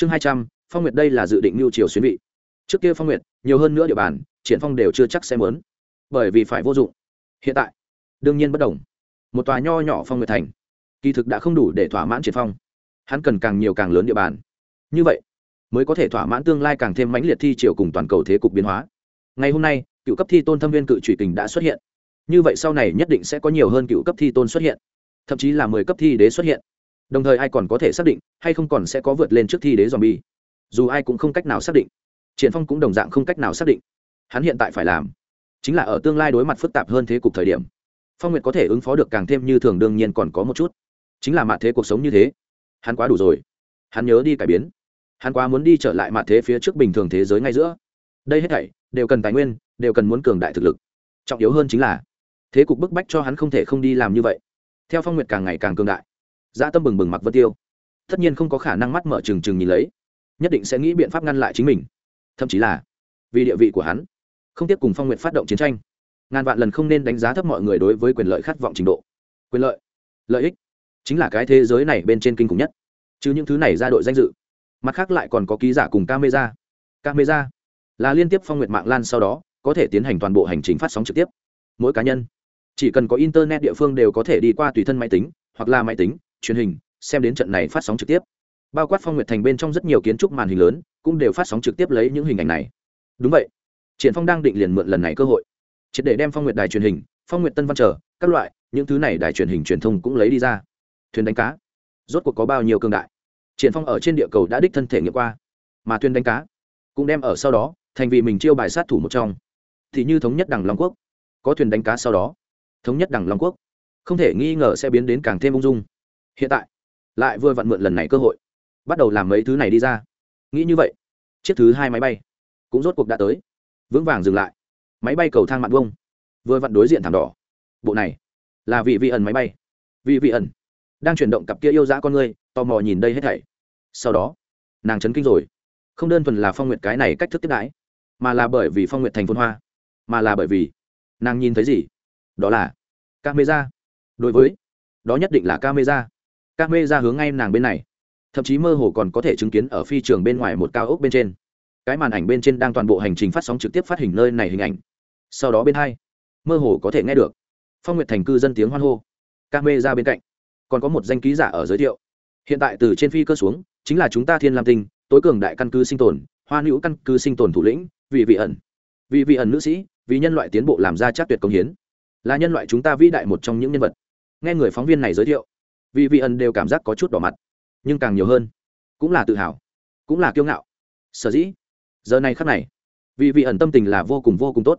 chương hai trăm, phong nguyệt đây là dự định mưu triều xuyến vị. Trước kia phong nguyệt, nhiều hơn nữa địa bàn, triển phong đều chưa chắc sẽ muốn bởi vì phải vô dụng. Hiện tại, đương nhiên bất đồng. Một tòa nho nhỏ phong nguyệt thành, kỳ thực đã không đủ để thỏa mãn triển phong. Hắn cần càng nhiều càng lớn địa bàn. Như vậy, mới có thể thỏa mãn tương lai càng thêm mãnh liệt thi triều cùng toàn cầu thế cục biến hóa. Ngày hôm nay, cựu cấp thi tôn thâm viên cự trụy kình đã xuất hiện. Như vậy sau này nhất định sẽ có nhiều hơn cựu cấp thi tôn xuất hiện. Thậm chí là mười cấp thi đế xuất hiện đồng thời ai còn có thể xác định hay không còn sẽ có vượt lên trước thi đế dòm bi dù ai cũng không cách nào xác định, triển phong cũng đồng dạng không cách nào xác định hắn hiện tại phải làm chính là ở tương lai đối mặt phức tạp hơn thế cục thời điểm. Phong nguyệt có thể ứng phó được càng thêm như thường đương nhiên còn có một chút. Chính là mặt thế cuộc sống như thế, hắn quá đủ rồi. Hắn nhớ đi cải biến. Hắn quá muốn đi trở lại mặt thế phía trước bình thường thế giới ngay giữa. Đây hết thảy đều cần tài nguyên, đều cần muốn cường đại thực lực. Trọng yếu hơn chính là thế cục bức bách cho hắn không thể không đi làm như vậy. Theo phong nguyệt càng ngày càng cường đại dã tâm bừng bừng mặc vân tiêu. Tất nhiên không có khả năng mắt mở trừng trừng nhìn lấy, nhất định sẽ nghĩ biện pháp ngăn lại chính mình. Thậm chí là, vì địa vị của hắn, không tiếp cùng phong nguyệt phát động chiến tranh. Ngàn vạn lần không nên đánh giá thấp mọi người đối với quyền lợi khát vọng trình độ. Quyền lợi lợi ích, chính là cái thế giới này bên trên kinh khủng nhất. Chứ những thứ này ra đội danh dự, mặt khác lại còn có ký giả cùng camera. Camera là liên tiếp phong nguyệt mạng lan sau đó, có thể tiến hành toàn bộ hành trình phát sóng trực tiếp. Mỗi cá nhân, chỉ cần có internet địa phương đều có thể đi qua tùy thân máy tính hoặc là máy tính truyền hình, xem đến trận này phát sóng trực tiếp. Bao quát phong nguyệt thành bên trong rất nhiều kiến trúc màn hình lớn, cũng đều phát sóng trực tiếp lấy những hình ảnh này. Đúng vậy. Triển phong đang định liền mượn lần này cơ hội. Triệt để đem phong nguyệt đài truyền hình, phong nguyệt tân văn trở, các loại, những thứ này đài truyền hình truyền thông cũng lấy đi ra. Thuyền đánh cá. Rốt cuộc có bao nhiêu cương đại? Triển phong ở trên địa cầu đã đích thân thể nghiệm qua. Mà thuyền đánh cá cũng đem ở sau đó, thành vì mình chiêu bài sát thủ một trong. Thì như thống nhất đằng long quốc. Có thuyền đánh cá sau đó, thống nhất đằng long quốc. Không thể nghi ngờ sẽ biến đến càng thêm ung dung hiện tại, lại vừa vặn mượn lần này cơ hội, bắt đầu làm mấy thứ này đi ra. Nghĩ như vậy, chiếc thứ hai máy bay cũng rốt cuộc đã tới. Vững vàng dừng lại. Máy bay cầu thang mạn vông vừa vặn đối diện thảm đỏ. Bộ này là vị vị ẩn máy bay. Vị vị ẩn đang chuyển động cặp kia yêu dã con người, tò mò nhìn đây hết thảy. Sau đó, nàng chấn kinh rồi. Không đơn thuần là phong nguyệt cái này cách thức tiếp đãi, mà là bởi vì phong nguyệt thành phôn hoa, mà là bởi vì nàng nhìn thấy gì? Đó là camera. Đối với, đó nhất định là camera camera hướng ngay nàng bên này. Thậm chí mơ hồ còn có thể chứng kiến ở phi trường bên ngoài một cao ốc bên trên. Cái màn ảnh bên trên đang toàn bộ hành trình phát sóng trực tiếp phát hình nơi này hình ảnh. Sau đó bên hai, mơ hồ có thể nghe được. Phong nguyệt thành cư dân tiếng hoan hô. Camera bên cạnh, còn có một danh ký giả ở giới thiệu. Hiện tại từ trên phi cơ xuống, chính là chúng ta thiên lam tinh, tối cường đại căn cứ sinh tồn, hoa hữu căn cứ sinh tồn thủ lĩnh vì vị ẩn. Vì vị ẩn nữ sĩ, vì nhân loại tiến bộ làm ra chắc tuyệt công hiến. Là nhân loại chúng ta vĩ đại một trong những nhân vật. Nghe người phóng viên này giới thiệu vì vị ẩn đều cảm giác có chút đỏ mặt. Nhưng càng nhiều hơn, cũng là tự hào, cũng là kiêu ngạo. Sở dĩ, giờ này khắc này, vì vị ẩn tâm tình là vô cùng vô cùng tốt.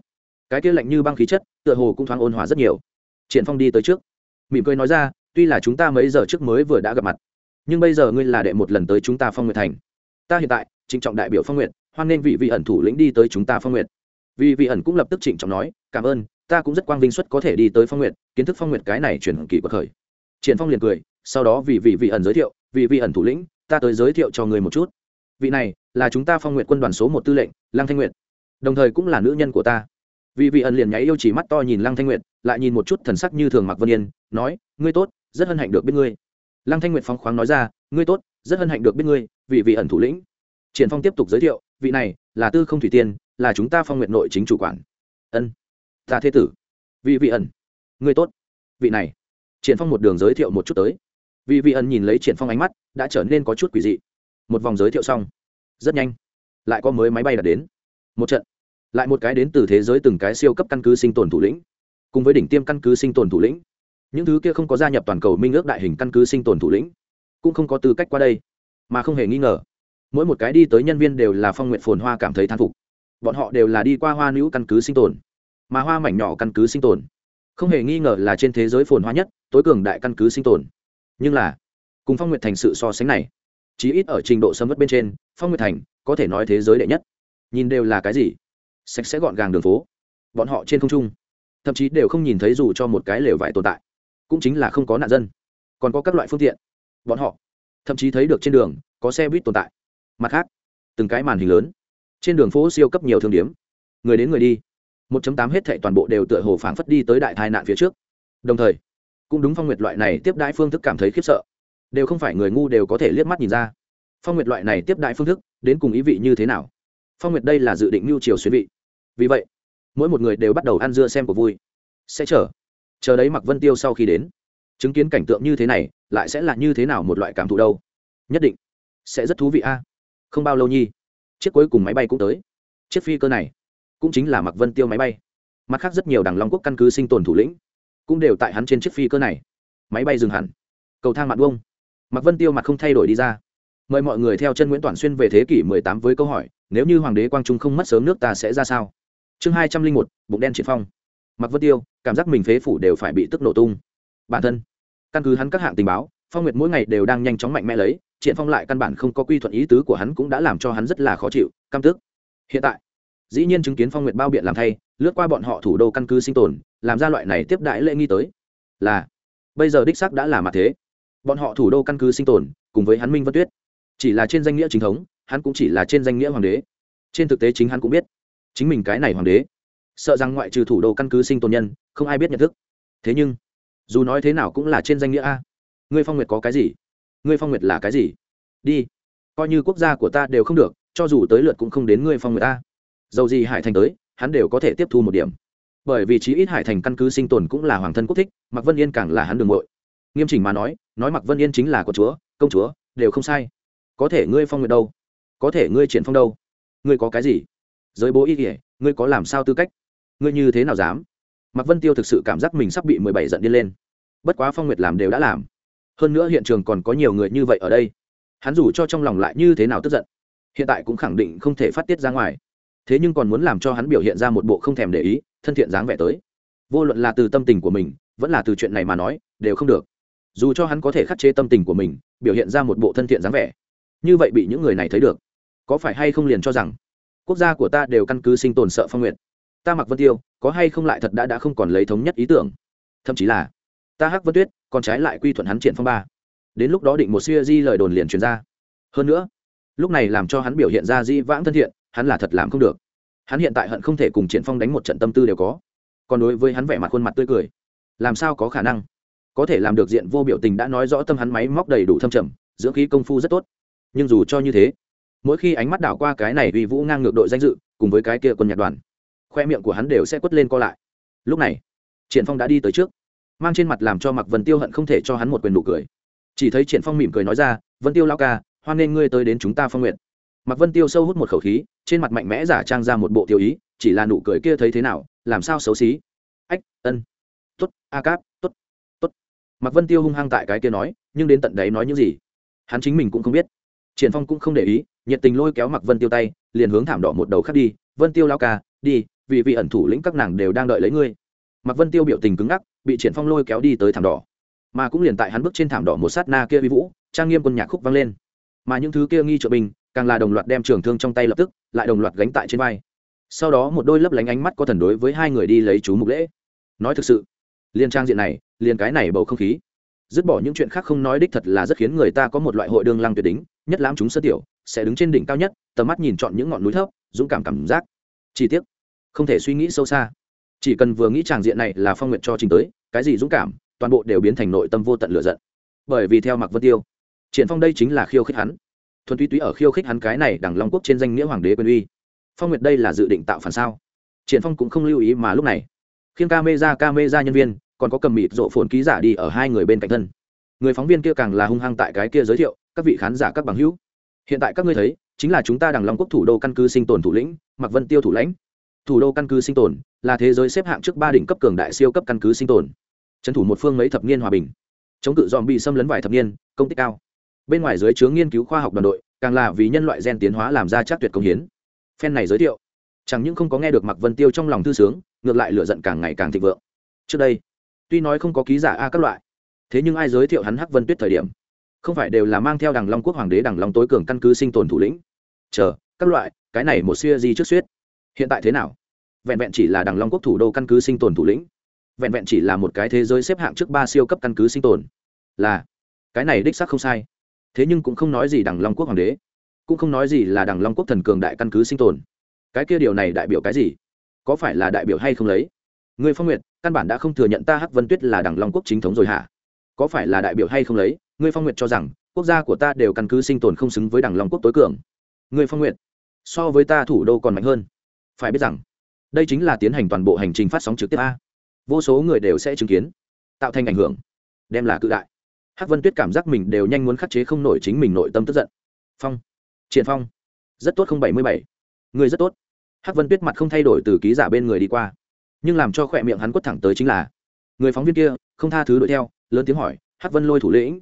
Cái kia lạnh như băng khí chất, tựa hồ cũng thoáng ôn hòa rất nhiều. Triển phong đi tới trước, mỉm cười nói ra, tuy là chúng ta mấy giờ trước mới vừa đã gặp mặt, nhưng bây giờ ngươi là đệ một lần tới chúng ta phong nguyệt thành. Ta hiện tại, trịnh trọng đại biểu phong nguyệt, hoan nên vị vị ẩn thủ lĩnh đi tới chúng ta phong nguyệt. Vì vị ẩn cũng lập tức trịnh trọng nói, cảm ơn, ta cũng rất quang vinh xuất có thể đi tới phong nguyệt, kiến thức phong nguyệt cái này chuyển kỳ của khởi triển phong liền cười sau đó vì vị vị ẩn giới thiệu, vị vị ẩn thủ lĩnh, ta tới giới thiệu cho người một chút. Vị này là chúng ta phong nguyện quân đoàn số một tư lệnh, lăng thanh nguyện đồng thời cũng là nữ nhân của ta. Vị vị ẩn liền nháy yêu chỉ mắt to nhìn lăng thanh nguyện lại nhìn một chút thần sắc như thường mặc vân yên, nói, ngươi tốt, rất hân hạnh được biết ngươi. Lăng thanh nguyện phóng khoáng nói ra, ngươi tốt, rất hân hạnh được biết ngươi, vị vị ẩn thủ lĩnh. Triển phong tiếp tục giới thiệu, vị này là tư không thủy tiên, là chúng ta phong nguyện nội chính chủ quản. Ân, ta thế tử. Vị vị ẩn, ngươi tốt, vị này. Triển phong một đường giới thiệu một chút tới vì vị ẩn nhìn lấy triển phong ánh mắt, đã trở nên có chút quỷ dị. Một vòng giới thiệu xong. Rất nhanh, lại có mới máy bay đặt đến. Một trận, lại một cái đến từ thế giới từng cái siêu cấp căn cứ sinh tồn thủ lĩnh. Cùng với đỉnh tiêm căn cứ sinh tồn thủ lĩnh. Những thứ kia không có gia nhập toàn cầu minh ước đại hình căn cứ sinh tồn thủ lĩnh, cũng không có tư cách qua đây. Mà không hề nghi ngờ, mỗi một cái đi tới nhân viên đều là phong nguyện phồn hoa cảm thấy thán phục. Bọn họ đều là đi qua hoa nữ căn cứ sinh tồn, mà hoa mảnh nhỏ căn cứ sinh tồn. Không hề nghi ngờ là trên thế giới phồn hoa nhất, tối cường đại căn cứ sinh tồn nhưng là, cùng phong nguyện thành sự so sánh này, chí ít ở trình độ sâm mất bên trên, phong nguyện thành có thể nói thế giới đệ nhất. Nhìn đều là cái gì? Sạch sẽ gọn gàng đường phố, bọn họ trên không trung, thậm chí đều không nhìn thấy dù cho một cái lều vải tồn tại, cũng chính là không có nạn dân. Còn có các loại phương tiện, bọn họ thậm chí thấy được trên đường có xe buýt tồn tại. Mặt khác, từng cái màn hình lớn, trên đường phố siêu cấp nhiều thương điếm. Người đến người đi 1.8 hết thệ toàn bộ đều tựa hồ phảng phất đi tới đại tai nạn phía trước. Đồng thời cũng đúng phong nguyệt loại này tiếp đãi phương thức cảm thấy khiếp sợ. Đều không phải người ngu đều có thể liếc mắt nhìn ra. Phong nguyệt loại này tiếp đại phương thức, đến cùng ý vị như thế nào? Phong nguyệt đây là dự định mưu chiều xuyên vị. Vì vậy, mỗi một người đều bắt đầu ăn dưa xem của vui. Sẽ chờ. Chờ đấy mặc vân tiêu sau khi đến. Chứng kiến cảnh tượng như thế này, lại sẽ là như thế nào một loại cảm thụ đâu? Nhất định sẽ rất thú vị a. Không bao lâu nhi, chiếc cuối cùng máy bay cũng tới. Chiếc phi cơ này cũng chính là mặc vân tiêu máy bay. Mặt khác rất nhiều đằng long quốc căn cứ sinh tồn thủ lĩnh cũng đều tại hắn trên chiếc phi cơ này. Máy bay dừng hẳn. Cầu thang mặt bông mặc vân tiêu mặt không thay đổi đi ra. Mời mọi người theo chân nguyễn toàn xuyên về thế kỷ 18 với câu hỏi, nếu như hoàng đế quang trung không mất sớm nước ta sẽ ra sao? Chương hai trăm linh một, bụng đen triển phong. Mặc vân tiêu, cảm giác mình phế phủ đều phải bị tức nổ tung. Bản thân, căn cứ hắn các hạng tình báo, phong nguyệt mỗi ngày đều đang nhanh chóng mạnh mẽ lấy triển phong lại căn bản không có quy thuận ý tứ của hắn cũng đã làm cho hắn rất là khó chịu, căm tức. Hiện tại, dĩ nhiên chứng kiến phong nguyệt bao biện làm thay, lướt qua bọn họ thủ đô căn cứ sinh tồn làm ra loại này tiếp đại lễ nghi tới. Là, bây giờ đích xác đã là mặt thế. Bọn họ thủ đô căn cứ sinh tồn, cùng với hắn minh vân tuyết. Chỉ là trên danh nghĩa chính thống, hắn cũng chỉ là trên danh nghĩa hoàng đế. Trên thực tế chính hắn cũng biết, chính mình cái này hoàng đế, sợ rằng ngoại trừ thủ đô căn cứ sinh tồn nhân, không ai biết nhận thức. Thế nhưng, dù nói thế nào cũng là trên danh nghĩa a. Ngươi phong nguyệt có cái gì? Ngươi phong nguyệt là cái gì? Đi, coi như quốc gia của ta đều không được, cho dù tới lượt cũng không đến ngươi phong nguyệt ta dầu gì hải thành tới, hắn đều có thể tiếp thu một điểm bởi vì chí ít hải thành căn cứ sinh tồn cũng là hoàng thân quốc thích mặc vân yên càng là hắn đường ngội nghiêm chỉnh mà nói nói mặc vân yên chính là của chúa, công chúa, đều không sai. Có thể ngươi phong nguyện đâu? Có thể ngươi triển phong đâu? Ngươi có cái gì? Giới bố ý kỉa ngươi có làm sao tư cách? Ngươi như thế nào dám? Mặc vân tiêu thực sự cảm giác mình sắp bị mười bảy giận điên lên. Bất quá phong nguyệt làm đều đã làm. Hơn nữa hiện trường còn có nhiều người như vậy ở đây. Hắn dù cho trong lòng lại như thế nào tức giận, hiện tại cũng khẳng định không thể phát tiết ra ngoài thế nhưng còn muốn làm cho hắn biểu hiện ra một bộ không thèm để ý, thân thiện dáng vẻ tới. Vô luận là từ tâm tình của mình, vẫn là từ chuyện này mà nói, đều không được. Dù cho hắn có thể khắc chế tâm tình của mình, biểu hiện ra một bộ thân thiện dáng vẻ, như vậy bị những người này thấy được, có phải hay không liền cho rằng, quốc gia của ta đều căn cứ sinh tồn sợ phong nguyện ta mặc vân tiêu, có hay không lại thật đã đã không còn lấy thống nhất ý tưởng? Thậm chí là, ta hắc vân tuyết còn trái lại quy thuận hắn triển phong ba. Đến lúc đó định một siêu di lời đồn liền truyền ra. Hơn nữa, lúc này làm cho hắn biểu hiện ra di vãng thân thiện hắn là thật làm không được. Hắn hiện tại hận không thể cùng triển phong đánh một trận tâm tư đều có. Còn đối với hắn vẻ mặt khuôn mặt tươi cười, làm sao có khả năng? Có thể làm được diện vô biểu tình đã nói rõ tâm hắn máy móc đầy đủ thâm trầm, dưỡng khí công phu rất tốt. Nhưng dù cho như thế, mỗi khi ánh mắt đảo qua cái này uy vũ ngang ngược đội danh dự, cùng với cái kia quân nhạc đoàn, khoe miệng của hắn đều sẽ quất lên co lại. Lúc này, triển phong đã đi tới trước, mang trên mặt làm cho mặc vân tiêu hận không thể cho hắn một quyền nụ cười. Chỉ thấy triển phong mỉm cười nói ra, vân tiêu lao ca, hoan nghênh ngươi tới đến chúng ta phong nguyện mặc vân tiêu sâu hút một khẩu khí, trên mặt mạnh mẽ giả trang ra một bộ tiêu ý, chỉ là nụ cười kia thấy thế nào, làm sao xấu xí? Ách, ân. Tốt, a cáp, tốt tốt. Mặc vân tiêu hung hăng tại cái kia nói, nhưng đến tận đấy nói những gì? Hắn chính mình cũng không biết. Triển phong cũng không để ý, nhiệt tình lôi kéo mặc vân tiêu tay, liền hướng thảm đỏ một đầu khác đi. Vân tiêu lao ca, đi, vì vị ẩn thủ lĩnh các nàng đều đang đợi lấy ngươi. Mặc vân tiêu biểu tình cứng ngắc, bị triển phong lôi kéo đi tới thảm đỏ. Mà cũng liền tại hắn bước trên thảm đỏ một sát na kia vi vũ, trang nghiêm quân nhạc khúc vang lên. Mà những thứ kia nghi trợ binh càng là đồng loạt đem trường thương trong tay lập tức, lại đồng loạt gánh tại trên vai. Sau đó một đôi lấp lánh ánh mắt có thần đối với hai người đi lấy chú mục lễ. Nói thực sự, liên trang diện này liền cái này bầu không khí. Dứt bỏ những chuyện khác không nói đích thật là rất khiến người ta có một loại hội đương lăng tuyệt đính, nhất lãm chúng sơ tiểu, sẽ đứng trên đỉnh cao nhất, tầm mắt nhìn chọn những ngọn núi thấp, dũng cảm cảm giác. Chi tiết không thể suy nghĩ sâu xa. Chỉ cần vừa nghĩ tràng diện này là phong nguyện cho trình tới, cái gì dũng cảm, toàn bộ đều biến thành nội tâm vô tận lửa giận. Bởi vì theo mặc vân tiêu, triển phong đây chính là khiêu khích hắn thuần túy túy ở khiêu khích hắn cái này đằng long quốc trên danh nghĩa hoàng đế quyền uy. Phong nguyệt đây là dự định tạo phản sao? Triển phong cũng không lưu ý mà lúc này, khiêng ca mê ra ca mê ra nhân viên, còn có cầm mịt rộ phồn ký giả đi ở hai người bên cạnh thân. Người phóng viên kia càng là hung hăng tại cái kia giới thiệu, các vị khán giả, các bằng hữu, hiện tại các ngươi thấy, chính là chúng ta đằng long quốc thủ đô căn cứ sinh tồn thủ lĩnh mặc vân tiêu thủ lãnh. Thủ đô căn cứ sinh tồn là thế giới xếp hạng trước ba đỉnh cấp cường đại siêu cấp căn cứ sinh tồn. Trấn thủ một phương mấy thập niên hòa bình. Chống cự dòm bị xâm lấn vài thập niên, công tích cao bên ngoài dưới chướng nghiên cứu khoa học đoàn đội, càng là vì nhân loại gen tiến hóa làm ra chắc tuyệt công hiến. Phen này giới thiệu, chẳng những không có nghe được mặc vân tiêu trong lòng thư sướng, ngược lại lựa giận càng ngày càng thịnh vượng. Trước đây, tuy nói không có ký giả a các loại, thế nhưng ai giới thiệu hắn hắc vân tuyết thời điểm, không phải đều là mang theo đằng long quốc hoàng đế đằng long tối cường căn cứ sinh tồn thủ lĩnh. Chờ, các loại, cái này một siêu di trước suyết hiện tại thế nào? Vẹn vẹn chỉ là đằng long quốc thủ đô căn cứ sinh tồn thủ lĩnh. Vẹn vẹn chỉ là một cái thế giới xếp hạng trước ba siêu cấp căn cứ sinh tồn. Là, cái này đích xác không sai thế nhưng cũng không nói gì đằng long quốc hoàng đế cũng không nói gì là đằng long quốc thần cường đại căn cứ sinh tồn cái kia điều này đại biểu cái gì có phải là đại biểu hay không lấy người phong nguyệt căn bản đã không thừa nhận ta hắc vân tuyết là đằng long quốc chính thống rồi hả có phải là đại biểu hay không lấy ngươi phong nguyệt cho rằng quốc gia của ta đều căn cứ sinh tồn không xứng với đằng long quốc tối cường người phong nguyện so với ta thủ đô còn mạnh hơn phải biết rằng đây chính là tiến hành toàn bộ hành trình phát sóng trực tiếp a vô số người đều sẽ chứng kiến tạo thành ảnh hưởng đem là cự đại hắc vân tuyết cảm giác mình đều nhanh muốn khắc chế không nổi chính mình nội tâm tức giận. Phong. Triển phong. Rất tốt không bảy mươi bảy. Người rất tốt. Hắc vân tuyết mặt không thay đổi từ ký giả bên người đi qua. Nhưng làm cho khỏe miệng hắn quất thẳng tới chính là, người phóng viên kia, không tha thứ đuổi theo, lớn tiếng hỏi, hắc vân lôi thủ lĩnh,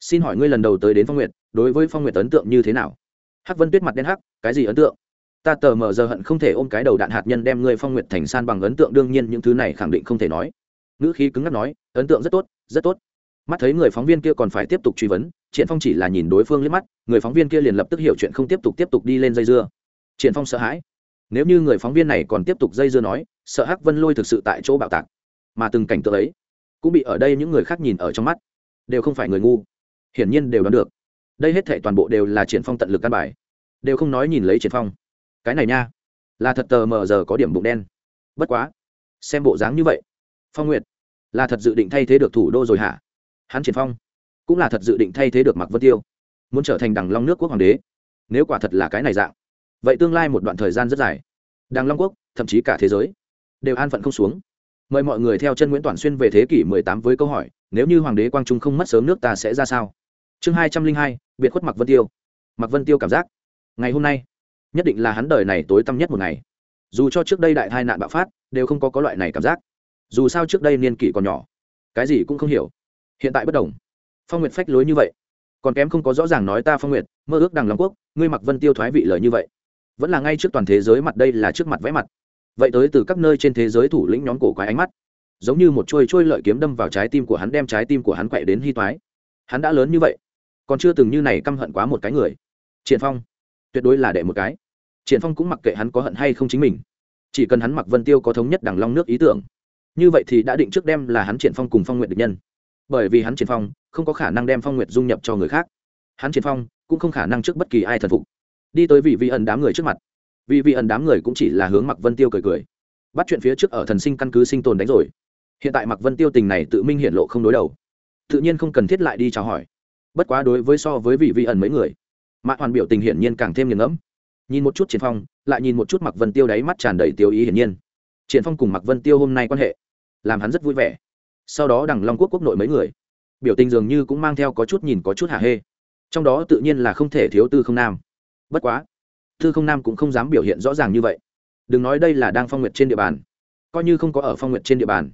xin hỏi ngươi lần đầu tới đến phong nguyệt, đối với phong nguyệt ấn tượng như thế nào? Hắc vân tuyết mặt đen hắc, cái gì ấn tượng? Ta tờ mờ giờ hận không thể ôm cái đầu đạn hạt nhân đem ngươi phong nguyệt thành san bằng ấn tượng, đương nhiên những thứ này khẳng định không thể nói. Ngữ khí cứng ngắc nói, ấn tượng rất tốt rất tốt mắt thấy người phóng viên kia còn phải tiếp tục truy vấn, triển phong chỉ là nhìn đối phương liếc mắt, người phóng viên kia liền lập tức hiểu chuyện không tiếp tục tiếp tục đi lên dây dưa. Triển phong sợ hãi. Nếu như người phóng viên này còn tiếp tục dây dưa nói, sợ hắc vân lôi thực sự tại chỗ bạo tạc. Mà từng cảnh tượng ấy, cũng bị ở đây những người khác nhìn ở trong mắt. Đều không phải người ngu. Hiển nhiên đều đoán được. Đây hết thảy toàn bộ đều là triển phong tận lực căn bài. Đều không nói nhìn lấy triển phong. Cái này nha, là thật tờ mờ giờ có điểm bụng đen. Bất quá, xem bộ dáng như vậy. Phong nguyệt, là thật dự định thay thế được thủ đô rồi hả? Hắn triển phong cũng là thật dự định thay thế được mặc vân tiêu, muốn trở thành đằng long nước quốc hoàng đế. Nếu quả thật là cái này dạng, vậy tương lai một đoạn thời gian rất dài, đằng long quốc, thậm chí cả thế giới, đều an phận không xuống. Mời mọi người theo chân nguyễn toàn xuyên về thế kỷ 18 với câu hỏi, nếu như hoàng đế quang trung không mất sớm nước ta sẽ ra sao? Chương hai trăm linh hai, biệt khuất mặc vân tiêu. Mặc vân tiêu cảm giác, ngày hôm nay, nhất định là hắn đời này tối tăm nhất một ngày. Dù cho trước đây đại tai nạn bạo phát, đều không có có loại này cảm giác. Dù sao trước đây niên kỷ còn nhỏ, cái gì cũng không hiểu hiện tại bất đồng. Phong nguyệt phách lối như vậy, còn kém không có rõ ràng nói ta phong nguyệt, mơ ước đằng long quốc, ngươi mặc vân tiêu thoái vị lời như vậy. Vẫn là ngay trước toàn thế giới mặt đây là trước mặt vẽ mặt. Vậy tới từ các nơi trên thế giới thủ lĩnh nhóm cổ quái ánh mắt. Giống như một trôi trôi lợi kiếm đâm vào trái tim của hắn, đem trái tim của hắn quậy đến hy toái. Hắn đã lớn như vậy, còn chưa từng như này căm hận quá một cái người. Triển phong, tuyệt đối là đệ một cái. Triển phong cũng mặc kệ hắn có hận hay không chính mình. Chỉ cần hắn mặc vân tiêu có thống nhất đằng long nước ý tưởng. Như vậy thì đã định trước đem là hắn triển phong cùng phong nguyện địch nhân bởi vì hắn triển phong không có khả năng đem phong nguyệt dung nhập cho người khác hắn triển phong cũng không khả năng trước bất kỳ ai thần phục đi tới vị vị ẩn đám người trước mặt vị vị ẩn đám người cũng chỉ là hướng mặc vân tiêu cười cười bắt chuyện phía trước ở thần sinh căn cứ sinh tồn đánh rồi hiện tại mặc vân tiêu tình này tự minh hiện lộ không đối đầu tự nhiên không cần thiết lại đi chào hỏi bất quá đối với so với vị vị ẩn mấy người mạ hoàn biểu tình hiển nhiên càng thêm nghiền ngẫm nhìn một chút triển phong lại nhìn một chút mặc vân tiêu đáy mắt tràn đầy tiêu ý hiển nhiên triển phong cùng mặc vân tiêu hôm nay quan hệ làm hắn rất vui vẻ sau đó đằng long quốc quốc nội mấy người biểu tình dường như cũng mang theo có chút nhìn có chút hạ hê trong đó tự nhiên là không thể thiếu tư không nam bất quá tư không nam cũng không dám biểu hiện rõ ràng như vậy đừng nói đây là đang phong nguyện trên địa bàn coi như không có ở phong nguyện trên địa bàn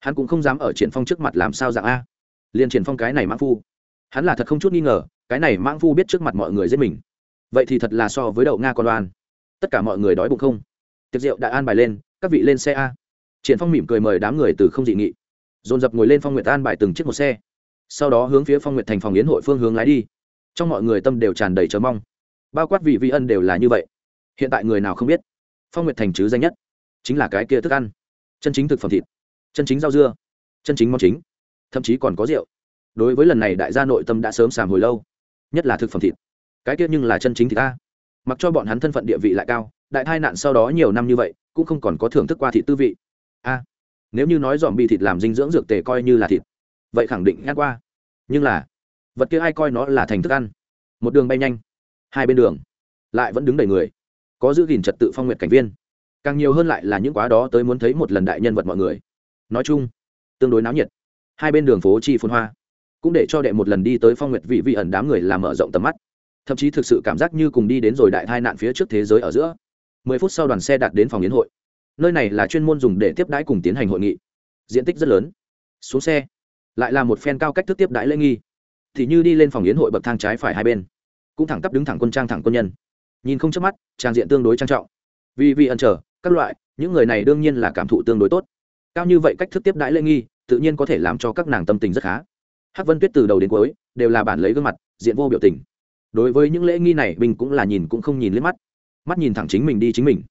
hắn cũng không dám ở triển phong trước mặt làm sao dạng a liền triển phong cái này mãng phu hắn là thật không chút nghi ngờ cái này mãng phu biết trước mặt mọi người giết mình vậy thì thật là so với đậu nga con đoan tất cả mọi người đói bụng không tiệc rượu đã an bài lên các vị lên xe a triển phong mỉm cười mời đám người từ không dị nghị dồn dập ngồi lên phong nguyệt an bài từng chiếc một xe sau đó hướng phía phong nguyệt thành phòng yến hội phương hướng lái đi trong mọi người tâm đều tràn đầy chờ mong bao quát vị vi ân đều là như vậy hiện tại người nào không biết phong nguyệt thành chứ danh nhất chính là cái kia thức ăn chân chính thực phẩm thịt chân chính rau dưa chân chính món chính thậm chí còn có rượu đối với lần này đại gia nội tâm đã sớm sàm hồi lâu nhất là thực phẩm thịt cái kia nhưng là chân chính thịt ta mặc cho bọn hắn thân phận địa vị lại cao đại tai nạn sau đó nhiều năm như vậy cũng không còn có thưởng thức qua thị tư vị a nếu như nói dòm bị thịt làm dinh dưỡng dược tề coi như là thịt, vậy khẳng định ngắt qua. Nhưng là, vật kia ai coi nó là thành thức ăn? Một đường bay nhanh, hai bên đường, lại vẫn đứng đầy người, có giữ gìn trật tự phong nguyện cảnh viên. Càng nhiều hơn lại là những quá đó tới muốn thấy một lần đại nhân vật mọi người. Nói chung, tương đối náo nhiệt. Hai bên đường phố chi phun hoa, cũng để cho đệ một lần đi tới phong nguyệt vị vị ẩn đám người làm mở rộng tầm mắt. Thậm chí thực sự cảm giác như cùng đi đến rồi đại tai nạn phía trước thế giới ở giữa. Mười phút sau đoàn xe đạt đến phòng yến hội nơi này là chuyên môn dùng để tiếp đãi cùng tiến hành hội nghị. Diện tích rất lớn. Xuống xe. Lại là một phen cao cách thức tiếp đãi lễ nghi. Thì như đi lên phòng yến hội bậc thang trái phải hai bên. Cũng thẳng tắp đứng thẳng quân trang thẳng quân nhân. Nhìn không chớp mắt, trang diện tương đối trang trọng. Vì vì ẩn trở, các loại, những người này đương nhiên là cảm thụ tương đối tốt. Cao như vậy cách thức tiếp đãi lễ nghi, tự nhiên có thể làm cho các nàng tâm tình rất khá. Hắc vân tuyết từ đầu đến cuối, đều là bản lấy gương mặt, diện vô biểu tình. Đối với những lễ nghi này mình cũng là nhìn cũng không nhìn liếc mắt. Mắt nhìn thẳng chính mình đi chính mình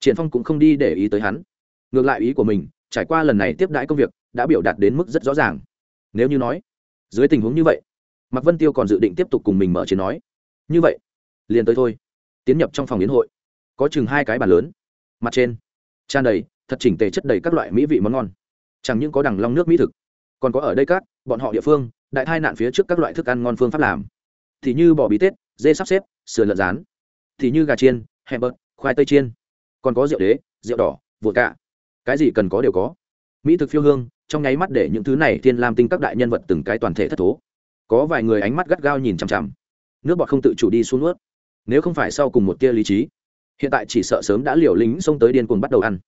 triển phong cũng không đi để ý tới hắn. Ngược lại ý của mình, trải qua lần này tiếp đãi công việc, đã biểu đạt đến mức rất rõ ràng. Nếu như nói, dưới tình huống như vậy, mạc vân tiêu còn dự định tiếp tục cùng mình mở chiến nói. Như vậy, liền tới thôi. Tiến nhập trong phòng yến hội. Có chừng hai cái bàn lớn. Mặt trên, tràn đầy, thật chỉnh tề chất đầy các loại mỹ vị món ngon. Chẳng những có đằng long nước mỹ thực, còn có ở đây các, bọn họ địa phương, đại thai nạn phía trước các loại thức ăn ngon phương pháp làm. Thì như bò bí tết, dê sắp xếp, sườn lợn rán. Thì như gà chiên, hẹ bớt, khoai tây chiên còn có rượu đế, rượu đỏ vột cả cái gì cần có đều có. Mỹ thực phiêu hương, trong nháy mắt để những thứ này thiên lam tinh các đại nhân vật từng cái toàn thể thất thố. Có vài người ánh mắt gắt gao nhìn chằm chằm. Nước bọt không tự chủ đi xuống nước. nếu không phải sau cùng một tia lý trí, hiện tại chỉ sợ sớm đã liều lính xông tới điên cuồng bắt đầu ăn.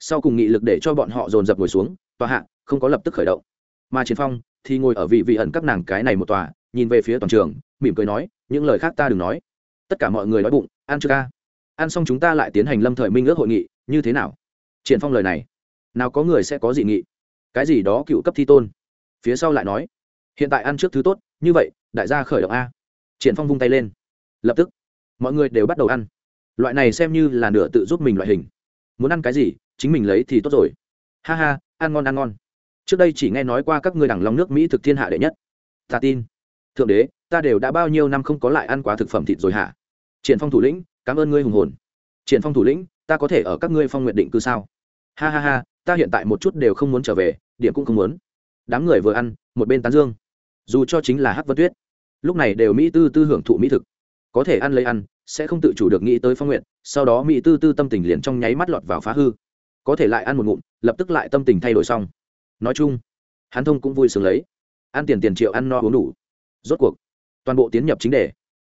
Sau cùng nghị lực để cho bọn họ dồn dập ngồi xuống, tòa hạ, không có lập tức khởi động. Mà chiến phong thì ngồi ở vị vị ẩn các nàng cái này một tòa, nhìn về phía toàn trường, mỉm cười nói, những lời khác ta đừng nói. Tất cả mọi người nói bụng, ăn chưa ca? Ăn xong chúng ta lại tiến hành lâm thời minh ước hội nghị, như thế nào? Triển phong lời này, nào có người sẽ có dị nghị? Cái gì đó cựu cấp thi tôn? Phía sau lại nói, hiện tại ăn trước thứ tốt, như vậy, đại gia khởi động a. Triển phong vung tay lên. Lập tức, mọi người đều bắt đầu ăn. Loại này xem như là nửa tự giúp mình loại hình. Muốn ăn cái gì, chính mình lấy thì tốt rồi. Ha ha, ăn ngon ăn ngon. Trước đây chỉ nghe nói qua các ngươi đẳng long nước mỹ thực thiên hạ đệ nhất. Ta tin. Thượng đế, ta đều đã bao nhiêu năm không có lại ăn quá thực phẩm thịt rồi hả? Triển phong thủ lĩnh cảm ơn ngươi hùng hồn. Triển phong thủ lĩnh, ta có thể ở các ngươi phong nguyện định cư sao? Ha ha ha, ta hiện tại một chút đều không muốn trở về, điểm cũng không muốn. Đám người vừa ăn, một bên tán dương. Dù cho chính là hắc vân tuyết, lúc này đều mỹ tư tư hưởng thụ mỹ thực. Có thể ăn lấy ăn, sẽ không tự chủ được nghĩ tới phong nguyện, sau đó mỹ tư tư tâm tình liền trong nháy mắt lọt vào phá hư. Có thể lại ăn một ngụm, lập tức lại tâm tình thay đổi xong. Nói chung, hắn thông cũng vui sướng lấy. Ăn tiền tiền triệu ăn no uống đủ. Rốt cuộc, toàn bộ tiến nhập chính đề.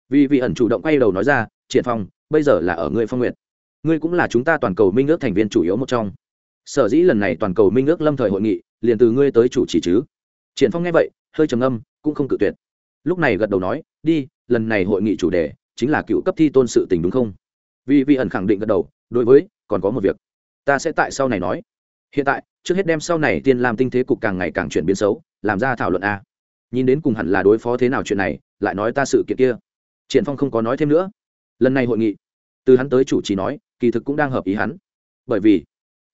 Vì vị ẩn chủ động quay đầu nói ra, triển phong bây giờ là ở ngươi phong nguyện ngươi cũng là chúng ta toàn cầu minh ước thành viên chủ yếu một trong. Sở dĩ lần này toàn cầu minh ước lâm thời hội nghị, liền từ ngươi tới chủ chỉ chứ. Triển phong nghe vậy, hơi trầm âm cũng không cự tuyệt. Lúc này gật đầu nói, đi, lần này hội nghị chủ đề chính là cựu cấp thi tôn sự tình đúng không? Vì vị ẩn khẳng định gật đầu, đối với, còn có một việc. Ta sẽ tại sau này nói. Hiện tại, trước hết đem sau này tiên làm tinh thế cục càng ngày càng chuyển biến xấu, làm ra thảo luận a. Nhìn đến cùng hẳn là đối phó thế nào chuyện này, lại nói ta sự kiện kia. Triển phong không có nói thêm nữa lần này hội nghị, từ hắn tới chủ trì nói, kỳ thực cũng đang hợp ý hắn. Bởi vì,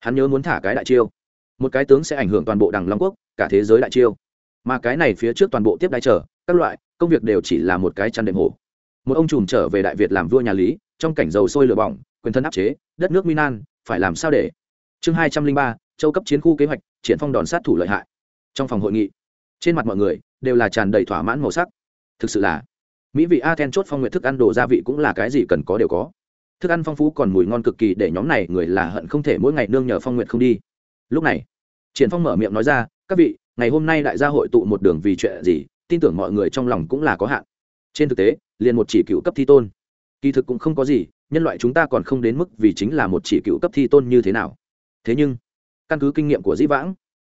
hắn nhớ muốn thả cái đại chiêu. Một cái tướng sẽ ảnh hưởng toàn bộ đằng long quốc, cả thế giới đại chiêu. Mà cái này phía trước toàn bộ tiếp đai chờ, các loại, công việc đều chỉ là một cái chăn đệm hổ. Một ông trùm trở về đại việt làm vua nhà lý, trong cảnh dầu sôi lửa bỏng, quyền thân áp chế, đất nước minan phải làm sao để? Chương hai trăm linh ba, châu cấp chiến khu kế hoạch, triển phong đòn sát thủ lợi hại. Trong phòng hội nghị, trên mặt mọi người đều là tràn đầy thỏa mãn màu sắc. Thực sự là mỹ vị a then chốt phong nguyện thức ăn đồ gia vị cũng là cái gì cần có đều có. Thức ăn phong phú còn mùi ngon cực kỳ để nhóm này người là hận không thể mỗi ngày nương nhờ phong nguyện không đi. Lúc này, triển phong mở miệng nói ra, các vị, ngày hôm nay đại gia hội tụ một đường vì chuyện gì, tin tưởng mọi người trong lòng cũng là có hạn. Trên thực tế, liền một chỉ cựu cấp thi tôn. Kỳ thực cũng không có gì, nhân loại chúng ta còn không đến mức vì chính là một chỉ cựu cấp thi tôn như thế nào. Thế nhưng, căn cứ kinh nghiệm của dĩ vãng,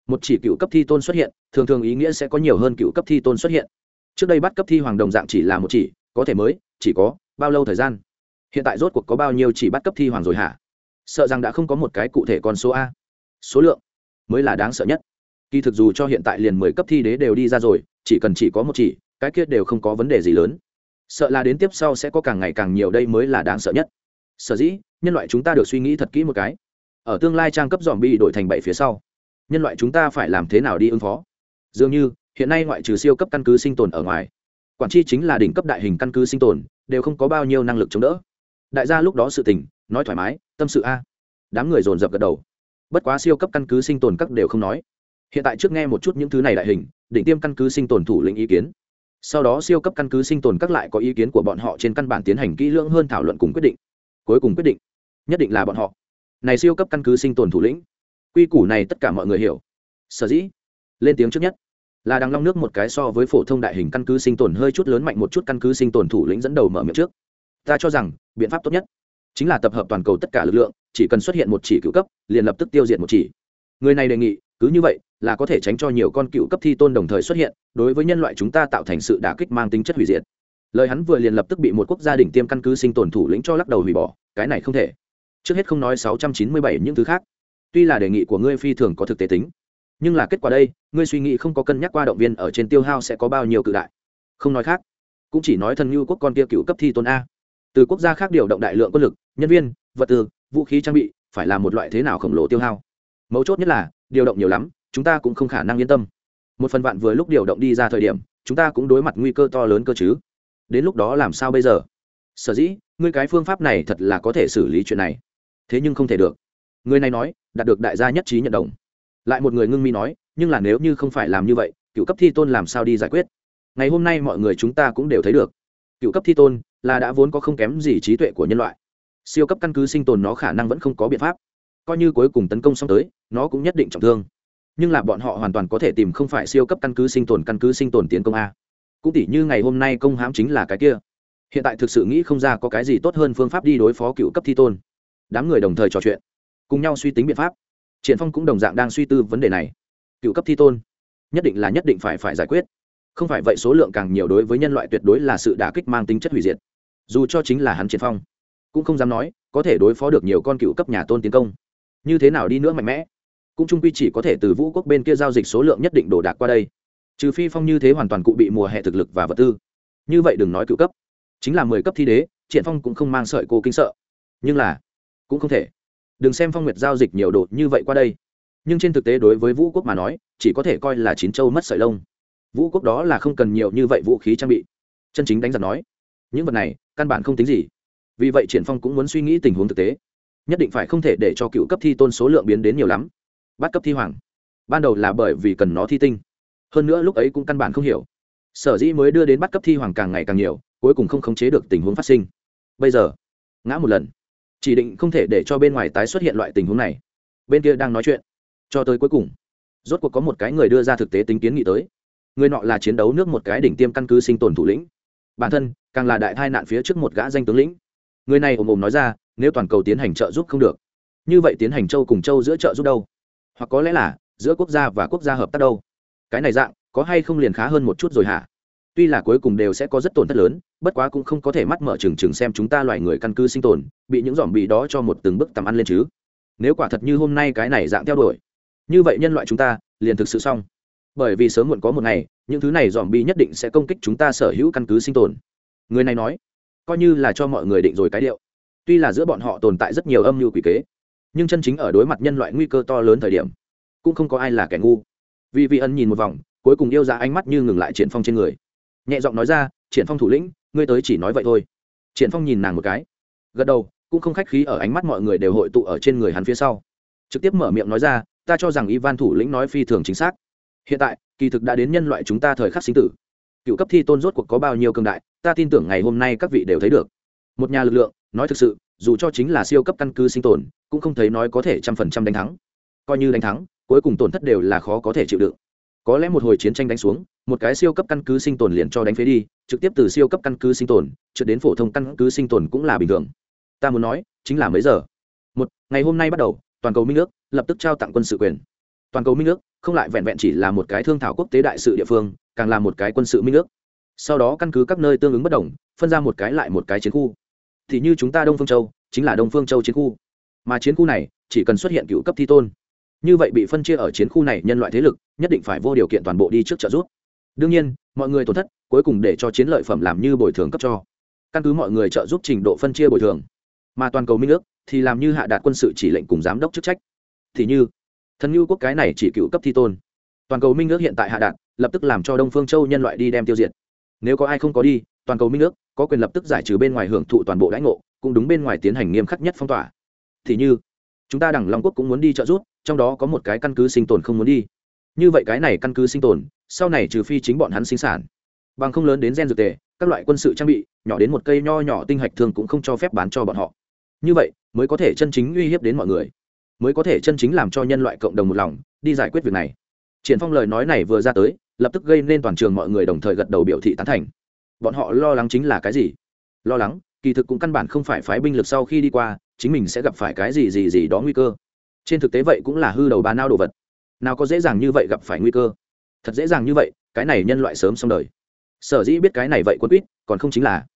một chỉ cựu cấp thi tôn xuất hiện, thường thường ý nghĩa sẽ có nhiều hơn cựu cấp thi tôn xuất hiện trước đây bắt cấp thi hoàng đồng dạng chỉ là một chỉ, có thể mới, chỉ có bao lâu thời gian? Hiện tại rốt cuộc có bao nhiêu chỉ bắt cấp thi hoàng rồi hả? Sợ rằng đã không có một cái cụ thể con số a. Số lượng mới là đáng sợ nhất. Kỳ thực dù cho hiện tại liền mười cấp thi đế đều đi ra rồi, chỉ cần chỉ có một chỉ, cái kia đều không có vấn đề gì lớn. Sợ là đến tiếp sau sẽ có càng ngày càng nhiều đây mới là đáng sợ nhất. Sở dĩ, nhân loại chúng ta được suy nghĩ thật kỹ một cái. Ở tương lai trang cấp dòm bi đổi thành bảy phía sau, nhân loại chúng ta phải làm thế nào đi ứng phó? Dường như hiện nay ngoại trừ siêu cấp căn cứ sinh tồn ở ngoài, quản tri chính là đỉnh cấp đại hình căn cứ sinh tồn, đều không có bao nhiêu năng lực chống đỡ. Đại gia lúc đó sự tình, nói thoải mái, tâm sự a. Đám người dồn dập gật đầu. Bất quá siêu cấp căn cứ sinh tồn các đều không nói. Hiện tại trước nghe một chút những thứ này đại hình định tiêm căn cứ sinh tồn thủ lĩnh ý kiến. Sau đó siêu cấp căn cứ sinh tồn các lại có ý kiến của bọn họ trên căn bản tiến hành kỹ lưỡng hơn thảo luận cùng quyết định. Cuối cùng quyết định, nhất định là bọn họ. Này siêu cấp căn cứ sinh tồn thủ lĩnh, quy củ này tất cả mọi người hiểu. Sở dĩ, lên tiếng trước nhất là đằng long nước một cái so với phổ thông đại hình căn cứ sinh tồn hơi chút lớn mạnh một chút căn cứ sinh tồn thủ lĩnh dẫn đầu mở miệng trước. Ta cho rằng, biện pháp tốt nhất chính là tập hợp toàn cầu tất cả lực lượng, chỉ cần xuất hiện một chỉ cựu cấp, liền lập tức tiêu diệt một chỉ. Người này đề nghị, cứ như vậy, là có thể tránh cho nhiều con cựu cấp thi tôn đồng thời xuất hiện, đối với nhân loại chúng ta tạo thành sự đả kích mang tính chất hủy diệt. Lời hắn vừa liền lập tức bị một quốc gia đỉnh tiêm căn cứ sinh tồn thủ lĩnh cho lắc đầu hủy bỏ, cái này không thể. Trước hết không nói sáu trăm chín mươi bảy những thứ khác. Tuy là đề nghị của ngươi phi thường có thực tế tính nhưng là kết quả đây, ngươi suy nghĩ không có cân nhắc qua động viên ở trên tiêu hao sẽ có bao nhiêu cự đại. Không nói khác, cũng chỉ nói thần như quốc con kia cựu cấp thi tôn a. Từ quốc gia khác điều động đại lượng quân lực, nhân viên, vật tư, vũ khí trang bị, phải là một loại thế nào khổng lồ tiêu hao. Mấu chốt nhất là, điều động nhiều lắm, chúng ta cũng không khả năng yên tâm. Một phần vạn vừa lúc điều động đi ra thời điểm, chúng ta cũng đối mặt nguy cơ to lớn cơ chứ. Đến lúc đó làm sao bây giờ? Sở dĩ, ngươi cái phương pháp này thật là có thể xử lý chuyện này. Thế nhưng không thể được. Người này nói, đạt được đại gia nhất trí nhận đồng lại một người ngưng mi nói, nhưng là nếu như không phải làm như vậy, cựu cấp thi tôn làm sao đi giải quyết? Ngày hôm nay mọi người chúng ta cũng đều thấy được. Cựu cấp thi tôn là đã vốn có không kém gì trí tuệ của nhân loại. Siêu cấp căn cứ sinh tồn nó khả năng vẫn không có biện pháp. Coi như cuối cùng tấn công xong tới, nó cũng nhất định trọng thương. Nhưng là bọn họ hoàn toàn có thể tìm không phải siêu cấp căn cứ sinh tồn căn cứ sinh tồn tiến công a. Cũng tỉ như ngày hôm nay công hãm chính là cái kia. Hiện tại thực sự nghĩ không ra có cái gì tốt hơn phương pháp đi đối phó cựu cấp thi tôn. Đám người đồng thời trò chuyện, cùng nhau suy tính biện pháp triển phong cũng đồng dạng đang suy tư vấn đề này. Cựu cấp thi tôn, nhất định là nhất định phải phải giải quyết. Không phải vậy số lượng càng nhiều đối với nhân loại tuyệt đối là sự đả kích mang tính chất hủy diệt. Dù cho chính là hắn triển phong, cũng không dám nói, có thể đối phó được nhiều con cựu cấp nhà tôn tiến công. Như thế nào đi nữa mạnh mẽ? Cũng trung quy chỉ có thể từ vũ quốc bên kia giao dịch số lượng nhất định đổ đạc qua đây. Trừ phi phong như thế hoàn toàn cụ bị mùa hè thực lực và vật tư. Như vậy đừng nói cựu cấp. Chính là mười cấp thi đế, triển phong cũng không mang sợi cô kinh sợ. Nhưng là, cũng không thể đừng xem phong nguyệt giao dịch nhiều độ như vậy qua đây. Nhưng trên thực tế đối với vũ quốc mà nói, chỉ có thể coi là chín châu mất sợi lông. Vũ quốc đó là không cần nhiều như vậy vũ khí trang bị. Chân chính đánh giặc nói, những vật này, căn bản không tính gì. Vì vậy triển phong cũng muốn suy nghĩ tình huống thực tế. Nhất định phải không thể để cho cựu cấp thi tôn số lượng biến đến nhiều lắm. Bắt cấp thi hoàng. Ban đầu là bởi vì cần nó thi tinh. Hơn nữa lúc ấy cũng căn bản không hiểu. Sở dĩ mới đưa đến bắt cấp thi hoàng càng ngày càng nhiều, cuối cùng không khống chế được tình huống phát sinh. Bây giờ, ngã một lần chỉ định không thể để cho bên ngoài tái xuất hiện loại tình huống này. Bên kia đang nói chuyện. Cho tới cuối cùng, rốt cuộc có một cái người đưa ra thực tế tính kiến nghị tới. Người nọ là chiến đấu nước một cái đỉnh tiêm căn cứ sinh tồn thủ lĩnh. Bản thân, càng là đại tai nạn phía trước một gã danh tướng lĩnh. Người này ồm ồm nói ra, nếu toàn cầu tiến hành trợ giúp không được, như vậy tiến hành châu cùng châu giữa trợ giúp đâu? Hoặc có lẽ là giữa quốc gia và quốc gia hợp tác đâu? Cái này dạng, có hay không liền khá hơn một chút rồi hả? Tuy là cuối cùng đều sẽ có rất tổn thất lớn, bất quá cũng không có thể mắt mở trừng trừng xem chúng ta loài người căn cứ sinh tồn, bị những dòm bị đó cho một từng bước tầm ăn lên chứ. Nếu quả thật như hôm nay cái này dạng theo đuổi, như vậy nhân loại chúng ta liền thực sự xong. Bởi vì sớm muộn có một ngày, những thứ này dòm bị nhất định sẽ công kích chúng ta sở hữu căn cứ sinh tồn. Người này nói, coi như là cho mọi người định rồi cái điệu. Tuy là giữa bọn họ tồn tại rất nhiều âm mưu quỷ kế, nhưng chân chính ở đối mặt nhân loại nguy cơ to lớn thời điểm, cũng không có ai là kẻ ngu. Vì vị ân nhìn một vòng, cuối cùng yêu ra ánh mắt như ngừng lại triển phong trên người nhẹ giọng nói ra, triển phong thủ lĩnh, ngươi tới chỉ nói vậy thôi. Triển phong nhìn nàng một cái, gật đầu, cũng không khách khí ở ánh mắt mọi người đều hội tụ ở trên người hắn phía sau. Trực tiếp mở miệng nói ra, ta cho rằng ivan thủ lĩnh nói phi thường chính xác. Hiện tại, kỳ thực đã đến nhân loại chúng ta thời khắc sinh tử. Cựu cấp thi tôn rốt cuộc có bao nhiêu cường đại, ta tin tưởng ngày hôm nay các vị đều thấy được. Một nhà lực lượng, nói thực sự, dù cho chính là siêu cấp căn cứ sinh tồn, cũng không thấy nói có thể trăm phần trăm đánh thắng. Coi như đánh thắng, cuối cùng tổn thất đều là khó có thể chịu đựng có lẽ một hồi chiến tranh đánh xuống, một cái siêu cấp căn cứ sinh tồn liền cho đánh phế đi, trực tiếp từ siêu cấp căn cứ sinh tồn, trượt đến phổ thông căn cứ sinh tồn cũng là bình thường. Ta muốn nói, chính là mấy giờ? Một, ngày hôm nay bắt đầu, toàn cầu minh nước lập tức trao tặng quân sự quyền. Toàn cầu minh nước không lại vẹn vẹn chỉ là một cái thương thảo quốc tế đại sự địa phương, càng là một cái quân sự minh nước sau đó căn cứ các nơi tương ứng bất đồng, phân ra một cái lại một cái chiến khu. Thì như chúng ta đông phương châu, chính là đông phương châu chiến khu. Mà chiến khu này chỉ cần xuất hiện cựu cấp thi tôn như vậy bị phân chia ở chiến khu này nhân loại thế lực, nhất định phải vô điều kiện toàn bộ đi trước trợ giúp. Đương nhiên, mọi người tổn thất, cuối cùng để cho chiến lợi phẩm làm như bồi thường cấp cho. Căn cứ mọi người trợ giúp trình độ phân chia bồi thường, mà toàn cầu minh ước thì làm như hạ đạt quân sự chỉ lệnh cùng giám đốc chức trách. Thì như, thần như quốc cái này chỉ cựu cấp thi tôn. Toàn cầu minh ước hiện tại hạ đạt, lập tức làm cho đông phương châu nhân loại đi đem tiêu diệt. Nếu có ai không có đi, toàn cầu minh ước có quyền lập tức giải trừ bên ngoài hưởng thụ toàn bộ lãnh ngộ, cũng đúng bên ngoài tiến hành nghiêm khắc nhất phong tỏa. Thì như chúng ta đẳng long quốc cũng muốn đi trợ giúp, trong đó có một cái căn cứ sinh tồn không muốn đi. Như vậy cái này căn cứ sinh tồn, sau này trừ phi chính bọn hắn sinh sản. Bằng không lớn đến gen dược tề, các loại quân sự trang bị, nhỏ đến một cây nho nhỏ tinh hạch thường cũng không cho phép bán cho bọn họ. Như vậy, mới có thể chân chính uy hiếp đến mọi người. Mới có thể chân chính làm cho nhân loại cộng đồng một lòng, đi giải quyết việc này. Triển phong lời nói này vừa ra tới, lập tức gây nên toàn trường mọi người đồng thời gật đầu biểu thị tán thành. Bọn họ lo lắng chính là cái gì? Lo lắng, kỳ thực cũng căn bản không phải phái binh lực sau khi đi qua chính mình sẽ gặp phải cái gì gì gì đó nguy cơ. Trên thực tế vậy cũng là hư đầu bà nao đồ vật. Nào có dễ dàng như vậy gặp phải nguy cơ? Thật dễ dàng như vậy, cái này nhân loại sớm xong đời. Sở dĩ biết cái này vậy quân quýt, còn không chính là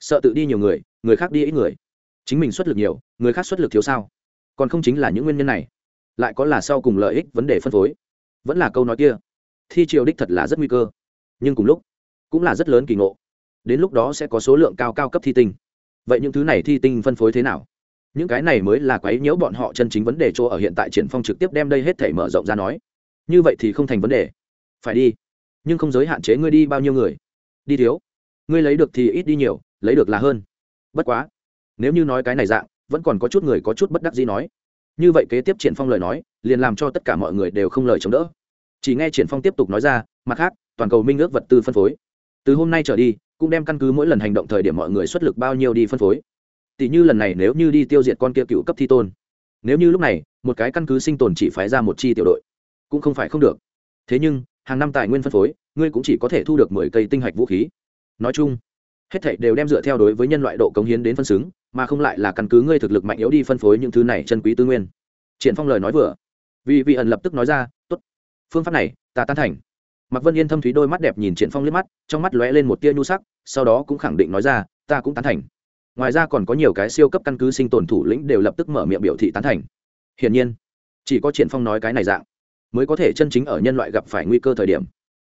sợ tự đi nhiều người người khác đi ít người. Chính mình xuất lực nhiều, người khác xuất lực thiếu sao? Còn không chính là những nguyên nhân này. Lại có là sau cùng lợi ích vấn đề phân phối. Vẫn là câu nói kia, thi triều đích thật là rất nguy cơ. Nhưng cùng lúc, cũng là rất lớn kỳ ngộ. Đến lúc đó sẽ có số lượng cao cao cấp thi tinh. Vậy những thứ này thi tinh phân phối thế nào? Những cái này mới là quấy nhiễu bọn họ chân chính vấn đề chỗ ở hiện tại triển phong trực tiếp đem đây hết thể mở rộng ra nói. Như vậy thì không thành vấn đề. Phải đi. Nhưng không giới hạn chế ngươi đi bao nhiêu người? Đi thiếu. Ngươi lấy được thì ít đi nhiều, lấy được là hơn. Bất quá. Nếu như nói cái này dạng, vẫn còn có chút người có chút bất đắc gì nói. Như vậy kế tiếp triển phong lời nói, liền làm cho tất cả mọi người đều không lời chống đỡ. Chỉ nghe triển phong tiếp tục nói ra, mặt khác, toàn cầu minh ước vật tư phân phối. Từ hôm nay trở đi, cũng đem căn cứ mỗi lần hành động thời điểm mọi người xuất lực bao nhiêu đi phân phối tỷ như lần này nếu như đi tiêu diệt con kia cựu cấp thi tôn, nếu như lúc này, một cái căn cứ sinh tồn chỉ phái ra một chi tiểu đội, cũng không phải không được. Thế nhưng, hàng năm tài nguyên phân phối, ngươi cũng chỉ có thể thu được mười cây tinh hạch vũ khí. Nói chung, hết thảy đều đem dựa theo đối với nhân loại độ cống hiến đến phân xứng, mà không lại là căn cứ ngươi thực lực mạnh yếu đi phân phối những thứ này chân quý tư nguyên. Triển phong lời nói vừa vì vị ẩn lập tức nói ra, tốt, phương pháp này, ta tán thành. Mạc vân yên thâm thúy đôi mắt đẹp nhìn triển phong liếc mắt, trong mắt lóe lên một tia nhu sắc, sau đó cũng khẳng định nói ra, ta cũng tán thành ngoài ra còn có nhiều cái siêu cấp căn cứ sinh tồn thủ lĩnh đều lập tức mở miệng biểu thị tán thành. Hiển nhiên, chỉ có triển phong nói cái này dạng mới có thể chân chính ở nhân loại gặp phải nguy cơ thời điểm.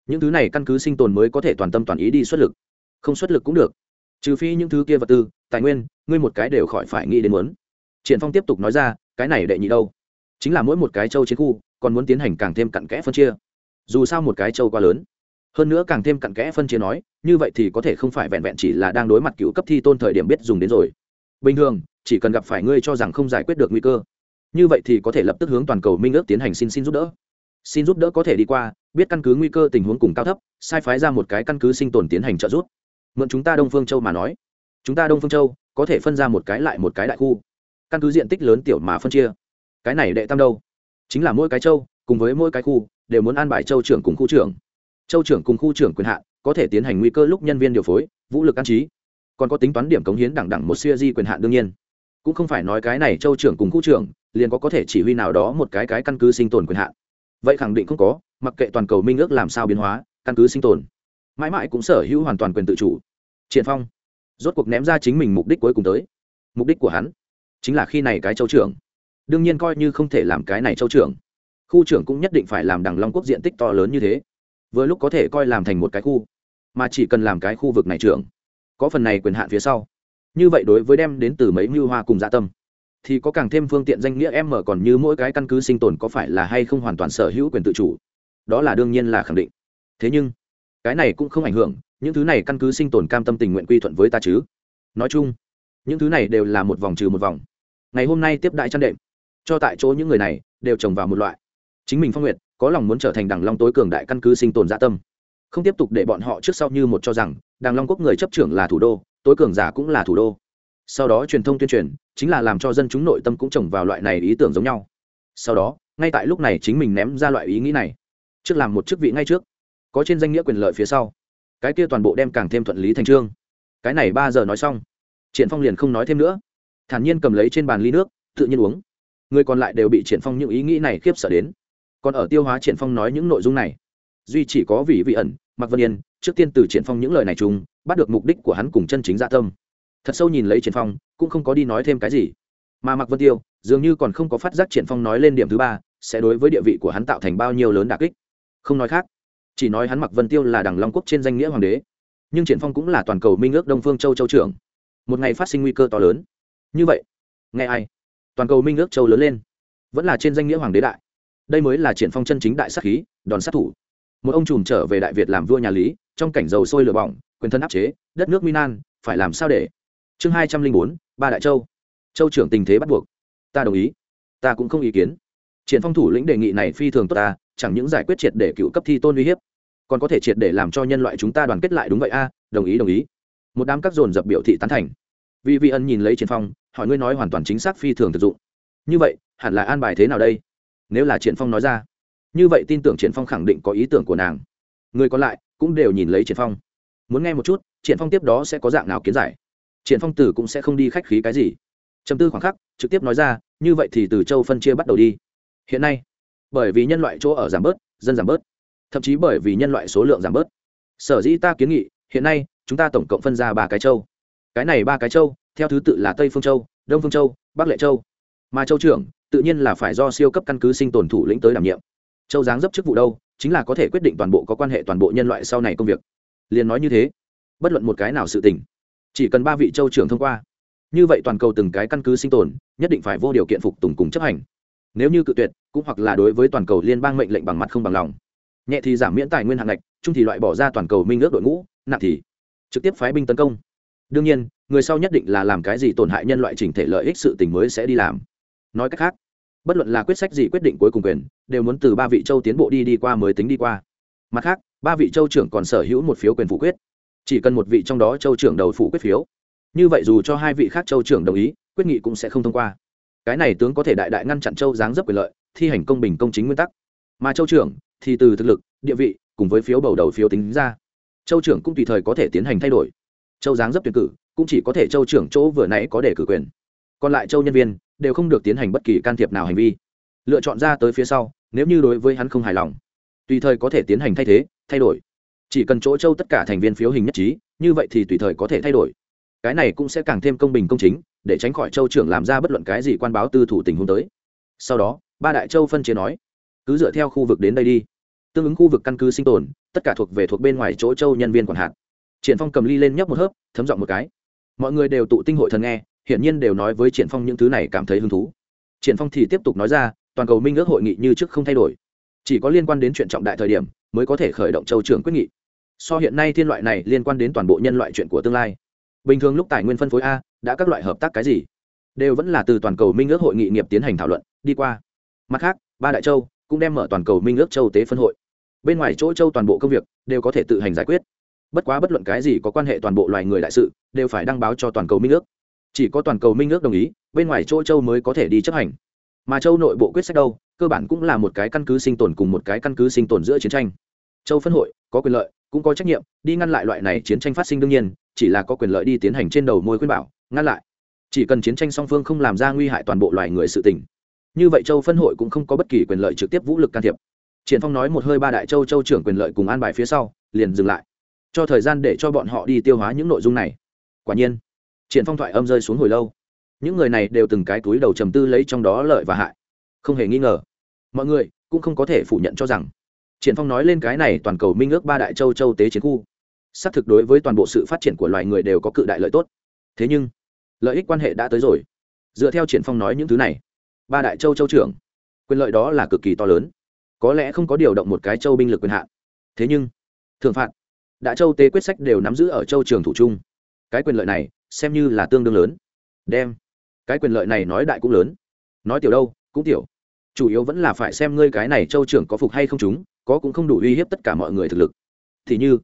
Những thứ này căn cứ sinh tồn mới có thể toàn tâm toàn ý đi xuất lực. Không xuất lực cũng được. Trừ phi những thứ kia vật tư, tài nguyên, ngươi một cái đều khỏi phải nghĩ đến muốn. Triển phong tiếp tục nói ra, cái này đệ nhị đâu? Chính là mỗi một cái châu chiến khu, còn muốn tiến hành càng thêm cặn kẽ phân chia. Dù sao một cái châu quá lớn hơn nữa càng thêm cặn kẽ phân chia nói, như vậy thì có thể không phải vẹn vẹn chỉ là đang đối mặt cựu cấp thi tôn thời điểm biết dùng đến rồi. Bình thường, chỉ cần gặp phải ngươi cho rằng không giải quyết được nguy cơ, như vậy thì có thể lập tức hướng toàn cầu minh ước tiến hành xin xin giúp đỡ. Xin giúp đỡ có thể đi qua, biết căn cứ nguy cơ tình huống cùng cao thấp, sai phái ra một cái căn cứ sinh tồn tiến hành trợ giúp. Mượn chúng ta đông phương châu mà nói, chúng ta đông phương châu có thể phân ra một cái lại một cái đại khu. Căn cứ diện tích lớn tiểu mà phân chia. Cái này đệ tam đâu? Chính là mỗi cái châu, cùng với mỗi cái khu, đều muốn an bài châu trưởng cùng khu trưởng châu trưởng cùng khu trưởng quyền hạn, có thể tiến hành nguy cơ lúc nhân viên điều phối, vũ lực an trí. Còn có tính toán điểm cống hiến đẳng đẳng một siêu di quyền hạn đương nhiên. Cũng không phải nói cái này châu trưởng cùng khu trưởng, liền có có thể chỉ huy nào đó một cái cái căn cứ sinh tồn quyền hạn. Vậy khẳng định không có, mặc kệ toàn cầu minh ước làm sao biến hóa, căn cứ sinh tồn. Mãi mãi cũng sở hữu hoàn toàn quyền tự chủ. Triển phong, rốt cuộc ném ra chính mình mục đích cuối cùng tới. Mục đích của hắn chính là khi này cái châu trưởng. Đương nhiên coi như không thể làm cái này châu trưởng. Khu trưởng cũng nhất định phải làm đằng long quốc diện tích to lớn như thế vừa lúc có thể coi làm thành một cái khu, mà chỉ cần làm cái khu vực này trưởng, có phần này quyền hạn phía sau. Như vậy đối với đem đến từ mấy mưu hoa cùng dạ tâm, thì có càng thêm phương tiện danh nghĩa em mở còn như mỗi cái căn cứ sinh tồn có phải là hay không hoàn toàn sở hữu quyền tự chủ. Đó là đương nhiên là khẳng định. Thế nhưng, cái này cũng không ảnh hưởng, những thứ này căn cứ sinh tồn cam tâm tình nguyện quy thuận với ta chứ. Nói chung, những thứ này đều là một vòng trừ một vòng. Ngày hôm nay tiếp đại chăn đệm, cho tại chỗ những người này đều trồng vào một loại. Chính mình phong nguyệt có lòng muốn trở thành đằng long tối cường đại căn cứ sinh tồn dạ tâm. Không tiếp tục để bọn họ trước sau như một cho rằng, đằng long quốc người chấp trưởng là thủ đô, tối cường giả cũng là thủ đô. Sau đó truyền thông tuyên truyền, chính là làm cho dân chúng nội tâm cũng trồng vào loại này ý tưởng giống nhau. Sau đó, ngay tại lúc này chính mình ném ra loại ý nghĩ này. Trước làm một chức vị ngay trước, có trên danh nghĩa quyền lợi phía sau. Cái kia toàn bộ đem càng thêm thuận lý thành trương. Cái này ba giờ nói xong, triển phong liền không nói thêm nữa. Thản nhiên cầm lấy trên bàn ly nước, tự nhiên uống. Người còn lại đều bị triển phong những ý nghĩ này khiếp sợ đến còn ở tiêu hóa triển phong nói những nội dung này. Duy chỉ có vị vị ẩn mặc vân yên, trước tiên từ triển phong những lời này chung, bắt được mục đích của hắn cùng chân chính dạ tâm. Thật sâu nhìn lấy triển phong, cũng không có đi nói thêm cái gì. Mà mặc vân tiêu, dường như còn không có phát giác triển phong nói lên điểm thứ ba, sẽ đối với địa vị của hắn tạo thành bao nhiêu lớn đả kích. Không nói khác, chỉ nói hắn mặc vân tiêu là đằng long quốc trên danh nghĩa hoàng đế. Nhưng triển phong cũng là toàn cầu minh ước đông phương châu châu trưởng. Một ngày phát sinh nguy cơ to lớn. Như vậy, nghe ai? Toàn cầu minh ước châu lớn lên. Vẫn là trên danh nghĩa hoàng đế đại đây mới là triển phong chân chính đại sát khí, đòn sát thủ. Một ông trùm trở về đại việt làm vua nhà lý, trong cảnh dầu sôi lửa bỏng, quyền thân áp chế, đất nước minan phải làm sao để? Chương hai trăm linh bốn, ba đại châu. Châu trưởng tình thế bắt buộc. Ta đồng ý. Ta cũng không ý kiến. Triển phong thủ lĩnh đề nghị này phi thường tốt ta, chẳng những giải quyết triệt để cựu cấp thi tôn uy hiếp, còn có thể triệt để làm cho nhân loại chúng ta đoàn kết lại đúng vậy a, đồng ý đồng ý. Một đám các dồn dập biểu thị tán thành. Vì vi ân nhìn lấy triển phong, hỏi ngươi nói hoàn toàn chính xác phi thường thực dụng. Như vậy, hẳn là an bài thế nào đây? Nếu là triển phong nói ra. Như vậy tin tưởng triển phong khẳng định có ý tưởng của nàng. Người còn lại cũng đều nhìn lấy triển phong. Muốn nghe một chút, triển phong tiếp đó sẽ có dạng nào kiến giải? Triển phong tử cũng sẽ không đi khách khí cái gì. Trầm tư khoảng khắc, trực tiếp nói ra, như vậy thì từ châu phân chia bắt đầu đi. Hiện nay, bởi vì nhân loại chỗ ở giảm bớt, dân giảm bớt, thậm chí bởi vì nhân loại số lượng giảm bớt. Sở dĩ ta kiến nghị, hiện nay, chúng ta tổng cộng phân ra ba cái châu. Cái này ba cái châu, theo thứ tự là tây phương châu, đông phương châu, bắc lệ châu. Mà châu trưởng tự nhiên là phải do siêu cấp căn cứ sinh tồn thủ lĩnh tới đảm nhiệm. Châu giáng dấp chức vụ đâu, chính là có thể quyết định toàn bộ có quan hệ toàn bộ nhân loại sau này công việc. Liền nói như thế, bất luận một cái nào sự tình, chỉ cần ba vị châu trưởng thông qua, như vậy toàn cầu từng cái căn cứ sinh tồn, nhất định phải vô điều kiện phục tùng cùng chấp hành. Nếu như cự tuyệt, cũng hoặc là đối với toàn cầu liên bang mệnh lệnh bằng mặt không bằng lòng. Nhẹ thì giảm miễn tài nguyên hạng ngạch trung thì loại bỏ ra toàn cầu minh ước đội ngũ, nặng thì trực tiếp phái binh tấn công. Đương nhiên, người sau nhất định là làm cái gì tổn hại nhân loại chỉnh thể lợi ích sự tình mới sẽ đi làm nói cách khác, bất luận là quyết sách gì quyết định cuối cùng quyền, đều muốn từ ba vị châu tiến bộ đi đi qua mới tính đi qua. Mặt khác, ba vị châu trưởng còn sở hữu một phiếu quyền phủ quyết. Chỉ cần một vị trong đó châu trưởng đầu phủ quyết phiếu. Như vậy dù cho hai vị khác châu trưởng đồng ý, quyết nghị cũng sẽ không thông qua. Cái này tướng có thể đại đại ngăn chặn châu giáng dấp quyền lợi, thi hành công bình công chính nguyên tắc. Mà châu trưởng thì từ thực lực, địa vị cùng với phiếu bầu đầu phiếu tính ra. Châu trưởng cũng tùy thời có thể tiến hành thay đổi. Châu giáng dấp tuyển cử cũng chỉ có thể châu trưởng chỗ vừa nãy có để cử quyền. Còn lại châu nhân viên đều không được tiến hành bất kỳ can thiệp nào hành vi. Lựa chọn ra tới phía sau, nếu như đối với hắn không hài lòng, tùy thời có thể tiến hành thay thế, thay đổi. Chỉ cần chỗ châu tất cả thành viên phiếu hình nhất trí, như vậy thì tùy thời có thể thay đổi. Cái này cũng sẽ càng thêm công bình công chính, để tránh khỏi châu trưởng làm ra bất luận cái gì quan báo tư thủ tình huống tới. Sau đó, ba đại châu phân chia nói, cứ dựa theo khu vực đến đây đi. Tương ứng khu vực căn cứ sinh tồn, tất cả thuộc về thuộc bên ngoài chỗ châu nhân viên quản hạt. Triển phong cầm ly lên nhấp một hớp, thấm giọng một cái. Mọi người đều tụ tinh hội thần nghe hiển nhiên đều nói với triển phong những thứ này cảm thấy hứng thú. Triển phong thì tiếp tục nói ra, toàn cầu minh ước hội nghị như trước không thay đổi. Chỉ có liên quan đến chuyện trọng đại thời điểm mới có thể khởi động châu trưởng quyết nghị. So hiện nay thiên loại này liên quan đến toàn bộ nhân loại chuyện của tương lai. Bình thường lúc tài nguyên phân phối a, đã các loại hợp tác cái gì? Đều vẫn là từ toàn cầu minh ước hội nghị nghiệp tiến hành thảo luận, đi qua. Mặt khác, ba đại châu cũng đem mở toàn cầu minh ước châu tế phân hội. Bên ngoài chỗ châu toàn bộ công việc đều có thể tự hành giải quyết. Bất quá bất luận cái gì có quan hệ toàn bộ loài người đại sự, đều phải đăng báo cho toàn cầu minh ước chỉ có toàn cầu minh ước đồng ý, bên ngoài chỗ châu mới có thể đi chấp hành. Mà châu nội bộ quyết sách đâu, cơ bản cũng là một cái căn cứ sinh tồn cùng một cái căn cứ sinh tồn giữa chiến tranh. Châu phân hội, có quyền lợi, cũng có trách nhiệm, đi ngăn lại loại này chiến tranh phát sinh đương nhiên, chỉ là có quyền lợi đi tiến hành trên đầu môi khuyên bảo, ngăn lại. Chỉ cần chiến tranh song phương không làm ra nguy hại toàn bộ loài người sự tình. Như vậy châu phân hội cũng không có bất kỳ quyền lợi trực tiếp vũ lực can thiệp. Triển phong nói một hơi ba đại châu châu trưởng quyền lợi cùng an bài phía sau, liền dừng lại. Cho thời gian để cho bọn họ đi tiêu hóa những nội dung này. Quả nhiên triển phong thoại âm rơi xuống hồi lâu. Những người này đều từng cái túi đầu trầm tư lấy trong đó lợi và hại. Không hề nghi ngờ, mọi người cũng không có thể phủ nhận cho rằng, triển phong nói lên cái này toàn cầu minh ước ba đại châu châu tế chiến khu. Xác thực đối với toàn bộ sự phát triển của loài người đều có cự đại lợi tốt. Thế nhưng, lợi ích quan hệ đã tới rồi. Dựa theo triển phong nói những thứ này, ba đại châu châu trưởng, quyền lợi đó là cực kỳ to lớn. Có lẽ không có điều động một cái châu binh lực quyền hạn. Thế nhưng thường phạt đã châu tế quyết sách đều nắm giữ ở châu trường thủ trung. Cái quyền lợi này xem như là tương đương lớn. Đem. Cái quyền lợi này nói đại cũng lớn. Nói tiểu đâu, cũng tiểu. Chủ yếu vẫn là phải xem ngươi cái này châu trưởng có phục hay không chúng, có cũng không đủ uy hiếp tất cả mọi người thực lực. Thì như,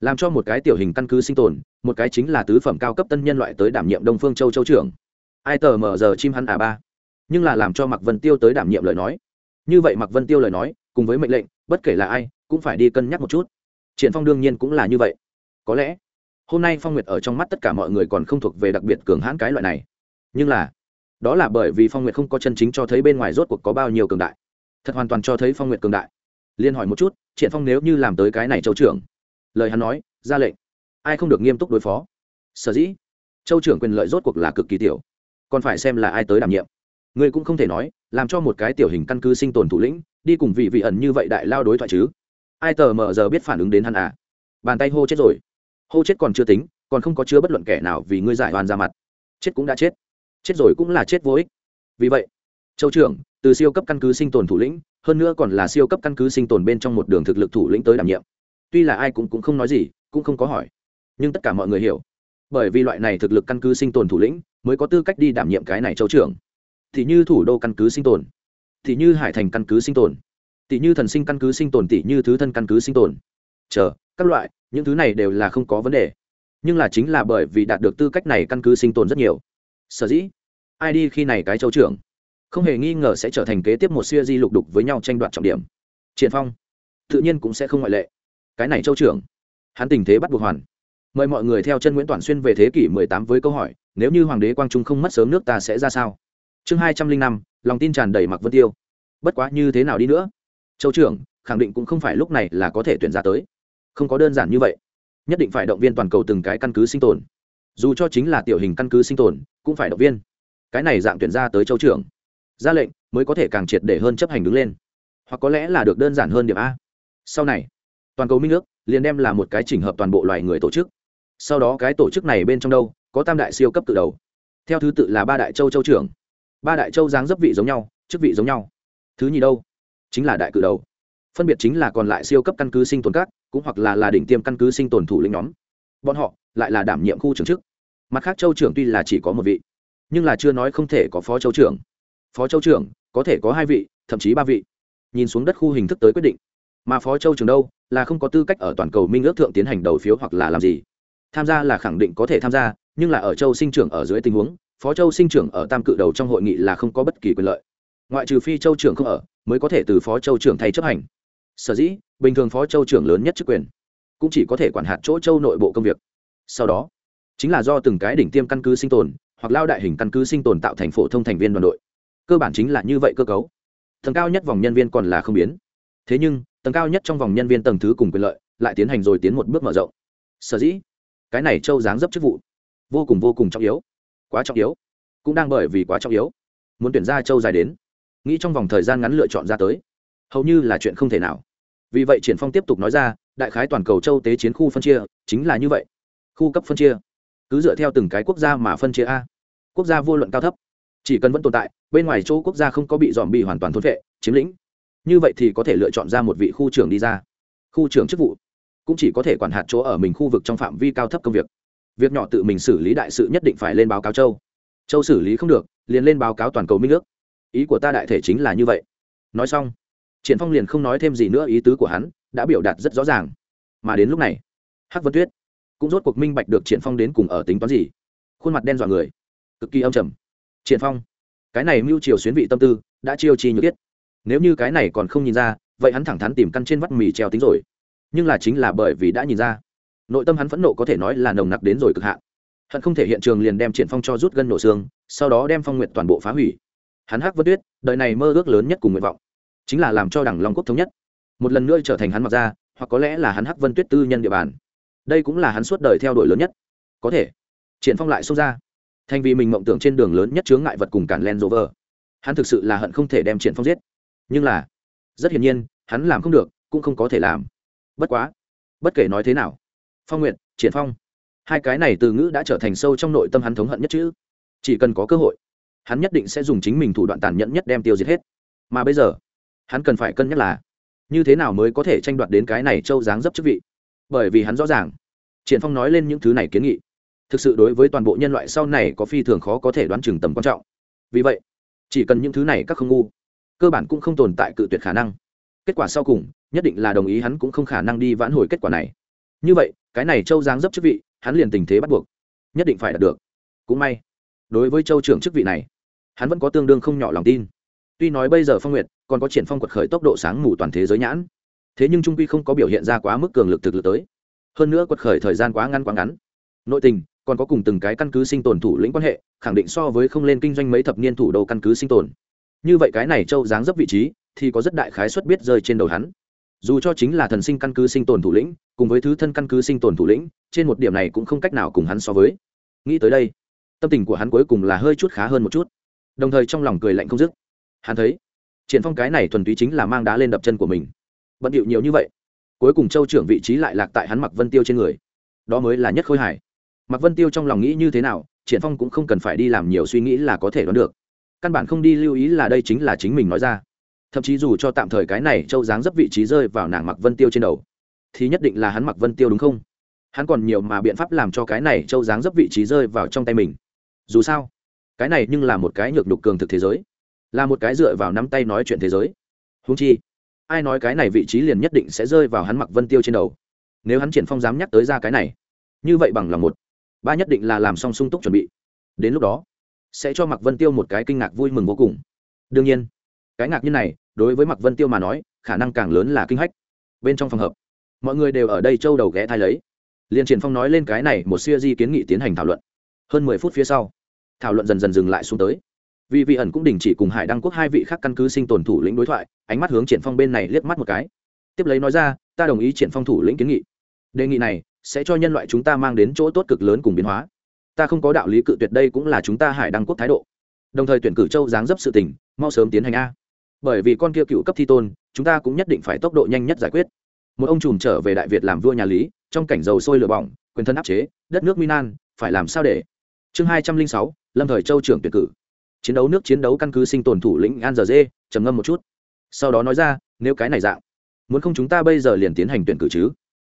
làm cho một cái tiểu hình căn cứ sinh tồn, một cái chính là tứ phẩm cao cấp tân nhân loại tới đảm nhiệm đông phương châu châu trưởng. Ai tờ mở giờ chim hắn à ba. Nhưng là làm cho mạc vân tiêu tới đảm nhiệm lời nói. Như vậy mạc vân tiêu lời nói, cùng với mệnh lệnh, bất kể là ai, cũng phải đi cân nhắc một chút. Triển phong đương nhiên cũng là như vậy. Có lẽ hôm nay phong nguyệt ở trong mắt tất cả mọi người còn không thuộc về đặc biệt cường hãn cái loại này. Nhưng là, đó là bởi vì phong nguyệt không có chân chính cho thấy bên ngoài rốt cuộc có bao nhiêu cường đại. Thật hoàn toàn cho thấy phong nguyệt cường đại. Liên hỏi một chút, triển phong nếu như làm tới cái này châu trưởng, lời hắn nói, ra lệnh. Ai không được nghiêm túc đối phó? Sở dĩ, châu trưởng quyền lợi rốt cuộc là cực kỳ tiểu. Còn phải xem là ai tới đảm nhiệm. Người cũng không thể nói, làm cho một cái tiểu hình căn cứ sinh tồn thủ lĩnh, đi cùng vị vị ẩn như vậy đại lao đối thoại chứ. Ai tờ mờ giờ biết phản ứng đến hắn à? Bàn tay hô chết rồi hô chết còn chưa tính còn không có chứa bất luận kẻ nào vì ngươi giải oan ra mặt. Chết cũng đã chết. Chết rồi cũng là chết vô ích. Vì vậy châu trưởng từ siêu cấp căn cứ sinh tồn thủ lĩnh hơn nữa còn là siêu cấp căn cứ sinh tồn bên trong một đường thực lực thủ lĩnh tới đảm nhiệm. Tuy là ai cũng, cũng không nói gì cũng không có hỏi. Nhưng tất cả mọi người hiểu. Bởi vì loại này thực lực căn cứ sinh tồn thủ lĩnh mới có tư cách đi đảm nhiệm cái này châu trưởng. Thì như thủ đô căn cứ sinh tồn. Thì như hải thành căn cứ sinh tồn. Tỷ như thần sinh căn cứ sinh tồn tỷ như thứ thân căn cứ sinh tồn. Chờ các loại, những thứ này đều là không có vấn đề. Nhưng là chính là bởi vì đạt được tư cách này căn cứ sinh tồn rất nhiều. Sở dĩ, ai đi khi này cái châu trưởng, không hề nghi ngờ sẽ trở thành kế tiếp một siêu di lục đục với nhau tranh đoạt trọng điểm. Triển phong, tự nhiên cũng sẽ không ngoại lệ. Cái này châu trưởng, hắn tình thế bắt buộc hoàn. Mời mọi người theo chân nguyễn toàn xuyên về thế kỷ 18 với câu hỏi, nếu như hoàng đế quang trung không mất sớm nước ta sẽ ra sao? Chương hai trăm linh năm, lòng tin tràn đầy mặc vân tiêu. Bất quá như thế nào đi nữa? Châu trưởng, khẳng định cũng không phải lúc này là có thể tuyển ra tới không có đơn giản như vậy. Nhất định phải động viên toàn cầu từng cái căn cứ sinh tồn. Dù cho chính là tiểu hình căn cứ sinh tồn, cũng phải động viên. Cái này dạng tuyển ra tới châu trưởng. Ra lệnh, mới có thể càng triệt để hơn chấp hành đứng lên. Hoặc có lẽ là được đơn giản hơn điểm a. Sau này, toàn cầu minh ước liền đem là một cái chỉnh hợp toàn bộ loài người tổ chức. Sau đó cái tổ chức này bên trong đâu, có tam đại siêu cấp tự đầu. Theo thứ tự là ba đại châu châu trưởng. Ba đại châu dáng dấp vị giống nhau, chức vị giống nhau. Thứ nhì đâu? Chính là đại cự đầu. Phân biệt chính là còn lại siêu cấp căn cứ sinh tồn các cũng hoặc là là đỉnh tiêm căn cứ sinh tồn thủ lĩnh nhóm. Bọn họ lại là đảm nhiệm khu trưởng chức. Mặt khác châu trưởng tuy là chỉ có một vị, nhưng là chưa nói không thể có phó châu trưởng. Phó châu trưởng có thể có hai vị, thậm chí ba vị. Nhìn xuống đất khu hình thức tới quyết định. Mà phó châu trưởng đâu, là không có tư cách ở toàn cầu minh ước thượng tiến hành đầu phiếu hoặc là làm gì. Tham gia là khẳng định có thể tham gia, nhưng là ở châu sinh trưởng ở dưới tình huống, phó châu sinh trưởng ở tam cự đầu trong hội nghị là không có bất kỳ quyền lợi. Ngoại trừ phi châu trưởng không ở, mới có thể từ phó châu trưởng thay chấp hành. Sở dĩ bình thường phó châu trưởng lớn nhất chức quyền, cũng chỉ có thể quản hạt chỗ châu nội bộ công việc. Sau đó, chính là do từng cái đỉnh tiêm căn cứ sinh tồn, hoặc lao đại hình căn cứ sinh tồn tạo thành phổ thông thành viên đoàn đội. Cơ bản chính là như vậy cơ cấu. Tầng cao nhất vòng nhân viên còn là không biến. Thế nhưng, tầng cao nhất trong vòng nhân viên tầng thứ cùng quyền lợi lại tiến hành rồi tiến một bước mở rộng. Sở dĩ, cái này châu dáng dấp chức vụ vô cùng vô cùng trọng yếu, quá trọng yếu, cũng đang bởi vì quá trọng yếu, muốn tuyển ra châu dài đến. Nghĩ trong vòng thời gian ngắn lựa chọn ra tới, hầu như là chuyện không thể nào vì vậy triển phong tiếp tục nói ra, đại khái toàn cầu châu tế chiến khu phân chia, chính là như vậy. Khu cấp phân chia. Cứ dựa theo từng cái quốc gia mà phân chia a. Quốc gia vô luận cao thấp. Chỉ cần vẫn tồn tại, bên ngoài chỗ quốc gia không có bị dòm bị hoàn toàn thôn vệ, chiếm lĩnh. Như vậy thì có thể lựa chọn ra một vị khu trưởng đi ra. Khu trưởng chức vụ. Cũng chỉ có thể quản hạt chỗ ở mình khu vực trong phạm vi cao thấp công việc. Việc nhỏ tự mình xử lý đại sự nhất định phải lên báo cáo châu. Châu xử lý không được, liền lên báo cáo toàn cầu minh ước. Ý của ta đại thể chính là như vậy. Nói xong triển phong liền không nói thêm gì nữa, ý tứ của hắn đã biểu đạt rất rõ ràng. Mà đến lúc này, hắc vân tuyết cũng rốt cuộc minh bạch được triển phong đến cùng ở tính toán gì. Khuôn mặt đen dọa người, cực kỳ âm trầm. Triển phong, cái này mưu triều xuyến vị tâm tư đã chiêu chi nhược biết nếu như cái này còn không nhìn ra, vậy hắn thẳng thắn tìm căn trên vắt mì treo tính rồi. Nhưng là chính là bởi vì đã nhìn ra, nội tâm hắn phẫn nộ có thể nói là nồng nặc đến rồi cực hạn. Hận không thể hiện trường liền đem triển phong cho rút gân nổ xương, sau đó đem phong nguyện toàn bộ phá hủy. Hắn hắc vân tuyết, đời này mơ ước lớn nhất cùng nguyện vọng chính là làm cho đảng long quốc thống nhất một lần nữa trở thành hắn mặc ra hoặc có lẽ là hắn hắc vân tuyết tư nhân địa bàn đây cũng là hắn suốt đời theo đuổi lớn nhất có thể triển phong lại xông ra thành vì mình mộng tưởng trên đường lớn nhất chướng ngại vật cùng cản len rover hắn thực sự là hận không thể đem triển phong giết nhưng là rất hiển nhiên hắn làm không được cũng không có thể làm bất quá bất kể nói thế nào phong nguyện triển phong hai cái này từ ngữ đã trở thành sâu trong nội tâm hắn thống hận nhất chứ chỉ cần có cơ hội hắn nhất định sẽ dùng chính mình thủ đoạn tàn nhẫn nhất đem tiêu diệt hết mà bây giờ hắn cần phải cân nhắc là, như thế nào mới có thể tranh đoạt đến cái này châu dáng dấp chức vị? Bởi vì hắn rõ ràng, triển phong nói lên những thứ này kiến nghị. Thực sự đối với toàn bộ nhân loại sau này có phi thường khó có thể đoán chừng tầm quan trọng. Vì vậy, chỉ cần những thứ này các không ngu, cơ bản cũng không tồn tại cự tuyệt khả năng. Kết quả sau cùng, nhất định là đồng ý hắn cũng không khả năng đi vãn hồi kết quả này. Như vậy, cái này châu giáng dấp chức vị, hắn liền tình thế bắt buộc. Nhất định phải đạt được. Cũng may, đối với châu trưởng chức vị này, hắn vẫn có tương đương không nhỏ lòng tin. Tuy nói bây giờ phong nguyệt còn có triển phong quật khởi tốc độ sáng mù toàn thế giới nhãn. Thế nhưng trung quy không có biểu hiện ra quá mức cường lực thực lực tới. Hơn nữa quật khởi thời gian quá ngắn quá ngắn. Nội tình, còn có cùng từng cái căn cứ sinh tồn thủ lĩnh quan hệ, khẳng định so với không lên kinh doanh mấy thập niên thủ đầu căn cứ sinh tồn. Như vậy cái này châu dáng dấp vị trí, thì có rất đại khái suất biết rơi trên đầu hắn. Dù cho chính là thần sinh căn cứ sinh tồn thủ lĩnh, cùng với thứ thân căn cứ sinh tồn thủ lĩnh, trên một điểm này cũng không cách nào cùng hắn so với. Nghĩ tới đây, tâm tình của hắn cuối cùng là hơi chút khá hơn một chút. Đồng thời trong lòng cười lạnh không dứt. Hắn thấy triển phong cái này thuần túy chính là mang đá lên đập chân của mình. Bận điệu nhiều như vậy, cuối cùng châu trưởng vị trí lại lạc tại hắn mặc vân tiêu trên người. Đó mới là nhất khôi hài. Mặc vân tiêu trong lòng nghĩ như thế nào, triển phong cũng không cần phải đi làm nhiều suy nghĩ là có thể đoán được. Căn bản không đi lưu ý là đây chính là chính mình nói ra. Thậm chí dù cho tạm thời cái này châu dáng dấp vị trí rơi vào nàng mặc vân tiêu trên đầu, thì nhất định là hắn mặc vân tiêu đúng không? Hắn còn nhiều mà biện pháp làm cho cái này châu dáng dấp vị trí rơi vào trong tay mình. Dù sao, cái này nhưng là một cái nhược đục cường thực thế giới là một cái dựa vào nắm tay nói chuyện thế giới. Húng chi, ai nói cái này vị trí liền nhất định sẽ rơi vào hắn mặc vân tiêu trên đầu. Nếu hắn triển phong dám nhắc tới ra cái này, như vậy bằng là một. Ba nhất định là làm xong sung túc chuẩn bị. Đến lúc đó, sẽ cho mặc vân tiêu một cái kinh ngạc vui mừng vô cùng. Đương nhiên, cái ngạc như này, đối với mặc vân tiêu mà nói, khả năng càng lớn là kinh hách. Bên trong phòng hợp mọi người đều ở đây trâu đầu ghé thai lấy. Liền triển phong nói lên cái này một siêu di kiến nghị tiến hành thảo luận. Hơn mười phút phía sau, thảo luận dần dần dừng lại xuống tới vì vị ẩn cũng đình chỉ cùng hải đăng quốc hai vị khác căn cứ sinh tồn thủ lĩnh đối thoại, ánh mắt hướng triển phong bên này liếc mắt một cái. Tiếp lấy nói ra, ta đồng ý triển phong thủ lĩnh kiến nghị. Đề nghị này sẽ cho nhân loại chúng ta mang đến chỗ tốt cực lớn cùng biến hóa. Ta không có đạo lý cự tuyệt đây cũng là chúng ta hải đăng quốc thái độ. Đồng thời tuyển cử châu giáng dấp sự tình, mau sớm tiến hành a. Bởi vì con kia cựu cấp thi tôn, chúng ta cũng nhất định phải tốc độ nhanh nhất giải quyết. Một ông trùm trở về đại việt làm vua nhà lý, trong cảnh dầu sôi lửa bỏng, quyền thân áp chế, đất nước minan phải làm sao để? Chương hai trăm linh sáu, lâm thời châu trưởng tuyển cử chiến đấu nước chiến đấu căn cứ sinh tồn thủ lĩnh an giờ dê trầm ngâm một chút. Sau đó nói ra, nếu cái này dạng, muốn không chúng ta bây giờ liền tiến hành tuyển cử chứ?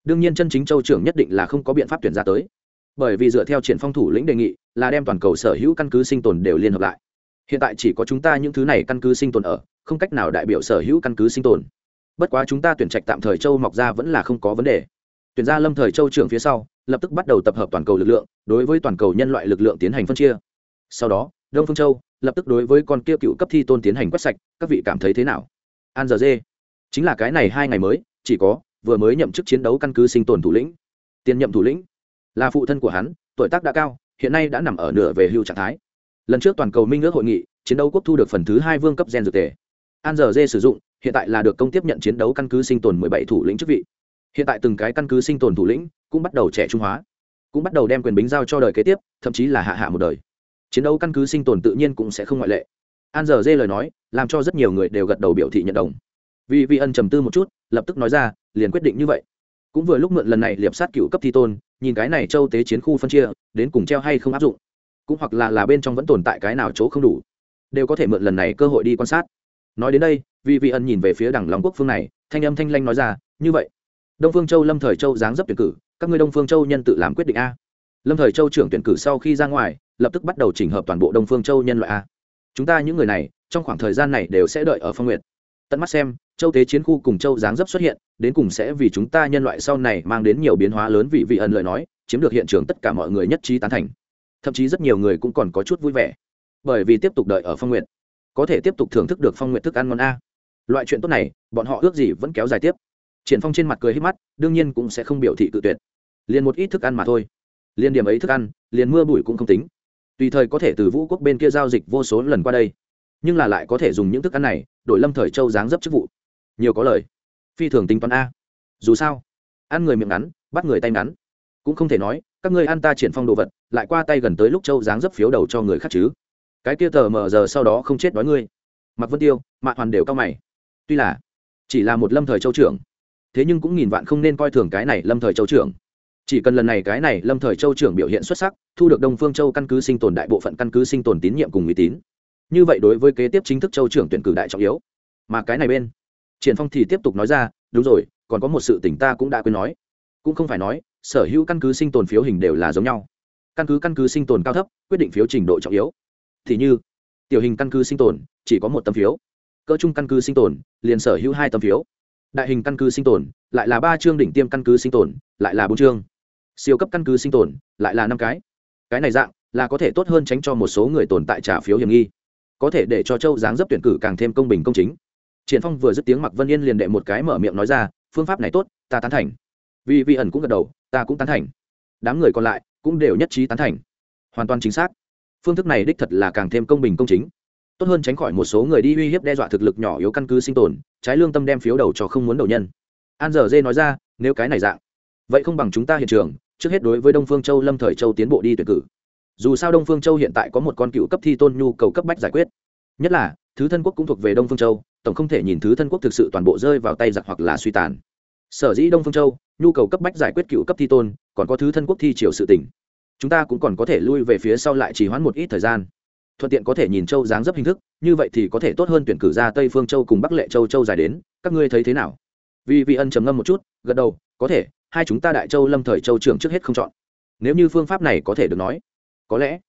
Đương nhiên chân chính châu trưởng nhất định là không có biện pháp tuyển ra tới. Bởi vì dựa theo triển phong thủ lĩnh đề nghị, là đem toàn cầu sở hữu căn cứ sinh tồn đều liên hợp lại. Hiện tại chỉ có chúng ta những thứ này căn cứ sinh tồn ở, không cách nào đại biểu sở hữu căn cứ sinh tồn. Bất quá chúng ta tuyển trạch tạm thời châu mọc ra vẫn là không có vấn đề. Tuyển ra lâm thời châu trưởng phía sau, lập tức bắt đầu tập hợp toàn cầu lực lượng, đối với toàn cầu nhân loại lực lượng tiến hành phân chia. Sau đó, đông phương châu lập tức đối với con kia cựu cấp thi tôn tiến hành quét sạch, các vị cảm thấy thế nào? An giờ dê, chính là cái này hai ngày mới, chỉ có, vừa mới nhậm chức chiến đấu căn cứ sinh tồn thủ lĩnh. Tiền nhậm thủ lĩnh, là phụ thân của hắn, tuổi tác đã cao, hiện nay đã nằm ở nửa về hưu trạng thái. Lần trước toàn cầu minh ước hội nghị, chiến đấu quốc thu được phần thứ hai vương cấp gen dược tề. An giờ dê sử dụng, hiện tại là được công tiếp nhận chiến đấu căn cứ sinh tồn mười bảy thủ lĩnh chức vị. Hiện tại từng cái căn cứ sinh tồn thủ lĩnh cũng bắt đầu trẻ trung hóa, cũng bắt đầu đem quyền bính giao cho đời kế tiếp, thậm chí là hạ hạ một đời chiến đấu căn cứ sinh tồn tự nhiên cũng sẽ không ngoại lệ. An giờ dê lời nói, làm cho rất nhiều người đều gật đầu biểu thị nhận đồng. Vì vị ân trầm tư một chút, lập tức nói ra, liền quyết định như vậy. Cũng vừa lúc mượn lần này liệp sát cựu cấp thi tôn, nhìn cái này châu tế chiến khu phân chia, đến cùng treo hay không áp dụng. Cũng hoặc là là bên trong vẫn tồn tại cái nào chỗ không đủ, đều có thể mượn lần này cơ hội đi quan sát. Nói đến đây vì vị ân nhìn về phía đảng lòng quốc phương này, thanh âm thanh lanh nói ra, như vậy, đông phương châu lâm thời châu giáng dấp tuyển cử, các ngươi đông phương châu nhân tự làm quyết định a lâm thời châu trưởng tuyển cử sau khi ra ngoài lập tức bắt đầu chỉnh hợp toàn bộ đông phương châu nhân loại a. Chúng ta những người này trong khoảng thời gian này đều sẽ đợi ở phong Nguyệt, tận mắt xem châu tế chiến khu cùng châu giáng dấp xuất hiện đến cùng sẽ vì chúng ta nhân loại sau này mang đến nhiều biến hóa lớn vì vị ẩn lời nói chiếm được hiện trường tất cả mọi người nhất trí tán thành. Thậm chí rất nhiều người cũng còn có chút vui vẻ. Bởi vì tiếp tục đợi ở phong nguyện có thể tiếp tục thưởng thức được phong nguyện thức ăn ngon a. Loại chuyện tốt này bọn họ ước gì vẫn kéo dài tiếp. Triển phong trên mặt cười hết mắt đương nhiên cũng sẽ không biểu thị tự tuyệt. Liền một ít thức ăn mà thôi liên điểm ấy thức ăn, liền mưa bụi cũng không tính. Tùy thời có thể từ vũ quốc bên kia giao dịch vô số lần qua đây. Nhưng là lại có thể dùng những thức ăn này, đổi lâm thời châu dáng dấp chức vụ. Nhiều có lời. Phi thường tính toán a. Dù sao, ăn người miệng ngắn, bắt người tay ngắn. Cũng không thể nói, các ngươi ăn ta triển phong đồ vật, lại qua tay gần tới lúc châu dáng dấp phiếu đầu cho người khác chứ. Cái kia tờ mờ giờ sau đó không chết đói ngươi. Mặc vân tiêu, mạ hoàn đều cao mày. Tuy là, chỉ là một lâm thời châu trưởng. Thế nhưng cũng nghìn vạn không nên coi thường cái này lâm thời châu trưởng chỉ cần lần này cái này lâm thời châu trưởng biểu hiện xuất sắc, thu được đông phương châu căn cứ sinh tồn đại bộ phận căn cứ sinh tồn tín nhiệm cùng uy tín. Như vậy đối với kế tiếp chính thức châu trưởng tuyển cử đại trọng yếu. Mà cái này bên, triển phong thì tiếp tục nói ra, đúng rồi, còn có một sự tỉnh ta cũng đã quên nói. Cũng không phải nói, sở hữu căn cứ sinh tồn phiếu hình đều là giống nhau. Căn cứ căn cứ sinh tồn cao thấp, quyết định phiếu trình độ trọng yếu. Thì như, tiểu hình căn cứ sinh tồn, chỉ có một tấm phiếu. Cỡ trung căn cứ sinh tồn, liền sở hữu hai tấm phiếu. Đại hình căn cứ sinh tồn, lại là ba chương đỉnh tiêm căn cứ sinh tồn, lại là bốn chương siêu cấp căn cứ sinh tồn, lại là năm cái. Cái này dạng là có thể tốt hơn tránh cho một số người tồn tại trả phiếu hiểm nghi. Có thể để cho châu giáng dấp tuyển cử càng thêm công bình công chính. Triển phong vừa dứt tiếng mặc vân yên liền đệ một cái mở miệng nói ra, phương pháp này tốt, ta tán thành. Vì vị ẩn cũng gật đầu, ta cũng tán thành. Đám người còn lại cũng đều nhất trí tán thành. Hoàn toàn chính xác. Phương thức này đích thật là càng thêm công bình công chính. Tốt hơn tránh khỏi một số người đi uy hiếp đe dọa thực lực nhỏ yếu căn cứ sinh tồn, trái lương tâm đem phiếu đầu cho không muốn đầu nhân. An giờ dê nói ra, nếu cái này dạng, vậy không bằng chúng ta hiện trường trước hết đối với đông phương châu lâm thời châu tiến bộ đi tuyển cử. Dù sao đông phương châu hiện tại có một con cựu cấp thi tôn nhu cầu cấp bách giải quyết. Nhất là, thứ thân quốc cũng thuộc về đông phương châu, tổng không thể nhìn thứ thân quốc thực sự toàn bộ rơi vào tay giặc hoặc là suy tàn. Sở dĩ đông phương châu, nhu cầu cấp bách giải quyết cựu cấp thi tôn, còn có thứ thân quốc thi triều sự tỉnh chúng ta cũng còn có thể lui về phía sau lại chỉ hoãn một ít thời gian. Thuận tiện có thể nhìn châu dáng dấp hình thức, như vậy thì có thể tốt hơn tuyển cử ra tây phương châu cùng bắc lệ châu châu dài đến. Các ngươi thấy thế nào? Vì vị ân trầm ngâm một chút, gật đầu, có thể hai chúng ta đại châu lâm thời châu trưởng trước hết không chọn. Nếu như phương pháp này có thể được nói, có lẽ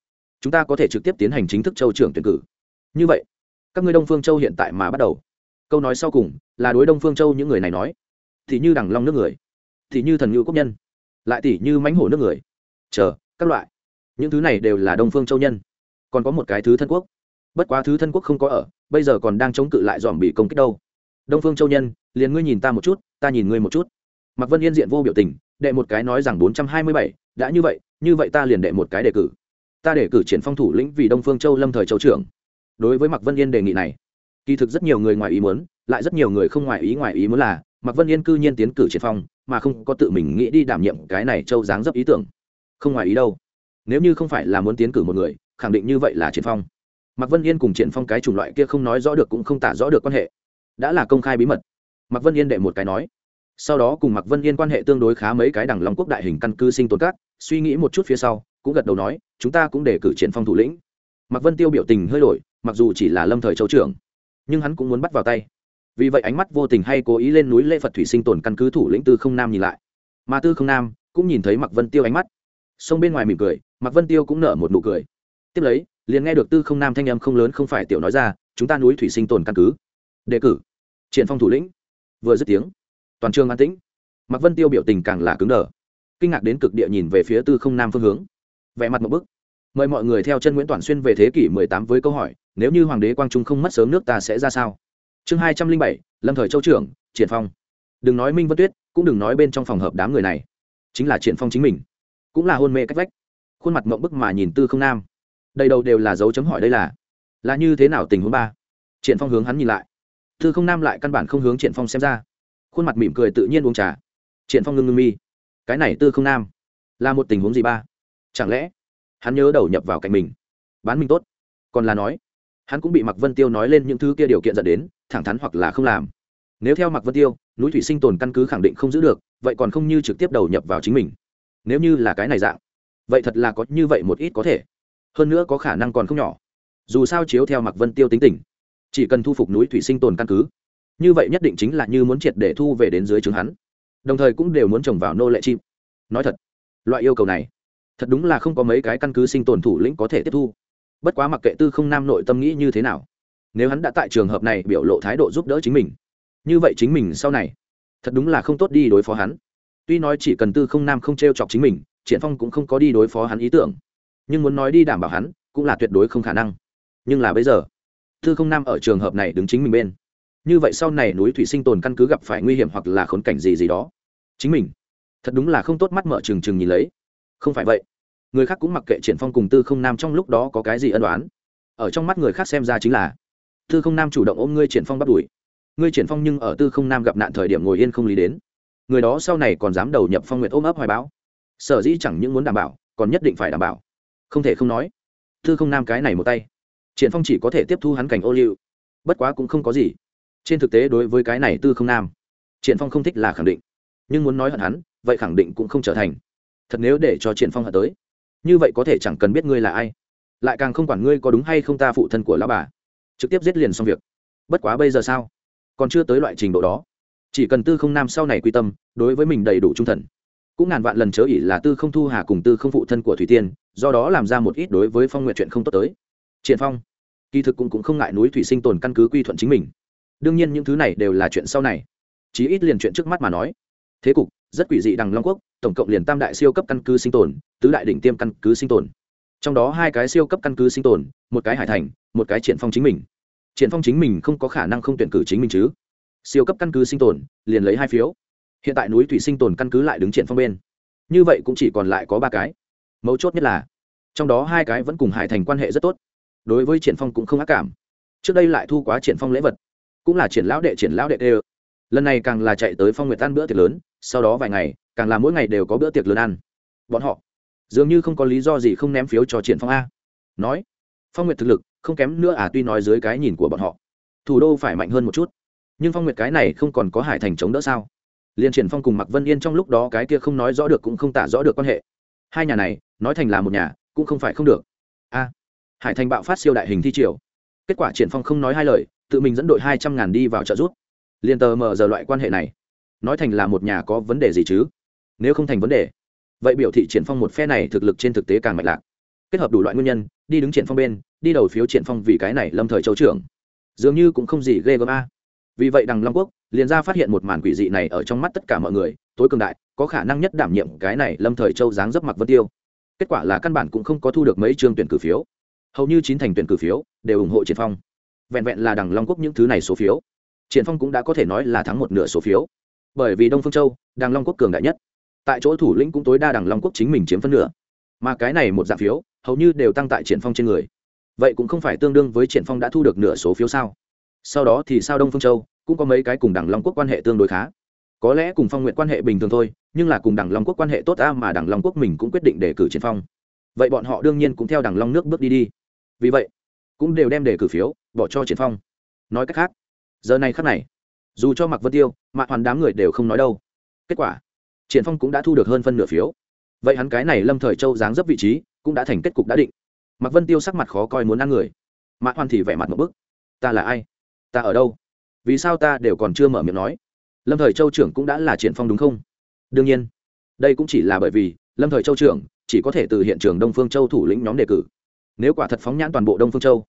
chúng ta có thể trực tiếp tiến hành chính thức châu trưởng tuyển cử. Như vậy, các ngươi đông phương châu hiện tại mà bắt đầu. Câu nói sau cùng là đối đông phương châu những người này nói, thì như đằng long nước người, thì như thần ngữ quốc nhân, lại tỷ như mãnh hổ nước người. Chờ, các loại, những thứ này đều là đông phương châu nhân. Còn có một cái thứ thân quốc. Bất quá thứ thân quốc không có ở, bây giờ còn đang chống cự lại dòm bị công kích đâu. Đông phương châu nhân, liền ngươi nhìn ta một chút, ta nhìn ngươi một chút mạc vân yên diện vô biểu tình, đệ một cái nói rằng bốn trăm hai mươi bảy, đã như vậy như vậy ta liền đệ một cái đề cử. Ta đề cử triển phong thủ lĩnh vì đông phương châu lâm thời châu trưởng. Đối với mạc vân yên đề nghị này, kỳ thực rất nhiều người ngoài ý muốn, lại rất nhiều người không ngoài ý ngoài ý muốn là, mạc vân yên cư nhiên tiến cử triển phong, mà không có tự mình nghĩ đi đảm nhiệm cái này châu dáng dấp ý tưởng. Không ngoài ý đâu. Nếu như không phải là muốn tiến cử một người, khẳng định như vậy là triển phong. Mạc vân yên cùng triển phong cái chủng loại kia không nói rõ được cũng không tả rõ được quan hệ. Đã là công khai bí mật. Mạc vân yên đệ một cái nói sau đó cùng mạc vân yên quan hệ tương đối khá mấy cái đẳng long quốc đại hình căn cứ sinh tồn các, suy nghĩ một chút phía sau, cũng gật đầu nói, chúng ta cũng để cử triển phong thủ lĩnh. Mạc vân tiêu biểu tình hơi đổi, mặc dù chỉ là lâm thời châu trưởng, nhưng hắn cũng muốn bắt vào tay. Vì vậy ánh mắt vô tình hay cố ý lên núi lễ phật thủy sinh tồn căn cứ thủ lĩnh tư không nam nhìn lại. Mà tư không nam cũng nhìn thấy mạc vân tiêu ánh mắt. Sông bên ngoài mỉm cười, mạc vân tiêu cũng nở một nụ cười. Tiếp lấy, liền nghe được tư không nam thanh âm không lớn không phải tiểu nói ra, chúng ta núi thủy sinh tồn căn cứ, đề cử triển phong thủ lĩnh. Vừa dứt tiếng toàn trường an tĩnh. Mạc vân tiêu biểu tình càng là cứng đờ. Kinh ngạc đến cực địa nhìn về phía tư không nam phương hướng. Vẻ mặt một bức. Mời mọi người theo chân nguyễn toàn xuyên về thế kỷ 18 với câu hỏi nếu như hoàng đế quang trung không mất sớm nước ta sẽ ra sao? Chương 207, lâm thời châu trưởng triển phong. Đừng nói minh vân tuyết cũng đừng nói bên trong phòng hợp đám người này. Chính là triển phong chính mình. Cũng là hôn mê cách vách. Khuôn mặt mộng bức mà nhìn tư không nam. Đầy đầu đều là dấu chấm hỏi đây là là như thế nào tình huống ba? Triển phong hướng hắn nhìn lại. Tư không nam lại căn bản không hướng triển phong xem ra khuôn mặt mỉm cười tự nhiên uống trà. Triển phong ngưng ngưng mi. Cái này tư không nam. Là một tình huống gì ba? Chẳng lẽ hắn nhớ đầu nhập vào cạnh mình? Bán mình tốt. Còn là nói, hắn cũng bị mặc vân tiêu nói lên những thứ kia điều kiện dẫn đến, thẳng thắn hoặc là không làm. Nếu theo mặc vân tiêu, núi thủy sinh tồn căn cứ khẳng định không giữ được, vậy còn không như trực tiếp đầu nhập vào chính mình. Nếu như là cái này dạng, vậy thật là có như vậy một ít có thể. Hơn nữa có khả năng còn không nhỏ. Dù sao chiếu theo mặc vân tiêu tính tình, chỉ cần thu phục núi thủy sinh tồn căn cứ như vậy nhất định chính là như muốn triệt để thu về đến dưới trướng hắn. Đồng thời cũng đều muốn trồng vào nô lệ chim. Nói thật, loại yêu cầu này, thật đúng là không có mấy cái căn cứ sinh tồn thủ lĩnh có thể tiếp thu. Bất quá mặc kệ tư không nam nội tâm nghĩ như thế nào, nếu hắn đã tại trường hợp này biểu lộ thái độ giúp đỡ chính mình, như vậy chính mình sau này, thật đúng là không tốt đi đối phó hắn. Tuy nói chỉ cần tư không nam không t r e o chọc chính mình, triển phong cũng không có đi đối phó hắn ý tưởng, nhưng muốn nói đi đảm bảo hắn cũng là tuyệt đối không khả năng. Nhưng là bây giờ, tư không nam ở trường hợp này đứng chính mình bên như vậy sau này núi thủy sinh tồn căn cứ gặp phải nguy hiểm hoặc là khốn cảnh gì gì đó. Chính mình, thật đúng là không tốt mắt mở trừng trừng nhìn lấy. Không phải vậy. Người khác cũng mặc kệ triển phong cùng tư không nam trong lúc đó có cái gì ân đoán ở trong mắt người khác xem ra chính là, tư không nam chủ động ôm ngươi triển phong bắt đuổi ngươi triển phong nhưng ở tư không nam gặp nạn thời điểm ngồi yên không lý đến. Người đó sau này còn dám đầu nhập phong nguyện ôm ấp hoài báo sở dĩ chẳng những muốn đảm bảo, còn nhất định phải đảm bảo. Không thể không nói, tư không nam cái này một tay. Triển phong chỉ có thể tiếp thu hắn cảnh ô liu. Bất quá cũng không có gì trên thực tế đối với cái này tư không nam triển phong không thích là khẳng định. Nhưng muốn nói hận hắn vậy khẳng định cũng không trở thành. Thật nếu để cho triển phong hận tới như vậy có thể chẳng cần biết ngươi là ai. Lại càng không quản ngươi có đúng hay không ta phụ thân của lão bà. Trực tiếp giết liền xong việc. Bất quá bây giờ sao? Còn chưa tới loại trình độ đó. Chỉ cần tư không nam sau này quy tâm đối với mình đầy đủ trung thần. Cũng ngàn vạn lần chớ ỉ là tư không thu hà cùng tư không phụ thân của thủy tiên do đó làm ra một ít đối với phong nguyện chuyện không tốt tới. Triển phong kỳ thực cũng, cũng không ngại núi thủy sinh tồn căn cứ quy thuận chính mình đương nhiên những thứ này đều là chuyện sau này. Chí ít liền chuyện trước mắt mà nói. Thế cục, rất quỷ dị đằng long quốc, tổng cộng liền tam đại siêu cấp căn cứ sinh tồn, tứ đại đỉnh tiêm căn cứ sinh tồn. Trong đó hai cái siêu cấp căn cứ sinh tồn, một cái hải thành, một cái triển phong chính mình. Triển phong chính mình không có khả năng không tuyển cử chính mình chứ. Siêu cấp căn cứ sinh tồn, liền lấy hai phiếu. Hiện tại núi thủy sinh tồn căn cứ lại đứng triển phong bên. Như vậy cũng chỉ còn lại có ba cái. Mấu chốt nhất là, trong đó hai cái vẫn cùng hải thành quan hệ rất tốt. Đối với triển phong cũng không ác cảm. Trước đây lại thu quá triển phong lễ vật cũng là triển lão đệ, triển lão đệ đều. lần này càng là chạy tới phong nguyệt ăn bữa tiệc lớn, sau đó vài ngày, càng là mỗi ngày đều có bữa tiệc lớn ăn. Bọn họ dường như không có lý do gì không ném phiếu cho triển phong a. Nói, phong nguyệt thực lực không kém nữa à tuy nói dưới cái nhìn của bọn họ, thủ đô phải mạnh hơn một chút. Nhưng phong nguyệt cái này không còn có hải thành chống đỡ sao? Liên triển phong cùng mặc vân yên trong lúc đó cái kia không nói rõ được cũng không tả rõ được quan hệ. Hai nhà này, nói thành là một nhà, cũng không phải không được. A, hải thành bạo phát siêu đại hình thi triều. Kết quả triển phong không nói hai lời tự mình dẫn đội hai trăm ngàn đi vào trợ giúp. Liền tờ mờ giờ loại quan hệ này, nói thành là một nhà có vấn đề gì chứ? Nếu không thành vấn đề, vậy biểu thị triển phong một phe này thực lực trên thực tế càng mạnh lạc. Kết hợp đủ loại nguyên nhân, đi đứng triển phong bên, đi đầu phiếu triển phong vì cái này lâm thời châu trưởng. Dường như cũng không gì ghê gớm a. Vì vậy đằng long quốc liền ra phát hiện một màn quỷ dị này ở trong mắt tất cả mọi người, tối cường đại, có khả năng nhất đảm nhiệm cái này lâm thời châu dáng dấp mặc vân tiêu. Kết quả là căn bản cũng không có thu được mấy chương tuyển cử phiếu. Hầu như chín thành tuyển cử phiếu đều ủng hộ triển phong vẹn vẹn là đằng long quốc những thứ này số phiếu triển phong cũng đã có thể nói là thắng một nửa số phiếu bởi vì đông phương châu đằng long quốc cường đại nhất tại chỗ thủ lĩnh cũng tối đa đằng long quốc chính mình chiếm phân nửa mà cái này một dạng phiếu hầu như đều tăng tại triển phong trên người vậy cũng không phải tương đương với triển phong đã thu được nửa số phiếu sao sau đó thì sao đông phương châu cũng có mấy cái cùng đằng long quốc quan hệ tương đối khá có lẽ cùng phong nguyện quan hệ bình thường thôi nhưng là cùng đằng long quốc quan hệ tốt a mà đằng long quốc mình cũng quyết định đề cử triển phong vậy bọn họ đương nhiên cũng theo đằng long nước bước đi đi vì vậy cũng đều đem đề cử phiếu bỏ cho triển phong. Nói cách khác, giờ này khắc này, dù cho mặc vân tiêu mạ hoàn đám người đều không nói đâu. Kết quả, triển phong cũng đã thu được hơn phân nửa phiếu. Vậy hắn cái này lâm thời châu dáng dấp vị trí, cũng đã thành kết cục đã định. Mặc vân tiêu sắc mặt khó coi muốn ăn người. Mạ hoàn thì vẻ mặt một bức. Ta là ai? Ta ở đâu? Vì sao ta đều còn chưa mở miệng nói? Lâm thời châu trưởng cũng đã là triển phong đúng không? Đương nhiên. Đây cũng chỉ là bởi vì, lâm thời châu trưởng chỉ có thể từ hiện trường đông phương châu thủ lĩnh nhóm đề cử. Nếu quả thật phóng nhãn toàn bộ đông phương châu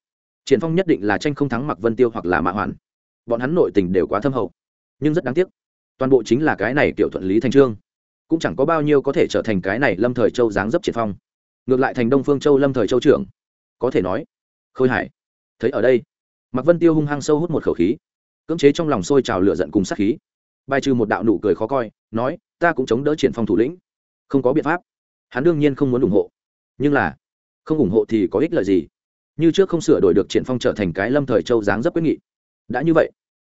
triển phong nhất định là tranh không thắng mặc vân tiêu hoặc là Mã hoàn. Bọn hắn nội tình đều quá thâm hậu. Nhưng rất đáng tiếc, toàn bộ chính là cái này tiểu thuận lý thành trương. Cũng chẳng có bao nhiêu có thể trở thành cái này lâm thời châu dáng dấp triển phong. Ngược lại thành đông phương châu lâm thời châu trưởng. Có thể nói, khôi hải, thấy ở đây Mặc vân tiêu hung hăng sâu hút một khẩu khí, cưỡng chế trong lòng sôi trào lửa giận cùng sát khí. Bài trừ một đạo nụ cười khó coi, nói, ta cũng chống đỡ triển phong thủ lĩnh, không có biện pháp. Hắn đương nhiên không muốn ủng hộ. Nhưng là, không ủng hộ thì có ích lợi gì? Như trước không sửa đổi được triển phong trở thành cái lâm thời châu dáng dấp quyết nghị. Đã như vậy,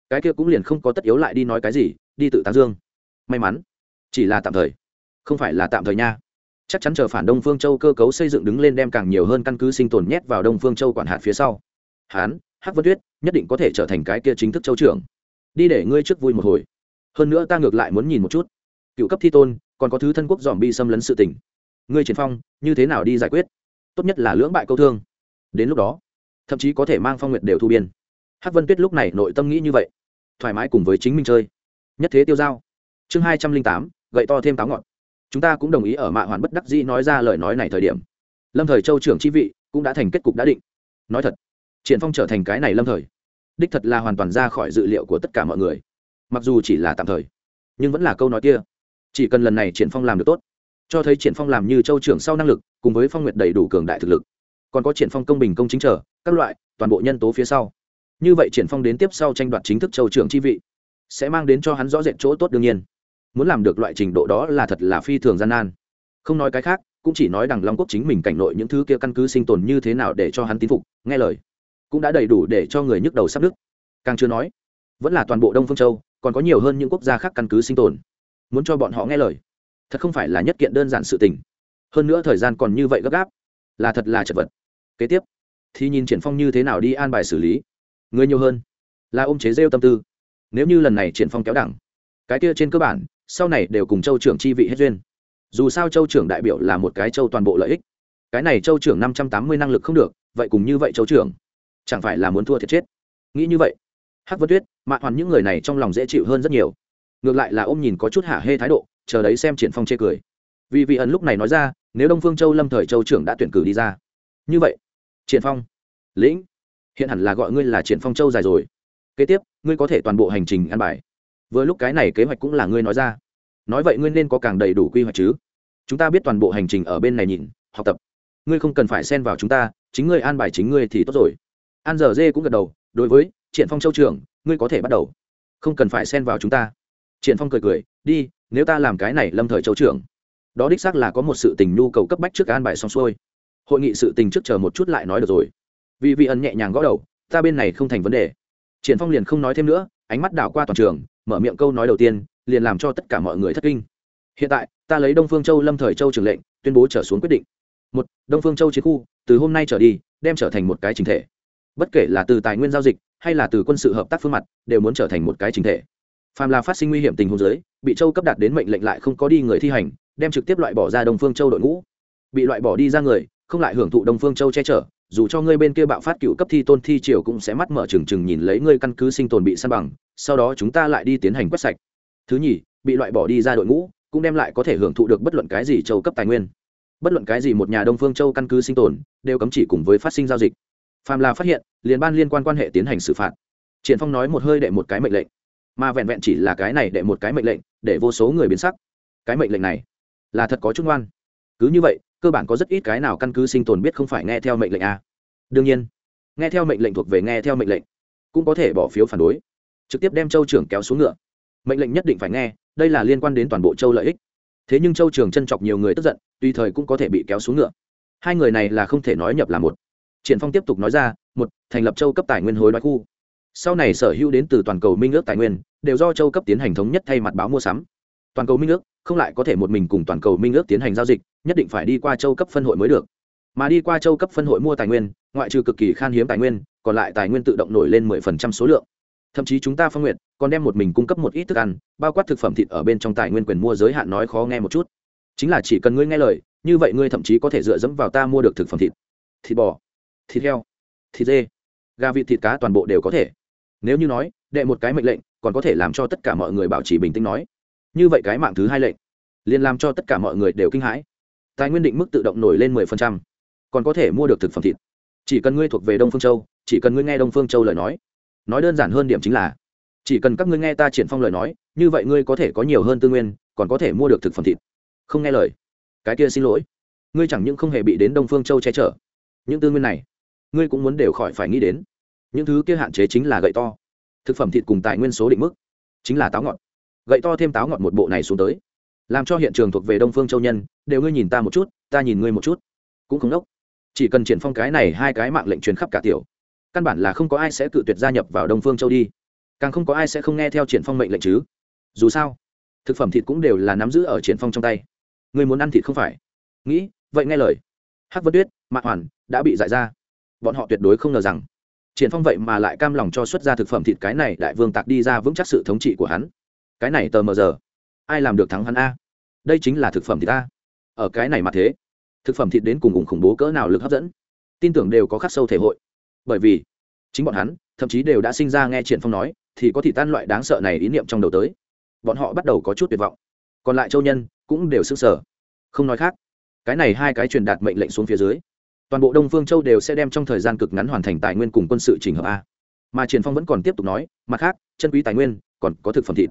cái kia cũng liền không có tất yếu lại đi nói cái gì, đi tự tán dương. May mắn, chỉ là tạm thời, không phải là tạm thời nha. Chắc chắn chờ phản đông phương châu cơ cấu xây dựng đứng lên đem càng nhiều hơn căn cứ sinh tồn nhét vào đông phương châu quản hạt phía sau. Hán, hắc vân tuyết, nhất định có thể trở thành cái kia chính thức châu trưởng. Đi để ngươi trước vui một hồi. Hơn nữa ta ngược lại muốn nhìn một chút. Cựu cấp thi tôn, còn có thứ thân quốc dòm bi xâm lấn sự tình. Ngươi triển phong, như thế nào đi giải quyết? Tốt nhất là lưỡng bại câu thương đến lúc đó, thậm chí có thể mang phong nguyệt đều thu biên. Hắc vân tuyết lúc này nội tâm nghĩ như vậy, thoải mái cùng với chính mình chơi. Nhất thế tiêu giao, chương hai trăm linh tám, gậy to thêm táo ngọt. Chúng ta cũng đồng ý ở mạ hoàn bất đắc dĩ nói ra lời nói này thời điểm. Lâm thời châu trưởng chi vị cũng đã thành kết cục đã định. Nói thật, triển phong trở thành cái này lâm thời, đích thật là hoàn toàn ra khỏi dự liệu của tất cả mọi người. Mặc dù chỉ là tạm thời, nhưng vẫn là câu nói kia. Chỉ cần lần này triển phong làm được tốt, cho thấy triển phong làm như châu trưởng sau năng lực, cùng với phong nguyệt đầy đủ cường đại thực lực còn có triển phong công bình công chính trở, các loại, toàn bộ nhân tố phía sau. Như vậy triển phong đến tiếp sau tranh đoạt chính thức châu trưởng chi vị, sẽ mang đến cho hắn rõ rệt chỗ tốt đương nhiên. Muốn làm được loại trình độ đó là thật là phi thường gian nan. Không nói cái khác, cũng chỉ nói đằng long quốc chính mình cảnh nội những thứ kia căn cứ sinh tồn như thế nào để cho hắn tín phục, nghe lời. Cũng đã đầy đủ để cho người nhức đầu sắp đức càng chưa nói, vẫn là toàn bộ đông phương châu, còn có nhiều hơn những quốc gia khác căn cứ sinh tồn. Muốn cho bọn họ nghe lời, thật không phải là nhất kiện đơn giản sự tình. Hơn nữa thời gian còn như vậy gấp gáp, là thật là chật vật kế tiếp, thì nhìn triển phong như thế nào đi an bài xử lý. Người nhiều hơn, là ôm chế rêu tâm tư. Nếu như lần này triển phong kéo đẳng, cái kia trên cơ bản, sau này đều cùng châu trưởng chi vị hết duyên. Dù sao châu trưởng đại biểu là một cái châu toàn bộ lợi ích. Cái này châu trưởng năm trăm tám mươi năng lực không được, vậy cùng như vậy châu trưởng, chẳng phải là muốn thua thiệt chết? Nghĩ như vậy, hắc vân tuyết mạ hoàn những người này trong lòng dễ chịu hơn rất nhiều. Ngược lại là ôm nhìn có chút hạ hê thái độ, chờ đấy xem triển phong chê cười. Vì vị ẩn lúc này nói ra, nếu đông phương châu lâm thời châu trưởng đã tuyển cử đi ra. Như vậy triển phong. Lĩnh, hiện hẳn là gọi ngươi là triển phong châu dài rồi. Kế tiếp, ngươi có thể toàn bộ hành trình ăn bài. Vừa lúc cái này kế hoạch cũng là ngươi nói ra. Nói vậy ngươi nên có càng đầy đủ quy hoạch chứ. Chúng ta biết toàn bộ hành trình ở bên này nhìn, học tập. Ngươi không cần phải xen vào chúng ta, chính ngươi an bài chính ngươi thì tốt rồi. An giờ dê cũng gật đầu, đối với triển phong châu trưởng, ngươi có thể bắt đầu. Không cần phải xen vào chúng ta. Triển phong cười cười, đi, nếu ta làm cái này lâm thời châu trưởng. Đó đích xác là có một sự tình nhu cầu cấp bách trước an bài xong xuôi hội nghị sự tình trước chờ một chút lại nói được rồi. Vì vị ẩn nhẹ nhàng gõ đầu, ta bên này không thành vấn đề. Triển phong liền không nói thêm nữa, ánh mắt đảo qua toàn trường, mở miệng câu nói đầu tiên, liền làm cho tất cả mọi người thất kinh. Hiện tại, ta lấy đông phương châu lâm thời châu trường lệnh, tuyên bố trở xuống quyết định. Một, đông phương châu chiến khu, từ hôm nay trở đi, đem trở thành một cái chính thể. Bất kể là từ tài nguyên giao dịch, hay là từ quân sự hợp tác phương mặt, đều muốn trở thành một cái chính thể. Phàm là phát sinh nguy hiểm tình huống giới bị châu cấp đạt đến mệnh lệnh lại không có đi người thi hành, đem trực tiếp loại bỏ ra đông phương châu đội ngũ. Bị loại bỏ đi ra người không lại hưởng thụ đông phương châu che chở, dù cho ngươi bên kia bạo phát cựu cấp thi tôn thi triều cũng sẽ mắt mở trừng trừng nhìn lấy ngươi căn cứ sinh tồn bị săn bằng, sau đó chúng ta lại đi tiến hành quét sạch. Thứ nhì, bị loại bỏ đi ra đội ngũ, cũng đem lại có thể hưởng thụ được bất luận cái gì châu cấp tài nguyên. Bất luận cái gì một nhà đông phương châu căn cứ sinh tồn, đều cấm chỉ cùng với phát sinh giao dịch. Phàm là phát hiện, liền ban liên quan quan hệ tiến hành xử phạt. Triển phong nói một hơi đệ một cái mệnh lệnh. Mà vẹn vẹn chỉ là cái này đệ một cái mệnh lệnh, để vô số người biến sắc. Cái mệnh lệnh này là thật có chút ngoan. Cứ như vậy cơ bản có rất ít cái nào căn cứ sinh tồn biết không phải nghe theo mệnh lệnh a. Đương nhiên, nghe theo mệnh lệnh thuộc về nghe theo mệnh lệnh, cũng có thể bỏ phiếu phản đối, trực tiếp đem châu trưởng kéo xuống ngựa. Mệnh lệnh nhất định phải nghe, đây là liên quan đến toàn bộ châu lợi ích. Thế nhưng châu trường chân chọc nhiều người tức giận, tùy thời cũng có thể bị kéo xuống ngựa. Hai người này là không thể nói nhập là một. Triển phong tiếp tục nói ra, một, thành lập châu cấp tài nguyên hối đoái khu. Sau này sở hữu đến từ toàn cầu minh ước tài nguyên, đều do châu cấp tiến hành thống nhất thay mặt báo mua sắm. Toàn cầu minh ước không lại có thể một mình cùng toàn cầu minh ước tiến hành giao dịch, nhất định phải đi qua châu cấp phân hội mới được. Mà đi qua châu cấp phân hội mua tài nguyên, ngoại trừ cực kỳ khan hiếm tài nguyên, còn lại tài nguyên tự động nổi lên mười phần trăm số lượng. Thậm chí chúng ta phong nguyện còn đem một mình cung cấp một ít thức ăn, bao quát thực phẩm thịt ở bên trong tài nguyên quyền mua giới hạn nói khó nghe một chút. Chính là chỉ cần ngươi nghe lời, như vậy ngươi thậm chí có thể dựa dẫm vào ta mua được thực phẩm thịt. Thịt bò, thịt heo, thịt dê, gà vịt thịt cá toàn bộ đều có thể. Nếu như nói, đệ một cái mệnh lệnh, còn có thể làm cho tất cả mọi người bảo trì bình tĩnh nói như vậy cái mạng thứ hai lệnh, liền làm cho tất cả mọi người đều kinh hãi. Tài nguyên định mức tự động nổi lên mười phần trăm, còn có thể mua được thực phẩm thịt. Chỉ cần ngươi thuộc về đông phương châu, chỉ cần ngươi nghe đông phương châu lời nói nói đơn giản hơn điểm chính là, chỉ cần các ngươi nghe ta triển phong lời nói, như vậy ngươi có thể có nhiều hơn tư nguyên, còn có thể mua được thực phẩm thịt. Không nghe lời, cái kia xin lỗi. Ngươi chẳng những không hề bị đến đông phương châu che chở, những tư nguyên này, ngươi cũng muốn đều khỏi phải nghĩ đến. Những thứ kia hạn chế chính là gậy to. Thực phẩm thịt cùng tài nguyên số định mức chính là táo ngọt gậy to thêm táo ngọt một bộ này xuống tới. Làm cho hiện trường thuộc về đông phương châu nhân, đều ngươi nhìn ta một chút, ta nhìn ngươi một chút. Cũng không đốc. Chỉ cần triển phong cái này hai cái mạng lệnh truyền khắp cả tiểu. Căn bản là không có ai sẽ cự tuyệt gia nhập vào đông phương châu đi. Càng không có ai sẽ không nghe theo triển phong mệnh lệnh chứ. Dù sao, thực phẩm thịt cũng đều là nắm giữ ở triển phong trong tay. Người muốn ăn thịt không phải? Nghĩ, vậy nghe lời. Hắc vân tuyết, mạ hoàn, đã bị giải ra. Bọn họ tuyệt đối không ngờ rằng, triển phong vậy mà lại cam lòng cho xuất ra thực phẩm thịt cái này đại vương tạc đi ra vững chắc sự thống trị của hắn cái này tờ mờ giờ. Ai làm được thắng hắn a? Đây chính là thực phẩm thịt a. Ở cái này mà thế, thực phẩm thịt đến cùng cùng khủng bố cỡ nào lực hấp dẫn? Tin tưởng đều có khắc sâu thể hội. Bởi vì, chính bọn hắn, thậm chí đều đã sinh ra nghe triển phong nói, thì có thị tan loại đáng sợ này ý niệm trong đầu tới. Bọn họ bắt đầu có chút tuyệt vọng. Còn lại châu nhân, cũng đều sức sở không nói khác, cái này hai cái truyền đạt mệnh lệnh xuống phía dưới, toàn bộ đông phương châu đều sẽ đem trong thời gian cực ngắn hoàn thành tài nguyên cùng quân sự trình hợp a. Mà triển phong vẫn còn tiếp tục nói, mặt khác, chân quý tài nguyên, còn có thực phẩm thịt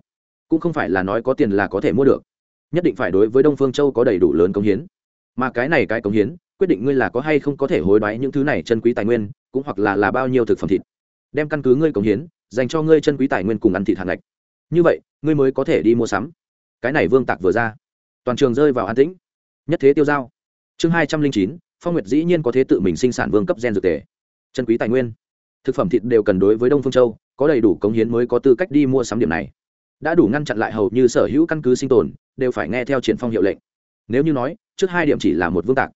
cũng không phải là nói có tiền là có thể mua được. Nhất định phải đối với đông phương châu có đầy đủ lớn công hiến. Mà cái này cái công hiến, quyết định ngươi là có hay không có thể hối đoái những thứ này chân quý tài nguyên, cũng hoặc là là bao nhiêu thực phẩm thịt. Đem căn cứ ngươi công hiến, dành cho ngươi chân quý tài nguyên cùng ăn thịt hàng ngạch. Như vậy, ngươi mới có thể đi mua sắm. Cái này vương tạc vừa ra. Toàn trường rơi vào an tĩnh. Nhất thế tiêu giao chương hai trăm linh chín, phong nguyệt dĩ nhiên có thế tự mình sinh sản vương cấp gen dược tề. Chân quý tài nguyên. Thực phẩm thịt đều cần đối với đông phương châu, có đầy đủ cống hiến mới có tư cách đi mua sắm điểm này đã đủ ngăn chặn lại hầu như sở hữu căn cứ sinh tồn, đều phải nghe theo triển phong hiệu lệnh. Nếu như nói, trước hai điểm chỉ là một vương tạc.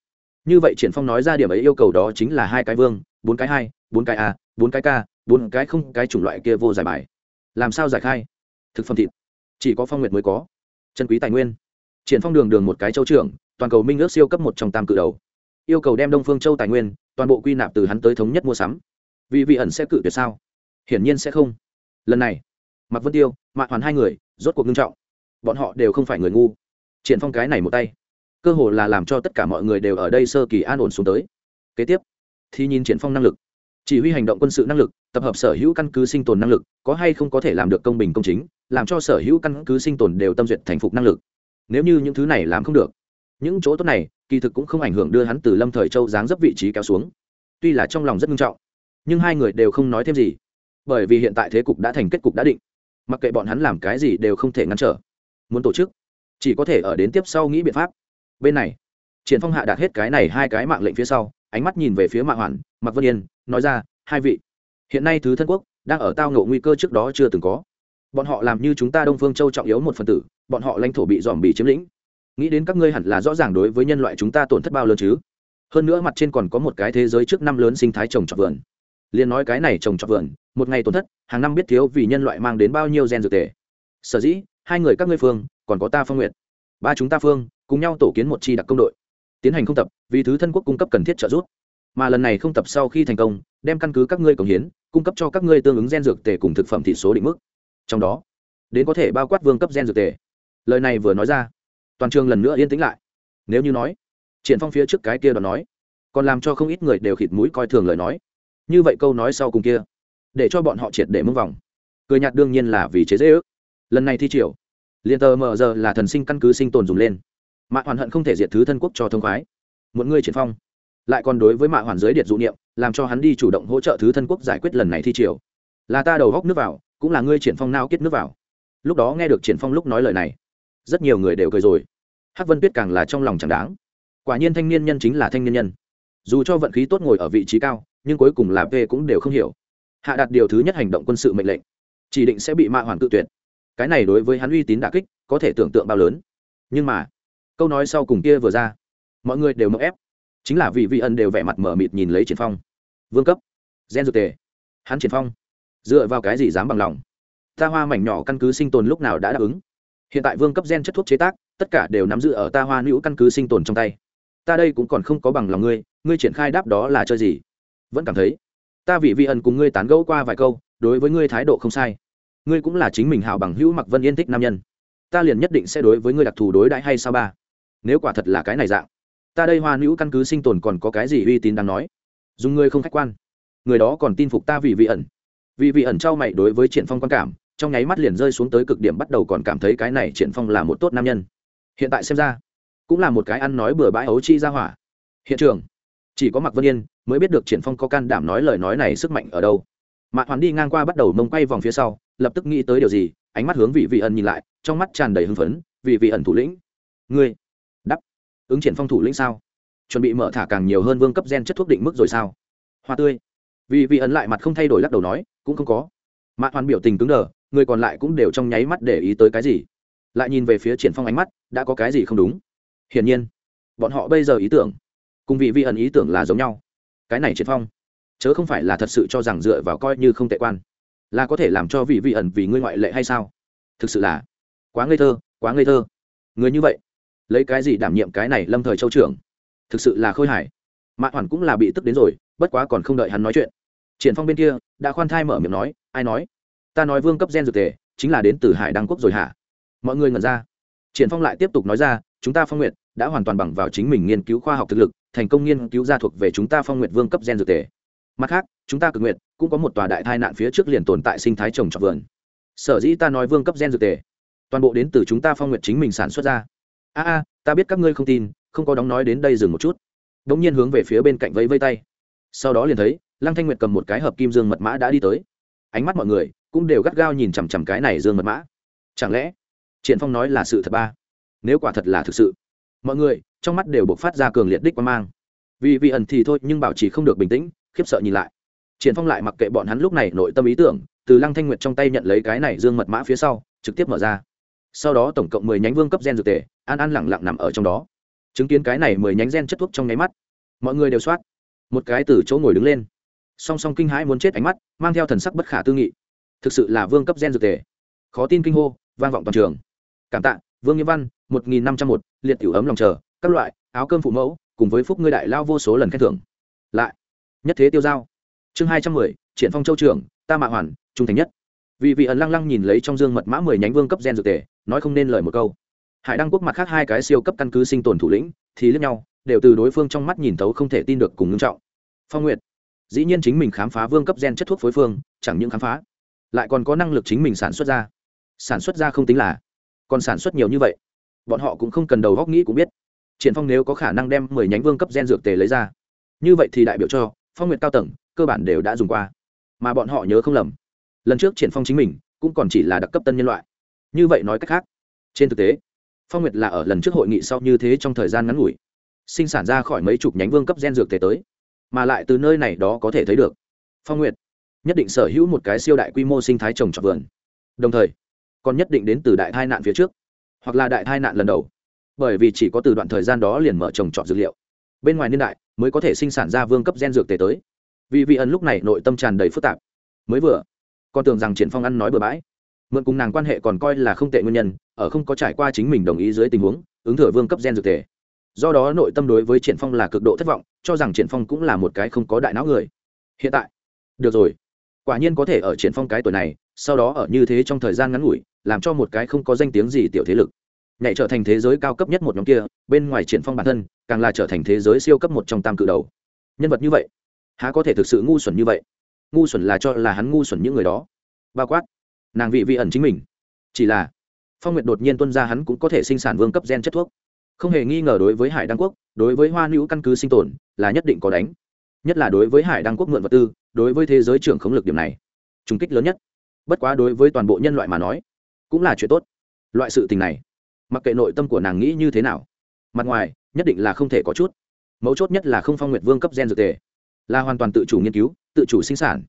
Như vậy triển phong nói ra điểm ấy yêu cầu đó chính là hai cái vương, bốn cái hai, bốn cái a, bốn cái k, bốn cái không, cái chủng loại kia vô giải bài. Làm sao giải khai? Thực phẩm thịt. Chỉ có phong nguyệt mới có. Chân quý tài nguyên. Triển phong đường đường một cái châu trưởng, toàn cầu minh ước siêu cấp một trong tam cự đầu. Yêu cầu đem đông phương châu tài nguyên, toàn bộ quy nạp từ hắn tới thống nhất mua sắm. Vì vị ẩn sẽ cự tuyệt sao? Hiển nhiên sẽ không. Lần này mặc vân tiêu mạ hoàn hai người rốt cuộc nghiêm trọng bọn họ đều không phải người ngu triển phong cái này một tay cơ hồ là làm cho tất cả mọi người đều ở đây sơ kỳ an ổn xuống tới kế tiếp thì nhìn triển phong năng lực chỉ huy hành động quân sự năng lực tập hợp sở hữu căn cứ sinh tồn năng lực có hay không có thể làm được công bình công chính làm cho sở hữu căn cứ sinh tồn đều tâm duyệt thành phục năng lực nếu như những thứ này làm không được những chỗ tốt này kỳ thực cũng không ảnh hưởng đưa hắn từ lâm thời châu giáng dấp vị trí kéo xuống tuy là trong lòng rất nghiêm trọng nhưng hai người đều không nói thêm gì bởi vì hiện tại thế cục đã thành kết cục đã định mặc kệ bọn hắn làm cái gì đều không thể ngăn trở. Muốn tổ chức, chỉ có thể ở đến tiếp sau nghĩ biện pháp. Bên này, triển phong hạ đạt hết cái này hai cái mạng lệnh phía sau, ánh mắt nhìn về phía mạng hoàn mặc vân yên, nói ra, hai vị, hiện nay thứ thân quốc đang ở tao ngộ nguy cơ trước đó chưa từng có. Bọn họ làm như chúng ta đông phương châu trọng yếu một phần tử, bọn họ lãnh thổ bị dòm bị chiếm lĩnh. Nghĩ đến các ngươi hẳn là rõ ràng đối với nhân loại chúng ta tổn thất bao lớn chứ? Hơn nữa mặt trên còn có một cái thế giới trước năm lớn sinh thái trồng trọt vườn. Liền nói cái này trồng trọt vườn một ngày tổn thất, hàng năm biết thiếu vì nhân loại mang đến bao nhiêu gen dược tề. Sở dĩ, hai người các ngươi phương, còn có ta phong nguyện ba chúng ta phương, cùng nhau tổ kiến một chi đặc công đội. Tiến hành không tập, vì thứ thân quốc cung cấp cần thiết trợ giúp. Mà lần này không tập sau khi thành công, đem căn cứ các ngươi cống hiến, cung cấp cho các ngươi tương ứng gen dược tề cùng thực phẩm thị số định mức. Trong đó, đến có thể bao quát vương cấp gen dược tề. Lời này vừa nói ra, toàn trường lần nữa yên tĩnh lại. Nếu như nói, triển phong phía trước cái kia đoạn nói, còn làm cho không ít người đều khịt mũi coi thường lời nói. Như vậy câu nói sau cùng kia để cho bọn họ triệt để mưng vòng. Cười nhạt đương nhiên là vì chế dễ ước. Lần này thi triều, liền tờ mờ giờ là thần sinh căn cứ sinh tồn dùng lên. Mạ hoàn hận không thể diệt thứ thân quốc cho thông khoái. Một người triển phong, lại còn đối với mạ hoàn giới điện dụ niệm, làm cho hắn đi chủ động hỗ trợ thứ thân quốc giải quyết lần này thi triều. Là ta đầu góc nước vào, cũng là ngươi triển phong nao kết nước vào. Lúc đó nghe được triển phong lúc nói lời này, rất nhiều người đều cười rồi. Hắc vân tuyết càng là trong lòng chẳng đáng. Quả nhiên thanh niên nhân chính là thanh niên nhân. Dù cho vận khí tốt ngồi ở vị trí cao, nhưng cuối cùng là p cũng đều không hiểu hạ đạt điều thứ nhất hành động quân sự mệnh lệnh, chỉ định sẽ bị mạ hoàn tự tuyệt. Cái này đối với hắn uy tín đả kích, có thể tưởng tượng bao lớn. Nhưng mà, câu nói sau cùng kia vừa ra, mọi người đều mậu ép. Chính là vì vị ân đều vẻ mặt mở mịt nhìn lấy triển phong. Vương cấp, gen dược tề. Hắn triển phong, dựa vào cái gì dám bằng lòng? Ta hoa mảnh nhỏ căn cứ sinh tồn lúc nào đã đáp ứng? Hiện tại vương cấp gen chất thuốc chế tác, tất cả đều nắm giữ ở ta hoa nữ căn cứ sinh tồn trong tay. Ta đây cũng còn không có bằng lòng ngươi ngươi triển khai đáp đó là chơi gì? Vẫn cảm thấy ta vị Vi ẩn cùng ngươi tán gẫu qua vài câu, đối với ngươi thái độ không sai. Ngươi cũng là chính mình hảo bằng hữu mặc vân yên thích nam nhân. Ta liền nhất định sẽ đối với ngươi đặc thù đối đãi hay sao ba? Nếu quả thật là cái này dạng, ta đây hoa nữ căn cứ sinh tồn còn có cái gì uy tín đáng nói? Dùng ngươi không khách quan. Người đó còn tin phục ta vì vị ẩn. Vì vị ẩn trao mày đối với triển phong quan cảm, trong nháy mắt liền rơi xuống tới cực điểm bắt đầu còn cảm thấy cái này triển phong là một tốt nam nhân. Hiện tại xem ra, cũng là một cái ăn nói bừa bãi ấu chi ra hỏa. Hiện trường, chỉ có mặc vân yên mới biết được triển phong có can đảm nói lời nói này sức mạnh ở đâu. Mạ hoàn đi ngang qua bắt đầu mông quay vòng phía sau, lập tức nghĩ tới điều gì, ánh mắt hướng vị vị ẩn nhìn lại, trong mắt tràn đầy hưng phấn, vị vị ẩn thủ lĩnh, ngươi đắp ứng triển phong thủ lĩnh sao? Chuẩn bị mở thả càng nhiều hơn vương cấp gen chất thuốc định mức rồi sao? Hoa tươi. Vị vị ẩn lại mặt không thay đổi lắc đầu nói, cũng không có. Mạ hoàn biểu tình cứng đờ, người còn lại cũng đều trong nháy mắt để ý tới cái gì. Lại nhìn về phía triển phong ánh mắt, đã có cái gì không đúng? Hiển nhiên, bọn họ bây giờ ý tưởng cùng vị vị ẩn ý tưởng là giống nhau cái này triển phong. Chớ không phải là thật sự cho rằng dựa vào coi như không tệ quan. Là có thể làm cho vị vị ẩn vì ngươi ngoại lệ hay sao? Thực sự là quá ngây thơ, quá ngây thơ. Người như vậy, lấy cái gì đảm nhiệm cái này lâm thời châu trưởng? Thực sự là khôi hài. Mạ hoàn cũng là bị tức đến rồi, bất quá còn không đợi hắn nói chuyện. Triển phong bên kia đã khoan thai mở miệng nói, ai nói? Ta nói vương cấp gen dược tề, chính là đến từ hải đăng quốc rồi hả? Mọi người ngẩn ra triển phong lại tiếp tục nói ra, chúng ta phong nguyện đã hoàn toàn bằng vào chính mình nghiên cứu khoa học thực lực, thành công nghiên cứu ra thuộc về chúng ta phong nguyện vương cấp gen dược tề mặt khác, chúng ta cực nguyện cũng có một tòa đại tai nạn phía trước liền tồn tại sinh thái trồng trọt vườn. Sở dĩ ta nói vương cấp gen dược tề toàn bộ đến từ chúng ta phong nguyện chính mình sản xuất ra. A a, ta biết các ngươi không tin, không có đóng nói đến đây dừng một chút. Đống nhiên hướng về phía bên cạnh vẫy vây tay. Sau đó liền thấy, lăng thanh nguyệt cầm một cái hộp kim dương mật mã đã đi tới. Ánh mắt mọi người cũng đều gắt gao nhìn chằm chằm cái này dương mật mã. Chẳng lẽ triển phong nói là sự thật ba. Nếu quả thật là thực sự, mọi người trong mắt đều bộc phát ra cường liệt đích quan mang. Vì vị ẩn thì thôi, nhưng bảo trì không được bình tĩnh, khiếp sợ nhìn lại. Triển phong lại mặc kệ bọn hắn lúc này nội tâm ý tưởng, từ lăng thanh nguyệt trong tay nhận lấy cái này dương mật mã phía sau, trực tiếp mở ra. Sau đó tổng cộng mười nhánh vương cấp gen dược tề, an an lẳng lặng nằm ở trong đó. Chứng kiến cái này mười nhánh gen chất thuốc trong nháy mắt, mọi người đều soát. Một cái từ chỗ ngồi đứng lên. Song song kinh hãi muốn chết ánh mắt, mang theo thần sắc bất khả tư nghị. Thực sự là vương cấp gen dược tề. Khó tin kinh hô, vang vọng toàn trường cảm tạ, vương nghĩa văn, một nghìn năm trăm một, liệt tiểu ấm lòng chờ, các loại, áo cơm phụ mẫu, cùng với phúc ngươi đại lao vô số lần khen thưởng. Lại, nhất thế tiêu giao. Chương hai trăm mười, triển phong châu trưởng ta mạ hoàn, trung thành nhất. Vì vị ẩn lăng lăng nhìn lấy trong dương mật mã mười nhánh vương cấp gen dược tề, nói không nên lời một câu. Hải đăng quốc mặt khác hai cái siêu cấp căn cứ sinh tồn thủ lĩnh, thì lẫn nhau, đều từ đối phương trong mắt nhìn thấu không thể tin được cùng ngưng trọng. Phong nguyệt, dĩ nhiên chính mình khám phá vương cấp gen chất thuốc phối phương, chẳng những khám phá, lại còn có năng lực chính mình sản xuất ra. Sản xuất ra không tính là còn sản xuất nhiều như vậy, bọn họ cũng không cần đầu góc nghĩ cũng biết. Triển phong nếu có khả năng đem mười nhánh vương cấp gen dược tề lấy ra, như vậy thì đại biểu cho phong nguyệt cao tầng, cơ bản đều đã dùng qua. Mà bọn họ nhớ không lầm, lần trước triển phong chính mình cũng còn chỉ là đặc cấp tân nhân loại. Như vậy nói cách khác, trên thực tế, phong nguyệt là ở lần trước hội nghị sau như thế trong thời gian ngắn ngủi, sinh sản ra khỏi mấy chục nhánh vương cấp gen dược tề tới, mà lại từ nơi này đó có thể thấy được, phong nguyệt nhất định sở hữu một cái siêu đại quy mô sinh thái trồng trọt vườn. Đồng thời còn nhất định đến từ đại tai nạn phía trước, hoặc là đại tai nạn lần đầu. Bởi vì chỉ có từ đoạn thời gian đó liền mở trồng trọt dược liệu. Bên ngoài niên đại, mới có thể sinh sản ra vương cấp gen dược tề tới. Vì vị ẩn lúc này nội tâm tràn đầy phức tạp. Mới vừa, con tưởng rằng triển phong ăn nói bừa bãi. Mượn cùng nàng quan hệ còn coi là không tệ nguyên nhân, ở không có trải qua chính mình đồng ý dưới tình huống, ứng thừa vương cấp gen dược tề. Do đó nội tâm đối với triển phong là cực độ thất vọng, cho rằng triển phong cũng là một cái không có đại não người. Hiện tại, được rồi. Quả nhiên có thể ở triển phong cái tuổi này, sau đó ở như thế trong thời gian ngắn ngủi làm cho một cái không có danh tiếng gì tiểu thế lực. Nhảy trở thành thế giới cao cấp nhất một nhóm kia, bên ngoài triển phong bản thân, càng là trở thành thế giới siêu cấp một trong tam cự đầu. Nhân vật như vậy, há có thể thực sự ngu xuẩn như vậy? Ngu xuẩn là cho là hắn ngu xuẩn những người đó. Bao quát, nàng vị vị ẩn chính mình. Chỉ là, phong nguyệt đột nhiên tuân ra hắn cũng có thể sinh sản vương cấp gen chất thuốc. Không hề nghi ngờ đối với hải đăng quốc, đối với hoa nữ căn cứ sinh tồn, là nhất định có đánh. Nhất là đối với hải đăng quốc mượn vật tư, đối với thế giới trưởng khống lực điểm này, trùng kích lớn nhất. Bất quá đối với toàn bộ nhân loại mà nói cũng là chuyện tốt. Loại sự tình này, mặc kệ nội tâm của nàng nghĩ như thế nào, mặt ngoài, nhất định là không thể có chút. Mấu chốt nhất là không phong nguyệt vương cấp gen dược tề, là hoàn toàn tự chủ nghiên cứu, tự chủ sinh sản,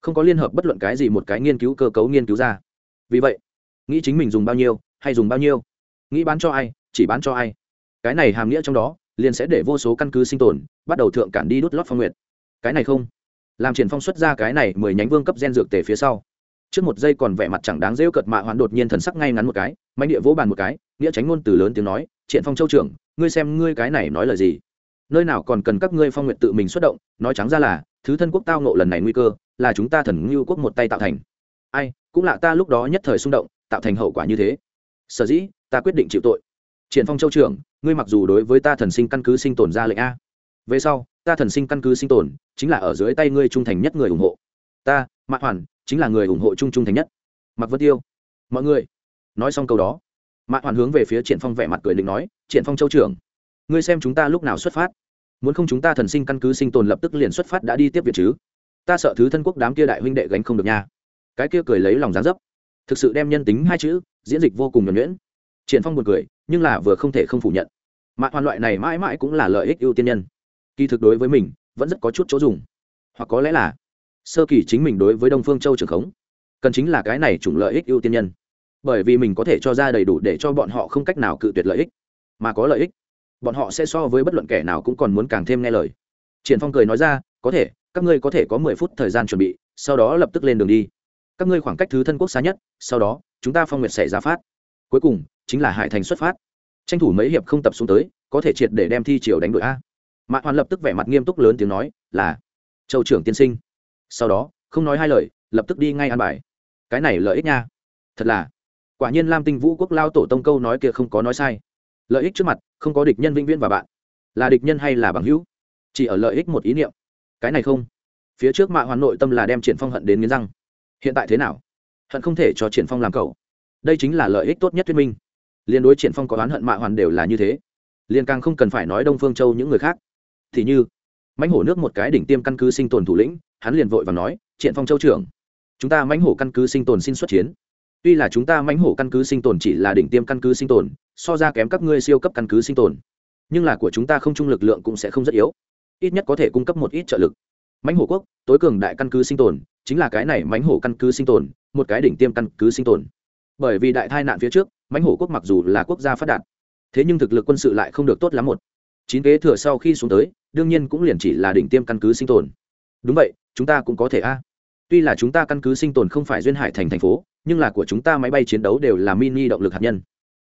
không có liên hợp bất luận cái gì một cái nghiên cứu cơ cấu nghiên cứu ra. Vì vậy, nghĩ chính mình dùng bao nhiêu, hay dùng bao nhiêu, nghĩ bán cho ai, chỉ bán cho ai. Cái này hàm nghĩa trong đó, liền sẽ để vô số căn cứ sinh tồn, bắt đầu thượng cản đi đốt lót phong nguyệt. Cái này không, làm triển phong xuất ra cái này mười nhánh vương cấp gen dược tề phía sau trước một giây còn vẻ mặt chẳng đáng rêu cợt mạ hoán đột nhiên thần sắc ngay ngắn một cái mạnh địa vỗ bàn một cái, nghĩa tránh ngôn từ lớn tiếng nói triển phong châu trưởng, ngươi xem ngươi cái này nói là gì? Nơi nào còn cần các ngươi phong nguyện tự mình xuất động, nói trắng ra là, thứ thân quốc tao ngộ lần này nguy cơ, là chúng ta thần ngưu quốc một tay tạo thành. Ai, cũng là ta lúc đó nhất thời xung động, tạo thành hậu quả như thế. Sở dĩ, ta quyết định chịu tội. Triển phong châu trưởng, ngươi mặc dù đối với ta thần sinh căn cứ sinh tồn ra lệnh a. Về sau, ta thần sinh căn cứ sinh tồn, chính là ở dưới tay ngươi trung thành nhất người ủng hộ. Ta, mạ hoàn chính là người ủng hộ trung trung thành nhất. Mặc vân tiêu, mọi người, nói xong câu đó mạ hoàn hướng về phía triển phong vẻ mặt cười định nói, triển phong châu trưởng, ngươi xem chúng ta lúc nào xuất phát? Muốn không chúng ta thần sinh căn cứ sinh tồn lập tức liền xuất phát đã đi tiếp viện chứ? Ta sợ thứ thân quốc đám kia đại huynh đệ gánh không được nha. Cái kia cười lấy lòng dáng dấp, thực sự đem nhân tính hai chữ, diễn dịch vô cùng nhuẩn nhuyễn. Triển phong buồn cười, nhưng là vừa không thể không phủ nhận. Mạ hoàn loại này mãi mãi cũng là lợi ích ưu tiên nhân. Kỳ thực đối với mình, vẫn rất có chút chỗ dùng. Hoặc có lẽ là sơ kỳ chính mình đối với đông phương châu trường khống, cần chính là cái này chủng lợi ích ưu tiên nhân. Bởi vì mình có thể cho ra đầy đủ để cho bọn họ không cách nào cự tuyệt lợi ích, mà có lợi ích, bọn họ sẽ so với bất luận kẻ nào cũng còn muốn càng thêm nghe lời. Triển phong cười nói ra, có thể, các ngươi có thể có mười phút thời gian chuẩn bị, sau đó lập tức lên đường đi. Các ngươi khoảng cách thứ thân quốc xa nhất, sau đó, chúng ta phong nguyệt sẽ ra phát. Cuối cùng, chính là hải thành xuất phát. Tranh thủ mấy hiệp không tập xuống tới, có thể triệt để đem thi triều đánh đội a. Mạ hoàn lập tức vẻ mặt nghiêm túc lớn tiếng nói, là, châu trưởng tiên sinh sau đó, không nói hai lời, lập tức đi ngay ăn bài. Cái này lợi ích nha. Thật là. Quả nhiên lam tinh vũ quốc lao tổ tông câu nói kia không có nói sai. Lợi ích trước mặt, không có địch nhân vĩnh viễn và bạn. Là địch nhân hay là bằng hữu? Chỉ ở lợi ích một ý niệm. Cái này không. Phía trước mạ hoàn nội tâm là đem triển phong hận đến nghiến răng. Hiện tại thế nào? Hận không thể cho triển phong làm cầu đây chính là lợi ích tốt nhất thuyết minh. Liên đối triển phong có oán hận mạ hoàn đều là như thế. Liên càng không cần phải nói đông phương châu những người khác. Thì như, mãnh hổ nước một cái đỉnh tiêm căn cứ sinh tồn thủ lĩnh hắn liền vội và nói, Triện phong châu trưởng, chúng ta mãnh hổ căn cứ sinh tồn xin xuất chiến. Tuy là chúng ta mãnh hổ căn cứ sinh tồn chỉ là đỉnh tiêm căn cứ sinh tồn, so ra kém các ngươi siêu cấp căn cứ sinh tồn. Nhưng là của chúng ta không chung lực lượng cũng sẽ không rất yếu. Ít nhất có thể cung cấp một ít trợ lực. Mãnh hổ quốc, tối cường đại căn cứ sinh tồn, chính là cái này mãnh hổ căn cứ sinh tồn, một cái đỉnh tiêm căn cứ sinh tồn. Bởi vì đại tai nạn phía trước, mãnh hổ quốc mặc dù là quốc gia phát đạt, thế nhưng thực lực quân sự lại không được tốt lắm một. Chín kế thừa sau khi xuống tới, đương nhiên cũng liền chỉ là đỉnh tiêm căn cứ sinh tồn đúng vậy, chúng ta cũng có thể a. Tuy là chúng ta căn cứ sinh tồn không phải duyên hải thành thành phố, nhưng là của chúng ta máy bay chiến đấu đều là mini động lực hạt nhân.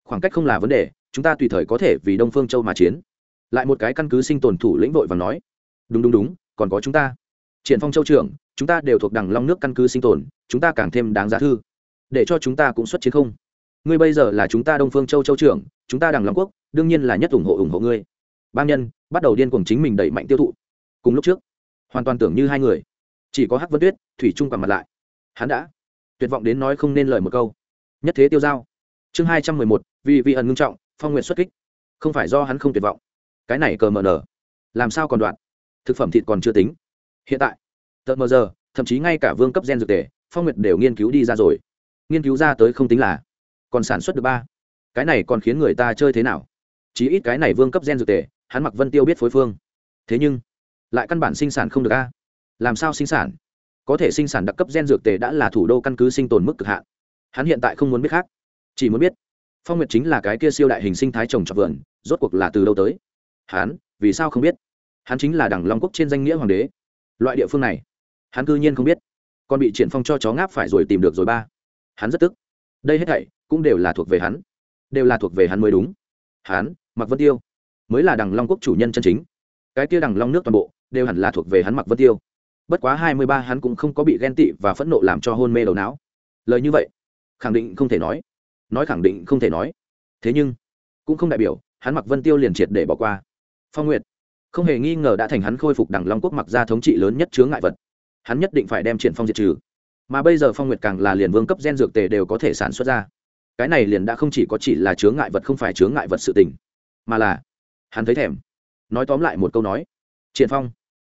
Khoảng cách không là vấn đề, chúng ta tùy thời có thể vì đông phương châu mà chiến. Lại một cái căn cứ sinh tồn thủ lĩnh vội và nói. Đúng đúng đúng, còn có chúng ta. Triển phong châu trưởng, chúng ta đều thuộc đẳng long nước căn cứ sinh tồn, chúng ta càng thêm đáng giá thư. Để cho chúng ta cũng xuất chiến không? Ngươi bây giờ là chúng ta đông phương châu châu trưởng, chúng ta đẳng long quốc, đương nhiên là nhất ủng hộ ủng hộ ngươi. Bang nhân, bắt đầu điên cuồng chính mình đẩy mạnh tiêu thụ. Cùng lúc trước hoàn toàn tưởng như hai người. Chỉ có hắc vân tuyết, thủy trung quằn mặt lại. Hắn đã. Tuyệt vọng đến nói không nên lời một câu. Nhất thế tiêu giao. Chương hai trăm mười một, vì vị ẩn ngưng trọng, phong nguyện xuất kích. Không phải do hắn không tuyệt vọng. Cái này cờ mờ nở làm sao còn đoạn? Thực phẩm thịt còn chưa tính. Hiện tại, tờ mờ giờ, thậm chí ngay cả vương cấp gen dược tề, phong nguyệt đều nghiên cứu đi ra rồi. Nghiên cứu ra tới không tính là. Còn sản xuất được ba. Cái này còn khiến người ta chơi thế nào? Chí ít cái này vương cấp gen dược tề, hắn mặc vân tiêu biết phối phương. Thế nhưng lại căn bản sinh sản không được a. Làm sao sinh sản? Có thể sinh sản đặc cấp gen dược tề đã là thủ đô căn cứ sinh tồn mức cực hạn. Hắn hiện tại không muốn biết khác, chỉ muốn biết, phong nguyệt chính là cái kia siêu đại hình sinh thái trồng trọt vườn, rốt cuộc là từ đâu tới? Hắn, vì sao không biết? Hắn chính là đảng long quốc trên danh nghĩa hoàng đế. Loại địa phương này, hắn cư nhiên không biết. Còn bị triển phong cho chó ngáp phải rồi tìm được rồi ba. Hắn rất tức. Đây hết thảy cũng đều là thuộc về hắn. Đều là thuộc về hắn mới đúng. Hắn mặc vân tiêu, mới là đằng long quốc chủ nhân chân chính cái kia đằng long nước toàn bộ, đều hẳn là thuộc về hắn mặc vân tiêu. Bất quá hai mươi ba hắn cũng không có bị ghen tị và phẫn nộ làm cho hôn mê đầu não. Lời như vậy, khẳng định không thể nói. Nói khẳng định không thể nói. Thế nhưng, cũng không đại biểu, hắn mặc vân tiêu liền triệt để bỏ qua. Phong nguyệt, không hề nghi ngờ đã thành hắn khôi phục đằng long quốc mặc ra thống trị lớn nhất chướng ngại vật. Hắn nhất định phải đem triển phong diệt trừ. Mà bây giờ phong nguyệt càng là liền vương cấp gen dược tề đều có thể sản xuất ra. Cái này liền đã không chỉ có chỉ là chướng ngại vật không phải chướng ngại vật sự tình, mà là hắn thấy thèm nói tóm lại một câu nói. Triển phong,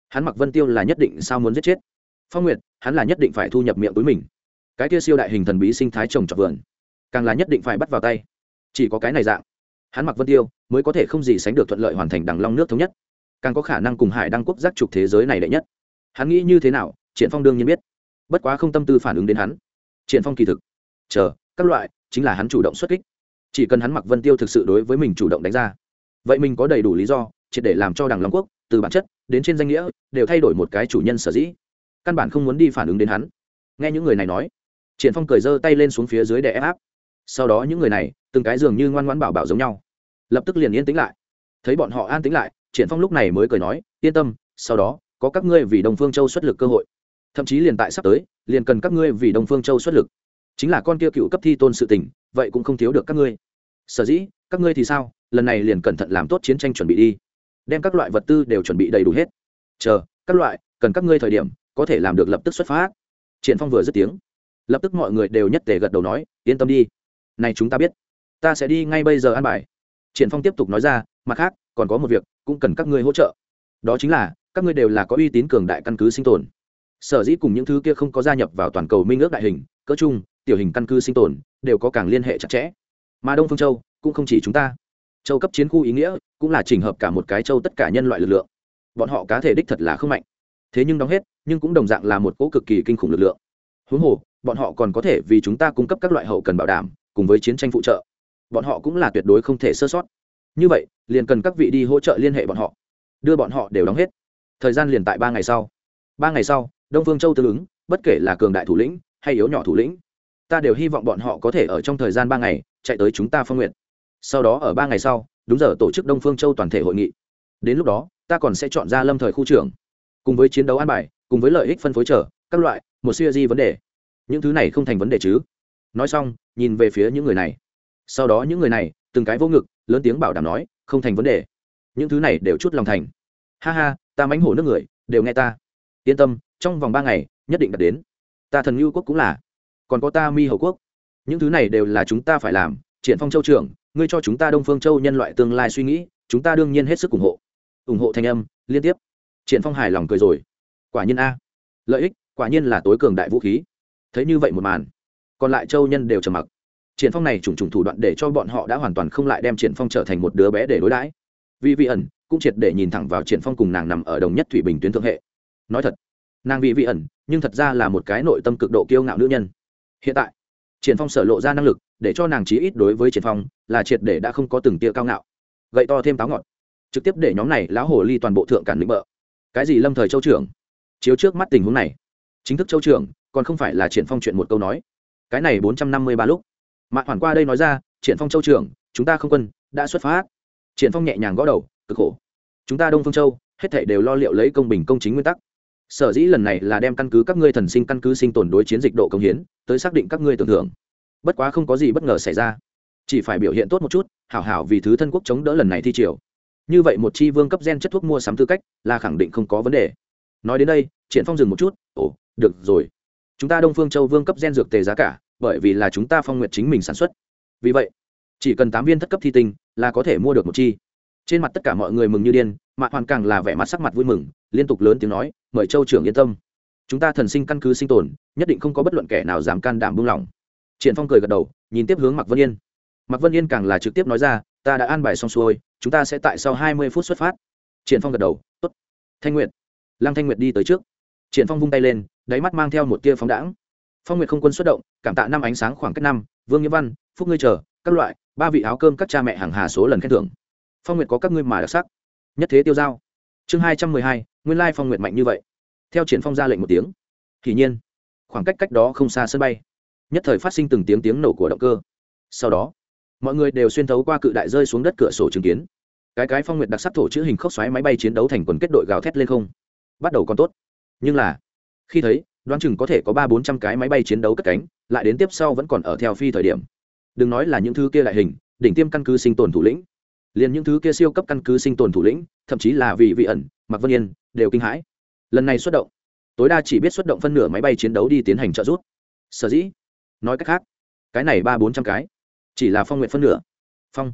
hắn mặc vân tiêu là nhất định sao muốn giết chết? Phong nguyệt, hắn là nhất định phải thu nhập miệng túi mình. Cái kia siêu đại hình thần bí sinh thái trồng trọt vườn, càng là nhất định phải bắt vào tay. Chỉ có cái này dạng, hắn mặc vân tiêu mới có thể không gì sánh được thuận lợi hoàn thành đằng long nước thống nhất, càng có khả năng cùng hải đăng quốc giác trục thế giới này đệ nhất. Hắn nghĩ như thế nào, triển phong đương nhiên biết. Bất quá không tâm tư phản ứng đến hắn. Triển phong kỳ thực, chờ, các loại, chính là hắn chủ động xuất kích. Chỉ cần hắn mặc vân tiêu thực sự đối với mình chủ động đánh ra, vậy mình có đầy đủ lý do triệt để làm cho đảng long quốc, từ bản chất đến trên danh nghĩa, đều thay đổi một cái chủ nhân sở dĩ. Căn bản không muốn đi phản ứng đến hắn. Nghe những người này nói, triển phong cười giơ tay lên xuống phía dưới để ép áp. Sau đó những người này, từng cái dường như ngoan ngoãn bảo bảo giống nhau. Lập tức liền yên tĩnh lại. Thấy bọn họ an tĩnh lại, triển phong lúc này mới cười nói, yên tâm, sau đó, có các ngươi vì đồng phương châu xuất lực cơ hội. Thậm chí liền tại sắp tới, liền cần các ngươi vì đồng phương châu xuất lực. Chính là con kia cựu cấp thi tôn sự tình, vậy cũng không thiếu được các ngươi. Sở dĩ, các ngươi thì sao? Lần này liền cẩn thận làm tốt chiến tranh chuẩn bị đi đem các loại vật tư đều chuẩn bị đầy đủ hết. Chờ, các loại, cần các ngươi thời điểm, có thể làm được lập tức xuất phát. Triển phong vừa dứt tiếng, lập tức mọi người đều nhất tề gật đầu nói, yên tâm đi. Này chúng ta biết, ta sẽ đi ngay bây giờ an bài. Triển phong tiếp tục nói ra, mặt khác, còn có một việc, cũng cần các ngươi hỗ trợ. Đó chính là, các ngươi đều là có uy tín cường đại căn cứ sinh tồn. Sở dĩ cùng những thứ kia không có gia nhập vào toàn cầu minh ước đại hình, cỡ chung tiểu hình căn cứ sinh tồn, đều có càng liên hệ chặt chẽ. Mà đông phương châu, cũng không chỉ chúng ta châu cấp chiến khu ý nghĩa cũng là trình hợp cả một cái châu tất cả nhân loại lực lượng. Bọn họ cá thể đích thật là không mạnh. Thế nhưng đóng hết, nhưng cũng đồng dạng là một cỗ cực kỳ kinh khủng lực lượng. Huống hồ, bọn họ còn có thể vì chúng ta cung cấp các loại hậu cần bảo đảm, cùng với chiến tranh phụ trợ. Bọn họ cũng là tuyệt đối không thể sơ sót. Như vậy, liền cần các vị đi hỗ trợ liên hệ bọn họ. Đưa bọn họ đều đóng hết. Thời gian liền tại ba ngày sau. Ba ngày sau, đông phương châu tương ứng, bất kể là cường đại thủ lĩnh hay yếu nhỏ thủ lĩnh, ta đều hy vọng bọn họ có thể ở trong thời gian ba ngày, chạy tới chúng ta phong nguyện sau đó ở ba ngày sau, đúng giờ tổ chức đông phương châu toàn thể hội nghị. Đến lúc đó, ta còn sẽ chọn ra lâm thời khu trưởng, cùng với chiến đấu an bài, cùng với lợi ích phân phối trở các loại, một siêu di vấn đề. Những thứ này không thành vấn đề chứ? Nói xong, nhìn về phía những người này. Sau đó những người này, từng cái vô ngực, lớn tiếng bảo đảm nói, không thành vấn đề. Những thứ này đều chút lòng thành. Ha ha, ta mánh hổ nước người, đều nghe ta. Yên tâm, trong vòng ba ngày, nhất định đạt đến. Ta thần ngưu quốc cũng là. Còn có ta mi hầu quốc. Những thứ này đều là chúng ta phải làm triển phong châu trưởng, ngươi cho chúng ta đông phương châu nhân loại tương lai suy nghĩ, chúng ta đương nhiên hết sức ủng hộ. Ủng hộ thanh âm, liên tiếp. Triển phong hài lòng cười rồi. Quả nhiên a. Lợi ích, quả nhiên là tối cường đại vũ khí. Thấy như vậy một màn, còn lại châu nhân đều trầm mặc. Triển phong này trùng trùng thủ đoạn để cho bọn họ đã hoàn toàn không lại đem triển phong trở thành một đứa bé để đối đãi. Vì vị ẩn, cũng triệt để nhìn thẳng vào triển phong cùng nàng nằm ở đồng nhất thủy bình tuyến thượng hệ. Nói thật, nàng vị vị ẩn, nhưng thật ra là một cái nội tâm cực độ kiêu ngạo nữ nhân. Hiện tại triển phong sở lộ ra năng lực, để cho nàng chí ít đối với triển phong là triệt để đã không có từng tia cao ngạo. Gậy to thêm táo ngọt. Trực tiếp để nhóm này lão hồ ly toàn bộ thượng cản lĩnh bợ. Cái gì lâm thời châu trưởng? Chiếu trước mắt tình huống này. Chính thức châu trưởng, còn không phải là triển phong chuyện một câu nói. Cái này bốn trăm năm mươi ba lúc. Mạ hoàn qua đây nói ra, triển phong châu trưởng, chúng ta không quân, đã xuất phát. Triển phong nhẹ nhàng gõ đầu, cực khổ. Chúng ta đông phương châu, hết thảy đều lo liệu lấy công bình công chính nguyên tắc sở dĩ lần này là đem căn cứ các ngươi thần sinh căn cứ sinh tồn đối chiến dịch độ công hiến, tới xác định các ngươi tưởng thưởng bất quá không có gì bất ngờ xảy ra. Chỉ phải biểu hiện tốt một chút, hảo hảo vì thứ thân quốc chống đỡ lần này thi triều. Như vậy một chi vương cấp gen chất thuốc mua sắm tư cách, là khẳng định không có vấn đề. Nói đến đây, triển phong dừng một chút, ồ, được rồi. Chúng ta đông phương châu vương cấp gen dược tề giá cả, bởi vì là chúng ta phong nguyện chính mình sản xuất. Vì vậy, chỉ cần tám viên thất cấp thi tinh, là có thể mua được một chi. Trên mặt tất cả mọi người mừng như điên mạ hoàn càng là vẻ mặt sắc mặt vui mừng, liên tục lớn tiếng nói, mời châu trưởng yên tâm. Chúng ta thần sinh căn cứ sinh tồn, nhất định không có bất luận kẻ nào dám can đảm buông lỏng. Triển phong cười gật đầu, nhìn tiếp hướng mạc vân yên. Mạc vân yên càng là trực tiếp nói ra, ta đã an bài xong xuôi, chúng ta sẽ tại sau hai mươi phút xuất phát. Triển phong gật đầu, tốt. Thanh nguyệt. Lăng thanh nguyệt đi tới trước. Triển phong vung tay lên, đáy mắt mang theo một tia phóng đãng. Phong nguyệt không quân xuất động, cảm tạ năm ánh sáng khoảng cách năm, vương nghĩa văn, phúc ngươi chờ, các loại, ba vị áo cơm các cha mẹ hàng hà số lần khen thưởng. Phong nguyệt có các ngươi mà đặc sắc nhất thế tiêu giao. Chương hai trăm mười hai, nguyên lai phong nguyệt mạnh như vậy. Theo triển phong ra lệnh một tiếng. Thì nhiên, khoảng cách cách đó không xa sân bay. Nhất thời phát sinh từng tiếng tiếng nổ của động cơ. Sau đó, mọi người đều xuyên thấu qua cự đại rơi xuống đất cửa sổ chứng kiến. Cái cái phong nguyệt đặc sắc thổ chữ hình khốc xoáy máy bay chiến đấu thành quần kết đội gào thét lên không. Bắt đầu còn tốt. Nhưng là, khi thấy, đoán chừng có thể có ba bốn trăm cái máy bay chiến đấu cất cánh, lại đến tiếp sau vẫn còn ở theo phi thời điểm. Đừng nói là những thứ kia lại hình, đỉnh tiêm căn cứ sinh tồn thủ lĩnh liền những thứ kia siêu cấp căn cứ sinh tồn thủ lĩnh thậm chí là vị vị ẩn mặc vân yên đều kinh hãi. Lần này xuất động tối đa chỉ biết xuất động phân nửa máy bay chiến đấu đi tiến hành trợ giúp. Sở dĩ nói cách khác cái này ba bốn trăm cái chỉ là phong nguyện phân nửa. Phong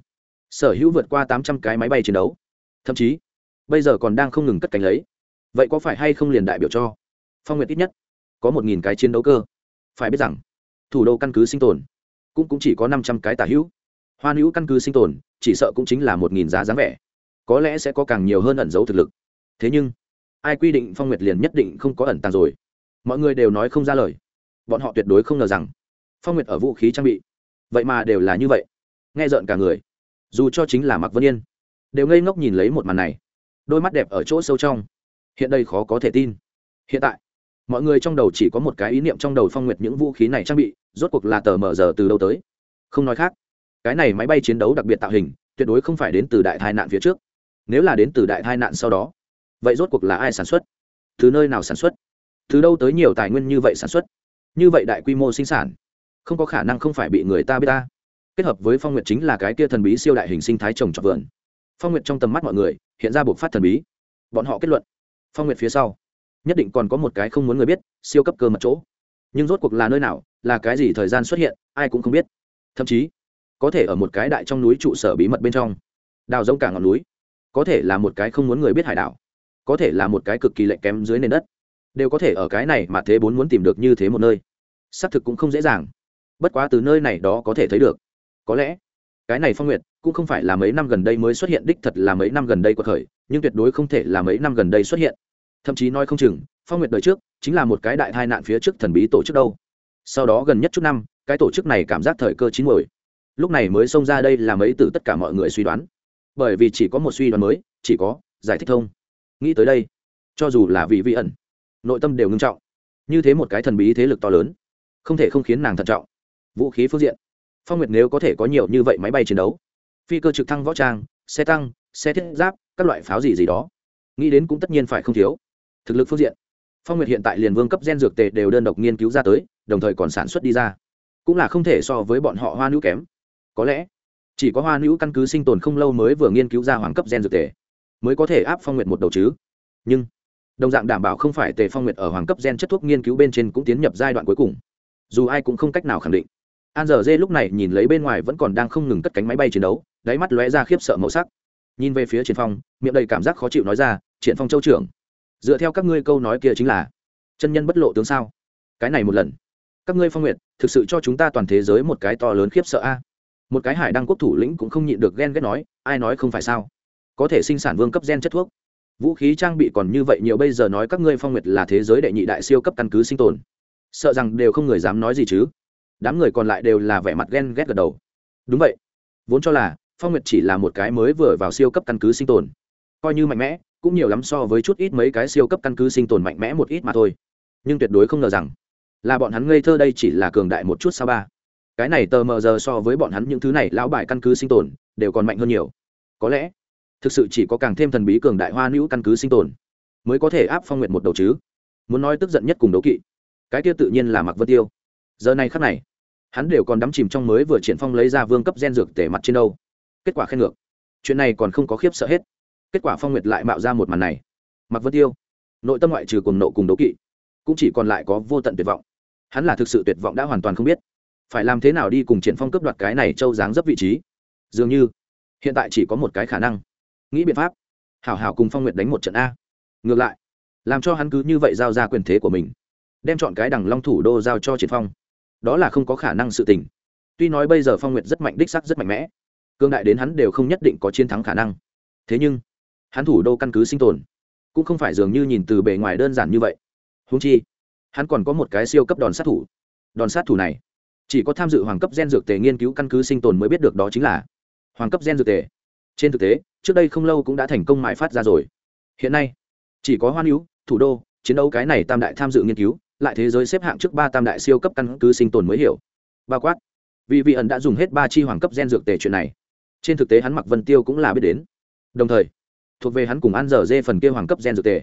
sở hữu vượt qua tám trăm cái máy bay chiến đấu. Thậm chí bây giờ còn đang không ngừng cất cánh lấy. Vậy có phải hay không liền đại biểu cho phong nguyện ít nhất có một nghìn cái chiến đấu cơ? Phải biết rằng thủ đô căn cứ sinh tồn cũng, cũng chỉ có năm trăm cái tả hữu hoa hữu căn cứ sinh tồn, chỉ sợ cũng chính là một nghìn giá dáng vẻ. Có lẽ sẽ có càng nhiều hơn ẩn giấu thực lực. Thế nhưng, ai quy định phong nguyệt liền nhất định không có ẩn tàng rồi? Mọi người đều nói không ra lời. Bọn họ tuyệt đối không ngờ rằng, phong nguyệt ở vũ khí trang bị. Vậy mà đều là như vậy. Nghe rợn cả người. Dù cho chính là mặc vân yên, đều ngây ngốc nhìn lấy một màn này. Đôi mắt đẹp ở chỗ sâu trong. Hiện đây khó có thể tin. Hiện tại, mọi người trong đầu chỉ có một cái ý niệm trong đầu phong nguyệt những vũ khí này trang bị, rốt cuộc là tờ mờ giờ từ đâu tới? Không nói khác cái này máy bay chiến đấu đặc biệt tạo hình, tuyệt đối không phải đến từ đại tai nạn phía trước. Nếu là đến từ đại tai nạn sau đó, vậy rốt cuộc là ai sản xuất? Từ nơi nào sản xuất? Từ đâu tới nhiều tài nguyên như vậy sản xuất? Như vậy đại quy mô sinh sản, không có khả năng không phải bị người ta biết ta. Kết hợp với phong nguyệt chính là cái kia thần bí siêu đại hình sinh thái trồng trọt vườn. Phong nguyệt trong tầm mắt mọi người, hiện ra buộc phát thần bí. Bọn họ kết luận, phong nguyệt phía sau, nhất định còn có một cái không muốn người biết, siêu cấp cơ mật chỗ. Nhưng rốt cuộc là nơi nào, là cái gì thời gian xuất hiện, ai cũng không biết. Thậm chí có thể ở một cái đại trong núi trụ sở bí mật bên trong. Đào giống cả ngọn núi. Có thể là một cái không muốn người biết hải đảo. Có thể là một cái cực kỳ lệnh kém dưới nền đất. Đều có thể ở cái này mà thế bốn muốn tìm được như thế một nơi. Xác thực cũng không dễ dàng. Bất quá từ nơi này đó có thể thấy được. Có lẽ, cái này phong nguyệt cũng không phải là mấy năm gần đây mới xuất hiện, đích thật là mấy năm gần đây của thời, nhưng tuyệt đối không thể là mấy năm gần đây xuất hiện. Thậm chí nói không chừng, phong nguyệt đời trước chính là một cái đại tai nạn phía trước thần bí tổ chức đâu. Sau đó gần nhất chút năm, cái tổ chức này cảm giác thời cơ chín muồi lúc này mới xông ra đây là mấy từ tất cả mọi người suy đoán. Bởi vì chỉ có một suy đoán mới, chỉ có giải thích thông. Nghĩ tới đây, cho dù là vị vi ẩn, nội tâm đều ngưng trọng. Như thế một cái thần bí thế lực to lớn, không thể không khiến nàng thận trọng. Vũ khí phương diện, phong nguyệt nếu có thể có nhiều như vậy máy bay chiến đấu, phi cơ trực thăng võ trang, xe tăng, xe thiết giáp, các loại pháo gì gì đó, nghĩ đến cũng tất nhiên phải không thiếu. Thực lực phương diện, phong nguyệt hiện tại liền vương cấp gen dược tề đều đơn độc nghiên cứu ra tới, đồng thời còn sản xuất đi ra. Cũng là không thể so với bọn họ hoa nữ kém có lẽ chỉ có hoa nữ căn cứ sinh tồn không lâu mới vừa nghiên cứu ra hoàng cấp gen dược tề, mới có thể áp phong nguyệt một đầu chứ. Nhưng đồng dạng đảm bảo không phải tề phong nguyệt ở hoàng cấp gen chất thuốc nghiên cứu bên trên cũng tiến nhập giai đoạn cuối cùng. Dù ai cũng không cách nào khẳng định. An giờ dê lúc này nhìn lấy bên ngoài vẫn còn đang không ngừng cất cánh máy bay chiến đấu, đáy mắt lóe ra khiếp sợ màu sắc. Nhìn về phía triển phong, miệng đầy cảm giác khó chịu nói ra, triển phong châu trưởng, dựa theo các ngươi câu nói kia chính là chân nhân bất lộ tướng sao? Cái này một lần, các ngươi phong nguyệt, thực sự cho chúng ta toàn thế giới một cái to lớn khiếp sợ a một cái hải đăng quốc thủ lĩnh cũng không nhịn được ghen ghét nói, ai nói không phải sao? Có thể sinh sản vương cấp gen chất thuốc. Vũ khí trang bị còn như vậy nhiều, bây giờ nói các ngươi phong nguyệt là thế giới đệ nhị đại siêu cấp căn cứ sinh tồn. Sợ rằng đều không người dám nói gì chứ. Đám người còn lại đều là vẻ mặt ghen ghét gật đầu. Đúng vậy. Vốn cho là, phong nguyệt chỉ là một cái mới vừa vào siêu cấp căn cứ sinh tồn. Coi như mạnh mẽ, cũng nhiều lắm so với chút ít mấy cái siêu cấp căn cứ sinh tồn mạnh mẽ một ít mà thôi. Nhưng tuyệt đối không ngờ rằng, là bọn hắn ngây thơ đây chỉ là cường đại một chút sao ba cái này tờ mờ giờ so với bọn hắn những thứ này lão bài căn cứ sinh tồn, đều còn mạnh hơn nhiều. Có lẽ, thực sự chỉ có càng thêm thần bí cường đại hoa nữ căn cứ sinh tồn, mới có thể áp phong nguyện một đầu chứ. Muốn nói tức giận nhất cùng đấu kỵ, cái kia tự nhiên là mặc vân tiêu. Giờ này khắc này, hắn đều còn đắm chìm trong mới vừa triển phong lấy ra vương cấp gen dược tể mặt trên đâu. Kết quả khen ngược. Chuyện này còn không có khiếp sợ hết. Kết quả phong nguyệt lại mạo ra một màn này. Mặc vân tiêu, nội tâm ngoại trừ cùng nộ cùng đấu kỵ, cũng chỉ còn lại có vô tận tuyệt vọng. Hắn là thực sự tuyệt vọng đã hoàn toàn không biết phải làm thế nào đi cùng triển phong cướp đoạt cái này châu dáng dấp vị trí? Dường như, hiện tại chỉ có một cái khả năng. Nghĩ biện pháp. Hảo hảo cùng phong nguyệt đánh một trận a. Ngược lại, làm cho hắn cứ như vậy giao ra quyền thế của mình. Đem chọn cái đằng long thủ đô giao cho triển phong. Đó là không có khả năng sự tình. Tuy nói bây giờ phong nguyệt rất mạnh, đích sắc rất mạnh mẽ. Cương đại đến hắn đều không nhất định có chiến thắng khả năng. Thế nhưng, hắn thủ đô căn cứ sinh tồn, cũng không phải dường như nhìn từ bề ngoài đơn giản như vậy. Húng chi, hắn còn có một cái siêu cấp đòn sát thủ. Đòn sát thủ này chỉ có tham dự hoàng cấp gen dược tề nghiên cứu căn cứ sinh tồn mới biết được đó chính là hoàng cấp gen dược tề. Trên thực tế, trước đây không lâu cũng đã thành công mãi phát ra rồi. Hiện nay, chỉ có hoan hữu, thủ đô, chiến đấu cái này tam đại tham dự nghiên cứu, lại thế giới xếp hạng trước ba tam đại siêu cấp căn cứ sinh tồn mới hiểu. Bao quát. Vì vị ẩn đã dùng hết ba chi hoàng cấp gen dược tề chuyện này. Trên thực tế hắn mặc vân tiêu cũng là biết đến. Đồng thời, thuộc về hắn cùng ăn dở dê phần kia hoàng cấp gen dược tề.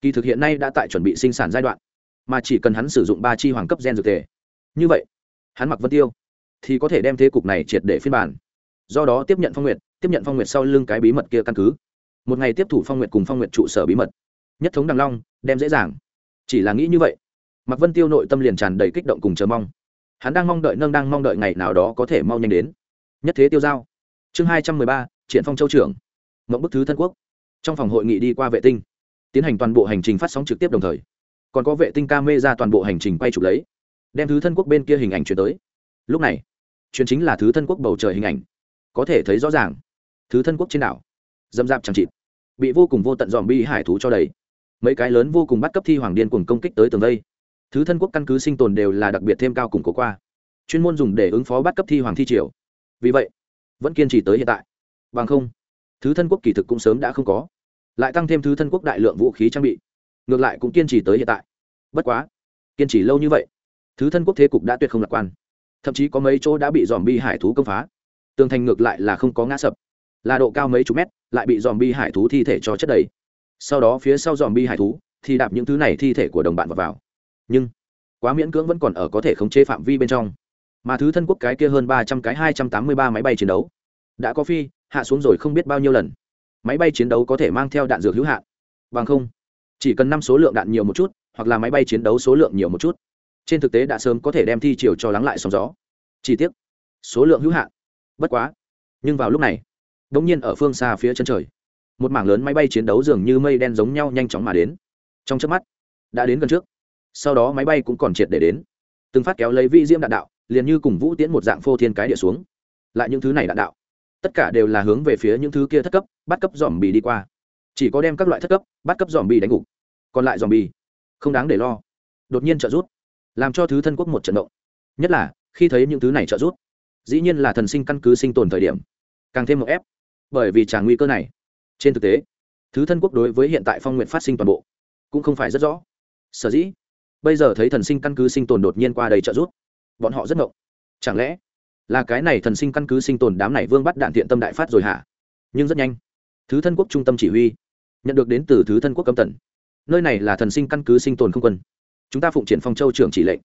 Kỳ thực hiện nay đã tại chuẩn bị sinh sản giai đoạn, mà chỉ cần hắn sử dụng ba chi hoàng cấp gen dược tề. Như vậy hắn mặc vân tiêu, thì có thể đem thế cục này triệt để phiên bản. Do đó tiếp nhận phong nguyệt, tiếp nhận phong nguyệt sau lưng cái bí mật kia căn cứ. Một ngày tiếp thủ phong nguyệt cùng phong nguyệt trụ sở bí mật. Nhất thống đằng long, đem dễ dàng. Chỉ là nghĩ như vậy mặc vân tiêu nội tâm liền tràn đầy kích động cùng chờ mong. Hắn đang mong đợi nâng đang mong đợi ngày nào đó có thể mau nhanh đến. Nhất thế tiêu giao. Chương hai trăm mười ba, triển phong châu trưởng. Mộng bức thứ thân quốc. Trong phòng hội nghị đi qua vệ tinh, tiến hành toàn bộ hành trình phát sóng trực tiếp đồng thời. Còn có vệ tinh ca mê ra toàn bộ hành trình quay chụp lấy đem thứ thân quốc bên kia hình ảnh chuyển tới. Lúc này chuyện chính là thứ thân quốc bầu trời hình ảnh. Có thể thấy rõ ràng, thứ thân quốc trên đảo, dâm dạp chẳng chịt, bị vô cùng vô tận dòm bi hải thú cho đầy. Mấy cái lớn vô cùng bắt cấp thi hoàng điên cùng công kích tới tường đây. thứ thân quốc căn cứ sinh tồn đều là đặc biệt thêm cao cùng cố qua. Chuyên môn dùng để ứng phó bắt cấp thi hoàng thi triều. Vì vậy, vẫn kiên trì tới hiện tại. Bằng không, thứ thân quốc kỳ thực cũng sớm đã không có. Lại tăng thêm thứ thân quốc đại lượng vũ khí trang bị. Ngược lại cũng kiên trì tới hiện tại. Bất quá, kiên trì lâu như vậy thứ thân quốc thế cục đã tuyệt không lạc quan. Thậm chí có mấy chỗ đã bị dòm bi hải thú công phá. Tường thành ngược lại là không có ngã sập. Là độ cao mấy chục mét lại bị dòm bi hải thú thi thể cho chất đầy. Sau đó phía sau dòm bi hải thú thì đạp những thứ này thi thể của đồng bạn vào, vào. nhưng quá miễn cưỡng vẫn còn ở có thể khống chế phạm vi bên trong. Mà thứ thân quốc cái kia hơn ba trăm cái hai trăm tám mươi ba máy bay chiến đấu. Đã có phi hạ xuống rồi không biết bao nhiêu lần. Máy bay chiến đấu có thể mang theo đạn dược hữu hạn. Bằng không chỉ cần năm số lượng đạn nhiều một chút hoặc là máy bay chiến đấu số lượng nhiều một chút trên thực tế đã sớm có thể đem thi chiều cho lắng lại sóng gió. Chi tiết số lượng hữu hạn. Bất quá, nhưng vào lúc này đ ỗ n g nhiên ở phương xa phía chân trời, một mảng lớn máy bay chiến đấu dường như mây đen giống nhau nhanh chóng mà đến. Trong trước mắt, đã đến gần trước. Sau đó máy bay cũng còn triệt để đến. Từng phát kéo lấy vi diễm đạn đạo, liền như cùng vũ tiễn một dạng phô thiên cái địa xuống. Lại những thứ này đạn đạo, tất cả đều là hướng về phía những thứ kia thất cấp, bắt cấp dòm bì đi qua. Chỉ có đem các loại thất cấp, bắt cấp dòm bì đánh gục. Còn lại dòm bì không đáng để lo. Đột nhiên trợ rút làm cho thứ thân quốc một trận động. Nhất là, khi thấy những thứ này trợ giúp, dĩ nhiên là thần sinh căn cứ sinh tồn thời điểm. Càng thêm một ép, bởi vì trả nguy cơ này. Trên thực tế, thứ thân quốc đối với hiện tại phong nguyện phát sinh toàn bộ, cũng không phải rất rõ. Sở dĩ, bây giờ thấy thần sinh căn cứ sinh tồn đột nhiên qua đầy trợ giúp, bọn họ rất ngộng. Chẳng lẽ là cái này thần sinh căn cứ sinh tồn đám này vương bắt đạn thiện tâm đại phát rồi hả? Nhưng rất nhanh, thứ thân quốc trung tâm chỉ huy nhận được đến từ thứ thân quốc cấm tần nơi này là thần sinh căn cứ sinh tồn không quân chúng ta phụng triển phong châu trưởng chỉ lệnh.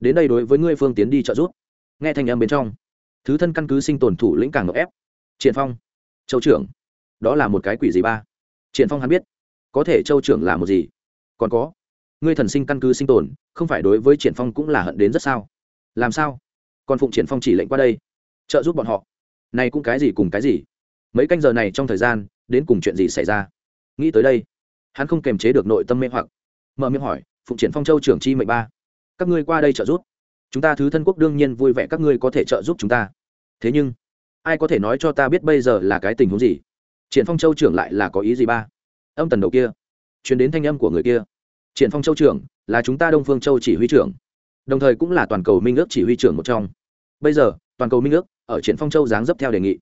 Đến đây đối với ngươi phương tiến đi trợ giúp. Nghe thanh âm bên trong, thứ thân căn cứ sinh tồn thủ lĩnh càng ngọc ép. Triển phong, châu trưởng, đó là một cái quỷ gì ba? Triển phong hắn biết, có thể châu trưởng là một gì? Còn có, ngươi thần sinh căn cứ sinh tồn, không phải đối với triển phong cũng là hận đến rất sao? Làm sao? Còn phụng triển phong chỉ lệnh qua đây, trợ giúp bọn họ. Này cũng cái gì cùng cái gì? Mấy canh giờ này trong thời gian, đến cùng chuyện gì xảy ra? Nghĩ tới đây, hắn không kềm chế được nội tâm mê hoặc. Mở miệng hỏi phụng triển phong châu trưởng chi mệnh ba. Các ngươi qua đây trợ giúp. Chúng ta thứ thân quốc đương nhiên vui vẻ các ngươi có thể trợ giúp chúng ta. Thế nhưng, ai có thể nói cho ta biết bây giờ là cái tình huống gì? Triển phong châu trưởng lại là có ý gì ba? Âm tần đầu kia. Chuyển đến thanh âm của người kia. Triển phong châu trưởng, là chúng ta đông phương châu chỉ huy trưởng. Đồng thời cũng là toàn cầu minh ước chỉ huy trưởng một trong. Bây giờ, toàn cầu minh ước, ở triển phong châu giáng dấp theo đề nghị.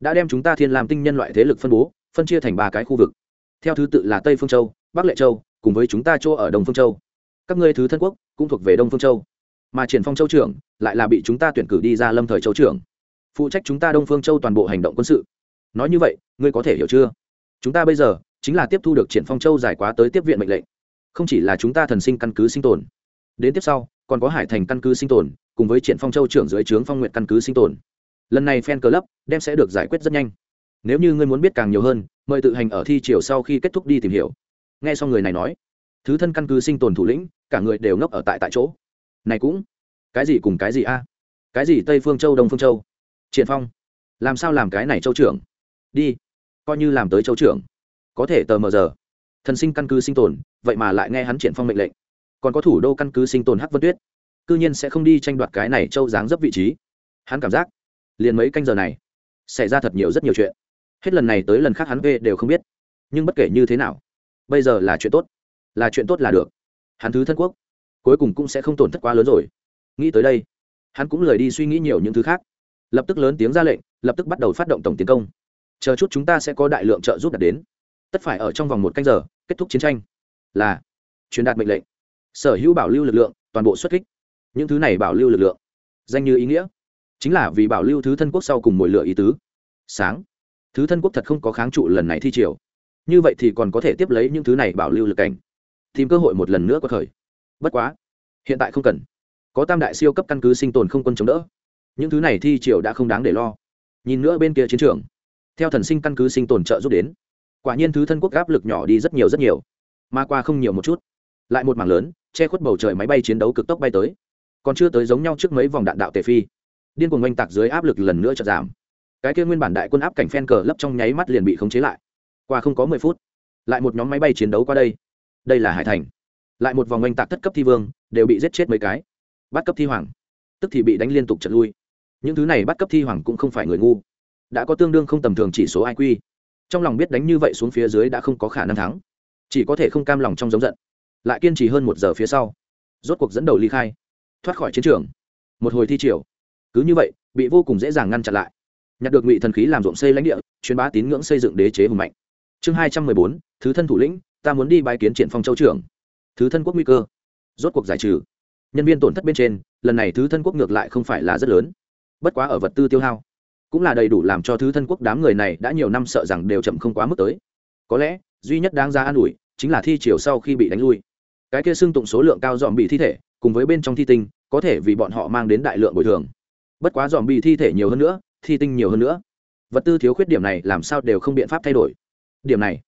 Đã đem chúng ta thiên làm tinh nhân loại thế lực phân bố, phân chia thành ba cái khu vực. Theo thứ tự là tây phương châu, bắc lệ châu, cùng với chúng ta chỗ ở đông phương châu các ngươi thứ thân quốc cũng thuộc về đông phương châu mà triển phong châu trưởng lại là bị chúng ta tuyển cử đi ra lâm thời châu trưởng phụ trách chúng ta đông phương châu toàn bộ hành động quân sự nói như vậy ngươi có thể hiểu chưa chúng ta bây giờ chính là tiếp thu được triển phong châu giải quá tới tiếp viện mệnh lệnh không chỉ là chúng ta thần sinh căn cứ sinh tồn đến tiếp sau còn có hải thành căn cứ sinh tồn cùng với triển phong châu trưởng dưới trướng phong nguyện căn cứ sinh tồn lần này fan club đem sẽ được giải quyết rất nhanh nếu như ngươi muốn biết càng nhiều hơn mời tự hành ở thi chiều sau khi kết thúc đi tìm hiểu nghe xong người này nói thứ thân căn cứ sinh tồn thủ lĩnh cả người đều ngốc ở tại tại chỗ. Này cũng, cái gì cùng cái gì a? Cái gì tây phương châu, đông phương châu? Triển phong, làm sao làm cái này châu trưởng? Đi, coi như làm tới châu trưởng, có thể tờ mờ giờ. Thần sinh căn cứ sinh tồn, vậy mà lại nghe hắn triển phong mệnh lệnh. Còn có thủ đô căn cứ sinh tồn hắc vân tuyết, cư nhiên sẽ không đi tranh đoạt cái này châu dáng dấp vị trí. Hắn cảm giác, liền mấy canh giờ này, xảy ra thật nhiều rất nhiều chuyện. Hết lần này tới lần khác hắn về đều không biết. Nhưng bất kể như thế nào, bây giờ là chuyện tốt. Là chuyện tốt là được hắn thứ thân quốc, cuối cùng cũng sẽ không tổn thất quá lớn rồi. Nghĩ tới đây, hắn cũng lười đi suy nghĩ nhiều những thứ khác. Lập tức lớn tiếng ra lệnh, lập tức bắt đầu phát động tổng tiến công. Chờ chút chúng ta sẽ có đại lượng trợ giúp đạt đến. Tất phải ở trong vòng một canh giờ, kết thúc chiến tranh. Là, truyền đạt mệnh lệnh. Sở hữu bảo lưu lực lượng, toàn bộ xuất kích. Những thứ này bảo lưu lực lượng, danh như ý nghĩa. Chính là vì bảo lưu thứ thân quốc sau cùng mồi lửa ý tứ. Sáng, thứ thân quốc thật không có kháng trụ lần này thi triều. Như vậy thì còn có thể tiếp lấy những thứ này bảo lưu lực cảnh tìm cơ hội một lần nữa có khởi bất quá, hiện tại không cần. Có tam đại siêu cấp căn cứ sinh tồn không quân chống đỡ. Những thứ này thi triều đã không đáng để lo. Nhìn nữa bên kia chiến trường, theo thần sinh căn cứ sinh tồn trợ giúp đến, quả nhiên thứ thân quốc áp lực nhỏ đi rất nhiều rất nhiều. Mà qua không nhiều một chút, lại một mảng lớn, che khuất bầu trời máy bay chiến đấu cực tốc bay tới. Còn chưa tới giống nhau trước mấy vòng đạn đạo tề phi, điên cuồng oanh tạc dưới áp lực lần nữa chợt giảm. Cái kia nguyên bản đại quân áp cảnh phen cờ lấp trong nháy mắt liền bị khống chế lại. Qua không có mười phút, lại một nhóm máy bay chiến đấu qua đây đây là hải thành. Lại một vòng oanh tạc thất cấp thi vương, đều bị giết chết mấy cái. Bắt cấp thi hoàng, tức thì bị đánh liên tục trật lui. Những thứ này bắt cấp thi hoàng cũng không phải người ngu. Đã có tương đương không tầm thường chỉ số iq trong lòng biết đánh như vậy xuống phía dưới đã không có khả năng thắng. Chỉ có thể không cam lòng trong giống giận. Lại kiên trì hơn một giờ phía sau. Rốt cuộc dẫn đầu ly khai. Thoát khỏi chiến trường. Một hồi thi triều. Cứ như vậy, bị vô cùng dễ dàng ngăn chặn lại. Nhặt được ngụy thần khí làm ruộng xây lãnh địa, truyền bá tín ngưỡng xây dựng đế chế hùng mạnh. Chương hai trăm mười bốn, thứ thân thủ lĩnh ta muốn đi bái kiến triển phong châu trưởng. Thứ thân quốc nguy cơ. Rốt cuộc giải trừ. Nhân viên tổn thất bên trên, lần này thứ thân quốc ngược lại không phải là rất lớn. Bất quá ở vật tư tiêu hao, cũng là đầy đủ làm cho thứ thân quốc đám người này đã nhiều năm sợ rằng đều chậm không quá mức tới. Có lẽ, duy nhất đáng ra an ủi, chính là thi chiều sau khi bị đánh lui. Cái kia xưng tụng số lượng cao dòm bị thi thể, cùng với bên trong thi tinh, có thể vì bọn họ mang đến đại lượng bồi thường. Bất quá dòm bị thi thể nhiều hơn nữa, thi tinh nhiều hơn nữa. Vật tư thiếu khuyết điểm này làm sao đều không biện pháp thay đổi. Điểm này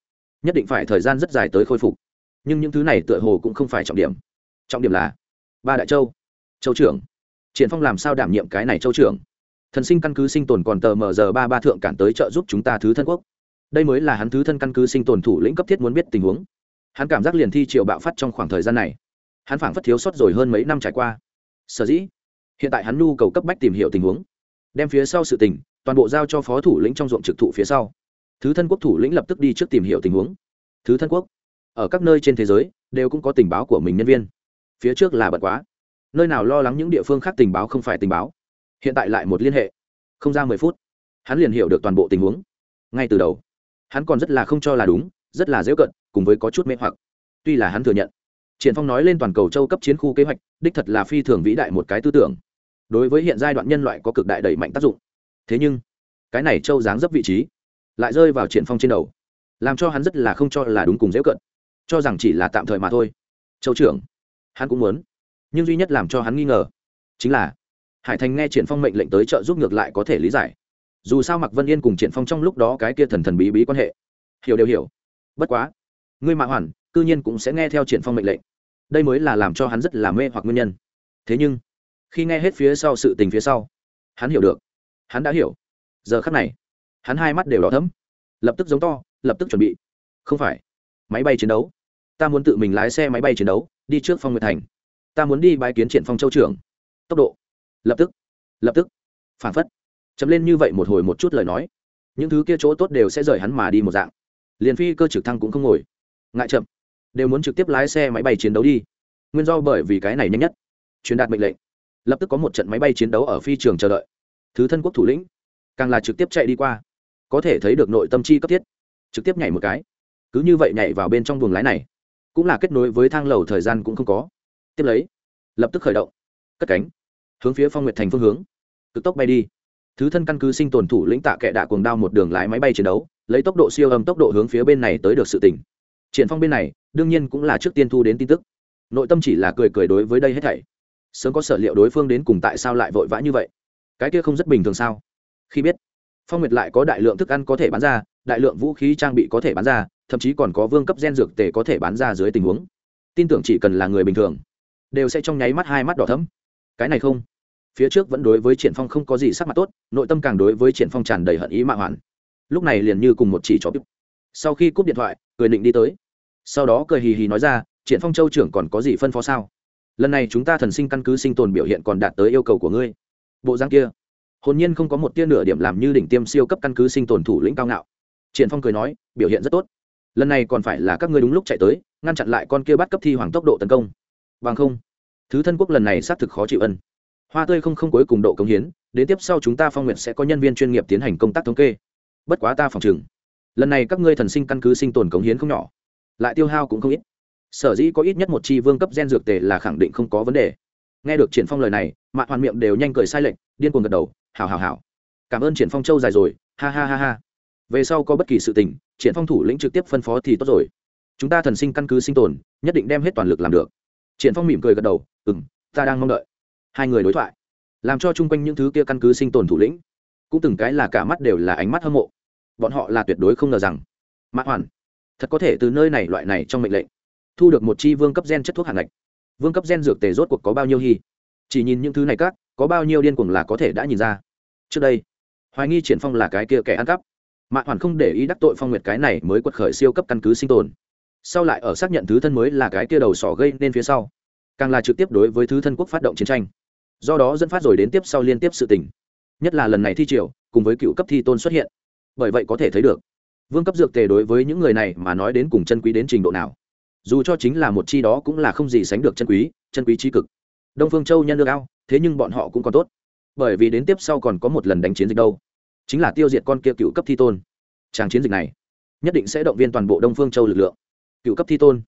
nhất định phải thời gian rất dài tới khôi phục. Nhưng những thứ này tựa hồ cũng không phải trọng điểm. Trọng điểm là, ba đại châu. Châu trưởng. Triển phong làm sao đảm nhiệm cái này châu trưởng? Thần sinh căn cứ sinh tồn còn tờ mờ giờ ba ba thượng cản tới trợ giúp chúng ta thứ thân quốc. Đây mới là hắn thứ thân căn cứ sinh tồn thủ lĩnh cấp thiết muốn biết tình huống. Hắn cảm giác liền thi triệu bạo phát trong khoảng thời gian này. Hắn phảng phất thiếu sót rồi hơn mấy năm trải qua. Sở dĩ, hiện tại hắn nhu cầu cấp bách tìm hiểu tình huống. Đem phía sau sự tình, toàn bộ giao cho phó thủ lĩnh trong ruộng trực thụ phía sau thứ thân quốc thủ lĩnh lập tức đi trước tìm hiểu tình huống. Thứ thân quốc, ở các nơi trên thế giới, đều cũng có tình báo của mình nhân viên. Phía trước là bật quá. Nơi nào lo lắng những địa phương khác tình báo không phải tình báo. Hiện tại lại một liên hệ. Không ra mười phút, hắn liền hiểu được toàn bộ tình huống. Ngay từ đầu, hắn còn rất là không cho là đúng, rất là dễ cận, cùng với có chút mê hoặc. Tuy là hắn thừa nhận, triển phong nói lên toàn cầu châu cấp chiến khu kế hoạch, đích thật là phi thường vĩ đại một cái tư tưởng. Đối với hiện giai đoạn nhân loại có cực đại đẩy mạnh tác dụng. Thế nhưng, cái này châu dáng dấp vị trí lại rơi vào triển phong trên đầu. Làm cho hắn rất là không cho là đúng cùng dễ cận. Cho rằng chỉ là tạm thời mà thôi. Châu trưởng, hắn cũng muốn. Nhưng duy nhất làm cho hắn nghi ngờ chính là hải thành nghe triển phong mệnh lệnh tới trợ giúp ngược lại có thể lý giải. Dù sao mặc vân yên cùng triển phong trong lúc đó cái kia thần thần bí bí quan hệ. Hiểu đều hiểu. Bất quá, ngươi mạ hoàn, cư nhiên cũng sẽ nghe theo triển phong mệnh lệnh. Đây mới là làm cho hắn rất là mê hoặc nguyên nhân. Thế nhưng, khi nghe hết phía sau sự tình phía sau, hắn hiểu được. Hắn đã hiểu. Giờ khắc này hắn hai mắt đều đỏ thấm lập tức giống to, lập tức chuẩn bị. Không phải. Máy bay chiến đấu. Ta muốn tự mình lái xe máy bay chiến đấu, đi trước phong nguyệt thành. Ta muốn đi bãi kiến triển phong châu trưởng. Tốc độ. Lập tức. Lập tức. Phản phất. Chấm lên như vậy một hồi một chút lời nói. Những thứ kia chỗ tốt đều sẽ rời hắn mà đi một dạng. Liền phi cơ trực thăng cũng không ngồi. Ngại chậm. Đều muốn trực tiếp lái xe máy bay chiến đấu đi. Nguyên do bởi vì cái này nhanh nhất. Truyền đạt mệnh lệnh. Lập tức có một trận máy bay chiến đấu ở phi trường chờ đợi. Thứ thân quốc thủ lĩnh. Càng là trực tiếp chạy đi qua có thể thấy được nội tâm chi cấp thiết. Trực tiếp nhảy một cái. Cứ như vậy nhảy vào bên trong buồng lái này, cũng là kết nối với thang lầu thời gian cũng không có. Tiếp lấy, lập tức khởi động. Cất cánh. Hướng phía phong nguyệt thành phương hướng. Cực tốc bay đi. Thứ thân căn cứ sinh tồn thủ lĩnh tạ kệ đạ cuồng đao một đường lái máy bay chiến đấu, lấy tốc độ siêu âm tốc độ hướng phía bên này tới được sự tỉnh. Triển phong bên này, đương nhiên cũng là trước tiên thu đến tin tức. Nội tâm chỉ là cười cười đối với đây hết thảy. Sớm có sở liệu đối phương đến cùng tại sao lại vội vã như vậy? Cái kia không rất bình thường sao? Khi biết phong nguyệt lại có đại lượng thức ăn có thể bán ra, đại lượng vũ khí trang bị có thể bán ra, thậm chí còn có vương cấp gen dược tề có thể bán ra dưới tình huống. Tin tưởng chỉ cần là người bình thường, đều sẽ trong nháy mắt hai mắt đỏ thấm cái này không. Phía trước vẫn đối với triển phong không có gì sắc mặt tốt, nội tâm càng đối với triển phong tràn đầy hận ý mạ hoàn lúc này liền như cùng một chỉ chó bíp sau khi cúp điện thoại, cười định đi tới. Sau đó cười hì hì nói ra, triển phong châu trưởng còn có gì phân phó sao? Lần này chúng ta thần sinh căn cứ sinh tồn biểu hiện còn đạt tới yêu cầu của ngươi. Bộ dáng kia hồn nhiên không có một tia nửa điểm làm như đỉnh tiêm siêu cấp căn cứ sinh tồn thủ lĩnh cao ngạo. Triển phong cười nói, biểu hiện rất tốt. Lần này còn phải là các ngươi đúng lúc chạy tới, ngăn chặn lại con kia bắt cấp thi hoàng tốc độ tấn công. Bằng không, thứ thân quốc lần này xác thực khó chịu ân. Hoa tươi không không cuối cùng độ cống hiến, đến tiếp sau chúng ta phong nguyện sẽ có nhân viên chuyên nghiệp tiến hành công tác thống kê. Bất quá ta phòng chừng lần này các ngươi thần sinh căn cứ sinh tồn cống hiến không nhỏ, lại tiêu hao cũng không ít. Sở dĩ có ít nhất một chi vương cấp gen dược tề là khẳng định không có vấn đề. Nghe được triển phong lời này mạ hoàn miệng đều nhanh cười sai lệch, điên cuồng gật đầu hào hào hào. Cảm ơn triển phong châu dài rồi, ha ha ha ha. Về sau có bất kỳ sự tình, triển phong thủ lĩnh trực tiếp phân phó thì tốt rồi. Chúng ta thần sinh căn cứ sinh tồn, nhất định đem hết toàn lực làm được. Triển phong mỉm cười gật đầu, ừm, ta đang mong đợi. Hai người đối thoại, làm cho chung quanh những thứ kia căn cứ sinh tồn thủ lĩnh, cũng từng cái là cả mắt đều là ánh mắt hâm mộ. Bọn họ là tuyệt đối không ngờ rằng, mã hoàn, thật có thể từ nơi này loại này trong mệnh lệnh, thu được một chi vương cấp gen chất thuốc hạng ngạch. Vương cấp gen dược tề rốt cuộc có bao nhiêu hy chỉ nhìn những thứ này các, có bao nhiêu điên cuồng là có thể đã nhìn ra trước đây, hoài nghi triển phong là cái kia kẻ ăn cắp. Mạ hoàn không để ý đắc tội phong nguyệt cái này mới quật khởi siêu cấp căn cứ sinh tồn. Sau lại ở xác nhận thứ thân mới là cái kia đầu sỏ gây nên phía sau, càng là trực tiếp đối với thứ thân quốc phát động chiến tranh. Do đó dẫn phát rồi đến tiếp sau liên tiếp sự tình. Nhất là lần này thi triều, cùng với cựu cấp thi tôn xuất hiện. Bởi vậy có thể thấy được, vương cấp dược tề đối với những người này mà nói đến cùng chân quý đến trình độ nào. Dù cho chính là một chi đó cũng là không gì sánh được chân quý chân quý trí cực. Đông phương châu nhân được ao, thế nhưng bọn họ cũng còn tốt bởi vì đến tiếp sau còn có một lần đánh chiến dịch đâu. Chính là tiêu diệt con kia cựu cấp thi tôn. Tràng chiến dịch này, nhất định sẽ động viên toàn bộ đông phương châu lực lượng. Cựu cấp thi tôn,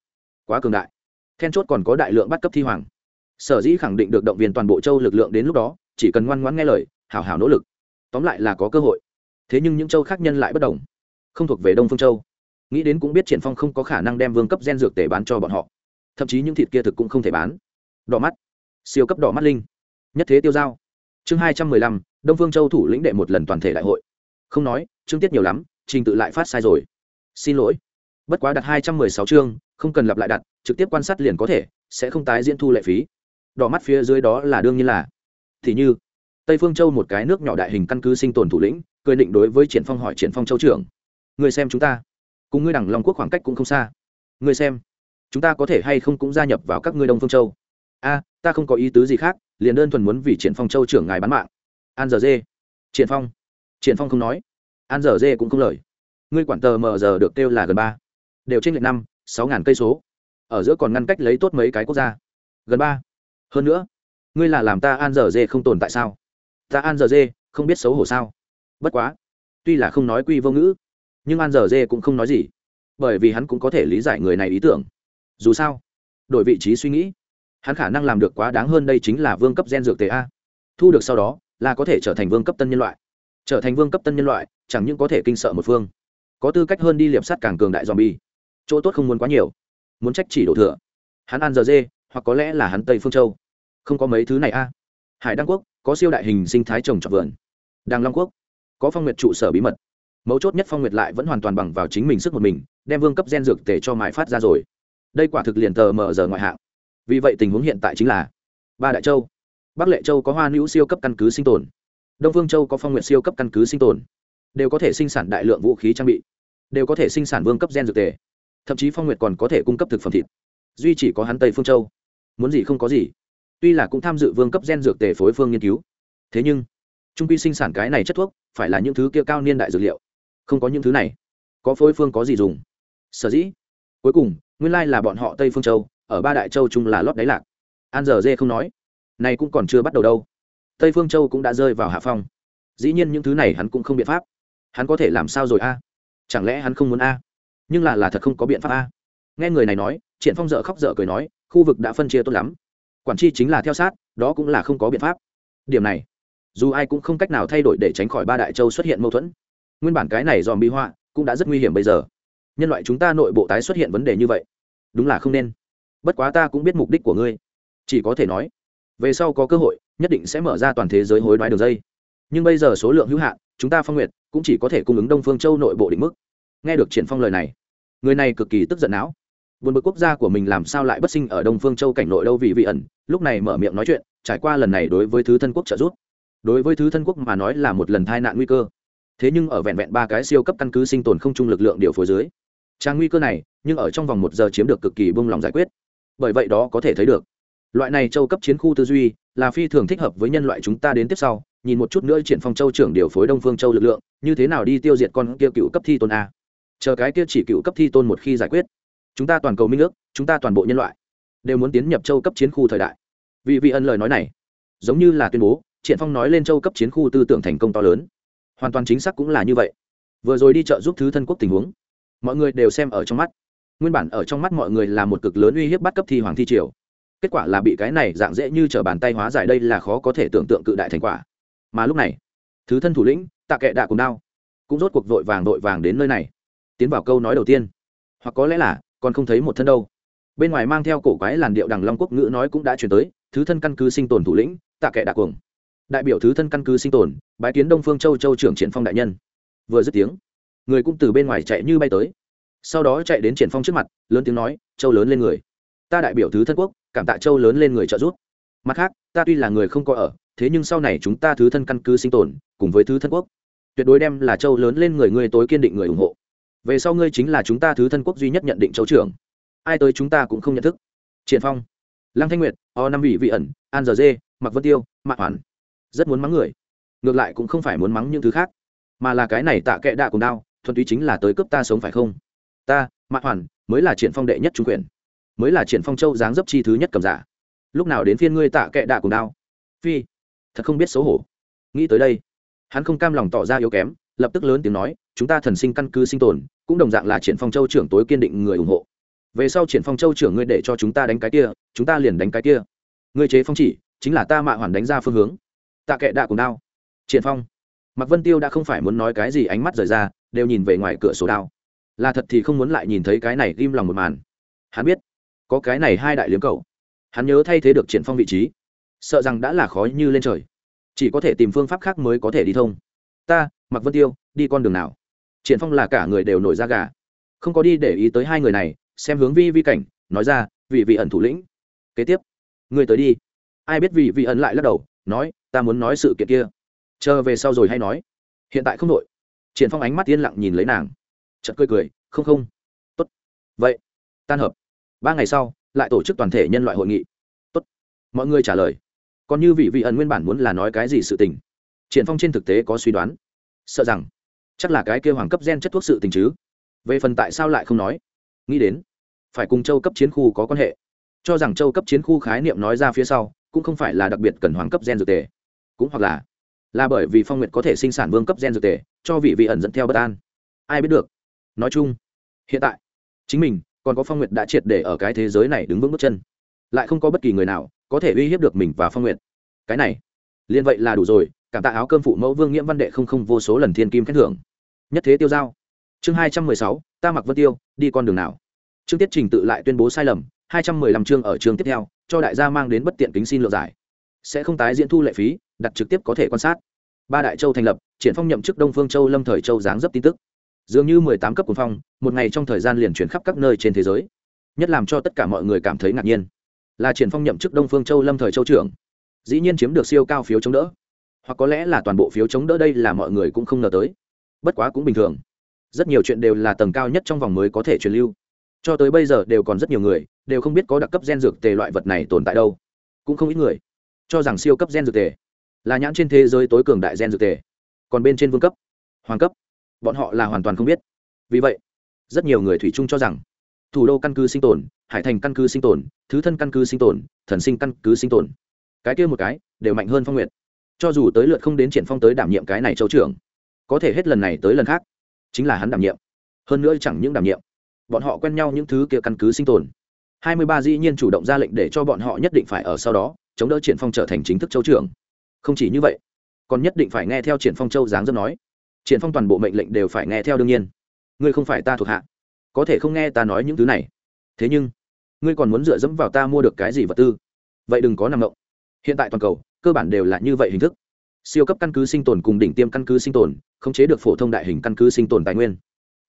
quá cường đại. Then chốt còn có đại lượng bắt cấp thi hoàng. Sở dĩ khẳng định được động viên toàn bộ châu lực lượng đến lúc đó, chỉ cần ngoan ngoãn nghe lời, hảo hảo nỗ lực. Tóm lại là có cơ hội. Thế nhưng những châu khác nhân lại bất đồng. Không thuộc về đông phương châu. Nghĩ đến cũng biết triển phong không có khả năng đem vương cấp gen dược tể bán cho bọn họ. Thậm chí những thịt kia thực cũng không thể bán. Đỏ mắt. Siêu cấp đỏ mắt linh. Nhất thế tiêu giao chương hai trăm mười lăm, đông phương châu thủ lĩnh đệ một lần toàn thể đại hội. Không nói, chương tiết nhiều lắm, trình tự lại phát sai rồi. Xin lỗi. Bất quá đặt hai trăm mười sáu chương, không cần lặp lại đặt, trực tiếp quan sát liền có thể, sẽ không tái diễn thu lệ phí. Đỏ mắt phía dưới đó là đương nhiên là. Thì như, tây phương châu một cái nước nhỏ đại hình căn cứ sinh tồn thủ lĩnh, cười định đối với triển phong hỏi triển phong châu trưởng. Người xem chúng ta. Cùng ngươi đẳng long quốc khoảng cách cũng không xa. Ngươi xem, chúng ta có thể hay không cũng gia nhập vào các ngươi đông phương châu? A, ta không có ý tứ gì khác liền đơn thuần muốn vì triển phong châu trưởng ngài bán mạng. An giờ dê. Triển phong. Triển phong không nói. An giờ dê cũng không lời. Ngươi quản tờ mờ giờ được kêu là gần ba. Đều trên lệch năm, sáu ngàn cây số. Ở giữa còn ngăn cách lấy tốt mấy cái quốc gia. Gần ba. Hơn nữa, ngươi là làm ta an giờ dê không tồn tại sao? Ta an giờ dê không biết xấu hổ sao? Bất quá, tuy là không nói quy vô ngữ, nhưng an giờ dê cũng không nói gì, bởi vì hắn cũng có thể lý giải người này ý tưởng. Dù sao, đổi vị trí suy nghĩ hắn khả năng làm được quá đáng hơn đây chính là vương cấp gen dược tế a. Thu được sau đó, là có thể trở thành vương cấp tân nhân loại. Trở thành vương cấp tân nhân loại, chẳng những có thể kinh sợ một phương, có tư cách hơn đi liệp sát càng cường đại dòm bi chỗ tốt không muốn quá nhiều, muốn trách chỉ đổ thừa. Hắn ăn giờ dê, hoặc có lẽ là hắn tây phương châu. Không có mấy thứ này a. Hải đăng quốc, có siêu đại hình sinh thái trồng trọt vườn. Đàng long quốc, có phong nguyệt trụ sở bí mật. Mấu chốt nhất phong nguyệt lại vẫn hoàn toàn bằng vào chính mình sức một mình, đem vương cấp gen dược tể cho mãi phát ra rồi. Đây quả thực liền tờ mở giờ ngoại hạng vì vậy tình huống hiện tại chính là, ba đại châu, bắc lệ châu có hoa nữ siêu cấp căn cứ sinh tồn, đông phương châu có phong nguyện siêu cấp căn cứ sinh tồn, đều có thể sinh sản đại lượng vũ khí trang bị, đều có thể sinh sản vương cấp gen dược tề, thậm chí phong nguyệt còn có thể cung cấp thực phẩm thịt. Duy chỉ có hắn tây phương châu, muốn gì không có gì. Tuy là cũng tham dự vương cấp gen dược tề phối phương nghiên cứu, thế nhưng trung quy sinh sản cái này chất thuốc phải là những thứ kia cao niên đại dược liệu, không có những thứ này. Có phối phương có gì dùng? Sở dĩ, cuối cùng, nguyên lai là bọn họ tây phương châu ở ba đại châu chung là lót đáy lạc. An giờ dê không nói này cũng còn chưa bắt đầu đâu. Tây phương châu cũng đã rơi vào hạ phong. Dĩ nhiên những thứ này hắn cũng không biện pháp. Hắn có thể làm sao rồi a? Chẳng lẽ hắn không muốn a? Nhưng là là thật không có biện pháp a? Nghe người này nói, triển phong dợ khóc dợ cười nói, khu vực đã phân chia tốt lắm. Quản tri chính là theo sát, đó cũng là không có biện pháp. Điểm này, dù ai cũng không cách nào thay đổi để tránh khỏi ba đại châu xuất hiện mâu thuẫn. Nguyên bản cái này dòm bi họa cũng đã rất nguy hiểm bây giờ. Nhân loại chúng ta nội bộ tái xuất hiện vấn đề như vậy, đúng là không nên bất quá ta cũng biết mục đích của ngươi. Chỉ có thể nói, về sau có cơ hội, nhất định sẽ mở ra toàn thế giới hối đoái đường dây. Nhưng bây giờ số lượng hữu hạn, chúng ta phong nguyệt cũng chỉ có thể cung ứng đông phương châu nội bộ định mức. Nghe được triển phong lời này, người này cực kỳ tức giận não. Buồn bực quốc gia của mình làm sao lại bất sinh ở đông phương châu cảnh nội đâu vì vị ẩn, lúc này mở miệng nói chuyện, trải qua lần này đối với thứ thân quốc trợ giúp. Đối với thứ thân quốc mà nói là một lần tai nạn nguy cơ. Thế nhưng ở vẹn vẹn ba cái siêu cấp căn cứ sinh tồn không chung lực lượng điều phối dưới, trang nguy cơ này, nhưng ở trong vòng một giờ chiếm được cực kỳ buông lòng giải quyết bởi vậy đó có thể thấy được. Loại này châu cấp chiến khu tư duy là phi thường thích hợp với nhân loại chúng ta đến tiếp sau, nhìn một chút nữa triển phong châu trưởng điều phối đông phương châu lực lượng, như thế nào đi tiêu diệt con kia cựu cấp thi tôn a. Chờ cái kia chỉ cựu cấp thi tôn một khi giải quyết, chúng ta toàn cầu minh ước, chúng ta toàn bộ nhân loại đều muốn tiến nhập châu cấp chiến khu thời đại. Vì vị ân lời nói này, giống như là tuyên bố, triển phong nói lên châu cấp chiến khu tư tưởng thành công to lớn. Hoàn toàn chính xác cũng là như vậy. Vừa rồi đi chợ giúp thứ thân quốc tình huống, mọi người đều xem ở trong mắt nguyên bản ở trong mắt mọi người là một cực lớn uy hiếp bắt cấp thi hoàng thi triều. Kết quả là bị cái này dạng dễ như t r ở bàn tay hóa giải đây là khó có thể tưởng tượng cự đại thành quả. Mà lúc này, thứ thân thủ lĩnh, tạ kệ đạ cùng đao, cũng rốt cuộc vội vàng vội vàng đến nơi này, tiến vào câu nói đầu tiên. Hoặc có lẽ là, còn không thấy một thân đâu. Bên ngoài mang theo cổ quái làn điệu đằng long quốc ngữ nói cũng đã chuyển tới, thứ thân căn cứ sinh tồn thủ lĩnh, tạ kệ đạ cuồng. Đại biểu thứ thân căn cứ sinh tồn, bái kiến đông phương châu châu trưởng triển phong đại nhân. Vừa dứt tiếng, người cũng từ bên ngoài chạy như bay tới sau đó chạy đến triển phong trước mặt, lớn tiếng nói, châu lớn lên người. Ta đại biểu thứ thân quốc, cảm tạ châu lớn lên người trợ giúp. Mặt khác, ta tuy là người không có ở, thế nhưng sau này chúng ta thứ thân căn cứ sinh tồn, cùng với thứ thân quốc. Tuyệt đối đem là châu lớn lên người ngươi tối kiên định người ủng hộ. Về sau ngươi chính là chúng ta thứ thân quốc duy nhất nhận định châu trưởng. Ai tới chúng ta cũng không nhận thức. Triển phong. Lăng thanh nguyệt, o năm vị vị ẩn, an giờ dê mặc vân tiêu, mạc hoàn rất muốn mắng người. Ngược lại cũng không phải muốn mắng những thứ khác, mà là cái này tạ kệ đạ cùng đao, thuần túy chính là tới cướp ta sống phải không? Ta mạc hoàn, mới là triển phong đệ nhất trung quyền. Mới là triển phong châu dáng dấp chi thứ nhất cầm giả. Lúc nào đến phiên ngươi tạ kệ đạ cùng đao? Phi, thật không biết xấu hổ. Nghĩ tới đây, hắn không cam lòng tỏ ra yếu kém, lập tức lớn tiếng nói, chúng ta thần sinh căn cứ sinh tồn, cũng đồng dạng là triển phong châu trưởng tối kiên định người ủng hộ. Về sau triển phong châu trưởng ngươi để cho chúng ta đánh cái kia, chúng ta liền đánh cái kia. Ngươi chế phong chỉ, chính là ta mạ hoàn đánh ra phương hướng. Tạ kệ đạ cùng đao. Triển phong. Mặc vân tiêu đã không phải muốn nói cái gì ánh mắt rời ra, đều nhìn về ngoài cửa sổ đao là thật thì không muốn lại nhìn thấy cái này ghim lòng một màn. Hắn biết, có cái này hai đại liếm cầu hắn nhớ thay thế được triển phong vị trí. Sợ rằng đã là khó như lên trời. Chỉ có thể tìm phương pháp khác mới có thể đi thông. Ta mặc vân tiêu, đi con đường nào? Triển phong là cả người đều nổi da gà. Không có đi để ý tới hai người này, xem hướng vi vi cảnh, nói ra, vị vị ẩn thủ lĩnh. Kế tiếp người tới đi. Ai biết vị vị ẩn lại lắc đầu, nói, ta muốn nói sự kiện kia. Chờ về sau rồi hay nói, hiện tại không đội triển phong ánh mắt yên lặng nhìn lấy nàng chật cười cười, không không. Tốt. Vậy, tan hợp. Ba ngày sau, lại tổ chức toàn thể nhân loại hội nghị. Tốt. Mọi người trả lời. Còn như vị vị ẩn nguyên bản muốn là nói cái gì sự tình, triển phong trên thực tế có suy đoán. Sợ rằng, chắc là cái kêu hoàng cấp gen chất thuốc sự tình chứ. Về phần tại sao lại không nói? Nghĩ đến, phải cùng châu cấp chiến khu có quan hệ. Cho rằng châu cấp chiến khu khái niệm nói ra phía sau, cũng không phải là đặc biệt cần hoàng cấp gen dược tề. Cũng hoặc là là bởi vì phong nguyệt có thể sinh sản vương cấp gen dược tề, cho vị vị ẩn dẫn theo bất an. Ai biết được nói chung, hiện tại, chính mình còn có phong nguyệt đã triệt để ở cái thế giới này đứng vững bước chân. Lại không có bất kỳ người nào có thể uy hiếp được mình và phong nguyệt. Cái này, liên vậy là đủ rồi, cảm tạ áo cơm phụ mẫu vương nghiễm văn đệ không không vô số lần thiên kim khen thưởng. Nhất thế tiêu giao, chương hai trăm mười sáu, ta mặc vân tiêu, đi con đường nào? Chương tiết trình tự lại tuyên bố sai lầm, hai trăm mười lăm chương ở chương tiếp theo, cho đại gia mang đến bất tiện kính xin lượng giải. Sẽ không tái diễn thu lệ phí, đặt trực tiếp có thể quan sát. Ba đại châu thành lập, triển phong nhậm chức đông phương châu lâm thời châu giáng dấp tin tức dường như mười tám cấp cuồng phong, một ngày trong thời gian liền chuyển khắp các nơi trên thế giới. Nhất làm cho tất cả mọi người cảm thấy ngạc nhiên là triển phong nhậm chức đông phương châu lâm thời châu trưởng. Dĩ nhiên chiếm được siêu cao phiếu chống đỡ. Hoặc có lẽ là toàn bộ phiếu chống đỡ đây là mọi người cũng không ngờ tới. Bất quá cũng bình thường. Rất nhiều chuyện đều là tầng cao nhất trong vòng mới có thể truyền lưu. Cho tới bây giờ đều còn rất nhiều người đều không biết có đặc cấp gen dược tề loại vật này tồn tại đâu. Cũng không ít người cho rằng siêu cấp gen dược tề là nhãn trên thế giới tối cường đại gen dược tề. Còn bên trên vương cấp, hoàng cấp bọn họ là hoàn toàn không biết. Vì vậy, rất nhiều người thủy chung cho rằng, thủ đô căn cứ sinh tồn, hải thành căn cứ sinh tồn, thứ thân căn cứ sinh tồn, thần sinh căn cứ sinh tồn. Cái kia một cái, đều mạnh hơn phong nguyện cho dù tới lượt không đến triển phong tới đảm nhiệm cái này châu trưởng, có thể hết lần này tới lần khác, chính là hắn đảm nhiệm. Hơn nữa chẳng những đảm nhiệm, bọn họ quen nhau những thứ kia căn cứ sinh tồn. Hai mươi ba dĩ nhiên chủ động ra lệnh để cho bọn họ nhất định phải ở sau đó, chống đỡ triển phong trở thành chính thức châu trưởng. Không chỉ như vậy, còn nhất định phải nghe theo triển phong châu giáng dân nói triển phong toàn bộ mệnh lệnh đều phải nghe theo đương nhiên. Ngươi không phải ta thuộc hạ. Có thể không nghe ta nói những thứ này. Thế nhưng, ngươi còn muốn dựa dẫm vào ta mua được cái gì vật tư? Vậy đừng có nằm động hiện tại toàn cầu, cơ bản đều là như vậy hình thức. Siêu cấp căn cứ sinh tồn cùng đỉnh tiêm căn cứ sinh tồn, khống chế được phổ thông đại hình căn cứ sinh tồn tài nguyên.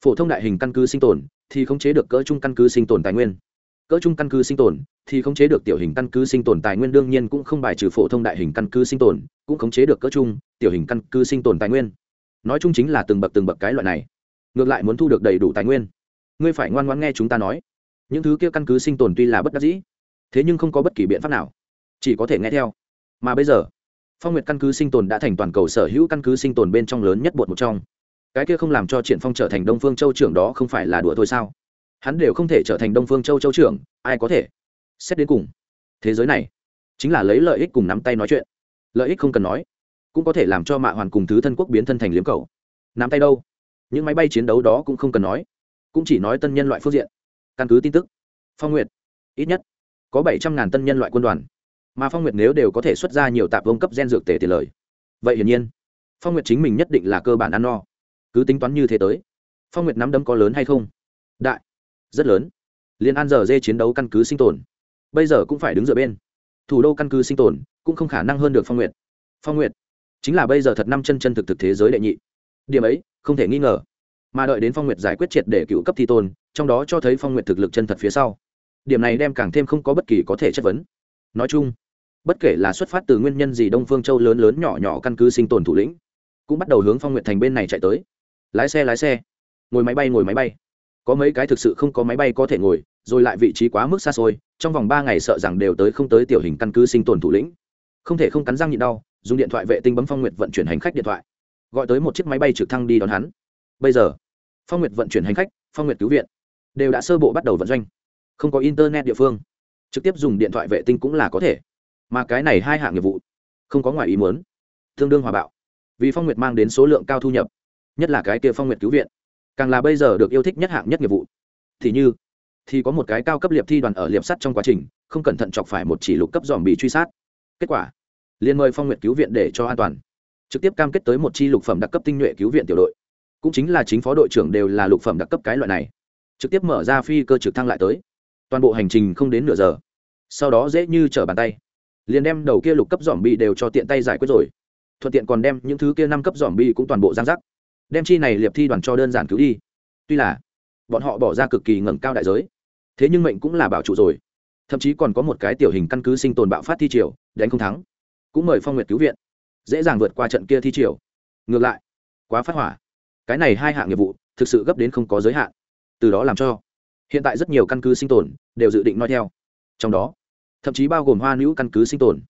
Phổ thông đại hình căn cứ sinh tồn thì khống chế được cỡ trung căn cứ sinh tồn tài nguyên. Cỡ trung căn cứ sinh tồn thì khống chế được tiểu hình căn cứ sinh tồn tài nguyên đương nhiên cũng không bài trừ phổ thông đại hình căn cứ sinh tồn, cũng khống chế được cỡ trung tiểu hình căn cứ sinh tồn tài nguyên nói chung chính là từng bậc từng bậc cái loại này. Ngược lại muốn thu được đầy đủ tài nguyên. Ngươi phải ngoan ngoãn nghe chúng ta nói. Những thứ kia căn cứ sinh tồn tuy là bất đắc dĩ, thế nhưng không có bất kỳ biện pháp nào. Chỉ có thể nghe theo. Mà bây giờ, phong nguyệt căn cứ sinh tồn đã thành toàn cầu sở hữu căn cứ sinh tồn bên trong lớn nhất bột một trong. Cái kia không làm cho triển phong trở thành đông phương châu trưởng đó không phải là đùa thôi sao? Hắn đều không thể trở thành đông phương châu châu trưởng, ai có thể? Xét đến cùng, thế giới này chính là lấy lợi ích cùng nắm tay nói chuyện. Lợi ích không cần nói cũng có thể làm cho mạ hoàn cùng thứ thân quốc biến thân thành liếm cầu. Nắm tay đâu? Những máy bay chiến đấu đó cũng không cần nói. Cũng chỉ nói tân nhân loại phương diện. Căn cứ tin tức, phong nguyệt, ít nhất có bảy trăm ngàn tân nhân loại quân đoàn. Mà phong nguyệt nếu đều có thể xuất ra nhiều tạp vông cấp gen dược tể tiền lời. Vậy hiển nhiên, phong nguyệt chính mình nhất định là cơ bản ăn no. Cứ tính toán như thế tới, phong nguyệt nắm đấm có lớn hay không? Đại, rất lớn. Liên an giờ dê chiến đấu căn cứ sinh tồn. Bây giờ cũng phải đứng dựa bên. Thủ đô căn cứ sinh tồn cũng không khả năng hơn được phong nguyệt. Phong nguyệt chính là bây giờ thật năm chân chân thực thực thế giới đệ nhị. Điểm ấy, không thể nghi ngờ. Mà đợi đến phong nguyệt giải quyết triệt để cựu cấp thi tôn, trong đó cho thấy phong nguyệt thực lực chân thật phía sau. Điểm này đem càng thêm không có bất kỳ có thể chất vấn. Nói chung, bất kể là xuất phát từ nguyên nhân gì đông phương châu lớn lớn nhỏ nhỏ căn cứ sinh tồn thủ lĩnh, cũng bắt đầu hướng phong nguyệt thành bên này chạy tới. Lái xe lái xe. Ngồi máy bay, ngồi máy bay. Có mấy cái thực sự không có máy bay có thể ngồi, rồi lại vị trí quá mức xa xôi, trong vòng ba ngày sợ rằng đều tới không tới tiểu hình căn cứ sinh tồn thủ lĩnh. Không thể không cắn răng nhịn đau dùng điện thoại vệ tinh bấm phong nguyệt vận chuyển hành khách điện thoại. Gọi tới một chiếc máy bay trực thăng đi đón hắn. Bây giờ, phong nguyệt vận chuyển hành khách, phong nguyệt cứu viện, đều đã sơ bộ bắt đầu vận doanh. Không có internet địa phương. Trực tiếp dùng điện thoại vệ tinh cũng là có thể. Mà cái này hai hạng nghiệp vụ, không có ngoài ý muốn. Tương đương hòa bạo. Vì phong nguyệt mang đến số lượng cao thu nhập, nhất là cái kia phong nguyệt cứu viện. Càng là bây giờ được yêu thích nhất hạng nhất nghiệp vụ. Thì như, thì có một cái cao cấp liệp thi đoàn ở liệp sắt trong quá trình, không cẩn thận chọc phải một chỉ lục cấp dòm bị truy sát. Kết quả liền mời phong nguyện cứu viện để cho an toàn. Trực tiếp cam kết tới một chi lục phẩm đặc cấp tinh nhuệ cứu viện tiểu đội. Cũng chính là chính phó đội trưởng đều là lục phẩm đặc cấp cái loại này. Trực tiếp mở ra phi cơ trực thăng lại tới. Toàn bộ hành trình không đến nửa giờ. Sau đó dễ như trở bàn tay. Liền đem đầu kia lục cấp dòm bi đều cho tiện tay giải quyết rồi. Thuận tiện còn đem những thứ kia năm cấp dòm bi cũng toàn bộ giang rắc. Đem chi này liệp thi đoàn cho đơn giản cứu đi. Tuy là, bọn họ bỏ ra cực kỳ ngẩng cao đại giới. Thế nhưng mệnh cũng là bảo trụ rồi. Thậm chí còn có một cái tiểu hình căn cứ sinh tồn bạo phát thi triều, đánh không thắng cũng mời phong nguyệt cứu viện dễ dàng vượt qua trận kia thi triều ngược lại quá phát hỏa cái này hai hạng nghiệp vụ thực sự gấp đến không có giới hạn từ đó làm cho hiện tại rất nhiều căn cứ sinh tồn đều dự định nói theo trong đó thậm chí bao gồm hoa nữ căn cứ sinh tồn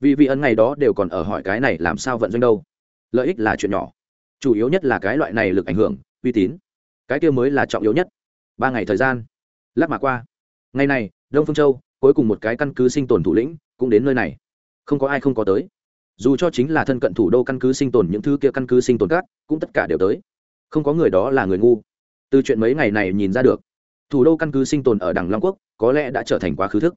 vì vị ấn ngày đó đều còn ở hỏi cái này làm sao vận doanh đâu lợi ích là chuyện nhỏ chủ yếu nhất là cái loại này lực ảnh hưởng uy tín cái kia mới là trọng yếu nhất ba ngày thời gian lắc mà qua ngày này đông phương châu cuối cùng một cái căn cứ sinh tồn thủ lĩnh cũng đến nơi này không có ai không có tới. Dù cho chính là thân cận thủ đô căn cứ sinh tồn những thứ kia căn cứ sinh tồn cát cũng tất cả đều tới. Không có người đó là người ngu. Từ chuyện mấy ngày này nhìn ra được, thủ đô căn cứ sinh tồn ở đằng long quốc có lẽ đã trở thành quá khứ thức.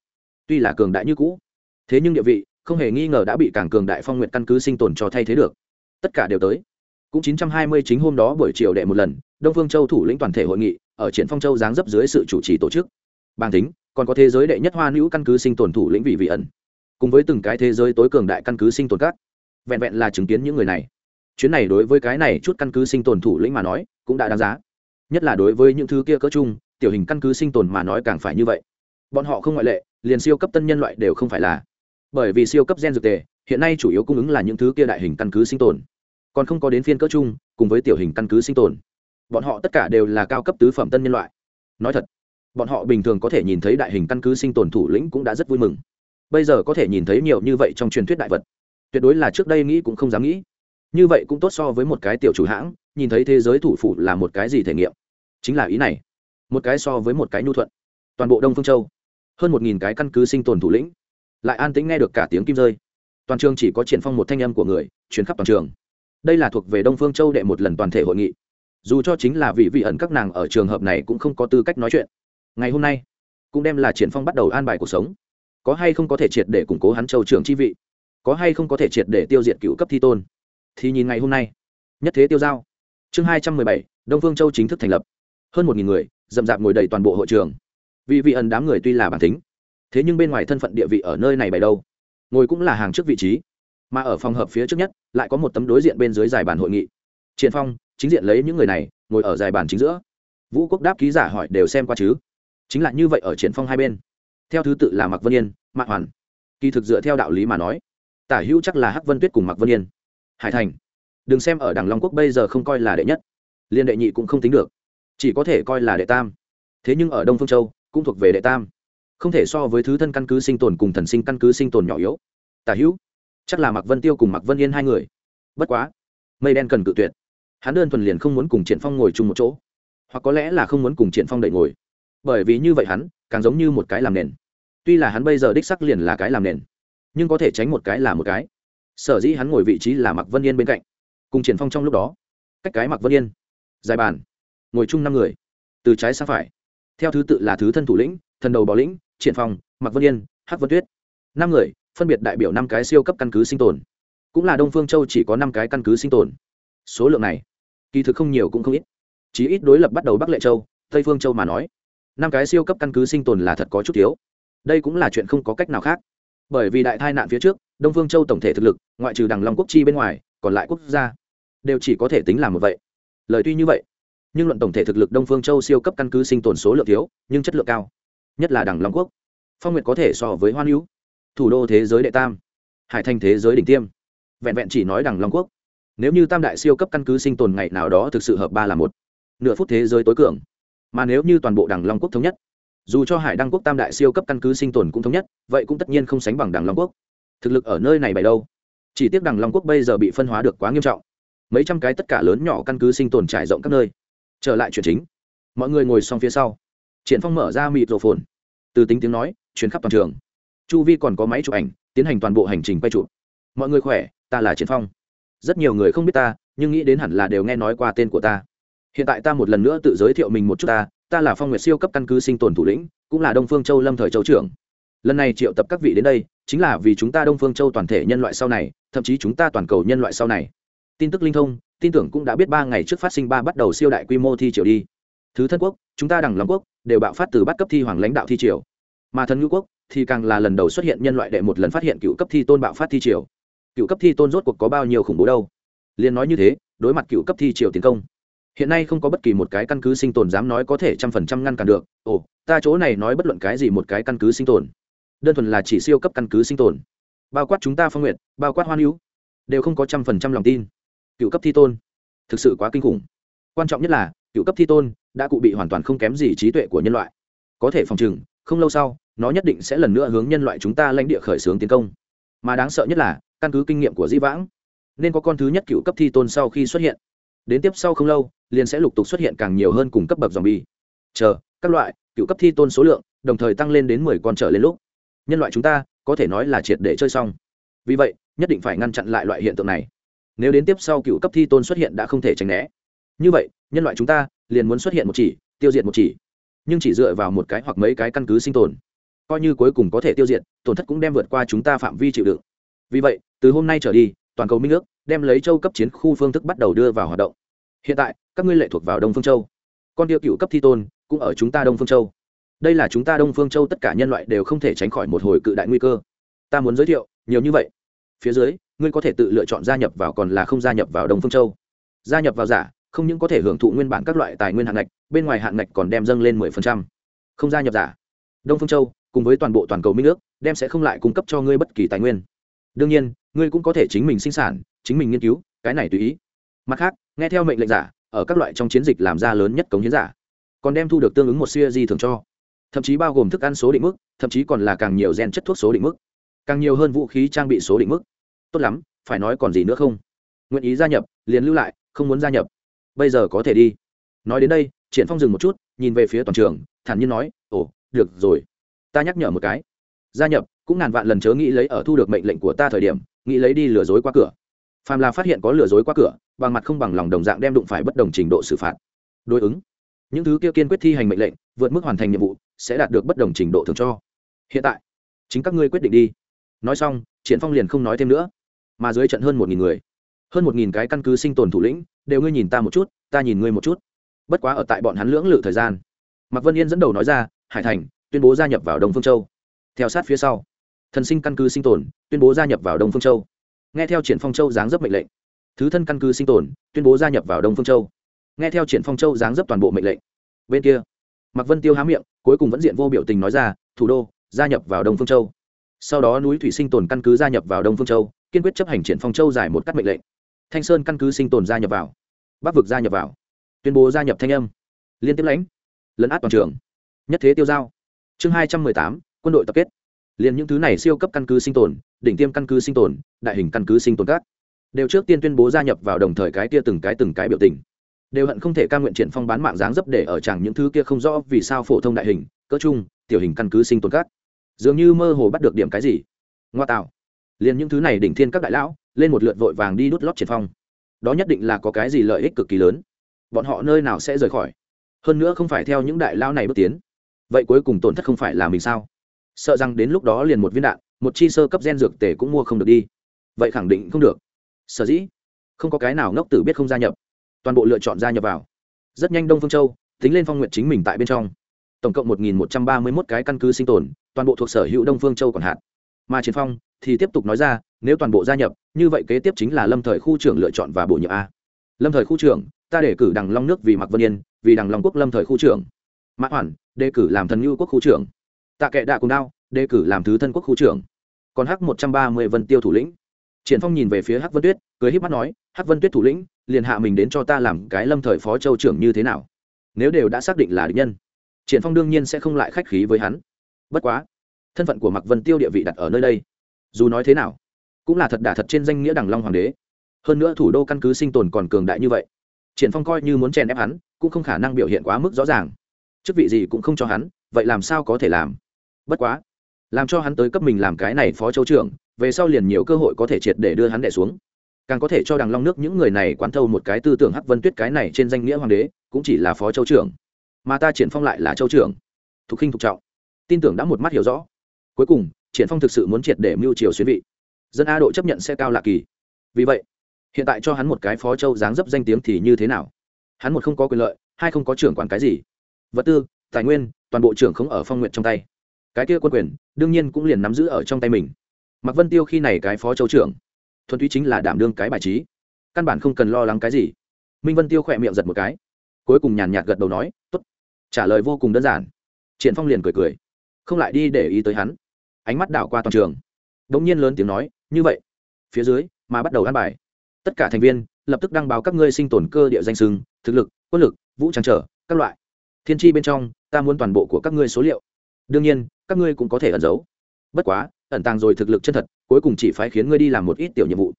Tuy là cường đại như cũ, thế nhưng địa vị không hề nghi ngờ đã bị cảng cường đại phong nguyện căn cứ sinh tồn cho thay thế được. Tất cả đều tới. Cũng 920 chính hôm đó buổi chiều đệ một lần, đông phương châu thủ lĩnh toàn thể hội nghị ở triển phong châu giáng dấp dưới sự chủ trì tổ chức. Bang tính còn có thế giới đệ nhất hoa nữ căn cứ sinh tồn thủ lĩnh vị vị ẩn cùng với từng cái thế giới tối cường đại căn cứ sinh tồn các vẹn vẹn là chứng kiến những người này. Chuyến này đối với cái này chút căn cứ sinh tồn thủ lĩnh mà nói, cũng đã đáng giá. Nhất là đối với những thứ kia cỡ chung tiểu hình căn cứ sinh tồn mà nói càng phải như vậy. Bọn họ không ngoại lệ, liền siêu cấp tân nhân loại đều không phải là. Bởi vì siêu cấp gen dược tề, hiện nay chủ yếu cung ứng là những thứ kia đại hình căn cứ sinh tồn. Còn không có đến phiên cỡ chung cùng với tiểu hình căn cứ sinh tồn. Bọn họ tất cả đều là cao cấp tứ phẩm tân nhân loại. Nói thật, bọn họ bình thường có thể nhìn thấy đại hình căn cứ sinh tồn thủ lĩnh cũng đã rất vui mừng bây giờ có thể nhìn thấy nhiều như vậy trong truyền thuyết đại vật. Tuyệt đối là trước đây nghĩ cũng không dám nghĩ. Như vậy cũng tốt so với một cái tiểu chủ hãng, nhìn thấy thế giới thủ phủ là một cái gì thể nghiệm. Chính là ý này. Một cái so với một cái nhu thuận. Toàn bộ đông phương châu. Hơn một nghìn cái căn cứ sinh tồn thủ lĩnh. Lại an tĩnh nghe được cả tiếng kim rơi. Toàn trường chỉ có triển phong một thanh âm của người chuyến khắp toàn trường. Đây là thuộc về đông phương châu đệ một lần toàn thể hội nghị. Dù cho chính là vị vị ẩn các nàng ở trường hợp này cũng không có tư cách nói chuyện. Ngày hôm nay, cũng đem là triển phong bắt đầu an bài cuộc sống có hay không có thể triệt để củng cố hắn châu trưởng chi vị? Có hay không có thể triệt để tiêu diệt cựu cấp thi tôn? Thì nhìn ngày hôm nay. Nhất thế tiêu giao. Chương hai trăm mười bảy, đông phương châu chính thức thành lập. Hơn một nghìn người dậm dạp ngồi đầy toàn bộ hội trường. Vị vị ẩn đám người tuy là bản tính, thế nhưng bên ngoài thân phận địa vị ở nơi này bày đâu? Ngồi cũng là hàng trước vị trí, mà ở phòng hợp phía trước nhất, lại có một tấm đối diện bên dưới dài bàn hội nghị. Triển phong, chính diện lấy những người này, ngồi ở dài bàn chính giữa. Vũ quốc đáp ký giả hỏi đều xem qua chứ? Chính là như vậy ở triển phong hai bên theo thứ tự là mạc vân yên, mạc hoàn. Kỳ thực dựa theo đạo lý mà nói, tả hữu chắc là hắc vân tuyết cùng mạc vân yên. Hải thành. Đừng xem ở đằng long quốc bây giờ không coi là đệ nhất. Liên đệ nhị cũng không tính được. Chỉ có thể coi là đệ tam. Thế nhưng ở đông phương châu, cũng thuộc về đệ tam. Không thể so với thứ thân căn cứ sinh tồn cùng thần sinh căn cứ sinh tồn nhỏ yếu. Tả hữu, chắc là mạc vân tiêu cùng mạc vân yên hai người. Bất quá, mây đen cần cự tuyệt. Hắn đơn thuần liền không muốn cùng triển phong ngồi chung một chỗ. Hoặc có lẽ là không muốn cùng triển phong đợi ngồi. Bởi vì như vậy hắn, càng giống như một cái làm nền tuy là hắn bây giờ đích sắc liền là cái làm nền, nhưng có thể tránh một cái là một cái. Sở dĩ hắn ngồi vị trí là mạc vân yên bên cạnh, cùng triển phong trong lúc đó, cách cái mạc vân yên, dài bàn, ngồi chung năm người, từ trái sang phải. Theo thứ tự là thứ thân thủ lĩnh, thần đầu bảo lĩnh, triển phong, mạc vân yên, hắc vân tuyết. Năm người, phân biệt đại biểu năm cái siêu cấp căn cứ sinh tồn. Cũng là đông phương châu chỉ có năm cái căn cứ sinh tồn. Số lượng này, kỳ thực không nhiều cũng không ít. Chỉ ít đối lập bắt đầu bắc lệ châu, tây phương châu mà nói, năm cái siêu cấp căn cứ sinh tồn là thật có chút thiếu đây cũng là chuyện không có cách nào khác. Bởi vì đại tai nạn phía trước, đông phương châu tổng thể thực lực, ngoại trừ đằng long quốc chi bên ngoài, còn lại quốc gia đều chỉ có thể tính là một vậy. Lời tuy như vậy, nhưng luận tổng thể thực lực đông phương châu siêu cấp căn cứ sinh tồn số lượng thiếu, nhưng chất lượng cao, nhất là đằng long quốc. Phong nguyệt có thể so với hoan hữu, thủ đô thế giới đệ tam, hải thành thế giới đỉnh tiêm. Vẹn vẹn chỉ nói đằng long quốc, nếu như tam đại siêu cấp căn cứ sinh tồn ngày nào đó thực sự hợp ba là một, nửa phút thế giới tối cường. Mà nếu như toàn bộ đằng long quốc thống nhất dù cho hải đăng quốc tam đại siêu cấp căn cứ sinh tồn cũng thống nhất, vậy cũng tất nhiên không sánh bằng đằng long quốc. Thực lực ở nơi này bày đâu? Chỉ tiếc đằng long quốc bây giờ bị phân hóa được quá nghiêm trọng. Mấy trăm cái tất cả lớn nhỏ căn cứ sinh tồn trải rộng các nơi. Trở lại chuyện chính. Mọi người ngồi xong phía sau. Triển phong mở ra mịt rổ phồn từ tính tiếng nói chuyến khắp toàn trường. Chu vi còn có máy chụp ảnh, tiến hành toàn bộ hành trình quay chụp. Mọi người khỏe, ta là triển phong. Rất nhiều người không biết ta, nhưng nghĩ đến hẳn là đều nghe nói qua tên của ta. Hiện tại ta một lần nữa tự giới thiệu mình một chút ta ta là phong nguyệt siêu cấp căn cứ sinh tồn thủ lĩnh, cũng là đông phương châu lâm thời châu trưởng. Lần này triệu tập các vị đến đây, chính là vì chúng ta đông phương châu toàn thể nhân loại sau này, thậm chí chúng ta toàn cầu nhân loại sau này. Tin tức linh thông, tin tưởng cũng đã biết ba ngày trước phát sinh ba bắt đầu siêu đại quy mô thi triều đi. Thứ thân quốc, chúng ta đằng lòng quốc, đều bạo phát từ bắt cấp thi hoàng lãnh đạo thi triều. Mà thần ngữ quốc thì càng là lần đầu xuất hiện nhân loại đệ một lần phát hiện cựu cấp thi tôn bạo phát thi triều. Cựu cấp thi tôn rốt cuộc có bao nhiêu khủng bố đâu? Liền nói như thế, đối mặt cựu cấp thi triều tiến công hiện nay không có bất kỳ một cái căn cứ sinh tồn dám nói có thể trăm phần trăm ngăn cản được. Ồ, ta chỗ này nói bất luận cái gì một cái căn cứ sinh tồn. Đơn thuần là chỉ siêu cấp căn cứ sinh tồn. Bao quát chúng ta phong nguyện bao quát hoan hữu, đều không có trăm phần trăm lòng tin. Cựu cấp thi tôn, thực sự quá kinh khủng. Quan trọng nhất là, cựu cấp thi tôn đã cụ bị hoàn toàn không kém gì trí tuệ của nhân loại. Có thể phòng chừng không lâu sau, nó nhất định sẽ lần nữa hướng nhân loại chúng ta lãnh địa khởi xướng tiến công. Mà đáng sợ nhất là, căn cứ kinh nghiệm của di vãng, nên có con thứ nhất cựu cấp thi tôn sau khi xuất hiện. Đến tiếp sau không lâu liền sẽ lục tục xuất hiện càng nhiều hơn cùng cấp bậc zombie. bi chờ, các loại, cựu cấp thi tôn số lượng, đồng thời tăng lên đến mười con trở lên lúc. Nhân loại chúng ta, có thể nói là triệt để chơi xong. Vì vậy, nhất định phải ngăn chặn lại loại hiện tượng này. Nếu đến tiếp sau cựu cấp thi tôn xuất hiện đã không thể tránh né. Như vậy, nhân loại chúng ta liền muốn xuất hiện một chỉ, tiêu diệt một chỉ. Nhưng chỉ dựa vào một cái hoặc mấy cái căn cứ sinh tồn. Coi như cuối cùng có thể tiêu diệt, tổn thất cũng đem vượt qua chúng ta phạm vi chịu đựng. Vì vậy, từ hôm nay trở đi, toàn cầu minh ước đem lấy châu cấp chiến khu phương thức bắt đầu đưa vào hoạt động hiện tại, các ngươi lệ thuộc vào đông phương châu. Con tiêu cựu cấp thi tôn, cũng ở chúng ta đông phương châu. Đây là chúng ta đông phương châu tất cả nhân loại đều không thể tránh khỏi một hồi cự đại nguy cơ. Ta muốn giới thiệu, nhiều như vậy. Phía dưới, ngươi có thể tự lựa chọn gia nhập vào còn là không gia nhập vào đông phương châu. Gia nhập vào giả, không những có thể hưởng thụ nguyên bản các loại tài nguyên hạn ngạch, bên ngoài hạn ngạch còn đem dâng lên mười phần trăm. Không gia nhập giả. Đông phương châu, cùng với toàn bộ toàn cầu minh nước đem sẽ không lại cung cấp cho ngươi bất kỳ tài nguyên. Đương nhiên, ngươi cũng có thể chính mình sinh sản, chính mình nghiên cứu, cái này tùy ý mặt khác, nghe theo mệnh lệnh giả, ở các loại trong chiến dịch làm ra lớn nhất cống hiến giả, còn đem thu được tương ứng một siêu di thường cho. Thậm chí bao gồm thức ăn số định mức, thậm chí còn là càng nhiều gen chất thuốc số định mức. Càng nhiều hơn vũ khí trang bị số định mức. Tốt lắm, phải nói còn gì nữa không? Nguyện ý gia nhập, liền lưu lại, không muốn gia nhập. Bây giờ có thể đi. Nói đến đây, triển phong dừng một chút, nhìn về phía toàn trường, thản nhiên nói, ồ, được rồi. Ta nhắc nhở một cái. Gia nhập, cũng ngàn vạn lần chớ nghĩ lấy ở thu được mệnh lệnh của ta thời điểm, nghĩ lấy đi lừa dối qua cửa phàm là phát hiện có lừa dối qua cửa, bằng mặt không bằng lòng đồng dạng đem đụng phải bất đồng trình độ xử phạt. Đối ứng. Những thứ kia kiên quyết thi hành mệnh lệnh, vượt mức hoàn thành nhiệm vụ, sẽ đạt được bất đồng trình độ thường cho. Hiện tại, chính các ngươi quyết định đi. Nói xong, triển phong liền không nói thêm nữa. Mà dưới trận hơn một nghìn người. Hơn một nghìn cái căn cứ sinh tồn thủ lĩnh, đều ngươi nhìn ta một chút, ta nhìn ngươi một chút. Bất quá ở tại bọn hắn lưỡng lự thời gian. Mạc vân yên dẫn đầu nói ra, hải thành, tuyên bố gia nhập vào đông phương châu. Theo sát phía sau, thần sinh căn cứ sinh tồn, tuyên bố gia nhập vào đông phương châu nghe theo triển phong châu giáng dấp mệnh lệnh, thứ thân căn cứ sinh tồn, tuyên bố gia nhập vào đông phương châu. nghe theo triển phong châu giáng dấp toàn bộ mệnh lệnh, bên kia, mạc vân tiêu há miệng, cuối cùng vẫn diện vô biểu tình nói ra, thủ đô, gia nhập vào đông phương châu. Sau đó núi thủy sinh tồn căn cứ gia nhập vào đông phương châu, kiên quyết chấp hành triển phong châu giải một cắt mệnh lệnh. Thanh sơn căn cứ sinh tồn gia nhập vào, bắc vực gia nhập vào, tuyên bố gia nhập thanh âm, liên tiếp lãnh, lấn át toàn trường, nhất thế tiêu giao. Chương hai trăm mười tám, quân đội tập kết. Liền những thứ này siêu cấp căn cứ sinh tồn đỉnh tiêm căn cứ sinh tồn, đại hình căn cứ sinh tồn các. Đều trước tiên tuyên bố gia nhập vào đồng thời cái kia từng cái từng cái biểu tình. Đều hận không thể ca nguyện triển phong bán mạng dáng dấp để ở chẳng những thứ kia không rõ vì sao phổ thông đại hình, cỡ chung tiểu hình căn cứ sinh tồn các. Dường như mơ hồ bắt được điểm cái gì. Ngoa tạo. Liền những thứ này đỉnh thiên các đại lão, lên một lượt vội vàng đi đút lót triển phong. Đó nhất định là có cái gì lợi ích cực kỳ lớn. Bọn họ nơi nào sẽ rời khỏi? Hơn nữa không phải theo những đại lão này bước tiến. Vậy cuối cùng tổn thất không phải là mình sao? Sợ rằng đến lúc đó liền một viên đạn một chi sơ cấp gen dược tể cũng mua không được đi. Vậy khẳng định không được. Sở dĩ, không có cái nào ngốc tử biết không gia nhập. Toàn bộ lựa chọn gia nhập vào. Rất nhanh đông phương châu, tính lên phong nguyện chính mình tại bên trong. Tổng cộng một nghìn một trăm ba mươi mốt cái căn cứ sinh tồn, toàn bộ thuộc sở hữu đông phương châu còn hạn. Mà chiến phong thì tiếp tục nói ra, nếu toàn bộ gia nhập, như vậy kế tiếp chính là lâm thời khu trưởng lựa chọn và bổ nhiệm a. Lâm thời khu trưởng, ta để cử đằng long nước vì mặc vân yên, vì đằng long quốc lâm thời khu trưởng. Mã hoàn đề cử làm thần ngưu quốc khu trưởng. Tạ kệ đạ cùng đao, đề cử làm thứ thân quốc khu trưởng còn hắc một trăm ba mươi vân tiêu thủ lĩnh. Triển phong nhìn về phía hắc vân tuyết, cười híp mắt nói, hắc vân tuyết thủ lĩnh, liền hạ mình đến cho ta làm cái lâm thời phó châu trưởng như thế nào? Nếu đều đã xác định là địch nhân, triển phong đương nhiên sẽ không lại khách khí với hắn. Bất quá, thân phận của mặc vân tiêu địa vị đặt ở nơi đây, dù nói thế nào, cũng là thật đả thật trên danh nghĩa đằng long hoàng đế. Hơn nữa thủ đô căn cứ sinh tồn còn cường đại như vậy, triển phong coi như muốn chèn ép hắn, cũng không khả năng biểu hiện quá mức rõ ràng. Chức vị gì cũng không cho hắn, vậy làm sao có thể làm? Bất quá làm cho hắn tới cấp mình làm cái này phó châu trưởng, về sau liền nhiều cơ hội có thể triệt để đưa hắn đẻ xuống. Càng có thể cho đằng long nước những người này quán thâu một cái tư tưởng hắc vân tuyết cái này trên danh nghĩa hoàng đế, cũng chỉ là phó châu trưởng. Mà ta triển phong lại là châu trưởng. Thục khinh thục trọng. Tin tưởng đã một mắt hiểu rõ. Cuối cùng, triển phong thực sự muốn triệt để mưu triều xuyên vị. Dân a độ chấp nhận sẽ cao lạ kỳ. Vì vậy, hiện tại cho hắn một cái phó châu dáng dấp danh tiếng thì như thế nào? Hắn một không có quyền lợi, hai không có trưởng quản cái gì. Vật tư, tài nguyên, toàn bộ trưởng không ở phong nguyện trong tay cái kia quân quyền, đương nhiên cũng liền nắm giữ ở trong tay mình. Mạc vân tiêu khi này cái phó châu trưởng, thuần túy chính là đảm đương cái bài trí. Căn bản không cần lo lắng cái gì. Minh vân tiêu khỏe miệng giật một cái. Cuối cùng nhàn nhạt gật đầu nói t ố t trả lời vô cùng đơn giản. Triển phong liền cười cười, không lại đi để ý tới hắn. Ánh mắt đảo qua toàn trường. Đống nhiên lớn tiếng nói, như vậy. Phía dưới, mà bắt đầu ăn bài. Tất cả thành viên lập tức đăng báo các ngươi sinh tồn cơ địa danh sưng thực lực, quân lực, vũ trang trở, các loại. Thiên tri bên trong, ta muốn toàn bộ của các ngươi số liệu đương nhiên, các ngươi cũng có thể ẩn giấu. Bất quá, ẩn tàng rồi thực lực chân thật, cuối cùng chỉ phải khiến ngươi đi làm một ít tiểu nhiệm vụ.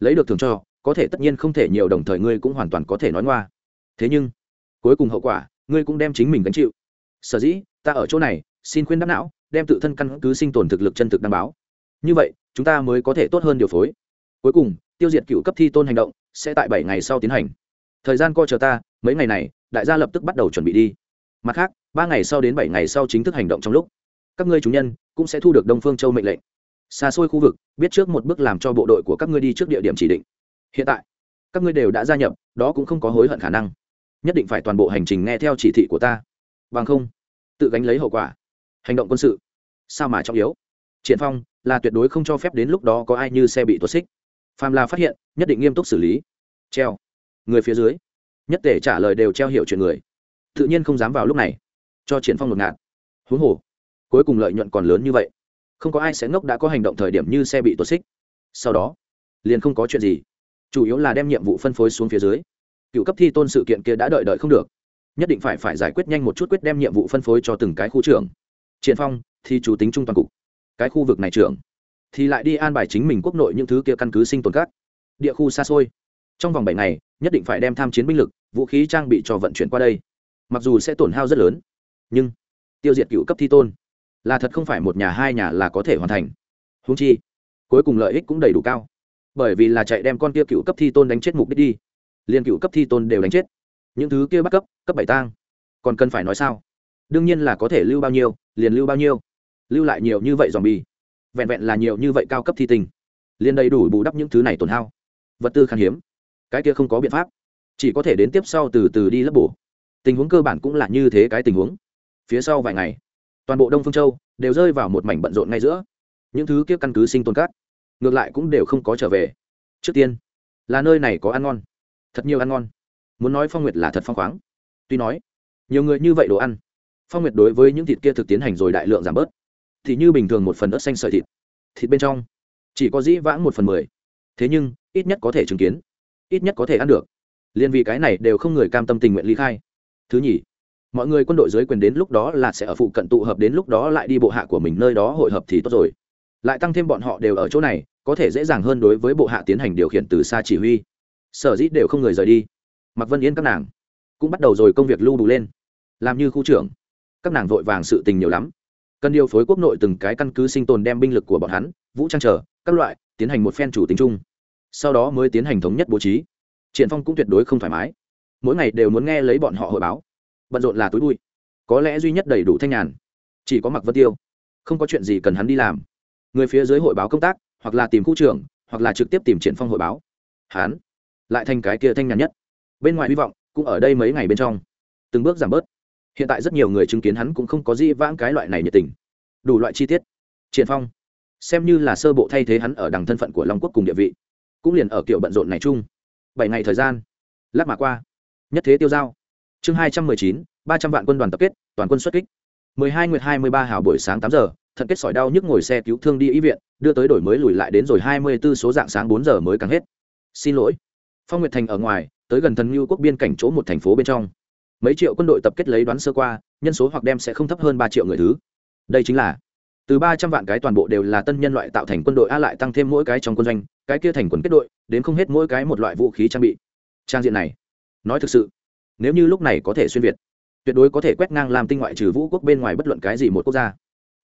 Lấy được thường cho, có thể tất nhiên không thể nhiều đồng thời ngươi cũng hoàn toàn có thể nói ngoa. Thế nhưng, cuối cùng hậu quả, ngươi cũng đem chính mình gánh chịu. Sở dĩ, ta ở chỗ này, xin khuyên đáp não, đem tự thân căn cứ sinh tồn thực lực chân thực đăng báo. Như vậy, chúng ta mới có thể tốt hơn điều phối. Cuối cùng, tiêu diệt cựu cấp thi tôn hành động sẽ tại bảy ngày sau tiến hành. Thời gian coi chờ ta, mấy ngày này, đại gia lập tức bắt đầu chuẩn bị đi. Mặt khác ba ngày sau đến bảy ngày sau chính thức hành động trong lúc, các ngươi chủ nhân cũng sẽ thu được đông phương châu mệnh lệnh. Xa xôi khu vực, biết trước một bước làm cho bộ đội của các ngươi đi trước địa điểm chỉ định. Hiện tại, các ngươi đều đã gia nhập, đó cũng không có hối hận khả năng. Nhất định phải toàn bộ hành trình nghe theo chỉ thị của ta. Bằng không, tự gánh lấy hậu quả. Hành động quân sự, sao mà trọng yếu? Triển phong là tuyệt đối không cho phép đến lúc đó có ai như xe bị tuột xích. Phàm là phát hiện, nhất định nghiêm túc xử lý. Treo. Người phía dưới. Nhất tể trả lời đều treo hiểu chuyện người. Tự nhiên không dám vào lúc này cho triển phong một ngạt. Huống hồ, cuối cùng lợi nhuận còn lớn như vậy, không có ai sẽ ngốc đã có hành động thời điểm như xe bị tuột xích. Sau đó, liền không có chuyện gì. Chủ yếu là đem nhiệm vụ phân phối xuống phía dưới. Cựu cấp thi tôn sự kiện kia đã đợi đợi không được. Nhất định phải phải giải quyết nhanh một chút quyết đem nhiệm vụ phân phối cho từng cái khu trưởng. Triển phong thì chủ tính trung toàn cục, cái khu vực này trưởng, thì lại đi an bài chính mình quốc nội những thứ kia căn cứ sinh tồn các. Địa khu xa xôi. Trong vòng bảy ngày, nhất định phải đem tham chiến binh lực, vũ khí trang bị cho vận chuyển qua đây. Mặc dù sẽ tổn hao rất lớn nhưng tiêu diệt cựu cấp thi tôn là thật không phải một nhà hai nhà là có thể hoàn thành. Húng chi cuối cùng lợi ích cũng đầy đủ cao. Bởi vì là chạy đem con kia cựu cấp thi tôn đánh chết mục đích đi liền cựu cấp thi tôn đều đánh chết. Những thứ kia bắt cấp cấp bảy tang còn cần phải nói sao? Đương nhiên là có thể lưu bao nhiêu liền lưu bao nhiêu. Lưu lại nhiều như vậy dòm bì, vẹn vẹn là nhiều như vậy cao cấp thi tình liền đầy đủ bù đắp những thứ này tổn hao. Vật tư khan hiếm cái kia không có biện pháp chỉ có thể đến tiếp sau từ từ đi lấp bổ. Tình huống cơ bản cũng là như thế cái tình huống phía sau vài ngày, toàn bộ đông phương châu đều rơi vào một mảnh bận rộn ngay giữa. Những thứ kia căn cứ sinh tồn cát, ngược lại cũng đều không có trở về. Trước tiên, là nơi này có ăn ngon. Thật nhiều ăn ngon. Muốn nói phong nguyệt là thật phong khoáng. Tuy nói, nhiều người như vậy đồ ăn, phong nguyệt đối với những thịt kia thực tiến hành rồi đại lượng giảm bớt. Thì như bình thường một phần ớt xanh sợi thịt thịt bên trong chỉ có dĩ vãng một phần mười. Thế nhưng, ít nhất có thể chứng kiến, ít nhất có thể ăn được. Liên vì cái này đều không người cam tâm tình nguyện ly khai. Thứ nhì mọi người quân đội dưới quyền đến lúc đó là sẽ ở phụ cận tụ hợp đến lúc đó lại đi bộ hạ của mình nơi đó hội hợp thì tốt rồi. Lại tăng thêm bọn họ đều ở chỗ này, có thể dễ dàng hơn đối với bộ hạ tiến hành điều khiển từ xa chỉ huy. Sở dĩ đều không người rời đi. Mặc vân yên các nàng cũng bắt đầu rồi công việc lưu đủ lên. Làm như khu trưởng. Các nàng vội vàng sự tình nhiều lắm. Cần điều phối quốc nội từng cái căn cứ sinh tồn đem binh lực của bọn hắn, vũ trang trở các loại, tiến hành một phen chủ tính chung. Sau đó mới tiến hành thống nhất bố trí. Triển phong cũng tuyệt đối không thoải mái. Mỗi ngày đều muốn nghe lấy bọn họ hội báo bận rộn là túi bụi. Có lẽ duy nhất đầy đủ thanh nhàn. Chỉ có mặc vân tiêu. Không có chuyện gì cần hắn đi làm. Người phía dưới hội báo công tác, hoặc là tìm khu trưởng, hoặc là trực tiếp tìm triển phong hội báo. Hắn lại thành cái kia thanh nhàn nhất. Bên ngoài hy vọng, cũng ở đây mấy ngày bên trong. Từng bước giảm bớt. Hiện tại rất nhiều người chứng kiến hắn cũng không có gì vãng cái loại này nhiệt tình. Đủ loại chi tiết. Triển phong. Xem như là sơ bộ thay thế hắn ở đằng thân phận của long quốc cùng địa vị. Cũng liền ở kiểu bận rộn này chung. Bảy ngày thời gian. Lát mà qua. Nhất thế tiêu giao chương hai trăm mười chín, ba trăm vạn quân đoàn tập kết, toàn quân xuất kích. mười hai nguyệt hai mươi ba hào buổi sáng tám giờ, thận kết sỏi đau nhức ngồi xe cứu thương đi y viện, đưa tới đổi mới lùi lại đến rồi hai mươi 24 số dạng sáng bốn giờ mới càng hết. Xin lỗi. Phong nguyệt thành ở ngoài, tới gần thần lưu quốc biên cảnh chỗ một thành phố bên trong. Mấy triệu quân đội tập kết lấy đoán sơ qua, nhân số hoặc đem sẽ không thấp hơn ba triệu người thứ. Đây chính là, từ ba trăm vạn cái toàn bộ đều là tân nhân loại tạo thành quân đội a lại tăng thêm mỗi cái trong quân doanh, cái kia thành quần kết đội, đến không hết mỗi cái một loại vũ khí trang bị. Trang diện này, nói thực sự nếu như lúc này có thể xuyên việt, tuyệt đối có thể quét ngang làm tinh ngoại trừ vũ quốc bên ngoài bất luận cái gì một quốc gia.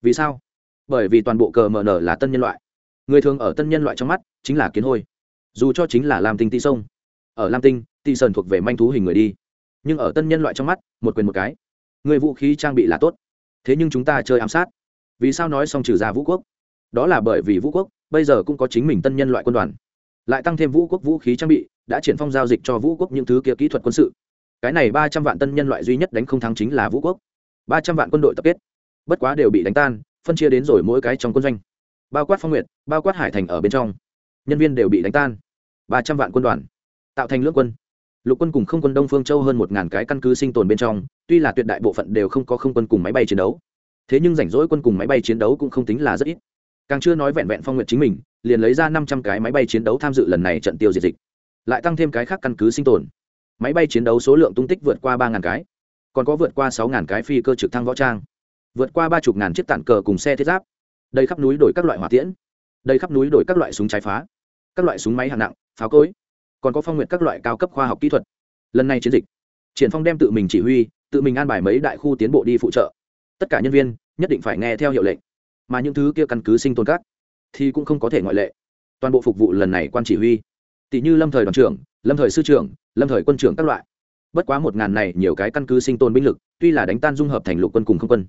Vì sao? Bởi vì toàn bộ cờ mờ nở là tân nhân loại. Người thường ở tân nhân loại trong mắt chính là kiến hôi. Dù cho chính là làm tinh ti sông, ở lam tinh, ti sơn thuộc về manh thú hình người đi. Nhưng ở tân nhân loại trong mắt, một quyền một cái, người vũ khí trang bị là tốt. Thế nhưng chúng ta chơi ám sát. Vì sao nói xong trừ ra vũ quốc? Đó là bởi vì vũ quốc bây giờ cũng có chính mình tân nhân loại quân đoàn. Lại tăng thêm vũ quốc vũ khí trang bị, đã triển phong giao dịch cho vũ quốc những thứ kia kỹ thuật quân sự cái này ba trăm vạn tân nhân loại duy nhất đánh không thắng chính là vũ quốc. Ba trăm vạn quân đội tập kết. Bất quá đều bị đánh tan, phân chia đến rồi mỗi cái trong quân doanh. Bao quát phong nguyệt, bao quát hải thành ở bên trong. Nhân viên đều bị đánh tan. Ba trăm vạn quân đoàn. Tạo thành lưỡng quân. Lục quân cùng không quân đông phương châu hơn một ngàn cái căn cứ sinh tồn bên trong, tuy là tuyệt đại bộ phận đều không có không quân cùng máy bay chiến đấu. Thế nhưng rảnh rỗi quân cùng máy bay chiến đấu cũng không tính là rất ít. Càng chưa nói vẹn vẹn phong nguyện chính mình, liền lấy ra năm trăm cái máy bay chiến đấu tham dự lần này trận tiêu diệt dịch. Lại tăng thêm cái khác căn cứ sinh tồn máy bay chiến đấu số lượng tung tích vượt qua ba ngàn cái, còn có vượt qua sáu ngàn cái phi cơ trực thăng võ trang, vượt qua ba chục ngàn chiếc tản cờ cùng xe thiết giáp. Đầy khắp núi đổi các loại hỏa tiễn, đầy khắp núi đổi các loại súng trái phá, các loại súng máy hạng nặng, pháo cối, còn có phong nguyện các loại cao cấp khoa học kỹ thuật. Lần này chiến dịch, triển phong đem tự mình chỉ huy, tự mình an bài mấy đại khu tiến bộ đi phụ trợ. Tất cả nhân viên nhất định phải nghe theo hiệu lệnh, mà những thứ kia căn cứ sinh tồn các thì cũng không có thể ngoại lệ. Toàn bộ phục vụ lần này quan chỉ huy. Tỷ như lâm thời đoàn trưởng lâm thời sư trưởng, lâm thời quân trưởng các loại. Bất quá một ngàn này nhiều cái căn cứ sinh tồn binh lực, tuy là đánh tan dung hợp thành lục quân cùng không quân,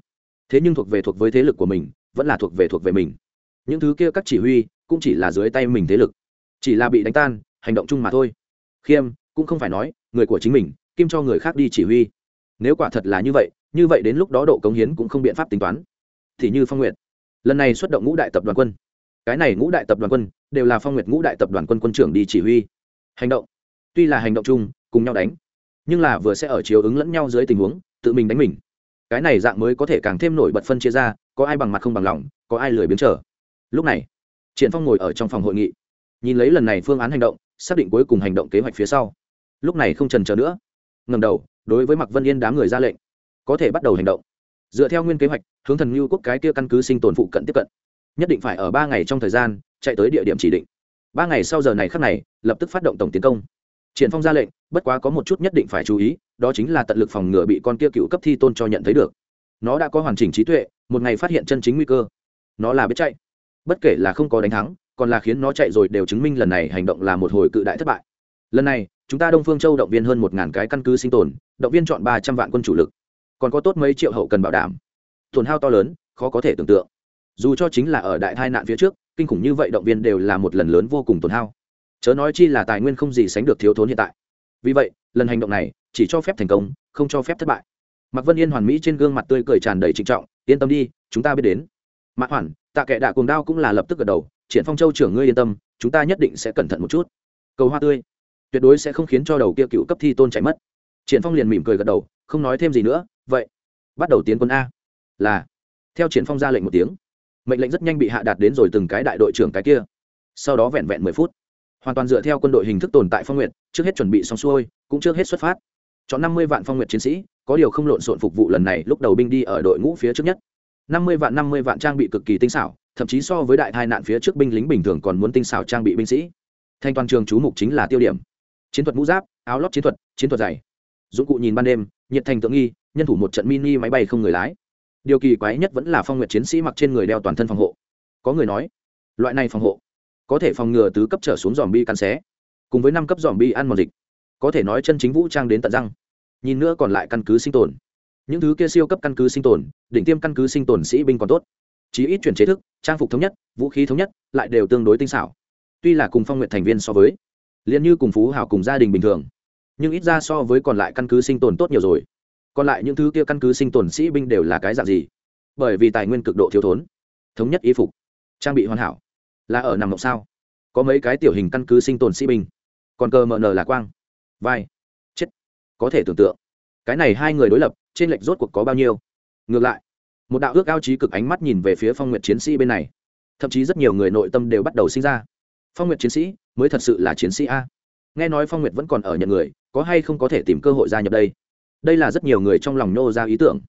thế nhưng thuộc về thuộc với thế lực của mình, vẫn là thuộc về thuộc về mình. Những thứ kia các chỉ huy cũng chỉ là dưới tay mình thế lực, chỉ là bị đánh tan, hành động chung mà thôi. Khiêm cũng không phải nói, người của chính mình kim cho người khác đi chỉ huy. Nếu quả thật là như vậy như vậy đến lúc đó độ cống hiến cũng không biện pháp tính toán. Thì như phong nguyện lần này xuất động ngũ đại tập đoàn quân. Cái này ngũ đại tập đoàn quân đều là phong nguyệt ngũ đại tập đoàn quân quân trưởng đi chỉ huy. Hành động tuy là hành động chung, cùng nhau đánh, nhưng là vừa sẽ ở chiều ứng lẫn nhau dưới tình huống, tự mình đánh mình. Cái này dạng mới có thể càng thêm nổi bật phân chia ra, có ai bằng mặt không bằng lòng, có ai lười biến trở lúc này, triển phong ngồi ở trong phòng hội nghị, nhìn lấy lần này phương án hành động, xác định cuối cùng hành động kế hoạch phía sau. Lúc này không trần chờ nữa ngầm đầu, đối với mặc vân yên đám người ra lệnh, có thể bắt đầu hành động. Dựa theo nguyên kế hoạch, hướng thần lưu quốc cái kia căn cứ sinh tồn phụ cận tiếp cận. Nhất định phải ở ba ngày trong thời gian, chạy tới địa điểm chỉ định. Ba ngày sau giờ này khắc này, lập tức phát động tổng tiến công triển phong ra lệnh, bất quá có một chút nhất định phải chú ý, đó chính là tận lực phòng ngừa bị con kia cựu cấp thi tôn cho nhận thấy được. Nó đã có hoàn chỉnh trí tuệ, một ngày phát hiện chân chính nguy cơ. Nó là biết chạy. Bất kể là không có đánh thắng, còn là khiến nó chạy rồi đều chứng minh lần này hành động là một hồi cự đại thất bại. Lần này, chúng ta đông phương châu động viên hơn một ngàn cái căn cứ sinh tồn, động viên chọn ba trăm vạn quân chủ lực. Còn có tốt mấy triệu hậu cần bảo đảm. Tổn hao to lớn, khó có thể tưởng tượng. Dù cho chính là ở đại tai nạn phía trước, kinh khủng như vậy động viên đều là một lần lớn vô cùng tổn hao chớ nói chi là tài nguyên không gì sánh được thiếu thốn hiện tại. Vì vậy, lần hành động này chỉ cho phép thành công, không cho phép thất bại. Mạc vân yên hoàn mỹ trên gương mặt tươi cười tràn đầy trịnh trọng, yên tâm đi, chúng ta biết đến. Mạc hoàn tạ kệ đạ cuồng đao cũng là lập tức gật đầu, triển phong châu trưởng ngươi yên tâm, chúng ta nhất định sẽ cẩn thận một chút. Cầu hoa tươi. Tuyệt đối sẽ không khiến cho đầu kia cựu cấp thi tôn chạy mất. Triển phong liền mỉm cười gật đầu, không nói thêm gì nữa, vậy bắt đầu tiến quân a. Là. Theo triển phong ra lệnh một tiếng, mệnh lệnh rất nhanh bị hạ đạt đến rồi từng cái đại đội trưởng cái kia. Sau đó vẹn vẹn mười phút hoàn toàn dựa theo quân đội hình thức tồn tại phong nguyện trước hết chuẩn bị xong xuôi, cũng trước hết xuất phát. Chọn năm mươi vạn phong nguyện chiến sĩ, có điều không lộn xộn phục vụ lần này, lúc đầu binh đi ở đội ngũ phía trước nhất. Năm mươi vạn, năm mươi vạn trang bị cực kỳ tinh xảo, thậm chí so với đại tai nạn phía trước binh lính bình thường còn muốn tinh xảo trang bị binh sĩ. Thanh toàn trường chú mục chính là tiêu điểm. Chiến thuật mũ giáp, áo lót chiến thuật chiến thuật dày dụng cụ nhìn ban đêm, nhiệt thành tượng nghi, nhân thủ một trận mini máy bay không người lái. Điều kỳ quái nhất vẫn là phong nguyệt chiến sĩ mặc trên người đeo toàn thân phòng hộ. Có người nói, loại này phòng hộ có thể phòng ngừa tứ cấp trở xuống dòm bi cắn xé, cùng với năm cấp dòm bi ăn mòn dịch. Có thể nói chân chính vũ trang đến tận răng. Nhìn nữa còn lại căn cứ sinh tồn. Những thứ kia siêu cấp căn cứ sinh tồn, đỉnh tiêm căn cứ sinh tồn sĩ binh còn tốt. Chí ít chuyển chế thức, trang phục thống nhất, vũ khí thống nhất, lại đều tương đối tinh xảo. Tuy là cùng phong nguyện thành viên so với, liền như cùng phú hảo cùng gia đình bình thường, nhưng ít ra so với còn lại căn cứ sinh tồn tốt nhiều rồi. Còn lại những thứ kia căn cứ sinh tồn sĩ binh đều là cái dạng gì? Bởi vì tài nguyên cực độ thiếu thốn, thống nhất y phục, trang bị hoàn hảo là ở nằm mộng sao? Có mấy cái tiểu hình căn cứ sinh tồn sĩ binh. Còn cờ mờ nờ là quang. Vai. Chết. Có thể tưởng tượng. Cái này hai người đối lập, trên lệch rốt cuộc có bao nhiêu? Ngược lại, một đạo ước ao trí cực ánh mắt nhìn về phía phong nguyệt chiến sĩ bên này. Thậm chí rất nhiều người nội tâm đều bắt đầu sinh ra. Phong nguyệt chiến sĩ, mới thật sự là chiến sĩ a. Nghe nói phong nguyệt vẫn còn ở nhận người, có hay không có thể tìm cơ hội gia nhập đây? Đây là rất nhiều người trong lòng nô ra ý tưởng.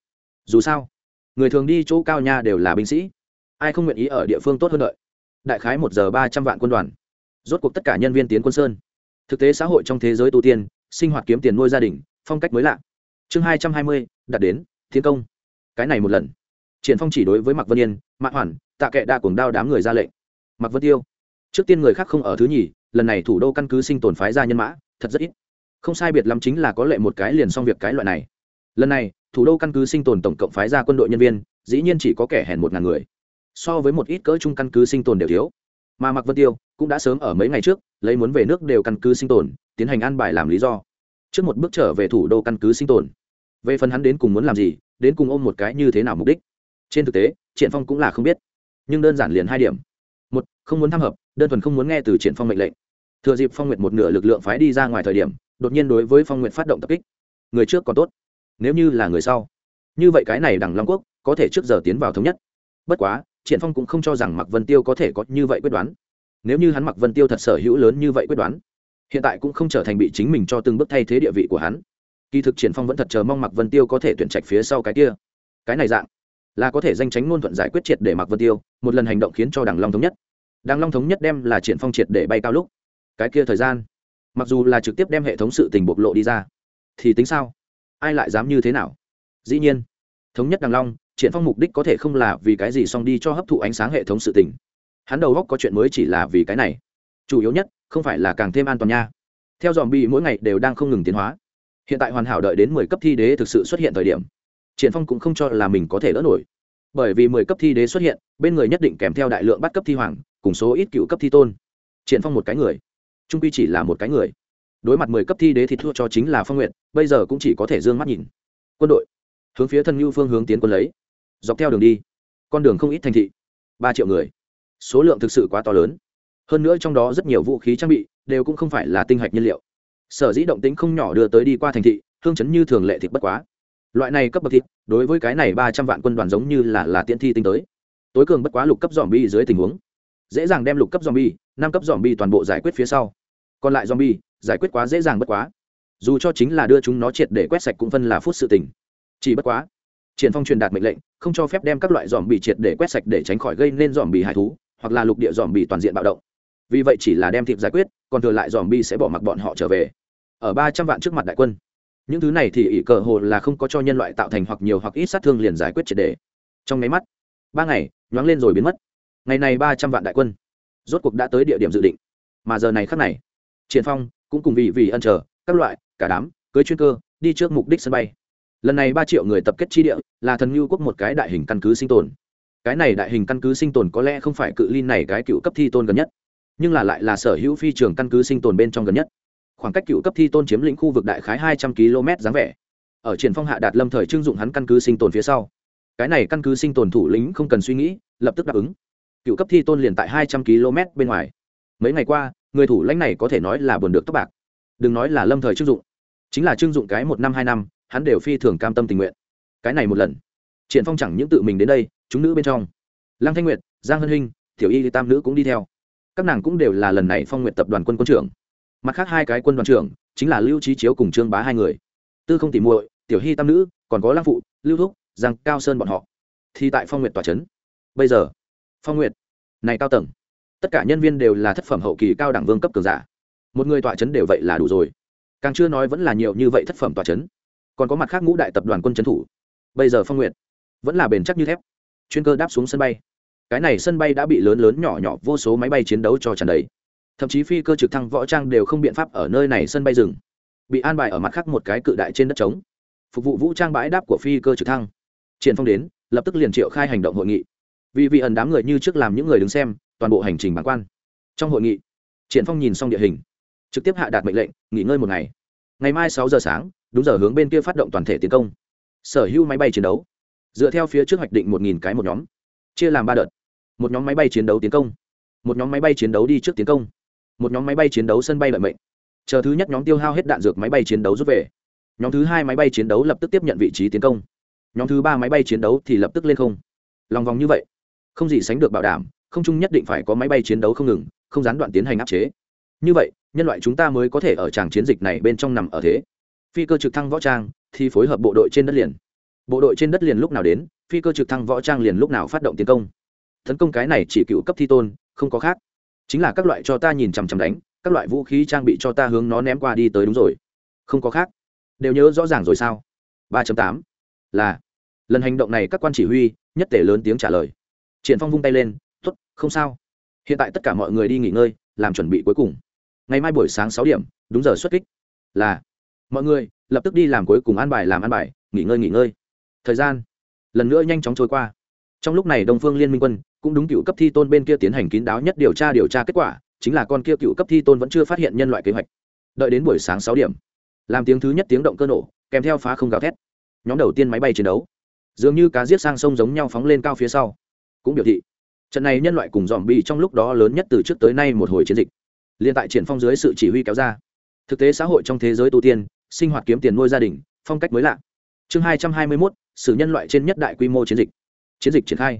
Dù sao, người thường đi chỗ cao nha đều là binh sĩ. Ai không nguyện ý ở địa phương tốt hơn đợi? Đại khái một giờ ba trăm vạn quân đoàn. Rốt cuộc tất cả nhân viên tiến quân sơn. Thực tế xã hội trong thế giới tu tiên, sinh hoạt kiếm tiền nuôi gia đình, phong cách mới lạ. Chương hai trăm hai mươi đặt đến thiên công. Cái này một lần. Triển phong chỉ đối với mạc vân yên, mạc hoàn tạ kệ đa cuồng đao đám người ra lệnh. Mạc vân tiêu, trước tiên người khác không ở thứ nhì, lần này thủ đô căn cứ sinh tồn phái ra nhân mã, thật rất ít. Không sai biệt lắm chính là có lệ một cái liền xong việc cái loại này. Lần này, thủ đô căn cứ sinh tồn tổng cộng phái ra quân đội nhân viên, dĩ nhiên chỉ có kẻ hèn một ngàn người so với một ít cỡ chung căn cứ sinh tồn đều thiếu. Mà mạc vân tiêu cũng đã sớm ở mấy ngày trước lấy muốn về nước đều căn cứ sinh tồn, tiến hành an bài làm lý do. Trước một bước trở về thủ đô căn cứ sinh tồn. Về phần hắn đến cùng muốn làm gì, đến cùng ôm một cái như thế nào mục đích? Trên thực tế, triển phong cũng là không biết. Nhưng đơn giản liền hai điểm. Một, không muốn tham hợp, đơn thuần không muốn nghe từ triển phong mệnh lệnh. Thừa dịp phong nguyệt một nửa lực lượng phái đi ra ngoài thời điểm, đột nhiên đối với phong nguyệt phát động tập kích. Người trước còn tốt. Nếu như là người sau. Như vậy cái này đằng long quốc, có thể trước giờ tiến vào thống nhất. Bất quá triển phong cũng không cho rằng mặc vân tiêu có thể có như vậy quyết đoán. Nếu như hắn mặc vân tiêu thật sở hữu lớn như vậy quyết đoán, hiện tại cũng không trở thành bị chính mình cho từng bước thay thế địa vị của hắn. Kỳ thực triển phong vẫn thật chờ mong mặc vân tiêu có thể tuyển trạch phía sau cái kia. Cái này dạng, là có thể danh tránh ngôn thuận giải quyết triệt để mặc vân tiêu, một lần hành động khiến cho đảng long thống nhất. Đảng long thống nhất đem là triển phong triệt để bay cao lúc. Cái kia thời gian, mặc dù là trực tiếp đem hệ thống sự tình bộc lộ đi ra, thì tính sao? Ai lại dám như thế nào? Dĩ nhiên, thống nhất đằng long triển phong mục đích có thể không là vì cái gì xong đi cho hấp thụ ánh sáng hệ thống sự tình. Hắn đầu góc có chuyện mới chỉ là vì cái này. Chủ yếu nhất, không phải là càng thêm an toàn nha. Theo dòm bi mỗi ngày đều đang không ngừng tiến hóa. Hiện tại hoàn hảo đợi đến mười cấp thi đế thực sự xuất hiện thời điểm, triển phong cũng không cho là mình có thể đỡ nổi. Bởi vì mười cấp thi đế xuất hiện, bên người nhất định kèm theo đại lượng bắt cấp thi hoàng, cùng số ít cựu cấp thi tôn. Triển phong một cái người, trung quy chỉ là một cái người. Đối mặt mười cấp thi đế thì thua cho chính là phong nguyện bây giờ cũng chỉ có thể dương mắt nhìn. Quân đội, hướng phía thân nhu phương hướng tiến quân lấy dọc theo đường đi. Con đường không ít thành thị. Ba triệu người. Số lượng thực sự quá to lớn. Hơn nữa trong đó rất nhiều vũ khí trang bị đều cũng không phải là tinh hạch nhiên liệu. Sở dĩ động tính không nhỏ đưa tới đi qua thành thị, hương chấn như thường lệ thịt bất quá. Loại này cấp bậc thịt, đối với cái này ba trăm vạn quân đoàn giống như là là tiễn thi tinh tới. Tối cường bất quá lục cấp dòm bi dưới tình huống. Dễ dàng đem lục cấp dòm bi năm cấp dòm bi toàn bộ giải quyết phía sau. Còn lại dòm bi giải quyết quá dễ dàng bất quá. Dù cho chính là đưa chúng nó triệt để quét sạch cũng phân là phút sự tình. Chỉ bất quá triển phong truyền đạt mệnh lệnh, không cho phép đem các loại dòm bị triệt để quét sạch để tránh khỏi gây nên dòm bị hải thú, hoặc là lục địa dòm bị toàn diện bạo động. Vì vậy chỉ là đem thịt giải quyết, còn thừa lại dòm bi sẽ bỏ mặc bọn họ trở về. Ở ba trăm vạn trước mặt đại quân, những thứ này thì ỷ cờ hồ là không có cho nhân loại tạo thành hoặc nhiều hoặc ít sát thương liền giải quyết triệt đề trong nháy mắt, ba ngày, nhoáng lên rồi biến mất. Ngày này ba trăm vạn đại quân, rốt cuộc đã tới địa điểm dự định. Mà giờ này khắc này, triển phong cũng cùng vì vì ân chờ, các loại, cả đám, cưới chuyên cơ, đi trước mục đích sân bay lần này ba triệu người tập kết chi địa là thần lưu quốc một cái đại hình căn cứ sinh tồn. Cái này đại hình căn cứ sinh tồn có lẽ không phải cự ly này cái cựu cấp thi tôn gần nhất, nhưng là lại là sở hữu phi trường căn cứ sinh tồn bên trong gần nhất. Khoảng cách cựu cấp thi tôn chiếm lĩnh khu vực đại khái hai trăm km dáng vẻ. Ở triển phong hạ đạt lâm thời trưng dụng hắn căn cứ sinh tồn phía sau. Cái này căn cứ sinh tồn thủ lĩnh không cần suy nghĩ, lập tức đáp ứng. Cựu cấp thi tôn liền tại hai trăm km bên ngoài. Mấy ngày qua, người thủ lãnh này có thể nói là buồn được tóc bạc. Đừng nói là lâm thời trưng dụng. Chính là trưng dụng cái một năm hai năm hắn đều phi thường cam tâm tình nguyện. Cái này một lần, triển phong chẳng những tự mình đến đây, chúng nữ bên trong. Lăng thanh nguyệt, giang hân hinh, tiểu y tam nữ cũng đi theo. Các nàng cũng đều là lần này phong nguyện tập đoàn quân quân trưởng. Mặt khác hai cái quân đoàn trưởng, chính là lưu trí chiếu cùng trương bá hai người. Tư không tỉ muội, tiểu hy tam nữ, còn có lăng phụ, lưu thúc, giang cao sơn bọn họ. Thì tại phong nguyện tòa trấn. Bây giờ, phong nguyện này cao tầng. Tất cả nhân viên đều là thất phẩm hậu kỳ cao đẳng vương cấp cường giả. Một người tọa chấn đều vậy là đủ rồi. Càng chưa nói vẫn là nhiều như vậy thất phẩm tọa chấn còn có mặt khác ngũ đại tập đoàn quân trấn thủ. Bây giờ phong nguyện vẫn là bền chắc như thép. Chuyên cơ đáp xuống sân bay. Cái này sân bay đã bị lớn lớn nhỏ nhỏ vô số máy bay chiến đấu cho tràn đầy. Thậm chí phi cơ trực thăng võ trang đều không biện pháp ở nơi này sân bay rừng bị an bài ở mặt khác một cái cự đại trên đất trống. Phục vụ vũ trang bãi đáp của phi cơ trực thăng. Triển phong đến, lập tức liền triệu khai hành động hội nghị. Vì vị ẩn đám người như trước làm những người đứng xem, toàn bộ hành trình bản quan. Trong hội nghị, triển phong nhìn xong địa hình, trực tiếp hạ đạt mệnh lệnh, nghỉ ngơi một ngày ngày mai sáu giờ sáng, đúng giờ hướng bên kia phát động toàn thể tiến công. Sở hữu máy bay chiến đấu. Dựa theo phía trước hoạch định một nghìn cái một nhóm. Chia làm ba đợt. Một nhóm máy bay chiến đấu tiến công. Một nhóm máy bay chiến đấu đi trước tiến công. Một nhóm máy bay chiến đấu sân bay lợi mệnh. Chờ thứ nhất nhóm tiêu hao hết đạn dược máy bay chiến đấu rút về. Nhóm thứ hai máy bay chiến đấu lập tức tiếp nhận vị trí tiến công. Nhóm thứ ba máy bay chiến đấu thì lập tức lên không. Lòng vòng như vậy, không gì sánh được bảo đảm, không chung nhất định phải có máy bay chiến đấu không ngừng, không gián đoạn tiến hành áp chế. Như vậy nhân loại chúng ta mới có thể ở tràng chiến dịch này bên trong nằm ở thế. Phi cơ trực thăng võ trang thì phối hợp bộ đội trên đất liền. Bộ đội trên đất liền lúc nào đến, phi cơ trực thăng võ trang liền lúc nào phát động tiến công. Tấn công cái này chỉ cựu cấp thi tôn, không có khác. Chính là các loại cho ta nhìn chằm chằm đánh, các loại vũ khí trang bị cho ta hướng nó ném qua đi tới đúng rồi. Không có khác. Đều nhớ rõ ràng rồi sao? ba tám. Là. Lần hành động này các quan chỉ huy, nhất tể lớn tiếng trả lời. Triển phong vung tay lên, tốt, không sao. Hiện tại tất cả mọi người đi nghỉ ngơi, làm chuẩn bị cuối cùng ngày mai buổi sáng sáu điểm, đúng giờ xuất kích. Là, mọi người, lập tức đi làm cuối cùng an bài, làm an bài, nghỉ ngơi nghỉ ngơi. Thời gian, lần nữa nhanh chóng trôi qua. Trong lúc này đông phương liên minh quân cũng đúng cựu cấp thi tôn bên kia tiến hành kín đáo nhất điều tra điều tra kết quả, chính là con kia cựu cấp thi tôn vẫn chưa phát hiện nhân loại kế hoạch. Đợi đến buổi sáng sáu điểm, làm tiếng thứ nhất tiếng động cơ nổ, kèm theo phá không gào thét. Nhóm đầu tiên máy bay chiến đấu, dường như cá giết sang sông giống nhau phóng lên cao phía sau, cũng biểu thị, trận này nhân loại cùng dòm bị trong lúc đó lớn nhất từ trước tới nay một hồi chiến dịch liên tại triển phong dưới sự chỉ huy kéo ra. Thực tế xã hội trong thế giới tu tiên sinh hoạt kiếm tiền nuôi gia đình phong cách mới lạ. Chương hai trăm hai mươi 221, sự nhân loại trên nhất đại quy mô chiến dịch. Chiến dịch triển khai.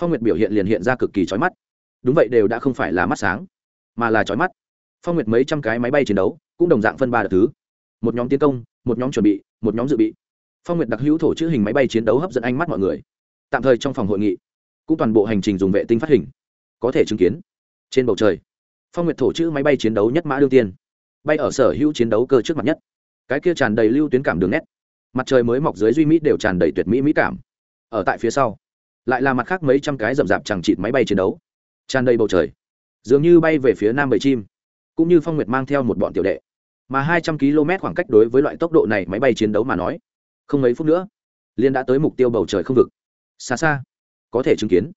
Phong nguyệt biểu hiện liền hiện ra cực kỳ trói mắt. Đúng vậy đều đã không phải là mắt sáng mà là trói mắt. Phong nguyệt mấy trăm cái máy bay chiến đấu cũng đồng dạng phân ba đợt thứ. Một nhóm tiến công một nhóm chuẩn bị một nhóm dự bị. Phong nguyệt đặc hữu thổ chữ hình máy bay chiến đấu hấp dẫn ánh mắt mọi người. Tạm thời trong phòng hội nghị cũng toàn bộ hành trình dùng vệ tinh phát hình có thể chứng kiến. Trên bầu trời phong nguyệt thổ chữ máy bay chiến đấu nhất mã đương tiên, bay ở sở hữu chiến đấu cơ trước mặt nhất. Cái kia tràn đầy lưu tuyến cảm đường nét. Mặt trời mới mọc dưới duy mỹ đều tràn đầy tuyệt mỹ mỹ cảm. Ở tại phía sau, lại là mặt khác mấy trăm cái rậm rạp chẳng chịt máy bay chiến đấu. Tràn đầy bầu trời. Dường như bay về phía nam bầy chim, cũng như phong nguyệt mang theo một bọn tiểu đệ. Mà hai trăm km khoảng cách đối với loại tốc độ này máy bay chiến đấu mà nói, không mấy phút nữa liên đã tới mục tiêu bầu trời không vực. Xa xa, có thể chứng kiến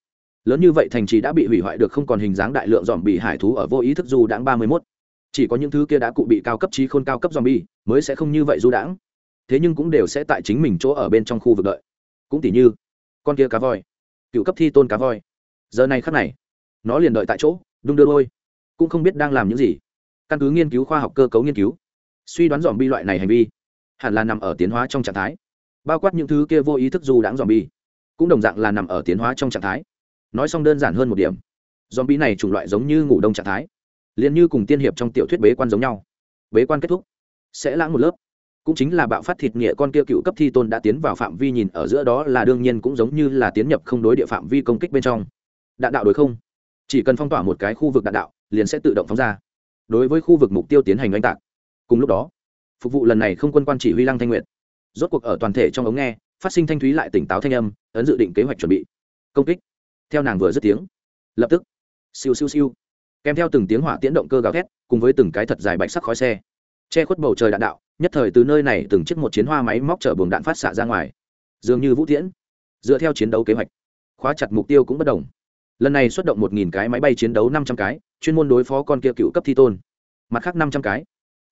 lớn như vậy thành trì đã bị hủy hoại được không còn hình dáng đại lượng dòm bị hải thú ở vô ý thức du đãng ba mươi mốt. Chỉ có những thứ kia đã cụ bị cao cấp trí khôn cao cấp dòm bi mới sẽ không như vậy du đãng. Thế nhưng cũng đều sẽ tại chính mình chỗ ở bên trong khu vực đợi. Cũng tỉ như, con kia cá voi, cựu cấp thi tôn cá voi. Giờ này khắc này, nó liền đợi tại chỗ, đung đưa đôi cũng không biết đang làm những gì. Căn cứ nghiên cứu khoa học cơ cấu nghiên cứu, suy đoán dòm bi loại này hành vi hẳn là nằm ở tiến hóa trong trạng thái. Bao quát những thứ kia vô ý thức du đãng dòm bi cũng đồng dạng là nằm ở tiến hóa trong trạng thái nói xong đơn giản hơn một điểm. Dòm bi này chủng loại giống như ngủ đông trạng thái, liền như cùng tiên hiệp trong tiểu thuyết bế quan giống nhau. Bế quan kết thúc, sẽ lãng một lớp. Cũng chính là bạo phát thịt nghĩa con kia cựu cấp thi tôn đã tiến vào phạm vi nhìn ở giữa đó là đương nhiên cũng giống như là tiến nhập không đối địa phạm vi công kích bên trong. Đạn đạo đối không? Chỉ cần phong tỏa một cái khu vực đạn đạo, liền sẽ tự động phóng ra. Đối với khu vực mục tiêu tiến hành oanh tạc. Cùng lúc đó, phục vụ lần này không quân quan chỉ huy lăng thanh nguyện rốt cuộc ở toàn thể trong ống nghe, phát sinh thanh thúy lại tỉnh táo thanh âm, ấn dự định kế hoạch chuẩn bị. Công kích theo nàng vừa dứt tiếng, lập tức, siêu siêu siêu, kèm theo từng tiếng hỏa tiễn động cơ gào thét, cùng với từng cái thật dài bạch sắc khói xe, che khuất bầu trời đạn đạo, nhất thời từ nơi này từng chiếc một chiến hoa máy móc chở buồng đạn phát xạ ra ngoài. Dường như vũ tiễn, dựa theo chiến đấu kế hoạch, khóa chặt mục tiêu cũng bất đồng. Lần này xuất động một nghìn cái máy bay chiến đấu năm trăm cái, chuyên môn đối phó con kia cựu cấp thi tôn. Mặt khác năm trăm cái,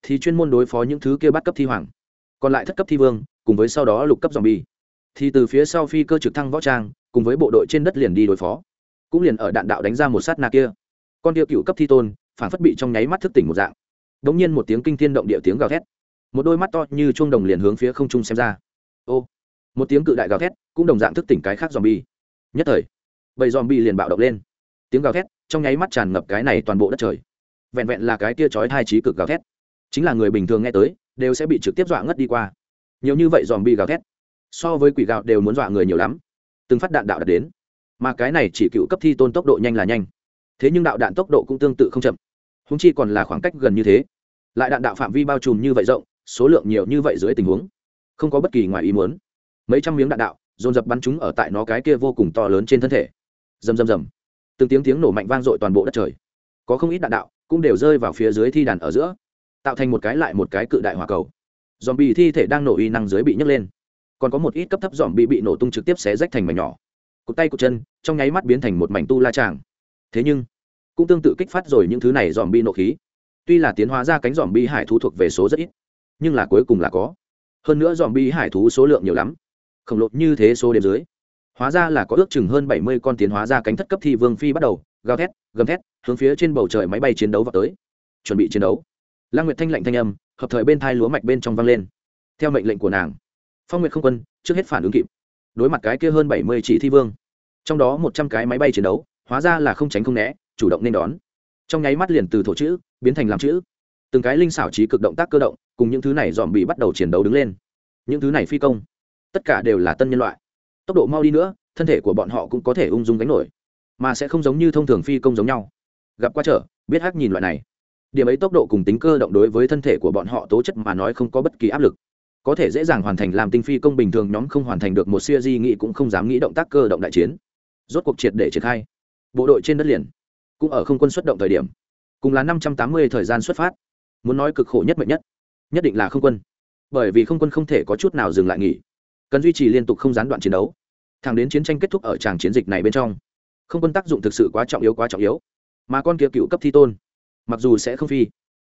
thì chuyên môn đối phó những thứ kia bắt cấp thi hoàng. Còn lại thất cấp thi vương, cùng với sau đó lục cấp dòng bi thì từ phía sau phi cơ trực thăng võ trang cùng với bộ đội trên đất liền đi đối phó. Cũng liền ở đạn đạo đánh ra một sát na kia. Con kia cựu cấp thi tôn, phản phất bị trong nháy mắt thức tỉnh một dạng. Đ ỗ n g nhiên một tiếng kinh thiên động địa tiếng gào thét. Một đôi mắt to như chuông đồng liền hướng phía không trung xem ra. Ô, một tiếng cự đại gào thét cũng đồng dạng thức tỉnh cái khác dòm bi nhất thời, bầy dòm bi liền bạo động lên. Tiếng gào thét trong nháy mắt tràn ngập cái này toàn bộ đất trời. Vẹn vẹn là cái tia chói hai trí cực gào thét. Chính là người bình thường nghe tới, đều sẽ bị trực tiếp dọa ngất đi qua. Nhiều như vậy dòm bi gào thét, so với quỷ gạo đều muốn dọa người nhiều lắm từng phát đạn đạo đạt đến. Mà cái này chỉ cựu cấp thi tôn tốc độ nhanh là nhanh. Thế nhưng đạo đạn tốc độ cũng tương tự không chậm. Húng chi còn là khoảng cách gần như thế. Lại đạn đạo phạm vi bao trùm như vậy rộng, số lượng nhiều như vậy dưới tình huống, không có bất kỳ ngoài ý muốn. Mấy trăm miếng đạn đạo, dồn dập bắn chúng ở tại nó cái kia vô cùng to lớn trên thân thể. Rầm rầm rầm. Từng tiếng tiếng nổ mạnh vang dội toàn bộ đất trời. Có không ít đạn đạo cũng đều rơi vào phía dưới thi đàn ở giữa, tạo thành một cái lại một cái cự đại hỏa cầu. Dòm bị thi thể đang nổ uy năng dưới bị nhấc lên còn có một ít cấp thấp dòm bị bị nổ tung trực tiếp xé rách thành mảnh nhỏ. Cụt tay cụt chân, trong nháy mắt biến thành một mảnh tu la tràng. Thế nhưng, cũng tương tự kích phát rồi những thứ này dòm bi nộ khí. Tuy là tiến hóa ra cánh dòm bi hải thú thuộc về số rất ít, nhưng là cuối cùng là có. Hơn nữa dòm bi hải thú số lượng nhiều lắm. Khổng lồ như thế số đêm dưới. Hóa ra là có ước chừng hơn bảy mươi con tiến hóa ra cánh thất cấp thi vương phi bắt đầu, gào thét, gầm thét, hướng phía trên bầu trời máy bay chiến đấu vào tới. Chuẩn bị chiến đấu. Lăng nguyệt thanh lạnh thanh âm, hợp thời bên thai lúa mạch bên trong vang lên. Theo mệnh lệnh của nàng phong nguyệt không quân, trước hết phản ứng kịp. Đối mặt cái kia hơn bảy mươi chỉ thi vương. Trong đó một trăm cái máy bay chiến đấu, hóa ra là không tránh không né, chủ động nên đón. Trong nháy mắt liền từ thổ chữ, biến thành làm chữ. Từng cái linh xảo trí cực động tác cơ động, cùng những thứ này dòm bị bắt đầu chiến đấu đứng lên. Những thứ này phi công, tất cả đều là tân nhân loại. Tốc độ mau đi nữa, thân thể của bọn họ cũng có thể ung dung đánh nổi, mà sẽ không giống như thông thường phi công giống nhau. Gặp qua trở, biết hắc nhìn loại này. Điểm ấy tốc độ cùng tính cơ động đối với thân thể của bọn họ tố chất mà nói không có bất kỳ áp lực có thể dễ dàng hoàn thành làm tinh phi công bình thường nhóm không hoàn thành được một siêu di nghị cũng không dám nghĩ động tác cơ động đại chiến. Rốt cuộc triệt để triển khai. Bộ đội trên đất liền, cũng ở không quân xuất động thời điểm. Cùng là năm trăm tám mươi thời gian xuất phát. Muốn nói cực khổ nhất mệnh nhất nhất định là không quân. Bởi vì không quân không thể có chút nào dừng lại nghỉ. Cần duy trì liên tục không gián đoạn chiến đấu. Thẳng đến chiến tranh kết thúc ở tràng chiến dịch này bên trong. Không quân tác dụng thực sự quá trọng yếu, quá trọng yếu. Mà con kia cựu cấp thi tôn, mặc dù sẽ không phi,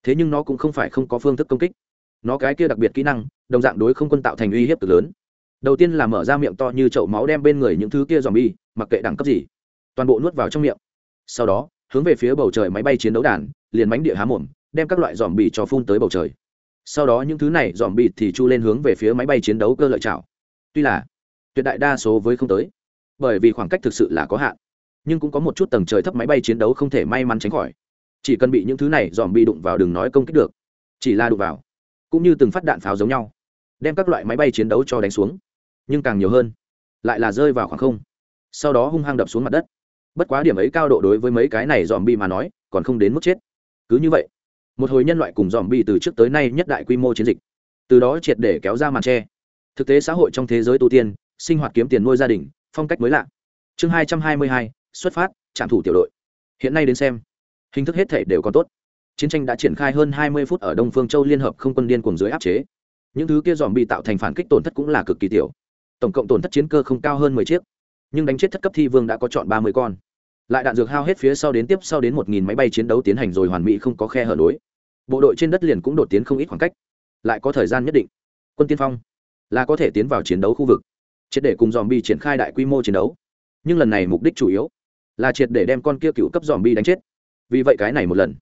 thế nhưng nó cũng không phải không có phương thức công kích nó cái kia đặc biệt kỹ năng, đồng dạng đối không quân tạo thành uy hiếp cực lớn. Đầu tiên là mở ra miệng to như chậu máu đem bên người những thứ kia dòm bi mặc kệ đẳng cấp gì, toàn bộ nuốt vào trong miệng. Sau đó, hướng về phía bầu trời máy bay chiến đấu đàn, liền mánh địa há mồm, đem các loại dòm bi cho phun tới bầu trời. Sau đó những thứ này dòm bi thì chu lên hướng về phía máy bay chiến đấu cơ lợi chảo tuy là, tuyệt đại đa số với không tới, bởi vì khoảng cách thực sự là có hạn, nhưng cũng có một chút tầng trời thấp máy bay chiến đấu không thể may mắn tránh khỏi. Chỉ cần bị những thứ này dòm bi đụng vào đừng nói công kích được, chỉ là đụng vào cũng như từng phát đạn pháo giống nhau, đem các loại máy bay chiến đấu cho đánh xuống, nhưng càng nhiều hơn, lại là rơi vào khoảng không, sau đó hung hăng đập xuống mặt đất. Bất quá điểm ấy cao độ đối với mấy cái này dòm bi mà nói, còn không đến mức chết. Cứ như vậy, một hồi nhân loại cùng dòm bi từ trước tới nay nhất đại quy mô chiến dịch, từ đó triệt để kéo ra màn tre. Thực tế xã hội trong thế giới tu tiên, sinh hoạt kiếm tiền nuôi gia đình, phong cách mới lạ. Chương hai trăm hai mươi hai, xuất phát, trạm thủ tiểu đội. Hiện nay đến xem, hình thức hết thể đều còn tốt chiến tranh đã triển khai hơn hai mươi phút ở đông phương châu liên hợp không quân điên cùng dưới áp chế. Những thứ kia dòm bị tạo thành phản kích tổn thất cũng là cực kỳ tiểu. Tổng cộng tổn thất chiến cơ không cao hơn mười chiếc. Nhưng đánh chết thất cấp thi vương đã có chọn ba mươi con. Lại đạn dược hao hết phía sau đến tiếp sau đến một nghìn máy bay chiến đấu tiến hành rồi hoàn mỹ không có khe hở lối. bộ đội trên đất liền cũng đột tiến không ít khoảng cách. Lại có thời gian nhất định. Quân tiên phong. Là có thể tiến vào chiến đấu khu vực. Triệt để cùng dòm bi triển khai đại quy mô chiến đấu. Nhưng lần này mục đích chủ yếu là triệt để đem con kia cựu cấp dòm bi đánh chết. Vì vậy cái này một lần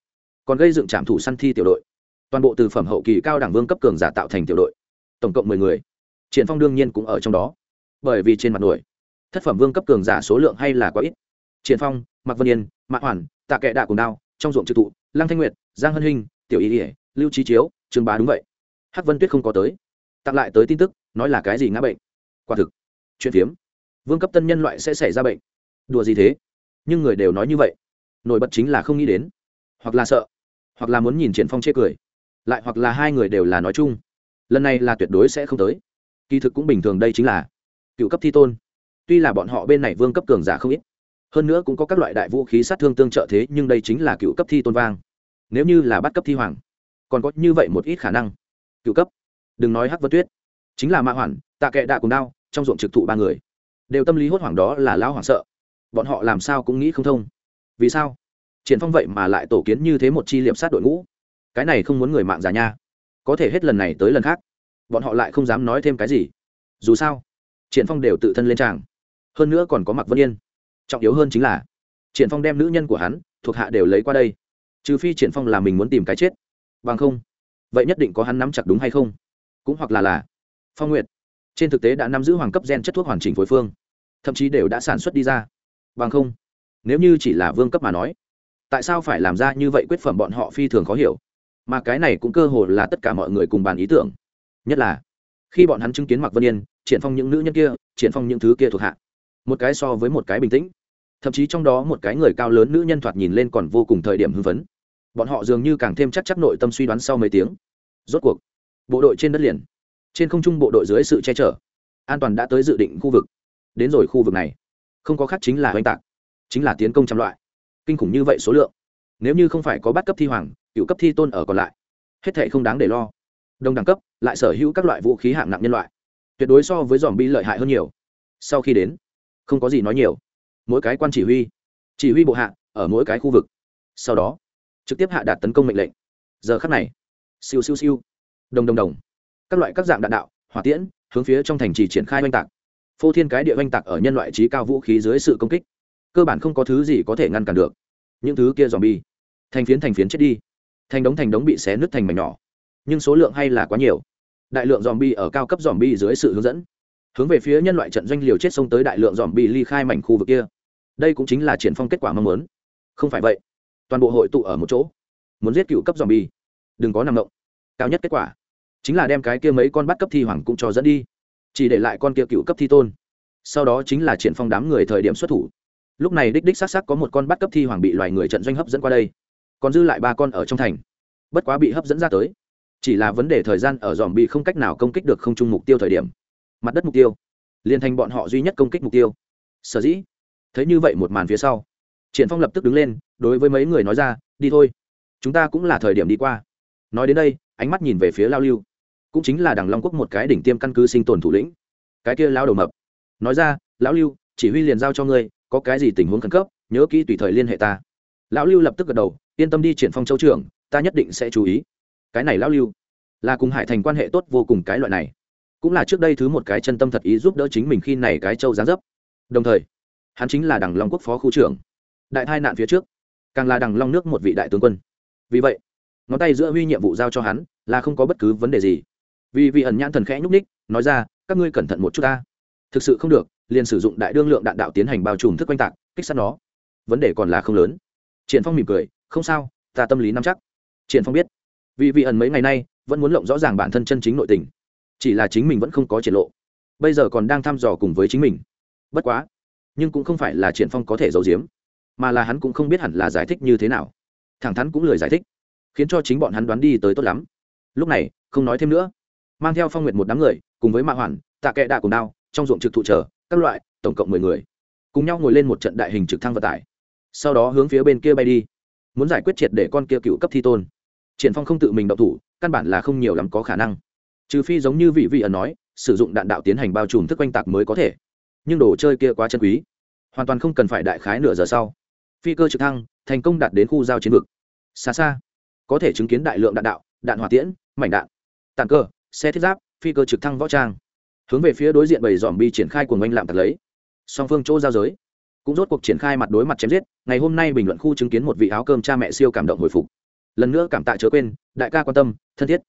còn gây dựng trạm thủ săn thi tiểu đội. Toàn bộ từ phẩm hậu kỳ cao đẳng vương cấp cường giả tạo thành tiểu đội. Tổng cộng mười người. Triển phong đương nhiên cũng ở trong đó. Bởi vì trên mặt nổi, thất phẩm vương cấp cường giả số lượng hay là quá ít. Triển phong, mạc vân yên, mạc hoàn, tạ kệ đạ cùng đao, trong ruộng trực tụ, lăng thanh nguyệt, giang hân hinh, tiểu y ỉa lưu trí chiếu, trương bá đúng vậy. Hắc vân tuyết không có tới. Tặng lại tới tin tức, nói là cái gì ngã bệnh. Quả thực, chuyện phiếm. Vương cấp tân nhân loại sẽ xảy ra bệnh. Đùa gì thế? Nhưng người đều nói như vậy. Nổi bật chính là không nghĩ đến. Hoặc là sợ hoặc là muốn nhìn triển phong chê cười, lại hoặc là hai người đều là nói chung, lần này là tuyệt đối sẽ không tới. Kỳ thực cũng bình thường đây chính là cựu cấp thi tôn. Tuy là bọn họ bên này vương cấp cường giả không ít, hơn nữa cũng có các loại đại vũ khí sát thương tương trợ thế, nhưng đây chính là cựu cấp thi tôn vang. Nếu như là bắt cấp thi hoàng, còn có như vậy một ít khả năng. Cựu cấp, đừng nói hắc vân tuyết, chính là Ma hoàn, tạ kệ đạ cùng đao, trong ruộng trực thụ ba người, đều tâm lý hốt hoảng đó là lao hoảng sợ. Bọn họ làm sao cũng nghĩ không thông. Vì sao? Triển phong vậy mà lại tổ kiến như thế một chi liệp sát đội ngũ. Cái này không muốn người mạng già nha. Có thể hết lần này tới lần khác, bọn họ lại không dám nói thêm cái gì. Dù sao, triển phong đều tự thân lên tràng. Hơn nữa còn có mặc vân yên. Trọng yếu hơn chính là, triển phong đem nữ nhân của hắn, thuộc hạ đều lấy qua đây. Trừ phi triển phong là mình muốn tìm cái chết. Bằng không, vậy nhất định có hắn nắm chặt đúng hay không? Cũng hoặc là là, phong nguyệt, trên thực tế đã nắm giữ hoàng cấp gen chất thuốc hoàn chỉnh phối phương, thậm chí đều đã sản xuất đi ra. Bằng không, nếu như chỉ là vương cấp mà nói tại sao phải làm ra như vậy quyết phẩm bọn họ phi thường khó hiểu. Mà cái này cũng cơ hồ là tất cả mọi người cùng bàn ý tưởng. Nhất là, khi bọn hắn chứng kiến mặc vân yên, triển phong những nữ nhân kia, triển phong những thứ kia thuộc hạ. Một cái so với một cái bình tĩnh. Thậm chí trong đó một cái người cao lớn nữ nhân thoạt nhìn lên còn vô cùng thời điểm hưng phấn. Bọn họ dường như càng thêm chắc chắc nội tâm suy đoán sau mấy tiếng. Rốt cuộc, bộ đội trên đất liền. Trên không trung bộ đội dưới sự che chở. An toàn đã tới dự định khu vực. Đến rồi khu vực này. Không có khác chính là oanh tạc. Chính là tiến công trăm loại kinh khủng như vậy số lượng. Nếu như không phải có bắt cấp thi hoàng, cựu cấp thi tôn ở còn lại, hết thệ không đáng để lo. Đồng đẳng cấp, lại sở hữu các loại vũ khí hạng nặng nhân loại. Tuyệt đối so với dòm bi lợi hại hơn nhiều. Sau khi đến, không có gì nói nhiều. Mỗi cái quan chỉ huy chỉ huy bộ hạ, ở mỗi cái khu vực. Sau đó, trực tiếp hạ đạt tấn công mệnh lệnh. Giờ khắc này, siêu siêu siêu. Đồng đồng đồng. Các loại các dạng đạn đạo, hỏa tiễn, hướng phía trong thành trì triển khai oanh tạc. Phô thiên cái địa oanh tạc ở nhân loại trí cao vũ khí dưới sự công kích cơ bản không có thứ gì có thể ngăn cản được. Những thứ kia dòm bi thành phiến thành phiến chết đi. Thành đống thành đống bị xé nứt thành mảnh nhỏ. Nhưng số lượng hay là quá nhiều. Đại lượng dòm bi ở cao cấp dòm bi dưới sự hướng dẫn. Hướng về phía nhân loại trận doanh liều chết xông tới đại lượng dòm bi ly khai mảnh khu vực kia. Đây cũng chính là triển phong kết quả mong muốn. Không phải vậy. Toàn bộ hội tụ ở một chỗ. Muốn giết cựu cấp dòm bi đừng có nằm động. Cao nhất kết quả. Chính là đem cái kia mấy con bắt cấp thi hoàng cũng cho dẫn đi. Chỉ để lại con kia cựu cấp thi tôn. Sau đó chính là triển phong đám người thời điểm xuất thủ lúc này đích đích xác xác có một con bắt cấp thi hoàng bị loài người trận doanh hấp dẫn qua đây. Còn dư lại ba con ở trong thành. Bất quá bị hấp dẫn ra tới. Chỉ là vấn đề thời gian ở dòm bị không cách nào công kích được không chung mục tiêu thời điểm. Mặt đất mục tiêu. Liền thành bọn họ duy nhất công kích mục tiêu. Sở dĩ. Thấy như vậy một màn phía sau. Triển phong lập tức đứng lên, đối với mấy người nói ra, đi thôi. Chúng ta cũng là thời điểm đi qua. Nói đến đây, ánh mắt nhìn về phía lao lưu. Cũng chính là đằng long quốc một cái đỉnh tiêm căn cứ sinh tồn thủ lĩnh. Cái kia lao đầu mập. Nói ra, lão lưu, chỉ huy liền giao cho ngươi có cái gì tình huống khẩn cấp, nhớ kỹ tùy thời liên hệ ta. Lão lưu lập tức gật đầu, yên tâm đi triển phong châu trưởng, ta nhất định sẽ chú ý. Cái này lão lưu, là cùng hải thành quan hệ tốt vô cùng cái loại này. Cũng là trước đây thứ một cái chân tâm thật ý giúp đỡ chính mình khi này cái châu giáng dấp. Đồng thời, hắn chính là đằng long quốc phó khu trưởng. Đại tai nạn phía trước, càng là đằng long nước một vị đại tướng quân. Vì vậy, ngón tay giữa huy nhiệm vụ giao cho hắn là không có bất cứ vấn đề gì. Vì vị ẩn nhãn thần khẽ nhúc ních nói ra, các ngươi cẩn thận một chút ta. Thực sự không được liền sử dụng đại đương lượng đạn đạo tiến hành bao trùm thức quanh tạc, kích sát nó. Vấn đề còn là không lớn. Triển phong mỉm cười, không sao, ta tâm lý nắm chắc. Triển phong biết. Vì vị ẩn mấy ngày nay, vẫn muốn lộng rõ ràng bản thân chân chính nội tình. Chỉ là chính mình vẫn không có triển lộ. Bây giờ còn đang thăm dò cùng với chính mình. Bất quá, nhưng cũng không phải là triển phong có thể giấu giếm, mà là hắn cũng không biết hẳn là giải thích như thế nào. Thẳng thắn cũng lười giải thích, khiến cho chính bọn hắn đoán đi tới tốt lắm. Lúc này, không nói thêm nữa. Mang theo phong nguyệt một đám người, cùng với mạ hoàn tạ kệ đạ cùng đao, trong ruộng trực thụ chờ các loại, tổng cộng mười người. Cùng nhau ngồi lên một trận đại hình trực thăng vận tải. Sau đó hướng phía bên kia bay đi. Muốn giải quyết triệt để con kia cựu cấp thi tôn. Triển phong không tự mình động thủ, căn bản là không nhiều lắm có khả năng. Trừ phi giống như vị vị ẩn nói, sử dụng đạn đạo tiến hành bao trùm thức quanh tạc mới có thể. Nhưng đồ chơi kia quá chân quý. Hoàn toàn không cần phải đại khái nửa giờ sau. Phi cơ trực thăng thành công đạt đến khu giao chiến vực. Xa xa, có thể chứng kiến đại lượng đạn đạo, đạn hỏa tiễn, mảnh đạn. Tàn cơ, xe thiết giáp, phi cơ trực thăng võ trang hướng về phía đối diện bầy dòm bi triển khai cuồng oanh lạm thật lấy. Song phương chỗ giao giới cũng rốt cuộc triển khai mặt đối mặt chém giết. Ngày hôm nay bình luận khu chứng kiến một vị áo cơm cha mẹ siêu cảm động hồi phục. Lần nữa cảm tạ chớ quên, đại ca quan tâm, thân thiết.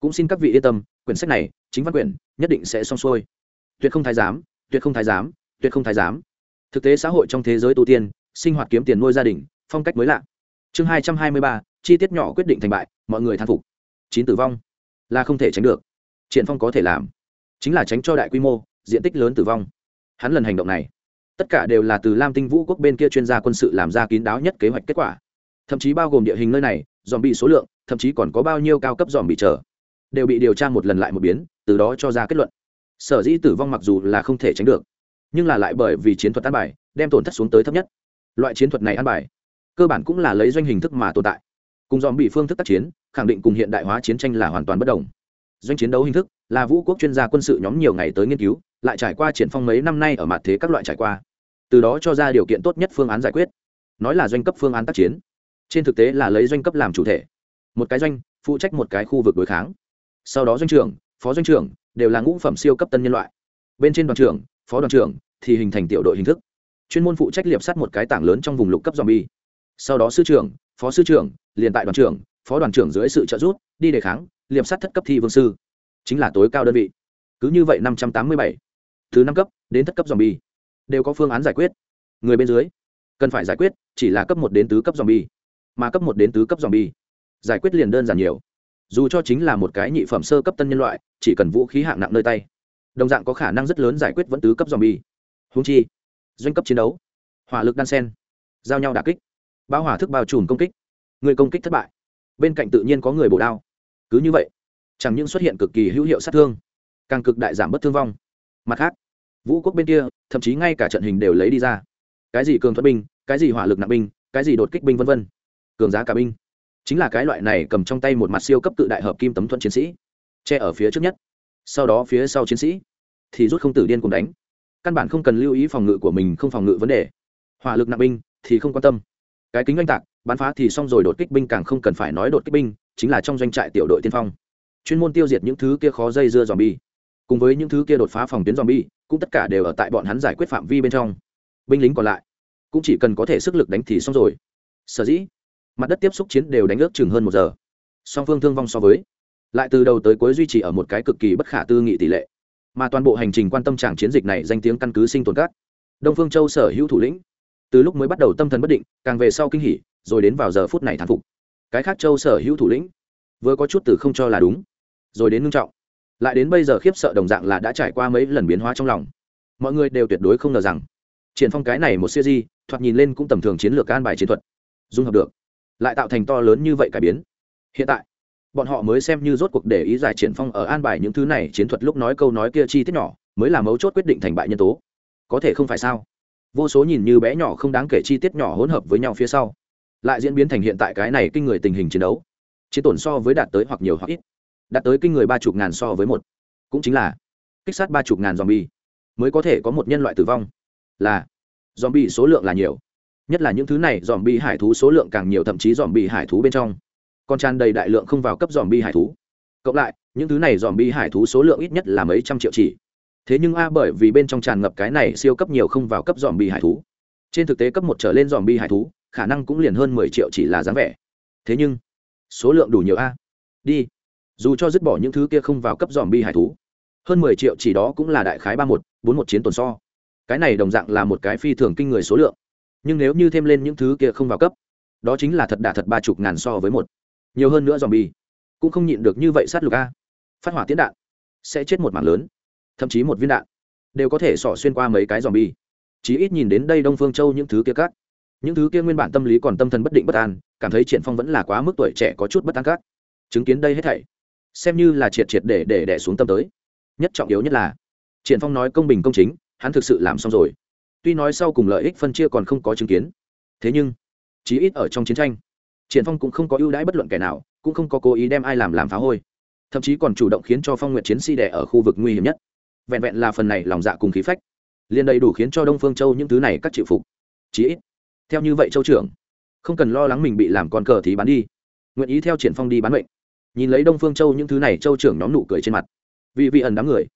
Cũng xin các vị yên tâm, quyển sách này, chính văn quyển, nhất định sẽ xong xuôi. Tuyệt không thái giám, tuyệt không thái giám, tuyệt không thái giám. Thực tế xã hội trong thế giới tu tiên, sinh hoạt kiếm tiền nuôi gia đình, phong cách mới lạ. Chương hai trăm hai mươi ba, chi tiết nhỏ quyết định thành bại, mọi người thán phục. Chín tử vong là không thể tránh được. Triển phong có thể làm chính là tránh cho đại quy mô, diện tích lớn tử vong. Hắn lần hành động này, tất cả đều là từ lam tinh vũ quốc bên kia chuyên gia quân sự làm ra kín đáo nhất kế hoạch kết quả. Thậm chí bao gồm địa hình nơi này dòm bị số lượng, thậm chí còn có bao nhiêu cao cấp dòm bị chờ, đều bị điều tra một lần lại một biến, từ đó cho ra kết luận. Sở dĩ tử vong mặc dù là không thể tránh được, nhưng là lại bởi vì chiến thuật an bài, đem tổn thất xuống tới thấp nhất. Loại chiến thuật này an bài, cơ bản cũng là lấy doanh hình thức mà tồn tại. Cùng dòm bị phương thức tác chiến, khẳng định cùng hiện đại hóa chiến tranh là hoàn toàn bất đồng. Doanh chiến đấu hình thức là vũ quốc chuyên gia quân sự nhóm nhiều ngày tới nghiên cứu, lại trải qua triển phong mấy năm nay ở mặt thế các loại trải qua. Từ đó cho ra điều kiện tốt nhất phương án giải quyết. Nói là doanh cấp phương án tác chiến, trên thực tế là lấy doanh cấp làm chủ thể. Một cái doanh, phụ trách một cái khu vực đối kháng. Sau đó doanh trưởng, phó doanh trưởng đều là ngũ phẩm siêu cấp tân nhân loại. Bên trên đoàn trưởng, phó đoàn trưởng thì hình thành tiểu đội hình thức. Chuyên môn phụ trách liệp sắt một cái tảng lớn trong vùng lục cấp zombie. Sau đó sư trưởng, phó sư trưởng, liền tại đoàn trưởng, phó đoàn trưởng dưới sự trợ giúp, đi đề kháng, liệp sắt thất cấp thi vương sư chính là tối cao đơn vị. Cứ như vậy năm trăm tám mươi bảy, thứ năm cấp, đến thất cấp zombie, đều có phương án giải quyết. Người bên dưới, cần phải giải quyết chỉ là cấp một đến tứ cấp zombie, mà cấp một đến tứ cấp zombie, giải quyết liền đơn giản nhiều. Dù cho chính là một cái nhị phẩm sơ cấp tân nhân loại, chỉ cần vũ khí hạng nặng nơi tay, đồng dạng có khả năng rất lớn giải quyết vẫn tứ cấp zombie. Húng chi, doanh cấp chiến đấu, hỏa lực đan sen, giao nhau đà kích bao hỏa thức bao trùm công kích, người công kích thất bại, bên cạnh tự nhiên có người bổ đao. Cứ như vậy chẳng những xuất hiện cực kỳ hữu hiệu sát thương, càng cực đại giảm bất thương vong. Mặt khác, vũ quốc bên kia, thậm chí ngay cả trận hình đều lấy đi ra. Cái gì cường thuật binh, cái gì hỏa lực nặng binh, cái gì đột kích binh vân vân. Cường giá cả binh. Chính là cái loại này cầm trong tay một mặt siêu cấp cự đại hợp kim tấm thuận chiến sĩ, che ở phía trước nhất. Sau đó phía sau chiến sĩ, thì rút không tử điên cùng đánh. Căn bản không cần lưu ý phòng ngự của mình, không phòng ngự vấn đề. Hỏa lực nặng binh thì không quan tâm. Cái kính oanh tạc, bắn phá thì xong rồi, đột kích binh càng không cần phải nói đột kích binh, chính là trong doanh trại tiểu đội tiên phong chuyên môn tiêu diệt những thứ kia khó dây dưa dòm bi cùng với những thứ kia đột phá phòng tuyến dòm bi cũng tất cả đều ở tại bọn hắn giải quyết phạm vi bên trong. Binh lính còn lại, cũng chỉ cần có thể sức lực đánh thì xong rồi. Sở dĩ, mặt đất tiếp xúc chiến đều đánh ước chừng hơn một giờ. Song phương thương vong so với, lại từ đầu tới cuối duy trì ở một cái cực kỳ bất khả tư nghị tỷ lệ. Mà toàn bộ hành trình quan tâm tràng chiến dịch này danh tiếng căn cứ sinh tồn các. Đông phương châu sở hữu thủ lĩnh, từ lúc mới bắt đầu tâm thần bất định, càng về sau kinh hỉ, rồi đến vào giờ phút này thán phục. Cái khác châu sở hữu thủ lĩnh, vừa có chút từ không cho là đúng rồi đến ngưng trọng. Lại đến bây giờ khiếp sợ đồng dạng là đã trải qua mấy lần biến hóa trong lòng. Mọi người đều tuyệt đối không ngờ rằng, triển phong cái này một siêu di, thoạt nhìn lên cũng tầm thường chiến lược an bài chiến thuật. Dung hợp được. Lại tạo thành to lớn như vậy cải biến. Hiện tại, bọn họ mới xem như rốt cuộc để ý giải triển phong ở an bài những thứ này chiến thuật lúc nói câu nói kia chi tiết nhỏ, mới là mấu chốt quyết định thành bại nhân tố. Có thể không phải sao? Vô số nhìn như bé nhỏ không đáng kể chi tiết nhỏ hỗn hợp với nhau phía sau, lại diễn biến thành hiện tại cái này kinh người tình hình chiến đấu, chiến tổn so với đạt tới hoặc nhiều hoặc ít đạt tới kinh người ba chục ngàn so với một. Cũng chính là kích sát ba chục ngàn zombie mới có thể có một nhân loại tử vong. Là zombie số lượng là nhiều. Nhất là những thứ này zombie hải thú số lượng càng nhiều, thậm chí zombie hải thú bên trong còn tràn đầy đại lượng không vào cấp zombie hải thú. Cộng lại, những thứ này zombie hải thú số lượng ít nhất là mấy trăm triệu chỉ. Thế nhưng a, bởi vì bên trong tràn ngập cái này siêu cấp nhiều không vào cấp zombie hải thú, trên thực tế cấp một trở lên zombie hải thú khả năng cũng liền hơn mười triệu chỉ là dáng vẻ. Thế nhưng số lượng đủ nhiều a. Đi dù cho dứt bỏ những thứ kia không vào cấp dòm bi hải thú, hơn mười triệu chỉ đó cũng là đại khái ba một, bốn một chiến tuần so. Cái này đồng dạng là một cái phi thường kinh người số lượng. Nhưng nếu như thêm lên những thứ kia không vào cấp, đó chính là thật đả thật ba chục ngàn so với một. Nhiều hơn nữa dòm bi, cũng không nhịn được như vậy sát lục a. Phát hỏa tiến đạn, sẽ chết một mảng lớn, thậm chí một viên đạn, đều có thể xỏ xuyên qua mấy cái dòm bi. Chí ít nhìn đến đây đông phương châu những thứ kia cắt những thứ kia nguyên bản tâm lý còn tâm thần bất định bất an, cảm thấy triển phong vẫn là quá mức tuổi trẻ có chút bất an cắt chứng kiến đây hết thảy xem như là triệt triệt để để đẻ xuống tâm tới. Nhất trọng yếu nhất là, triển phong nói công bình công chính, hắn thực sự làm xong rồi. Tuy nói sau cùng lợi ích phân chia còn không có chứng kiến, thế nhưng, chí ít ở trong chiến tranh, triển phong cũng không có ưu đãi bất luận kẻ nào, cũng không có cố ý đem ai làm làm phá hôi. Thậm chí còn chủ động khiến cho phong nguyện chiến sĩ đẻ ở khu vực nguy hiểm nhất. Vẹn vẹn là phần này lòng dạ cùng khí phách, liền đầy đủ khiến cho đông phương châu những thứ này các chịu phục. Chí ít, theo như vậy châu trưởng, không cần lo lắng mình bị làm con cờ thì bán đi. Nguyện ý theo triển phong đi bán mệnh nhìn lấy đông phương châu những thứ này, châu trưởng nhóm nụ cười trên mặt. Vì vị ẩn đám người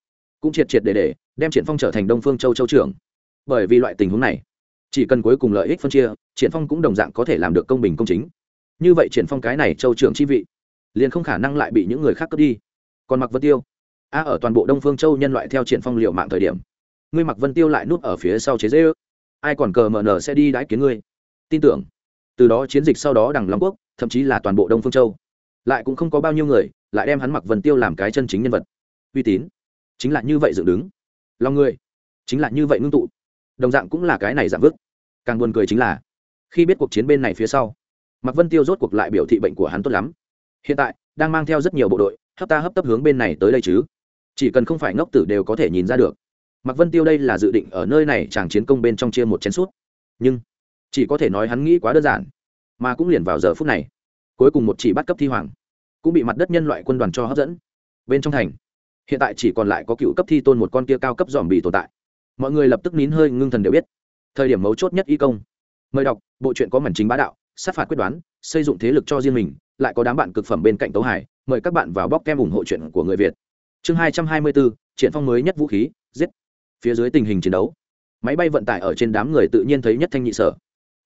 cũng triệt triệt để để đem triển phong trở thành đông phương châu châu trưởng. Bởi vì loại tình huống này, chỉ cần cuối cùng lợi ích phân chia, triển phong cũng đồng dạng có thể làm được công bình công chính. Như vậy triển phong cái này châu trưởng chi vị, liền không khả năng lại bị những người khác cướp đi. Còn mặc vân tiêu, a ở toàn bộ đông phương châu nhân loại theo triển phong liệu mạng thời điểm, ngươi mặc vân tiêu lại núp ở phía sau chế dễ ước ai còn cờ mờ nở sẽ đi đãi kiến ngươi? Tin tưởng, từ đó chiến dịch sau đó đằng long quốc, thậm chí là toàn bộ đông phương châu lại cũng không có bao nhiêu người, lại đem hắn mặc vân tiêu làm cái chân chính nhân vật. Uy tín, chính là như vậy dựng đứng. Lòng người, chính là như vậy ngưng tụ. Đồng dạng cũng là cái này giảm vứt. Càng buồn cười chính là, khi biết cuộc chiến bên này phía sau Mặc vân tiêu rốt cuộc lại biểu thị bệnh của hắn tốt lắm. Hiện tại, đang mang theo rất nhiều bộ đội, hấp ta hấp tấp hướng bên này tới đây chứ. Chỉ cần không phải ngốc tử đều có thể nhìn ra được. Mặc vân tiêu đây là dự định ở nơi này chàng chiến công bên trong chia một chén suốt nhưng, chỉ có thể nói hắn nghĩ quá đơn giản, mà cũng liền vào giờ phút này cuối cùng một chỉ bắt cấp thi hoàng, cũng bị mặt đất nhân loại quân đoàn cho hấp dẫn. Bên trong thành, hiện tại chỉ còn lại có cựu cấp thi tôn một con kia cao cấp dòm bị tồn tại. Mọi người lập tức nín hơi ngưng thần đều biết. Thời điểm mấu chốt nhất y công. Mời đọc, bộ truyện có mảnh chính bá đạo, sát phạt quyết đoán, xây dựng thế lực cho riêng mình, lại có đám bạn cực phẩm bên cạnh tấu hải, mời các bạn vào bóc kem ủng hộ chuyện của người việt. Chương hai trăm hai mươi bốn, triển phong mới nhất vũ khí, giết. Phía dưới tình hình chiến đấu. Máy bay vận tải ở trên đám người tự nhiên thấy nhất thanh nhị sở.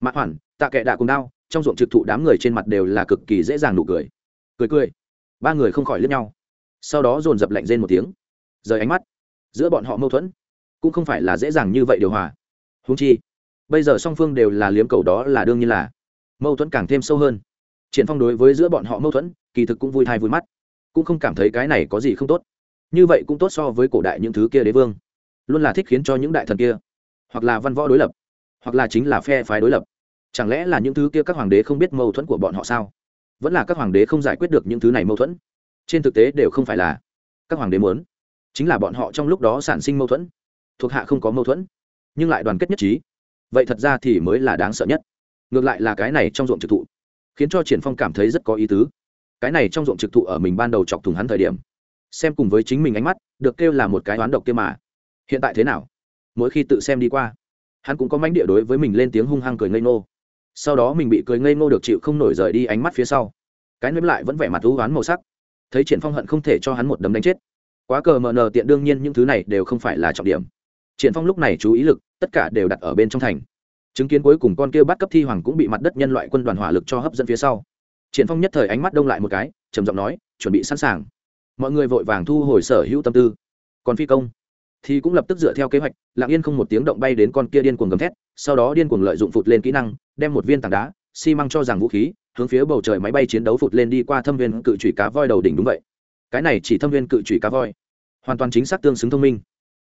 Mã hoàn, tạ kệ đạ cùng đao trong ruộng trực thụ đám người trên mặt đều là cực kỳ dễ dàng nụ cười. Cười cười. Ba người không khỏi lướt nhau. Sau đó dồn dập lạnh rên một tiếng. Rời ánh mắt. Giữa bọn họ mâu thuẫn cũng không phải là dễ dàng như vậy điều hòa. Húng chi, bây giờ song phương đều là liếm cầu đó là đương nhiên là mâu thuẫn càng thêm sâu hơn. Triển phong đối với giữa bọn họ mâu thuẫn, kỳ thực cũng vui thai vui mắt. Cũng không cảm thấy cái này có gì không tốt. Như vậy cũng tốt so với cổ đại những thứ kia đế vương. Luôn là thích khiến cho những đại thần kia, hoặc là văn võ đối lập, hoặc là chính là phe phái đối lập chẳng lẽ là những thứ kia các hoàng đế không biết mâu thuẫn của bọn họ sao? Vẫn là các hoàng đế không giải quyết được những thứ này mâu thuẫn? Trên thực tế đều không phải là. Các hoàng đế muốn. Chính là bọn họ trong lúc đó sản sinh mâu thuẫn. Thuộc hạ không có mâu thuẫn, nhưng lại đoàn kết nhất trí. Vậy thật ra thì mới là đáng sợ nhất. Ngược lại là cái này trong ruộng trực thụ, khiến cho triển phong cảm thấy rất có ý tứ. Cái này trong ruộng trực thụ ở mình ban đầu chọc thùng hắn thời điểm, xem cùng với chính mình ánh mắt, được kêu là một cái đoán độc kia mà. Hiện tại thế nào? Mỗi khi tự xem đi qua, hắn cũng có mánh địa đối với mình lên tiếng hung hăng cười ngây ngô sau đó mình bị cười ngây ngô được chịu không nổi rời đi ánh mắt phía sau. Cái nếm lại vẫn vẻ mặt thú oán màu sắc. Thấy triển phong hận không thể cho hắn một đấm đánh chết. Quá cờ mờ nờ tiện đương nhiên những thứ này đều không phải là trọng điểm. Triển phong lúc này chú ý lực, tất cả đều đặt ở bên trong thành. Chứng kiến cuối cùng con kia bắt cấp thi hoàng cũng bị mặt đất nhân loại quân đoàn hỏa lực cho hấp dẫn phía sau. Triển phong nhất thời ánh mắt đông lại một cái, trầm giọng nói, chuẩn bị sẵn sàng. Mọi người vội vàng thu hồi sở hữu tâm tư. Còn phi công thì cũng lập tức dựa theo kế hoạch, lặng yên không một tiếng động bay đến con kia điên cuồng gầm thét, sau đó điên cuồng lợi dụng phụt lên kỹ năng đem một viên tảng đá, xi măng cho rằng vũ khí, hướng phía bầu trời máy bay chiến đấu phụt lên đi qua thâm viên cự trụy cá voi đầu đỉnh đúng vậy. Cái này chỉ thâm viên cự trụy cá voi. Hoàn toàn chính xác tương xứng thông minh.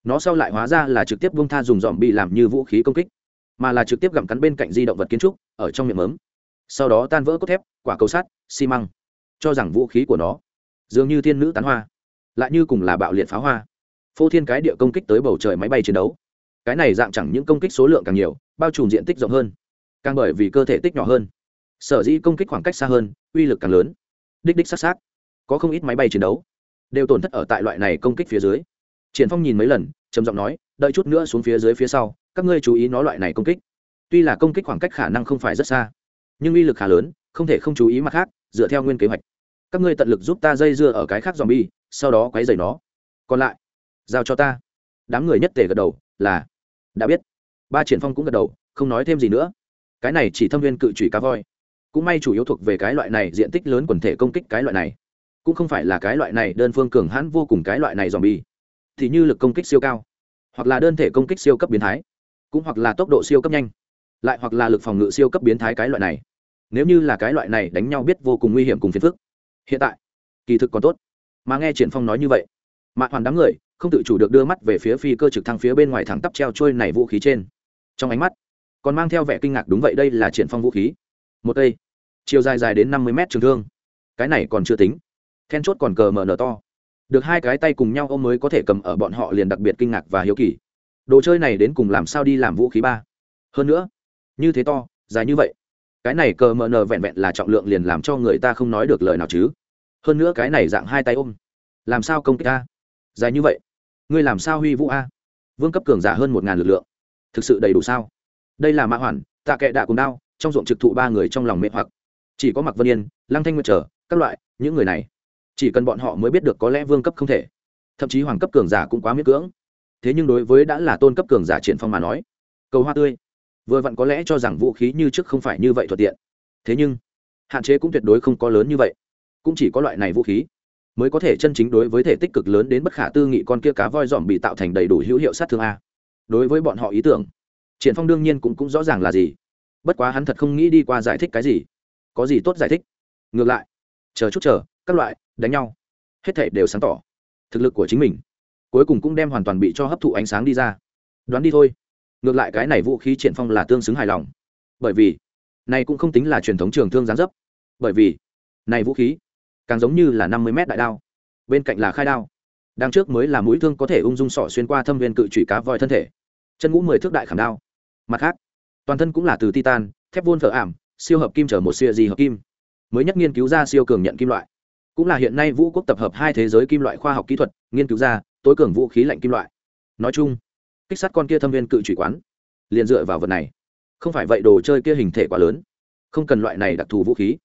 Nó sau lại hóa ra là trực tiếp bung tha dùng dòm bị làm như vũ khí công kích, mà là trực tiếp gặm cắn bên cạnh di động vật kiến trúc, ở trong miệng mớm. Sau đó tan vỡ cốt thép, quả cầu sắt, xi măng, cho rằng vũ khí của nó. Dường như thiên nữ tán hoa, lại như cùng là bạo liệt pháo hoa. Phô thiên cái địa công kích tới bầu trời máy bay chiến đấu. Cái này dạng chẳng những công kích số lượng càng nhiều, bao trùm diện tích rộng hơn càng bởi vì cơ thể tích nhỏ hơn. Sở dĩ công kích khoảng cách xa hơn, uy lực càng lớn. Đích đích s á t s á t có không ít máy bay chiến đấu đều tổn thất ở tại loại này công kích phía dưới. Triển phong nhìn mấy lần, trầm giọng nói, đợi chút nữa xuống phía dưới phía sau, các ngươi chú ý nó loại này công kích. Tuy là công kích khoảng cách khả năng không phải rất xa, nhưng uy lực khá lớn, không thể không chú ý mặt khác, dựa theo nguyên kế hoạch. Các ngươi tận lực giúp ta dây dưa ở cái khác dòm bi sau đó quấy dày nó. Còn lại, giao cho ta. Đám người nhất tề gật đầu, là, đã biết. Ba triển phong cũng gật đầu, không nói thêm gì nữa cái này chỉ thâm viên cự trụy cá voi. Cũng may chủ yếu thuộc về cái loại này diện tích lớn quần thể công kích cái loại này. Cũng không phải là cái loại này đơn phương cường hãn vô cùng cái loại này dòm bi thì như lực công kích siêu cao, hoặc là đơn thể công kích siêu cấp biến thái, cũng hoặc là tốc độ siêu cấp nhanh, lại hoặc là lực phòng ngự siêu cấp biến thái cái loại này. Nếu như là cái loại này đánh nhau biết vô cùng nguy hiểm cùng phiền phức. Hiện tại, kỳ thực còn tốt. Mà nghe triển phong nói như vậy mạ hoàn đám người không tự chủ được đưa mắt về phía phi cơ trực thăng phía bên ngoài thẳng tắp treo trôi này vũ khí trên. Trong ánh mắt còn mang theo vẻ kinh ngạc đúng vậy đây là triển phong vũ khí. Một cây, chiều dài dài đến năm mươi mét trường thương. Cái này còn chưa tính. Then chốt còn cờ mở nở to. Được hai cái tay cùng nhau ôm mới có thể cầm ở bọn họ liền đặc biệt kinh ngạc và hiếu kỳ. Đồ chơi này đến cùng làm sao đi làm vũ khí ba? Hơn nữa, như thế to, dài như vậy. Cái này cờ mờ nờ vẹn vẹn là trọng lượng liền làm cho người ta không nói được lời nào chứ. Hơn nữa cái này dạng hai tay ôm. Làm sao công kích a? Dài như vậy. Ngươi làm sao huy vũ a? Vương cấp cường giả hơn một ngàn lực lượng. Thực sự đầy đủ sao? Đây là mã hoàn, tạ kệ đạ cùng đao, trong ruộng trực thụ ba người trong lòng mệt hoặc. Chỉ có mặc vân yên, lăng thanh nguyệt trở các loại, những người này. Chỉ cần bọn họ mới biết được có lẽ vương cấp không thể. Thậm chí hoàng cấp cường giả cũng quá miễn cưỡng. Thế nhưng đối với đã là tôn cấp cường giả triển phong mà nói, cầu hoa tươi. Vừa vặn có lẽ cho rằng vũ khí như trước không phải như vậy thuận tiện. Thế nhưng, hạn chế cũng tuyệt đối không có lớn như vậy. Cũng chỉ có loại này vũ khí, mới có thể chân chính đối với thể tích cực lớn đến bất khả tư nghị con kia cá voi dòm bị tạo thành đầy đủ hữu hiệu sát thương a. Đối với bọn họ ý tưởng triển phong đương nhiên cũng cũng rõ ràng là gì. Bất quá hắn thật không nghĩ đi qua giải thích cái gì. Có gì tốt giải thích? Ngược lại, chờ chút chờ, các loại, đánh nhau. Hết thảy đều sáng tỏ. Thực lực của chính mình cuối cùng cũng đem hoàn toàn bị cho hấp thụ ánh sáng đi ra. Đoán đi thôi. Ngược lại cái này vũ khí triển phong là tương xứng hài lòng. Bởi vì, này cũng không tính là truyền thống trường thương gián dấp. Bởi vì, này vũ khí càng giống như là năm mươi mét đại đao. Bên cạnh là khai đao. Đằng trước mới là mũi thương có thể ung dung sọ xuyên qua thâm viên cự trụy cá voi thân thể. Chân ngũ mười thước đại khảm đao mặt khác, toàn thân cũng là từ titan, thép vôn thợ ảm, siêu hợp kim trở một siêu gì hợp kim. Mới nhất nghiên cứu ra siêu cường nhận kim loại. Cũng là hiện nay vũ quốc tập hợp hai thế giới kim loại khoa học kỹ thuật, nghiên cứu ra tối cường vũ khí lạnh kim loại. Nói chung, kích sát con kia thâm viên cự trụy quán, liền dựa vào vật này. Không phải vậy đồ chơi kia hình thể quá lớn. Không cần loại này đặc thù vũ khí.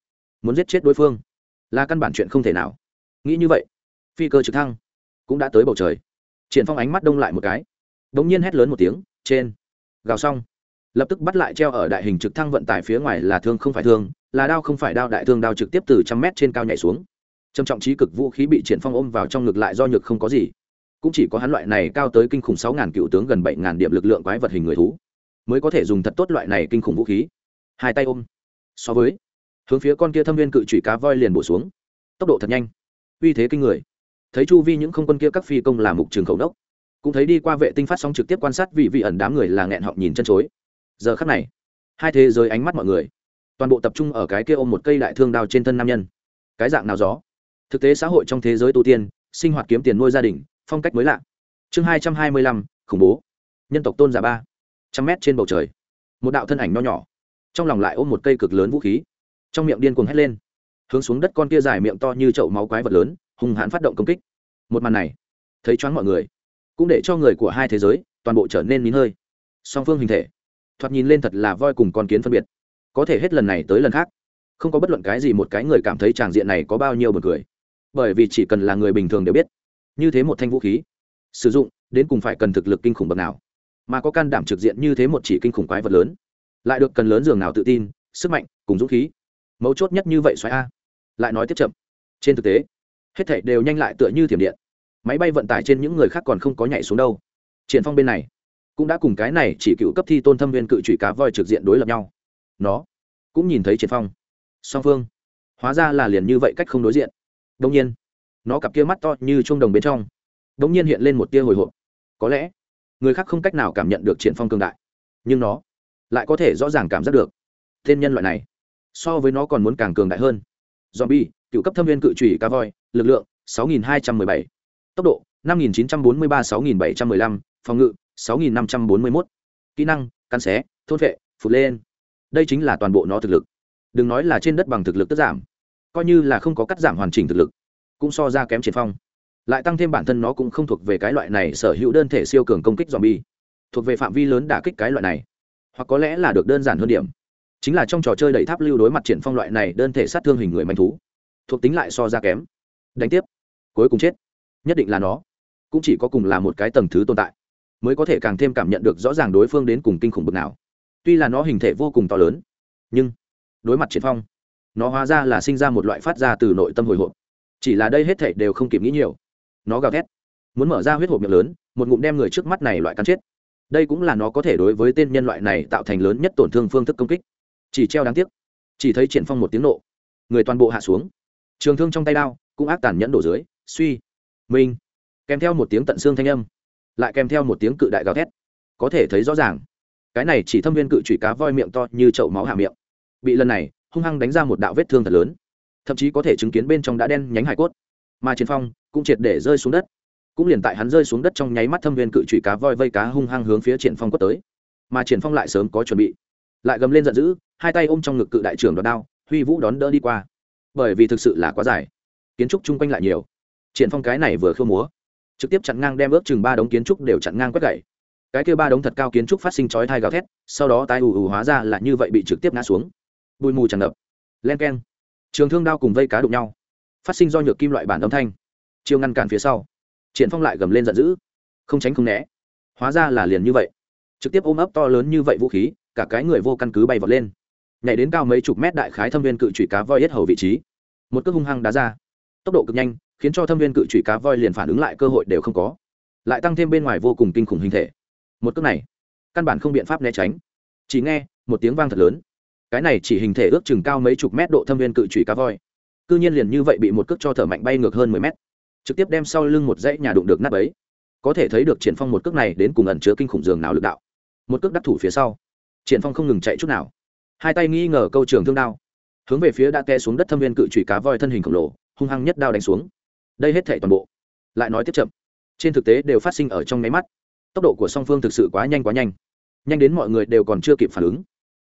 Muốn giết chết đối phương, là căn bản chuyện không thể nào. Nghĩ như vậy, phi cơ trực thăng cũng đã tới bầu trời. Triển phong ánh mắt đông lại một cái. Đống nhiên hét lớn một tiếng, trên! Gào xong lập tức bắt lại treo ở đại hình trực thăng vận tải phía ngoài là thương không phải thương, là đao không phải đao, đại thương đao trực tiếp từ trăm mét trên cao nhảy xuống. Trầm trọng trí cực vũ khí bị triển phong ôm vào trong ngực lại do nhược không có gì. Cũng chỉ có hắn loại này cao tới kinh khủng sáu ngàn cựu tướng gần bảy ngàn điểm lực lượng quái vật hình người thú, mới có thể dùng thật tốt loại này kinh khủng vũ khí. Hai tay ôm. So với, hướng phía con kia thâm viên cự trụy cá voi liền bổ xuống. Tốc độ thật nhanh. Uy thế kinh người. Thấy chu vi những không quân kia các phi công làm mục trường khẩu đốc, cũng thấy đi qua vệ tinh phát sóng trực tiếp quan sát vị vị ẩn đám người là nghẹn họng nhìn chân chối giờ khắc này, hai thế giới ánh mắt mọi người, toàn bộ tập trung ở cái kia ôm một cây đại thương đao trên thân nam nhân. Cái dạng nào gió? Thực tế xã hội trong thế giới tu tiên, sinh hoạt kiếm tiền nuôi gia đình, phong cách mới lạ. Chương hai trăm hai mươi lăm, khủng bố. Nhân tộc tôn giả ba. Trăm mét trên bầu trời. Một đạo thân ảnh nho nhỏ, trong lòng lại ôm một cây cực lớn vũ khí. Trong miệng điên cuồng hét lên. Hướng xuống đất con kia dài miệng to như chậu máu quái vật lớn, hung hãn phát động công kích. Một màn này, thấy choáng mọi người, cũng để cho người của hai thế giới toàn bộ trở nên nín hơi. Song phương hình thể thoạt nhìn lên thật là voi cùng con kiến phân biệt. Có thể hết lần này tới lần khác, không có bất luận cái gì một cái người cảm thấy tràng diện này có bao nhiêu bật cười. Bởi vì chỉ cần là người bình thường đều biết, như thế một thanh vũ khí, sử dụng, đến cùng phải cần thực lực kinh khủng bậc nào. Mà có can đảm trực diện như thế một chỉ kinh khủng quái vật lớn, lại được cần lớn dường nào tự tin, sức mạnh, cùng dũng khí. Mấu chốt nhất như vậy xoáy a. Lại nói tiếp chậm. Trên thực tế, hết thảy đều nhanh lại tựa như thiểm điện. Máy bay vận tải trên những người khác còn không có nhảy xuống đâu. Triển phong bên này cũng đã cùng cái này chỉ cựu cấp thi tôn thâm viên cự trụy cá voi trực diện đối lập nhau. Nó cũng nhìn thấy triển phong. Song phương hóa ra là liền như vậy cách không đối diện. Đông nhiên nó cặp kia mắt to như chuông đồng bên trong đông nhiên hiện lên một tia hồi hộp. Có lẽ người khác không cách nào cảm nhận được triển phong cường đại nhưng nó lại có thể rõ ràng cảm giác được tên nhân loại này so với nó còn muốn càng cường đại hơn. Zombie cựu cấp thâm viên cự trụy cá voi lực lượng 6.217. tốc độ 5.943-6.715, phòng ngự 6.541. kỹ năng, cắn xé, thôn vệ, phụt lên. Đây chính là toàn bộ nó thực lực. Đừng nói là trên đất bằng thực lực tức giảm. Coi như là không có cắt giảm hoàn chỉnh thực lực, cũng so ra kém triển phong. Lại tăng thêm bản thân nó cũng không thuộc về cái loại này sở hữu đơn thể siêu cường công kích zombie. Thuộc về phạm vi lớn đả kích cái loại này. Hoặc có lẽ là được đơn giản hơn điểm. Chính là trong trò chơi đẩy tháp lưu đối mặt triển phong loại này đơn thể sát thương hình người manh thú. Thuộc tính lại so ra kém. Đánh tiếp. Cuối cùng chết. Nhất định là nó. Cũng chỉ có cùng là một cái tầng thứ tồn tại mới có thể càng thêm cảm nhận được rõ ràng đối phương đến cùng kinh khủng bực nào. Tuy là nó hình thể vô cùng to lớn, nhưng đối mặt triển phong, nó hóa ra là sinh ra một loại phát ra từ nội tâm hồi hộp. Chỉ là đây hết thảy đều không kịp nghĩ nhiều. Nó gào thét, muốn mở ra huyết hộp miệng lớn, một ngụm đem người trước mắt này loại cắn chết. Đây cũng là nó có thể đối với tên nhân loại này tạo thành lớn nhất tổn thương phương thức công kích. Chỉ treo đáng tiếc, chỉ thấy triển phong một tiếng nộ, người toàn bộ hạ xuống. Trường thương trong tay đao cũng ác tàn nhẫn đổ dưới, suy minh kèm theo một tiếng tận xương thanh âm lại kèm theo một tiếng cự đại gào thét. Có thể thấy rõ ràng, cái này chỉ thâm viên cự trụy cá voi miệng to như chậu máu hạ miệng. Bị lần này, hung hăng đánh ra một đạo vết thương thật lớn. Thậm chí có thể chứng kiến bên trong đã đen nhánh hải cốt. Mà chiến phong cũng triệt để rơi xuống đất. Cũng liền tại hắn rơi xuống đất trong nháy mắt thâm viên cự trụy cá voi vây cá hung hăng hướng phía triển phong quất tới. Mà triển phong lại sớm có chuẩn bị. Lại gầm lên giận dữ, hai tay ôm trong ngực cự đại trưởng đoạt đao, huy vũ đón đỡ đi qua. Bởi vì thực sự là quá dài, kiến trúc chung quanh lại nhiều. Triển phong cái này vừa khêu múa trực tiếp chặn ngang đem ước chừng ba đống kiến trúc đều chặn ngang quét gậy. Cái kia ba đống thật cao kiến trúc phát sinh chói thai gào thét, sau đó tai ù ù hóa ra là như vậy bị trực tiếp ngã xuống. Bụi mù tràn ngập. Len keng. Trường thương đao cùng vây cá đụng nhau. Phát sinh do nhược kim loại bản âm thanh. Chiêu ngăn cản phía sau. Triển phong lại gầm lên giận dữ. Không tránh không né. Hóa ra là liền như vậy. Trực tiếp ôm ấp to lớn như vậy vũ khí, cả cái người vô căn cứ bay vọt lên. Nhảy đến cao mấy chục mét đại khái thâm viên cự trụy cá voi yết hầu vị trí. Một cước hung hăng đá ra. Tốc độ cực nhanh khiến cho thâm viên cự trụy cá voi liền phản ứng lại cơ hội đều không có. Lại tăng thêm bên ngoài vô cùng kinh khủng hình thể. Một cước này, căn bản không biện pháp né tránh. Chỉ nghe, một tiếng vang thật lớn. Cái này chỉ hình thể ước chừng cao mấy chục mét độ thâm viên cự trụy cá voi. Cư nhiên liền như vậy bị một cước cho thở mạnh bay ngược hơn mười mét. Trực tiếp đem sau lưng một dãy nhà đụng được nắp ấy có thể thấy được triển phong một cước này đến cùng ẩn chứa kinh khủng dường nào lực đạo. Một cước đắc thủ phía sau, triển phong không ngừng chạy chút nào. Hai tay nghi ngờ câu trường thương đao. Hướng về phía đã té xuống đất thâm viên cự trụy cá voi thân hình khổng lồ, hung hăng nhất đao đánh xuống đây hết thể toàn bộ. Lại nói tiếp chậm. Trên thực tế đều phát sinh ở trong máy mắt. Tốc độ của song phương thực sự quá nhanh quá nhanh. Nhanh đến mọi người đều còn chưa kịp phản ứng.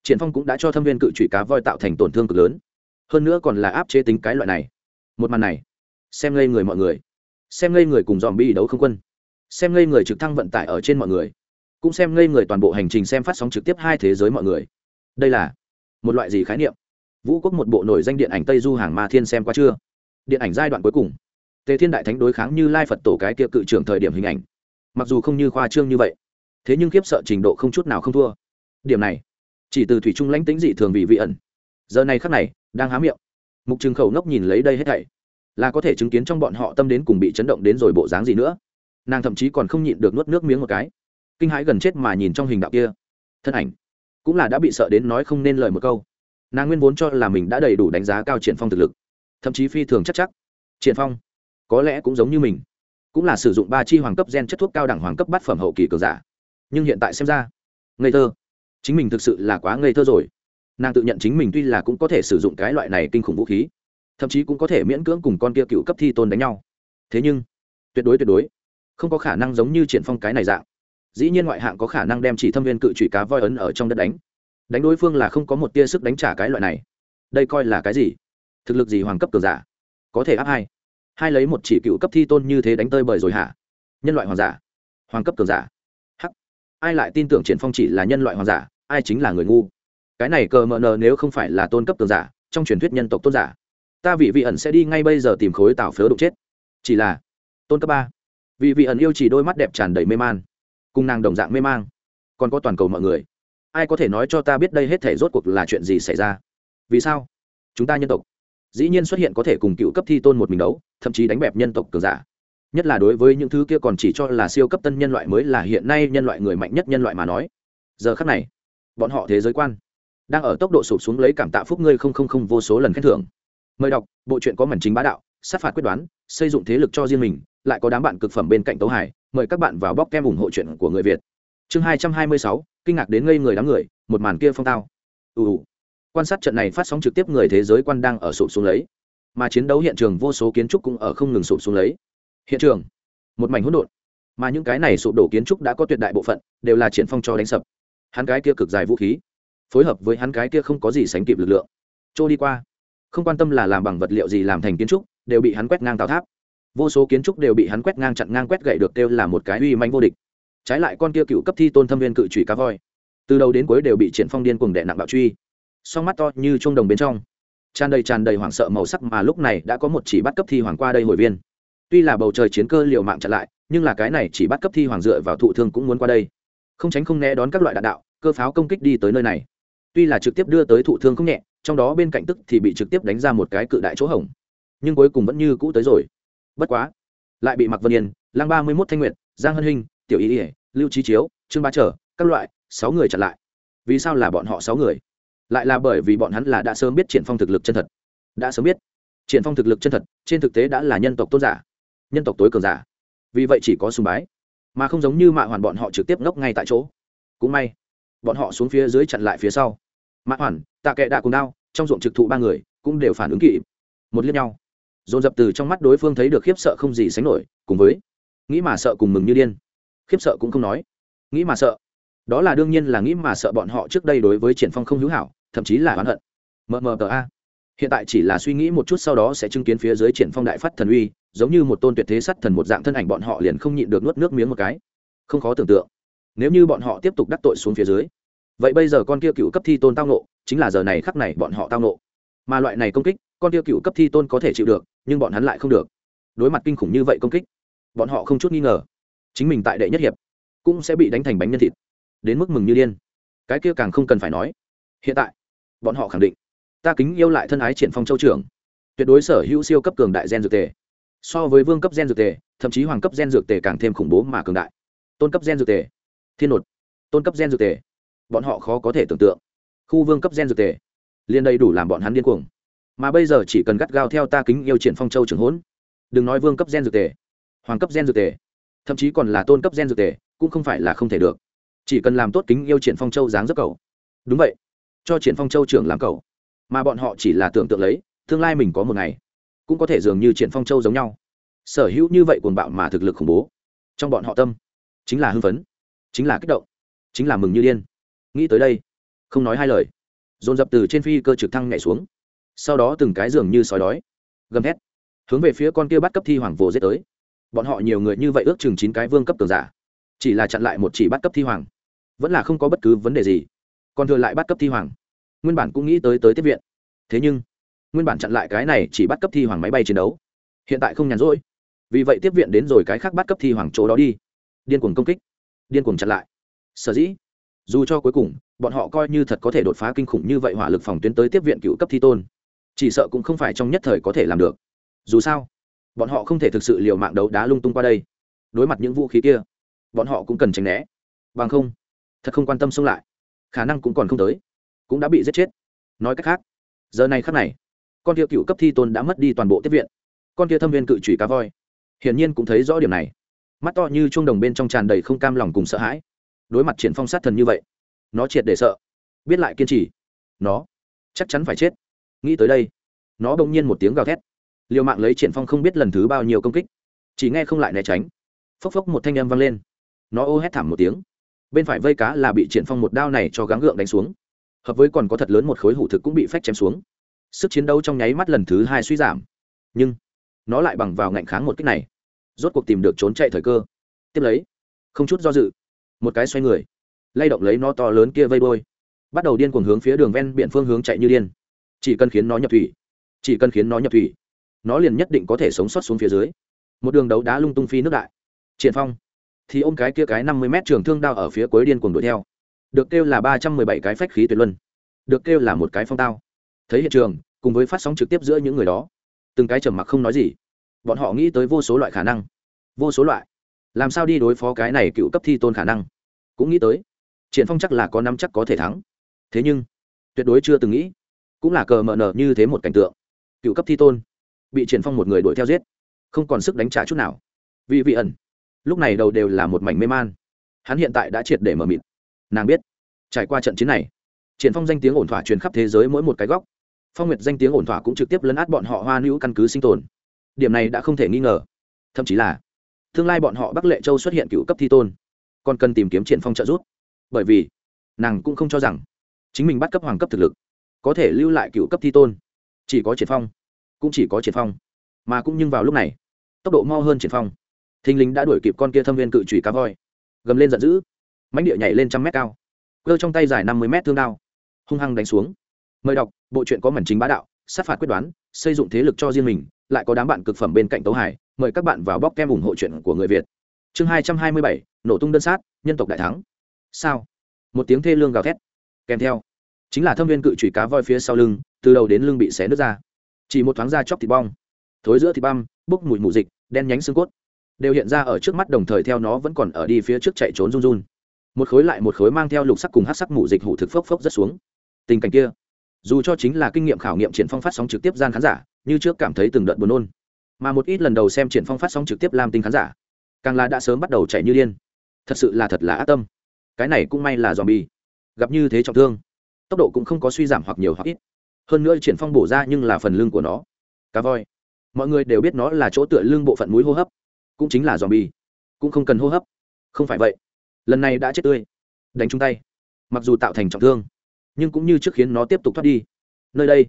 Triển phong cũng đã cho thâm viên cự trụy cá voi tạo thành tổn thương cực lớn. Hơn nữa còn là áp chế tính cái loại này. Một màn này, xem ngây người mọi người. Xem ngây người cùng dòm bi đấu không quân. Xem ngây người trực thăng vận tải ở trên mọi người. Cũng xem ngây người toàn bộ hành trình xem phát sóng trực tiếp hai thế giới mọi người. Đây là một loại gì khái niệm? Vũ quốc một bộ nổi danh điện ảnh tây du hàng ma thiên xem qua chưa? Điện ảnh giai đoạn cuối cùng tề thiên đại thánh đối kháng như lai phật tổ cái kia cự trưởng thời điểm hình ảnh. Mặc dù không như khoa trương như vậy, thế nhưng khiếp sợ trình độ không chút nào không thua. Điểm này, chỉ từ thủy trung lãnh tính dị thường vì vị ẩn. Giờ này khắc này, đang há miệng. Mục trường khẩu ngốc nhìn lấy đây hết thảy, là có thể chứng kiến trong bọn họ tâm đến cùng bị chấn động đến rồi bộ dáng gì nữa. Nàng thậm chí còn không nhịn được nuốt nước miếng một cái. Kinh hãi gần chết mà nhìn trong hình đạo kia. Thân ảnh, cũng là đã bị sợ đến nói không nên lời một câu. Nàng nguyên vốn cho là mình đã đầy đủ đánh giá cao triển phong thực lực, thậm chí phi thường chắc chắc. Triển phong có lẽ cũng giống như mình. Cũng là sử dụng ba chi hoàng cấp gen chất thuốc cao đẳng hoàng cấp bát phẩm hậu kỳ cường giả. Nhưng hiện tại xem ra, ngây thơ. Chính mình thực sự là quá ngây thơ rồi. Nàng tự nhận chính mình tuy là cũng có thể sử dụng cái loại này kinh khủng vũ khí, thậm chí cũng có thể miễn cưỡng cùng con kia cựu cấp thi tôn đánh nhau. Thế nhưng, tuyệt đối tuyệt đối, không có khả năng giống như triển phong cái này dạng. Dĩ nhiên ngoại hạng có khả năng đem chỉ thâm viên cự trụy cá voi ấn ở trong đất đánh. Đánh đối phương là không có một tia sức đánh trả cái loại này. Đây coi là cái gì? Thực lực gì hoàng cấp cường giả? Có thể áp hai hai lấy một chỉ cựu cấp thi tôn như thế đánh tơi bời rồi hả? Nhân loại hoàng giả. Hoàng cấp cường giả. Hắc. Ai lại tin tưởng triển phong chỉ là nhân loại hoàng giả? Ai chính là người ngu? Cái này cờ mờ nờ nếu không phải là tôn cấp cường giả, trong truyền thuyết nhân tộc tôn giả, ta vị vị ẩn sẽ đi ngay bây giờ tìm khối tảo phớ đụng chết. Chỉ là, tôn cấp ba. Vị vị ẩn yêu chỉ đôi mắt đẹp tràn đầy mê man. Cùng nàng đồng dạng mê mang. Còn có toàn cầu mọi người. Ai có thể nói cho ta biết đây hết thể rốt cuộc là chuyện gì xảy ra? Vì sao? Chúng ta nhân tộc dĩ nhiên xuất hiện có thể cùng cựu cấp thi tôn một mình đấu, thậm chí đánh bẹp nhân tộc cường giả. Nhất là đối với những thứ kia còn chỉ cho là siêu cấp tân nhân loại mới là hiện nay nhân loại người mạnh nhất nhân loại mà nói. Giờ khắc này, bọn họ thế giới quan đang ở tốc độ sụp xuống lấy cảm tạ phúc ngươi không không không vô số lần khen thưởng. Mời đọc, bộ truyện có mảnh chính bá đạo, sát phạt quyết đoán, xây dựng thế lực cho riêng mình, lại có đám bạn cực phẩm bên cạnh tấu hải, mời các bạn vào bóc kem ủng hộ chuyện của người việt. Chương hai trăm hai mươi sáu, kinh ngạc đến ngây người đám người, một màn kia phong tao. Ù ù quan sát trận này phát sóng trực tiếp người thế giới quan đang ở sụp xuống lấy. Mà chiến đấu hiện trường vô số kiến trúc cũng ở không ngừng sụp xuống lấy. Hiện trường, một mảnh hỗn độn. Mà những cái này sụp đổ kiến trúc đã có tuyệt đại bộ phận đều là triển phong cho đánh sập. Hắn cái kia cực dài vũ khí, phối hợp với hắn cái kia không có gì sánh kịp lực lượng. Trôi đi qua, không quan tâm là làm bằng vật liệu gì làm thành kiến trúc, đều bị hắn quét ngang tào tháp. Vô số kiến trúc đều bị hắn quét ngang chặn ngang quét gậy được kêu là một cái uy manh vô địch. Trái lại con kia cựu cấp thi tôn thâm viên cự trụy cá voi, từ đầu đến cuối đều bị triển phong điên cuồng đệ nặng bạo truy song mắt to như chuông đồng bên trong. Tràn đầy tràn đầy hoảng sợ màu sắc mà lúc này đã có một chỉ bắt cấp thi hoàng qua đây hồi viên. Tuy là bầu trời chiến cơ liều mạng chặn lại, nhưng là cái này chỉ bắt cấp thi hoàng dựa vào thụ thương cũng muốn qua đây. Không tránh không né đón các loại đạn đạo, cơ pháo công kích đi tới nơi này. Tuy là trực tiếp đưa tới thụ thương không nhẹ, trong đó bên cạnh tức thì bị trực tiếp đánh ra một cái cự đại chỗ hổng. Nhưng cuối cùng vẫn như cũ tới rồi. Bất quá, lại bị mặc vân yên, lang ba mươi mốt thanh nguyệt, giang hân hinh, tiểu ý ỉa lưu trí chiếu, trương ba trở, các loại, sáu người chặn lại. Vì sao là bọn họ sáu người? Lại là bởi vì bọn hắn là đã sớm biết triển phong thực lực chân thật. Đã sớm biết. Triển phong thực lực chân thật, trên thực tế đã là nhân tộc tôn giả, nhân tộc tối cường giả. Vì vậy chỉ có sùng bái, mà không giống như mạ hoàn bọn họ trực tiếp ngốc ngay tại chỗ. Cũng may, bọn họ xuống phía dưới chặn lại phía sau. Mạ hoàn, tạ kệ đạ cùng đao, trong ruộng trực thụ ba người, cũng đều phản ứng kịp. Một liếc nhau, dồn dập từ trong mắt đối phương thấy được khiếp sợ không gì sánh nổi, cùng với, nghĩ mà sợ cùng mừng như điên. Khiếp sợ cũng không nói, nghĩ mà sợ. Đó là đương nhiên là nghĩ mà sợ bọn họ trước đây đối với triển phong không hữu hảo thậm chí là oán hận. Mờ mờ tờ a. Hiện tại chỉ là suy nghĩ một chút sau đó sẽ chứng kiến phía dưới triển phong đại phát thần uy, giống như một tôn tuyệt thế sắt thần một dạng thân ảnh bọn họ liền không nhịn được nuốt nước miếng một cái. Không khó tưởng tượng, nếu như bọn họ tiếp tục đắc tội xuống phía dưới, vậy bây giờ con kia cựu cấp thi tôn tao nộ chính là giờ này khắc này bọn họ tao nộ mà loại này công kích, con kia cựu cấp thi tôn có thể chịu được, nhưng bọn hắn lại không được. Đối mặt kinh khủng như vậy công kích, bọn họ không chút nghi ngờ, chính mình tại đệ nhất hiệp cũng sẽ bị đánh thành bánh nhân thịt, đến mức mừng như điên. Cái kia càng không cần phải nói. Hiện tại bọn họ khẳng định, ta kính yêu lại thân ái triển phong châu trưởng, tuyệt đối sở hữu siêu cấp cường đại gen dược tề. So với vương cấp gen dược tề, thậm chí hoàng cấp gen dược tề càng thêm khủng bố mà cường đại. Tôn cấp gen dược tề, thiên nột, tôn cấp gen dược tề, bọn họ khó có thể tưởng tượng. Khu vương cấp gen dược tề, liền đây đủ làm bọn hắn điên cuồng. Mà bây giờ chỉ cần gắt gao theo ta kính yêu triển phong châu trưởng hỗn, đừng nói vương cấp gen dược tề, hoàng cấp gen dược tề, thậm chí còn là tôn cấp gen dược tề, cũng không phải là không thể được. Chỉ cần làm tốt kính yêu triển phong châu dáng dấp cầu đúng vậy cho triển phong châu trưởng làm cầu mà bọn họ chỉ là tưởng tượng lấy, tương lai mình có một ngày, cũng có thể dường như triển phong châu giống nhau. Sở hữu như vậy cuồng bạo mà thực lực khủng bố, trong bọn họ tâm, chính là hưng phấn, chính là kích động, chính là mừng như điên. Nghĩ tới đây, không nói hai lời, dồn dập từ trên phi cơ trực thăng nhảy xuống. Sau đó từng cái dường như sói đói, gầm thét, hướng về phía con kia bắt cấp thi hoàng vồ giết tới. Bọn họ nhiều người như vậy ước chừng chín cái vương cấp tường giả, chỉ là chặn lại một chỉ bắt cấp thi hoàng, vẫn là không có bất cứ vấn đề gì còn thừa lại bắt cấp thi hoàng. Nguyên bản cũng nghĩ tới tới tiếp viện. Thế nhưng, nguyên bản chặn lại cái này chỉ bắt cấp thi hoàng máy bay chiến đấu. Hiện tại không nhàn rỗi. Vì vậy tiếp viện đến rồi cái khác bắt cấp thi hoàng chỗ đó đi. Điên cuồng công kích. Điên cuồng chặn lại. Sở dĩ, dù cho cuối cùng, bọn họ coi như thật có thể đột phá kinh khủng như vậy hỏa lực phòng tuyến tới tiếp viện cựu cấp thi tôn. Chỉ sợ cũng không phải trong nhất thời có thể làm được. Dù sao, bọn họ không thể thực sự liều mạng đấu đá lung tung qua đây. Đối mặt những vũ khí kia, bọn họ cũng cần tránh né. Bằng không, thật không quan tâm xông lại khả năng cũng còn không tới, cũng đã bị giết chết. Nói cách khác, giờ này khắc này, con kia cựu cấp thi tôn đã mất đi toàn bộ tiếp viện. Con kia thâm viên cự trụy cá voi, hiển nhiên cũng thấy rõ điểm này. Mắt to như chuông đồng bên trong tràn đầy không cam lòng cùng sợ hãi. Đối mặt triển phong sát thần như vậy, nó triệt để sợ. Biết lại kiên trì, nó chắc chắn phải chết. Nghĩ tới đây, nó bỗng nhiên một tiếng gào thét. Liều mạng lấy triển phong không biết lần thứ bao nhiêu công kích, chỉ nghe không lại né tránh. Phốc phốc một thanh âm vang lên. Nó ô hét thảm một tiếng bên phải vây cá là bị triển phong một đao này cho gắng gượng đánh xuống. Hợp với còn có thật lớn một khối hủ thực cũng bị phách chém xuống. Sức chiến đấu trong nháy mắt lần thứ hai suy giảm. Nhưng, nó lại bằng vào ngạnh kháng một kích này. Rốt cuộc tìm được trốn chạy thời cơ. Tiếp lấy, không chút do dự, một cái xoay người. Lay động lấy nó to lớn kia vây bôi. Bắt đầu điên cuồng hướng phía đường ven biển phương hướng chạy như điên. Chỉ cần khiến nó nhập thủy. Chỉ cần khiến nó nhập thủy, nó liền nhất định có thể sống sót xuống phía dưới. Một đường đấu đá lung tung phi nước đại. Triển phong thì ôm cái kia cái năm mươi mét trường thương đao ở phía cuối điên cuồng đuổi theo. Được kêu là ba trăm mười bảy cái phách khí tuyệt luân. Được kêu là một cái phong tao. Thấy hiện trường, cùng với phát sóng trực tiếp giữa những người đó, từng cái trầm mặc không nói gì. Bọn họ nghĩ tới vô số loại khả năng. Vô số loại. Làm sao đi đối phó cái này cựu cấp thi tôn khả năng? Cũng nghĩ tới. Triển phong chắc là có năm chắc có thể thắng. Thế nhưng, tuyệt đối chưa từng nghĩ. Cũng là cờ mờ nở như thế một cảnh tượng. Cựu cấp thi tôn bị triển phong một người đuổi theo giết. Không còn sức đánh trả chút nào. Vì vị ẩn lúc này đầu đều là một mảnh mê man. Hắn hiện tại đã triệt để mở mịt. Nàng biết, trải qua trận chiến này, triển phong danh tiếng ổn thỏa truyền khắp thế giới mỗi một cái góc. Phong nguyệt danh tiếng ổn thỏa cũng trực tiếp lấn át bọn họ hoa nữ căn cứ sinh tồn. Điểm này đã không thể nghi ngờ. Thậm chí là, tương lai bọn họ bắc lệ châu xuất hiện cựu cấp thi tôn, còn cần tìm kiếm triển phong trợ giúp. Bởi vì, nàng cũng không cho rằng chính mình bắt cấp hoàng cấp thực lực, có thể lưu lại cựu cấp thi tôn. Chỉ có triển phong, cũng chỉ có triển phong. Mà cũng nhưng vào lúc này, tốc độ mau hơn triển phong. Thinh lính đã đuổi kịp con kia thâm viên cự trùy cá voi. Gầm lên giận dữ. Mãnh địa nhảy lên trăm mét cao. Cơ trong tay dài năm mươi mét thương đao. Hung hăng đánh xuống. Mời đọc, bộ truyện có mảnh chính bá đạo, sát phạt quyết đoán, xây dựng thế lực cho riêng mình, lại có đám bạn cực phẩm bên cạnh tấu hải, mời các bạn vào bóc kem ủng hộ chuyện của người việt. Chương hai trăm hai mươi bảy, nổ tung đơn sát, nhân tộc đại thắng. Sao? Một tiếng thê lương gào thét. Kèm theo, chính là thâm viên cự trùy cá voi phía sau lưng, từ đầu đến lưng bị xé nứt ra. Chỉ một thoáng da chóc thịt bong. Thối giữa thịt băm, bốc mùi mù dịch, đen nhánh xương cốt đều hiện ra ở trước mắt đồng thời theo nó vẫn còn ở đi phía trước chạy trốn run run. Một khối lại một khối mang theo lục sắc cùng hát sắc mù dịch hủ thực phốc phốc rất xuống. Tình cảnh kia, dù cho chính là kinh nghiệm khảo nghiệm triển phong phát sóng trực tiếp gian khán giả, như trước cảm thấy từng đợt buồn nôn, mà một ít lần đầu xem triển phong phát sóng trực tiếp làm tinh khán giả, càng là đã sớm bắt đầu chạy như điên. Thật sự là thật là ác tâm. Cái này cũng may là dòm bi gặp như thế trọng thương, tốc độ cũng không có suy giảm hoặc nhiều hoặc ít. Hơn nữa triển phong bổ ra nhưng là phần lưng của nó. Cá voi. Mọi người đều biết nó là chỗ tựa lưng bộ phận mũi hô hấp cũng chính là dòm bi cũng không cần hô hấp. Không phải vậy. Lần này đã chết tươi. Đánh chung tay. Mặc dù tạo thành trọng thương, nhưng cũng như trước khiến nó tiếp tục thoát đi. Nơi đây,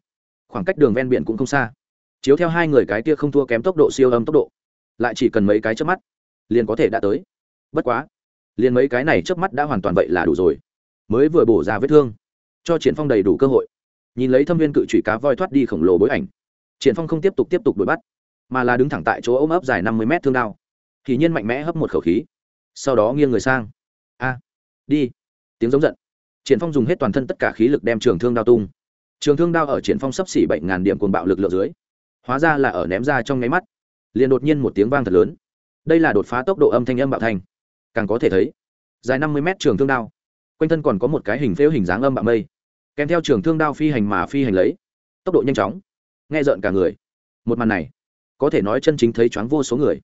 khoảng cách đường ven biển cũng không xa. Chiếu theo hai người cái kia không thua kém tốc độ siêu âm tốc độ, lại chỉ cần mấy cái chớp mắt, liền có thể đã tới. Bất quá, liền mấy cái này chớp mắt đã hoàn toàn vậy là đủ rồi. Mới vừa bổ ra vết thương, cho triển phong đầy đủ cơ hội. Nhìn lấy thâm viên cự trụy cá voi thoát đi khổng lồ bối ảnh, triển phong không tiếp tục tiếp tục đuổi bắt, mà là đứng thẳng tại chỗ ôm ấp dài năm mươi mét thương đao thì nhiên mạnh mẽ hấp một khẩu khí. Sau đó nghiêng người sang. A đi. Tiếng giống giận. Triển phong dùng hết toàn thân tất cả khí lực đem trường thương đao tung. Trường thương đao ở triển phong sắp xỉ bảy ngàn điểm cuồng bạo lực lượng dưới hóa ra là ở ném ra trong nháy mắt. Liền đột nhiên một tiếng vang thật lớn. Đây là đột phá tốc độ âm thanh âm bạo thành, càng có thể thấy dài năm mươi mét trường thương đao quanh thân còn có một cái hình phễu hình dáng âm bạo mây. Kèm theo trường thương đao phi hành mà phi hành lấy tốc độ nhanh chóng nghe rợn cả người. Một màn này có thể nói chân chính thấy choáng vô số người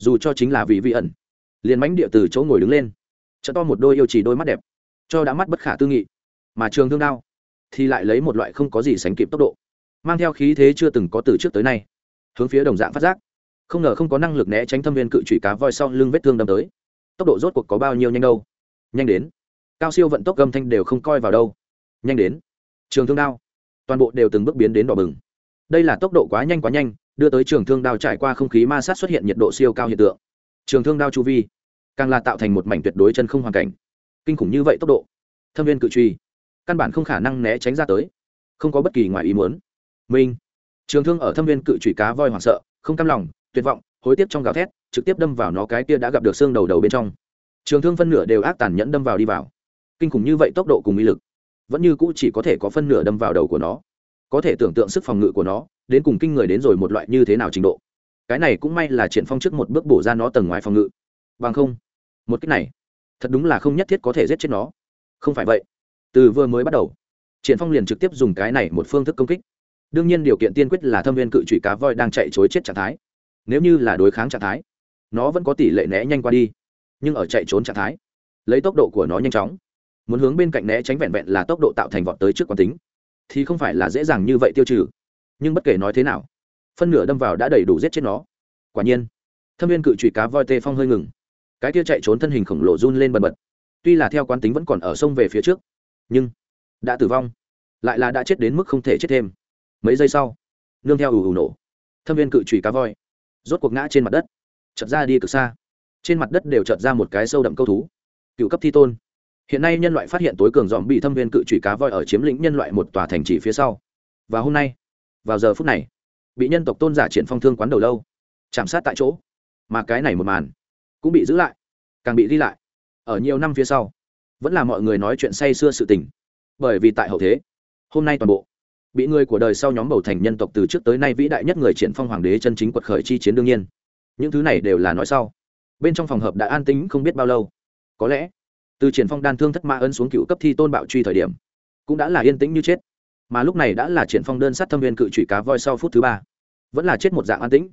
dù cho chính là vì vị ẩn, liền mánh địa từ chỗ ngồi đứng lên chợ to một đôi yêu chỉ đôi mắt đẹp, cho đã mắt bất khả tư nghị, mà trường thương đao thì lại lấy một loại không có gì sánh kịp tốc độ, mang theo khí thế chưa từng có từ trước tới nay, hướng phía đồng dạng phát giác, không ngờ không có năng lực né tránh thâm viên cự trụy cá voi sau lưng vết thương đâm tới, tốc độ rốt cuộc có bao nhiêu nhanh đâu, nhanh đến, cao siêu vận tốc gầm thanh đều không coi vào đâu, nhanh đến, trường thương đao toàn bộ đều từng bước biến đến đỏ bừng, đây là tốc độ quá nhanh quá nhanh đưa tới trường thương đao trải qua không khí ma sát xuất hiện nhiệt độ siêu cao hiện tượng. Trường thương đao chu vi, càng là tạo thành một mảnh tuyệt đối chân không hoàn cảnh. Kinh khủng như vậy tốc độ, thâm viên cự truy, căn bản không khả năng né tránh ra tới, không có bất kỳ ngoài ý muốn. Minh trường thương ở thâm viên cự truy cá voi hoảng sợ, không cam lòng, tuyệt vọng, hối tiếc trong gào thét, trực tiếp đâm vào nó cái kia đã gặp được xương đầu đầu bên trong. Trường thương phân nửa đều ác tàn nhẫn đâm vào đi vào. Kinh khủng như vậy tốc độ cùng uy lực, vẫn như cũ chỉ có thể có phân nửa đâm vào đầu của nó có thể tưởng tượng sức phòng ngự của nó, đến cùng kinh người đến rồi một loại như thế nào trình độ. Cái này cũng may là triển phong trước một bước bổ ra nó tầng ngoài phòng ngự. Bằng không, một cách này, thật đúng là không nhất thiết có thể giết chết nó. Không phải vậy, từ vừa mới bắt đầu, triển phong liền trực tiếp dùng cái này một phương thức công kích. Đương nhiên điều kiện tiên quyết là thâm viên cự trụy cá voi đang chạy chối chết trạng thái. Nếu như là đối kháng trạng thái, nó vẫn có tỷ lệ né nhanh qua đi, nhưng ở chạy trốn trạng thái, lấy tốc độ của nó nhanh chóng, muốn hướng bên cạnh né tránh vẹn vẹn là tốc độ tạo thành vọt tới trước quán tính thì không phải là dễ dàng như vậy tiêu trừ. Nhưng bất kể nói thế nào, phân nửa đâm vào đã đầy đủ giết chết nó. Quả nhiên, thâm viên cự trụy cá voi tê phong hơi ngừng. Cái kia chạy trốn thân hình khổng lồ run lên bần bật. Tuy là theo quán tính vẫn còn ở sông về phía trước, nhưng đã tử vong, lại là đã chết đến mức không thể chết thêm. Mấy giây sau, nương theo ù ù nổ, thâm viên cự trụy cá voi rốt cuộc ngã trên mặt đất chật ra đi cực xa. Trên mặt đất đều chật ra một cái sâu đậm câu thú, cựu cấp thi tôn hiện nay nhân loại phát hiện tối cường dòm bị thâm viên cự trụy cá voi ở chiếm lĩnh nhân loại một tòa thành trì phía sau. Và hôm nay, vào giờ phút này, bị nhân tộc tôn giả triển phong thương quán đầu lâu, chạm sát tại chỗ. Mà cái này một màn cũng bị giữ lại, càng bị đi lại. Ở nhiều năm phía sau, vẫn là mọi người nói chuyện say xưa sự tình. Bởi vì tại hậu thế, hôm nay toàn bộ, bị người của đời sau nhóm bầu thành nhân tộc từ trước tới nay vĩ đại nhất người triển phong hoàng đế chân chính quật khởi chi chiến đương nhiên. Những thứ này đều là nói sau. Bên trong phòng hợp đã an tính không biết bao lâu. Có lẽ từ triển phong đan thương thất ma ân xuống cựu cấp thi tôn bạo truy thời điểm, cũng đã là yên tĩnh như chết. Mà lúc này đã là triển phong đơn sát thâm viên cự trụy cá voi sau phút thứ ba, vẫn là chết một dạng an tĩnh,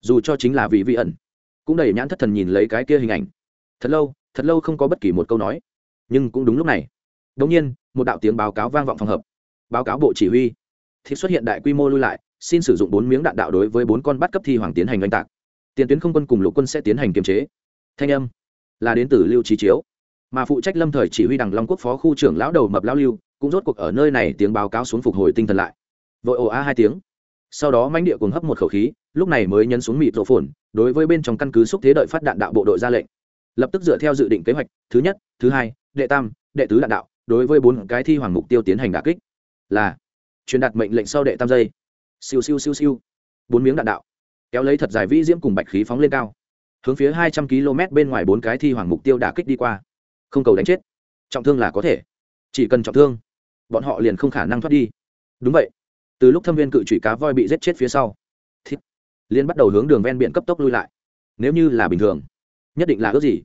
dù cho chính là vì vi ẩn, cũng đầy nhãn thất thần nhìn lấy cái kia hình ảnh. Thật lâu thật lâu không có bất kỳ một câu nói, nhưng cũng đúng lúc này đống nhiên, một đạo tiếng báo cáo vang vọng phòng hợp. Báo cáo bộ chỉ huy, thì xuất hiện đại quy mô lui lại, xin sử dụng bốn miếng đạn đạo đối với bốn con bắt cấp thi hoàng tiến hành oanh tạc. Tiền tuyến không quân cùng lục quân sẽ tiến hành kiềm chế. Thanh âm là đến từ lưu trí chiếu mà phụ trách lâm thời chỉ huy đằng long quốc phó khu trưởng lão đầu mập lão lưu cũng rốt cuộc ở nơi này tiếng báo cáo xuống phục hồi tinh thần lại vội ồ a hai tiếng sau đó mãnh địa cùng hấp một khẩu khí lúc này mới nhấn xuống mịt rổ phồn đối với bên trong căn cứ xúc thế đợi phát đạn đạo bộ đội ra lệnh lập tức dựa theo dự định kế hoạch thứ nhất thứ hai đệ tam đệ tứ đạn đạo đối với bốn cái thi hoàng mục tiêu tiến hành đà kích là truyền đạt mệnh lệnh sau đệ tam giây siêu siêu siêu siêu bốn miếng đạn đạo kéo lấy thật dài vĩ diễm cùng bạch khí phóng lên cao hướng phía hai trăm km bên ngoài bốn cái thi hoàng mục tiêu đà kích đi qua không cầu đánh chết. Trọng thương là có thể, chỉ cần trọng thương, bọn họ liền không khả năng thoát đi. Đúng vậy. Từ lúc thâm viên cự trụy cá voi bị giết chết phía sau liền bắt đầu hướng đường ven biển cấp tốc lui lại. Nếu như là bình thường, nhất định là ước gì.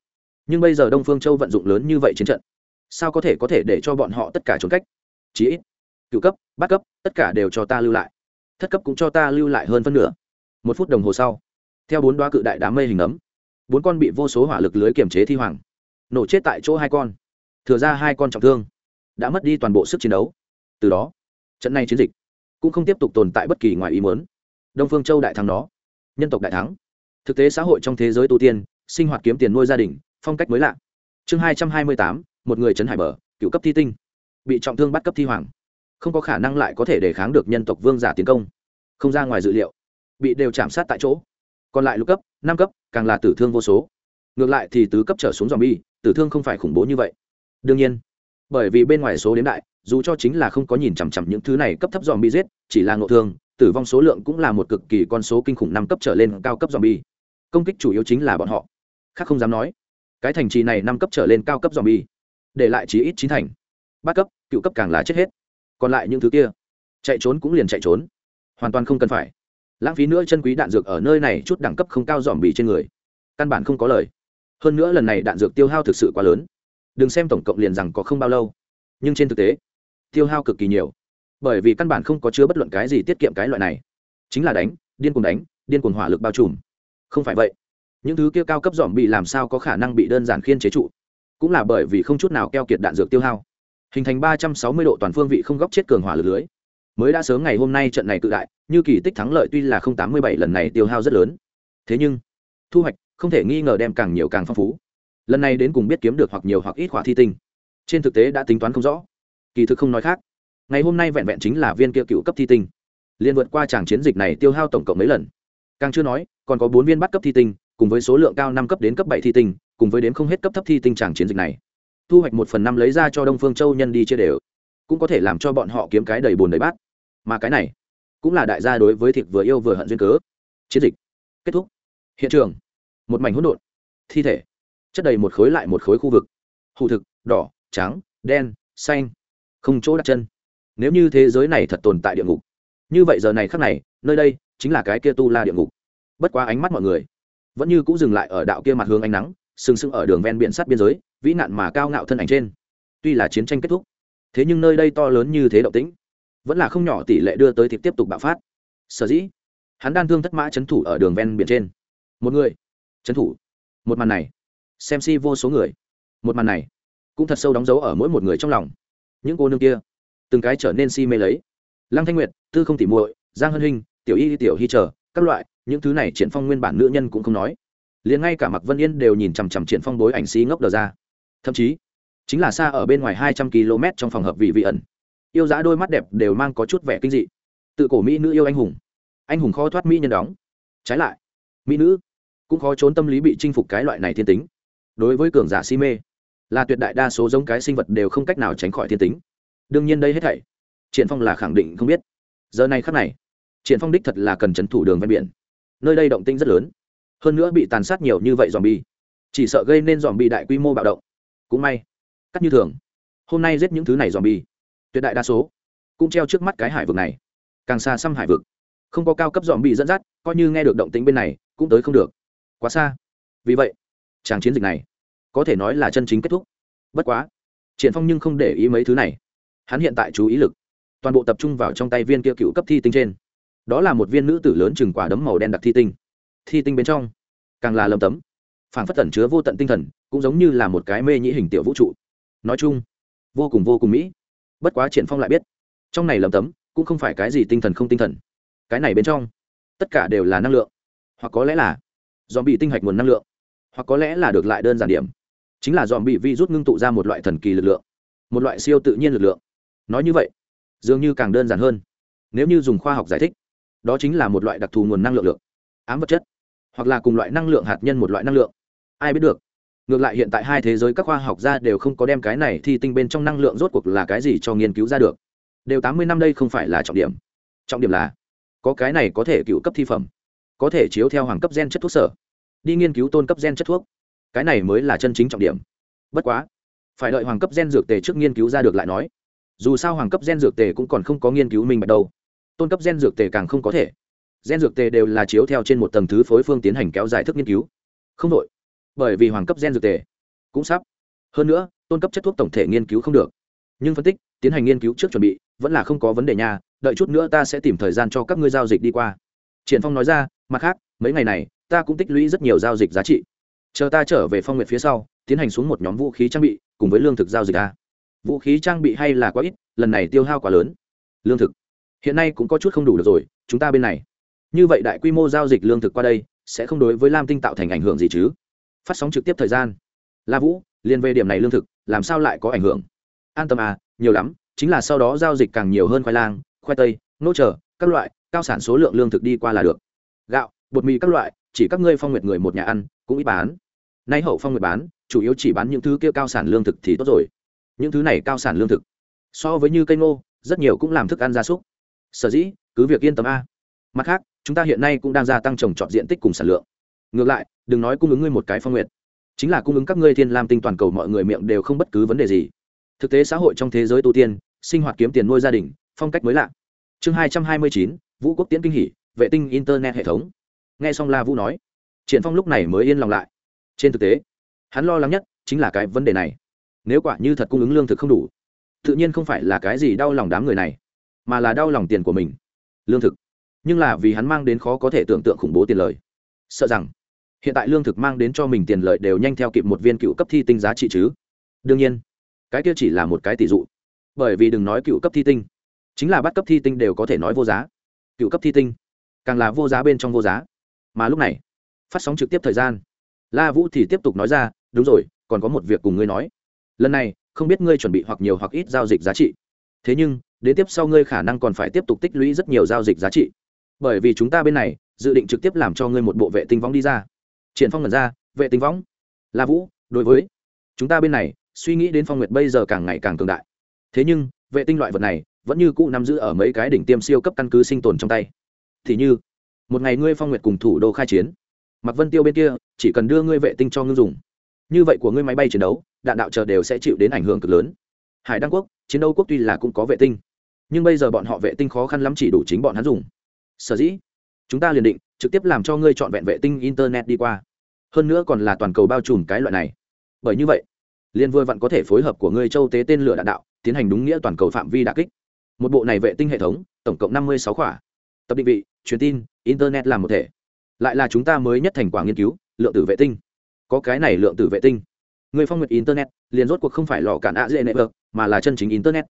Nhưng bây giờ đông phương châu vận dụng lớn như vậy chiến trận, sao có thể có thể để cho bọn họ tất cả trốn cách? Chí ít, cựu cấp, bát cấp, tất cả đều cho ta lưu lại. Thất cấp cũng cho ta lưu lại hơn phân nửa. Một phút đồng hồ sau, theo bốn đoá cự đại đám mây hình ấm, bốn con bị vô số hỏa lực lưới kiềm chế thi hoàng nổ chết tại chỗ hai con. Thừa ra hai con trọng thương, đã mất đi toàn bộ sức chiến đấu. Từ đó, trận này chiến dịch cũng không tiếp tục tồn tại bất kỳ ngoài ý muốn. Đông phương châu đại thắng đó, nhân tộc đại thắng. Thực tế xã hội trong thế giới tu tiên, sinh hoạt kiếm tiền nuôi gia đình, phong cách mới lạ. Chương hai trăm hai mươi tám, một người trấn hải bờ, cựu cấp thi tinh. Bị trọng thương bắt cấp thi hoàng. Không có khả năng lại có thể đề kháng được nhân tộc vương giả tiến công. Không ra ngoài dự liệu. Bị đều chạm sát tại chỗ. Còn lại lục cấp, năm cấp, càng là tử thương vô số ngược lại thì tứ cấp trở xuống dòm bi tử thương không phải khủng bố như vậy. Đương nhiên, bởi vì bên ngoài số đến đại, dù cho chính là không có nhìn chằm chằm những thứ này cấp thấp dòm bi giết, chỉ là ngộ thương, tử vong số lượng cũng là một cực kỳ con số kinh khủng năm cấp trở lên cao cấp dòm bi công kích chủ yếu chính là bọn họ. Khác không dám nói. Cái thành trì này năm cấp trở lên cao cấp dòm bi để lại chí ít chín thành. Bát cấp, cựu cấp càng là chết hết. Còn lại những thứ kia, chạy trốn cũng liền chạy trốn. Hoàn toàn không cần phải. Lãng phí nữa chân quý đạn dược ở nơi này chút đẳng cấp không cao dòm bì trên người. Căn bản không có lời hơn nữa lần này đạn dược tiêu hao thực sự quá lớn. Đừng xem tổng cộng liền rằng có không bao lâu. Nhưng trên thực tế, tiêu hao cực kỳ nhiều. Bởi vì căn bản không có chứa bất luận cái gì tiết kiệm cái loại này. Chính là đánh, điên cuồng đánh, điên cuồng hỏa lực bao trùm. Không phải vậy. Những thứ kia cao cấp dòm bị làm sao có khả năng bị đơn giản khiên chế trụ? Cũng là bởi vì không chút nào keo kiệt đạn dược tiêu hao. Hình thành ba trăm sáu mươi độ toàn phương vị không góc chết cường hỏa lực lưới. Mới đã sớm ngày hôm nay trận này cự đại, như kỳ tích thắng lợi tuy là không tám mươi bảy lần này tiêu hao rất lớn. Thế nhưng, thu hoạch không thể nghi ngờ đem càng nhiều càng phong phú. Lần này đến cùng biết kiếm được hoặc nhiều hoặc ít khỏa thi tinh. Trên thực tế đã tính toán không rõ. Kỳ thực không nói khác. Ngày hôm nay vẹn vẹn chính là viên kia cựu cấp thi tinh. Liên vượt qua tràng chiến dịch này tiêu hao tổng cộng mấy lần. Càng chưa nói, còn có bốn viên bắt cấp thi tinh, cùng với số lượng cao năm cấp đến cấp bảy thi tinh, cùng với đến không hết cấp thấp thi tinh tràng chiến dịch này. Thu hoạch một phần năm lấy ra cho đông phương châu nhân đi chia đều. Cũng có thể làm cho bọn họ kiếm cái đầy bùn đầy bát. Mà cái này, cũng là đại gia đối với thịt vừa yêu vừa hận duyên cớ. Chiến dịch kết thúc. Hiện trường một mảnh hỗn độn, thi thể, chất đầy một khối lại một khối khu vực. Hủ thực, đỏ, trắng, đen, xanh, không chỗ đặt chân. Nếu như thế giới này thật tồn tại địa ngục, như vậy giờ này khắc này, nơi đây chính là cái kia tu la địa ngục. Bất quá ánh mắt mọi người vẫn như cũng dừng lại ở đạo kia mặt hướng ánh nắng, sừng sững ở đường ven biển sắt biên giới, vĩ nạn mà cao ngạo thân ảnh trên. Tuy là chiến tranh kết thúc, thế nhưng nơi đây to lớn như thế động tĩnh, vẫn là không nhỏ tỷ lệ đưa tới thịt tiếp tục bạo phát. Sở dĩ, hắn đan thương thất mã c thủ ở đường ven biển trên. Một người trấn thủ. Một màn này, xem si vô số người. Một màn này, cũng thật sâu đóng dấu ở mỗi một người trong lòng. Những cô nương kia, từng cái trở nên si mê lấy. Lăng thanh nguyệt, tư không tỉ muội, giang hân hinh, tiểu y, tiểu hy trở các loại, những thứ này triển phong nguyên bản nữ nhân cũng không nói. Liền ngay cả mặc vân yên đều nhìn chằm chằm triển phong bối ảnh xí ngốc đờ ra. Thậm chí, chính là xa ở bên ngoài hai trăm km trong phòng hợp vị vị ẩn. Yêu dã đôi mắt đẹp đều mang có chút vẻ kinh dị. Tự cổ mỹ nữ yêu anh hùng. Anh hùng khó thoát mỹ nhân đóng. Trái lại, mỹ nữ cũng khó trốn tâm lý bị chinh phục cái loại này thiên tính. Đối với cường giả si mê, là tuyệt đại đa số giống cái sinh vật đều không cách nào tránh khỏi thiên tính. Đương nhiên đây hết thảy, triển phong là khẳng định không biết. Giờ này khắc này, triển phong đích thật là cần chấn thủ đường ven biển. Nơi đây động tĩnh rất lớn. Hơn nữa bị tàn sát nhiều như vậy dòm bi chỉ sợ gây nên dòm bi đại quy mô bạo động. Cũng may, cắt như thường, hôm nay giết những thứ này dòm bi tuyệt đại đa số, cũng treo trước mắt cái hải vực này. Càng xa xăm hải vực, không có cao cấp dòm bi dẫn dắt, coi như nghe được động tính bên này, cũng tới không được quá xa. Vì vậy tràng chiến dịch này có thể nói là chân chính kết thúc. Bất quá, triển phong nhưng không để ý mấy thứ này. Hắn hiện tại chú ý lực, toàn bộ tập trung vào trong tay viên kia cựu cấp thi tinh trên. Đó là một viên nữ tử lớn chừng quả đấm màu đen đặc thi tinh. Thi tinh bên trong, càng là lầm tấm. Phản phất tẩn chứa vô tận tinh thần, cũng giống như là một cái mê nhĩ hình tiểu vũ trụ. Nói chung, vô cùng vô cùng mỹ. Bất quá triển phong lại biết, trong này lầm tấm cũng không phải cái gì tinh thần không tinh thần. Cái này bên trong, tất cả đều là năng lượng. Hoặc có lẽ là dòm bị tinh hạch nguồn năng lượng. Hoặc có lẽ là được lại đơn giản điểm. Chính là dòm bị vi rút ngưng tụ ra một loại thần kỳ lực lượng. Một loại siêu tự nhiên lực lượng. Nói như vậy, dường như càng đơn giản hơn. Nếu như dùng khoa học giải thích, đó chính là một loại đặc thù nguồn năng lượng lượng. Ám vật chất, hoặc là cùng loại năng lượng hạt nhân một loại năng lượng. Ai biết được, ngược lại hiện tại hai thế giới các khoa học gia đều không có đem cái này thì tinh bên trong năng lượng rốt cuộc là cái gì cho nghiên cứu ra được. Đều tám mươi năm đây không phải là trọng điểm. Trọng điểm là, có cái này có thể cựu cấp thi phẩm có thể chiếu theo hoàng cấp gen chất thuốc sở. Đi nghiên cứu tôn cấp gen chất thuốc. Cái này mới là chân chính trọng điểm. Bất quá, phải đợi hoàng cấp gen dược tề trước nghiên cứu ra được lại nói. Dù sao hoàng cấp gen dược tề cũng còn không có nghiên cứu minh bạch đâu. Tôn cấp gen dược tề càng không có thể. Gen dược tề đều là chiếu theo trên một tầng thứ phối phương tiến hành kéo dài thức nghiên cứu. Không đội bởi vì hoàng cấp gen dược tề cũng sắp. Hơn nữa, tôn cấp chất thuốc tổng thể nghiên cứu không được. Nhưng phân tích, tiến hành nghiên cứu trước chuẩn bị, vẫn là không có vấn đề nha. Đợi chút nữa ta sẽ tìm thời gian cho các ngươi giao dịch đi qua. Triển phong nói ra mặt khác, mấy ngày này, ta cũng tích lũy rất nhiều giao dịch giá trị. Chờ ta trở về phong nguyện phía sau, tiến hành xuống một nhóm vũ khí trang bị, cùng với lương thực giao dịch ta vũ khí trang bị hay là quá ít, lần này tiêu hao quá lớn. Lương thực. Hiện nay cũng có chút không đủ được rồi, chúng ta bên này. Như vậy đại quy mô giao dịch lương thực qua đây, sẽ không đối với lam tinh tạo thành ảnh hưởng gì chứ? Phát sóng trực tiếp thời gian. La vũ liên về điểm này lương thực, làm sao lại có ảnh hưởng? An tâm à nhiều lắm, chính là sau đó giao dịch càng nhiều hơn khoai lang, khoai tây, nô trở, các loại, cao sản số lượng lương thực đi qua là được gạo, bột mì các loại, chỉ các ngươi phong nguyệt người một nhà ăn, cũng ít bán. Nay hậu phong nguyệt bán, chủ yếu chỉ bán những thứ kia cao sản lương thực thì tốt rồi. Những thứ này cao sản lương thực, so với như cây ngô, rất nhiều cũng làm thức ăn gia súc. Sở dĩ, cứ việc yên tâm a. Mặt khác, chúng ta hiện nay cũng đang gia tăng trồng trọt diện tích cùng sản lượng. Ngược lại, đừng nói cung ứng ngươi một cái phong nguyệt. Chính là cung ứng các ngươi thiên lam tinh toàn cầu mọi người miệng đều không bất cứ vấn đề gì. Thực tế xã hội trong thế giới tu tiên, sinh hoạt kiếm tiền nuôi gia đình, phong cách mới lạ. Chương hai trăm hai mươi chín, vũ quốc tiễn kinh hỷ vệ tinh internet hệ thống. Nghe xong la vũ nói, triển phong lúc này mới yên lòng lại. Trên thực tế, hắn lo lắng nhất chính là cái vấn đề này. Nếu quả như thật cung ứng lương thực không đủ, tự nhiên không phải là cái gì đau lòng đám người này, mà là đau lòng tiền của mình. Lương thực. Nhưng là vì hắn mang đến khó có thể tưởng tượng khủng bố tiền lời. Sợ rằng, hiện tại lương thực mang đến cho mình tiền lợi đều nhanh theo kịp một viên cựu cấp thi tinh giá trị chứ. Đương nhiên, cái kia chỉ là một cái tỷ dụ. Bởi vì đừng nói cựu cấp thi tinh, chính là bắt cấp thi tinh đều có thể nói vô giá. Cựu cấp thi tinh càng là vô giá bên trong vô giá. Mà lúc này, phát sóng trực tiếp thời gian. La vũ thì tiếp tục nói ra, đúng rồi, còn có một việc cùng ngươi nói. Lần này, không biết ngươi chuẩn bị hoặc nhiều hoặc ít giao dịch giá trị. Thế nhưng, đến tiếp sau ngươi khả năng còn phải tiếp tục tích lũy rất nhiều giao dịch giá trị. Bởi vì chúng ta bên này, dự định trực tiếp làm cho ngươi một bộ vệ tinh võng đi ra. Triển phong ngẩn ra, vệ tinh võng? La vũ, đối với chúng ta bên này, suy nghĩ đến phong nguyệt bây giờ càng ngày càng cường đại. Thế nhưng, vệ tinh loại vật này vẫn như cũ nắm giữ ở mấy cái đỉnh tiêm siêu cấp căn cứ sinh tồn trong tay thì như, một ngày ngươi phong nguyệt cùng thủ đô khai chiến mặc vân tiêu bên kia chỉ cần đưa ngươi vệ tinh cho ngưng dùng. Như vậy của ngươi máy bay chiến đấu, đạn đạo chờ đều sẽ chịu đến ảnh hưởng cực lớn. Hải đăng quốc, chiến đấu quốc tuy là cũng có vệ tinh, nhưng bây giờ bọn họ vệ tinh khó khăn lắm chỉ đủ chính bọn hắn dùng. Sở dĩ, chúng ta liền định trực tiếp làm cho ngươi chọn vẹn vệ tinh internet đi qua. Hơn nữa còn là toàn cầu bao trùm cái loại này. Bởi như vậy liên vừa vặn có thể phối hợp của ngươi châu tế tên lửa đạn đạo, tiến hành đúng nghĩa toàn cầu phạm vi đà kích. Một bộ này vệ tinh hệ thống, tổng cộng năm mươi sáu khỏa tập định vị, truyền tin, internet làm một thể. Lại là chúng ta mới nhất thành quả nghiên cứu, lượng tử vệ tinh. Có cái này lượng tử vệ tinh. Người phong nguyệt internet, liền rốt cuộc không phải lò cản ạ dễ nệ vợt mà là chân chính internet.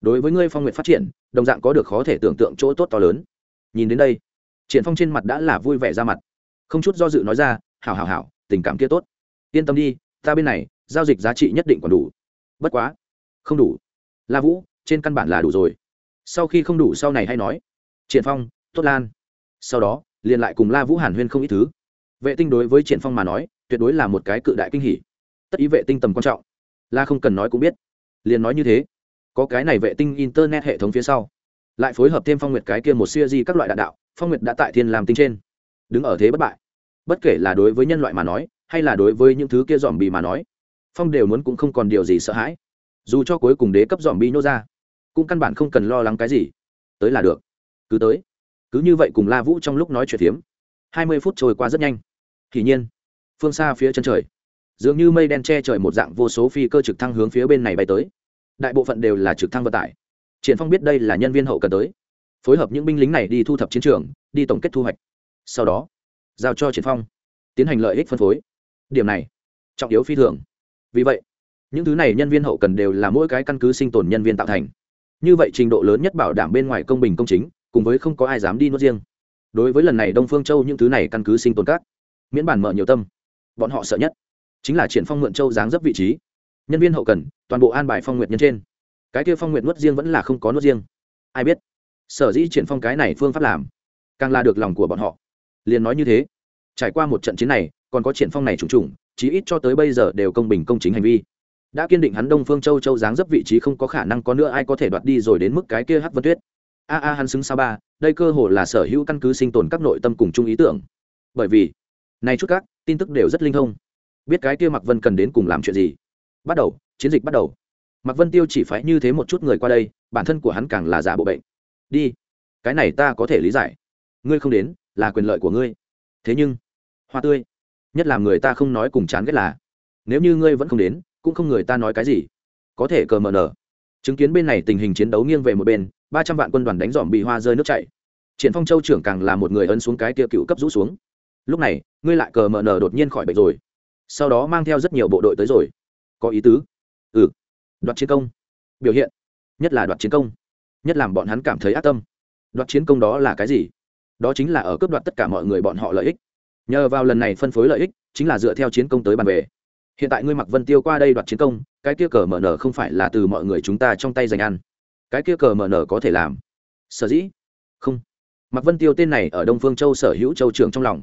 Đối với ngươi phong nguyệt phát triển, đồng dạng có được khó thể tưởng tượng chỗ tốt to lớn. Nhìn đến đây, triển phong trên mặt đã là vui vẻ ra mặt. Không chút do dự nói ra, hảo hảo hảo, tình cảm kia tốt. Yên tâm đi, ta bên này, giao dịch giá trị nhất định còn đủ. Bất quá. Không đủ. La vũ, trên căn bản là đủ rồi. Sau khi không đủ sau này hay nói, triển phong tốt lan. Sau đó, liền lại cùng la vũ hàn huyên không ít thứ. Vệ tinh đối với triển phong mà nói, tuyệt đối là một cái cự đại kinh hỉ. Tất ý vệ tinh tầm quan trọng. La không cần nói cũng biết. Liền nói như thế. Có cái này vệ tinh internet hệ thống phía sau. Lại phối hợp thêm phong nguyệt cái kia một siêu di các loại đạn đạo, phong nguyệt đã tại thiên làm tinh trên. Đứng ở thế bất bại. Bất kể là đối với nhân loại mà nói, hay là đối với những thứ kia dòm bì mà nói, phong đều muốn cũng không còn điều gì sợ hãi. Dù cho cuối cùng đế cấp dòm bì nhô ra, cũng căn bản không cần lo lắng cái gì. Tới là được. Cứ tới cứ như vậy cùng la vũ trong lúc nói chuyện phiếm. Hai mươi phút trôi qua rất nhanh. Thì nhiên, phương xa phía chân trời, dường như mây đen che trời một dạng vô số phi cơ trực thăng hướng phía bên này bay tới. Đại bộ phận đều là trực thăng vận tải. Triển phong biết đây là nhân viên hậu cần tới. Phối hợp những binh lính này đi thu thập chiến trường, đi tổng kết thu hoạch. Sau đó, giao cho triển phong, tiến hành lợi ích phân phối. Điểm này, trọng yếu phi thường. Vì vậy, những thứ này nhân viên hậu cần đều là mỗi cái căn cứ sinh tồn nhân viên tạo thành. Như vậy trình độ lớn nhất bảo đảm bên ngoài công bình công chính cùng với không có ai dám đi nuốt riêng. Đối với lần này đông phương châu những thứ này căn cứ sinh tồn các, miễn bản mở nhiều tâm, bọn họ sợ nhất chính là triển phong mượn châu dáng dấp vị trí. Nhân viên hậu cần, toàn bộ an bài phong nguyệt nhân trên. Cái kia phong nguyệt nuốt riêng vẫn là không có nuốt riêng. Ai biết, sở dĩ triển phong cái này phương pháp làm, càng là được lòng của bọn họ. Liền nói như thế, trải qua một trận chiến này, còn có triển phong này trùng trùng, chí ít cho tới bây giờ đều công bình công chính hành vi. Đã kiên định hắn đông phương châu châu dáng dấp vị trí không có khả năng có nữa, ai có thể đoạt đi rồi đến mức cái kia hắc vân tuyết a a hắn xứng sao ba, đây cơ hồ là sở hữu căn cứ sinh tồn các nội tâm cùng chung ý tưởng. Bởi vì, này chút các, tin tức đều rất linh thông. Biết cái kia mạc vân cần đến cùng làm chuyện gì? Bắt đầu, chiến dịch bắt đầu. Mạc vân tiêu chỉ phải như thế một chút người qua đây, bản thân của hắn càng là giả bộ bệnh. Đi, cái này ta có thể lý giải. Ngươi không đến, là quyền lợi của ngươi. Thế nhưng, hoa tươi, nhất là người ta không nói cùng chán ghét là, nếu như ngươi vẫn không đến, cũng không người ta nói cái gì. Có thể cờ mờ nở chứng kiến bên này tình hình chiến đấu nghiêng về một bên ba trăm vạn quân đoàn đánh dòm bị hoa rơi nước chảy. Triển phong châu trưởng càng là một người ấn xuống cái kia cựu cấp rũ xuống. Lúc này, ngươi lại cờ mờ nở đột nhiên khỏi bệnh rồi. Sau đó mang theo rất nhiều bộ đội tới rồi. Có ý tứ? Ừ. Đoạt chiến công. Biểu hiện. Nhất là đoạt chiến công. Nhất làm bọn hắn cảm thấy ác tâm. Đoạt chiến công đó là cái gì? Đó chính là ở cướp đoạt tất cả mọi người bọn họ lợi ích. Nhờ vào lần này phân phối lợi ích, chính là dựa theo chiến công tới bàn về. Hiện tại ngươi mặc vân tiêu qua đây đoạt chiến công, cái kia cờ mở nở không phải là từ mọi người chúng ta trong tay giành ăn cái kia cờ mở nở có thể làm. Sở dĩ? Không. Mặc vân tiêu tên này ở đông phương châu sở hữu châu trưởng trong lòng,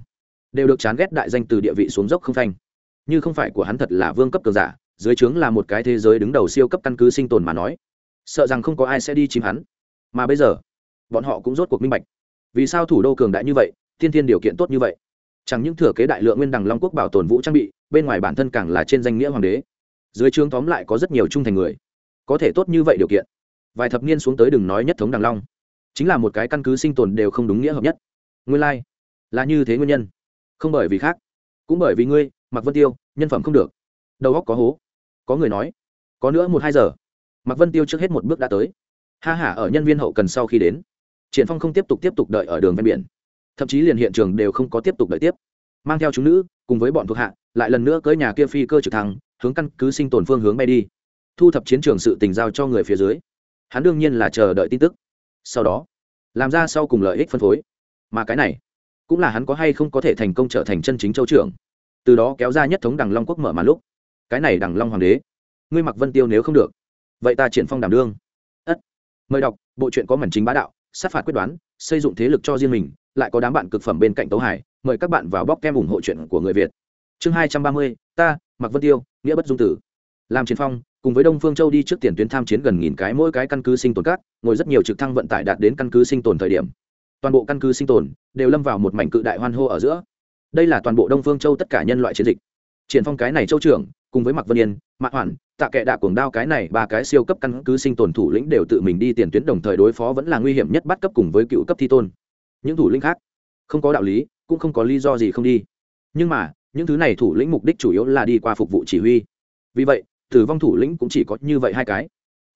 đều được chán ghét đại danh từ địa vị xuống dốc không phanh. Như không phải của hắn thật là vương cấp cường giả, dưới trướng là một cái thế giới đứng đầu siêu cấp căn cứ sinh tồn mà nói. Sợ rằng không có ai sẽ đi chìm hắn. Mà bây giờ, bọn họ cũng rốt cuộc minh bạch. Vì sao thủ đô cường đại như vậy, thiên thiên điều kiện tốt như vậy? Chẳng những thừa kế đại lượng nguyên đằng long quốc bảo tồn vũ trang bị, bên ngoài bản thân càng là trên danh nghĩa hoàng đế. Dưới trướng tóm lại có rất nhiều trung thành người. Có thể tốt như vậy điều kiện vài thập niên xuống tới đừng nói nhất thống đằng long. Chính là một cái căn cứ sinh tồn đều không đúng nghĩa hợp nhất. Nguyên lai、like. là như thế nguyên nhân. Không bởi vì khác, cũng bởi vì ngươi mặc vân tiêu, nhân phẩm không được. Đầu óc có hố. Có người nói, có nữa một hai giờ. Mặc vân tiêu trước hết một bước đã tới. Ha hả ở nhân viên hậu cần sau khi đến, triển phong không tiếp tục tiếp tục đợi ở đường ven biển. Thậm chí liền hiện trường đều không có tiếp tục đợi tiếp. Mang theo chúng nữ, cùng với bọn thuộc hạ, lại lần nữa cưỡi nhà kia phi cơ trực thăng, hướng căn cứ sinh tồn phương hướng bay đi. Thu thập chiến trường sự tình giao cho người phía dưới hắn đương nhiên là chờ đợi tin tức. Sau đó, làm ra sau cùng lợi ích phân phối. Mà cái này, cũng là hắn có hay không có thể thành công trở thành chân chính châu trưởng. Từ đó kéo ra nhất thống đằng long quốc mở màn lúc, cái này đằng long hoàng đế, ngươi mặc vân tiêu nếu không được, vậy ta triển phong đảm đương. Ất. Mời đọc, bộ truyện có mảnh chính bá đạo, sát phạt quyết đoán, xây dựng thế lực cho riêng mình, lại có đám bạn cực phẩm bên cạnh tấu hải, mời các bạn vào bóc kem ủng hộ chuyện của người việt. Chương hai trăm ba mươi, ta, mặc vân tiêu, nghĩa bất dung tử. Làm triển phong cùng với đông phương châu đi trước tiền tuyến tham chiến gần nghìn cái, mỗi cái căn cứ sinh tồn cát, ngồi rất nhiều trực thăng vận tải đạt đến căn cứ sinh tồn thời điểm. Toàn bộ căn cứ sinh tồn đều lâm vào một mảnh cự đại hoan hô ở giữa. Đây là toàn bộ đông phương châu tất cả nhân loại chiến dịch. Triển phong cái này châu trưởng, cùng với mặc vân yên, mạc hoàn tạ kệ đạ cuồng đao cái này, ba cái siêu cấp căn cứ sinh tồn thủ lĩnh đều tự mình đi tiền tuyến đồng thời đối phó vẫn là nguy hiểm nhất bắt cấp cùng với cựu cấp thi tôn. Những thủ lĩnh khác không có đạo lý, cũng không có lý do gì không đi. Nhưng mà, những thứ này thủ lĩnh mục đích chủ yếu là đi qua phục vụ chỉ huy. Vì vậy tử vong thủ lĩnh cũng chỉ có như vậy hai cái.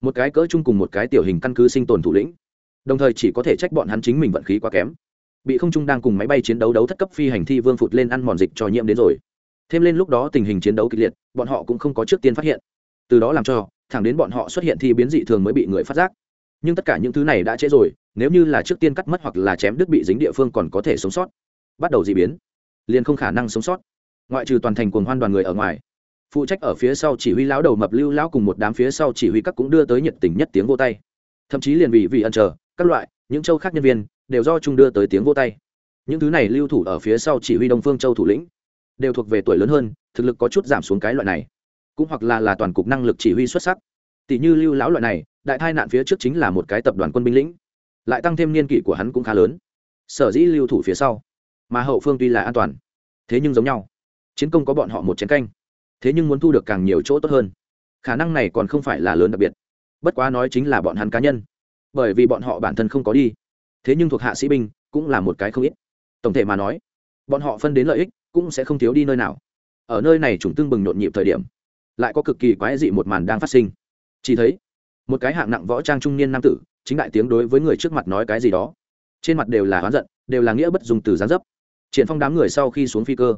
Một cái cỡ chung cùng một cái tiểu hình căn cứ sinh tồn thủ lĩnh. Đồng thời chỉ có thể trách bọn hắn chính mình vận khí quá kém. Bị không trung đang cùng máy bay chiến đấu đấu thất cấp phi hành thi vương phụt lên ăn mòn dịch cho nhiễm đến rồi. Thêm lên lúc đó tình hình chiến đấu kịch liệt, bọn họ cũng không có trước tiên phát hiện. Từ đó làm cho, thẳng đến bọn họ xuất hiện thì biến dị thường mới bị người phát giác. Nhưng tất cả những thứ này đã trễ rồi, nếu như là trước tiên cắt mất hoặc là chém đứt bị dính địa phương còn có thể sống sót. Bắt đầu dị biến. Liền không khả năng sống sót. Ngoại trừ toàn thành cuồng hoan đoàn người ở ngoài phụ trách ở phía sau chỉ huy lão đầu mập lưu lão cùng một đám phía sau chỉ huy các cũng đưa tới nhiệt tình nhất tiếng vô tay. Thậm chí liền vì vì ẩn chờ, các loại, những châu khác nhân viên, đều do trung đưa tới tiếng vô tay. Những thứ này lưu thủ ở phía sau chỉ huy đông phương châu thủ lĩnh, đều thuộc về tuổi lớn hơn, thực lực có chút giảm xuống cái loại này. Cũng hoặc là là toàn cục năng lực chỉ huy xuất sắc. Tỷ như lưu lão loại này, đại thai nạn phía trước chính là một cái tập đoàn quân binh lĩnh. Lại tăng thêm niên kỷ của hắn cũng khá lớn. Sở dĩ lưu thủ phía sau, mà hậu phương tuy là an toàn, thế nhưng giống nhau. Chiến công có bọn họ một chiến canh thế nhưng muốn thu được càng nhiều chỗ tốt hơn. Khả năng này còn không phải là lớn đặc biệt. Bất quá nói chính là bọn hắn cá nhân. Bởi vì bọn họ bản thân không có đi. Thế nhưng thuộc hạ sĩ binh cũng là một cái không ít. Tổng thể mà nói, bọn họ phân đến lợi ích cũng sẽ không thiếu đi nơi nào. Ở nơi này chúng tương bừng nhộn nhịp thời điểm, lại có cực kỳ quái dị một màn đang phát sinh. Chỉ thấy, một cái hạng nặng võ trang trung niên nam tử chính đại tiếng đối với người trước mặt nói cái gì đó. Trên mặt đều là oán giận, đều là nghĩa bất dùng từ gián dấp. Triển phong đám người sau khi xuống phi cơ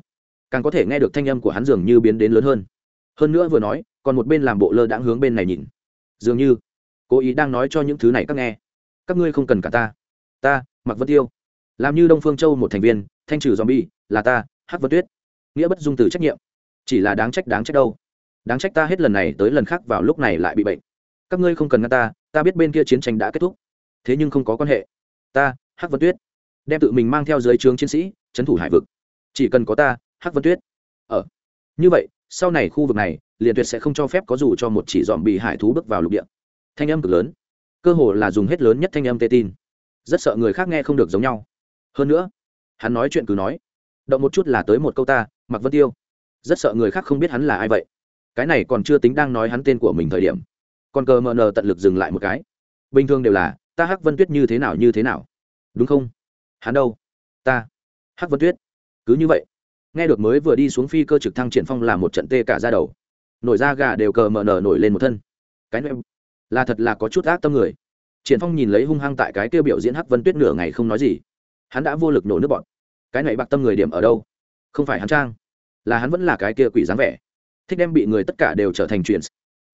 càng có thể nghe được thanh âm của hắn dường như biến đến lớn hơn. Hơn nữa vừa nói, còn một bên làm bộ lơ đãng hướng bên này nhìn. Dường như, cố ý đang nói cho những thứ này các nghe. Các ngươi không cần cả ta. Ta mặc vân tiêu. Làm như đông phương châu một thành viên, thanh trừ zombie, là ta, hắc vân tuyết. Nghĩa bất dung từ trách nhiệm. Chỉ là đáng trách đáng trách đâu. Đáng trách ta hết lần này tới lần khác vào lúc này lại bị bệnh. Các ngươi không cần ngăn ta ta biết bên kia chiến tranh đã kết thúc. Thế nhưng không có quan hệ. Ta, hắc vân tuyết, đem tự mình mang theo dưới trướng chiến sĩ, trấn thủ hải vực. Chỉ cần có ta hắc vân tuyết. Ở như vậy, sau này khu vực này, liền tuyệt sẽ không cho phép có dù cho một chỉ dòm bị hải thú bước vào lục địa. Thanh âm cực lớn. Cơ hồ là dùng hết lớn nhất thanh âm tê tin. Rất sợ người khác nghe không được giống nhau. Hơn nữa, hắn nói chuyện cứ nói. Động một chút là tới một câu ta mặc vân tiêu. Rất sợ người khác không biết hắn là ai vậy. Cái này còn chưa tính đang nói hắn tên của mình thời điểm. Còn cờ mờ nờ tận lực dừng lại một cái. Bình thường đều là, ta hắc vân tuyết như thế nào, như thế nào? Đúng không? Hắn đâu? Ta. Hắc vân tuyết. Cứ như vậy nghe được mới vừa đi xuống phi cơ trực thăng triển phong là một trận tê cả ra đầu. Nổi da gà đều cờ mờ nở nổi lên một thân. Cái này là thật là có chút ác tâm người. Triển phong nhìn lấy hung hăng tại cái tiêu biểu diễn hắc vân tuyết nửa ngày không nói gì. Hắn đã vô lực nổ nước bọn. Cái này bạc tâm người điểm ở đâu? Không phải hắn trang. Là hắn vẫn là cái kia quỷ dáng vẻ. Thích đem bị người tất cả đều trở thành chuyện.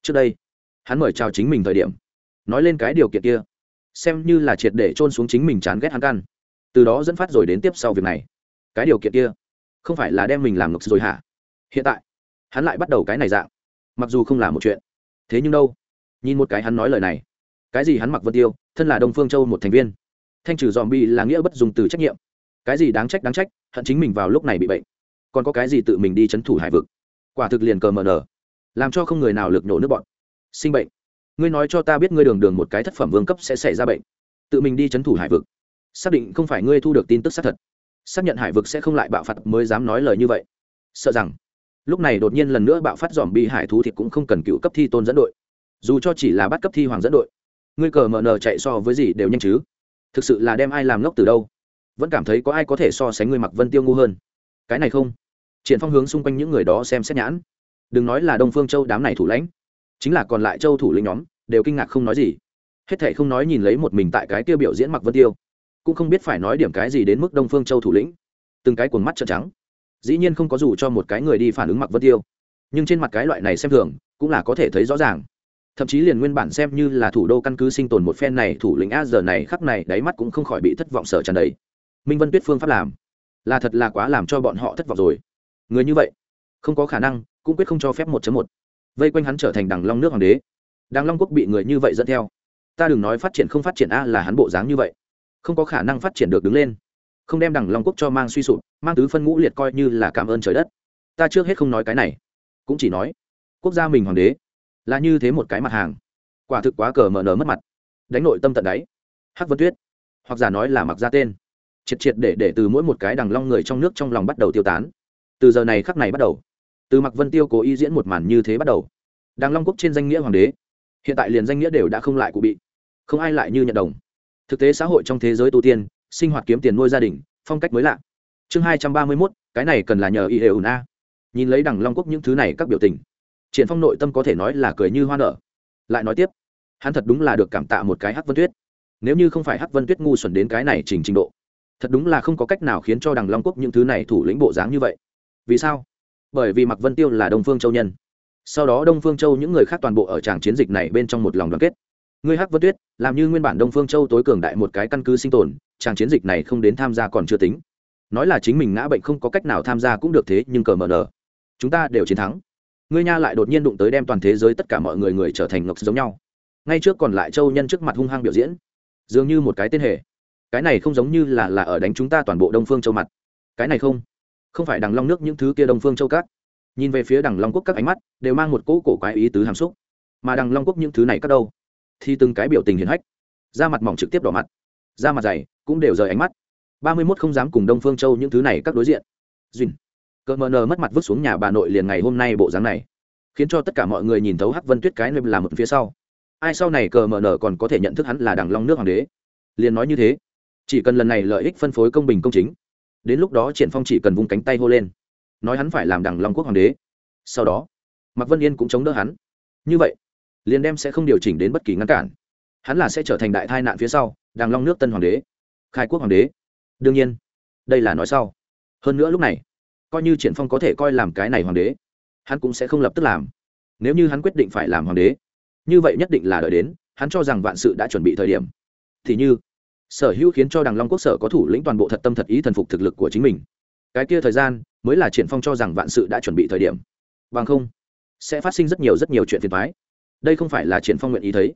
Trước đây, hắn mời chào chính mình thời điểm, nói lên cái điều kiện kia. Xem như là triệt để trôn xuống chính mình chán ghét hắn căn. Từ đó dẫn phát rồi đến tiếp sau việc này. Cái điều kiện kia không phải là đem mình làm ngực rồi hả? Hiện tại, hắn lại bắt đầu cái này dạng. Mặc dù không là một chuyện. Thế nhưng đâu? Nhìn một cái hắn nói lời này. Cái gì hắn mặc vân tiêu, thân là đông phương châu một thành viên. Thanh trừ dòm bi là nghĩa bất dùng từ trách nhiệm. Cái gì đáng trách đáng trách, hận chính mình vào lúc này bị bệnh. Còn có cái gì tự mình đi c h ấ n thủ hải vực? Quả thực liền cờ mờ nở làm cho không người nào lực nổ nước bọn. Sinh bệnh. Ngươi nói cho ta biết ngươi đường đường một cái thất phẩm vương cấp sẽ xảy ra bệnh. Tự mình đi c h ấ n thủ hải vực. Xác định không phải ngươi thu được tin tức xác thật xác nhận hải vực sẽ không lại bạo phát mới dám nói lời như vậy. Sợ rằng, lúc này đột nhiên lần nữa bạo phát dòm bi hải thú thì cũng không cần cựu cấp thi tôn dẫn đội. Dù cho chỉ là bắt cấp thi hoàng dẫn đội, ngươi cờ mờ nờ chạy so với gì đều nhanh chứ? Thực sự là đem ai làm ngốc từ đâu? Vẫn cảm thấy có ai có thể so sánh ngươi mặc vân tiêu ngu hơn. Cái này không. Triển phong hướng xung quanh những người đó xem xét nhãn. Đừng nói là đông phương châu đám này thủ lãnh, chính là còn lại châu thủ lĩnh nhóm, đều kinh ngạc không nói gì. Hết thảy không nói nhìn lấy một mình tại cái tiêu biểu diễn mặc vân tiêu cũng không biết phải nói điểm cái gì đến mức đông phương châu thủ lĩnh. Từng cái cuồng mắt trợn trắng. Dĩ nhiên không có dù cho một cái người đi phản ứng mặc vân tiêu. Nhưng trên mặt cái loại này xem thường, cũng là có thể thấy rõ ràng. Thậm chí liền nguyên bản xem như là thủ đô căn cứ sinh tồn một phen này, thủ lĩnh a giờ này khắc này đáy mắt cũng không khỏi bị thất vọng sở tràn đầy. Minh vân tuyết phương pháp làm, là thật là quá làm cho bọn họ thất vọng rồi. Người như vậy, không có khả năng, cũng quyết không cho phép một một. Vây quanh hắn trở thành đằng long nước hoàng đế. Đằng long quốc bị người như vậy dẫn theo. Ta đừng nói phát triển không phát triển a là hắn bộ dáng như vậy không có khả năng phát triển được đứng lên. Không đem đằng long quốc cho mang suy sụp, mang tứ phân ngũ liệt coi như là cảm ơn trời đất. Ta trước hết không nói cái này, cũng chỉ nói, quốc gia mình hoàng đế, là như thế một cái mặt hàng. Quả thực quá cờ mở nở mất mặt. Đánh nội tâm tận đáy. Hắc vân tuyết, hoặc giả nói là mặc ra tên. Triệt triệt để để từ mỗi một cái đằng long người trong nước trong lòng bắt đầu tiêu tán. Từ giờ này khắc này bắt đầu, từ mặc vân tiêu cố ý diễn một màn như thế bắt đầu. Đằng long quốc trên danh nghĩa hoàng đế, hiện tại liền danh nghĩa đều đã không lại cụ bị. Không ai lại như nhận đồng thực tế xã hội trong thế giới tu tiên, sinh hoạt kiếm tiền nuôi gia đình, phong cách mới lạ. Chương hai trăm ba mươi mốt, cái này cần là nhờ y อุ่ n a. Nhìn lấy đằng long quốc những thứ này các biểu tình, triển phong nội tâm có thể nói là cười như hoa nở. Lại nói tiếp, hắn thật đúng là được cảm tạ một cái hắc vân tuyết. Nếu như không phải hắc vân tuyết ngu xuẩn đến cái này trình trình độ, thật đúng là không có cách nào khiến cho đằng long quốc những thứ này thủ lĩnh bộ dáng như vậy. Vì sao? Bởi vì mặc vân tiêu là đông phương châu nhân. Sau đó đông phương châu những người khác toàn bộ ở tràng chiến dịch này bên trong một lòng đoàn kết ngươi hắc vân tuyết, làm như nguyên bản đông phương châu tối cường đại một cái căn cứ sinh tồn tràng chiến dịch này không đến tham gia còn chưa tính. Nói là chính mình ngã bệnh không có cách nào tham gia cũng được thế, nhưng cờ mờ nờ. Chúng ta đều chiến thắng. Ngươi nha lại đột nhiên đụng tới đem toàn thế giới tất cả mọi người người trở thành ngọc giống nhau. Ngay trước còn lại châu nhân trước mặt hung hăng biểu diễn. Dường như một cái tên hệ cái này không giống như là là ở đánh chúng ta toàn bộ đông phương châu mặt. Cái này không. Không phải đằng long nước những thứ kia đông phương châu các. Nhìn về phía đằng long quốc các ánh mắt, đều mang một cỗ cổ quái ý tứ hàm xúc. Mà đằng long quốc những thứ này các đâu? Thì từng cái biểu tình hiển hách. Da mặt mỏng trực tiếp đỏ mặt, da mặt dày cũng đều rời ánh mắt. Ba mươi mốt không dám cùng đông phương châu những thứ này các đối diện. Duyên. Cỡ mờ nờ mất mặt vứt xuống nhà bà nội liền ngày hôm nay bộ dáng này, khiến cho tất cả mọi người nhìn thấu hắc vân tuyết cái nơi làm một phía sau. Ai sau này cờ mờ nờ còn có thể nhận thức hắn là đằng long nước hoàng đế? Liền nói như thế, chỉ cần lần này lợi ích phân phối công bình công chính, đến lúc đó triển phong chỉ cần vung cánh tay hô lên, nói hắn phải làm đằng long quốc hoàng đế. Sau đó, mạc vân yên cũng chống đỡ hắn. Như vậy liền đem sẽ không điều chỉnh đến bất kỳ ngăn cản. Hắn là sẽ trở thành đại tai nạn phía sau đằng long nước tân hoàng đế. Khai quốc hoàng đế. Đương nhiên, đây là nói sau. Hơn nữa lúc này, coi như triển phong có thể coi làm cái này hoàng đế, hắn cũng sẽ không lập tức làm. Nếu như hắn quyết định phải làm hoàng đế, như vậy nhất định là đợi đến hắn cho rằng vạn sự đã chuẩn bị thời điểm. Thì như, sở hữu khiến cho đằng long quốc sở có thủ lĩnh toàn bộ thật tâm thật ý thần phục thực lực của chính mình. Cái kia thời gian mới là triển phong cho rằng vạn sự đã chuẩn bị thời điểm. Bằng không, sẽ phát sinh rất nhiều rất nhiều chuyện phiền toái đây không phải là triển phong nguyện ý thấy.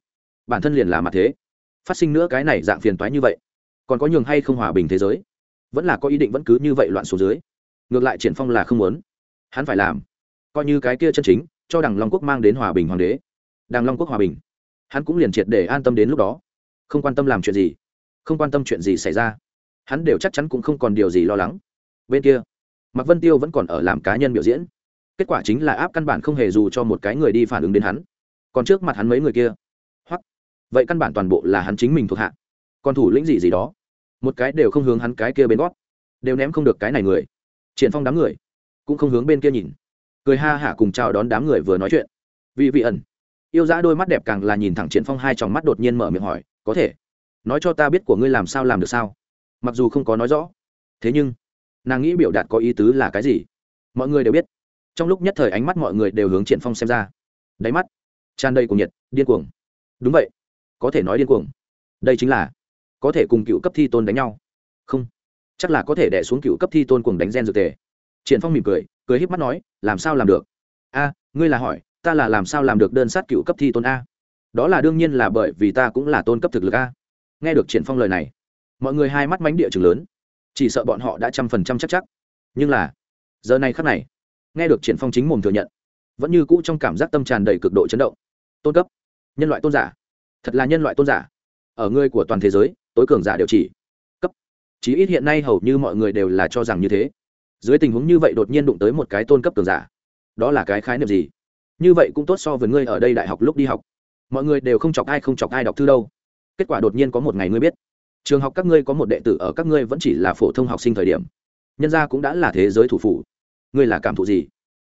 Bản thân liền là mặt thế. Phát sinh nữa cái này dạng phiền toái như vậy, còn có nhường hay không hòa bình thế giới? Vẫn là có ý định vẫn cứ như vậy loạn số dưới. Ngược lại triển phong là không muốn. Hắn phải làm. Coi như cái kia chân chính, cho đằng long quốc mang đến hòa bình hoàng đế. Đằng long quốc hòa bình. Hắn cũng liền triệt để an tâm đến lúc đó. Không quan tâm làm chuyện gì. Không quan tâm chuyện gì xảy ra. Hắn đều chắc chắn cũng không còn điều gì lo lắng. Bên kia, mạc vân tiêu vẫn còn ở làm cá nhân biểu diễn. Kết quả chính là áp căn bản không hề dù cho một cái người đi phản ứng đến hắn còn trước mặt hắn mấy người kia. Hoặc vậy căn bản toàn bộ là hắn chính mình thuộc hạ. Còn thủ lĩnh gì gì đó. Một cái đều không hướng hắn cái kia bên gót. Đều ném không được cái này người. Triển phong đám người cũng không hướng bên kia nhìn. Cười ha hả cùng chào đón đám người vừa nói chuyện. Vì vị ẩn. Yêu dã đôi mắt đẹp càng là nhìn thẳng triển phong hai tròng mắt đột nhiên mở miệng hỏi, có thể nói cho ta biết của ngươi làm sao làm được sao? Mặc dù không có nói rõ, thế nhưng nàng nghĩ biểu đạt có ý tứ là cái gì? Mọi người đều biết. Trong lúc nhất thời ánh mắt mọi người đều hướng triển phong xem ra. Đáy mắt tràn đầy cuồng nhiệt, điên cuồng. Đúng vậy, có thể nói điên cuồng. Đây chính là có thể cùng cựu cấp thi tôn đánh nhau. Không, chắc là có thể đẻ xuống cựu cấp thi tôn cùng đánh gen dược tề. Triển phong mỉm cười cười híp mắt nói, làm sao làm được? A, ngươi là hỏi, ta là làm sao làm được đơn sát cựu cấp thi tôn a? Đó là đương nhiên là bởi vì ta cũng là tôn cấp thực lực a. Nghe được triển phong lời này, mọi người hai mắt mánh địa trường lớn. Chỉ sợ bọn họ đã trăm phần trăm chắc chắc. Nhưng là, giờ này khắc này, nghe được triển phong chính mồm thừa nhận, vẫn như cũ trong cảm giác tâm tràn đầy cực độ chấn động tôn cấp. Nhân loại tôn giả. Thật là nhân loại tôn giả. Ở ngươi của toàn thế giới, tối cường giả đều chỉ cấp. Chí ít hiện nay hầu như mọi người đều là cho rằng như thế. Dưới tình huống như vậy đột nhiên đụng tới một cái tôn cấp cường giả. Đó là cái khái niệm gì? Như vậy cũng tốt so với ngươi ở đây đại học lúc đi học. Mọi người đều không chọc ai không chọc ai đọc thư đâu. Kết quả đột nhiên có một ngày ngươi biết. Trường học các ngươi có một đệ tử ở các ngươi vẫn chỉ là phổ thông học sinh thời điểm. Nhân gia cũng đã là thế giới thủ phủ. Ngươi là cảm thụ gì?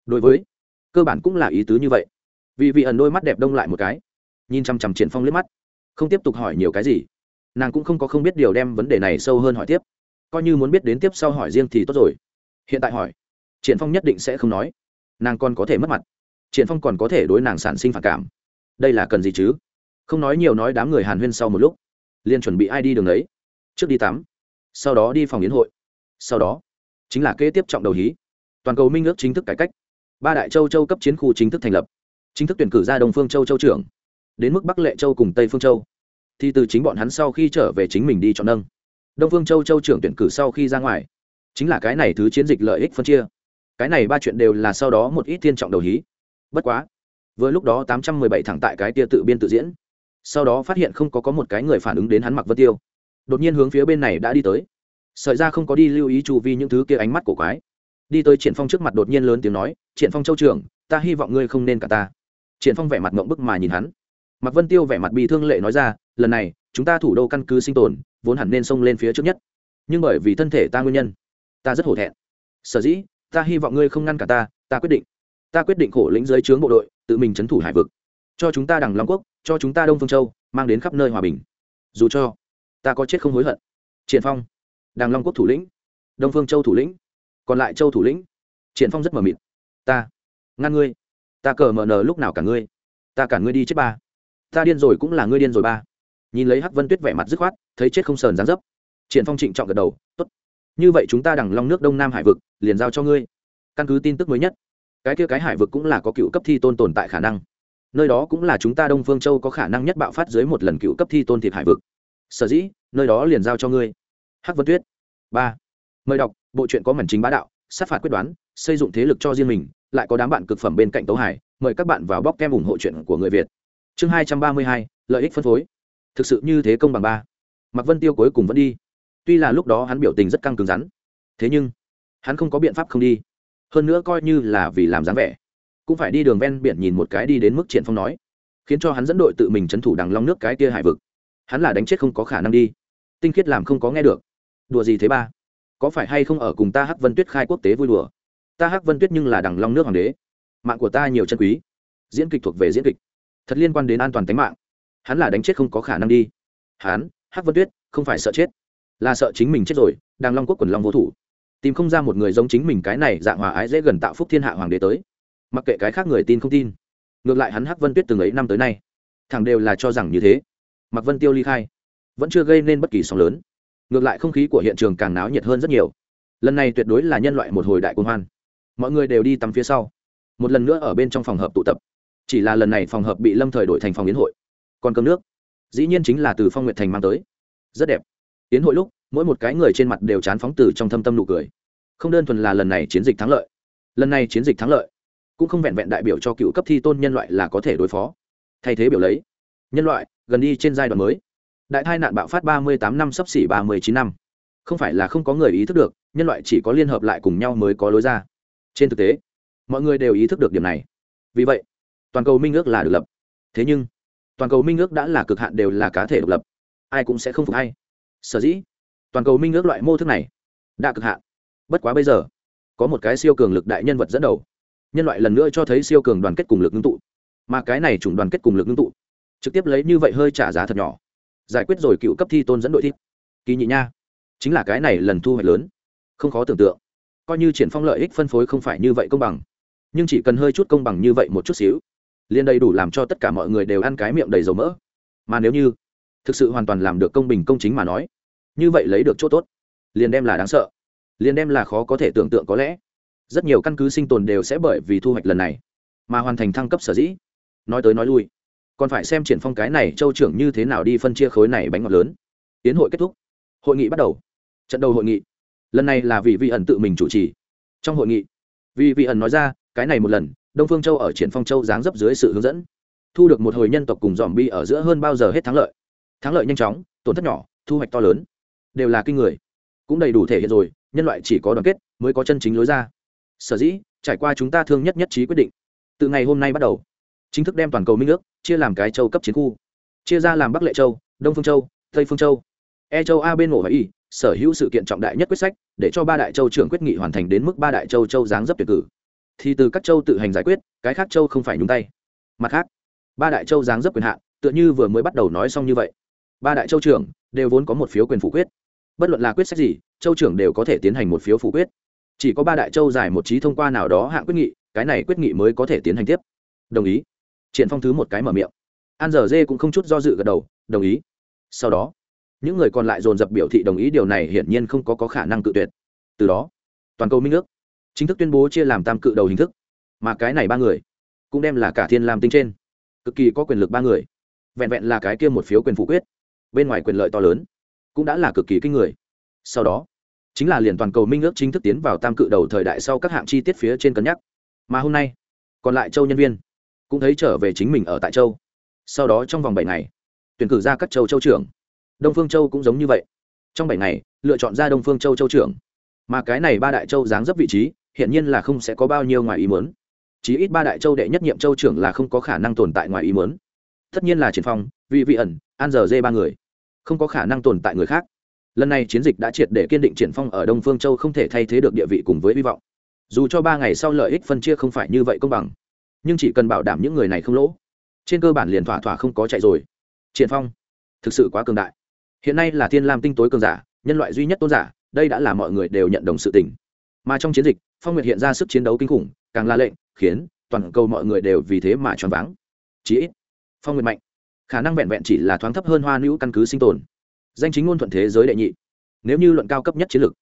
Đối với, cơ bản cũng là ý tứ như vậy vì vị ẩn đôi mắt đẹp đông lại một cái. Nhìn chằm chằm triển phong liếc mắt, không tiếp tục hỏi nhiều cái gì. Nàng cũng không có không biết điều đem vấn đề này sâu hơn hỏi tiếp. Coi như muốn biết đến tiếp sau hỏi riêng thì tốt rồi. Hiện tại hỏi, triển phong nhất định sẽ không nói. Nàng còn có thể mất mặt. Triển phong còn có thể đối nàng sản sinh phản cảm. Đây là cần gì chứ? Không nói nhiều nói đám người hàn huyên sau một lúc, liền chuẩn bị ai đi đường đấy trước đi tắm, sau đó đi phòng yến hội. Sau đó, chính là kế tiếp trọng đầu hí. Toàn cầu minh ước chính thức cải cách. Ba đại châu châu cấp chiến khu chính thức thành lập chính thức tuyển cử ra đông phương châu châu trưởng, đến mức bắc lệ châu cùng tây phương châu. Thì từ chính bọn hắn sau khi trở về chính mình đi chọn nâng. Đông phương châu châu trưởng tuyển cử sau khi ra ngoài, chính là cái này thứ chiến dịch lợi ích phân chia. Cái này ba chuyện đều là sau đó một ít thiên trọng đầu hí. Bất quá, vừa lúc đó tám trăm mười bảy thẳng tại cái tia tự biên tự diễn. Sau đó phát hiện không có có một cái người phản ứng đến hắn mặc vân tiêu. Đột nhiên hướng phía bên này đã đi tới. Sợi ra không có đi lưu ý chu vi những thứ kia ánh mắt của quái. Đi tới triển phong trước mặt đột nhiên lớn tiếng nói, triển phong châu trưởng, ta hy vọng ngươi không nên cả ta triển phong vẻ mặt ngậm bức mà nhìn hắn. Mạc vân tiêu vẻ mặt bị thương lệ nói ra, lần này, chúng ta thủ đô căn cứ sinh tồn, vốn hẳn nên xông lên phía trước nhất. Nhưng bởi vì thân thể ta nguyên nhân, ta rất hổ thẹn. Sở dĩ, ta hy vọng ngươi không ngăn cả ta ta quyết định. Ta quyết định khổ lĩnh dưới trướng bộ đội, tự mình trấn thủ hải vực. Cho chúng ta đằng long quốc, cho chúng ta đông phương châu, mang đến khắp nơi hòa bình. Dù cho ta có chết không hối hận. Triển phong, đằng long quốc thủ lĩnh, đông phương châu thủ lĩnh, còn lại châu thủ lĩnh. Triển phong rất mờ mịt, ta, ngăn ngươi ta cờ mờ nờ lúc nào cả ngươi? Ta cả ngươi đi chết ba. Ta điên rồi cũng là ngươi điên rồi ba. Nhìn lấy hắc vân tuyết vẻ mặt dứt khoát, thấy chết không sờn dán dấp, triển phong trịnh trọng gật đầu, tốt. Như vậy chúng ta đằng long nước đông nam hải vực, liền giao cho ngươi. Căn cứ tin tức mới nhất, cái kia cái hải vực cũng là có cựu cấp thi tôn tồn tại khả năng. Nơi đó cũng là chúng ta đông phương châu có khả năng nhất bạo phát dưới một lần cựu cấp thi tôn thịt hải vực. Sở dĩ, nơi đó liền giao cho ngươi. Hắc vân tuyết. Ba. Mời đọc, bộ truyện có mảnh chính bá đạo, sát phạt quyết đoán, xây dựng thế lực cho riêng mình lại có đám bạn cực phẩm bên cạnh tấu hải, mời các bạn vào bóc kem ủng hộ chuyện của người việt. Chương hai trăm ba mươi hai, lợi ích phân phối. Thực sự như thế công bằng ba. Mạc vân tiêu cuối cùng vẫn đi. Tuy là lúc đó hắn biểu tình rất căng cứng rắn, thế nhưng hắn không có biện pháp không đi. Hơn nữa coi như là vì làm dáng vẻ, cũng phải đi đường ven biển nhìn một cái đi đến mức triển phong nói, khiến cho hắn dẫn đội tự mình trấn thủ đằng long nước cái kia hải vực. Hắn là đánh chết không có khả năng đi. Tinh khiết làm không có nghe được. Đùa gì thế ba? Có phải hay không ở cùng ta hắc vân tuyết khai quốc tế vui đùa? Ta hắc vân tuyết nhưng là đằng long nước hoàng đế mạng của ta nhiều chân quý diễn kịch thuộc về diễn kịch thật liên quan đến an toàn tính mạng hắn là đánh chết không có khả năng đi hắn hắc vân tuyết không phải sợ chết là sợ chính mình chết rồi Đằng long quốc quần long vô thủ tìm không ra một người giống chính mình cái này dạng hòa ái dễ gần tạo phúc thiên hạ hoàng đế tới mặc kệ cái khác người tin không tin ngược lại hắn hắc vân tuyết từng ấy năm tới nay thằng đều là cho rằng như thế mặc vân tiêu ly khai vẫn chưa gây nên bất kỳ sóng lớn ngược lại không khí của hiện trường càng náo nhiệt hơn rất nhiều lần này tuyệt đối là nhân loại một hồi đại công hoan mọi người đều đi tắm phía sau. Một lần nữa ở bên trong phòng hợp tụ tập. Chỉ là lần này phòng hợp bị lâm thời đổi thành phòng yến hội. Còn cơm nước. Dĩ nhiên chính là từ phong nguyệt thành mang tới. Rất đẹp. Yến hội lúc, mỗi một cái người trên mặt đều chán phóng từ trong thâm tâm nụ cười. Không đơn thuần là lần này chiến dịch thắng lợi. Lần này chiến dịch thắng lợi, cũng không vẹn vẹn đại biểu cho cựu cấp thi tôn nhân loại là có thể đối phó. Thay thế biểu lấy, nhân loại, gần đi trên giai đoạn mới. Đại tai nạn bạo phát ba mươi tám năm sắp xỉ ba mươi chín năm. Không phải là không có người ý thức được, nhân loại chỉ có liên hợp lại cùng nhau mới có lối ra trên thực tế, mọi người đều ý thức được điểm này. Vì vậy, toàn cầu minh ước là được lập. Thế nhưng, toàn cầu minh ước đã là cực hạn đều là cá thể độc lập. Ai cũng sẽ không phục hay sở dĩ, toàn cầu minh ước loại mô thức này đã cực hạn. Bất quá bây giờ, có một cái siêu cường lực đại nhân vật dẫn đầu. Nhân loại lần nữa cho thấy siêu cường đoàn kết cùng lực ngưng tụ. Mà cái này chủng đoàn kết cùng lực ngưng tụ, trực tiếp lấy như vậy hơi trả giá thật nhỏ. Giải quyết rồi cựu cấp thi tôn dẫn đội thi. Kỳ nhị nha, chính là cái này lần thu hoạch lớn. Không khó tưởng tượng coi như triển phong lợi ích phân phối không phải như vậy công bằng. Nhưng chỉ cần hơi chút công bằng như vậy một chút xíu, liền đầy đủ làm cho tất cả mọi người đều ăn cái miệng đầy dầu mỡ. Mà nếu như thực sự hoàn toàn làm được công bình công chính mà nói, như vậy lấy được chỗ tốt, liền đem là đáng sợ, liền đem là khó có thể tưởng tượng có lẽ. Rất nhiều căn cứ sinh tồn đều sẽ bởi vì thu hoạch lần này mà hoàn thành thăng cấp sở dĩ. Nói tới nói lui, còn phải xem triển phong cái này châu trưởng như thế nào đi phân chia khối này bánh ngọt lớn. Tiến hội kết thúc, hội nghị bắt đầu. Trận đầu hội nghị lần này là vì vị ẩn tự mình chủ trì. Trong hội nghị, vì vị ẩn nói ra, cái này một lần, đông phương châu ở triển phong châu giáng dấp dưới sự hướng dẫn. Thu được một hồi nhân tộc cùng dòm bi ở giữa hơn bao giờ hết thắng lợi. Thắng lợi nhanh chóng, tổn thất nhỏ, thu hoạch to lớn. Đều là kinh người. Cũng đầy đủ thể hiện rồi, nhân loại chỉ có đoàn kết mới có chân chính lối ra. Sở dĩ, trải qua chúng ta thương nhất nhất trí quyết định. Từ ngày hôm nay bắt đầu, chính thức đem toàn cầu minh nước chia làm cái châu cấp chiến khu. Chia ra làm bắc lệ châu, đông phương châu, tây phương châu. E châu a bên ngộ và y sở hữu sự kiện trọng đại nhất quyết sách, để cho ba đại châu trưởng quyết nghị hoàn thành đến mức ba đại châu châu giáng dấp tuyệt cử. Thì từ các châu tự hành giải quyết, cái khác châu không phải nhúng tay. Mặt khác, ba đại châu giáng dấp quyền hạn, tựa như vừa mới bắt đầu nói xong như vậy. Ba đại châu trưởng đều vốn có một phiếu quyền phủ quyết. Bất luận là quyết sách gì, châu trưởng đều có thể tiến hành một phiếu phủ quyết. Chỉ có ba đại châu giải một trí thông qua nào đó hạng quyết nghị, cái này quyết nghị mới có thể tiến hành tiếp. Đồng ý. Triển phong thứ một cái mở miệng. An giờ dê cũng không chút do dự gật đầu, đồng ý. Sau đó những người còn lại dồn dập biểu thị đồng ý điều này hiển nhiên không có, có khả năng cự tuyệt. Từ đó toàn cầu minh ước chính thức tuyên bố chia làm tam cự đầu hình thức mà cái này ba người cũng đem là cả thiên lam tinh trên. Cực kỳ có quyền lực ba người vẹn vẹn là cái kia một phiếu quyền phủ quyết bên ngoài quyền lợi to lớn cũng đã là cực kỳ kinh người. Sau đó chính là liền toàn cầu minh ước chính thức tiến vào tam cự đầu thời đại sau các hạng chi tiết phía trên cân nhắc. Mà hôm nay còn lại châu nhân viên cũng thấy trở về chính mình ở tại châu. Sau đó trong vòng bảy ngày tuyển cử ra các châu châu trưởng đông phương châu cũng giống như vậy. Trong bảy ngày, lựa chọn ra đông phương châu châu trưởng. Mà cái này ba đại châu dáng dấp vị trí hiện nhiên là không sẽ có bao nhiêu ngoài ý muốn. Chí ít ba đại châu đệ nhất nhiệm châu trưởng là không có khả năng tồn tại ngoài ý muốn. Tất nhiên là triển phong, vị vị ẩn, an giờ dê ba người. Không có khả năng tồn tại người khác. Lần này chiến dịch đã triệt để kiên định triển phong ở đông phương châu không thể thay thế được địa vị cùng với hy vọng. Dù cho ba ngày sau lợi ích phân chia không phải như vậy công bằng, nhưng chỉ cần bảo đảm những người này không lỗ, trên cơ bản liền thỏa thỏa không có chạy rồi. Triển phong, thực sự quá cường đại hiện nay là thiên lam tinh tối cường giả, nhân loại duy nhất tôn giả, đây đã là mọi người đều nhận đồng sự tình. Mà trong chiến dịch, phong nguyệt hiện ra sức chiến đấu kinh khủng, càng là lệnh, khiến toàn cầu mọi người đều vì thế mà choáng váng. Chí ít, phong nguyệt mạnh. Khả năng vẹn vẹn chỉ là thoáng thấp hơn hoa nữ căn cứ sinh tồn. Danh chính ngôn thuận thế giới đệ nhị. Nếu như luận cao cấp nhất chiến lược,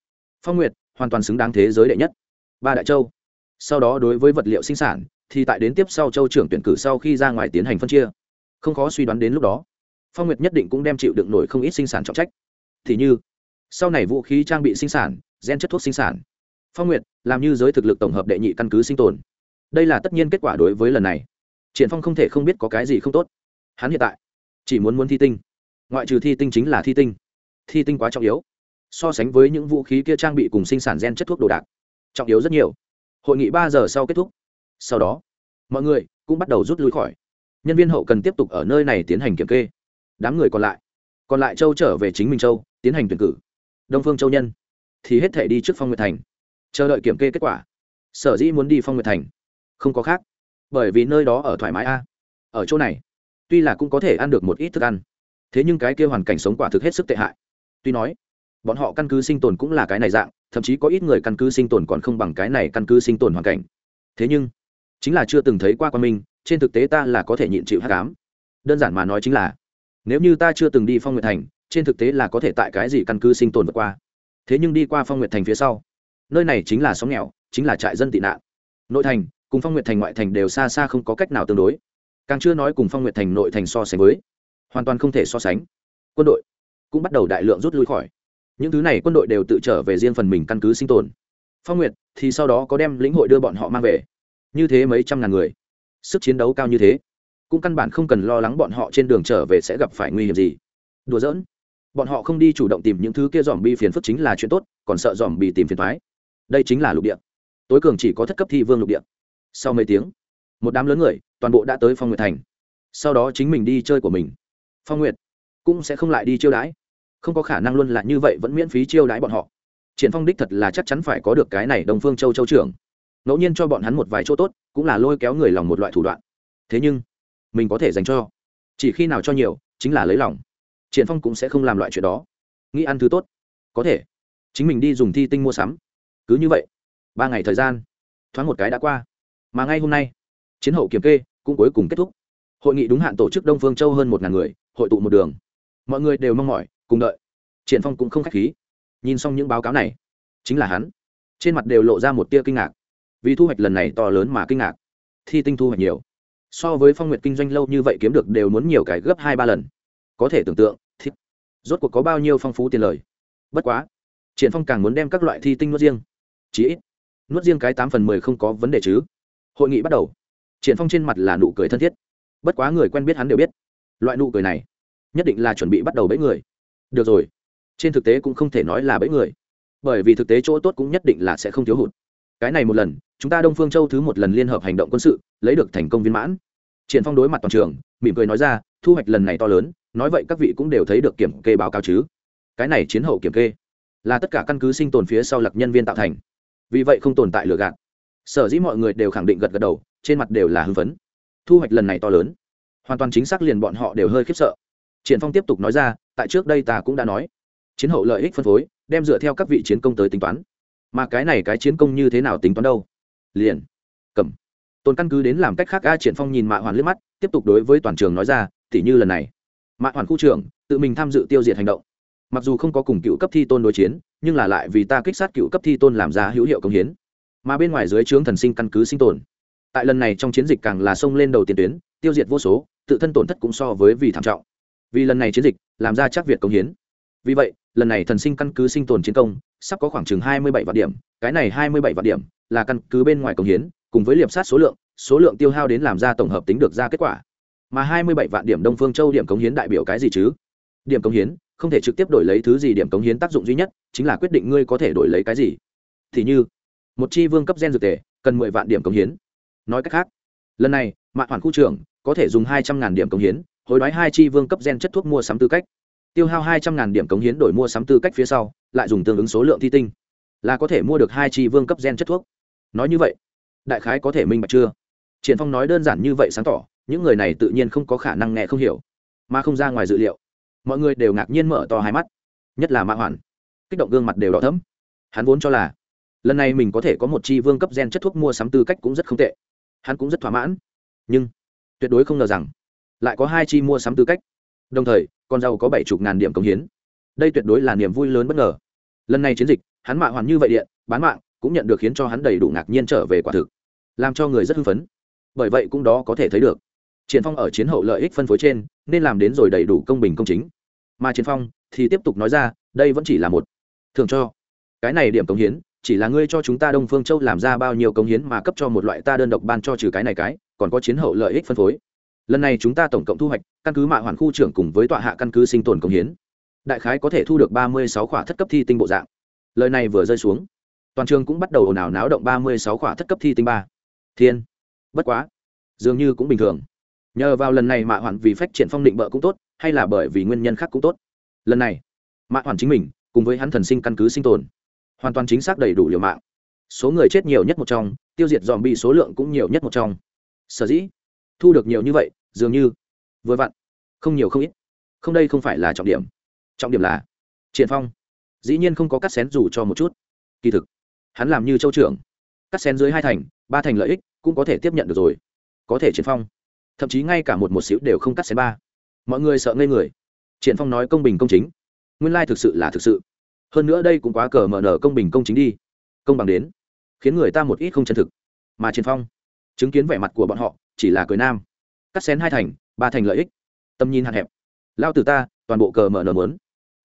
phong nguyệt hoàn toàn xứng đáng thế giới đệ nhất. Ba đại châu. Sau đó đối với vật liệu sinh sản, thì tại đến tiếp sau châu trưởng tuyển cử sau khi ra ngoài tiến hành phân chia. Không khó suy đoán đến lúc đó phong nguyệt nhất định cũng đem chịu đựng nổi không ít sinh sản trọng trách thì như sau này vũ khí trang bị sinh sản gen chất thuốc sinh sản phong nguyệt làm như giới thực lực tổng hợp đệ nhị căn cứ sinh tồn đây là tất nhiên kết quả đối với lần này triển phong không thể không biết có cái gì không tốt hắn hiện tại chỉ muốn muốn thi tinh ngoại trừ thi tinh chính là thi tinh thi tinh quá trọng yếu so sánh với những vũ khí kia trang bị cùng sinh sản gen chất thuốc đồ đạc trọng yếu rất nhiều hội nghị ba giờ sau kết thúc sau đó mọi người cũng bắt đầu rút lui khỏi nhân viên hậu cần tiếp tục ở nơi này tiến hành kiểm kê đám người còn lại. Còn lại châu trở về chính mình châu, tiến hành tuyển cử. Đông phương châu nhân. Thì hết thể đi trước phong nguyệt thành. Chờ đợi kiểm kê kết quả. Sở dĩ muốn đi phong nguyệt thành. Không có khác. Bởi vì nơi đó ở thoải mái a. Ở chỗ này, tuy là cũng có thể ăn được một ít thức ăn. Thế nhưng cái kia hoàn cảnh sống quả thực hết sức tệ hại. Tuy nói, bọn họ căn cứ sinh tồn cũng là cái này dạng, thậm chí có ít người căn cứ sinh tồn còn không bằng cái này căn cứ sinh tồn hoàn cảnh. Thế nhưng, chính là chưa từng thấy qua quan minh, trên thực tế ta là có thể nhịn chịu hát cám đơn giản mà nói chính là nếu như ta chưa từng đi phong nguyệt thành, trên thực tế là có thể tại cái gì căn cứ sinh tồn vượt qua. Thế nhưng đi qua phong nguyệt thành phía sau, nơi này chính là xóm nghèo, chính là trại dân tị nạn. Nội thành cùng phong nguyệt thành ngoại thành đều xa xa không có cách nào tương đối. Càng chưa nói cùng phong nguyệt thành nội thành so sánh với, hoàn toàn không thể so sánh. Quân đội cũng bắt đầu đại lượng rút lui khỏi. Những thứ này quân đội đều tự trở về riêng phần mình căn cứ sinh tồn. Phong nguyệt thì sau đó có đem lĩnh hội đưa bọn họ mang về. Như thế mấy trăm ngàn người. Sức chiến đấu cao như thế cũng căn bản không cần lo lắng bọn họ trên đường trở về sẽ gặp phải nguy hiểm gì. Đùa giỡn. Bọn họ không đi chủ động tìm những thứ kia dòm bi phiền phức chính là chuyện tốt, còn sợ dòm bi tìm phiền thoái đây chính là lục địa. Tối cường chỉ có thất cấp thi vương lục địa. Sau mấy tiếng, một đám lớn người, toàn bộ đã tới phong nguyệt thành. Sau đó chính mình đi chơi của mình. Phong nguyệt cũng sẽ không lại đi chiêu đãi. Không có khả năng luôn là như vậy vẫn miễn phí chiêu đãi bọn họ. Triển phong đích thật là chắc chắn phải có được cái này đồng phương châu châu trưởng. Ngẫu nhiên cho bọn hắn một vài chỗ tốt, cũng là lôi kéo người lòng một loại thủ đoạn. Thế nhưng mình có thể dành cho. Chỉ khi nào cho nhiều, chính là lấy lòng. Triển phong cũng sẽ không làm loại chuyện đó. Nghĩ ăn thứ tốt. Có thể. Chính mình đi dùng thi tinh mua sắm. Cứ như vậy. Ba ngày thời gian. Thoáng một cái đã qua. Mà ngay hôm nay, chiến hậu kiểm kê cũng cuối cùng kết thúc. Hội nghị đúng hạn tổ chức đông phương châu hơn một ngàn người, hội tụ một đường. Mọi người đều mong mỏi, cùng đợi. Triển phong cũng không khách khí. Nhìn xong những báo cáo này, chính là hắn. Trên mặt đều lộ ra một tia kinh ngạc. Vì thu hoạch lần này to lớn mà kinh ngạc. Thi tinh thu hoạch nhiều so với phong nguyệt kinh doanh lâu như vậy kiếm được đều muốn nhiều cái gấp hai ba lần. Có thể tưởng tượng thích rốt cuộc có bao nhiêu phong phú tiền lời. Bất quá, triển phong càng muốn đem các loại thi tinh nuốt riêng. Chí ít, nuốt riêng cái tám phần mười không có vấn đề chứ. Hội nghị bắt đầu, triển phong trên mặt là nụ cười thân thiết. Bất quá người quen biết hắn đều biết, loại nụ cười này nhất định là chuẩn bị bắt đầu bẫy người. Được rồi, trên thực tế cũng không thể nói là bẫy người, bởi vì thực tế chỗ tốt cũng nhất định là sẽ không thiếu hụt. Cái này một lần chúng ta đông phương châu thứ một lần liên hợp hành động quân sự, lấy được thành công viên mãn. Triển phong đối mặt toàn trường, mỉm cười nói ra, thu hoạch lần này to lớn, nói vậy các vị cũng đều thấy được kiểm kê báo cáo chứ. Cái này chiến hậu kiểm kê, là tất cả căn cứ sinh tồn phía sau lạc nhân viên tạo thành. Vì vậy không tồn tại lừa gạt. Sở dĩ mọi người đều khẳng định gật gật đầu, trên mặt đều là hưng phấn. Thu hoạch lần này to lớn. Hoàn toàn chính xác liền bọn họ đều hơi khiếp sợ. Triển phong tiếp tục nói ra, tại trước đây ta cũng đã nói. Chiến hậu lợi ích phân phối, đem dựa theo các vị chiến công tới tính toán. Mà cái này cái chiến công như thế nào tính toán đâu? Liền. Cầm. Tồn căn cứ đến làm cách khác a triển phong nhìn mạ hoàn liếc mắt, tiếp tục đối với toàn trường nói ra, tỉ như lần này, mạ hoàn khu trưởng tự mình tham dự tiêu diệt hành động. Mặc dù không có cùng cựu cấp thi tôn đối chiến, nhưng là lại vì ta kích sát cựu cấp thi tôn làm ra hữu hiệu công hiến. Mà bên ngoài dưới trướng thần sinh căn cứ sinh tồn. Tại lần này trong chiến dịch càng là xông lên đầu tiền tuyến, tiêu diệt vô số, tự thân tổn thất cũng so với vì thảm trọng. Vì lần này chiến dịch, làm ra chắc việt công hiến. Vì vậy, lần này thần sinh căn cứ sinh tồn chiến công sắp có khoảng chừng hai mươi bảy vạn điểm, cái này hai mươi bảy vạn điểm là căn cứ bên ngoài công hiến, cùng với liệp sát số lượng số lượng tiêu hao đến làm ra tổng hợp tính được ra kết quả. Mà hai mươi bảy vạn điểm đông phương châu điểm cống hiến đại biểu cái gì chứ? Điểm cống hiến, không thể trực tiếp đổi lấy thứ gì điểm cống hiến tác dụng duy nhất, chính là quyết định ngươi có thể đổi lấy cái gì. Thì như, một chi vương cấp gen dược tề, cần mười vạn điểm cống hiến. Nói cách khác, lần này, mạ hoàn khu trưởng có thể dùng hai trăm ngàn điểm cống hiến, hối đoái hai chi vương cấp gen chất thuốc mua sắm tư cách. Tiêu hao hai trăm ngàn điểm cống hiến đổi mua sắm tư cách phía sau, lại dùng tương ứng số lượng thi tinh, là có thể mua được hai chi vương cấp gen chất thuốc nói như vậy, đại khái có thể minh bạch chưa? Triển phong nói đơn giản như vậy sáng tỏ, những người này tự nhiên không có khả năng nghe không hiểu, mà không ra ngoài dự liệu. Mọi người đều ngạc nhiên mở to hai mắt, nhất là mã hoàn kích động gương mặt đều đỏ thẫm. Hắn vốn cho là, lần này mình có thể có một chi vương cấp gen chất thuốc mua sắm tư cách cũng rất không tệ. Hắn cũng rất thỏa mãn. Nhưng, tuyệt đối không ngờ rằng, lại có hai chi mua sắm tư cách. Đồng thời, con giàu có bảy chục ngàn điểm công hiến. Đây tuyệt đối là niềm vui lớn bất ngờ. Lần này chiến dịch, hắn mạ hoàn như vậy điện, bán mạng cũng nhận được khiến cho hắn đầy đủ ngạc nhiên trở về quả thực, làm cho người rất hưng phấn. Bởi vậy cũng đó có thể thấy được, triển phong ở chiến hậu lợi ích phân phối trên nên làm đến rồi đầy đủ công bình công chính. Mà triển phong thì tiếp tục nói ra, đây vẫn chỉ là một thường cho. Cái này điểm công hiến, chỉ là ngươi cho chúng ta đông phương châu làm ra bao nhiêu công hiến mà cấp cho một loại ta đơn độc ban cho trừ cái này cái, còn có chiến hậu lợi ích phân phối. Lần này chúng ta tổng cộng thu hoạch, căn cứ mạ hoàn khu trưởng cùng với tọa hạ căn cứ sinh tồn công hiến, đại khái có thể thu được ba mươi sáu khỏa thất cấp thi tinh bộ dạng. Lời này vừa rơi xuống toàn trường cũng bắt đầu ồn ào náo động ba mươi sáu khỏa thất cấp thi tinh ba. Thiên. Bất quá. Dường như cũng bình thường. Nhờ vào lần này mạ hoàn vì phách triển phong định bợ cũng tốt, hay là bởi vì nguyên nhân khác cũng tốt. Lần này, mạ hoàn chính mình, cùng với hắn thần sinh căn cứ sinh tồn, hoàn toàn chính xác đầy đủ liều mạng. Số người chết nhiều nhất một trong, tiêu diệt dòm bị số lượng cũng nhiều nhất một trong. Sở dĩ, thu được nhiều như vậy, dường như, vừa vặn, không nhiều không ít. Không đây không phải là trọng điểm. Trọng điểm là, triển phong, dĩ nhiên không có cắt xén dù cho một chút. Kỳ thực hắn làm như châu trưởng. Cắt xén dưới hai thành, ba thành lợi ích, cũng có thể tiếp nhận được rồi. Có thể triển phong. Thậm chí ngay cả một một xíu đều không cắt xén ba. Mọi người sợ ngây người. Triển phong nói công bình công chính. Nguyên lai thực sự là thực sự. Hơn nữa đây cũng quá cờ mở nở công bình công chính đi. Công bằng đến. Khiến người ta một ít không chân thực. Mà triển phong, chứng kiến vẻ mặt của bọn họ, chỉ là cười nam. Cắt xén hai thành, ba thành lợi ích. Tầm nhìn hạn hẹp. Lao từ ta, toàn bộ cờ mở nở muốn.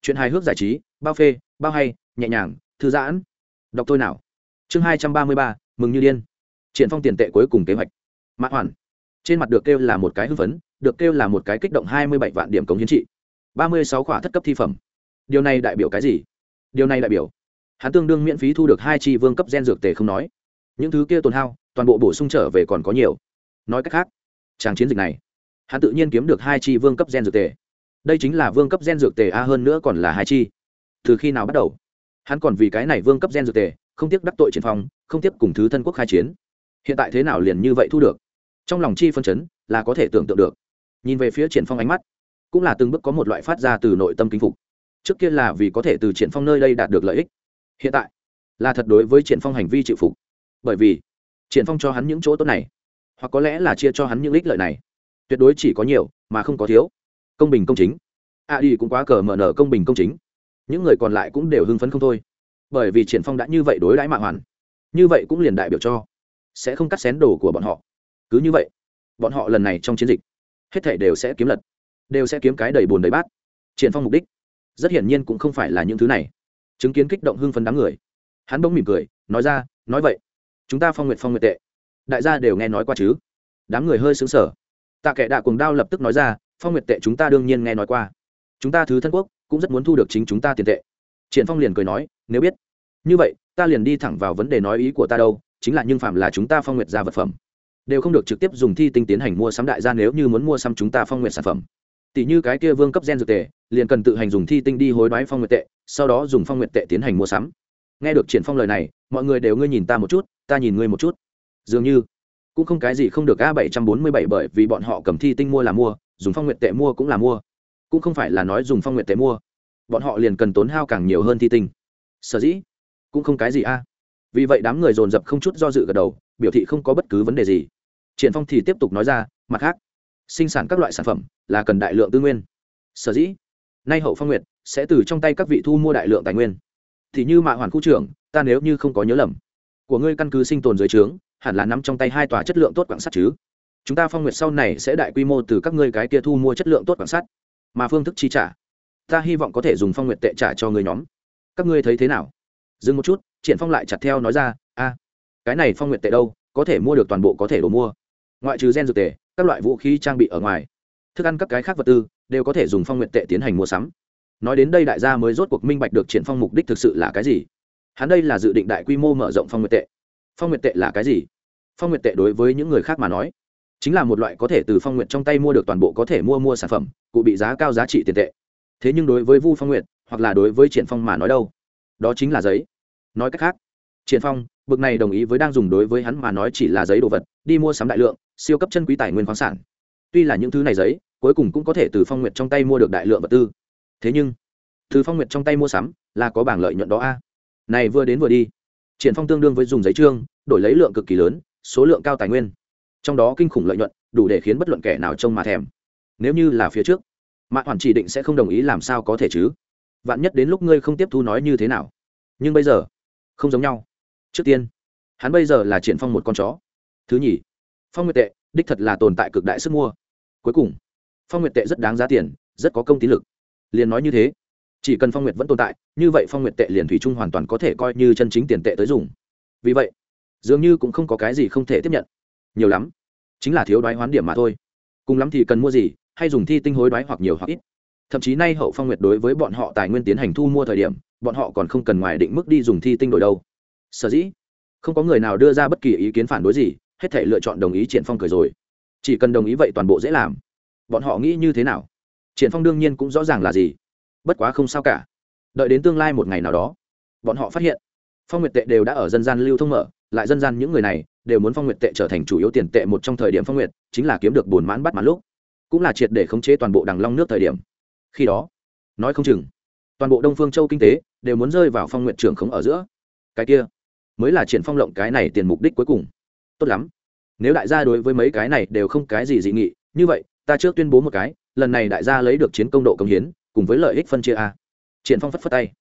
Chuyện hài hước giải trí, bao phê, bao hay, nhẹ nhàng, thư giãn đọc tôi nào. Chương hai trăm ba mươi ba, mừng như điên. Triển phong tiền tệ cuối cùng kế hoạch. Mã hoàn. Trên mặt được kêu là một cái hưng phấn, được kêu là một cái kích động hai mươi bảy vạn điểm cống hiến trị. ba mươi sáu khỏa thất cấp thi phẩm. Điều này đại biểu cái gì? Điều này đại biểu, hắn tương đương miễn phí thu được hai chi vương cấp gen dược tề không nói. Những thứ kia tồn hao, toàn bộ bổ sung trở về còn có nhiều. Nói cách khác, tràng chiến dịch này, hắn tự nhiên kiếm được hai chi vương cấp gen dược tề. Đây chính là vương cấp gen dược tề a hơn nữa còn là hai chi từ khi nào bắt đầu? Hắn còn vì cái này vương cấp gen dược tề, không tiếc đắc tội triển phong, không tiếc cùng thứ thân quốc khai chiến. Hiện tại thế nào liền như vậy thu được? Trong lòng chi phân chấn, là có thể tưởng tượng được. Nhìn về phía triển phong ánh mắt, cũng là từng bước có một loại phát ra từ nội tâm kính phục. Trước kia là vì có thể từ triển phong nơi đây đạt được lợi ích. Hiện tại, là thật đối với triển phong hành vi chịu phục. Bởi vì, triển phong cho hắn những chỗ tốt này, hoặc có lẽ là chia cho hắn những ích lợi này. Tuyệt đối chỉ có nhiều, mà không có thiếu. Công bình công chính. A đi cũng quá cờ mở nở công bình công chính những người còn lại cũng đều hưng phấn không thôi. Bởi vì triển phong đã như vậy đối đãi mạng hoàn, như vậy cũng liền đại biểu cho sẽ không cắt xén đồ của bọn họ. Cứ như vậy, bọn họ lần này trong chiến dịch, hết thảy đều sẽ kiếm lật, đều sẽ kiếm cái đầy bùn đầy bát. Triển phong mục đích, rất hiển nhiên cũng không phải là những thứ này. Chứng kiến kích động hưng phấn đám người, hắn bỗng mỉm cười, nói ra, nói vậy, chúng ta phong nguyệt phong nguyệt tệ, đại gia đều nghe nói qua chứ? Đám người hơi sững sờ. Tạ kệ đạ cuồng đao lập tức nói ra, phong nguyệt tệ chúng ta đương nhiên nghe nói qua. Chúng ta thứ thân quốc cũng rất muốn thu được chính chúng ta tiền tệ. Triển phong liền cười nói, nếu biết, như vậy, ta liền đi thẳng vào vấn đề nói ý của ta đâu, chính là nhưng phạm là chúng ta phong nguyệt ra vật phẩm. Đều không được trực tiếp dùng thi tinh tiến hành mua sắm đại gia nếu như muốn mua sắm chúng ta phong nguyệt sản phẩm. Tỷ như cái kia vương cấp gen dược tệ liền cần tự hành dùng thi tinh đi hối đoái phong nguyệt tệ, sau đó dùng phong nguyệt tệ tiến hành mua sắm. Nghe được triển phong lời này, mọi người đều ngươi nhìn ta một chút, ta nhìn ngươi một chút. Dường như cũng không cái gì không được a bảy trăm bốn mươi bảy bởi vì bọn họ cầm thi tinh mua là mua, dùng phong nguyệt tệ mua cũng là mua cũng không phải là nói dùng phong nguyệt tế mua. Bọn họ liền cần tốn hao càng nhiều hơn thi tinh. Sở dĩ, cũng không cái gì a. Vì vậy đám người dồn dập không chút do dự gật đầu, biểu thị không có bất cứ vấn đề gì. Triển phong thì tiếp tục nói ra, mặt khác, sinh sản các loại sản phẩm là cần đại lượng tư nguyên. Sở dĩ, nay hậu phong nguyệt sẽ từ trong tay các vị thu mua đại lượng tài nguyên. Thì như mạ hoàn khu trưởng, ta nếu như không có nhớ lầm, của ngươi căn cứ sinh tồn dưới trướng, hẳn là nắm trong tay hai tòa chất lượng tốt quảng sắt chứ. Chúng ta phong nguyệt sau này sẽ đại quy mô từ các ngươi cái kia thu mua chất lượng tốt quảng sắt mà phương thức chi trả. Ta hy vọng có thể dùng phong nguyệt tệ trả cho người nhóm. Các ngươi thấy thế nào? Dừng một chút, triển phong lại chặt theo nói ra, a, cái này phong nguyệt tệ đâu, có thể mua được toàn bộ có thể đồ mua. Ngoại trừ gen dược tệ các loại vũ khí trang bị ở ngoài, thức ăn các cái khác vật tư đều có thể dùng phong nguyệt tệ tiến hành mua sắm. Nói đến đây đại gia mới rốt cuộc minh bạch được triển phong mục đích thực sự là cái gì. Hắn đây là dự định đại quy mô mở rộng phong nguyệt tệ. Phong nguyệt tệ là cái gì? Phong nguyệt tệ đối với những người khác mà nói chính là một loại có thể từ phong nguyệt trong tay mua được toàn bộ có thể mua mua sản phẩm, cụ bị giá cao giá trị tiền tệ. Thế nhưng đối với vu phong nguyệt, hoặc là đối với triển phong mà nói đâu? Đó chính là giấy. Nói cách khác, triển phong, bực này đồng ý với đang dùng đối với hắn mà nói chỉ là giấy đồ vật, đi mua sắm đại lượng, siêu cấp chân quý tài nguyên khoáng sản. Tuy là những thứ này giấy, cuối cùng cũng có thể từ phong nguyệt trong tay mua được đại lượng vật tư. Thế nhưng, từ phong nguyệt trong tay mua sắm, là có bảng lợi nhuận đó a. Này vừa đến vừa đi. Triển phong tương đương với dùng giấy trương, đổi lấy lượng cực kỳ lớn, số lượng cao tài nguyên trong đó kinh khủng lợi nhuận, đủ để khiến bất luận kẻ nào trông mà thèm. Nếu như là phía trước mạ hoàn chỉ định sẽ không đồng ý làm sao có thể chứ? Vạn nhất đến lúc ngươi không tiếp thu nói như thế nào. Nhưng bây giờ, không giống nhau. Trước tiên, hắn bây giờ là triển phong một con chó. Thứ nhì, phong nguyệt tệ, đích thật là tồn tại cực đại sức mua. Cuối cùng, phong nguyệt tệ rất đáng giá tiền, rất có công tín lực. Liền nói như thế, chỉ cần phong nguyệt vẫn tồn tại, như vậy phong nguyệt tệ liền thủy chung hoàn toàn có thể coi như chân chính tiền tệ tới dùng. Vì vậy, dường như cũng không có cái gì không thể tiếp nhận nhiều lắm. Chính là thiếu đoái hoán điểm mà thôi. Cùng lắm thì cần mua gì, hay dùng thi tinh hối đoái hoặc nhiều hoặc ít. Thậm chí nay hậu phong nguyệt đối với bọn họ tài nguyên tiến hành thu mua thời điểm, bọn họ còn không cần ngoài định mức đi dùng thi tinh đổi đâu. Sở dĩ, không có người nào đưa ra bất kỳ ý kiến phản đối gì, hết thể lựa chọn đồng ý triển phong cười rồi. Chỉ cần đồng ý vậy toàn bộ dễ làm. Bọn họ nghĩ như thế nào? Triển phong đương nhiên cũng rõ ràng là gì. Bất quá không sao cả. Đợi đến tương lai một ngày nào đó, bọn họ phát hiện, phong nguyệt tệ đều đã ở dân gian lưu thông mở, lại dân gian những người này đều muốn phong nguyệt tệ trở thành chủ yếu tiền tệ một trong thời điểm phong nguyệt, chính là kiếm được bồn mãn bắt mãn lúc. Cũng là triệt để khống chế toàn bộ đằng long nước thời điểm. Khi đó, nói không chừng, toàn bộ đông phương châu kinh tế đều muốn rơi vào phong nguyệt trường khống ở giữa. Cái kia, mới là triển phong lộng cái này tiền mục đích cuối cùng. Tốt lắm. Nếu đại gia đối với mấy cái này đều không cái gì dị nghị, như vậy, ta trước tuyên bố một cái, lần này đại gia lấy được chiến công độ công hiến, cùng với lợi ích phân chia a. Triển phong phất phất tay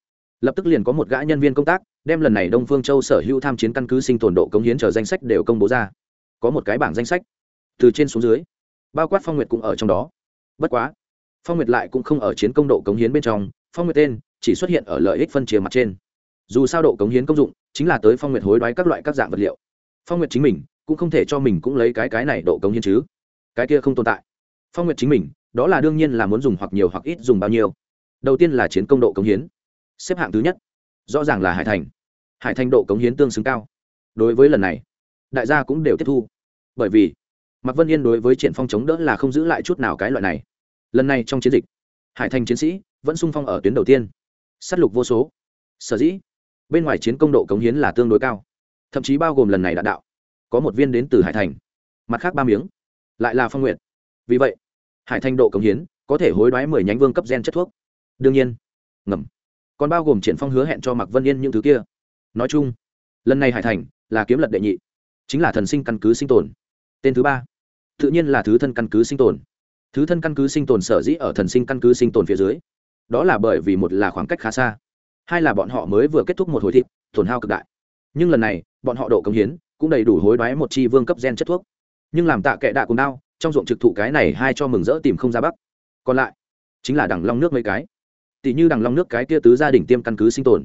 lập tức liền có một gã nhân viên công tác đem lần này đông phương châu sở hữu tham chiến căn cứ sinh tồn độ cống hiến chờ danh sách đều công bố ra có một cái bảng danh sách từ trên xuống dưới bao quát phong nguyệt cũng ở trong đó bất quá phong nguyệt lại cũng không ở chiến công độ cống hiến bên trong phong nguyệt tên chỉ xuất hiện ở lợi ích phân chia mặt trên dù sao độ cống hiến công dụng chính là tới phong nguyệt hối đoái các loại các dạng vật liệu phong nguyệt chính mình cũng không thể cho mình cũng lấy cái cái này độ cống hiến chứ cái kia không tồn tại phong nguyệt chính mình đó là đương nhiên là muốn dùng hoặc nhiều hoặc ít dùng bao nhiêu đầu tiên là chiến công độ cống hiến xếp hạng thứ nhất. Rõ ràng là hải thành. Hải thành độ cống hiến tương xứng cao. Đối với lần này, đại gia cũng đều tiếp thu. Bởi vì, mạc vân yên đối với triển phong chống đỡ là không giữ lại chút nào cái loại này. Lần này trong chiến dịch, hải thành chiến sĩ vẫn sung phong ở tuyến đầu tiên. S á t lục vô số. Sở dĩ, bên ngoài chiến công độ cống hiến là tương đối cao. Thậm chí bao gồm lần này đạn đạo. Có một viên đến từ hải thành. Mặt khác ba miếng, lại là phong nguyện vì vậy, hải thành độ cống hiến có thể hối đoái mười nhánh vương cấp gen chất thuốc. Đương nhiên, ngầm còn bao gồm triển phong hứa hẹn cho mạc vân yên những thứ kia. Nói chung, lần này hải thành là kiếm lật đệ nhị, chính là thần sinh căn cứ sinh tồn. Tên thứ ba, tự nhiên là thứ thân căn cứ sinh tồn. Thứ thân căn cứ sinh tồn sở dĩ ở thần sinh căn cứ sinh tồn phía dưới, đó là bởi vì một là khoảng cách khá xa, hai là bọn họ mới vừa kết thúc một hồi thịt, tổn hao cực đại. Nhưng lần này, bọn họ độ công hiến cũng đầy đủ hối đoái một chi vương cấp gen chất thuốc. Nhưng làm tạ kệ đạ cùng đao, trong ruộng trực thụ cái này hai cho mừng rỡ tìm không ra bắc. Còn lại, chính là đằng long nước mấy cái tỷ như đằng long nước cái kia tứ gia đỉnh tiêm căn cứ sinh tồn,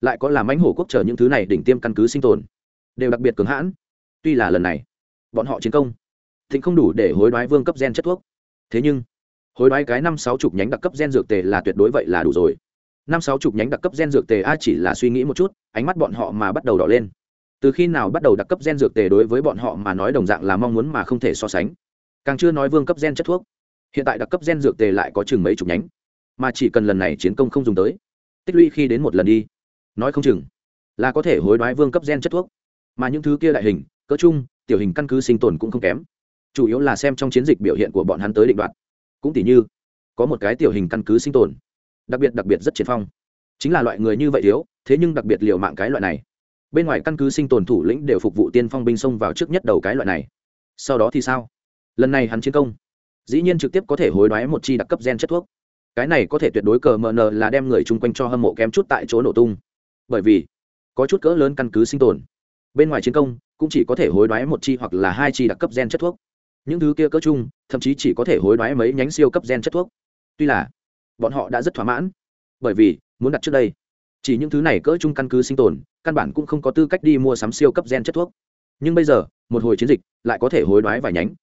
lại có làm ánh hổ quốc chờ những thứ này đỉnh tiêm căn cứ sinh tồn, đều đặc biệt cứng hãn. Tuy là lần này, bọn họ chiến công, thịnh không đủ để hối đoái vương cấp gen chất thuốc. Thế nhưng, hối đoái cái năm sáu chục nhánh đặc cấp gen dược tề là tuyệt đối vậy là đủ rồi. Năm sáu chục nhánh đặc cấp gen dược tề a chỉ là suy nghĩ một chút, ánh mắt bọn họ mà bắt đầu đỏ lên. Từ khi nào bắt đầu đặc cấp gen dược tề đối với bọn họ mà nói đồng dạng là mong muốn mà không thể so sánh. Càng chưa nói vương cấp gen chất thuốc, hiện tại đặc cấp gen dược tề lại có chừng mấy chục nhánh mà chỉ cần lần này chiến công không dùng tới, tích lũy khi đến một lần đi. Nói không chừng là có thể hối đoái vương cấp gen chất thuốc. Mà những thứ kia đại hình, cỡ chung tiểu hình căn cứ sinh tồn cũng không kém. Chủ yếu là xem trong chiến dịch biểu hiện của bọn hắn tới định đoạt. Cũng tỉ như, có một cái tiểu hình căn cứ sinh tồn, đặc biệt đặc biệt rất triển phong. Chính là loại người như vậy thiếu thế nhưng đặc biệt liều mạng cái loại này. Bên ngoài căn cứ sinh tồn thủ lĩnh đều phục vụ tiên phong binh xông vào trước nhất đầu cái loại này. Sau đó thì sao? Lần này hắn chiến công, dĩ nhiên trực tiếp có thể hối đoái một chi đặc cấp gen chất thuốc cái này có thể tuyệt đối cờ mờ nờ là đem người chung quanh cho hâm mộ kém chút tại chỗ nổ tung. Bởi vì, có chút cỡ lớn căn cứ sinh tồn. Bên ngoài chiến công, cũng chỉ có thể hối đoái một chi hoặc là hai chi đặc cấp gen chất thuốc. Những thứ kia cỡ chung, thậm chí chỉ có thể hối đoái mấy nhánh siêu cấp gen chất thuốc. Tuy là, bọn họ đã rất thỏa mãn. Bởi vì, muốn đặt trước đây, chỉ những thứ này cỡ chung căn cứ sinh tồn, căn bản cũng không có tư cách đi mua sắm siêu cấp gen chất thuốc. Nhưng bây giờ, một hồi chiến dịch, lại có thể hối đoái vài nhánh.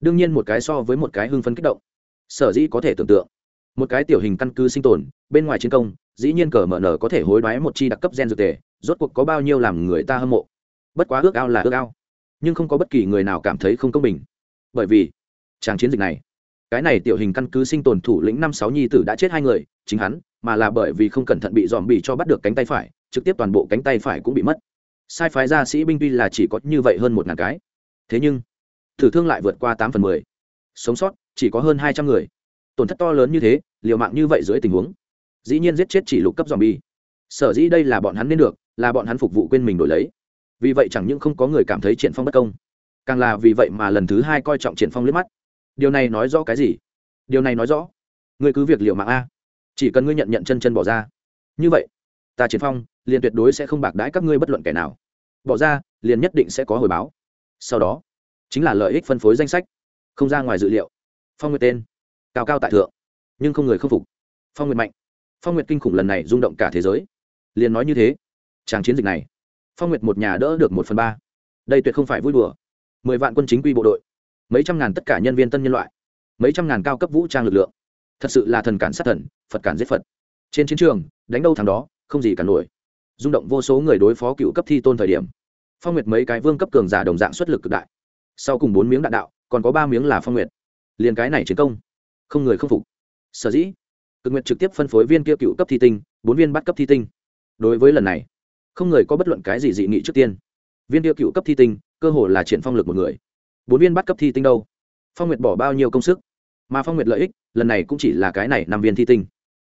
Đương nhiên một cái so với một cái hưng phấn kích động. Sở dĩ có thể tưởng tượng một cái tiểu hình căn cứ sinh tồn, bên ngoài chiến công, dĩ nhiên cờ mở nở có thể hối đoái một chi đặc cấp gen dược tề, rốt cuộc có bao nhiêu làm người ta hâm mộ. Bất quá ước ao là ước ao, nhưng không có bất kỳ người nào cảm thấy không công bình. Bởi vì, tràng chiến dịch này, cái này tiểu hình căn cứ sinh tồn thủ lĩnh năm sáu nhi tử đã chết hai người, chính hắn, mà là bởi vì không cẩn thận bị dòm bị cho bắt được cánh tay phải, trực tiếp toàn bộ cánh tay phải cũng bị mất. Sai phái gia sĩ binh tuy là chỉ có như vậy hơn một ngàn cái, thế nhưng, thử thương lại vượt qua tám phần mười. Sống sót, chỉ có hơn hai trăm người tổn thất to lớn như thế, liều mạng như vậy dưới tình huống, dĩ nhiên giết chết chỉ lục cấp dòm bi sở dĩ đây là bọn hắn nên được, là bọn hắn phục vụ quên mình đổi lấy. Vì vậy chẳng những không có người cảm thấy triển phong bất công, càng là vì vậy mà lần thứ hai coi trọng triển phong liếc mắt. Điều này nói rõ cái gì? Điều này nói rõ, ngươi cứ việc liệu mạng a. Chỉ cần ngươi nhận nhận chân chân bỏ ra. Như vậy, ta triển phong, liền tuyệt đối sẽ không bạc đãi các ngươi bất luận kẻ nào. Bỏ ra, liền nhất định sẽ có hồi báo. Sau đó, chính là lợi ích phân phối danh sách. Không ra ngoài dự liệu. Phong nguyệt tên cao cao tại thượng, nhưng không người không phục. Phong nguyệt mạnh. Phong nguyệt kinh khủng lần này rung động cả thế giới. Liền nói như thế tràng chiến dịch này, phong nguyệt một nhà đỡ được một phần ba. Đây tuyệt không phải vui đùa. Mười vạn quân chính quy bộ đội, mấy trăm ngàn tất cả nhân viên tân nhân loại, mấy trăm ngàn cao cấp vũ trang lực lượng. Thật sự là thần cản sát thần, phật cản giết phật. Trên chiến trường, đánh đâu thằng đó, không gì cả nổi. Rung động vô số người đối phó cựu cấp thi tôn thời điểm, phong nguyệt mấy cái vương cấp cường giả đồng dạng xuất lực cực đại. Sau cùng bốn miếng đạn đạo, còn có ba miếng là phong nguyệt. Liền cái này chiến công không người không phục. Sở dĩ, cực nguyệt trực tiếp phân phối viên kia cựu cấp thi tinh, bốn viên bắt cấp thi tinh. Đối với lần này, không người có bất luận cái gì dị nghị trước tiên. Viên kia cựu cấp thi tinh, cơ hồ là triển phong lực một người. Bốn viên bắt cấp thi tinh đâu? Phong nguyệt bỏ bao nhiêu công sức? Mà phong nguyệt lợi ích, lần này cũng chỉ là cái này năm viên thi tinh.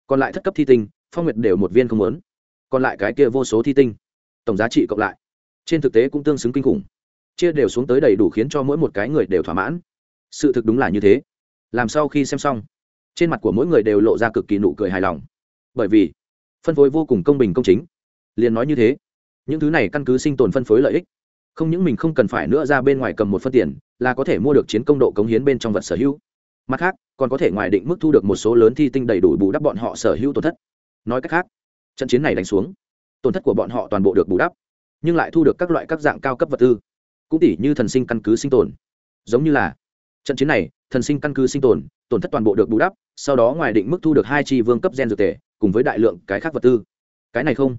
Còn lại thất cấp thi tinh, phong nguyệt đều một viên không lớn còn lại cái kia vô số thi tinh, tổng giá trị cộng lại. Trên thực tế cũng tương xứng kinh khủng. Chia đều xuống tới đầy đủ khiến cho mỗi một cái người đều thỏa mãn. Sự thực đúng là như thế làm sau khi xem xong, trên mặt của mỗi người đều lộ ra cực kỳ nụ cười hài lòng. Bởi vì, phân phối vô cùng công bình công chính. Liền nói như thế, những thứ này căn cứ sinh tồn phân phối lợi ích. Không những mình không cần phải nữa ra bên ngoài cầm một phân tiền, là có thể mua được chiến công độ cống hiến bên trong vật sở hữu. Mặt khác, còn có thể ngoài định mức thu được một số lớn thi tinh đầy đủ bù đắp bọn họ sở hữu tổn thất. Nói cách khác, trận chiến này đánh xuống, tổn thất của bọn họ toàn bộ được bù đắp, nhưng lại thu được các loại các dạng cao cấp vật tư. Cũng tỷ như thần sinh căn cứ sinh tồn. Giống như là, trận chiến này thần sinh căn cứ sinh tồn, tổn thất toàn bộ được bù đắp, sau đó ngoài định mức thu được hai chi vương cấp gen dược tề, cùng với đại lượng cái khác vật tư. Cái này không.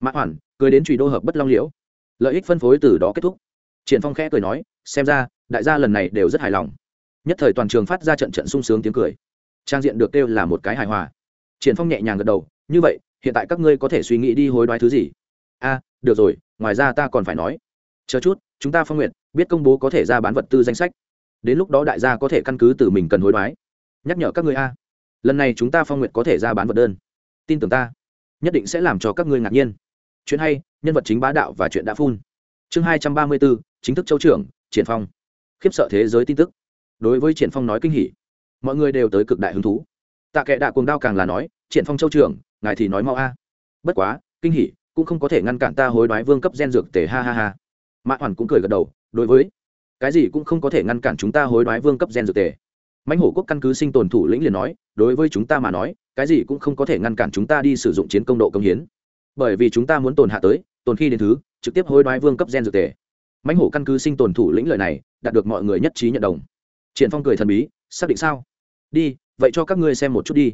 Mã hoàn cười đến trùy đô hợp bất long liễu. Lợi ích phân phối từ đó kết thúc. Triển phong khẽ cười nói, xem ra, đại gia lần này đều rất hài lòng. Nhất thời toàn trường phát ra trận trận sung sướng tiếng cười. Trang diện được kêu là một cái hài hòa. Triển phong nhẹ nhàng gật đầu, như vậy, hiện tại các ngươi có thể suy nghĩ đi hối đoái thứ gì? A, được rồi, ngoài ra ta còn phải nói. Chờ chút, chúng ta phong nguyện biết công bố có thể ra bán vật tư danh sách đến lúc đó đại gia có thể căn cứ từ mình cần hối đoái. Nhắc nhở các người a. Lần này chúng ta phong nguyện có thể ra bán vật đơn. Tin tưởng ta, nhất định sẽ làm cho các ngươi ngạc nhiên. Chuyện hay, nhân vật chính bá đạo và chuyện đã phun. Chương hai trăm ba mươi bốn chính thức châu trưởng, triển phong. Khiếp sợ thế giới tin tức. Đối với triển phong nói kinh hỉ, mọi người đều tới cực đại hứng thú. Tạ kệ đạ cuồng đao càng là nói, triển phong châu trưởng, ngài thì nói mau a. Bất quá, kinh hỉ, cũng không có thể ngăn cản ta hối đoái vương cấp gen dược tề, ha ha ha. Mã hoàn cũng cười gật đầu, đối với cái gì cũng không có thể ngăn cản chúng ta hối đoái vương cấp gen dược tề. Mãnh hổ quốc căn cứ sinh tồn thủ lĩnh liền nói, đối với chúng ta mà nói, cái gì cũng không có thể ngăn cản chúng ta đi sử dụng chiến công độ công hiến. Bởi vì chúng ta muốn tồn hạ tới, tồn khi đến thứ, trực tiếp hối đoái vương cấp gen dược tề. Mãnh hổ căn cứ sinh tồn thủ lĩnh lời này, đạt được mọi người nhất trí nhận đồng. Triển phong cười thần bí, xác định sao? Đi, vậy cho các ngươi xem một chút đi.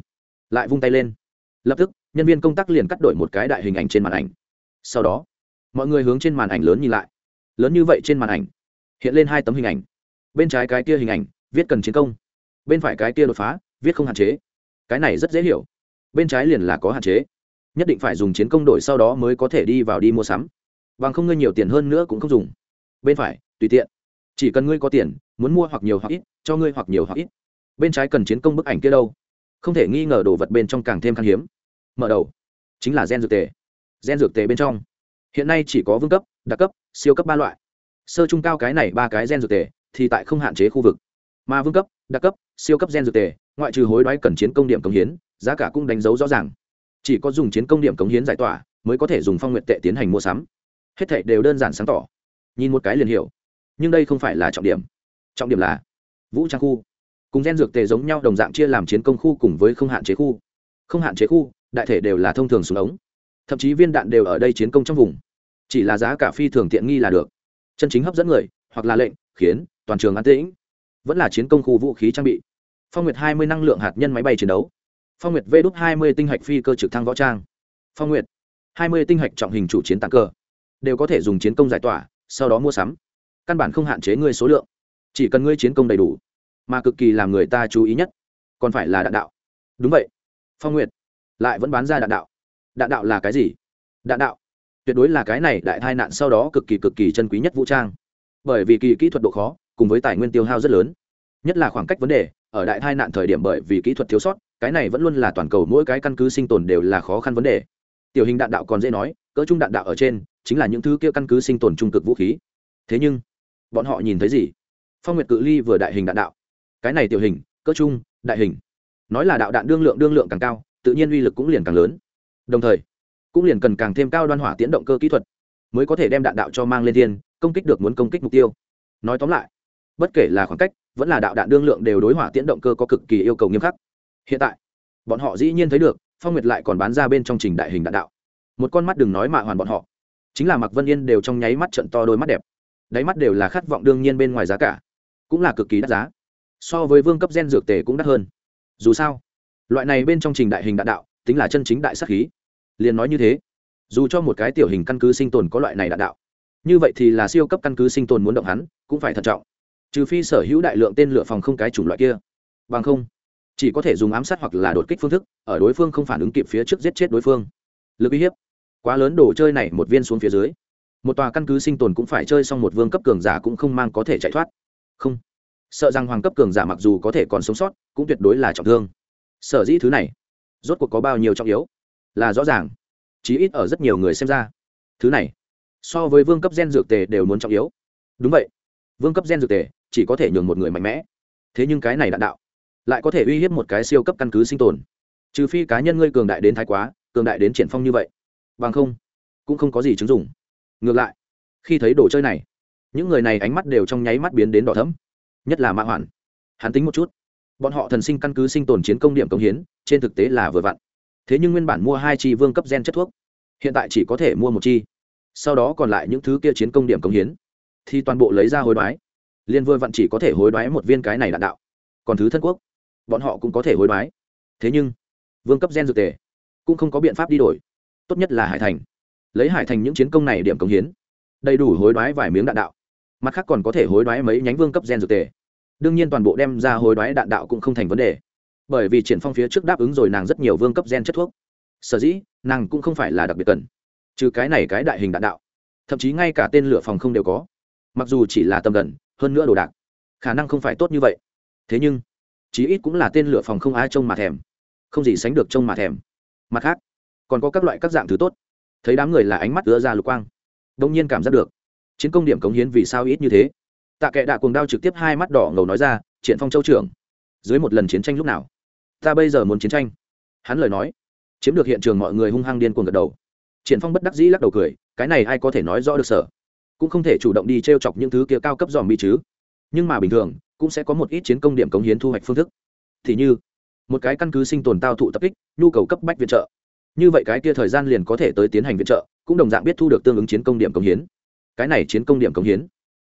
Lại vung tay lên. Lập tức, nhân viên công tác liền cắt đổi một cái đại hình ảnh trên màn ảnh. Sau đó, mọi người hướng trên màn ảnh lớn nhìn lại. Lớn như vậy trên màn ảnh hiện lên hai tấm hình ảnh. Bên trái cái kia hình ảnh, viết cần chiến công. Bên phải cái kia đột phá, viết không hạn chế. Cái này rất dễ hiểu. Bên trái liền là có hạn chế. Nhất định phải dùng chiến công đổi sau đó mới có thể đi vào đi mua sắm. Bằng không ngươi nhiều tiền hơn nữa cũng không dùng. Bên phải, tùy tiện. Chỉ cần ngươi có tiền, muốn mua hoặc nhiều hoặc ít, cho ngươi hoặc nhiều hoặc ít. Bên trái cần chiến công bức ảnh kia đâu? Không thể nghi ngờ đồ vật bên trong càng thêm khan hiếm. Mở đầu, chính là gen dược tề. Gen dược tề bên trong. Hiện nay chỉ có vương cấp, đặc cấp, siêu cấp ba loại sơ trung cao cái này ba cái gen dược tề thì tại không hạn chế khu vực. Mà vương cấp, đặc cấp, siêu cấp gen dược tề, ngoại trừ hối đoái cần chiến công điểm cống hiến, giá cả cũng đánh dấu rõ ràng. Chỉ có dùng chiến công điểm cống hiến giải tỏa mới có thể dùng phong nguyện tệ tiến hành mua sắm. Hết thệ đều đơn giản sáng tỏ. Nhìn một cái liền hiểu. Nhưng đây không phải là trọng điểm. Trọng điểm là vũ trang khu. Cùng gen dược tề giống nhau đồng dạng chia làm chiến công khu cùng với không hạn chế khu. Không hạn chế khu, đại thể đều là thông thường súng ống. Thậm chí viên đạn đều ở đây chiến công trong vùng. Chỉ là giá cả phi thường tiện nghi là được chân chính hấp dẫn người, hoặc là lệnh, khiến toàn trường an tĩnh. Vẫn là chiến công khu vũ khí trang bị. Phong nguyệt hai mươi năng lượng hạt nhân máy bay chiến đấu. Phong nguyệt v đúc hai mươi tinh hạch phi cơ trực thăng võ trang. Phong nguyệt, hai mươi tinh hạch trọng hình chủ chiến tặng cơ đều có thể dùng chiến công giải tỏa, sau đó mua sắm. Căn bản không hạn chế ngươi số lượng. Chỉ cần ngươi chiến công đầy đủ, mà cực kỳ làm người ta chú ý nhất, còn phải là đạn đạo. Đúng vậy. Phong nguyệt, lại vẫn bán ra đạn đạo. Đạn đạo là cái gì? Đạn đạo tuyệt đối là cái này đại tai nạn sau đó cực kỳ cực kỳ chân quý nhất vũ trang. Bởi vì kỳ kỹ thuật độ khó, cùng với tài nguyên tiêu hao rất lớn. Nhất là khoảng cách vấn đề, ở đại tai nạn thời điểm bởi vì kỹ thuật thiếu sót, cái này vẫn luôn là toàn cầu mỗi cái căn cứ sinh tồn đều là khó khăn vấn đề. Tiểu hình đạn đạo còn dễ nói, cỡ trung đạn đạo ở trên, chính là những thứ kia căn cứ sinh tồn trung cực vũ khí. Thế nhưng, bọn họ nhìn thấy gì? Phong nguyệt cự ly vừa đại hình đạn đạo. Cái này tiểu hình, cỡ trung, đại hình. Nói là đạo đạn đương lượng đương lượng càng cao, tự nhiên uy lực cũng liền càng lớn. Đồng thời cũng liền cần càng thêm cao đoan hỏa tiến động cơ kỹ thuật, mới có thể đem đạn đạo cho mang lên thiên, công kích được muốn công kích mục tiêu. Nói tóm lại, bất kể là khoảng cách, vẫn là đạo đạn đương lượng đều đối hỏa tiến động cơ có cực kỳ yêu cầu nghiêm khắc. Hiện tại, bọn họ dĩ nhiên thấy được, phong nguyệt lại còn bán ra bên trong trình đại hình đạn đạo. Một con mắt đừng nói mạ hoàn bọn họ, chính là mặc vân yên đều trong nháy mắt trận to đôi mắt đẹp. Đáy mắt đều là khát vọng đương nhiên bên ngoài giá cả, cũng là cực kỳ đắt giá. So với vương cấp gen dược tề cũng đắt hơn. Dù sao, loại này bên trong trình đại hình đạn đạo, tính là chân chính đại sắc khí liền nói như thế. Dù cho một cái tiểu hình căn cứ sinh tồn có loại này đạn đạo, như vậy thì là siêu cấp căn cứ sinh tồn muốn động hắn, cũng phải thận trọng. Trừ phi sở hữu đại lượng tên lửa phòng không cái chủng loại kia. Bằng không, chỉ có thể dùng ám sát hoặc là đột kích phương thức, ở đối phương không phản ứng kịp phía trước giết chết đối phương. Lực uy hiếp. Quá lớn đồ chơi này một viên xuống phía dưới. Một tòa căn cứ sinh tồn cũng phải chơi xong một vương cấp cường giả cũng không mang có thể chạy thoát. Không. Sợ rằng hoàng cấp cường giả mặc dù có thể còn sống sót, cũng tuyệt đối là trọng thương. Sở dĩ thứ này, rốt cuộc có bao nhiêu trọng yếu? Là rõ ràng. Chí ít ở rất nhiều người xem ra, thứ này, so với vương cấp gen dược tề đều muốn trọng yếu. Đúng vậy, vương cấp gen dược tề chỉ có thể nhường một người mạnh mẽ. Thế nhưng cái này đạn đạo lại có thể uy hiếp một cái siêu cấp căn cứ sinh tồn. Trừ phi cá nhân ngươi cường đại đến thái quá, cường đại đến triển phong như vậy. Bằng không, cũng không có gì chứng dụng. Ngược lại, khi thấy đồ chơi này, những người này ánh mắt đều trong nháy mắt biến đến đỏ thẫm. Nhất là mã hoàn hắn tính một chút. Bọn họ thần sinh căn cứ sinh tồn chiến công điểm công hiến, trên thực tế là vừa vặn thế nhưng nguyên bản mua hai chi vương cấp gen chất thuốc, hiện tại chỉ có thể mua một chi, sau đó còn lại những thứ kia chiến công điểm công hiến, thì toàn bộ lấy ra hối đoái. Liên vừa vặn chỉ có thể hối đoái một viên cái này đạn đạo. Còn thứ thân quốc, bọn họ cũng có thể hối đoái. Thế nhưng, vương cấp gen dược tề cũng không có biện pháp đi đổi. Tốt nhất là hải thành. Lấy hải thành những chiến công này điểm công hiến, đầy đủ hối đoái vài miếng đạn đạo. Mặt khác còn có thể hối đoái mấy nhánh vương cấp gen dược tề. Đương nhiên toàn bộ đem ra hối đoái đạn đạo cũng không thành vấn đề bởi vì triển phong phía trước đáp ứng rồi nàng rất nhiều vương cấp gen chất thuốc. Sở dĩ, nàng cũng không phải là đặc biệt cần. Trừ cái này cái đại hình đạn đạo, thậm chí ngay cả tên lửa phòng không đều có. Mặc dù chỉ là tầm gần, hơn nữa đồ đạc, khả năng không phải tốt như vậy. Thế nhưng, chí ít cũng là tên lửa phòng không ai trông mà thèm, không gì sánh được trông mà thèm. Mặt khác, còn có các loại các dạng thứ tốt. Thấy đám người là ánh mắt ứa ra lục quang, đông nhiên cảm giác được, chiến công điểm cống hiến vì sao ít như thế. Tạ kệ đạ cuồng đao trực tiếp hai mắt đỏ ngầu nói ra, triển phong châu trưởng, dưới một lần chiến tranh lúc nào? Ta bây giờ muốn chiến tranh. Hắn lời nói, chiếm được hiện trường mọi người hung hăng điên cuồng gật đầu. Triển phong bất đắc dĩ lắc đầu cười, cái này ai có thể nói rõ được sở cũng không thể chủ động đi t chọc những thứ kia cao cấp dòm bi chứ. Nhưng mà bình thường, cũng sẽ có một ít chiến công điểm cống hiến thu hoạch phương thức. Thì như, một cái căn cứ sinh tồn tao thụ tập kích, nhu cầu cấp bách viện trợ. Như vậy cái kia thời gian liền có thể tới tiến hành viện trợ, cũng đồng dạng biết thu được tương ứng chiến công điểm cống hiến. Cái này chiến công điểm cống hiến,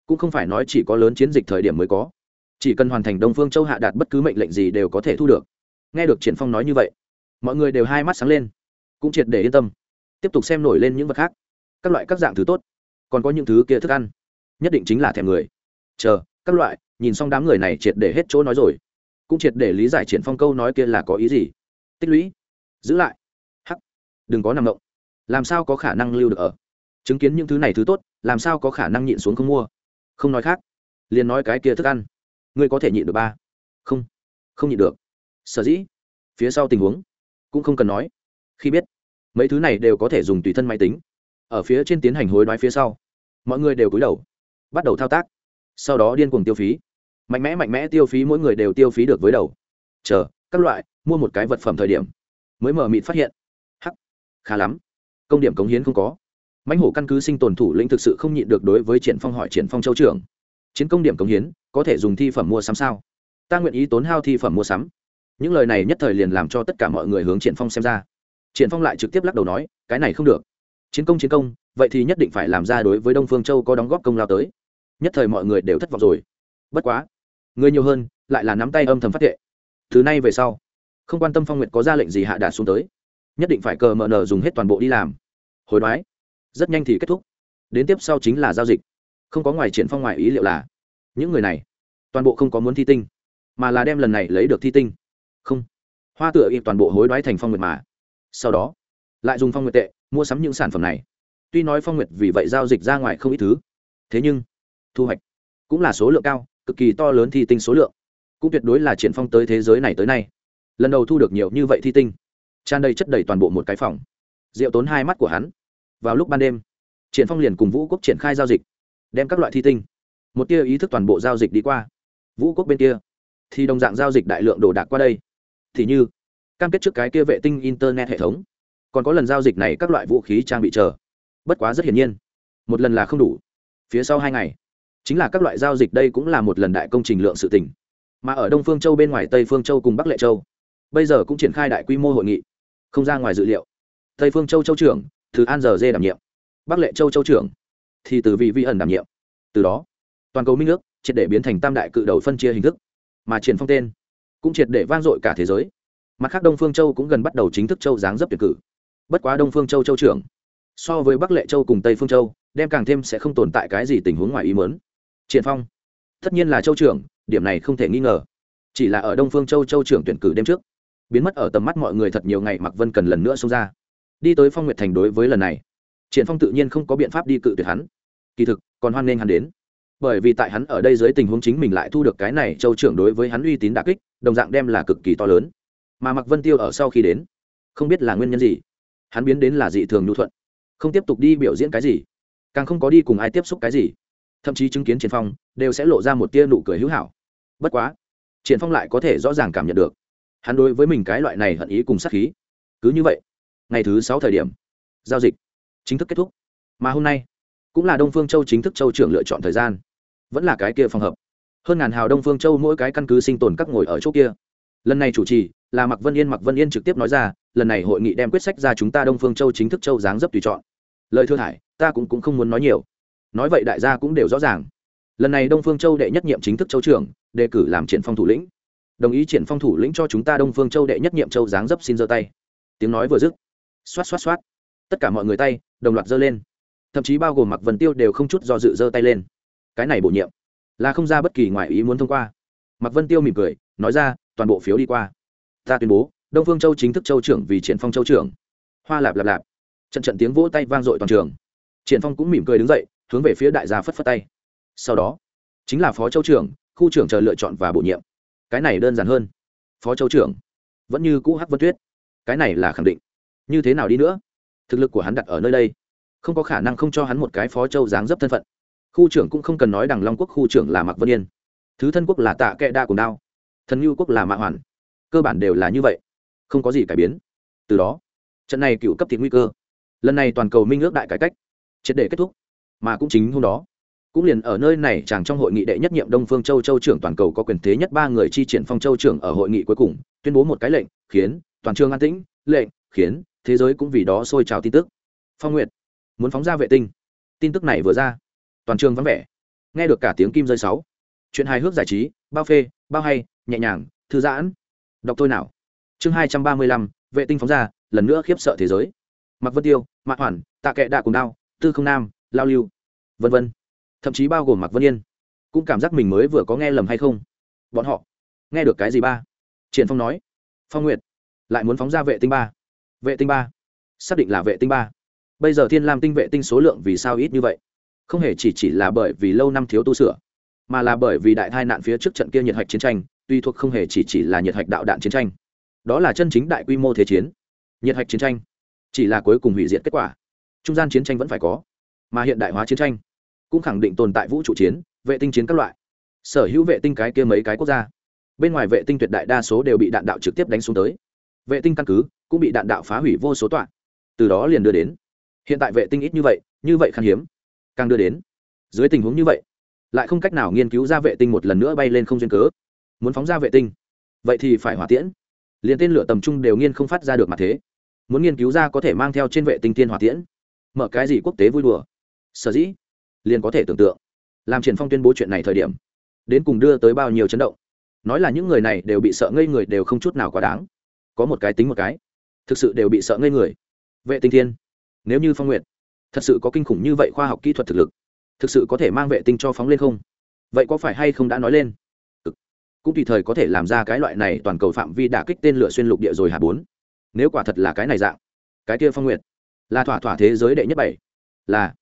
cũng không phải nói chỉ có lớn chiến dịch thời điểm mới có. Chỉ cần hoàn thành đông phương châu hạ đạt bất cứ mệnh lệnh gì đều có thể thu được nghe được triển phong nói như vậy, mọi người đều hai mắt sáng lên, cũng triệt để yên tâm, tiếp tục xem nổi lên những vật khác, các loại các dạng thứ tốt, còn có những thứ kia thức ăn, nhất định chính là thèm người. Chờ, các loại, nhìn xong đám người này triệt để hết chỗ nói rồi, cũng triệt để lý giải triển phong câu nói kia là có ý gì. Tích lũy, giữ lại, hắc, đừng có nằm động, làm sao có khả năng lưu được ở? Chứng kiến những thứ này thứ tốt, làm sao có khả năng nhịn xuống không mua? Không nói khác, liền nói cái kia thức ăn, ngươi có thể nhịn được ba. Không không nhịn được sở dĩ? Phía sau tình huống? Cũng không cần nói. Khi biết, mấy thứ này đều có thể dùng tùy thân máy tính. Ở phía trên tiến hành hối đoái phía sau, mọi người đều cúi đầu, bắt đầu thao tác. Sau đó điên cuồng tiêu phí. Mạnh mẽ mạnh mẽ tiêu phí mỗi người đều tiêu phí được với đầu. Chờ, các loại, mua một cái vật phẩm thời điểm, mới mở mịt phát hiện. Hắc, khá lắm. Công điểm cống hiến không có. Mãnh hổ căn cứ sinh tồn thủ lĩnh thực sự không nhịn được đối với triển phong hỏi triển phong châu trưởng. Chiến công điểm cống hiến, có thể dùng thi phẩm mua sắm sao? Ta nguyện ý tốn hao thi phẩm mua sắm những lời này nhất thời liền làm cho tất cả mọi người hướng triển phong xem ra. Triển phong lại trực tiếp lắc đầu nói, cái này không được. Chiến công chiến công, vậy thì nhất định phải làm ra đối với đông phương châu có đóng góp công lao tới. Nhất thời mọi người đều thất vọng rồi. Bất quá, người nhiều hơn, lại là nắm tay âm thầm phát hiện thứ này về sau, không quan tâm phong nguyệt có ra lệnh gì hạ đạt xuống tới. Nhất định phải cờ mờ nờ dùng hết toàn bộ đi làm. Hối đoái. Rất nhanh thì kết thúc. Đến tiếp sau chính là giao dịch. Không có ngoài triển phong ngoài ý liệu là, những người này toàn bộ không có muốn thi tinh, mà là đem lần này lấy được thi tinh không. Hoa tựa y toàn bộ hối đoái thành phong nguyệt mà. Sau đó, lại dùng phong nguyệt tệ, mua sắm những sản phẩm này. Tuy nói phong nguyệt vì vậy giao dịch ra ngoài không ít thứ, thế nhưng, thu hoạch cũng là số lượng cao, cực kỳ to lớn thi tinh số lượng. Cũng tuyệt đối là triển phong tới thế giới này tới nay. Lần đầu thu được nhiều như vậy thi tinh, tràn đầy chất đầy toàn bộ một cái phòng. Rượu tốn hai mắt của hắn. Vào lúc ban đêm, triển phong liền cùng vũ quốc triển khai giao dịch, đem các loại thi tinh, một tia ý thức toàn bộ giao dịch đi qua. Vũ quốc bên kia, thì đồng dạng giao dịch đại lượng đồ đạc qua đây thì như cam kết trước cái kia vệ tinh internet hệ thống. Còn có lần giao dịch này các loại vũ khí trang bị chờ. Bất quá rất hiển nhiên, một lần là không đủ. Phía sau hai ngày, chính là các loại giao dịch đây cũng là một lần đại công trình lượng sự tỉnh mà ở đông phương châu bên ngoài tây phương châu cùng bắc lệ châu, bây giờ cũng triển khai đại quy mô hội nghị, không ra ngoài dự liệu. Tây phương châu châu trưởng, từ an giờ dê đảm nhiệm. Bắc lệ châu châu trưởng, thì từ vị vi ẩn đảm nhiệm. Từ đó, toàn cầu minh nước triệt để biến thành tam đại cự đầu phân chia hình thức, mà triển phong tên cũng triệt để vang dội cả thế giới. Mặt khác đông phương châu cũng gần bắt đầu chính thức châu dáng dấp tuyển cử. Bất quá đông phương châu châu trưởng, so với bắc lệ châu cùng tây phương châu, đem càng thêm sẽ không tồn tại cái gì tình huống ngoài ý mớn triển phong, tất nhiên là châu trưởng, điểm này không thể nghi ngờ. Chỉ là ở đông phương châu châu trưởng tuyển cử đêm trước, biến mất ở tầm mắt mọi người thật nhiều ngày mặc vân cần lần nữa xông ra. Đi tới phong nguyệt thành đối với lần này, triển phong tự nhiên không có biện pháp đi cự tuyệt hắn. Kỳ thực, còn hoan nghênh hắn đến. Bởi vì tại hắn ở đây dưới tình huống chính mình lại thu được cái này châu trưởng đối với hắn uy tín đả kích đồng dạng đem là cực kỳ to lớn. Mà mặc vân tiêu ở sau khi đến, không biết là nguyên nhân gì, hắn biến đến là dị thường nhu thuận, không tiếp tục đi biểu diễn cái gì, càng không có đi cùng ai tiếp xúc cái gì. Thậm chí chứng kiến triển phong đều sẽ lộ ra một tia nụ cười hữu hảo. Bất quá, triển phong lại có thể rõ ràng cảm nhận được, hắn đối với mình cái loại này hận ý cùng sát khí, cứ như vậy, ngày thứ sáu thời điểm, giao dịch chính thức kết thúc. Mà hôm nay, cũng là đông phương châu chính thức châu trưởng lựa chọn thời gian, vẫn là cái kia phòng hợp hơn ngàn hào đông phương châu mỗi cái căn cứ sinh tồn các ngồi ở chỗ kia. Lần này chủ trì là mạc vân yên mạc vân yên trực tiếp nói ra lần này hội nghị đem quyết sách ra chúng ta đông phương châu chính thức châu dáng dấp tùy chọn. Lời thưa thải ta cũng, cũng không muốn nói nhiều. Nói vậy đại gia cũng đều rõ ràng. Lần này đông phương châu đệ nhất nhiệm chính thức châu trưởng đề cử làm triển phong thủ lĩnh. Đồng ý triển phong thủ lĩnh cho chúng ta đông phương châu đệ nhất nhiệm châu dáng dấp xin giơ tay. Tiếng nói vừa dứt. Xoát xoát xoát. Tất cả mọi người tay đồng loạt giơ lên. Thậm chí bao gồm mặc vân tiêu đều không chút do dự giơ tay lên. Cái này bổ nhiệm là không ra bất kỳ ngoại ý muốn thông qua. Mặc vân tiêu mỉm cười, nói ra, toàn bộ phiếu đi qua. Ta tuyên bố, đông phương châu chính thức châu trưởng vì triển phong châu trưởng. Hoa lạp lạp lạp. Trận trận tiếng vỗ tay vang dội toàn trường. Triển phong cũng mỉm cười đứng dậy, hướng về phía đại gia phất phất tay. Sau đó, chính là phó châu trưởng, khu trưởng chờ lựa chọn và bổ nhiệm. Cái này đơn giản hơn. Phó châu trưởng, vẫn như cũ hắc vân tuyết. Cái này là khẳng định. Như thế nào đi nữa? Thực lực của hắn đặt ở nơi đây, không có khả năng không cho hắn một cái phó châu dáng dấp thân phận khu trưởng cũng không cần nói đằng long quốc khu trưởng là mạc vân yên. Thứ thân quốc là tạ kệ đa cùng đao thần ngưu quốc là mạ hoàn. Cơ bản đều là như vậy, không có gì cải biến. Từ đó, trận này cựu cấp thì nguy cơ. Lần này toàn cầu minh ước đại cải cách, triệt để kết thúc. Mà cũng chính hôm đó, cũng liền ở nơi này chàng trong hội nghị đệ nhất nhiệm đông phương châu châu trưởng toàn cầu có quyền thế nhất ba người chi triển phong châu trưởng ở hội nghị cuối cùng, tuyên bố một cái lệnh, khiến toàn trường an tĩnh, lệnh, khiến thế giới cũng vì đó sôi trào tin tức. Phong nguyệt, muốn phóng ra vệ tinh. Tin tức này vừa ra toàn trường vắng vẻ. Nghe được cả tiếng kim rơi sáu. Chuyện hài hước giải trí, bao phê, bao hay, nhẹ nhàng, thư giãn. Đọc tôi nào. Chương hai trăm ba mươi lăm, vệ tinh phóng ra, lần nữa khiếp sợ thế giới. Mặc vân tiêu, mạc hoàn tạ kệ đạ cùng đao, tư không nam, lao lưu, vân vân. Thậm chí bao gồm Mặc vân yên. Cũng cảm giác mình mới vừa có nghe lầm hay không? Bọn họ, nghe được cái gì ba? Triển phong nói. Phong nguyệt, lại muốn phóng ra vệ tinh ba. Vệ tinh ba. Xác định là vệ tinh ba. Bây giờ thiên lam tinh vệ tinh số lượng vì sao ít như vậy? Không hề chỉ chỉ là bởi vì lâu năm thiếu tu sửa, mà là bởi vì đại tai nạn phía trước trận kia nhiệt hạch chiến tranh, tuy thuộc không hề chỉ chỉ là nhiệt hạch đạo đạn chiến tranh. Đó là chân chính đại quy mô thế chiến. Nhiệt hạch chiến tranh chỉ là cuối cùng hủy diệt kết quả. Trung gian chiến tranh vẫn phải có, mà hiện đại hóa chiến tranh cũng khẳng định tồn tại vũ trụ chiến, vệ tinh chiến các loại. Sở hữu vệ tinh cái kia mấy cái quốc gia, bên ngoài vệ tinh tuyệt đại đa số đều bị đạn đạo trực tiếp đánh xuống tới. Vệ tinh căn cứ cũng bị đạn đạo phá hủy vô số tọa, từ đó liền đưa đến. Hiện tại vệ tinh ít như vậy như vậy khan hiếm càng đưa đến. Dưới tình huống như vậy, lại không cách nào nghiên cứu ra vệ tinh một lần nữa bay lên không duyên cớ. Muốn phóng ra vệ tinh, vậy thì phải hỏa tiễn. Liền tên lửa tầm trung đều nghiên không phát ra được mặt thế. Muốn nghiên cứu ra có thể mang theo trên vệ tinh tiên hỏa tiễn, mở cái gì quốc tế vui đùa. Sở dĩ, liền có thể tưởng tượng, làm triển phong tuyên bố chuyện này thời điểm, đến cùng đưa tới bao nhiêu chấn động. Nói là những người này đều bị sợ ngây người đều không chút nào quá đáng. Có một cái tính một cái, thực sự đều bị sợ ngây người. Vệ tinh thiên, nếu như phong nguyện thật sự có kinh khủng như vậy khoa học kỹ thuật thực lực, thực sự có thể mang vệ tinh cho phóng lên không? Vậy có phải hay không đã nói lên? Ừ. Cũng tùy thời có thể làm ra cái loại này toàn cầu phạm vi đả kích tên lửa xuyên lục địa rồi hạ bốn? Nếu quả thật là cái này dạng, cái kia phong nguyệt, là thỏa thỏa thế giới đệ nhất bảy, là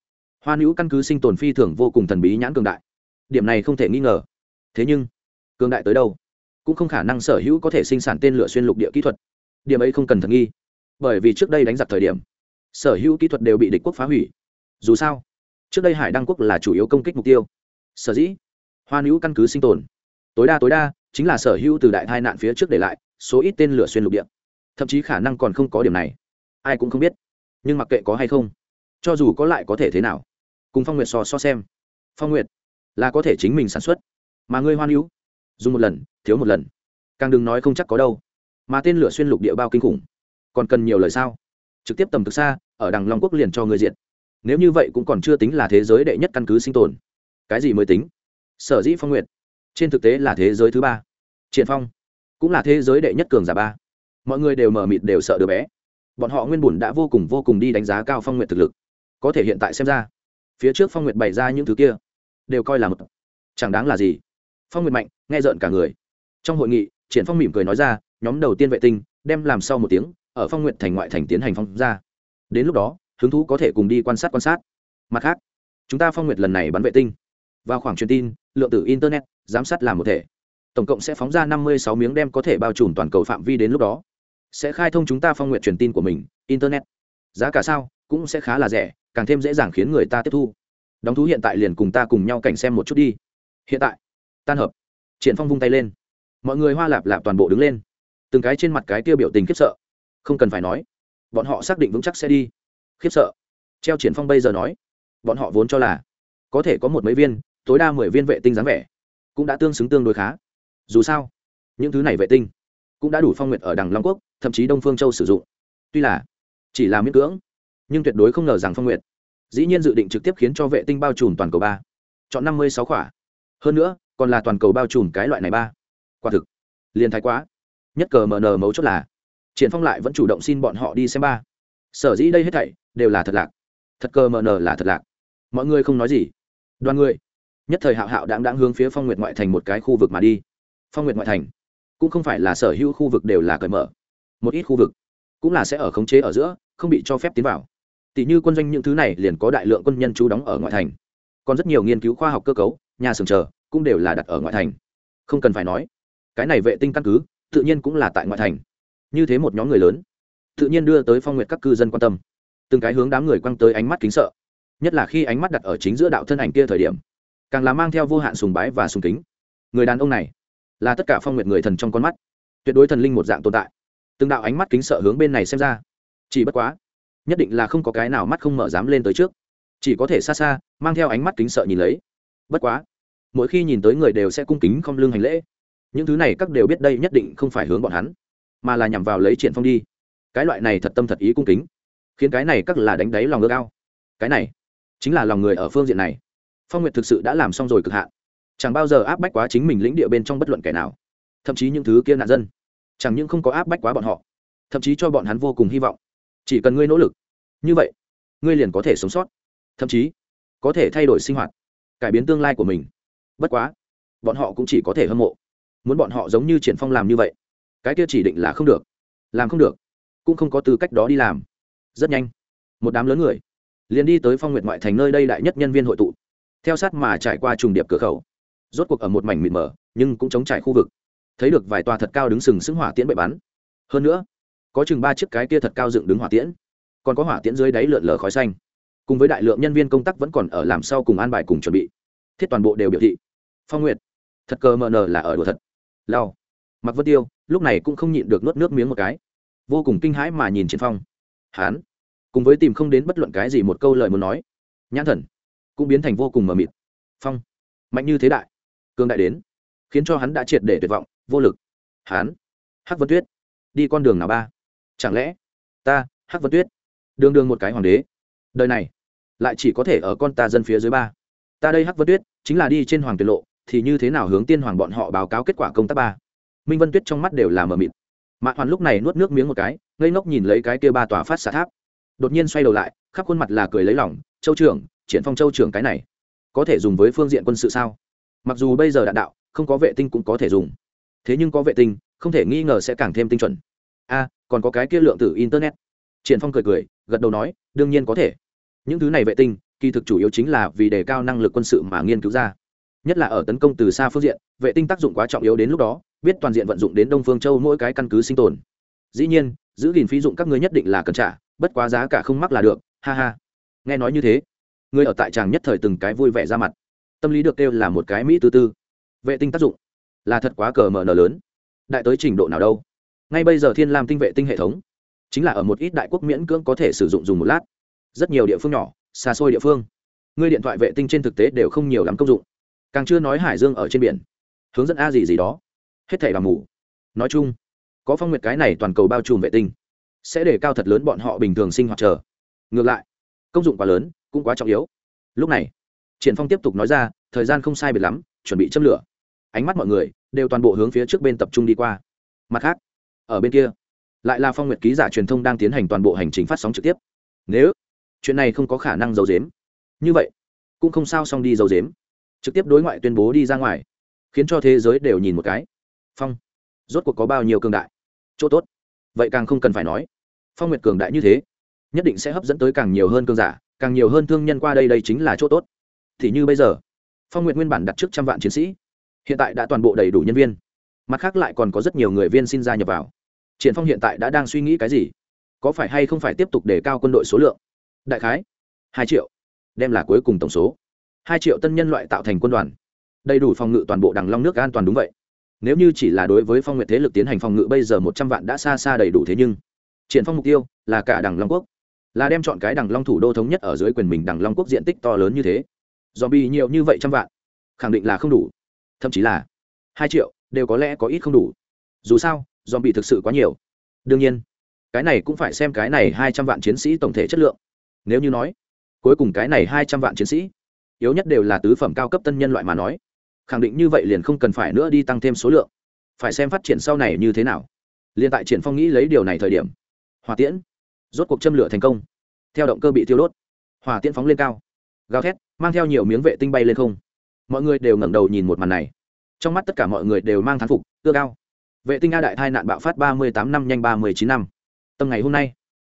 hoa nữ căn cứ sinh tồn phi thường vô cùng thần bí nhãn cường đại. Điểm này không thể nghi ngờ. Thế nhưng, cường đại tới đâu? Cũng không khả năng sở hữu có thể sinh sản tên lửa xuyên lục địa kỹ thuật. Điểm ấy không cần thần nghi. Bởi vì trước đây đánh giặc thời điểm sở hữu kỹ thuật đều bị địch quốc phá hủy. Dù sao, trước đây hải đăng quốc là chủ yếu công kích mục tiêu. Sở dĩ, hoa nữ căn cứ sinh tồn. Tối đa tối đa, chính là sở hữu từ đại tai nạn phía trước để lại, số ít tên lửa xuyên lục địa. Thậm chí khả năng còn không có điểm này. Ai cũng không biết, nhưng mặc kệ có hay không, cho dù có lại có thể thế nào, cùng phong nguyệt so so xem. Phong nguyệt là có thể chính mình sản xuất, mà ngươi hoan hữu dùng một lần, thiếu một lần. Càng đừng nói không chắc có đâu. Mà tên lửa xuyên lục địa bao kinh khủng, còn cần nhiều lời sao? Trực tiếp tầm thực xa, ở đằng long quốc liền cho người diện nếu như vậy cũng còn chưa tính là thế giới đệ nhất căn cứ sinh tồn. Cái gì mới tính? Sở dĩ phong nguyệt. Trên thực tế là thế giới thứ ba. Triển phong. Cũng là thế giới đệ nhất cường giả ba. Mọi người đều mờ mịt, đều sợ đứa bé. Bọn họ nguyên bùn đã vô cùng vô cùng đi đánh giá cao phong nguyện thực lực. Có thể hiện tại xem ra, phía trước phong nguyện bày ra những thứ kia, đều coi là một chẳng đáng là gì. Phong nguyện mạnh, nghe rợn cả người. Trong hội nghị, triển phong mỉm cười nói ra, nhóm đầu tiên vệ tinh, đem làm sau một tiếng ở phong nguyện thành ngoại thành tiến hành phong ra đến lúc đó, hứng thú có thể cùng đi quan sát quan sát. Mặt khác, chúng ta phong nguyện lần này bắn vệ tinh. Vào khoảng truyền tin, lượng tử internet, giám sát làm một thể. Tổng cộng sẽ phóng ra năm mươi sáu miếng đem có thể bao trùm toàn cầu phạm vi đến lúc đó. Sẽ khai thông chúng ta phong nguyện truyền tin của mình, internet. Giá cả sao, cũng sẽ khá là rẻ, càng thêm dễ dàng khiến người ta tiếp thu. Đóng thú hiện tại liền cùng ta cùng nhau cảnh xem một chút đi. Hiện tại, tan hợp. Triển phong vung tay lên. Mọi người hoa lạp lạp toàn bộ đứng lên. Từng cái trên mặt cái tiêu biểu tình khiếp sợ không cần phải nói. Bọn họ xác định vững chắc sẽ đi. Khiếp sợ. Treo triển phong bây giờ nói, bọn họ vốn cho là có thể có một mấy viên, tối đa mười viên vệ tinh dáng vẻ, cũng đã tương xứng tương đối khá. Dù sao, những thứ này vệ tinh cũng đã đủ phong nguyệt ở đằng long quốc, thậm chí đông phương châu sử dụng. Tuy là chỉ là miễn cưỡng, nhưng tuyệt đối không ngờ rằng phong nguyệt dĩ nhiên dự định trực tiếp khiến cho vệ tinh bao trùm toàn cầu ba. Chọn năm mươi sáu khỏa. Hơn nữa, còn là toàn cầu bao trùm cái loại này ba. Quả thực, liền thái quá. Nhất cờ mờ nờ mấu chốt là triển phong lại vẫn chủ động xin bọn họ đi xem ba. Sở dĩ đây hết thảy đều là thật lạc. Thật cơ mờ nờ là thật lạc. Mọi người không nói gì. Đoàn người, nhất thời hạo hạo đáng đáng hướng phía phong nguyệt ngoại thành một cái khu vực mà đi. Phong nguyệt ngoại thành cũng không phải là sở hữu khu vực đều là cởi mở. Một ít khu vực cũng là sẽ ở khống chế ở giữa, không bị cho phép tiến vào. Tỷ như quân doanh những thứ này liền có đại lượng quân nhân trú đóng ở ngoại thành. Còn rất nhiều nghiên cứu khoa học cơ cấu, nhà xưởng chờ cũng đều là đặt ở ngoại thành. Không cần phải nói, cái này vệ tinh căn cứ tự nhiên cũng là tại ngoại thành như thế một nhóm người lớn, tự nhiên đưa tới phong nguyện các cư dân quan tâm. Từng cái hướng đám người quăng tới ánh mắt kính sợ. Nhất là khi ánh mắt đặt ở chính giữa đạo thân ảnh kia thời điểm, càng là mang theo vô hạn sùng bái và sùng kính. Người đàn ông này, là tất cả phong nguyện người thần trong con mắt. Tuyệt đối thần linh một dạng tồn tại. Từng đạo ánh mắt kính sợ hướng bên này xem ra. Chỉ bất quá, nhất định là không có cái nào mắt không mở dám lên tới trước. Chỉ có thể xa xa, mang theo ánh mắt kính sợ nhìn lấy. Bất quá, mỗi khi nhìn tới người đều sẽ cung kính không lương hành lễ. Những thứ này các đều biết đây nhất định không phải hướng bọn hắn mà là nhằm vào lấy triển phong đi. Cái loại này thật tâm thật ý cung kính, khiến cái này các là đánh đáy lòng ước ao. Cái này chính là lòng người ở phương diện này. Phong nguyệt thực sự đã làm xong rồi cực hạn. Chẳng bao giờ áp bách quá chính mình lĩnh địa bên trong bất luận kẻ nào. Thậm chí những thứ kia nạn dân. Chẳng những không có áp bách quá bọn họ, thậm chí cho bọn hắn vô cùng hy vọng. Chỉ cần ngươi nỗ lực, như vậy, ngươi liền có thể sống sót. Thậm chí, có thể thay đổi sinh hoạt, cải biến tương lai của mình. Bất quá, bọn họ cũng chỉ có thể hâm mộ. Muốn bọn họ giống như triển phong làm như vậy cái kia chỉ định là không được, làm không được, cũng không có tư cách đó đi làm. Rất nhanh, một đám lớn người liền đi tới phong nguyệt ngoại thành nơi đây đại nhất nhân viên hội tụ, theo sát mà trải qua trùng điệp cửa khẩu. Rốt cuộc ở một mảnh mịt mờ, nhưng cũng chống trải khu vực. Thấy được vài tòa thật cao đứng sừng sững hỏa tiễn bậy bắn. Hơn nữa, có chừng ba chiếc cái kia thật cao dựng đứng hỏa tiễn. Còn có hỏa tiễn dưới đáy lượn lờ khói xanh. Cùng với đại lượng nhân viên công tác vẫn còn ở làm sau cùng an bài cùng chuẩn bị. Thiết toàn bộ đều biểu thị, phong nguyệt, thật cờ mờ nờ là ở đùa thật. Lao mặc vân tiêu lúc này cũng không nhịn được nuốt nước miếng một cái. Vô cùng kinh hãi mà nhìn triển phong. Hắn, cùng với tìm không đến bất luận cái gì một câu lời muốn nói, nhãn thần cũng biến thành vô cùng mờ mịt. Phong, mạnh như thế đại cương đại đến, khiến cho hắn đã triệt để tuyệt vọng, vô lực. Hắn, hắc vân tuyết, đi con đường nào ba? Chẳng lẽ ta, hắc vân tuyết, đường đường một cái hoàng đế, đời này lại chỉ có thể ở con ta dân phía dưới ba? Ta đây hắc vân tuyết, chính là đi trên hoàng tuyệt lộ, thì như thế nào hướng tiên hoàng bọn họ báo cáo kết quả công tác ba? Minh vân tuyết trong mắt đều là mờ mịt. Mạ hoàn lúc này nuốt nước miếng một cái, ngây ngốc nhìn lấy cái kia ba tòa phát xạ tháp. Đột nhiên xoay đầu lại, khắp khuôn mặt là cười lấy lỏng châu trưởng, triển phong châu trưởng cái này, có thể dùng với phương diện quân sự sao? Mặc dù bây giờ đạn đạo, không có vệ tinh cũng có thể dùng. Thế nhưng có vệ tinh, không thể nghi ngờ sẽ càng thêm tinh chuẩn. A, còn có cái kia lượng tử internet. Triển phong cười cười, gật đầu nói, đương nhiên có thể. Những thứ này vệ tinh, kỳ thực chủ yếu chính là vì đề cao năng lực quân sự mà nghiên cứu ra. Nhất là ở tấn công từ xa phương diện, vệ tinh tác dụng quá trọng yếu đến lúc đó biết toàn diện vận dụng đến đông phương châu mỗi cái căn cứ sinh tồn. Dĩ nhiên, giữ gìn phí dụng các ngươi nhất định là cần trả, bất quá giá cả không mắc là được, ha ha. Nghe nói như thế, người ở tại tràng nhất thời từng cái vui vẻ ra mặt. Tâm lý được kêu là một cái mỹ tư tư. Vệ tinh tác dụng là thật quá cờ mở nở lớn. Đại tới trình độ nào đâu. Ngay bây giờ thiên lam tinh vệ tinh hệ thống, chính là ở một ít đại quốc miễn cưỡng có thể sử dụng dùng một lát. Rất nhiều địa phương nhỏ, xa xôi địa phương, ngươi điện thoại vệ tinh trên thực tế đều không nhiều lắm công dụng. Càng chưa nói hải dương ở trên biển, hướng dẫn a gì gì đó hết thảy là mù. Nói chung, có phong nguyệt cái này toàn cầu bao trùm vệ tinh, sẽ để cao thật lớn bọn họ bình thường sinh hoạt chờ. Ngược lại, công dụng quá lớn, cũng quá trọng yếu. Lúc này, triển phong tiếp tục nói ra, thời gian không sai biệt lắm, chuẩn bị châm lửa. Ánh mắt mọi người đều toàn bộ hướng phía trước bên tập trung đi qua. Mặt khác, ở bên kia, lại là phong nguyệt ký giả truyền thông đang tiến hành toàn bộ hành trình phát sóng trực tiếp. Nếu chuyện này không có khả năng giấu giếm, như vậy, cũng không sao xong đi giấu giếm. Trực tiếp đối ngoại tuyên bố đi ra ngoài, khiến cho thế giới đều nhìn một cái phong rốt cuộc có bao nhiêu cường đại chỗ tốt vậy càng không cần phải nói phong nguyệt cường đại như thế nhất định sẽ hấp dẫn tới càng nhiều hơn cương giả càng nhiều hơn thương nhân qua đây đây chính là chỗ tốt thì như bây giờ phong nguyệt nguyên bản đặt trước trăm vạn chiến sĩ hiện tại đã toàn bộ đầy đủ nhân viên mặt khác lại còn có rất nhiều người viên xin gia nhập vào triển phong hiện tại đã đang suy nghĩ cái gì có phải hay không phải tiếp tục đề cao quân đội số lượng đại khái hai triệu đem là cuối cùng tổng số hai triệu tân nhân loại tạo thành quân đoàn đầy đủ phòng ngự toàn bộ đằng long nước an toàn đúng vậy nếu như chỉ là đối với phong nguyện thế lực tiến hành phòng ngự bây giờ một trăm vạn đã xa xa đầy đủ thế nhưng, triển phong mục tiêu là cả đằng long quốc. Là đem chọn cái đằng long thủ đô thống nhất ở dưới quyền mình đằng long quốc diện tích to lớn như thế. Do bị nhiều như vậy trăm vạn, khẳng định là không đủ. Thậm chí là hai triệu đều có lẽ có ít không đủ. Dù sao do bị thực sự quá nhiều. Đương nhiên, cái này cũng phải xem cái này hai trăm vạn chiến sĩ tổng thể chất lượng. Nếu như nói, cuối cùng cái này hai trăm vạn chiến sĩ, yếu nhất đều là tứ phẩm cao cấp tân nhân loại mà nói khẳng định như vậy liền không cần phải nữa đi tăng thêm số lượng. Phải xem phát triển sau này như thế nào. Liền tại triển phong nghĩ lấy điều này thời điểm, hỏa tiễn rốt cuộc châm lửa thành công. Theo động cơ bị tiêu đốt, hỏa tiễn phóng lên cao, gào thét, mang theo nhiều miếng vệ tinh bay lên không. Mọi người đều ngẩng đầu nhìn một màn này. Trong mắt tất cả mọi người đều mang thán phục ưa cao vệ tinh a đại thai nạn bạo phát ba mươi tám năm nhanh ba mươi chín năm. Tầm ngày hôm nay,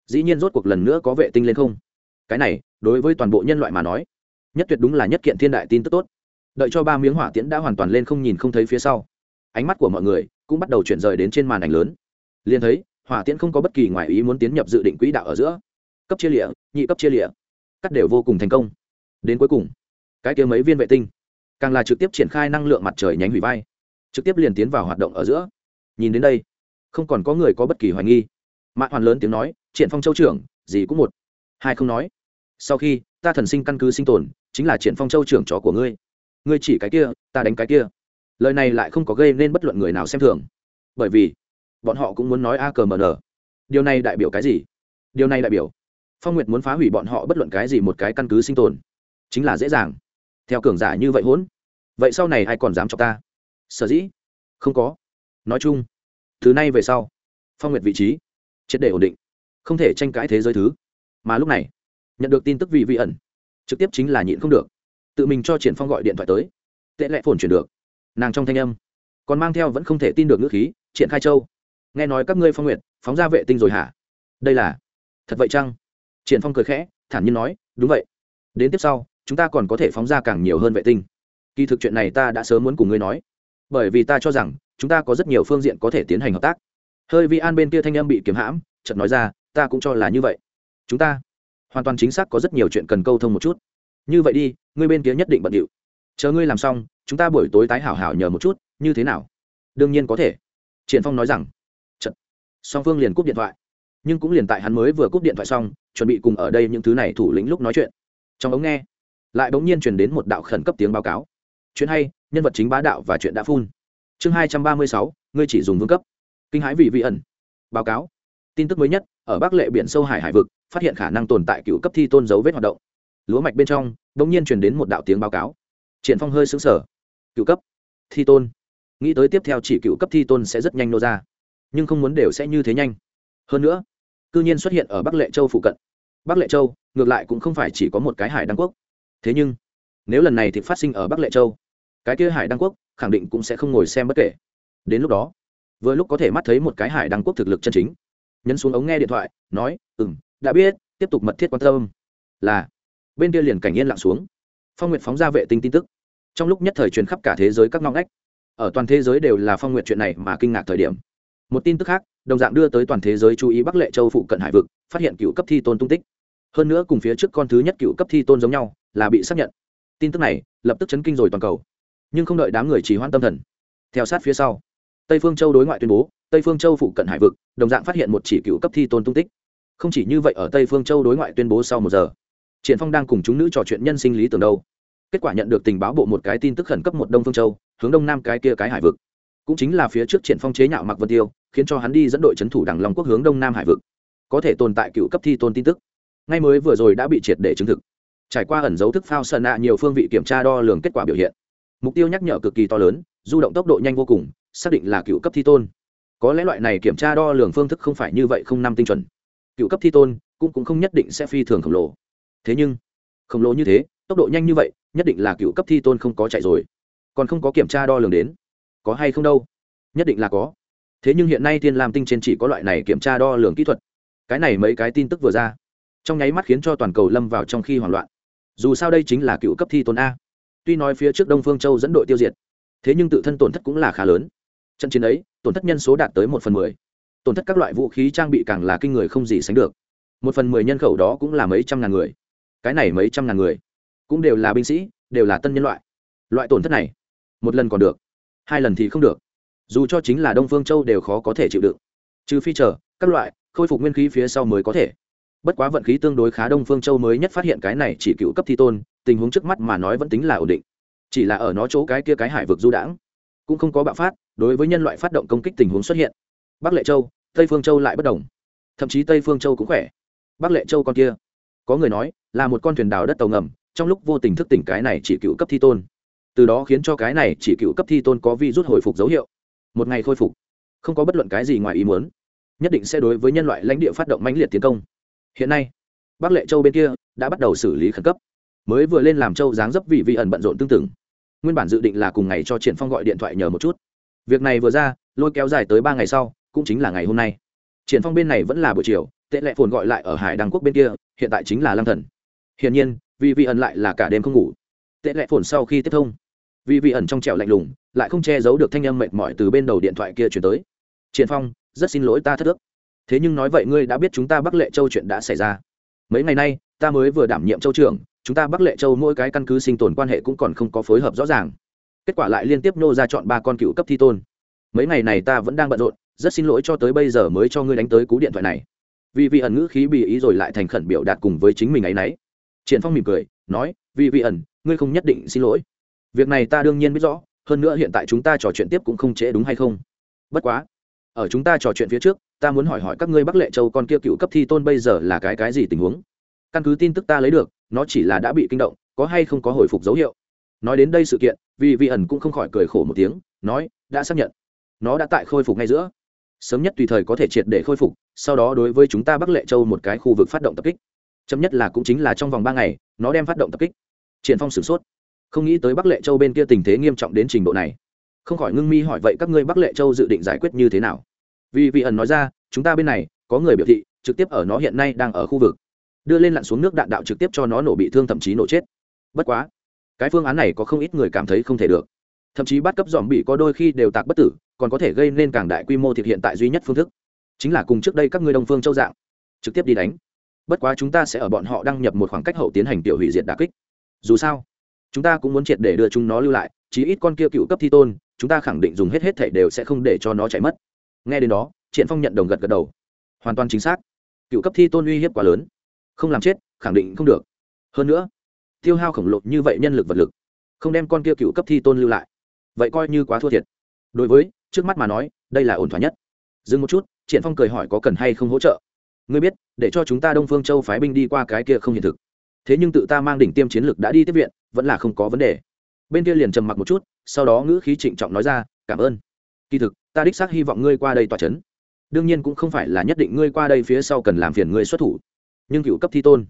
dĩ nhiên rốt cuộc lần nữa có vệ tinh lên không. Cái này, đối với toàn bộ nhân loại mà nói, nhất tuyệt đúng là nhất kiện thiên đại tin tức tốt đợi cho ba miếng hỏa tiễn đã hoàn toàn lên không nhìn không thấy phía sau. Ánh mắt của mọi người cũng bắt đầu chuyển rời đến trên màn ảnh lớn. Liền thấy, hỏa tiễn không có bất kỳ ngoại ý muốn tiến nhập dự định quỹ đạo ở giữa. Cấp chia lịa, nhị cấp chia lịa. Cắt đều vô cùng thành công. Đến cuối cùng, cái kia mấy viên vệ tinh, càng là trực tiếp triển khai năng lượng mặt trời nhánh hủy vai. Trực tiếp liền tiến vào hoạt động ở giữa. Nhìn đến đây, không còn có người có bất kỳ hoài nghi. Mạ hoàn lớn tiếng nói, triển phong châu trưởng, gì cũng một. Hai không nói, sau khi ta thần sinh căn cứ sinh tồn, chính là triển phong châu trưởng chó của ngươi ngươi chỉ cái kia, ta đánh cái kia. Lời này lại không có gây nên bất luận người nào xem thường. Bởi vì, bọn họ cũng muốn nói a cờ mờ nờ điều này đại biểu cái gì? Điều này đại biểu, phong nguyệt muốn phá hủy bọn họ bất luận cái gì một cái căn cứ sinh tồn. Chính là dễ dàng. Theo cường giả như vậy hỗn, vậy sau này ai còn dám chọc ta? Sở dĩ, không có. Nói chung thứ nay về sau, phong nguyệt vị trí, triệt để ổn định. Không thể tranh cãi thế giới thứ. Mà lúc này, nhận được tin tức vị vị ẩn, trực tiếp chính là nhịn không được tự mình cho triển phong gọi điện thoại tới. Tệ lệ phồn chuyển được. Nàng trong thanh âm còn mang theo vẫn không thể tin được ngữ khí, triển khai châu, nghe nói các ngươi phong nguyệt phóng ra vệ tinh rồi hả? Đây là thật vậy chăng? Triển phong cười khẽ, thản nhiên nói, đúng vậy. Đến tiếp sau, chúng ta còn có thể phóng ra càng nhiều hơn vệ tinh. Kỳ thực chuyện này ta đã sớm muốn cùng ngươi nói, bởi vì ta cho rằng chúng ta có rất nhiều phương diện có thể tiến hành hợp tác. Hơi vi an bên kia thanh âm bị kiếm hãm, chợt nói ra, ta cũng cho là như vậy. Chúng ta hoàn toàn chính xác có rất nhiều chuyện cần câu thông một chút như vậy đi, ngươi bên kia nhất định bận điệu. Chờ ngươi làm xong, chúng ta buổi tối tái hảo hảo nhờ một chút, như thế nào? Đương nhiên có thể. Triển phong nói rằng. Chật. song phương liền cúp điện thoại. Nhưng cũng liền tại hắn mới vừa cúp điện thoại xong, chuẩn bị cùng ở đây những thứ này thủ lĩnh lúc nói chuyện. Trong ống nghe, lại bỗng nhiên truyền đến một đạo khẩn cấp tiếng báo cáo. Chuyện hay, nhân vật chính bá đạo và chuyện đã phun. Chương hai trăm ba mươi sáu, ngươi chỉ dùng vương cấp. Kinh hãi vị vị ẩn. Báo cáo. Tin tức mới nhất, ở bắc lệ biển sâu hải hải vực, phát hiện khả năng tồn tại cựu cấp thi tôn dấu vết hoạt động lúa mạch bên trong đ ỗ n g nhiên truyền đến một đạo tiếng báo cáo. Triển phong hơi xứng sở cựu cấp, thi tôn. Nghĩ tới tiếp theo chỉ cựu cấp thi tôn sẽ rất nhanh nô ra. Nhưng không muốn đều sẽ như thế nhanh. Hơn nữa, cư nhiên xuất hiện ở bắc lệ châu phụ cận. Bắc lệ châu, ngược lại cũng không phải chỉ có một cái hải đăng quốc. Thế nhưng, nếu lần này thì phát sinh ở bắc lệ châu, cái kia hải đăng quốc khẳng định cũng sẽ không ngồi xem bất kể. Đến lúc đó, vừa lúc có thể mắt thấy một cái hải đăng quốc thực lực chân chính. Nhấn xuống ống nghe điện thoại, nói ừ m đã biết, tiếp tục mật thiết quan tâm. Là bên kia liền cảnh yên lặng xuống. Phong nguyệt phóng ra vệ tinh tin tức. Trong lúc nhất thời truyền khắp cả thế giới các ngõ ngách. Ở toàn thế giới đều là phong nguyệt chuyện này mà kinh ngạc thời điểm. Một tin tức khác, đồng dạng đưa tới toàn thế giới chú ý bắc lệ châu phụ cận hải vực, phát hiện cựu cấp thi tôn tung tích. Hơn nữa cùng phía trước con thứ nhất cựu cấp thi tôn giống nhau, là bị xác nhận. Tin tức này, lập tức chấn kinh rồi toàn cầu. Nhưng không đợi đám người chỉ hoãn tâm thần, theo sát phía sau, tây phương châu đối ngoại tuyên bố, tây phương châu phụ cận hải vực, đồng dạng phát hiện một chỉ cựu cấp thi tôn tung tích. Không chỉ như vậy, ở tây phương châu đối ngoại tuyên bố sau một giờ triển phong đang cùng chúng nữ trò chuyện nhân sinh lý tưởng đâu. Kết quả nhận được tình báo bộ một cái tin tức khẩn cấp một đông phương châu hướng đông nam cái kia cái hải vực. Cũng chính là phía trước triển phong chế nhạo mặc vân tiêu khiến cho hắn đi dẫn đội chấn thủ đằng long quốc hướng đông nam hải vực. Có thể tồn tại cựu cấp thi tôn tin tức. Ngay mới vừa rồi đã bị triệt để chứng thực. Trải qua ẩn dấu thức phao sơn nạ nhiều phương vị kiểm tra đo lường kết quả biểu hiện. Mục tiêu nhắc nhở cực kỳ to lớn du động tốc độ nhanh vô cùng xác định là cựu cấp thi tôn. Có lẽ loại này kiểm tra đo lường phương thức không phải như vậy không năm tinh chuẩn. Cựu cấp thi tôn cũng, cũng không nhất định sẽ phi thường khổng lồ thế nhưng, khổng lồ như thế, tốc độ nhanh như vậy, nhất định là cựu cấp thi tôn không có chạy rồi. Còn không có kiểm tra đo lường đến, có hay không đâu? Nhất định là có. Thế nhưng hiện nay thiên lam tinh trên chỉ có loại này kiểm tra đo lường kỹ thuật. Cái này mấy cái tin tức vừa ra, trong nháy mắt khiến cho toàn cầu lâm vào trong khi hoảng loạn. Dù sao đây chính là cựu cấp thi tôn a. Tuy nói phía trước đông phương châu dẫn đội tiêu diệt, thế nhưng tự thân tổn thất cũng là khá lớn. Trận chiến ấy, tổn thất nhân số đạt tới một phần mười. Tổn thất các loại vũ khí trang bị càng là kinh người không gì sánh được. Một phần mười nhân khẩu đó cũng là mấy trăm ngàn người cái này mấy trăm ngàn người, cũng đều là binh sĩ, đều là tân nhân loại. Loại tổn thất này, một lần còn được, hai lần thì không được. Dù cho chính là đông phương châu đều khó có thể chịu đựng. Trừ phi chờ, các loại, khôi phục nguyên khí phía sau mới có thể. Bất quá vận khí tương đối khá đông phương châu mới nhất phát hiện cái này chỉ cựu cấp thi tôn, tình huống trước mắt mà nói vẫn tính là ổn định. Chỉ là ở nó chỗ cái kia cái hải vực du đãng, cũng không có bạo phát, đối với nhân loại phát động công kích tình huống xuất hiện. Bắc lệ châu, tây phương châu lại bất đồng. Thậm chí tây phương châu cũng khỏe. Bắc lệ châu con kia có người nói, là một con thuyền đào đất tàu ngầm, trong lúc vô tình thức tỉnh cái này chỉ cựu cấp thi tôn. Từ đó khiến cho cái này chỉ cựu cấp thi tôn có vi rút hồi phục dấu hiệu. Một ngày khôi phục, không có bất luận cái gì ngoài ý muốn, nhất định sẽ đối với nhân loại lãnh địa phát động mãnh liệt tiến công. Hiện nay, bắc lệ châu bên kia đã bắt đầu xử lý khẩn cấp, mới vừa lên làm châu dáng dấp vị vị ẩn bận rộn tương tự. Nguyên bản dự định là cùng ngày cho triển phong gọi điện thoại nhờ một chút. Việc này vừa ra, lôi kéo dài tới ba ngày sau, cũng chính là ngày hôm nay. Triển phong bên này vẫn là buổi chiều tệ lệ phồn gọi lại ở hải đăng quốc bên kia, hiện tại chính là lang thần. Hiển nhiên, vì vị ẩn lại là cả đêm không ngủ. Tệ lệ phồn sau khi tiếp thông, vì vị ẩn trong trẻo lạnh lùng, lại không che giấu được thanh âm mệt mỏi từ bên đầu điện thoại kia chuyển tới. Triển phong, rất xin lỗi ta thất ước thế nhưng nói vậy ngươi đã biết chúng ta bắc lệ châu chuyện đã xảy ra. Mấy ngày nay, ta mới vừa đảm nhiệm châu trưởng, chúng ta bắc lệ châu mỗi cái căn cứ sinh tồn quan hệ cũng còn không có phối hợp rõ ràng. Kết quả lại liên tiếp nô ra chọn ba con cựu cấp thi tôn. Mấy ngày này ta vẫn đang bận rộn, rất xin lỗi cho tới bây giờ mới cho ngươi đánh tới cú điện thoại này vì vị ẩn ngữ khí bị ý rồi lại thành khẩn biểu đạt cùng với chính mình ấy nấy. Triển phong mỉm cười, nói, vì vị ẩn, ngươi không nhất định xin lỗi. Việc này ta đương nhiên biết rõ, hơn nữa hiện tại chúng ta trò chuyện tiếp cũng không trễ đúng hay không? Bất quá, ở chúng ta trò chuyện phía trước, ta muốn hỏi hỏi các ngươi bắc lệ châu con kia cựu cấp thi tôn bây giờ là cái cái gì tình huống? Căn cứ tin tức ta lấy được, nó chỉ là đã bị kinh động, có hay không có hồi phục dấu hiệu? Nói đến đây sự kiện, vì vị ẩn cũng không khỏi cười khổ một tiếng, nói, đã xác nhận. Nó đã tại khôi phục ngay giữa sớm nhất tùy thời có thể triệt để khôi phục, sau đó đối với chúng ta bắc lệ châu một cái khu vực phát động tập kích. Chấm nhất là cũng chính là trong vòng ba ngày, nó đem phát động tập kích. Triển phong sửng sốt. Không nghĩ tới bắc lệ châu bên kia tình thế nghiêm trọng đến trình độ này. Không khỏi ngưng mi hỏi vậy các ngươi bắc lệ châu dự định giải quyết như thế nào? Vì vị ẩn nói ra, chúng ta bên này có người biểu thị, trực tiếp ở nó hiện nay đang ở khu vực. Đưa lên lặn xuống nước đạn đạo trực tiếp cho nó nổ bị thương thậm chí nổ chết. Bất quá, cái phương án này có không ít người cảm thấy không thể được thậm chí bắt cấp dòm bị có đôi khi đều tạc bất tử, còn có thể gây nên càng đại quy mô thực hiện tại duy nhất phương thức. Chính là cùng trước đây các ngươi đông phương châu dạng, trực tiếp đi đánh. Bất quá chúng ta sẽ ở bọn họ đăng nhập một khoảng cách hậu tiến hành tiểu hủy diệt đà kích. Dù sao, chúng ta cũng muốn triệt để đưa chúng nó lưu lại, chí ít con kia cựu cấp thi tôn, chúng ta khẳng định dùng hết hết thảy đều sẽ không để cho nó chạy mất. Nghe đến đó triển phong nhận đồng gật gật đầu. Hoàn toàn chính xác. Cựu cấp thi tôn uy hiếp quá lớn. Không làm chết, khẳng định không được. Hơn nữa, tiêu hao khổng lồ như vậy nhân lực vật lực, không đem con kia cựu cấp thi tôn lưu lại vậy coi như quá thua thiệt. Đối với, trước mắt mà nói, đây là ổn thỏa nhất. Dừng một chút, triển phong cười hỏi có cần hay không hỗ trợ. Ngươi biết, để cho chúng ta đông phương châu phái binh đi qua cái kia không hiện thực. Thế nhưng tự ta mang đỉnh tiêm chiến lược đã đi tiếp viện, vẫn là không có vấn đề. Bên kia liền trầm mặc một chút, sau đó ngữ khí trịnh trọng nói ra, cảm ơn. Kỳ thực, ta đích xác hy vọng ngươi qua đây tòa chấn đương nhiên cũng không phải là nhất định ngươi qua đây phía sau cần làm phiền ngươi xuất thủ. Nhưng cựu cấp thi tôn,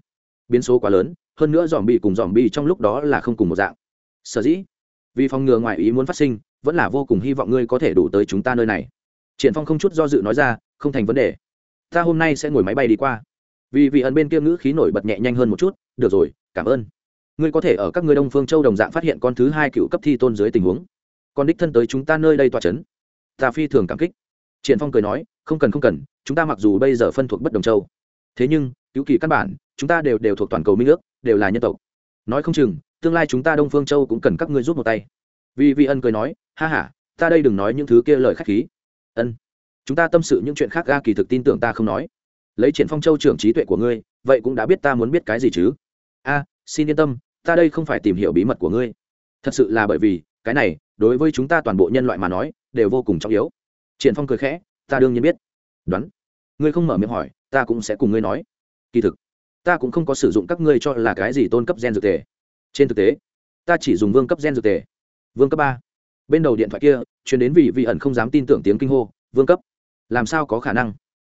biến số quá lớn, hơn nữa dòm bị cùng dòm bị trong lúc đó là không cùng một dạng. Sở dĩ vì phòng ngừa ngoài ý muốn phát sinh, vẫn là vô cùng hy vọng ngươi có thể đủ tới chúng ta nơi này. Triển phong không chút do dự nói ra, không thành vấn đề. Ta hôm nay sẽ ngồi máy bay đi qua. Vì vị ẩn bên kia ngữ khí nổi bật nhẹ nhanh hơn một chút, được rồi, cảm ơn. Ngươi có thể ở các ngươi đông phương châu đồng dạng phát hiện con thứ hai cựu cấp thi tôn dưới tình huống. Con đích thân tới chúng ta nơi đây tòa chấn. ta phi thường cảm kích. Triển phong cười nói, không cần không cần, chúng ta mặc dù bây giờ phân thuộc bất đồng châu. Thế nhưng, cứu kỳ căn bản, chúng ta đều đều thuộc toàn cầu minh ước, đều là nhân tộc. Nói không chừng tương lai chúng ta đông phương châu cũng cần các ngươi giúp một tay. Vì vị ân cười nói, ha h a ta đây đừng nói những thứ kia lời k h á c h khí. Ân, chúng ta tâm sự những chuyện khác ga kỳ thực tin tưởng ta không nói. Lấy triển phong châu trưởng trí tuệ của ngươi, vậy cũng đã biết ta muốn biết cái gì chứ? A, xin yên tâm, ta đây không phải tìm hiểu bí mật của ngươi. Thật sự là bởi vì, cái này, đối với chúng ta toàn bộ nhân loại mà nói, đều vô cùng trọng yếu. Triển phong cười khẽ, ta đương nhiên biết. Đoán. Ngươi không mở miệng hỏi, ta cũng sẽ cùng ngươi nói. Kỳ thực, ta cũng không có sử dụng các ngươi cho là cái gì tôn cấp gen dược tề trên thực tế, ta chỉ dùng vương cấp gen dược tề. Vương cấp ba. Bên đầu điện thoại kia, truyền đến vị vị ẩn không dám tin tưởng tiếng kinh hô, vương cấp, làm sao có khả năng?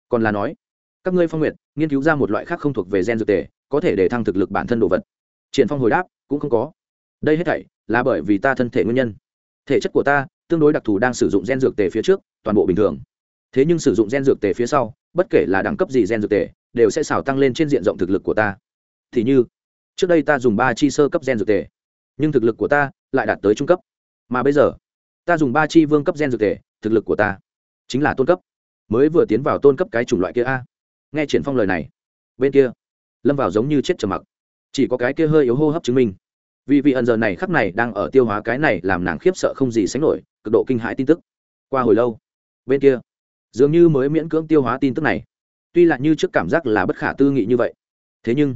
Còn là nói, các ngươi phong nguyệt, nghiên cứu ra một loại khác không thuộc về gen dược tề, có thể để thăng thực lực bản thân đồ vật. Triển phong hồi đáp, cũng không có. Đây hết thảy là bởi vì ta thân thể nguyên nhân. Thể chất của ta tương đối đặc thù đang sử dụng gen dược tề phía trước, toàn bộ bình thường. Thế nhưng sử dụng gen dược tề phía sau, bất kể là đẳng cấp gì gen dược tề, đều sẽ xào tăng lên trên diện rộng thực lực của ta. Thì như trước đây ta dùng ba chi sơ cấp gen dược tề nhưng thực lực của ta lại đạt tới trung cấp. Mà bây giờ, ta dùng ba chi vương cấp gen dược tề thực lực của ta chính là tôn cấp. Mới vừa tiến vào tôn cấp cái chủng loại kia a. Nghe triển phong lời này, bên kia, lâm vào giống như chết trầm mặc. Chỉ có cái kia hơi yếu hô hấp chứng minh. Vì vị ẩn giờ này khắp này đang ở tiêu hóa cái này làm nàng khiếp sợ không gì sánh nổi, cực độ kinh hãi tin tức. Qua hồi lâu, bên kia, dường như mới miễn cưỡng tiêu hóa tin tức này. Tuy là như trước cảm giác là bất khả tư nghị như vậy, thế nhưng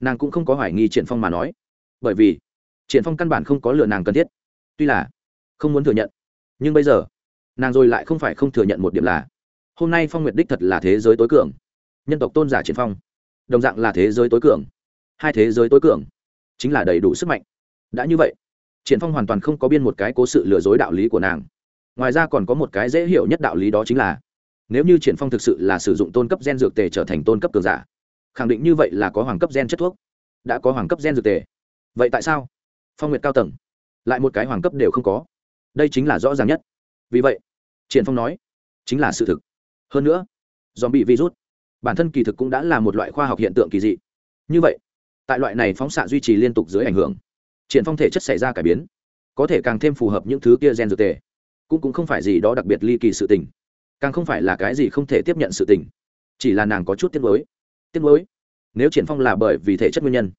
nàng cũng không có hoài nghi triển phong mà nói. Bởi vì, triển phong căn bản không có lừa nàng cần thiết. Tuy là, không muốn thừa nhận. Nhưng bây giờ, nàng rồi lại không phải không thừa nhận một điểm là, hôm nay phong nguyệt đích thật là thế giới tối cường. Nhân tộc tôn giả triển phong. Đồng dạng là thế giới tối cường. Hai thế giới tối cường, chính là đầy đủ sức mạnh. Đã như vậy, triển phong hoàn toàn không có biên một cái cố sự lừa dối đạo lý của nàng. Ngoài ra còn có một cái dễ hiểu nhất đạo lý đó chính là, nếu như triển phong thực sự là sử dụng tôn cấp gen dược tề trở thành tôn cấp cường giả khẳng định như vậy là có hoàng cấp gen chất thuốc. Đã có hoàng cấp gen dược tề. Vậy tại sao? Phong nguyệt cao tầng. Lại một cái hoàng cấp đều không có. Đây chính là rõ ràng nhất. Vì vậy, triển phong nói, chính là sự thực. Hơn nữa do bị virus, bản thân kỳ thực cũng đã là một loại khoa học hiện tượng kỳ dị. Như vậy, tại loại này phóng xạ duy trì liên tục dưới ảnh hưởng, triển phong thể chất xảy ra cải biến, có thể càng thêm phù hợp những thứ kia gen dược tề. Cũng cũng không phải gì đó đặc biệt ly kỳ sự tình. Càng không phải là cái gì không thể tiếp nhận sự tình. Chỉ là nàng có chút tiếc nuối tiếc mới nếu triển phong là bởi vì thể chất nguyên nhân,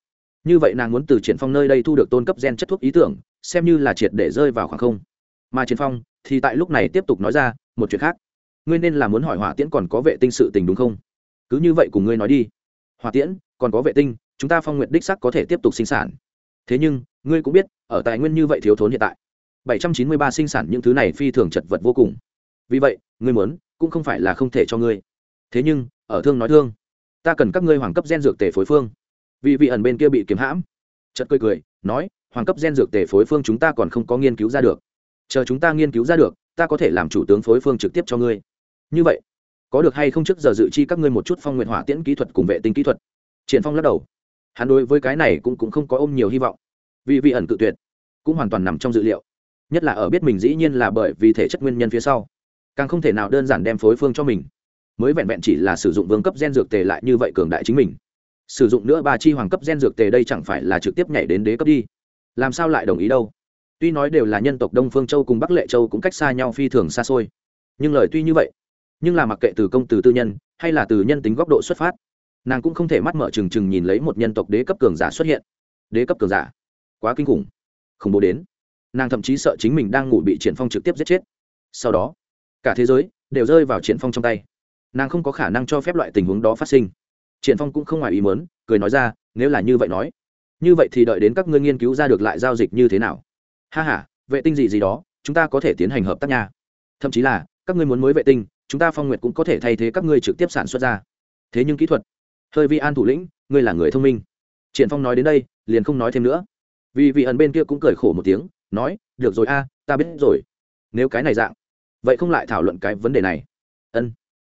như vậy nàng muốn từ triển phong nơi đây thu được tôn cấp gen chất thuốc ý tưởng, xem như là triệt để rơi vào khoảng không. Mà triển phong thì tại lúc này tiếp tục nói ra một chuyện khác. Ngươi nên là muốn hỏi hỏa tiễn còn có vệ tinh sự tình đúng không? Cứ như vậy cùng ngươi nói đi. Hỏa tiễn, còn có vệ tinh, chúng ta phong nguyện đích sắc có thể tiếp tục sinh sản. Thế nhưng, ngươi cũng biết, ở tài nguyên như vậy thiếu thốn hiện tại 793 sinh sản những thứ này phi thường chật vật vô cùng. Vì vậy, ngươi muốn, cũng không phải là không thể cho ngươi. Thế nhưng, ở thương nói thương ta cần các ngươi hoàng cấp gen dược tề phối phương. Vì vị ẩn bên kia bị kiếm hãm. Chật cười cười, nói, hoàng cấp gen dược tề phối phương chúng ta còn không có nghiên cứu ra được. Chờ chúng ta nghiên cứu ra được, ta có thể làm chủ tướng phối phương trực tiếp cho ngươi. Như vậy, có được hay không trước giờ dự chi các ngươi một chút phong nguyện hỏa tiễn kỹ thuật cùng vệ tinh kỹ thuật? Triển phong lắc đầu. Hắn đối với cái này cũng cũng không có ôm nhiều hy vọng. Vì vị ẩn cự tuyệt, cũng hoàn toàn nằm trong dự liệu. Nhất là ở biết mình dĩ nhiên là bởi vì thể chất nguyên nhân phía sau. Càng không thể nào đơn giản đem phối phương cho mình mới vẹn vẹn chỉ là sử dụng vương cấp gen dược tề lại như vậy cường đại chính mình. Sử dụng nữa ba chi hoàng cấp gen dược tề đây chẳng phải là trực tiếp nhảy đến đế cấp đi. Làm sao lại đồng ý đâu? Tuy nói đều là nhân tộc đông phương châu cùng bắc lệ châu cũng cách xa nhau phi thường xa xôi. Nhưng lời tuy như vậy, nhưng là mặc kệ từ công từ tư nhân, hay là từ nhân tính góc độ xuất phát, nàng cũng không thể mắt mở trừng trừng nhìn lấy một nhân tộc đế cấp cường giả xuất hiện. Đế cấp cường giả? Quá kinh khủng. Khủng bố đến. Nàng thậm chí sợ chính mình đang ngủ bị triển phong trực tiếp giết chết. Sau đó, cả thế giới đều rơi vào triển phong trong tay nàng không có khả năng cho phép loại tình huống đó phát sinh. Triển phong cũng không ngoài ý muốn, cười nói ra, nếu là như vậy nói, như vậy thì đợi đến các ngươi nghiên cứu ra được lại giao dịch như thế nào? Ha ha, vệ tinh gì gì đó, chúng ta có thể tiến hành hợp tác nha. Thậm chí là, các ngươi muốn mới vệ tinh, chúng ta phong nguyệt cũng có thể thay thế các ngươi trực tiếp sản xuất ra. Thế nhưng kỹ thuật, hơi vi an thủ lĩnh, ngươi là người thông minh. Triển phong nói đến đây, liền không nói thêm nữa. Vì vị ẩn bên kia cũng cười khổ một tiếng, nói, được rồi a, ta biết rồi. Nếu cái này dạng, vậy không lại thảo luận cái vấn đề này. Ân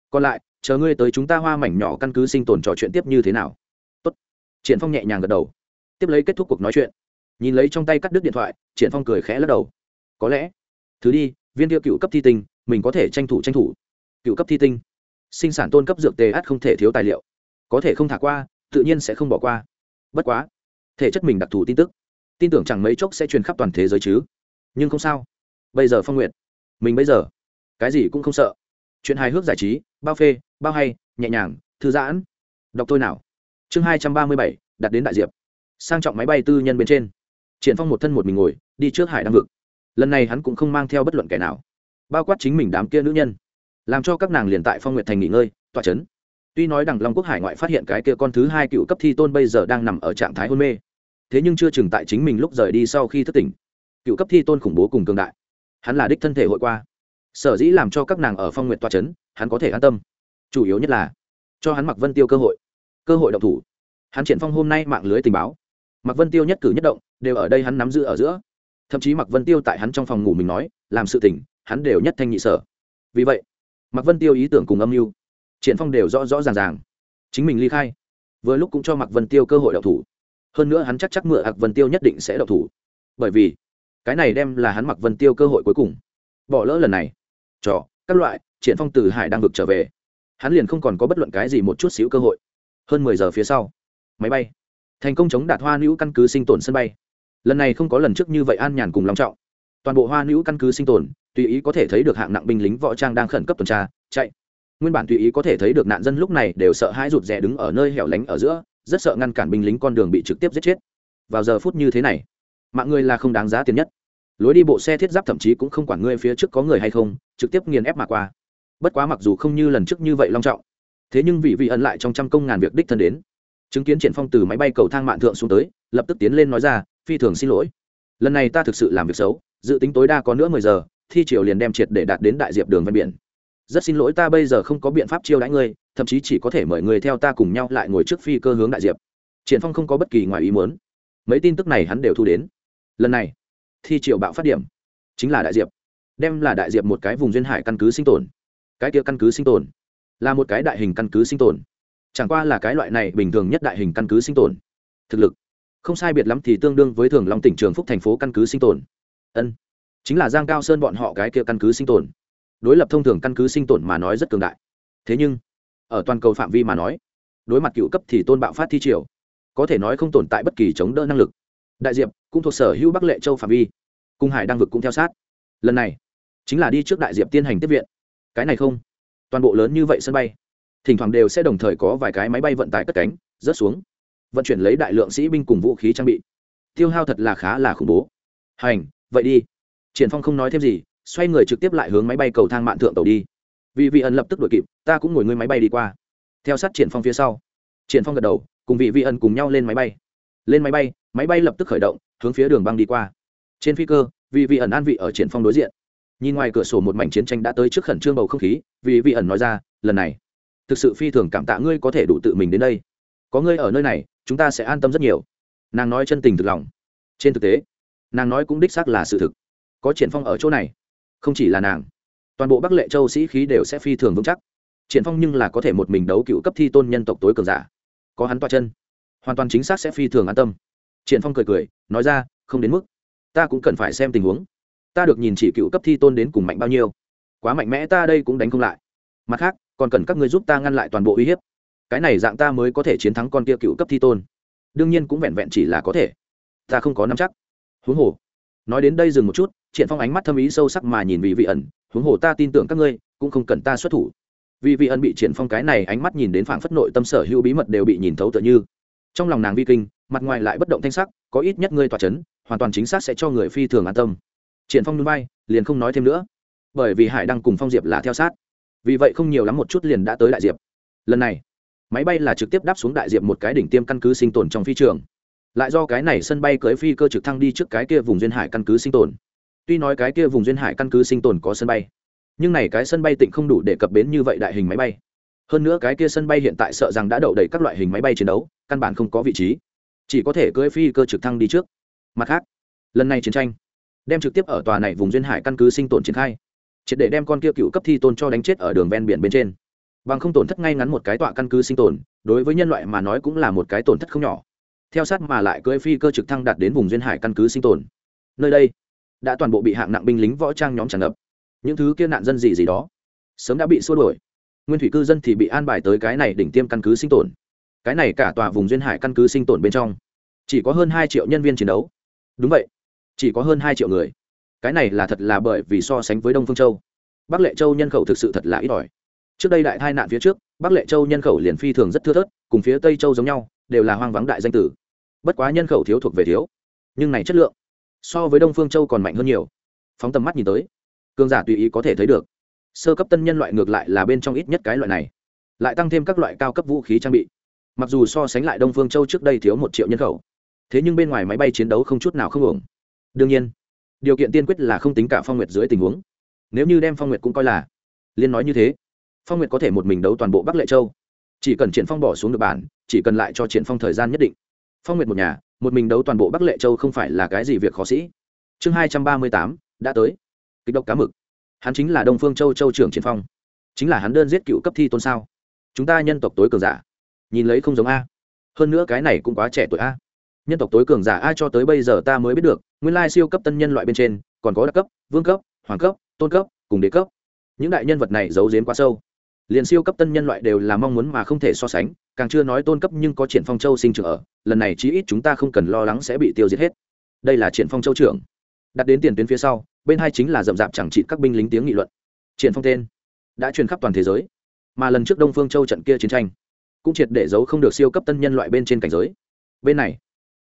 còn lại, chờ ngươi tới chúng ta hoa mảnh nhỏ căn cứ sinh tồn trò chuyện tiếp như thế nào? Tốt. Triển phong nhẹ nhàng gật đầu. Tiếp lấy kết thúc cuộc nói chuyện. Nhìn lấy trong tay cắt đứt điện thoại, triển phong cười khẽ lắc đầu. Có lẽ. Thứ đi, viên tiêu cựu cấp thi tinh, mình có thể tranh thủ tranh thủ. Cựu cấp thi tinh. Sinh sản tôn cấp dược tề át không thể thiếu tài liệu. Có thể không thả qua, tự nhiên sẽ không bỏ qua. Bất quá. Thể chất mình đặc thù tin tức. Tin tưởng chẳng mấy chốc sẽ truyền khắp toàn thế giới chứ. Nhưng không sao. Bây giờ phong nguyện mình bây giờ. Cái gì cũng không sợ. Chuyện hài hước giải trí bao phê, bao hay, nhẹ nhàng, thư giãn. Đọc tôi nào. Chương hai trăm ba mươi bảy, đặt đến đại diệp. Sang trọng máy bay tư nhân bên trên. Triển phong một thân một mình ngồi, đi trước hải đăng vực. Lần này hắn cũng không mang theo bất luận kẻ nào. Bao quát chính mình đám kia nữ nhân. Làm cho các nàng liền tại phong nguyệt thành nghỉ ngơi, tọa chấn. Tuy nói đằng long quốc hải ngoại phát hiện cái kia con thứ hai cựu cấp thi tôn bây giờ đang nằm ở trạng thái hôn mê, thế nhưng chưa chừng tại chính mình lúc rời đi sau khi thất tỉnh, cựu cấp thi tôn khủng bố cùng cường đại. Hắn là đích thân thể hội qua sở dĩ làm cho các nàng ở phong nguyện toa c h ấ n hắn có thể an tâm. Chủ yếu nhất là, cho hắn mặc vân tiêu cơ hội cơ hội động thủ. Hắn triển phong hôm nay mạng lưới tình báo. Mặc vân tiêu nhất cử nhất động, đều ở đây hắn nắm giữ ở giữa. Thậm chí mặc vân tiêu tại hắn trong phòng ngủ mình nói, làm sự tỉnh hắn đều nhất thanh nhị sở. Vì vậy mặc vân tiêu ý tưởng cùng âm mưu, triển phong đều rõ rõ ràng ràng. Chính mình ly khai, vừa lúc cũng cho mặc vân tiêu cơ hội đậu thủ. Hơn nữa hắn chắc chắc mượn mặc vân tiêu nhất định sẽ đậu thủ. Bởi vì, cái này đem là hắn mặc vân tiêu cơ hội cuối cùng. Bỏ lỡ lần này trò, các loại, triển phong từ hải đang vực trở về. Hắn liền không còn có bất luận cái gì một chút xíu cơ hội. Hơn mười giờ phía sau, máy bay. Thành công chống đạt hoa nữ căn cứ sinh tồn sân bay. Lần này không có lần trước như vậy an nhàn cùng long trọng. Toàn bộ hoa nữ căn cứ sinh tồn, tùy ý có thể thấy được hạng nặng binh lính võ trang đang khẩn cấp tuần tra, chạy. Nguyên bản tùy ý có thể thấy được nạn dân lúc này đều sợ hãi rụt rè đứng ở nơi hẻo lánh ở giữa, rất sợ ngăn cản binh lính con đường bị trực tiếp giết chết. Vào giờ phút như thế này, mạng người là không đáng giá tiền nhất. Lối đi bộ xe thiết giáp thậm chí cũng không quản ngươi phía trước có người hay không trực tiếp nghiền ép mà qua. Bất quá mặc dù không như lần trước như vậy long trọng, thế nhưng vị vị ẩn lại trong trăm công ngàn việc đích thân đến. Chứng kiến triển phong từ máy bay cầu thang mạn thượng xuống tới, lập tức tiến lên nói ra, phi thường xin lỗi. Lần này ta thực sự làm việc xấu, dự tính tối đa có nữa mười giờ, thi triều liền đem triệt để đạt đến đại diệp đường ven biển. Rất xin lỗi ta bây giờ không có biện pháp chiêu đãi ngươi, thậm chí chỉ có thể mời người theo ta cùng nhau lại ngồi trước phi cơ hướng đại diệp. Triển phong không có bất kỳ ngoài ý muốn. Mấy tin tức này hắn đều thu đến. Lần này, thi triệu bạo phát điểm chính là đại diệp đem là đại diệp một cái vùng duyên hải căn cứ sinh tồn. Cái kia căn cứ sinh tồn, là một cái đại hình căn cứ sinh tồn. Chẳng qua là cái loại này bình thường nhất đại hình căn cứ sinh tồn. Thực lực, không sai biệt lắm thì tương đương với thường long tỉnh trường phúc thành phố căn cứ sinh tồn. Ân, chính là giang cao sơn bọn họ cái kia căn cứ sinh tồn. Đối lập thông thường căn cứ sinh tồn mà nói rất cường đại. Thế nhưng, ở toàn cầu phạm vi mà nói, đối mặt cựu cấp thì tôn bạo phát thi triều, có thể nói không tồn tại bất kỳ chống đỡ năng lực. Đại diệp cũng thuộc sở hữu bắc lệ châu phạm vi cung hải đang vực cũng theo sát. Lần này chính là đi trước đại diệp tiên hành tiếp viện. Cái này không? Toàn bộ lớn như vậy sân bay, thỉnh thoảng đều sẽ đồng thời có vài cái máy bay vận tải cất cánh, rớt xuống. Vận chuyển lấy đại lượng sĩ binh cùng vũ khí trang bị. Tiêu hao thật là khá là khủng bố. Hành, vậy đi. Triển phong không nói thêm gì, xoay người trực tiếp lại hướng máy bay cầu thang mạn thượng tàu đi. Vị vị ẩn lập tức đuổi kịp, ta cũng ngồi ngươi máy bay đi qua. Theo sát triển phong phía sau, triển phong gật đầu, cùng vị vị ẩn cùng nhau lên máy bay. Lên máy bay máy bay lập tức khởi động, hướng phía đường băng đi qua. Trên phi cơ, vị vị ẩn an vị ở triển phong đối diện nhìn ngoài cửa sổ một mảnh chiến tranh đã tới trước khẩn trương bầu không khí, Vì vị ẩn nói ra, lần này, thực sự phi thường cảm tạ ngươi có thể đủ tự mình đến đây. Có ngươi ở nơi này, chúng ta sẽ an tâm rất nhiều. Nàng nói chân tình thực lòng. Trên thực tế, nàng nói cũng đích xác là sự thực. Có triển phong ở chỗ này, không chỉ là nàng, toàn bộ bắc lệ châu sĩ khí đều sẽ phi thường vững chắc. Triển phong nhưng là có thể một mình đấu cựu cấp thi tôn nhân tộc tối cường giả. Có hắn toa chân, hoàn toàn chính xác sẽ phi thường an tâm. Triển phong cười cười, nói ra, không đến mức, ta cũng cần phải xem tình huống ta được nhìn chỉ cựu cấp thi tôn đến cùng mạnh bao nhiêu. Quá mạnh mẽ ta đây cũng đánh không lại. Mặt khác, còn cần các ngươi giúp ta ngăn lại toàn bộ uy hiếp. Cái này dạng ta mới có thể chiến thắng con kia cựu cấp thi tôn. Đương nhiên cũng vẹn vẹn chỉ là có thể. Ta không có nắm chắc. Huống hồ, nói đến đây dừng một chút, triển phong ánh mắt thâm ý sâu sắc mà nhìn vị vị ẩn. Huống hồ ta tin tưởng các ngươi, cũng không cần ta xuất thủ. Vì vị ẩn bị triển phong cái này ánh mắt nhìn đến phảng phất nội tâm sở hữu bí mật đều bị nhìn thấu tựa như. Trong lòng nàng vi kinh, mặt ngoài lại bất động thanh sắc, có ít nhất ngươi tỏa chấn, hoàn toàn chính xác sẽ cho người phi thường an tâm triển phong núi bay, liền không nói thêm nữa. Bởi vì hải đang cùng phong diệp là theo sát. Vì vậy không nhiều lắm một chút liền đã tới đại diệp. Lần này, máy bay là trực tiếp đáp xuống đại diệp một cái đỉnh tiêm căn cứ sinh tồn trong phi trường. Lại do cái này sân bay cưới phi cơ trực thăng đi trước cái kia vùng duyên hải căn cứ sinh tồn. Tuy nói cái kia vùng duyên hải căn cứ sinh tồn có sân bay, nhưng này cái sân bay tịnh không đủ để cập bến như vậy đại hình máy bay. Hơn nữa cái kia sân bay hiện tại sợ rằng đã đậu đầy các loại hình máy bay chiến đấu, căn bản không có vị trí. Chỉ có thể cưỡi phi cơ trực thăng đi trước. Mặt khác, lần này chiến tranh đem trực tiếp ở tòa này vùng duyên hải căn cứ sinh tồn triển khai. Triệt để đem con kia cựu cấp thi tôn cho đánh chết ở đường ven biển bên trên. Bằng không tổn thất ngay ngắn một cái tọa căn cứ sinh tồn, đối với nhân loại mà nói cũng là một cái tổn thất không nhỏ. Theo sát mà lại cưỡi phi cơ trực thăng đạt đến vùng duyên hải căn cứ sinh tồn. Nơi đây, đã toàn bộ bị hạng nặng binh lính võ trang nhóm tràn ngập. Những thứ kia nạn dân gì gì đó, sớm đã bị xua đuổi. Nguyên thủy cư dân thì bị an bài tới cái này đỉnh tiêm căn cứ sinh tồn. Cái này cả tòa vùng duyên hải căn cứ sinh tồn bên trong, chỉ có hơn hai triệu nhân viên chiến đấu. Đúng vậy chỉ có hơn hai triệu người. Cái này là thật là bởi vì so sánh với đông phương châu. Bắc lệ châu nhân khẩu thực sự thật là ít ỏi. Trước đây đại tai nạn phía trước, bắc lệ châu nhân khẩu liền phi thường rất thưa thớt, cùng phía tây châu giống nhau, đều là hoang vắng đại danh tử. Bất quá nhân khẩu thiếu thuộc về thiếu. Nhưng này chất lượng, so với đông phương châu còn mạnh hơn nhiều. Phóng tầm mắt nhìn tới cương giả tùy ý có thể thấy được. Sơ cấp tân nhân loại ngược lại là bên trong ít nhất cái loại này. Lại tăng thêm các loại cao cấp vũ khí trang bị. Mặc dù so sánh lại đông phương châu trước đây thiếu một triệu nhân khẩu, thế nhưng bên ngoài máy bay chiến đấu không chút nào không ổng đương nhiên, điều kiện tiên quyết là không tính cả phong nguyệt dưới tình huống. Nếu như đem phong nguyệt cũng coi là, liên nói như thế, phong nguyệt có thể một mình đấu toàn bộ bắc lệ châu. Chỉ cần triển phong bỏ xuống được bản, chỉ cần lại cho triển phong thời gian nhất định. Phong nguyệt một nhà, một mình đấu toàn bộ bắc lệ châu không phải là cái gì việc khó sĩ. Chương hai trăm ba mươi tám, đã tới. Kịch độc cá mực. Hắn chính là đông phương châu châu trưởng triển phong. Chính là hắn đơn giết cựu cấp thi tôn sao? Chúng ta nhân tộc tối cường giả. Nhìn lấy không giống a. Hơn nữa cái này cũng quá trẻ tuổi a nhân tộc tối cường giả ai cho tới bây giờ ta mới biết được, nguyên lai siêu cấp tân nhân loại bên trên, còn có đặc cấp, vương cấp, hoàng cấp, tôn cấp, cùng đế cấp. Những đại nhân vật này giấu giếm quá sâu. Liền siêu cấp tân nhân loại đều là mong muốn mà không thể so sánh, càng chưa nói tôn cấp nhưng có triển phong châu sinh trưởng ở, lần này chí ít chúng ta không cần lo lắng sẽ bị tiêu diệt hết. Đây là triển phong châu trưởng. Đặt đến tiền tuyến phía sau, bên hai chính là rậm rạp chẳng trị các binh lính tiếng nghị luận. Triển phong tên đã truyền khắp toàn thế giới, mà lần trước đông phương châu trận kia chiến tranh cũng triệt để giấu không được siêu cấp tân nhân loại bên trên cảnh giới. Bên này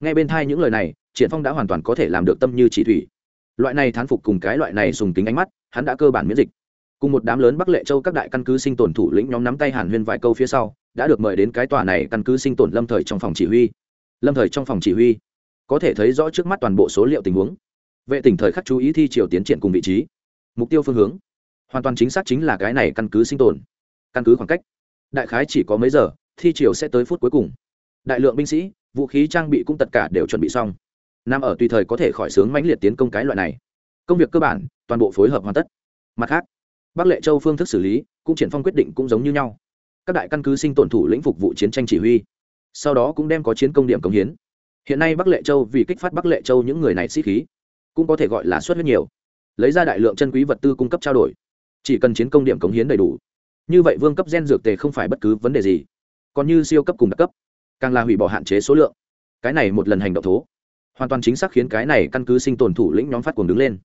Nghe bên thai những lời này, triển phong đã hoàn toàn có thể làm được tâm như chỉ thủy. Loại này thán phục cùng cái loại này sùng kính ánh mắt, hắn đã cơ bản miễn dịch. Cùng một đám lớn bắc lệ châu các đại căn cứ sinh tồn thủ lĩnh nhóm nắm tay hàn huyên vài câu phía sau, đã được mời đến cái tòa này căn cứ sinh tồn lâm thời trong phòng chỉ huy. Lâm thời trong phòng chỉ huy, có thể thấy rõ trước mắt toàn bộ số liệu tình huống. Vệ tỉnh thời khắc chú ý thi triều tiến triển cùng vị trí, mục tiêu phương hướng. Hoàn toàn chính xác chính là cái này căn cứ sinh tồn. Căn cứ khoảng cách. Đại khái chỉ có mấy giờ, thi triều sẽ tới phút cuối cùng. Đại lượng binh sĩ vũ khí trang bị cũng tất cả đều chuẩn bị xong. Nằm ở tùy thời có thể khỏi sướng mãnh liệt tiến công cái loại này. Công việc cơ bản, toàn bộ phối hợp hoàn tất. Mặt khác, bắc lệ châu phương thức xử lý, cũng triển phong quyết định cũng giống như nhau. Các đại căn cứ sinh tổn thủ lĩnh phục vụ chiến tranh chỉ huy, sau đó cũng đem có chiến công điểm cống hiến. Hiện nay bắc lệ châu vì kích phát bắc lệ châu những người này sĩ khí, cũng có thể gọi là xuất huyết nhiều. Lấy ra đại lượng chân quý vật tư cung cấp trao đổi. Chỉ cần chiến công điểm cống hiến đầy đủ, như vậy vương cấp gen dược tề không phải bất cứ vấn đề gì. Còn như siêu cấp cùng đặc cấp càng là hủy bỏ hạn chế số lượng. Cái này một lần hành động thố, hoàn toàn chính xác khiến cái này căn cứ sinh tồn thủ lĩnh nhóm phát cuồng đứng lên.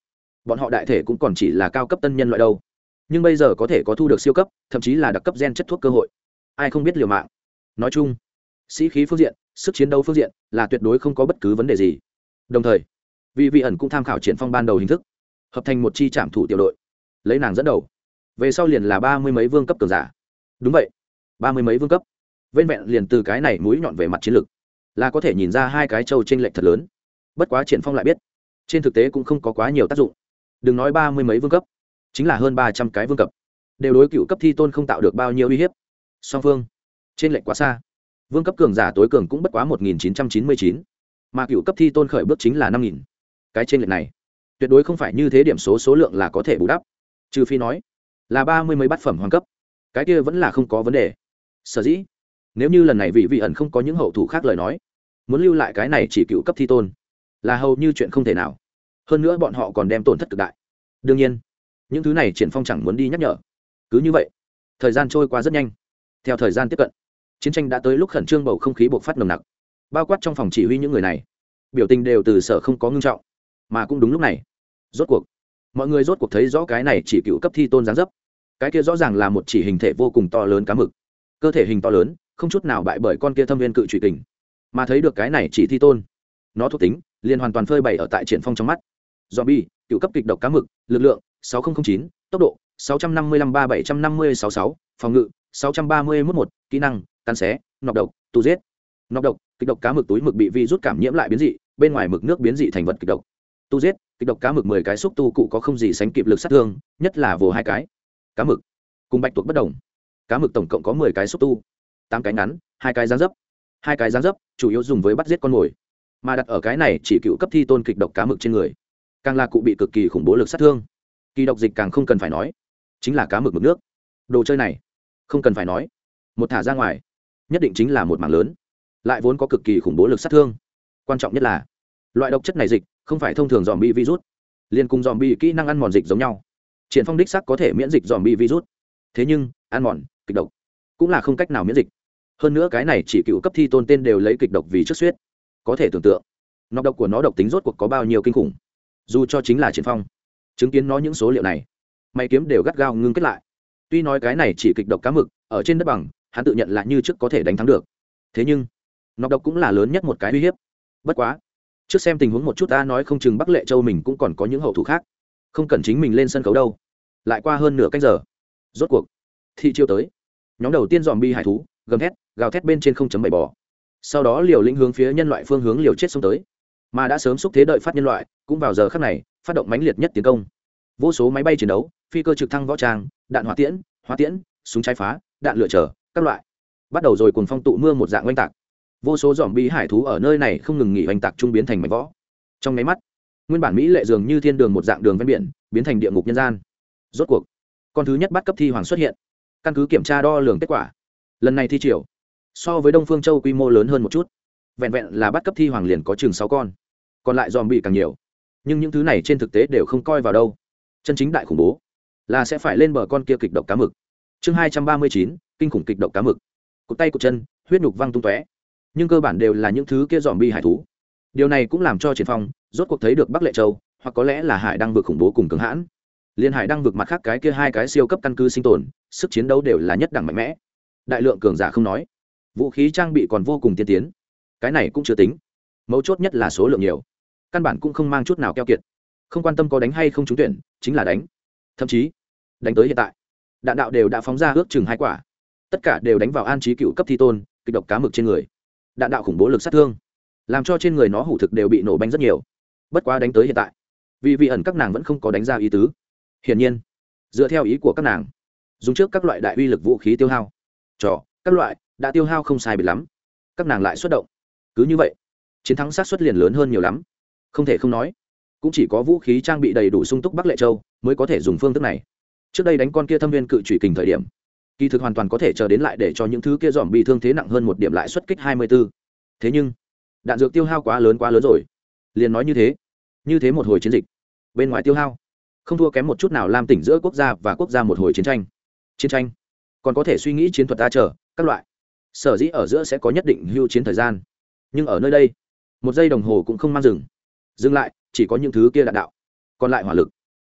Bọn họ đại thể cũng còn chỉ là cao cấp tân nhân loại đâu. Nhưng bây giờ có thể có thu được siêu cấp, thậm chí là đặc cấp gen chất thuốc cơ hội. Ai không biết liều mạng. Nói chung, sĩ khí phương diện, sức chiến đấu phương diện là tuyệt đối không có bất cứ vấn đề gì. Đồng thời vị vị ẩn cũng tham khảo triển phong ban đầu hình thức, hợp thành một chi trạm thủ tiểu đội, lấy nàng dẫn đầu. Về sau liền là ba mươi mấy vương cấp cường giả. Đúng vậy, ba mươi mấy vương cấp vên vẹn liền từ cái này mũi nhọn về mặt chiến lược là có thể nhìn ra hai cái châu trên lệch thật lớn. Bất quá triển phong lại biết, trên thực tế cũng không có quá nhiều tác dụng. Đừng nói ba mươi mấy vương cấp, chính là hơn ba trăm cái vương cấp. Đều đối cựu cấp thi tôn không tạo được bao nhiêu uy hiếp. Song phương trên lệnh quá xa. Vương cấp cường giả tối cường cũng bất quá một nghìn chín trăm chín mươi chín, mà cựu cấp thi tôn khởi bước chính là năm nghìn. Cái trên lệnh này, tuyệt đối không phải như thế điểm số số lượng là có thể bù đắp. Trừ phi nói là ba mươi mấy bát phẩm hoàng cấp. Cái kia vẫn là không có vấn đề. Sở dĩ nếu như lần này vị vị ẩn không có những hậu thủ khác lời nói, muốn lưu lại cái này chỉ cựu cấp thi tôn, là hầu như chuyện không thể nào. Hơn nữa bọn họ còn đem tổn thất cực đại. Đương nhiên, những thứ này triển phong chẳng muốn đi nhắc nhở. Cứ như vậy, thời gian trôi qua rất nhanh. Theo thời gian tiếp cận, chiến tranh đã tới lúc khẩn trương bầu không khí buộc phát nồng nặc. Bao quát trong phòng chỉ huy những người này, biểu tình đều từ sở không có ngưng trọng. Mà cũng đúng lúc này, rốt cuộc, mọi người rốt cuộc thấy rõ cái này chỉ cựu cấp thi tôn giáng dấp. Cái kia rõ ràng là một chỉ hình thể vô cùng to lớn cá mực. Cơ thể hình to lớn không chút nào bại bởi con kia thâm viên cự trụy kình. Mà thấy được cái này chỉ thi tôn nó thuộc tính liền hoàn toàn phơi bày ở tại triển phong trong mắt. Do bi cựu cấp kịch độc cá mực lực lượng 6009, tốc độ 655-3750-66, phòng ngự 630-11, kỹ năng cắn xé nọc độc tu giết. Nọc độc kịch độc cá mực túi mực bị vi rút cảm nhiễm lại biến dị bên ngoài mực nước biến dị thành vật kịch độc. Tu giết kịch độc cá mực mười cái xúc tu cụ có không gì sánh kịp lực sát thương nhất là vồ hai cái. Cá mực cùng bạch tuộc bất đồng. Cá mực tổng cộng có mười cái xúc tu tám cái ngắn, hai cái gián dấp. Hai cái gián dấp, chủ yếu dùng với bắt giết con mồi. Mà đặt ở cái này chỉ cựu cấp thi tôn kịch độc cá mực trên người. Càng là cụ bị cực kỳ khủng bố lực sát thương. Kỳ độc dịch càng không cần phải nói. Chính là cá mực mực nước. Đồ chơi này, không cần phải nói. Một thả ra ngoài, nhất định chính là một mảng lớn. Lại vốn có cực kỳ khủng bố lực sát thương. Quan trọng nhất là, loại độc chất này dịch không phải thông thường dòm bi virus. Liên cùng dòm bi kỹ năng ăn mòn dịch giống nhau. Triển phong đích sắc có thể miễn dịch dòm bi virus. Thế nhưng, ăn mòn, kịch độc cũng là không cách nào miễn dịch hơn nữa cái này chỉ cựu cấp thi tôn tên đều lấy kịch độc vì trước suyết có thể tưởng tượng, nọc độc của nó độc tính rốt cuộc có bao nhiêu kinh khủng. Dù cho chính là triển phong, chứng kiến nó những số liệu này mày kiếm đều gắt gao ngưng kết lại. Tuy nói cái này chỉ kịch độc cá mực, ở trên đất bằng, hắn tự nhận là như trước có thể đánh thắng được. Thế nhưng, nọc độc cũng là lớn nhất một cái uy hiếp. Bất quá, trước xem tình huống một chút ta nói không chừng bắc lệ châu mình cũng còn có những hậu thủ khác. Không cần chính mình lên sân khấu đâu. Lại qua hơn nửa canh giờ, rốt cuộc thị chiêu tới. Nhóm đầu tiên dòm bi hải thú gầm thét gào thét bên trên không chấm bảy bò. Sau đó liều lĩnh hướng phía nhân loại phương hướng liều chết xông tới. Mà đã sớm xúc thế đợi phát nhân loại cũng vào giờ khắc này phát động mãnh liệt nhất tiến công. Vô số máy bay chiến đấu phi cơ trực thăng võ trang đạn hỏa tiễn hỏa tiễn súng trái phá đạn lửa chở, các loại. Bắt đầu rồi cùng phong tụ mưa một dạng oanh tạc. Vô số dòm bi hải thú ở nơi này không ngừng nghỉ oanh tạc trung biến thành mảnh võ trong máy mắt nguyên bản mỹ lệ dường như thiên đường một dạng đường ven biển biến thành địa ngục nhân gian. Rốt cuộc con thứ nhất bắt cấp thi hoàng xuất hiện. Căn cứ kiểm tra đo lường kết quả lần này thi triều, so với đông phương châu quy mô lớn hơn một chút. Vẹn vẹn là bắt cấp thi hoàng liền có chừng sáu con, còn lại dòm bị càng nhiều. Nhưng những thứ này trên thực tế đều không coi vào đâu. Chân chính đại khủng bố là sẽ phải lên bờ con kia kịch độc cá mực. Chương hai trăm ba mươi chín, kinh khủng kịch độc cá mực. Cụt tay cụt chân, huyết nhục văng tung tóe. Nhưng cơ bản đều là những thứ kia dòm bi hải thú. Điều này cũng làm cho triển phong rốt cuộc thấy được bắc lệ châu, hoặc có lẽ là hải đang vực khủng bố cùng cứng hãn. Liên hải đang vực mặt khác cái kia hai cái siêu cấp căn cứ sinh tồn, sức chiến đấu đều là nhất đẳng mạnh mẽ đại lượng cường giả không nói. Vũ khí trang bị còn vô cùng tiên tiến. Cái này cũng chưa tính. Mấu chốt nhất là số lượng nhiều. Căn bản cũng không mang chút nào keo kiệt. Không quan tâm có đánh hay không trúng tuyển, chính là đánh. Thậm chí, đánh tới hiện tại, đạn đạo đều đã phóng ra ước chừng hai quả. Tất cả đều đánh vào an trí cựu cấp thi tôn, kịch độc cá mực trên người. Đạn đạo khủng bố lực sát thương, làm cho trên người nó hủ thực đều bị nổ banh rất nhiều. Bất quá đánh tới hiện tại, vì vị ẩn các nàng vẫn không có đánh ra ý tứ. Hiển nhiên, dựa theo ý của các nàng, dùng trước các loại đại uy lực vũ khí tiêu hao trò, các loại, đã tiêu hao không sai biệt lắm. Các nàng lại xuất động. Cứ như vậy, chiến thắng sát xuất liền lớn hơn nhiều lắm. Không thể không nói, cũng chỉ có vũ khí trang bị đầy đủ sung túc bắc lệ châu mới có thể dùng phương thức này. Trước đây đánh con kia thâm viên cự trụy kình thời điểm, kỳ thực hoàn toàn có thể chờ đến lại để cho những thứ kia dòm bị thương thế nặng hơn một điểm lại xuất kích hai mươi 24. thế nhưng, đạn dược tiêu hao quá lớn quá lớn rồi. Liền nói như thế như thế một hồi chiến dịch, bên ngoài tiêu hao, không thua kém một chút nào làm tỉnh giữa quốc gia và quốc gia một hồi chiến tranh. Chiến tranh còn có thể suy nghĩ chiến thuật ta chờ, các loại. Sở dĩ ở giữa sẽ có nhất định hưu chiến thời gian. Nhưng ở nơi đây, một giây đồng hồ cũng không mang dừng. Dừng lại, chỉ có những thứ kia đạn đạo. Còn lại hỏa lực,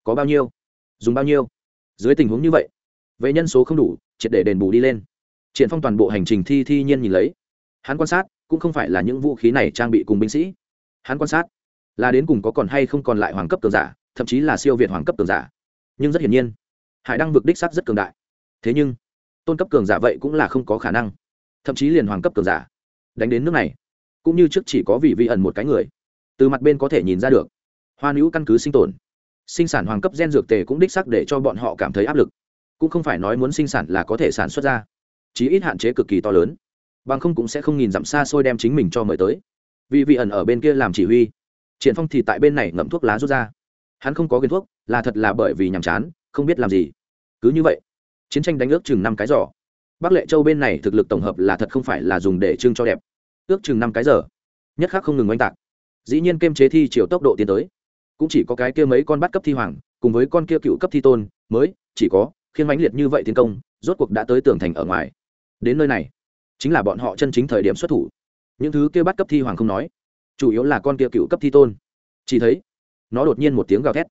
có bao nhiêu? Dùng bao nhiêu? Dưới tình huống như vậy, vệ nhân số không đủ, triệt để đền bù đi lên. Triển phong toàn bộ hành trình thi thi nhiên nhìn lấy. Hắn quan sát, cũng không phải là những vũ khí này trang bị cùng binh sĩ. Hắn quan sát, là đến cùng có còn hay không còn lại hoàng cấp cường giả, thậm chí là siêu việt hoàng cấp cường giả. Nhưng rất hiển nhiên, hải đăng vực đích sắc rất cường đại. Thế nhưng tôn cấp cường giả vậy cũng là không có khả năng. Thậm chí liền hoàng cấp cường giả. Đánh đến nước này, cũng như trước chỉ có vị vi ẩn một cái người. Từ mặt bên có thể nhìn ra được, hoa nữ căn cứ sinh tồn. Sinh sản hoàng cấp gen dược tề cũng đích sắc để cho bọn họ cảm thấy áp lực. Cũng không phải nói muốn sinh sản là có thể sản xuất ra, chí ít hạn chế cực kỳ to lớn. Bằng không cũng sẽ không nhìn dặm xa xôi đem chính mình cho mời tới. Vì vị ẩn ở bên kia làm chỉ huy. Triển phong thì tại bên này ngậm thuốc lá rút ra. Hắn không có viên thuốc, là thật là bởi vì nhàm chán, không biết làm gì. Cứ như vậy chiến tranh đánh ước chừng năm cái giỏ bắc lệ châu bên này thực lực tổng hợp là thật không phải là dùng để trưng cho đẹp. Ước chừng năm cái giờ. Nhất khác không ngừng oanh tạc. Dĩ nhiên kiêm chế thi chiều tốc độ tiến tới. Cũng chỉ có cái kia mấy con bắt cấp thi hoàng, cùng với con kia cựu cấp thi tôn, mới, chỉ có khiến mãnh liệt như vậy tiến công, rốt cuộc đã tới tường thành ở ngoài. Đến nơi này, chính là bọn họ chân chính thời điểm xuất thủ. Những thứ kia bắt cấp thi hoàng không nói, chủ yếu là con kia cựu cấp thi tôn. Chỉ thấy, nó đột nhiên một tiếng gào thét.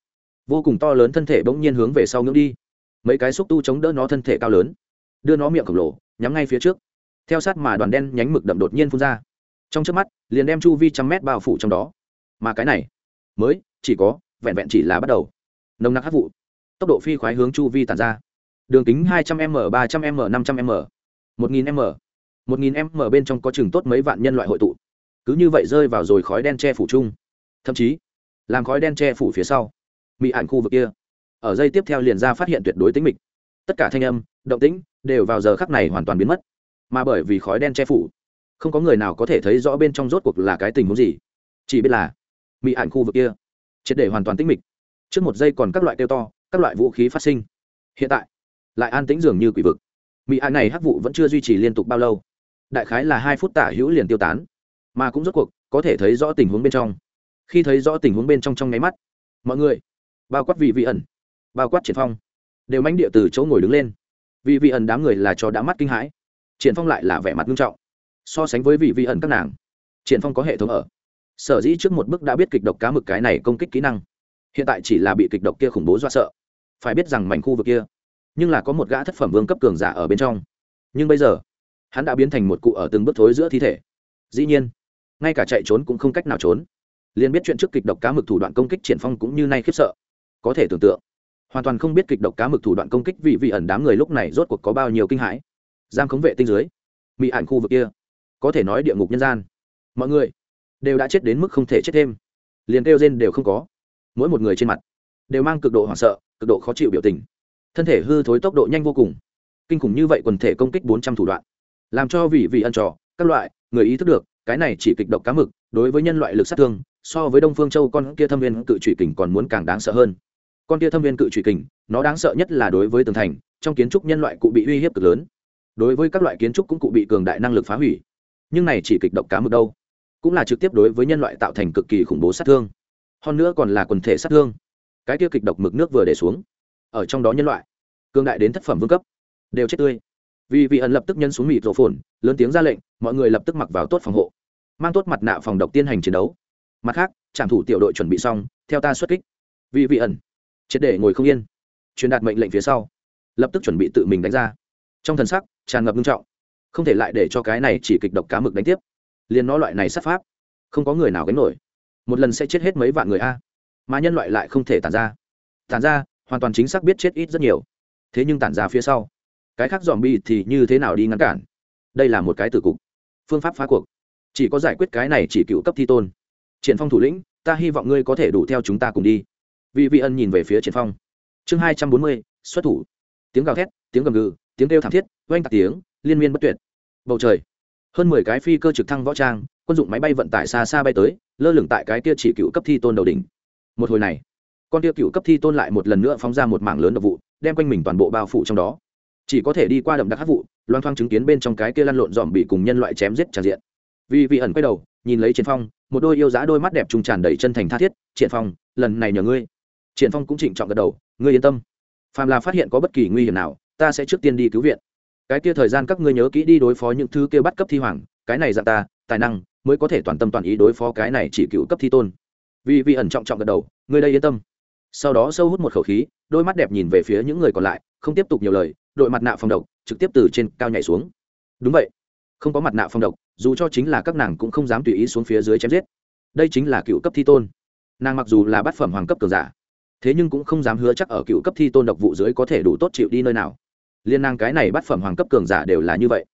Vô cùng to lớn thân thể bỗng nhiên hướng về sau ngưỡng đi mấy cái xúc tu chống đỡ nó thân thể cao lớn, đưa nó miệng khổng lồ, nhắm ngay phía trước. Theo sát mà đoàn đen nhánh mực đậm đột nhiên phun ra. Trong trước mắt, liền đem chu vi trăm mét bao phủ trong đó. Mà cái này, mới chỉ có vẹn vẹn chỉ là bắt đầu. Nồng nặc hát vụ. Tốc độ phi khoái hướng chu vi tàn ra. Đường kính hai trăm m, ba trăm m, năm trăm m. một nghìn m. một nghìn m bên trong có chừng tốt mấy vạn nhân loại hội tụ. Cứ như vậy rơi vào rồi khói đen che phủ chung. Thậm chí làm khói đen che phủ phía sau. Mỹ ảnh khu vực kia ở dây tiếp theo liền ra phát hiện tuyệt đối tính mịch. Tất cả thanh âm, động tĩnh đều vào giờ khắc này hoàn toàn biến mất. Mà bởi vì khói đen che phủ, không có người nào có thể thấy rõ bên trong rốt cuộc là cái tình huống gì. Chỉ biết là, mị ảnh khu vực kia, triệt để hoàn toàn tĩnh mịch. Trước một giây còn các loại kêu to, các loại vũ khí phát sinh. Hiện tại, lại an tĩnh dường như quỷ vực. Mị ảnh này hắc vụ vẫn chưa duy trì liên tục bao lâu. Đại khái là hai phút tả hữu liền tiêu tán. Mà cũng rốt cuộc, có thể thấy rõ tình huống bên trong. Khi thấy rõ tình huống bên trong trong nháy mắt, mọi người, bao quát vị vị ẩn bao quát triển phong, đều manh địa từ chỗ ngồi đứng lên. Vị vị ẩn đám người là cho đã mắt kinh hãi. Triển phong lại là vẻ mặt nghiêm trọng. So sánh với vị vị ẩn các nàng, triển phong có hệ thống ở. Sở dĩ trước một bước đã biết kịch độc cá mực cái này công kích kỹ năng. Hiện tại chỉ là bị kịch độc kia khủng bố do sợ. Phải biết rằng mảnh khu vực kia, nhưng là có một gã thất phẩm vương cấp cường giả ở bên trong. Nhưng bây giờ, hắn đã biến thành một cụ ở từng bước thối giữa thi thể. Dĩ nhiên, ngay cả chạy trốn cũng không cách nào trốn. Liền biết chuyện trước kịch độc cá mực thủ đoạn công kích triển phong cũng như nay khiếp sợ. Có thể tưởng tượng hoàn toàn không biết kịch độc cá mực thủ đoạn công kích vị vị ẩn đám người lúc này rốt cuộc có bao nhiêu kinh hãi. Giam khống vệ tinh dưới mỹ ảnh khu vực kia, có thể nói địa ngục nhân gian. Mọi người đều đã chết đến mức không thể chết thêm. Liền kêu rên đều không có. Mỗi một người trên mặt đều mang cực độ hoảng sợ, cực độ khó chịu biểu tình. Thân thể hư thối tốc độ nhanh vô cùng. Kinh khủng như vậy quần thể công kích bốn trăm thủ đoạn, làm cho vị vị ẩn trò, các loại người ý thức được, cái này chỉ kịch độc cá mực, đối với nhân loại lực sát thương, so với đông phương châu con kia thâm viên cự trụy kình còn muốn càng đáng sợ hơn con kia thâm viên cự trụy kình, nó đáng sợ nhất là đối với tường thành, trong kiến trúc nhân loại cụ bị uy hiếp cực lớn. Đối với các loại kiến trúc cũng cụ bị cường đại năng lực phá hủy. Nhưng này chỉ kịch độc cá mực đâu? Cũng là trực tiếp đối với nhân loại tạo thành cực kỳ khủng bố sát thương. Hơn nữa còn là quần thể sát thương. Cái kia kịch độc mực nước vừa để xuống. Ở trong đó nhân loại, cường đại đến thất phẩm vương cấp, đều chết tươi. Vì vị ẩn lập tức nhân xuống mịt rổ phồn, lớn tiếng ra lệnh, mọi người lập tức mặc vào tốt phòng hộ. Mang tốt mặt nạ phòng độc tiên hành chiến đấu. Mặt khác trạm thủ tiểu đội chuẩn bị xong, theo ta xuất kích. Vì vị ẩn triệt để ngồi không yên. Truyền đạt mệnh lệnh phía sau, lập tức chuẩn bị tự mình đánh ra. Trong thần sắc, tràn ngập nghiêm trọng. Không thể lại để cho cái này chỉ kịch độc cá mực đánh tiếp. Liền nó loại này sát pháp, không có người nào gánh nổi. Một lần sẽ chết hết mấy vạn người a. Mà nhân loại lại không thể tàn ra. Tàn ra, hoàn toàn chính xác biết chết ít rất nhiều. Thế nhưng tàn ra phía sau, cái khác dòm bi thì như thế nào đi ngăn cản? Đây là một cái tử cục. Phương pháp phá cuộc. Chỉ có giải quyết cái này chỉ cựu cấp thi tôn. Triển phong thủ lĩnh, ta hy vọng ngươi có thể đủ theo chúng ta cùng đi vị vị ân nhìn về phía triển phong. Chương hai trăm bốn mươi, xuất thủ. Tiếng gào thét, tiếng gầm gừ, tiếng kêu thảm thiết, oanh tạc tiếng, liên miên bất tuyệt. Bầu trời. Hơn mười cái phi cơ trực thăng võ trang, quân dụng máy bay vận tải xa xa bay tới, lơ lửng tại cái kia chỉ cựu cấp thi tôn đầu đỉnh. Một hồi này, con kia cựu cấp thi tôn lại một lần nữa phóng ra một mảng lớn độc vụ, đem quanh mình toàn bộ bao phủ trong đó. Chỉ có thể đi qua đậm đặc hát vụ loan thoang chứng kiến bên trong cái kia lăn lộn dòm bị cùng nhân loại chém giết tràn diện. Vì vị ẩn quay đầu, nhìn lấy triển phong, một đôi yêu giá đôi mắt đẹp trùng tràn đầy chân thành tha thiết, triển phong, lần này nhờ ngươi triển phong cũng trịnh trọng gật đầu, ngươi yên tâm. Phàm là phát hiện có bất kỳ nguy hiểm nào, ta sẽ trước tiên đi cứu viện. Cái kia thời gian các ngươi nhớ kỹ đi đối phó những thứ kia bắt cấp thi hoàng, cái này dạng ta, tài năng mới có thể toàn tâm toàn ý đối phó cái này chỉ cựu cấp thi tôn. Vì vị ẩn trọng trọng gật đầu, ngươi đây yên tâm. Sau đó sâu hút một khẩu khí, đôi mắt đẹp nhìn về phía những người còn lại, không tiếp tục nhiều lời, đội mặt nạ phòng độc trực tiếp từ trên cao nhảy xuống. Đúng vậy. Không có mặt nạ phòng độc, dù cho chính là các nàng cũng không dám tùy ý xuống phía dưới chém giết. Đây chính là cựu cấp thi tôn. Nàng mặc dù là bát phẩm hoàng cấp cường giả thế nhưng cũng không dám hứa chắc ở cựu cấp thi tôn độc vụ dưới có thể đủ tốt chịu đi nơi nào. Liên năng cái này bắt phẩm hoàng cấp cường giả đều là như vậy.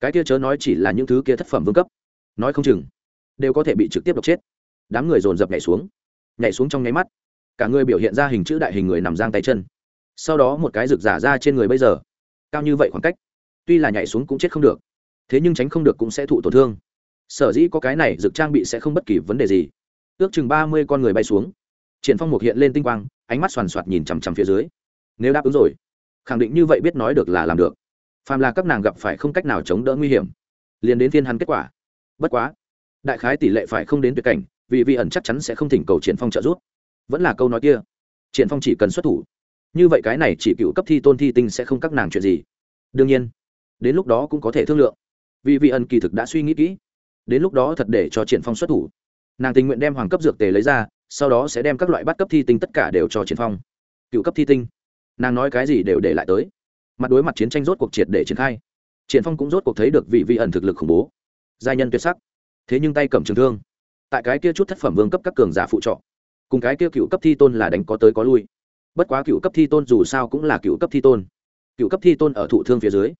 Cái kia chớ nói chỉ là những thứ kia thất phẩm vương cấp. Nói không chừng, đều có thể bị trực tiếp độc chết. Đám người dồn dập nhảy xuống. Nhảy xuống trong nháy mắt, cả người biểu hiện ra hình chữ đại hình người nằm giang tay chân. Sau đó một cái rực giả ra trên người bây giờ, cao như vậy khoảng cách, tuy là nhảy xuống cũng chết không được, thế nhưng tránh không được cũng sẽ thụ tổn thương. Sở dĩ có cái này rực trang bị sẽ không bất kỳ vấn đề gì. Ước chừng ba mươi con người bay xuống triển phong mục hiện lên tinh quang, ánh mắt xoan xoan nhìn chằm chằm phía dưới. Nếu đáp ứng rồi, khẳng định như vậy biết nói được là làm được. Phàm là các nàng gặp phải không cách nào chống đỡ nguy hiểm, liền đến thiên hắn kết quả. Bất quá, đại khái tỷ lệ phải không đến tuyệt cảnh, vì vi ẩn chắc chắn sẽ không thỉnh cầu triển phong trợ giúp. Vẫn là câu nói kia, triển phong chỉ cần xuất thủ. Như vậy cái này chỉ cựu cấp thi tôn thi tinh sẽ không các nàng chuyện gì. Đương nhiên, đến lúc đó cũng có thể thương lượng. Vì vị ẩn kỳ thực đã suy nghĩ kỹ, đến lúc đó thật để cho triển phong xuất thủ. Nàng tình nguyện đem hoàng cấp dược tề lấy ra sau đó sẽ đem các loại bắt cấp thi tinh tất cả đều cho triển phong. Cựu cấp thi tinh. Nàng nói cái gì đều để lại tới. Mặt đối mặt chiến tranh rốt cuộc triệt để triển khai. Triển phong cũng rốt cuộc thấy được vị vị ẩn thực lực khủng bố. Giai nhân tuyệt sắc. Thế nhưng tay cầm trường thương. Tại cái kia chút thất phẩm vương cấp các cường giả phụ trọ. Cùng cái kia cựu cấp thi tôn là đánh có tới có lui. Bất quá cựu cấp thi tôn dù sao cũng là cựu cấp thi tôn. Cựu cấp thi tôn ở thụ thương phía dưới.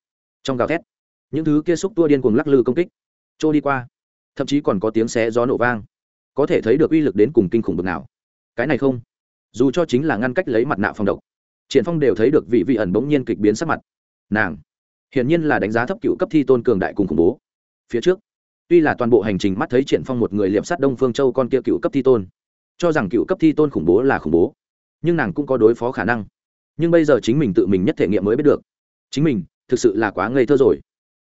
Trong gào thét, những thứ kia xúc tua điên cuồng lắc lư công kích. Trôi đi qua. Thậm chí còn có tiếng xé gió nổ vang có thể thấy được uy lực đến cùng kinh khủng bực nào. Cái này không. Dù cho chính là ngăn cách lấy mặt nạ phòng độc, triển phong đều thấy được vị vị ẩn bỗng nhiên kịch biến sắc mặt. Nàng, hiển nhiên là đánh giá thấp cựu cấp thi tôn cường đại cùng khủng bố. Phía trước, tuy là toàn bộ hành trình mắt thấy triển phong một người liệm sát đông phương châu con kia cựu cấp thi tôn, cho rằng cựu cấp thi tôn khủng bố là khủng bố, nhưng nàng cũng có đối phó khả năng. Nhưng bây giờ chính mình tự mình nhất thể nghiệm mới biết được, chính mình thực sự là quá ngây thơ rồi.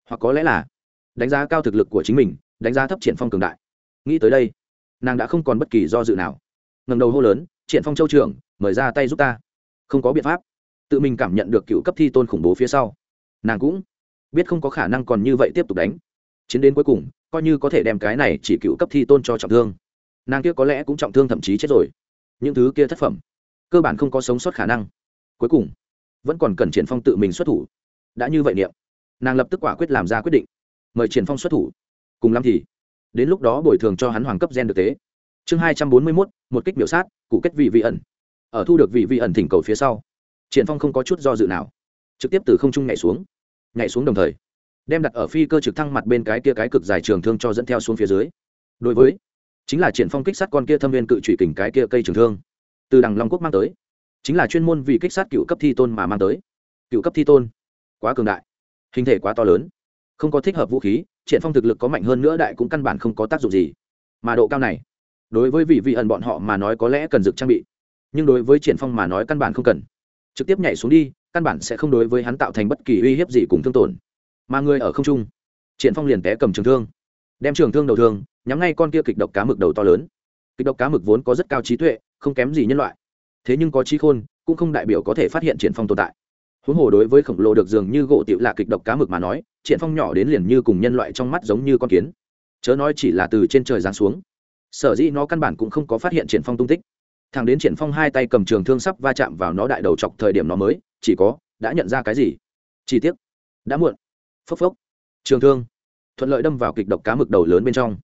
Hoặc có lẽ là đánh giá cao thực lực của chính mình, đánh giá thấp triển phong cường đại. Nghĩ tới đây nàng đã không còn bất kỳ do dự nào. Ngầm đầu hô lớn, triển phong châu trưởng, mời ra tay giúp ta. Không có biện pháp. Tự mình cảm nhận được cựu cấp thi tôn khủng bố phía sau. Nàng cũng biết không có khả năng còn như vậy tiếp tục đánh. Chiến đến cuối cùng, coi như có thể đem cái này chỉ cựu cấp thi tôn cho trọng thương. Nàng kia có lẽ cũng trọng thương thậm chí chết rồi. Những thứ kia thất phẩm, cơ bản không có sống sót khả năng. Cuối cùng, vẫn còn cần triển phong tự mình xuất thủ. Đã như vậy niệm, nàng lập tức quả quyết làm ra quyết định. Mời triển phong xuất thủ. Cùng lắm thì đến lúc đó bồi thường cho hắn hoàng cấp gen được tế. Chương hai trăm bốn mươi mốt, một kích biểu sát, cụ kết vị vị ẩn. Ở thu được vị vị ẩn thỉnh cầu phía sau, triển phong không có chút do dự nào, trực tiếp từ không trung nhảy xuống nhảy xuống đồng thời, đem đặt ở phi cơ trực thăng mặt bên cái kia cái cực dài trường thương cho dẫn theo xuống phía dưới. Đối với, chính là triển phong kích sát con kia thâm viên cự trụy kình cái kia cây trường thương, từ đằng long quốc mang tới, chính là chuyên môn vì kích sát cựu cấp thi tôn mà mang tới. Cựu cấp thi tôn, quá cường đại, hình thể quá to lớn, không có thích hợp vũ khí triển phong thực lực có mạnh hơn nữa đại cũng căn bản không có tác dụng gì. Mà độ cao này, đối với vị vị ẩn bọn họ mà nói có lẽ cần dược trang bị, nhưng đối với triển phong mà nói căn bản không cần. Trực tiếp nhảy xuống đi, căn bản sẽ không đối với hắn tạo thành bất kỳ uy hiếp gì cùng thương tổn. Mà người ở không trung, triển phong liền té cầm trường thương, đem trường thương đầu thương, nhắm ngay con kia kịch độc cá mực đầu to lớn. Kịch độc cá mực vốn có rất cao trí tuệ, không kém gì nhân loại. Thế nhưng có trí khôn, cũng không đại biểu có thể phát hiện triển phong tồn tại. Huống hồ đối với khổng lồ được dường như gỗ tiểu lạ kịch độc cá mực mà nói triển phong nhỏ đến liền như cùng nhân loại trong mắt giống như con kiến. Chớ nói chỉ là từ trên trời giáng xuống. Sở dĩ nó căn bản cũng không có phát hiện triển phong tung tích. Thằng đến triển phong hai tay cầm trường thương sắp va chạm vào nó đại đầu chọc thời điểm nó mới, chỉ có, đã nhận ra cái gì? Chi tiết đã muộn. Phốc phốc. Trường thương. Thuận lợi đâm vào kịch độc cá mực đầu lớn bên trong.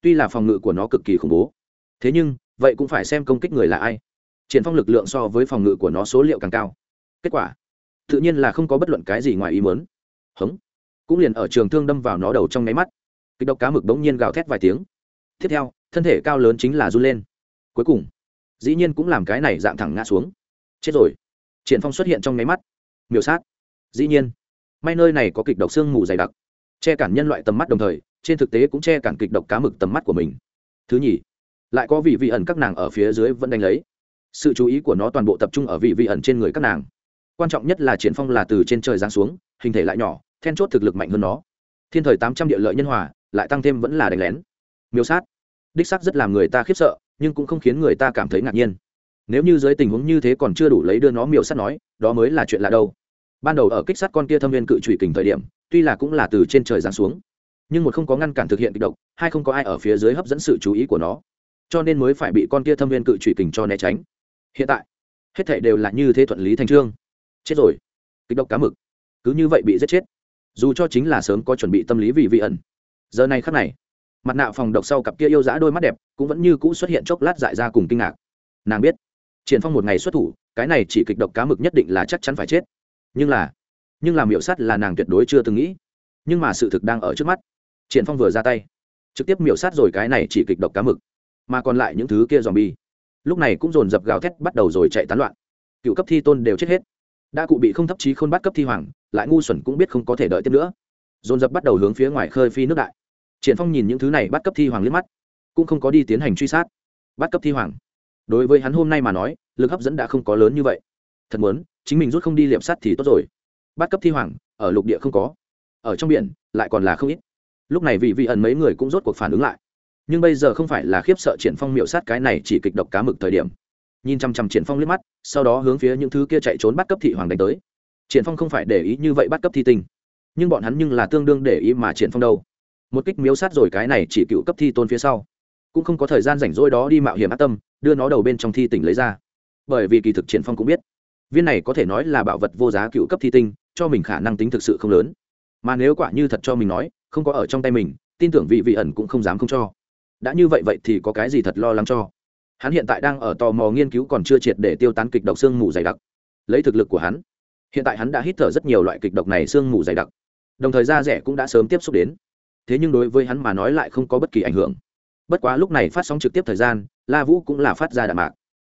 Tuy là phòng ngự của nó cực kỳ khủng bố. Thế nhưng, vậy cũng phải xem công kích người là ai. Triển phong lực lượng so với phòng ngự của nó số liệu càng cao. Kết quả, tự nhiên là không có bất luận cái gì ngoài ý muốn. Hứng cũng liền ở trường thương đâm vào nó đầu trong nháy mắt. Kịch độc cá mực bỗng nhiên gào thét vài tiếng. Tiếp theo, thân thể cao lớn chính là run lên. Cuối cùng, dĩ nhiên cũng làm cái này dạng thẳng ngã xuống. Chết rồi. Triển phong xuất hiện trong nháy mắt. Miểu sát. Dĩ nhiên, may nơi này có kịch độc xương mù dày đặc. Che cản nhân loại tầm mắt đồng thời, trên thực tế cũng che cản kịch độc cá mực tầm mắt của mình. Thứ nhì, lại có vị vị ẩn các nàng ở phía dưới vẫn đánh lấy. Sự chú ý của nó toàn bộ tập trung ở vị vị ẩn trên người các nàng. Quan trọng nhất là triển phong là từ trên trời giáng xuống, hình thể lại nhỏ then chốt thực lực mạnh hơn nó. Thiên thời tám trăm địa lợi nhân hòa, lại tăng thêm vẫn là đánh lén. Miêu sát. Đích sắc rất làm người ta khiếp sợ, nhưng cũng không khiến người ta cảm thấy ngạc nhiên. Nếu như dưới tình huống như thế còn chưa đủ lấy đưa nó miêu sát nói, đó mới là chuyện lạ đâu. Ban đầu ở kích sát con kia thâm viên cự trụy kình thời điểm, tuy là cũng là từ trên trời giáng xuống, nhưng một không có ngăn cản thực hiện kịch độc, hai không có ai ở phía dưới hấp dẫn sự chú ý của nó. Cho nên mới phải bị con kia thâm viên cự trụy kình cho né tránh. Hiện tại, hết thể đều là như thế thuận lý thành trương. Chết rồi. Kịch độc cá mực. Cứ như vậy bị giết chết dù cho chính là sớm có chuẩn bị tâm lý vì vị ẩn. Giờ này khắc này, mặt nạ phòng độc sau cặp kia yêu dã đôi mắt đẹp cũng vẫn như cũ xuất hiện chốc lát dại ra cùng kinh ngạc. Nàng biết, triển phong một ngày xuất thủ, cái này chỉ kịch độc cá mực nhất định là chắc chắn phải chết. Nhưng là, nhưng làm miệu sát là nàng tuyệt đối chưa từng nghĩ. Nhưng mà sự thực đang ở trước mắt. Triển phong vừa ra tay, trực tiếp miểu sát rồi cái này chỉ kịch độc cá mực. Mà còn lại những thứ kia dòm bi lúc này cũng dồn dập gào thét bắt đầu rồi chạy tán loạn. Cựu cấp thi tôn đều chết hết. Đã cụ bị không thấp chí khôn bắt cấp thi hoàng lại ngu xuẩn cũng biết không có thể đợi tiếp nữa. Dồn dập bắt đầu hướng phía ngoài khơi phi nước đại. Triển phong nhìn những thứ này bắt cấp thi hoàng liếc mắt, cũng không có đi tiến hành truy sát. Bắt cấp thi hoàng. Đối với hắn hôm nay mà nói, lực hấp dẫn đã không có lớn như vậy. Thật muốn, chính mình rút không đi liệm sát thì tốt rồi. Bắt cấp thi hoàng, ở lục địa không có. Ở trong biển, lại còn là không ít. Lúc này vị vị ẩn mấy người cũng rốt cuộc phản ứng lại. Nhưng bây giờ không phải là khiếp sợ triển phong miệu sát cái này chỉ kịch độc cá mực thời điểm. Nhìn chăm chăm triển phong liếc mắt, sau đó hướng phía những thứ kia chạy trốn bắt cấp thị hoàng đánh tới triển phong không phải để ý như vậy bắt cấp thi tinh. Nhưng bọn hắn nhưng là tương đương để ý mà triển phong đâu. Một kích miếu sát rồi cái này chỉ cựu cấp thi tôn phía sau. Cũng không có thời gian rảnh rỗi đó đi mạo hiểm ác tâm, đưa nó đầu bên trong thi tỉnh lấy ra. Bởi vì kỳ thực triển phong cũng biết, viên này có thể nói là bảo vật vô giá cựu cấp thi tinh, cho mình khả năng tính thực sự không lớn. Mà nếu quả như thật cho mình nói, không có ở trong tay mình, tin tưởng vị vị ẩn cũng không dám không cho. Đã như vậy vậy thì có cái gì thật lo lắng cho? Hắn hiện tại đang ở tò mò nghiên cứu còn chưa triệt để tiêu tán kịch độc xương mù dày đặc. Lấy thực lực của hắn hiện tại hắn đã hít thở rất nhiều loại kịch độc này xương mù dày đặc. Đồng thời da rẻ cũng đã sớm tiếp xúc đến. Thế nhưng đối với hắn mà nói lại không có bất kỳ ảnh hưởng. Bất quá lúc này phát sóng trực tiếp thời gian, la vũ cũng là phát ra đạn mạc.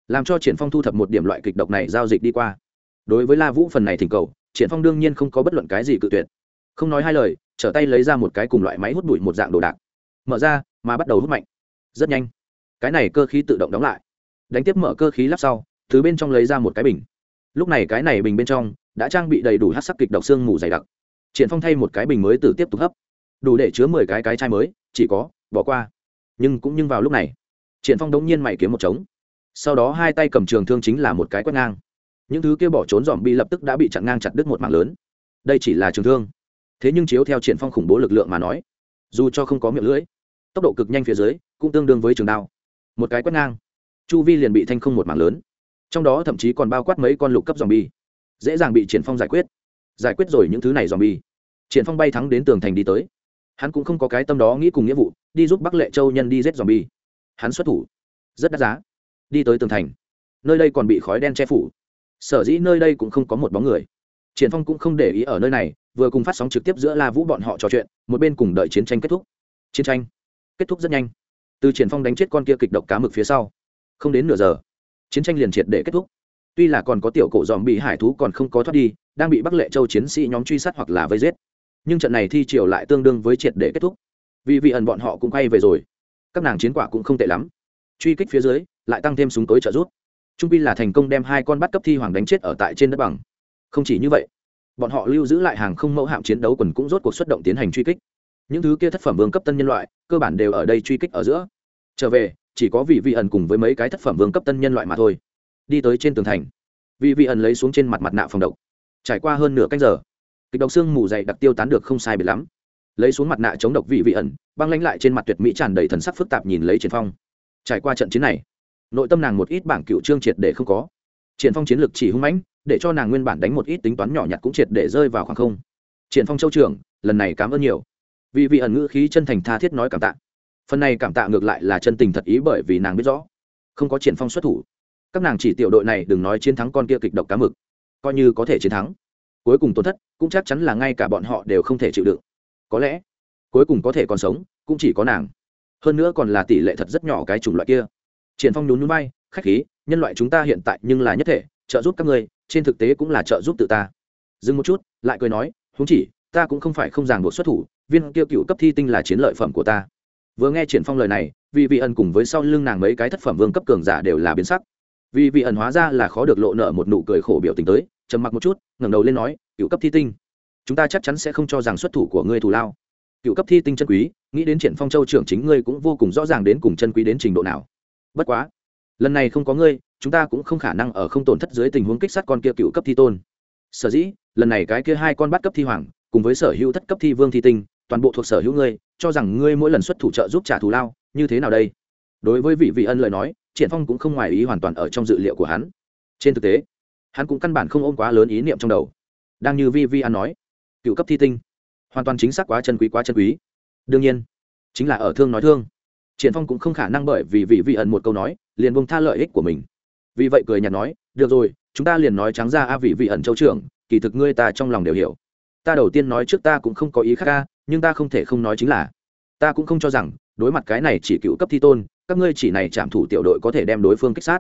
Làm cho triển phong thu thập một điểm loại kịch độc này giao dịch đi qua. Đối với la vũ phần này thỉnh cầu, triển phong đương nhiên không có bất luận cái gì cự tuyệt. Không nói hai lời, trở tay lấy ra một cái cùng loại máy hút bụi một dạng đồ đạc. Mở ra, mà bắt đầu hút mạnh. Rất nhanh. Cái này cơ khí tự động đóng lại. Đánh tiếp mở cơ khí lắp sau, thứ bên trong lấy ra một cái bình. Lúc này cái này bình bên trong đã trang bị đầy đủ hát sắc kịch độc xương mù dày đặc. Triển phong thay một cái bình mới từ tiếp tục hấp. Đủ để chứa mười cái cái chai mới, chỉ có, bỏ qua. Nhưng cũng nhưng vào lúc này, triển phong đống nhiên mày kiếm một trống. Sau đó hai tay cầm trường thương chính là một cái quét ngang. Những thứ kia bỏ trốn dòm bi lập tức đã bị chặn ngang chặt đứt một mạng lớn. Đây chỉ là trường thương. Thế nhưng chiếu theo triển phong khủng bố lực lượng mà nói, dù cho không có miệng lưỡi, tốc độ cực nhanh phía dưới, cũng tương đương với trường đao. Một cái quét ngang, chu vi liền bị thanh không một mạng lớn. Trong đó thậm chí còn bao quát mấy con lục cấp dòm bi dễ dàng bị triển phong giải quyết. Giải quyết rồi những thứ này dòm bi triển phong bay thắng đến tường thành đi tới. Hắn cũng không có cái tâm đó nghĩ cùng nghĩa vụ, đi giúp bắc lệ châu nhân đi giết dòm bi hắn xuất thủ. Rất đắt giá. Đi tới tường thành. Nơi đây còn bị khói đen che phủ. Sở dĩ nơi đây cũng không có một bóng người. Triển phong cũng không để ý ở nơi này, vừa cùng phát sóng trực tiếp giữa la vũ bọn họ trò chuyện, một bên cùng đợi chiến tranh kết thúc. Chiến tranh kết thúc rất nhanh. Từ triển phong đánh chết con kia kịch độc cá mực phía sau. Không đến nửa giờ, chiến tranh liền triệt để kết thúc tuy là còn có tiểu cổ dòm bị hải thú còn không có thoát đi, đang bị bắc lệ châu chiến sĩ nhóm truy sát hoặc là vây giết. Nhưng trận này thi triều lại tương đương với triệt để kết thúc. Vì vị ẩn bọn họ cũng quay về rồi. Các nàng chiến quả cũng không tệ lắm. Truy kích phía dưới, lại tăng thêm súng tối trợ rút trung pi là thành công đem hai con bắt cấp thi hoàng đánh chết ở tại trên đất bằng. Không chỉ như vậy, bọn họ lưu giữ lại hàng không mẫu hạm chiến đấu quần cũng rốt cuộc xuất động tiến hành truy kích. Những thứ kia thất phẩm vương cấp tân nhân loại, cơ bản đều ở đây truy kích ở giữa. Trở về, chỉ có vị vị ẩn cùng với mấy cái thất phẩm vương cấp tân nhân loại mà thôi đi tới trên tường thành. Vị vị ẩn lấy xuống trên mặt mặt nạ phòng độc. Trải qua hơn nửa canh giờ, kịch độc xương mù dày đặc tiêu tán được không sai biệt lắm. Lấy xuống mặt nạ chống độc vị vị ẩn, băng lánh lại trên mặt tuyệt mỹ tràn đầy thần sắc phức tạp nhìn lấy triển phong. Trải qua trận chiến này, nội tâm nàng một ít bảng cựu trương triệt để không có. Triển phong chiến lược chỉ hung mãnh, để cho nàng nguyên bản đánh một ít tính toán nhỏ nhặt cũng triệt để rơi vào khoảng không. Triển phong châu trưởng, lần này cảm ơn nhiều. Vì vị ẩn ngữ khí chân thành tha thiết nói cảm tạ. Phần này cảm tạ ngược lại là chân tình thật ý bởi vì nàng biết rõ. Không có triển phong xuất thủ các nàng chỉ tiểu đội này đừng nói chiến thắng con kia kịch độc cá mực, coi như có thể chiến thắng. Cuối cùng tổn thất cũng chắc chắn là ngay cả bọn họ đều không thể chịu đựng. Có lẽ, cuối cùng có thể còn sống cũng chỉ có nàng. Hơn nữa còn là tỷ lệ thật rất nhỏ cái chủng loại kia. Triển phong nhún nhún bay khách khí, nhân loại chúng ta hiện tại nhưng là nhất thể, trợ giúp các ngươi, trên thực tế cũng là trợ giúp tự ta. Dừng một chút, lại cười nói, huống chỉ, ta cũng không phải không ràng buộc xuất thủ, viên kia cựu cấp thi tinh là chiến lợi phẩm của ta. Vừa nghe triển phong lời này, vì vị ân cùng với sau lưng nàng mấy cái thất phẩm vương cấp cường giả đều là biến sắc vì vị ẩn hóa ra là khó được lộ nợ một nụ cười khổ biểu tình tới, trầm mặc một chút, ngẩng đầu lên nói, cựu cấp thi tinh, chúng ta chắc chắn sẽ không cho rằng xuất thủ của ngươi thù lao. Cựu cấp thi tinh chân quý, nghĩ đến triển phong châu trưởng chính ngươi cũng vô cùng rõ ràng đến cùng chân quý đến trình độ nào. Bất quá, lần này không có ngươi, chúng ta cũng không khả năng ở không tổn thất dưới tình huống kích sát con kia cựu cấp thi tôn. Sở dĩ, lần này cái kia hai con bắt cấp thi hoàng, cùng với sở hữu thất cấp thi vương thi tinh, toàn bộ thuộc sở hữu ngươi, cho rằng ngươi mỗi lần xuất thủ trợ giúp trả thù lao, như thế nào đây? Đối với vị vị ân lời nói triển phong cũng không ngoài ý hoàn toàn ở trong dự liệu của hắn. Trên thực tế, hắn cũng căn bản không ôm quá lớn ý niệm trong đầu. Đang như vi vi an nói, cựu cấp thi tinh, hoàn toàn chính xác quá chân quý, quá chân quý. Đương nhiên, chính là ở thương nói thương. Triển phong cũng không khả năng bởi vì vị vị ẩn một câu nói, liền bông tha lợi ích của mình. Vì vậy cười nhạt nói, được rồi, chúng ta liền nói trắng ra a vị vị ẩn châu trưởng, kỳ thực ngươi ta trong lòng đều hiểu. Ta đầu tiên nói trước ta cũng không có ý khác ca nhưng ta không thể không nói chính là, ta cũng không cho rằng, đối mặt cái này chỉ cựu cấp thi tôn các ngươi chỉ này chạm thủ tiểu đội có thể đem đối phương kích sát.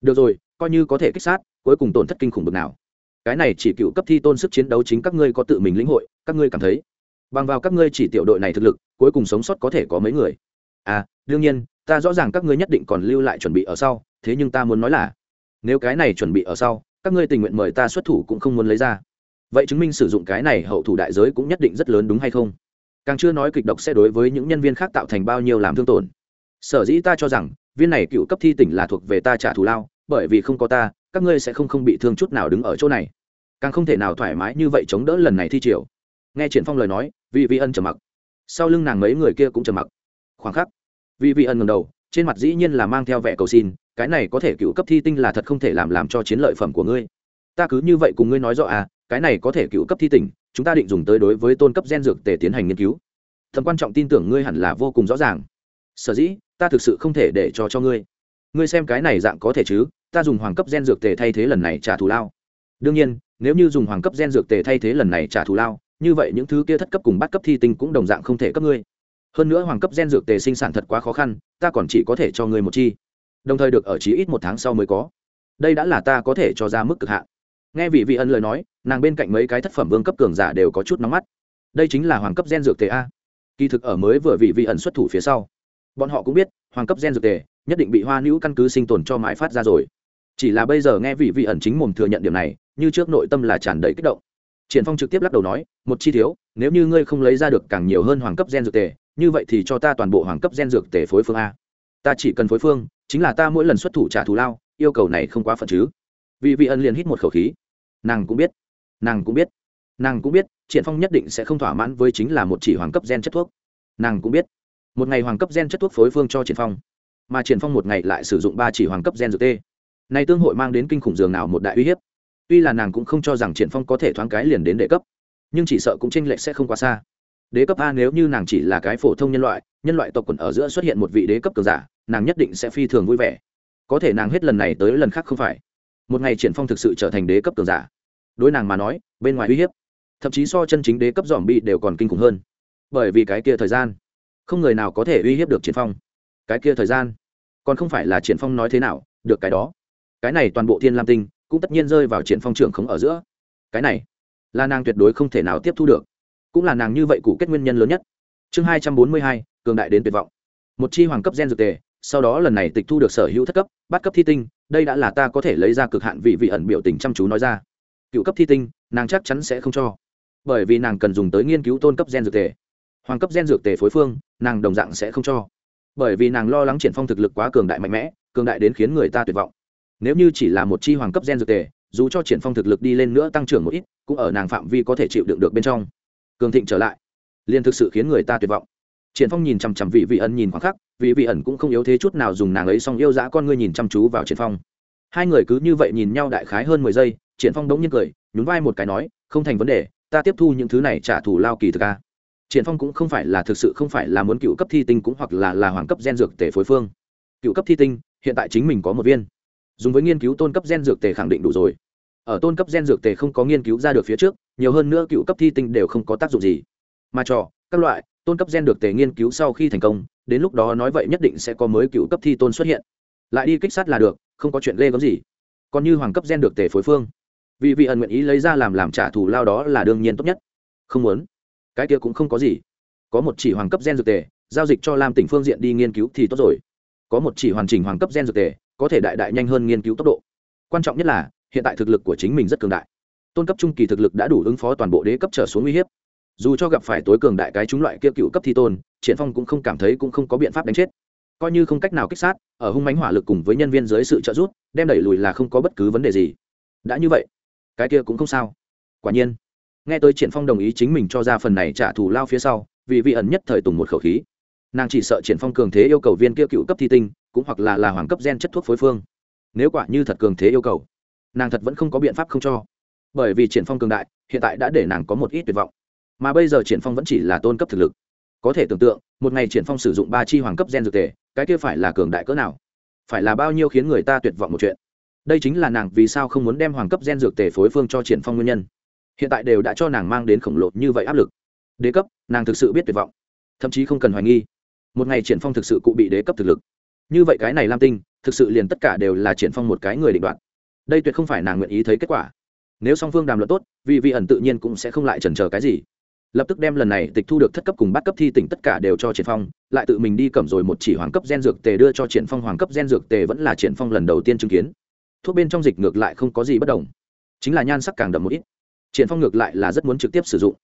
Được rồi, coi như có thể kích sát, cuối cùng tổn thất kinh khủng bực nào. Cái này chỉ cựu cấp thi tôn sức chiến đấu chính các ngươi có tự mình lĩnh hội, các ngươi cảm thấy. Bằng vào các ngươi chỉ tiểu đội này thực lực, cuối cùng sống sót có thể có mấy người. À đương nhiên, ta rõ ràng các ngươi nhất định còn lưu lại chuẩn bị ở sau, thế nhưng ta muốn nói là, nếu cái này chuẩn bị ở sau, các ngươi tình nguyện mời ta xuất thủ cũng không muốn lấy ra. Vậy chứng minh sử dụng cái này hậu thủ đại giới cũng nhất định rất lớn đúng hay không? Càng chưa nói kịch độc sẽ đối với những nhân viên khác tạo thành bao nhiêu làm thương tổn sở dĩ ta cho rằng, viên này cựu cấp thi tỉnh là thuộc về ta trả thù lao, bởi vì không có ta, các ngươi sẽ không không bị thương chút nào đứng ở chỗ này. Càng không thể nào thoải mái như vậy chống đỡ lần này thi triều. Nghe triển phong lời nói vị vi ân trầm mặc. Sau lưng nàng mấy người kia cũng trầm mặc. Khoảng khắc vị vi ân ngẩng đầu, trên mặt dĩ nhiên là mang theo vẻ cầu xin, cái này có thể cựu cấp thi tinh là thật không thể làm làm cho chiến lợi phẩm của ngươi. Ta cứ như vậy cùng ngươi nói rõ à cái này có thể cựu cấp thi tỉnh, chúng ta định dùng tới đối với tôn cấp gen dược để tiến hành nghiên cứu. Tầm quan trọng tin tưởng ngươi hẳn là vô cùng rõ ràng sở dĩ, ta thực sự không thể để cho cho ngươi. Ngươi xem cái này dạng có thể chứ? Ta dùng hoàng cấp gen dược tề thay thế lần này trả thù lao. Đương nhiên, nếu như dùng hoàng cấp gen dược tề thay thế lần này trả thù lao, như vậy những thứ kia thất cấp cùng bắt cấp thi tinh cũng đồng dạng không thể cấp ngươi. Hơn nữa hoàng cấp gen dược tề sinh sản thật quá khó khăn, ta còn chỉ có thể cho ngươi một chi. Đồng thời được ở chí ít một tháng sau mới có. Đây đã là ta có thể cho ra mức cực hạn. Nghe vị vị ân lời nói, nàng bên cạnh mấy cái thất phẩm vương cấp cường giả đều có chút nóng mắt. Đây chính là hoàng cấp gen dược tề a. Kỳ thực ở mới vừa vị vị ẩn xuất thủ phía sau bọn họ cũng biết, hoàng cấp gen dược tề nhất định bị hoa nữ căn cứ sinh tồn cho mãi phát ra rồi. Chỉ là bây giờ nghe vị vị ẩn chính mồm thừa nhận điểm này, như trước nội tâm là tràn đầy kích động. Triển phong trực tiếp lắc đầu nói, một chi thiếu, nếu như ngươi không lấy ra được càng nhiều hơn hoàng cấp gen dược tề, như vậy thì cho ta toàn bộ hoàng cấp gen dược tề phối phương a. Ta chỉ cần phối phương, chính là ta mỗi lần xuất thủ trả thù lao, yêu cầu này không quá phận chứ. Vị vị ẩn liền hít một khẩu khí. Nàng cũng biết, nàng cũng biết, nàng cũng biết, triển phong nhất định sẽ không thỏa mãn với chính là một chỉ hoàng cấp gen chất thuốc. Nàng cũng biết một ngày hoàng cấp gen chất thuốc phối phương cho triển phong. Mà triển phong một ngày lại sử dụng ba chỉ hoàng cấp gen dược tê. Này tương hội mang đến kinh khủng dường nào một đại uy hiếp. Tuy là nàng cũng không cho rằng triển phong có thể thoáng cái liền đến đệ cấp, nhưng chỉ sợ cũng tranh lệch sẽ không quá xa. Đế cấp a nếu như nàng chỉ là cái phổ thông nhân loại nhân loại tộc quần ở giữa xuất hiện một vị đế cấp cường giả, nàng nhất định sẽ phi thường vui vẻ. Có thể nàng hết lần này tới lần khác không phải. Một ngày triển phong thực sự trở thành đế cấp cường giả. Đối nàng mà nói, bên ngoài uy hiếp, thậm chí so chân chính đế cấp dòm bị đều còn kinh khủng hơn. Bởi vì cái kia thời gian không người nào có thể uy hiếp được triển phong. Cái kia thời gian, còn không phải là triển phong nói thế nào, được cái đó. Cái này toàn bộ thiên lam tinh cũng tất nhiên rơi vào triển phong trưởng không ở giữa. Cái này, là nàng tuyệt đối không thể nào tiếp thu được. Cũng là nàng như vậy cụ kết nguyên nhân lớn nhất. Chương hai trăm bốn mươi hai, cường đại đến tuyệt vọng. Một chi hoàng cấp gen dược tề, sau đó lần này tịch thu được sở hữu thất cấp bắt cấp thi tinh, đây đã là ta có thể lấy ra cực hạn vị vị ẩn biểu tình chăm chú nói ra. Cựu cấp thi tinh, nàng chắc chắn sẽ không cho. Bởi vì nàng cần dùng tới nghiên cứu tôn cấp gen dược tề hoàng cấp gen dược tề phối phương, nàng đồng dạng sẽ không cho. Bởi vì nàng lo lắng triển phong thực lực quá cường đại mạnh mẽ, cường đại đến khiến người ta tuyệt vọng. Nếu như chỉ là một chi hoàng cấp gen dược tề, dù cho triển phong thực lực đi lên nữa tăng trưởng một ít, cũng ở nàng phạm vi có thể chịu đựng được bên trong. Cường thịnh trở lại, liền thực sự khiến người ta tuyệt vọng. Triển phong nhìn chăm chăm vị vị ẩn nhìn khoảng khắc, vị vị ẩn cũng không yếu thế chút nào dùng nàng ấy xong yêu dã con ngươi nhìn chăm chú vào triển phong. Hai người cứ như vậy nhìn nhau đại khái hơn mười giây, triển phong đống nhiên cười, nhún vai một cái nói, không thành vấn đề, ta tiếp thu những thứ này trả thù lao kỳ thực a triển phong cũng không phải là thực sự không phải là muốn cựu cấp thi tinh cũng hoặc là là hoàng cấp gen dược tề phối phương. Cựu cấp thi tinh hiện tại chính mình có một viên. Dùng với nghiên cứu tôn cấp gen dược tề khẳng định đủ rồi. Ở tôn cấp gen dược tề không có nghiên cứu ra được phía trước nhiều hơn nữa cựu cấp thi tinh đều không có tác dụng gì. Mà trò, các loại tôn cấp gen được tề nghiên cứu sau khi thành công đến lúc đó nói vậy nhất định sẽ có mới cựu cấp thi tôn xuất hiện. Lại đi kích sát là được không có chuyện ghê gớm gì. Còn như hoàng cấp gen được tề phối phương. Vì vị ẩn nguyện ý lấy ra làm làm trả thù lao đó là đương nhiên tốt nhất. Không muốn cái kia cũng không có gì. Có một chỉ hoàng cấp gen dược tề, giao dịch cho lam tỉnh phương diện đi nghiên cứu thì tốt rồi. Có một chỉ hoàn chỉnh hoàng cấp gen dược tề, có thể đại đại nhanh hơn nghiên cứu tốc độ. Quan trọng nhất là, hiện tại thực lực của chính mình rất cường đại. Tôn cấp trung kỳ thực lực đã đủ ứng phó toàn bộ đế cấp trở xuống uy hiếp. Dù cho gặp phải tối cường đại cái chúng loại kia cựu cấp thi tôn, triển phong cũng không cảm thấy cũng không có biện pháp đánh chết. Coi như không cách nào kích sát, ở hung mãnh hỏa lực cùng với nhân viên dưới sự trợ giúp, đem đẩy lùi là không có bất cứ vấn đề gì. Đã như vậy, cái kia cũng không sao. Quả nhiên nghe tới triển phong đồng ý chính mình cho ra phần này trả thù lao phía sau, vì vị ẩn nhất thời tùng một khẩu khí. Nàng chỉ sợ triển phong cường thế yêu cầu viên kia cựu cấp thi tinh, cũng hoặc là là hoàng cấp gen chất thuốc phối phương. Nếu quả như thật cường thế yêu cầu, nàng thật vẫn không có biện pháp không cho. Bởi vì triển phong cường đại, hiện tại đã để nàng có một ít tuyệt vọng. Mà bây giờ triển phong vẫn chỉ là tôn cấp thực lực. Có thể tưởng tượng, một ngày triển phong sử dụng ba chi hoàng cấp gen dược tề cái kia phải là cường đại cỡ nào? Phải là bao nhiêu khiến người ta tuyệt vọng một chuyện? Đây chính là nàng vì sao không muốn đem hoàng cấp gen dược tề phối phương cho triển phong nguyên nhân hiện tại đều đã cho nàng mang đến khổng lồ như vậy áp lực. Đế cấp, nàng thực sự biết tuyệt vọng. Thậm chí không cần hoài nghi. Một ngày triển phong thực sự cụ bị đế cấp thực lực. Như vậy cái này lam tinh, thực sự liền tất cả đều là triển phong một cái người định đoạt. Đây tuyệt không phải nàng nguyện ý thấy kết quả. Nếu song phương đàm luận tốt, vì vị ẩn tự nhiên cũng sẽ không lại chần chờ cái gì. Lập tức đem lần này tịch thu được thất cấp cùng bắt cấp thi tỉnh tất cả đều cho triển phong, lại tự mình đi cầm rồi một chỉ hoàng cấp gen dược tề đưa cho triển phong. Hoàng cấp gen dược tề vẫn là triển phong lần đầu tiên chứng kiến. Thuốc bên trong dịch ngược lại không có gì bất đồng. Chính là nhan sắc càng đậm một ít triển phong ngược lại là rất muốn trực tiếp sử dụng.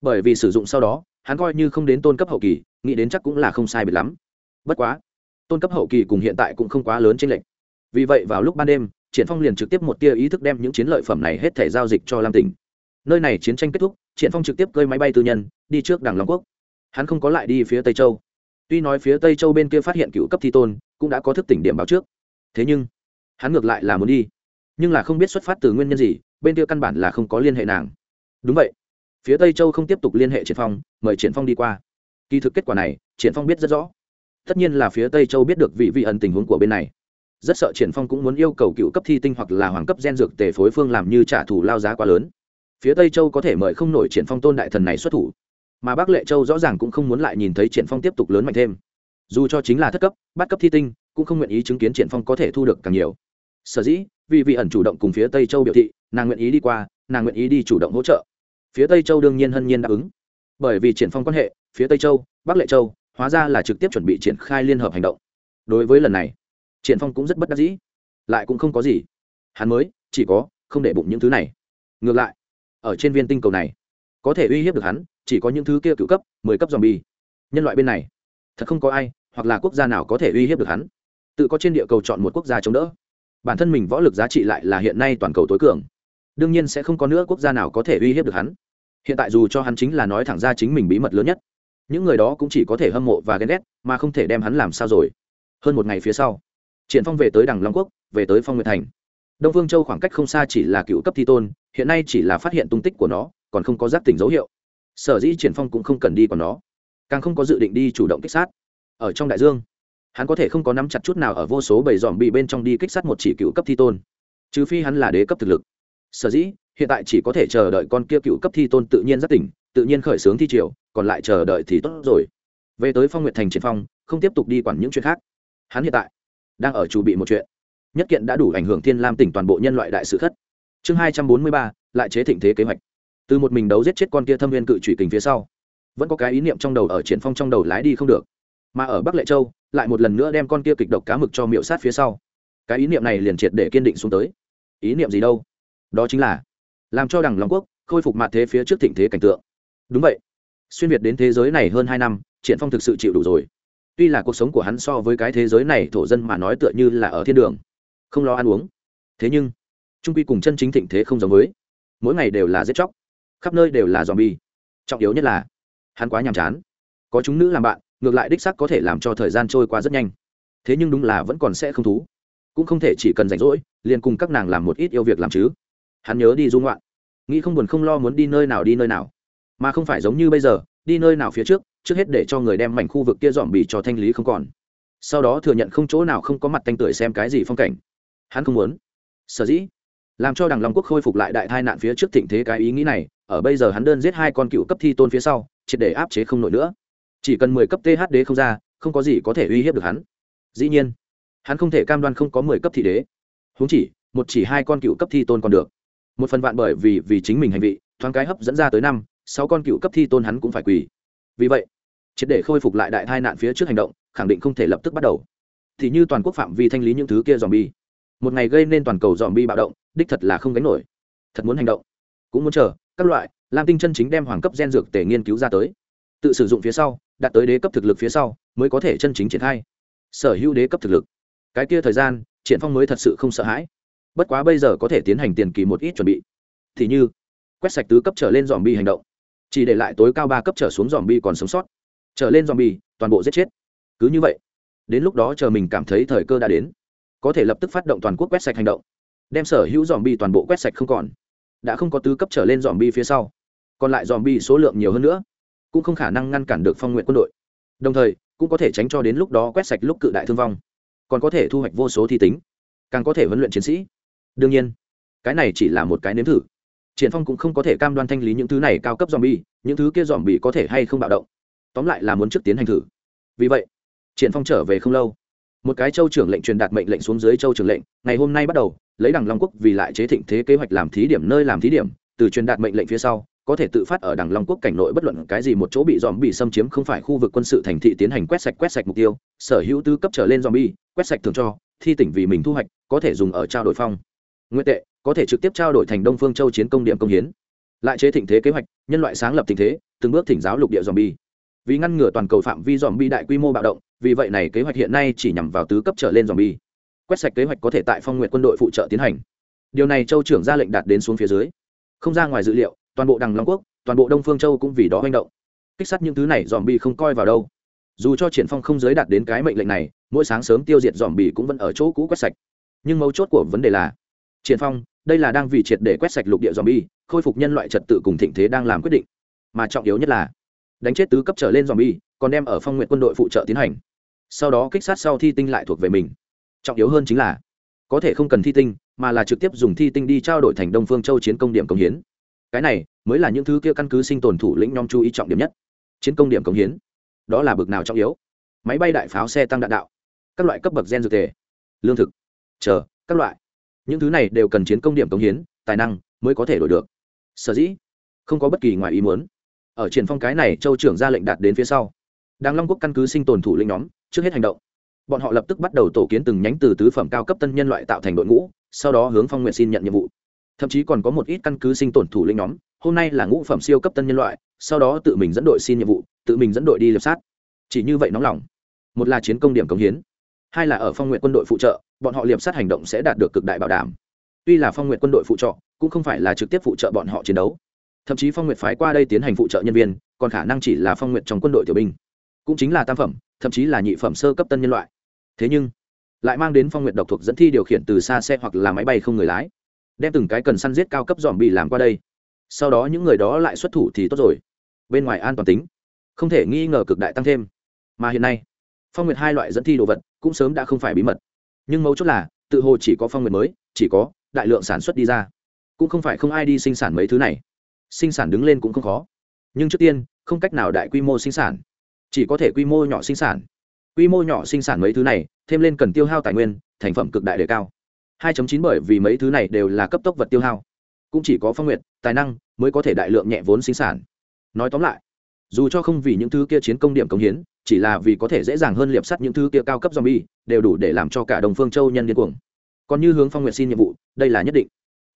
Bởi vì sử dụng sau đó, hắn coi như không đến tôn cấp hậu kỳ, nghĩ đến chắc cũng là không sai biệt lắm. Bất quá, tôn cấp hậu kỳ cùng hiện tại cũng không quá lớn trên lệnh vì vậy vào lúc ban đêm, triển phong liền trực tiếp một tia ý thức đem những chiến lợi phẩm này hết thể giao dịch cho lam tỉnh nơi này chiến tranh kết thúc, triển phong trực tiếp cơi máy bay tư nhân, đi trước đảng long quốc. Hắn không có lại đi phía tây châu. Tuy nói phía tây châu bên kia phát hiện cựu cấp thi tôn, cũng đã có thức tỉnh điểm báo trước. Thế nhưng, hắn ngược lại là muốn đi. Nhưng là không biết xuất phát từ nguyên nhân gì bên kia căn bản là không có liên hệ nàng. Đúng vậy. Phía tây châu không tiếp tục liên hệ triển phong, mời triển phong đi qua. Kỳ thực kết quả này, triển phong biết rất rõ. Tất nhiên là phía tây châu biết được vị vị ẩn tình huống của bên này. Rất sợ triển phong cũng muốn yêu cầu cựu cấp thi tinh hoặc là hoàng cấp gen dược tề phối phương làm như trả thù lao giá quá lớn. Phía tây châu có thể mời không nổi triển phong tôn đại thần này xuất thủ. Mà bắc lệ châu rõ ràng cũng không muốn lại nhìn thấy triển phong tiếp tục lớn mạnh thêm. Dù cho chính là thất cấp, bắt cấp thi tinh, cũng không nguyện ý chứng kiến triển phong có thể thu được càng nhiều. Sở dĩ vì vị ẩn chủ động cùng phía tây châu biểu thị, nàng nguyện ý đi qua, nàng nguyện ý đi chủ động hỗ trợ. Phía tây châu đương nhiên hân nhiên đáp ứng. Bởi vì triển phong quan hệ, phía tây châu, bắc lệ châu, hóa ra là trực tiếp chuẩn bị triển khai liên hợp hành động. Đối với lần này, triển phong cũng rất bất đắc dĩ. Lại cũng không có gì. Hắn mới, chỉ có, không để bụng những thứ này. Ngược lại, ở trên viên tinh cầu này, có thể uy hiếp được hắn, chỉ có những thứ kia cựu cấp, mười cấp zombie. Nhân loại bên này, thật không có ai, hoặc là quốc gia nào có thể uy hiếp được hắn. Tự có trên địa cầu chọn một quốc gia chống đỡ bản thân mình võ lực giá trị lại là hiện nay toàn cầu tối cường. Đương nhiên sẽ không có nữa quốc gia nào có thể uy hiếp được hắn. Hiện tại dù cho hắn chính là nói thẳng ra chính mình bí mật lớn nhất, những người đó cũng chỉ có thể hâm mộ và ghen ghét, mà không thể đem hắn làm sao rồi. Hơn một ngày phía sau, triển phong về tới đằng long quốc, về tới phong nguyệt thành. Đông phương châu khoảng cách không xa chỉ là cựu cấp thi tôn, hiện nay chỉ là phát hiện tung tích của nó, còn không có giác tỉnh dấu hiệu. Sở dĩ triển phong cũng không cần đi còn nó, càng không có dự định đi chủ động kích sát. Ở trong đại dương hắn có thể không có nắm chặt chút nào ở vô số bầy dòm bị bên trong đi kích sát một chỉ cựu cấp thi tôn. Trừ phi hắn là đế cấp thực lực. Sở dĩ, hiện tại chỉ có thể chờ đợi con kia cựu cấp thi tôn tự nhiên giác tỉnh, tự nhiên khởi xướng thi triều, còn lại chờ đợi thì tốt rồi. Về tới phong nguyệt thành triển phong, không tiếp tục đi quản những chuyện khác. Hắn hiện tại đang ở chủ bị một chuyện. Nhất kiện đã đủ ảnh hưởng thiên lam tỉnh toàn bộ nhân loại đại sự khất. Chương hai trăm bốn mươi ba, lại chế thịnh thế kế hoạch. Từ một mình đấu giết chết con kia thâm viên cự trụy kình phía sau, vẫn có cái ý niệm trong đầu ở triển phong trong đầu lái đi không được. Mà ở bắc lệ châu lại một lần nữa đem con kia kịch độc cá mực cho miệu sát phía sau. Cái ý niệm này liền triệt để kiên định xuống tới. Ý niệm gì đâu? Đó chính là làm cho đằng long quốc khôi phục mặt thế phía trước thịnh thế cảnh tượng. Đúng vậy. Xuyên việt đến thế giới này hơn hai năm, triển phong thực sự chịu đủ rồi. Tuy là cuộc sống của hắn so với cái thế giới này thổ dân mà nói tựa như là ở thiên đường, không lo ăn uống. Thế nhưng, trung quy cùng chân chính thịnh thế không giống với. Mỗi ngày đều là giết chóc, khắp nơi đều là dòm bi trọng yếu nhất là, hắn quá nhàm chán. Có chúng nữ làm bạn ngược lại đích sắc có thể làm cho thời gian trôi qua rất nhanh. Thế nhưng đúng là vẫn còn sẽ không thú. Cũng không thể chỉ cần rảnh rỗi, liền cùng các nàng làm một ít yêu việc làm chứ. Hắn nhớ đi dung loạn nghĩ không buồn không lo muốn đi nơi nào đi nơi nào. Mà không phải giống như bây giờ, đi nơi nào phía trước trước hết để cho người đem mảnh khu vực kia dọn bì cho thanh lý không còn. Sau đó thừa nhận không chỗ nào không có mặt thanh tưởi xem cái gì phong cảnh. Hắn không muốn. Sở dĩ. Làm cho đằng long quốc khôi phục lại đại tai nạn phía trước thịnh thế cái ý nghĩ này, ở bây giờ hắn đơn giết hai con cựu cấp thi tôn phía sau, triệt để áp chế không nổi nữa chỉ cần mười cấp th không ra, không có gì có thể uy hiếp được hắn. Dĩ nhiên, hắn không thể cam đoan không có mười cấp thị đế. Huống chỉ, một chỉ hai con cựu cấp thi tôn còn được. Một phần vạn bởi vì vì chính mình hành vi thoáng cái hấp dẫn ra tới năm, sáu con cựu cấp thi tôn hắn cũng phải quỳ. Vì vậy, triệt để khôi phục lại đại tai nạn phía trước hành động, khẳng định không thể lập tức bắt đầu. Thì như toàn quốc phạm vi thanh lý những thứ kia dòm bi một ngày gây nên toàn cầu dòm bi bạo động, đích thật là không gánh nổi. Thật muốn hành động. Cũng muốn chờ, các loại, lam tinh chân chính đem hoàng cấp gen dược tể nghiên cứu ra tới. Tự sử dụng phía sau đạt tới đế cấp thực lực phía sau, mới có thể chân chính triển khai. Sở hữu đế cấp thực lực. Cái kia thời gian, triển phong mới thật sự không sợ hãi. Bất quá bây giờ có thể tiến hành tiền kỳ một ít chuẩn bị. Thì như, quét sạch tứ cấp trở lên dòm bi hành động. Chỉ để lại tối cao ba cấp trở xuống dòm bi còn sống sót. Trở lên dòm bi toàn bộ giết chết. Cứ như vậy, đến lúc đó chờ mình cảm thấy thời cơ đã đến, có thể lập tức phát động toàn quốc quét sạch hành động. Đem sở hữu dòm bi toàn bộ quét sạch không còn. Đã không có tứ cấp trở lên dòm bi phía sau. Còn lại dòm bi số lượng nhiều hơn nữa cũng không khả năng ngăn cản được phong nguyện quân đội. Đồng thời, cũng có thể tránh cho đến lúc đó quét sạch lúc cự đại thương vong. Còn có thể thu hoạch vô số thi tính, càng có thể huấn luyện chiến sĩ. Đương nhiên, cái này chỉ là một cái nếm thử. Triển phong cũng không có thể cam đoan thanh lý những thứ này cao cấp dòm bi những thứ kia dòm bị có thể hay không bạo động. Tóm lại là muốn trước tiến hành thử. Vì vậy, triển phong trở về không lâu. Một cái châu trưởng lệnh truyền đạt mệnh lệnh xuống dưới châu trưởng lệnh, ngày hôm nay bắt đầu, lấy đằng long quốc vì lại chế thịnh thế kế hoạch làm thí điểm nơi làm thí điểm, từ truyền đạt mệnh lệnh phía sau có thể tự phát ở đằng long quốc cảnh nội bất luận cái gì một chỗ bị dòm bị xâm chiếm không phải khu vực quân sự thành thị tiến hành quét sạch quét sạch mục tiêu, sở hữu tư cấp trở lên dòm bi quét sạch thường cho, thi tỉnh vì mình thu hoạch, có thể dùng ở trao đổi phong. Nguyên tệ, có thể trực tiếp trao đổi thành đông phương châu chiến công điểm công hiến. Lại chế thịnh thế kế hoạch, nhân loại sáng lập tình thế, từng bước thỉnh giáo lục địa dòm bi vì ngăn ngừa toàn cầu phạm vi dòm bi đại quy mô bạo động, vì vậy này kế hoạch hiện nay chỉ nhằm vào tứ cấp trở lên dòm bi quét sạch kế hoạch có thể tại phong nguyện quân đội phụ trợ tiến hành. Điều này châu trưởng ra lệnh đạt đến xuống phía dưới. Không ra ngoài dữ liệu toàn bộ đằng long quốc, toàn bộ đông phương châu cũng vì đó manh động. Kích sát những thứ này dòm bi không coi vào đâu. Dù cho triển phong không giới đạt đến cái mệnh lệnh này, mỗi sáng sớm tiêu diệt dòm bi cũng vẫn ở chỗ cũ quét sạch. Nhưng mấu chốt của vấn đề là, triển phong, đây là đang vì triệt để quét sạch lục địa dòm bi khôi phục nhân loại trật tự cùng thịnh thế đang làm quyết định. Mà trọng yếu nhất là, đánh chết tứ cấp trở lên dòm bi còn đem ở phong nguyện quân đội phụ trợ tiến hành. Sau đó kích sát sau thi tinh lại thuộc về mình. Trọng yếu hơn chính là, có thể không cần thi tinh, mà là trực tiếp dùng thi tinh đi trao đổi thành đông phương châu chiến công điểm công hiến cái này mới là những thứ kia căn cứ sinh tồn thủ lĩnh nhóm chú ý trọng điểm nhất. Chiến công điểm công hiến, đó là bực nào trọng yếu. Máy bay đại pháo xe tăng đạn đạo, các loại cấp bậc gen dược tề lương thực, chờ, các loại. Những thứ này đều cần chiến công điểm công hiến, tài năng mới có thể đổi được. Sở dĩ không có bất kỳ ngoài ý muốn, ở triển phong cái này châu trưởng ra lệnh đạt đến phía sau đang long quốc căn cứ sinh tồn thủ lĩnh nhóm trước hết hành động. Bọn họ lập tức bắt đầu tổ kiến từng nhánh từ tứ phẩm cao cấp tân nhân loại tạo thành đội ngũ, sau đó hướng phong nguyện xin nhận nhiệm vụ thậm chí còn có một ít căn cứ sinh tồn thủ lĩnh nhóm, hôm nay là ngũ phẩm siêu cấp tân nhân loại, sau đó tự mình dẫn đội xin nhiệm vụ, tự mình dẫn đội đi lập sát. Chỉ như vậy nóng lòng. Một là chiến công điểm công hiến, hai là ở phong nguyện quân đội phụ trợ, bọn họ liệp sát hành động sẽ đạt được cực đại bảo đảm. Tuy là phong nguyện quân đội phụ trợ, cũng không phải là trực tiếp phụ trợ bọn họ chiến đấu. Thậm chí phong nguyện phái qua đây tiến hành phụ trợ nhân viên, còn khả năng chỉ là phong nguyện trong quân đội tiểu binh. Cũng chính là tam phẩm, thậm chí là nhị phẩm sơ cấp tân nhân loại. Thế nhưng, lại mang đến phong nguyện độc thuộc dẫn thi điều khiển từ xa xe hoặc là máy bay không người lái đem từng cái cần săn giết cao cấp dòm bị làm qua đây. Sau đó những người đó lại xuất thủ thì tốt rồi. Bên ngoài an toàn tính. Không thể nghi ngờ cực đại tăng thêm. Mà hiện nay, phong nguyệt hai loại dẫn thi đồ vật cũng sớm đã không phải bí mật. Nhưng mấu chốt là, tự hồ chỉ có phong nguyệt mới, chỉ có đại lượng sản xuất đi ra. Cũng không phải không ai đi sinh sản mấy thứ này. Sinh sản đứng lên cũng không khó. Nhưng trước tiên, không cách nào đại quy mô sinh sản. Chỉ có thể quy mô nhỏ sinh sản. Quy mô nhỏ sinh sản mấy thứ này, thêm lên cần tiêu hao tài nguyên, thành phẩm cực đại đề cao. 2.9 bởi vì mấy thứ này đều là cấp tốc vật tiêu hao. Cũng chỉ có phong nguyện tài năng mới có thể đại lượng nhẹ vốn sinh sản. Nói tóm lại, dù cho không vì những thứ kia chiến công điểm công hiến, chỉ là vì có thể dễ dàng hơn liệp sắt những thứ kia cao cấp zombie, đều đủ để làm cho cả đồng phương châu nhân điên cuồng. Còn như hướng phong nguyện xin nhiệm vụ, đây là nhất định.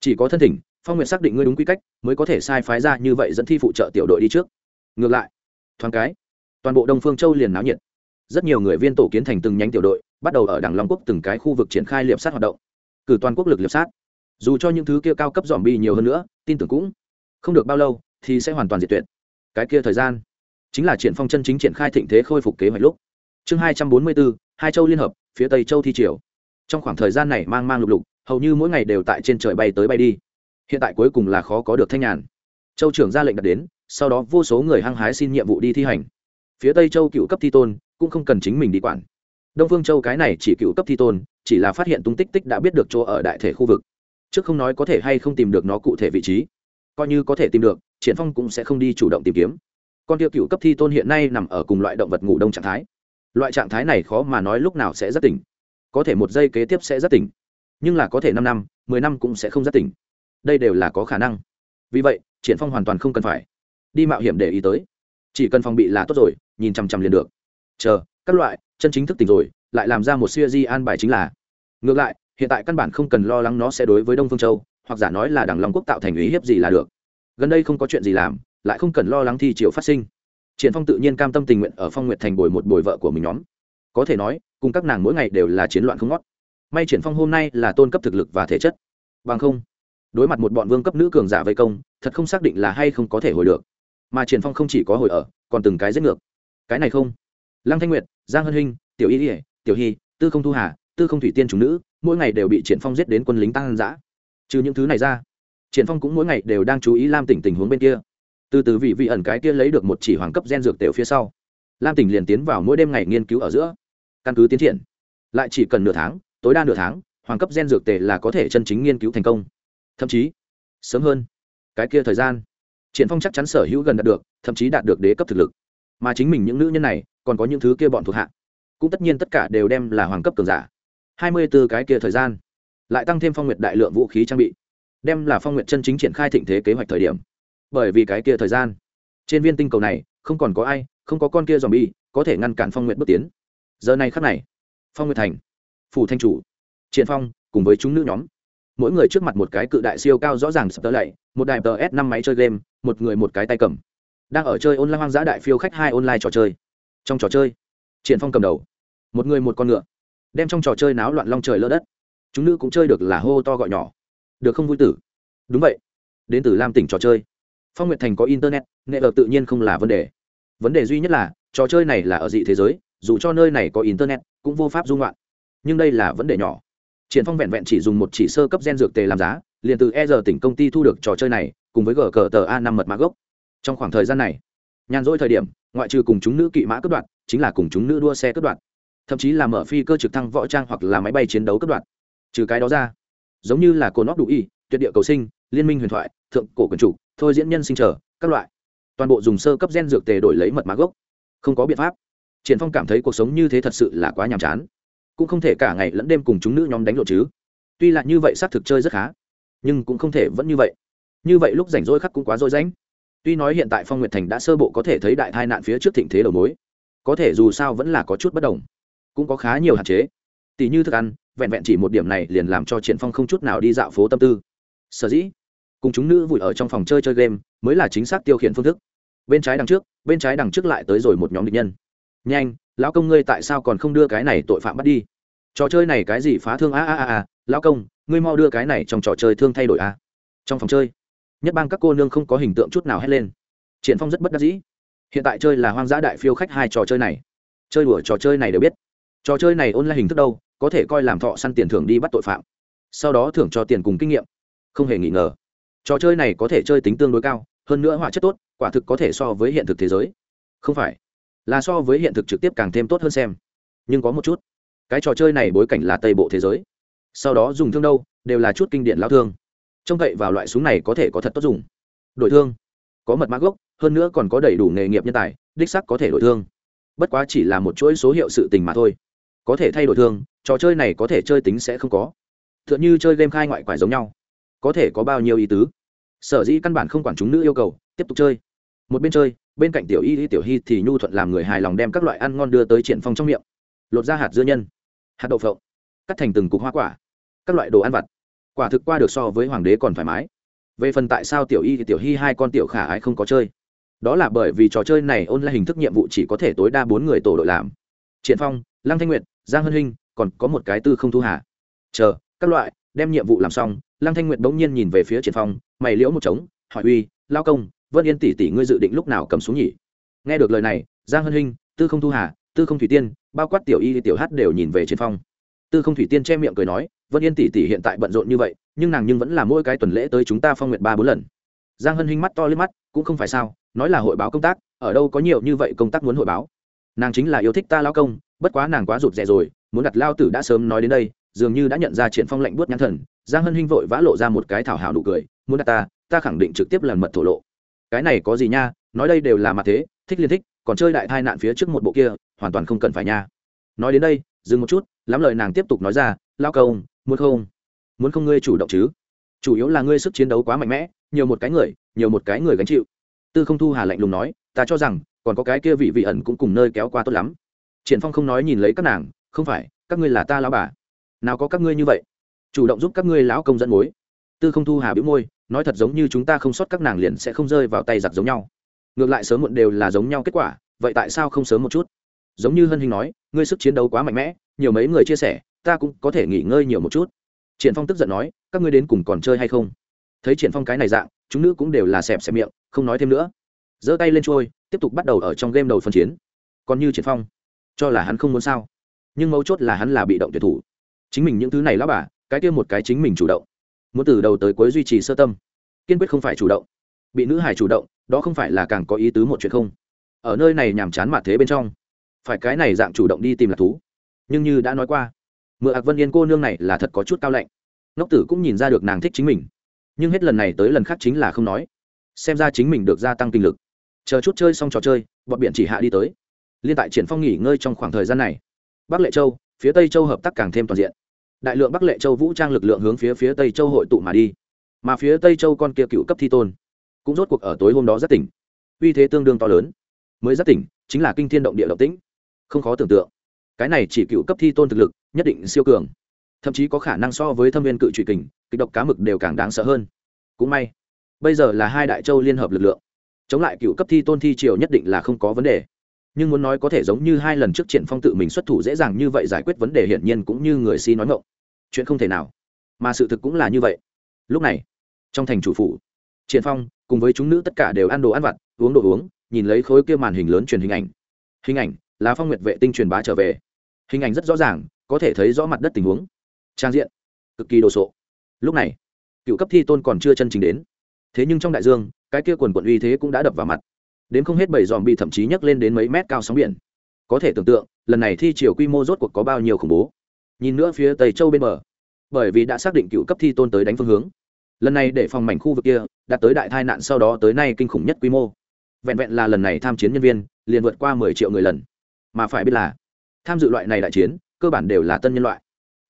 Chỉ có thân thỉnh, phong nguyện xác định ngươi đúng quy cách, mới có thể sai phái ra như vậy dẫn thi phụ trợ tiểu đội đi trước. Ngược lại, thoáng cái, toàn bộ đông phương châu liền náo nhiệt. Rất nhiều người viên tổ kiến thành từng nhánh tiểu đội, bắt đầu ở đảng long quốc từng cái khu vực triển khai liệp sát hoạt động cử toàn quốc lực liệp sát. Dù cho những thứ kia cao cấp dòm bi nhiều hơn nữa, tin tưởng cũng không được bao lâu thì sẽ hoàn toàn diệt tuyệt. Cái kia thời gian chính là triển phong chân chính triển khai thịnh thế khôi phục kế hoạch lúc. Chương hai trăm bốn mươi bốn hai châu liên hợp, phía tây châu thi triều. Trong khoảng thời gian này mang mang lục lục, hầu như mỗi ngày đều tại trên trời bay tới bay đi. Hiện tại cuối cùng là khó có được thanh nhàn. Châu trưởng ra lệnh đặt đến, sau đó vô số người hăng hái xin nhiệm vụ đi thi hành. Phía tây châu cựu cấp thi tôn cũng không cần chính mình đi quản đông phương châu cái này chỉ cựu cấp thi tôn, chỉ là phát hiện tung tích tích đã biết được chỗ ở đại thể khu vực. Trước không nói có thể hay không tìm được nó cụ thể vị trí, coi như có thể tìm được, triển phong cũng sẽ không đi chủ động tìm kiếm. Con tiêu cựu cấp thi tôn hiện nay nằm ở cùng loại động vật ngủ đông trạng thái. Loại trạng thái này khó mà nói lúc nào sẽ rất tỉnh. Có thể một giây kế tiếp sẽ rất tỉnh. Nhưng là có thể năm năm, mười năm cũng sẽ không rất tỉnh. Đây đều là có khả năng. Vì vậy, triển phong hoàn toàn không cần phải đi mạo hiểm để ý tới. Chỉ cần phòng bị là tốt rồi, nhìn chằm chằm liền được. Chờ, các loại chân chính thức tỉnh rồi, lại làm ra một siêu di an bài chính là. Ngược lại, hiện tại căn bản không cần lo lắng nó sẽ đối với đông phương châu, hoặc giả nói là đảng long quốc tạo thành ý hiếp gì là được. Gần đây không có chuyện gì làm, lại không cần lo lắng thi triều phát sinh. Triển phong tự nhiên cam tâm tình nguyện ở phong nguyệt thành bồi một bồi vợ của mình nhóm. Có thể nói, cùng các nàng mỗi ngày đều là chiến loạn không ngót. May triển phong hôm nay là tôn cấp thực lực và thể chất. Bằng không, đối mặt một bọn vương cấp nữ cường giả vây công, thật không xác định là hay không có thể hồi được. Mà triển phong không chỉ có hồi ở, còn từng cái giết ngược. Cái này không lăng thanh nguyệt, giang hân hinh, tiểu y ỉa tiểu hy, tư không thu hà, tư không thủy tiên chúng nữ, mỗi ngày đều bị triển phong giết đến quân lính tăng dã. Trừ những thứ này ra, triển phong cũng mỗi ngày đều đang chú ý lam tỉnh tình huống bên kia. Từ từ vị vị ẩn cái kia lấy được một chỉ hoàng cấp gen dược tiểu phía sau. Lam tỉnh liền tiến vào mỗi đêm ngày nghiên cứu ở giữa. Căn cứ tiến triển, lại chỉ cần nửa tháng, tối đa nửa tháng, hoàng cấp gen dược tề là có thể chân chính nghiên cứu thành công. Thậm chí, sớm hơn, cái kia thời gian, triển phong chắc chắn sở hữu gần đạt được, thậm chí đạt được đế cấp thực lực. Mà chính mình những nữ nhân này còn có những thứ kia bọn thuộc hạ. Cũng tất nhiên tất cả đều đem là hoàng cấp cường giả. Hai mươi 24 cái kia thời gian, lại tăng thêm phong nguyệt đại lượng vũ khí trang bị, đem là phong nguyệt chân chính triển khai thịnh thế kế hoạch thời điểm. Bởi vì cái kia thời gian, trên viên tinh cầu này, không còn có ai, không có con kia dòm bi có thể ngăn cản phong nguyệt bước tiến. Giờ này khắc này, phong nguyệt thành, phủ thanh chủ, triển phong cùng với chúng nữ nhóm, mỗi người trước mặt một cái cự đại siêu cao rõ ràng sập tơ lạy, một đài tờ s năm máy chơi game, một người một cái tay cầm, đang ở chơi online hoang dã đại phiêu khách hai online trò chơi trong trò chơi triển phong cầm đầu một người một con ngựa đem trong trò chơi náo loạn long trời lỡ đất chúng nữ cũng chơi được là hô to gọi nhỏ được không vui tử đúng vậy đến từ lam tỉnh trò chơi phong nguyệt thành có internet nghệ ở tự nhiên không là vấn đề vấn đề duy nhất là trò chơi này là ở dị thế giới dù cho nơi này có internet cũng vô pháp dung loạn nhưng đây là vấn đề nhỏ triển phong vẹn vẹn chỉ dùng một chỉ sơ cấp gen dược tề làm giá liền từ e giờ tỉnh công ty thu được trò chơi này cùng với gờ cờ tờ a năm mật mã gốc trong khoảng thời gian này nhàn rỗi thời điểm ngoại trừ cùng chúng nữ kỵ mã cướp đoạn chính là cùng chúng nữ đua xe cướp đoạn thậm chí là mở phi cơ trực thăng võ trang hoặc là máy bay chiến đấu cướp đoạn trừ cái đó ra, giống như là cồn óc đủ y, tuyệt địa cầu sinh, liên minh huyền thoại, thượng cổ quần chủ, thôi diễn nhân sinh trở các loại. Toàn bộ dùng sơ cấp gen dược tề đổi lấy mật mã gốc. Không có biện pháp. Triển phong cảm thấy cuộc sống như thế thật sự là quá nhàm chán. Cũng không thể cả ngày lẫn đêm cùng chúng nữ nhóm đánh lộ chứ. Tuy là như vậy xác thực chơi rất khá, nhưng cũng không thể vẫn như vậy. Như vậy lúc rảnh rỗi khắc cũng quá rối rãnh tuy nói hiện tại phong nguyệt thành đã sơ bộ có thể thấy đại tai nạn phía trước thịnh thế đầu mối, có thể dù sao vẫn là có chút bất đồng, cũng có khá nhiều hạn chế. Tỷ như thức ăn, vẹn vẹn chỉ một điểm này liền làm cho triển phong không chút nào đi dạo phố tâm tư. Sở dĩ, cùng chúng nữ vùi ở trong phòng chơi chơi game mới là chính xác tiêu khiển phương thức. Bên trái đằng trước, bên trái đằng trước lại tới rồi một nhóm địch nhân. Nhanh, lão công ngươi tại sao còn không đưa cái này tội phạm bắt đi? Trò chơi này cái gì phá thương a a a a, lão công, ngươi mau đưa cái này trong trò chơi thương thay đổi a. Trong phòng chơi nhất bang các cô nương không có hình tượng chút nào hét lên. Triển phong rất bất đắc dĩ. Hiện tại chơi là hoang dã đại phiêu khách hai trò chơi này. Chơi đùa trò chơi này đều biết. Trò chơi này ôn lại hình thức đâu, có thể coi làm thọ săn tiền thưởng đi bắt tội phạm. Sau đó thưởng cho tiền cùng kinh nghiệm. Không hề nghi ngờ. Trò chơi này có thể chơi tính tương đối cao, hơn nữa họa chất tốt, quả thực có thể so với hiện thực thế giới. Không phải, là so với hiện thực trực tiếp càng thêm tốt hơn xem. Nhưng có một chút. Cái trò chơi này bối cảnh là tây bộ thế giới. Sau đó dùng thương đâu, đều là chút kinh điển lao thương trông cậy vào loại súng này có thể có thật tốt dùng. Đổi thương. Có mật mã gốc, hơn nữa còn có đầy đủ nghề nghiệp nhân tài, đích sắc có thể đổi thương. Bất quá chỉ là một chuỗi số hiệu sự tình mà thôi. Có thể thay đổi thương, trò chơi này có thể chơi tính sẽ không có. T h ư ợ n h ư chơi game khai ngoại quải giống nhau. Có thể có bao nhiêu ý tứ? Sở dĩ căn bản không quản chúng nữ yêu cầu, tiếp tục chơi. Một bên chơi, bên cạnh tiểu y, tiểu hy thì nhu thuận làm người hài lòng đem các loại ăn ngon đưa tới triển phong trong miệng. Lột ra hạt dưa nhân. Hạt đậu phộng. Cắt thành từng cục hoa quả. Các loại đồ ăn vặt quả thực qua được so với hoàng đế còn thoải mái. Về phần tại sao tiểu y thì tiểu hy hai con tiểu khả ái không có chơi? Đó là bởi vì trò chơi này ôn lại hình thức nhiệm vụ chỉ có thể tối đa bốn người tổ đội làm. Triển phong, lăng thanh nguyệt, giang hân hinh, còn có một cái tư không thu hà. Chờ, các loại, đem nhiệm vụ làm xong, lăng thanh nguyệt bỗng nhiên nhìn về phía triển phong, mày liễu một trống, hỏi uy, lao công, vân yên tỷ tỷ ngươi dự định lúc nào cầm xuống nhỉ? Nghe được lời này, giang hân hinh, tư không thu hà, tư không thủy tiên, bao quát tiểu y tiểu hát đều nhìn về triển phong. Tư không thủy tiên che miệng cười nói vân yên tỷ tỷ hiện tại bận rộn như vậy, nhưng nàng nhưng vẫn là mỗi cái tuần lễ tới chúng ta phong nguyện ba bốn lần. Giang hân hinh mắt to lên mắt, cũng không phải sao, nói là hội báo công tác, ở đâu có nhiều như vậy công tác muốn hội báo. Nàng chính là yêu thích ta lao công, bất quá nàng quá rụt rè rồi, muốn đặt lao tử đã sớm nói đến đây, dường như đã nhận ra triển phong lệnh buốt nhãn thần, giang hân hinh vội vã lộ ra một cái thảo hảo nụ cười, muốn đặt ta ta khẳng định trực tiếp lần mật thổ lộ. Cái này có gì nha, nói đây đều là mặt thế, thích liên thích, còn chơi đại thai nạn phía trước một bộ kia, hoàn toàn không cần phải nha. Nói đến đây, dừng một chút, lắm lời nàng tiếp tục nói ra lao công muốn không? Muốn không ngươi chủ động chứ? Chủ yếu là ngươi sức chiến đấu quá mạnh mẽ, nhiều một cái người, nhiều một cái người gánh chịu. Tư không thu hà lạnh lùng nói, ta cho rằng, còn có cái kia vị vị ẩn cũng cùng nơi kéo qua tốt lắm. Triển phong không nói nhìn lấy các nàng, không phải, các ngươi là ta lão bà. Nào có các ngươi như vậy? Chủ động giúp các ngươi lão công dẫn mối. Tư không thu hà bĩu môi, nói thật giống như chúng ta không sót các nàng liền sẽ không rơi vào tay giặc giống nhau. Ngược lại sớm muộn đều là giống nhau kết quả, vậy tại sao không sớm một chút? Giống như hân hình nói, ngươi sức chiến đấu quá mạnh mẽ, nhiều mấy người chia sẻ ta cũng có thể nghỉ ngơi nhiều một chút. Triển phong tức giận nói, các ngươi đến cùng còn chơi hay không? Thấy triển phong cái này dạng, chúng nữ cũng đều là xẹp xẹp miệng, không nói thêm nữa. Giơ tay lên trôi, tiếp tục bắt đầu ở trong game đầu phân chiến. Còn như triển phong, cho là hắn không muốn sao? Nhưng mấu chốt là hắn là bị động tuyệt thủ. Chính mình những thứ này lão bà, cái kia một cái chính mình chủ động. Muốn từ đầu tới cuối duy trì sơ tâm. Kiên quyết không phải chủ động. Bị nữ hải chủ động, đó không phải là càng có ý tứ một chuyện không? Ở nơi này nhàm chán mặt thế bên trong. Phải cái này dạng chủ động đi tìm là thú. Nhưng như đã nói qua mượn ạc vân yên cô nương này là thật có chút cao lạnh. Ngốc tử cũng nhìn ra được nàng thích chính mình. Nhưng hết lần này tới lần khác chính là không nói. Xem ra chính mình được gia tăng kinh lực. Chờ chút chơi xong trò chơi, bọn biển chỉ hạ đi tới. Liên tại triển phong nghỉ ngơi trong khoảng thời gian này, bắc lệ châu, phía tây châu hợp tác càng thêm toàn diện. Đại lượng bắc lệ châu vũ trang lực lượng hướng phía phía tây châu hội tụ mà đi. Mà phía tây châu con kia cựu cấp thi tôn, cũng rốt cuộc ở tối hôm đó rất tỉnh. Uy thế tương đương to lớn. Mới rất tỉnh, chính là kinh thiên động địa động tĩnh. Không khó tưởng tượng cái này chỉ cựu cấp thi tôn thực lực, nhất định siêu cường. Thậm chí có khả năng so với thâm viên cự trụy kình, kịch độc cá mực đều càng đáng sợ hơn. Cũng may, bây giờ là hai đại châu liên hợp lực lượng. Chống lại cựu cấp thi tôn thi triều nhất định là không có vấn đề. Nhưng muốn nói có thể giống như hai lần trước triển phong tự mình xuất thủ dễ dàng như vậy giải quyết vấn đề hiển nhiên cũng như người si nói ngộng chuyện không thể nào. Mà sự thực cũng là như vậy. Lúc này, trong thành chủ phủ, triển phong cùng với chúng nữ tất cả đều ăn đồ ăn vặt, uống đồ uống, nhìn lấy khối kia màn hình lớn truyền hình ảnh. Hình ảnh là phong nguyệt vệ tinh truyền bá trở về hình ảnh rất rõ ràng, có thể thấy rõ mặt đất tình huống. Trang diện, cực kỳ đồ sộ. Lúc này, cựu cấp thi tôn còn chưa chân chính đến. Thế nhưng trong đại dương, cái kia quần quận uy thế cũng đã đập vào mặt. Đến không hết bảy dòm bị thậm chí nhấc lên đến mấy mét cao sóng biển. Có thể tưởng tượng, lần này thi chiều quy mô rốt cuộc có bao nhiêu khủng bố. Nhìn nữa phía tây châu bên bờ. Bởi vì đã xác định cựu cấp thi tôn tới đánh phương hướng. Lần này để phòng mảnh khu vực kia đạt tới đại tai nạn sau đó tới nay kinh khủng nhất quy mô. Vẹn vẹn là lần này tham chiến nhân viên, liền vượt qua mười triệu người lần. Mà phải biết là tham dự loại này đại chiến, cơ bản đều là tân nhân loại.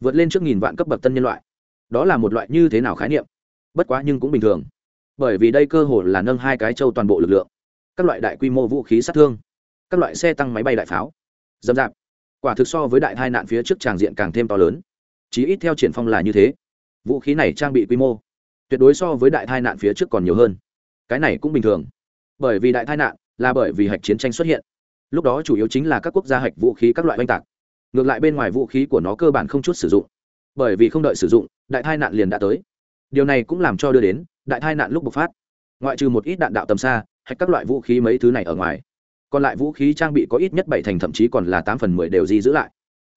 Vượt lên trước nghìn vạn cấp bậc tân nhân loại. Đó là một loại như thế nào khái niệm? Bất quá nhưng cũng bình thường. Bởi vì đây cơ hồ là nâng hai cái châu toàn bộ lực lượng. Các loại đại quy mô vũ khí sát thương. Các loại xe tăng máy bay đại pháo. Dầm dạp. Quả thực so với đại tai nạn phía trước tràng diện càng thêm to lớn. Chí ít theo triển phong là như thế. Vũ khí này trang bị quy mô tuyệt đối so với đại tai nạn phía trước còn nhiều hơn. Cái này cũng bình thường. Bởi vì đại tai nạn là bởi vì hạch chiến tranh xuất hiện lúc đó chủ yếu chính là các quốc gia hạch vũ khí các loại oanh tạc. Ngược lại bên ngoài vũ khí của nó cơ bản không chút sử dụng. Bởi vì không đợi sử dụng, đại tai nạn liền đã tới. Điều này cũng làm cho đưa đến, đại tai nạn lúc bộc phát. Ngoại trừ một ít đạn đạo tầm xa hay các loại vũ khí mấy thứ này ở ngoài. Còn lại vũ khí trang bị có ít nhất bảy thành thậm chí còn là tám phần mười đều di giữ lại.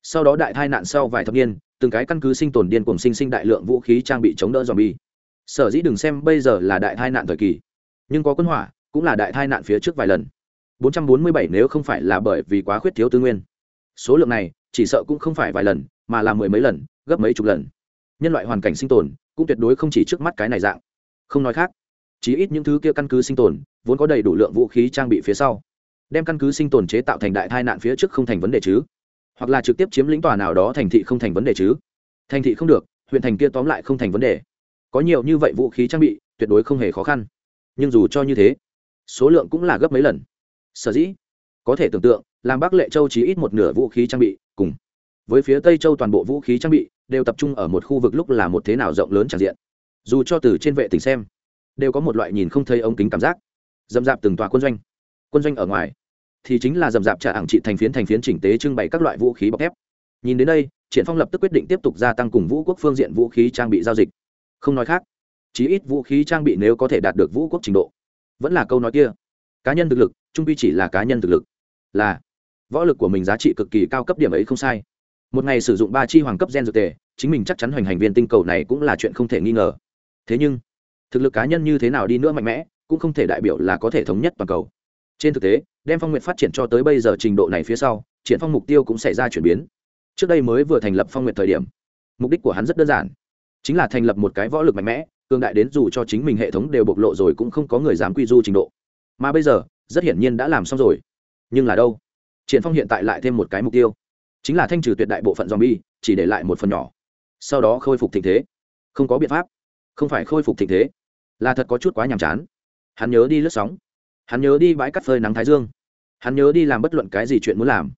Sau đó đại tai nạn sau vài thập niên, từng cái căn cứ sinh tồn điên cùng sinh sinh đại lượng vũ khí trang bị chống đỡ dòm bi sở dĩ đừng xem bây giờ là đại tai nạn thời kỳ, nhưng có quân hỏa cũng là đại tai nạn phía trước vài lần. 447 nếu không phải là bởi vì quá khuyết thiếu tư nguyên. Số lượng này, chỉ sợ cũng không phải vài lần, mà là mười mấy lần, gấp mấy chục lần. Nhân loại hoàn cảnh sinh tồn, cũng tuyệt đối không chỉ trước mắt cái này dạng. Không nói khác, chí ít những thứ kia căn cứ sinh tồn, vốn có đầy đủ lượng vũ khí trang bị phía sau, đem căn cứ sinh tồn chế tạo thành đại tai nạn phía trước không thành vấn đề chứ. Hoặc là trực tiếp chiếm lĩnh tòa nào đó thành thị không thành vấn đề chứ. Thành thị không được, huyện thành kia tóm lại không thành vấn đề. Có nhiều như vậy vũ khí trang bị, tuyệt đối không hề khó khăn. Nhưng dù cho như thế, số lượng cũng là gấp mấy lần sở dĩ. Có thể tưởng tượng, làm bắc lệ châu chỉ ít một nửa vũ khí trang bị, cùng với phía tây châu toàn bộ vũ khí trang bị, đều tập trung ở một khu vực lúc là một thế nào rộng lớn tràn diện. Dù cho từ trên vệ tỉnh xem, đều có một loại nhìn không thấy ống kính cảm giác. Dầm dạp từng tòa quân doanh. Quân doanh ở ngoài, thì chính là dầm dạp trả ảng trị thành phiến thành phiến chỉnh tế trưng bày các loại vũ khí bọc thép. Nhìn đến đây, triển phong lập tức quyết định tiếp tục gia tăng cùng vũ quốc phương diện vũ khí trang bị giao dịch. Không nói khác, chí ít vũ khí trang bị nếu có thể đạt được vũ quốc trình độ, vẫn là câu nói kia cá nhân thực lực, trung quy chỉ là cá nhân thực lực. Là, võ lực của mình giá trị cực kỳ cao cấp điểm ấy không sai. Một ngày sử dụng ba chi hoàng cấp gen dược tề, chính mình chắc chắn hoành hành viên tinh cầu này cũng là chuyện không thể nghi ngờ. Thế nhưng, thực lực cá nhân như thế nào đi nữa mạnh mẽ, cũng không thể đại biểu là có thể thống nhất toàn cầu. Trên thực tế, đem phong nguyện phát triển cho tới bây giờ trình độ này phía sau, triển phong mục tiêu cũng xảy ra chuyển biến. Trước đây mới vừa thành lập phong nguyện thời điểm, mục đích của hắn rất đơn giản. Chính là thành lập một cái võ lực mạnh mẽ, cường đại đến dù cho chính mình hệ thống đều bộc lộ rồi cũng không có người dám quy du trình độ mà bây giờ, rất hiển nhiên đã làm xong rồi. Nhưng là đâu? Triển phong hiện tại lại thêm một cái mục tiêu, chính là thanh trừ tuyệt đại bộ phận zombie, chỉ để lại một phần nhỏ. Sau đó khôi phục tình thế. Không có biện pháp. Không phải khôi phục tình thế, là thật có chút quá nhàm chán. Hắn nhớ đi lướt sóng. Hắn nhớ đi bãi cắt phơi nắng thái dương. Hắn nhớ đi làm bất luận cái gì chuyện muốn làm.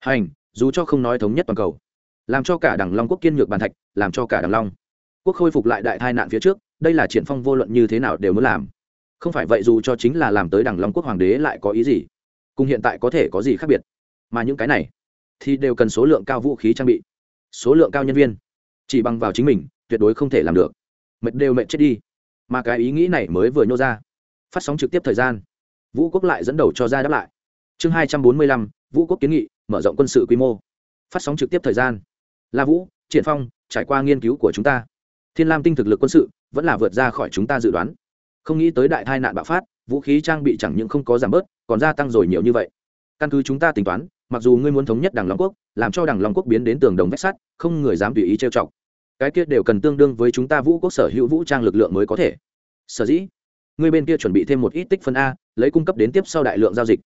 Hành, dù cho không nói thống nhất toàn cầu, làm cho cả đảng long quốc kiên nhược bàn thạch, làm cho cả đảng long quốc khôi phục lại đại tai nạn phía trước, đây là triển phong vô luận như thế nào đều muốn làm không phải vậy dù cho chính là làm tới đằng long quốc hoàng đế lại có ý gì? Cùng hiện tại có thể có gì khác biệt? Mà những cái này thì đều cần số lượng cao vũ khí trang bị, số lượng cao nhân viên. Chỉ bằng vào chính mình, tuyệt đối không thể làm được. Mệt đều mệt chết đi. Mà cái ý nghĩ này mới vừa nhô ra. Phát sóng trực tiếp thời gian, vũ quốc lại dẫn đầu cho ra đáp lại. Chương hai trăm bốn mươi lăm, vũ quốc kiến nghị, mở rộng quân sự quy mô. Phát sóng trực tiếp thời gian. La vũ, triển phong, trải qua nghiên cứu của chúng ta. Thiên lam tinh thực lực quân sự vẫn là vượt ra khỏi chúng ta dự đoán không nghĩ tới đại tai nạn bạo phát, vũ khí trang bị chẳng những không có giảm bớt, còn gia tăng rồi nhiều như vậy. Căn cứ chúng ta tính toán, mặc dù ngươi muốn thống nhất đảng long quốc, làm cho đảng long quốc biến đến tường đồng vách sắt, không người dám tùy ý trêu chọc. Cái kia đều cần tương đương với chúng ta vũ quốc sở hữu vũ trang lực lượng mới có thể. Sở dĩ, ngươi bên kia chuẩn bị thêm một ít tích phân a, lấy cung cấp đến tiếp sau đại lượng giao dịch.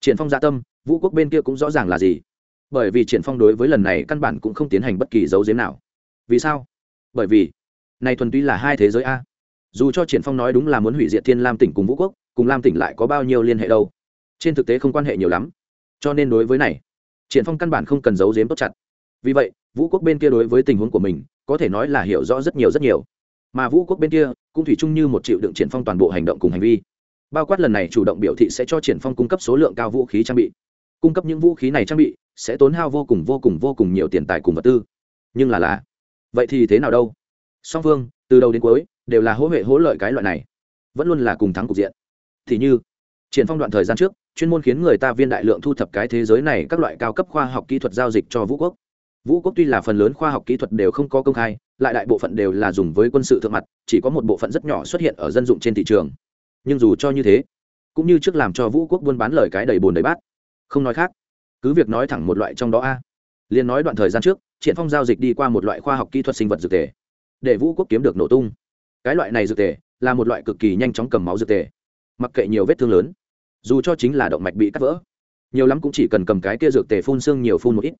Triển phong gia dạ tâm, vũ quốc bên kia cũng rõ ràng là gì. Bởi vì triển phong đối với lần này căn bản cũng không tiến hành bất kỳ dấu giếm nào. Vì sao? Bởi vì, này thuần túy là hai thế giới a dù cho triển phong nói đúng là muốn hủy diệt thiên lam tỉnh cùng vũ quốc, cùng lam tỉnh lại có bao nhiêu liên hệ đâu? Trên thực tế không quan hệ nhiều lắm. Cho nên đối với này, triển phong căn bản không cần giấu giếm tốt chặt. Vì vậy, vũ quốc bên kia đối với tình huống của mình, có thể nói là hiểu rõ rất nhiều rất nhiều. Mà vũ quốc bên kia cũng thủy chung như một triệu đựng triển phong toàn bộ hành động cùng hành vi. Bao quát lần này chủ động biểu thị sẽ cho triển phong cung cấp số lượng cao vũ khí trang bị. Cung cấp những vũ khí này trang bị sẽ tốn hao vô cùng vô cùng vô cùng nhiều tiền tài cùng vật tư. Nhưng là là, vậy thì thế nào đâu? Song phương, từ đầu đến cuối đều là hỗ hệ hỗ lợi cái loại này. Vẫn luôn là cùng thắng cục diện. Thì như, triển phong đoạn thời gian trước, chuyên môn khiến người ta viên đại lượng thu thập cái thế giới này các loại cao cấp khoa học kỹ thuật giao dịch cho vũ quốc. Vũ quốc tuy là phần lớn khoa học kỹ thuật đều không có công khai, lại đại bộ phận đều là dùng với quân sự thượng mặt, chỉ có một bộ phận rất nhỏ xuất hiện ở dân dụng trên thị trường. Nhưng dù cho như thế, cũng như trước làm cho vũ quốc buôn bán lời cái đầy bồn đầy bát. Không nói khác, cứ việc nói thẳng một loại trong đó a. À. liền nói đoạn thời gian trước, triển phong giao dịch đi qua một loại khoa học kỹ thuật sinh vật dược tề, để vũ quốc kiếm được nổ tung cái loại này dược tề là một loại cực kỳ nhanh chóng cầm máu dược tề, mặc kệ nhiều vết thương lớn, dù cho chính là động mạch bị cắt vỡ, nhiều lắm cũng chỉ cần cầm cái kia dược tề phun xương nhiều phun một ít,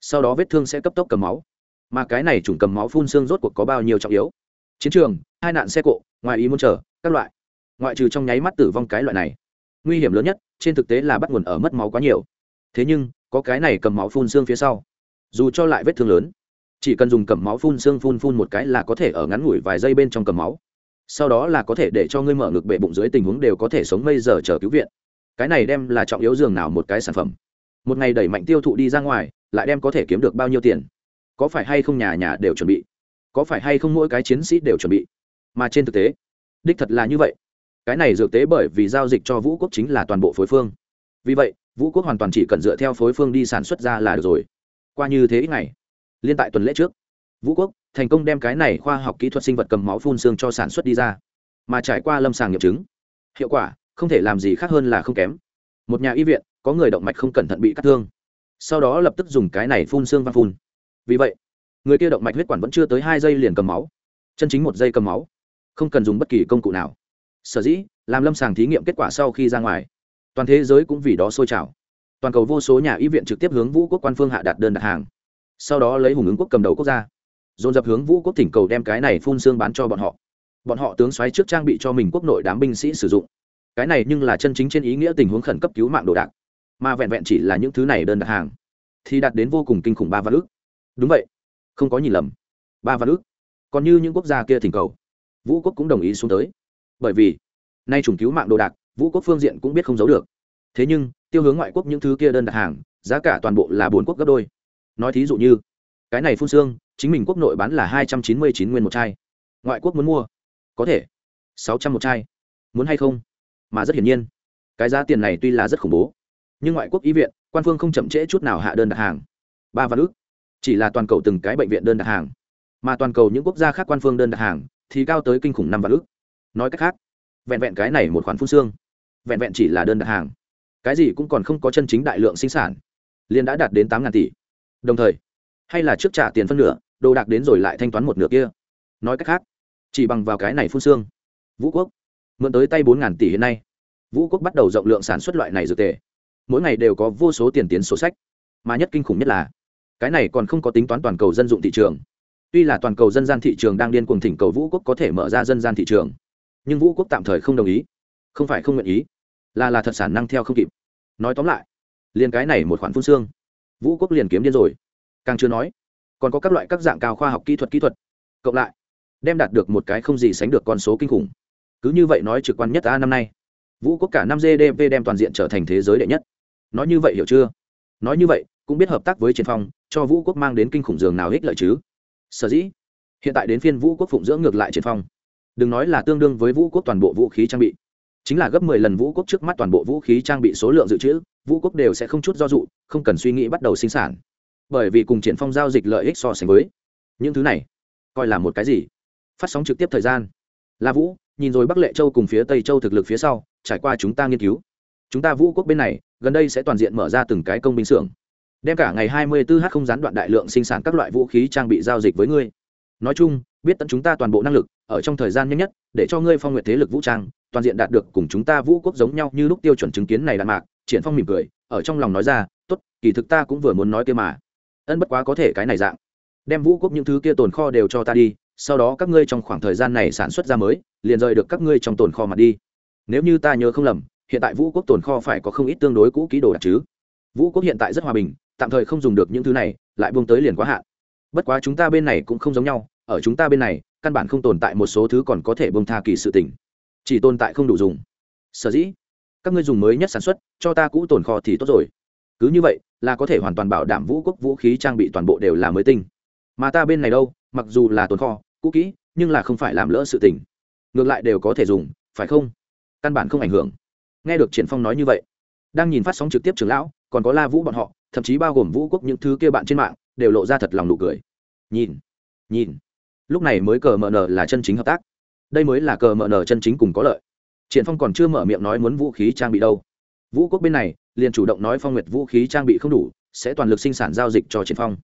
sau đó vết thương sẽ cấp tốc cầm máu. Mà cái này chủng cầm máu phun xương rốt cuộc có bao nhiêu trọng yếu? Chiến trường, hai nạn xe cộ, ngoài ý muốn chờ, các loại. Ngoại trừ trong nháy mắt tử vong cái loại này, nguy hiểm lớn nhất, trên thực tế là bắt nguồn ở mất máu quá nhiều. Thế nhưng, có cái này cầm máu phun xương phía sau, dù cho lại vết thương lớn chỉ cần dùng cầm máu phun xương phun phun một cái là có thể ở ngắn ngủi vài giây bên trong cầm máu. Sau đó là có thể để cho ngươi mở ngực bệ bụng dưới tình huống đều có thể sống bây giờ chờ cứu viện. Cái này đem là trọng yếu giường nào một cái sản phẩm. Một ngày đẩy mạnh tiêu thụ đi ra ngoài, lại đem có thể kiếm được bao nhiêu tiền? Có phải hay không nhà nhà đều chuẩn bị? Có phải hay không mỗi cái chiến sĩ đều chuẩn bị? Mà trên thực tế, đích thật là như vậy. Cái này dược tế bởi vì giao dịch cho vũ quốc chính là toàn bộ phối phương. Vì vậy, vũ quốc hoàn toàn chỉ cần dựa theo phối phương đi sản xuất ra là được rồi. Qua như thế ít ngày liên tại tuần lễ trước. Vũ quốc thành công đem cái này khoa học kỹ thuật sinh vật cầm máu phun xương cho sản xuất đi ra, mà trải qua lâm sàng nghiệm chứng, hiệu quả không thể làm gì khác hơn là không kém. Một nhà y viện có người động mạch không cẩn thận bị cắt thương, sau đó lập tức dùng cái này phun xương văn phun. Vì vậy, người kia động mạch huyết quản vẫn chưa tới hai giây liền cầm máu, chân chính một giây cầm máu, không cần dùng bất kỳ công cụ nào. Sở dĩ, làm lâm sàng thí nghiệm kết quả sau khi ra ngoài, toàn thế giới cũng vì đó sôi trào. Toàn cầu vô số nhà y viện trực tiếp hướng vũ quốc quan phương hạ đạt đơn đặt hàng sau đó lấy hùng ứng quốc cầm đầu quốc gia, dồn dập hướng vũ quốc thỉnh cầu đem cái này phun xương bán cho bọn họ. Bọn họ tướng xoáy trước trang bị cho mình quốc nội đám binh sĩ sử dụng. Cái này nhưng là chân chính trên ý nghĩa tình huống khẩn cấp cứu mạng đồ đạc, mà vẹn vẹn chỉ là những thứ này đơn đặt hàng, thì đạt đến vô cùng kinh khủng ba vạn ước đúng vậy, không có nhìn lầm, ba vạn ước còn như những quốc gia kia thỉnh cầu, vũ quốc cũng đồng ý xuống tới. Bởi vì, nay chủng cứu mạng đồ đạc, vũ quốc phương diện cũng biết không giấu được. Thế nhưng, tiêu hướng ngoại quốc những thứ kia đơn đặt hàng, giá cả toàn bộ là bốn quốc gấp đôi nói thí dụ như, cái này phun xương, chính mình quốc nội bán là hai trăm chín mươi chín nguyên một chai, ngoại quốc muốn mua, có thể, sáu trăm một chai, muốn hay không? Mà rất hiển nhiên, cái giá tiền này tuy là rất khủng bố, nhưng ngoại quốc y viện, quan phương không chậm trễ chút nào hạ đơn đặt hàng. Ba vạn ước chỉ là toàn cầu từng cái bệnh viện đơn đặt hàng, mà toàn cầu những quốc gia khác quan phương đơn đặt hàng, thì cao tới kinh khủng năm vạn ước nói cách khác, vẹn vẹn cái này một khoản phun xương, vẹn vẹn chỉ là đơn đặt hàng, cái gì cũng còn không có chân chính đại lượng sinh sản liên đã đạt đến tám ngàn tỷ đồng thời, hay là trước trả tiền phân nửa, đồ đạc đến rồi lại thanh toán một nửa kia. Nói cách khác, chỉ bằng vào cái này phun xương, vũ quốc, mượn tới tay bốn ngàn tỷ hiện nay, vũ quốc bắt đầu rộng lượng sản xuất loại này dược tề. Mỗi ngày đều có vô số tiền tiến sổ sách, mà nhất kinh khủng nhất là, cái này còn không có tính toán toàn cầu dân dụng thị trường. Tuy là toàn cầu dân gian thị trường đang điên cuồng thỉnh cầu vũ quốc có thể mở ra dân gian thị trường, nhưng vũ quốc tạm thời không đồng ý, không phải không nguyện ý, là là thật sản năng theo không kịp. Nói tóm lại, liền cái này một khoản phun xương vũ quốc liền kiếm điên rồi. Càng chưa nói, còn có các loại các dạng cao khoa học kỹ thuật kỹ thuật. Cộng lại, đem đạt được một cái không gì sánh được con số kinh khủng. Cứ như vậy nói trực quan nhất a năm nay, vũ quốc cả năm gdp đem toàn diện trở thành thế giới đệ nhất. Nói như vậy hiểu chưa? Nói như vậy, cũng biết hợp tác với triển phong, cho vũ quốc mang đến kinh khủng giường nào ích lợi chứ? Sở dĩ, hiện tại đến phiên vũ quốc phụng dưỡng ngược lại triển phong. Đừng nói là tương đương với vũ quốc toàn bộ vũ khí trang bị chính là gấp mười lần vũ quốc trước mắt toàn bộ vũ khí trang bị số lượng dự trữ, vũ quốc đều sẽ không chút do dụ không cần suy nghĩ bắt đầu sinh sản. Bởi vì cùng triển phong giao dịch lợi ích so sánh với những thứ này, coi là một cái gì? Phát sóng trực tiếp thời gian. La vũ, nhìn rồi bắc lệ châu cùng phía tây châu thực lực phía sau, trải qua chúng ta nghiên cứu. Chúng ta vũ quốc bên này, gần đây sẽ toàn diện mở ra từng cái công binh xưởng. Đem cả ngày 24 h không gián đoạn đại lượng sinh sản các loại vũ khí trang bị giao dịch với ngươi. Nói chung, biết tận chúng ta toàn bộ năng lực, ở trong thời gian nhanh nhất, để cho ngươi phong nguyện thế lực vũ trang toàn diện đạt được cùng chúng ta vũ quốc giống nhau như lúc tiêu chuẩn chứng kiến này đạn mạc, triển phong mỉm cười, ở trong lòng nói ra, tốt, kỳ thực ta cũng vừa muốn nói kia mà. Ân bất quá có thể cái này dạng. Đem vũ quốc những thứ kia tồn kho đều cho ta đi, sau đó các ngươi trong khoảng thời gian này sản xuất ra mới, liền rời được các ngươi trong tồn kho mặt đi. Nếu như ta nhớ không lầm, hiện tại vũ quốc tồn kho phải có không ít tương đối cũ kỹ đồ đặc chứ. Vũ quốc hiện tại rất hòa bình, tạm thời không dùng được những thứ này, lại buông tới liền quá hạn. Bất quá chúng ta bên này cũng không giống nhau, ở chúng ta bên này, căn bản không tồn tại một số thứ còn có thể bông tha kỳ sự tình chỉ tồn tại không đủ dùng. Sở dĩ, các ngươi dùng mới nhất sản xuất, cho ta cũ tồn kho thì tốt rồi. Cứ như vậy, là có thể hoàn toàn bảo đảm vũ quốc vũ khí trang bị toàn bộ đều là mới tinh. Mà ta bên này đâu, mặc dù là tồn kho, cũ kỹ, nhưng là không phải làm lỡ sự tình. ngược lại đều có thể dùng, phải không? Căn bản không ảnh hưởng. Nghe được triển phong nói như vậy, đang nhìn phát sóng trực tiếp trưởng lão, còn có la vũ bọn họ, thậm chí bao gồm vũ quốc những thứ kia bạn trên mạng, đều lộ ra thật lòng nụ cười. Nhìn nhìn. Lúc này mới cờ mở nở là chân chính hợp tác đây mới là cờ mở nở chân chính cùng có lợi. Triển phong còn chưa mở miệng nói muốn vũ khí trang bị đâu. Vũ quốc bên này, liền chủ động nói phong nguyệt vũ khí trang bị không đủ, sẽ toàn lực sinh sản giao dịch cho triển phong.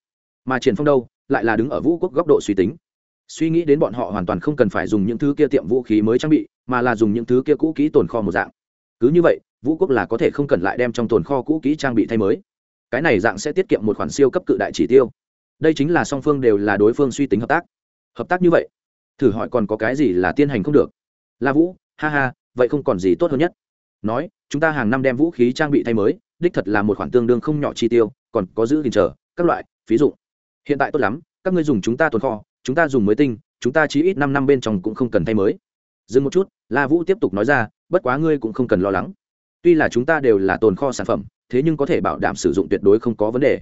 Mà triển phong đâu, lại là đứng ở vũ quốc góc độ suy tính. Suy nghĩ đến bọn họ hoàn toàn không cần phải dùng những thứ kia tiệm vũ khí mới trang bị, mà là dùng những thứ kia cũ kỹ tồn kho một dạng. Cứ như vậy, vũ quốc là có thể không cần lại đem trong tồn kho cũ kỹ trang bị thay mới. Cái này dạng sẽ tiết kiệm một khoản siêu cấp cự đại chỉ tiêu. Đây chính là song phương đều là đối phương suy tính hợp tác. Hợp tác như vậy thử hỏi còn có cái gì là tiên hành không được? La vũ, ha ha, vậy không còn gì tốt hơn nhất. Nói, chúng ta hàng năm đem vũ khí trang bị thay mới, đích thật là một khoản tương đương không nhỏ chi tiêu, còn có giữ tiền trở các loại ví dụ hiện tại tốt lắm, các ngươi dùng chúng ta tồn kho, chúng ta dùng mới tinh, chúng ta chỉ ít năm năm bên trong cũng không cần thay mới. Dừng một chút, la vũ tiếp tục nói ra, bất quá ngươi cũng không cần lo lắng. Tuy là chúng ta đều là tồn kho sản phẩm, thế nhưng có thể bảo đảm sử dụng tuyệt đối không có vấn đề.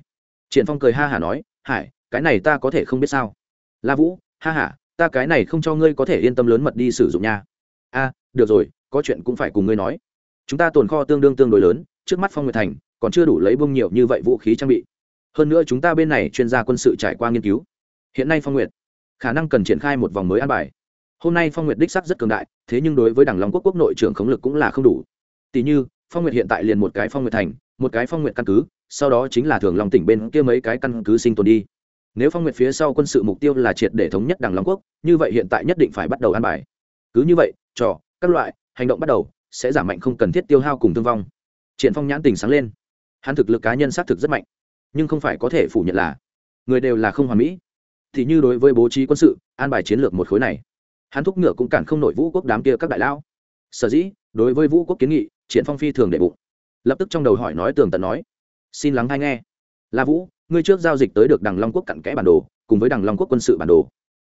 Triển phong cười ha hả nói, hải, cái này ta có thể không biết sao? La vũ, ha hả ta cái này không cho ngươi có thể yên tâm lớn mật đi sử dụng nha. A, được rồi, có chuyện cũng phải cùng ngươi nói. Chúng ta tồn kho tương đương tương đối lớn, trước mắt phong nguyệt thành, còn chưa đủ lấy bông nhiều như vậy vũ khí trang bị. Hơn nữa chúng ta bên này chuyên gia quân sự trải qua nghiên cứu. Hiện nay phong nguyệt, khả năng cần triển khai một vòng mới an bài. Hôm nay phong nguyệt đích sắc rất cường đại, thế nhưng đối với đảng long quốc quốc nội trưởng khống lực cũng là không đủ. Tỷ như, phong nguyệt hiện tại liền một cái phong nguyệt thành, một cái phong nguyệt căn cứ, sau đó chính là thường long tỉnh bên kia mấy cái căn cứ sinh tồn đi nếu phong nguyệt phía sau quân sự mục tiêu là triệt để thống nhất đảng long quốc, như vậy hiện tại nhất định phải bắt đầu an bài. Cứ như vậy, trò, các loại, hành động bắt đầu, sẽ giảm mạnh không cần thiết tiêu hao cùng thương vong. Triển phong nhãn tình sáng lên. Hắn thực lực cá nhân xác thực rất mạnh, nhưng không phải có thể phủ nhận là người đều là không hoàn mỹ. Thì như đối với bố trí quân sự, an bài chiến lược một khối này, hắn thúc ngựa cũng cản không nổi vũ quốc đám kia các đại lão sở dĩ, đối với vũ quốc kiến nghị, triển phong phi thường đệ bụng. Lập tức trong đầu hỏi nói tường tận nói, xin lắng hay nghe. La vũ ngươi trước giao dịch tới được đằng long quốc cặn kẽ bản đồ, cùng với đằng long quốc quân sự bản đồ.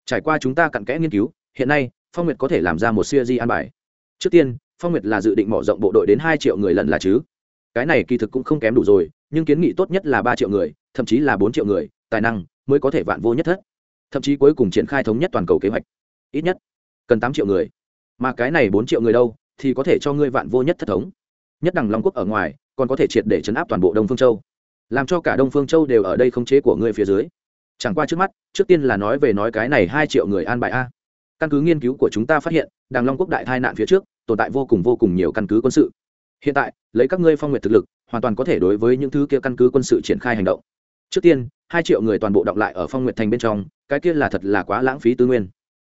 Trải qua chúng ta cặn kẽ nghiên cứu, hiện nay, phong nguyệt có thể làm ra một siêu di an bài. Trước tiên, phong nguyệt là dự định mở rộng bộ đội đến hai triệu người lần là chứ. Cái này kỳ thực cũng không kém đủ rồi, nhưng kiến nghị tốt nhất là ba triệu người, thậm chí là bốn triệu người, tài năng mới có thể vạn vô nhất thất. Thậm chí cuối cùng triển khai thống nhất toàn cầu kế hoạch. Ít nhất, cần tám triệu người. Mà cái này bốn triệu người đâu, thì có thể cho ngươi vạn vô nhất thất thống. Nhất đằng long quốc ở ngoài, còn có thể triệt để chấn áp toàn bộ đông phương châu làm cho cả đông phương châu đều ở đây khống chế của ngươi phía dưới. Chẳng qua trước mắt, trước tiên là nói về nói cái này hai triệu người an bài a. Căn cứ nghiên cứu của chúng ta phát hiện, đàng long quốc đại tai nạn phía trước, tồn tại vô cùng vô cùng nhiều căn cứ quân sự. Hiện tại, lấy các ngươi phong nguyện thực lực, hoàn toàn có thể đối với những thứ kia căn cứ quân sự triển khai hành động. Trước tiên, hai triệu người toàn bộ động lại ở phong nguyện thành bên trong, cái kia là thật là quá lãng phí tư nguyên.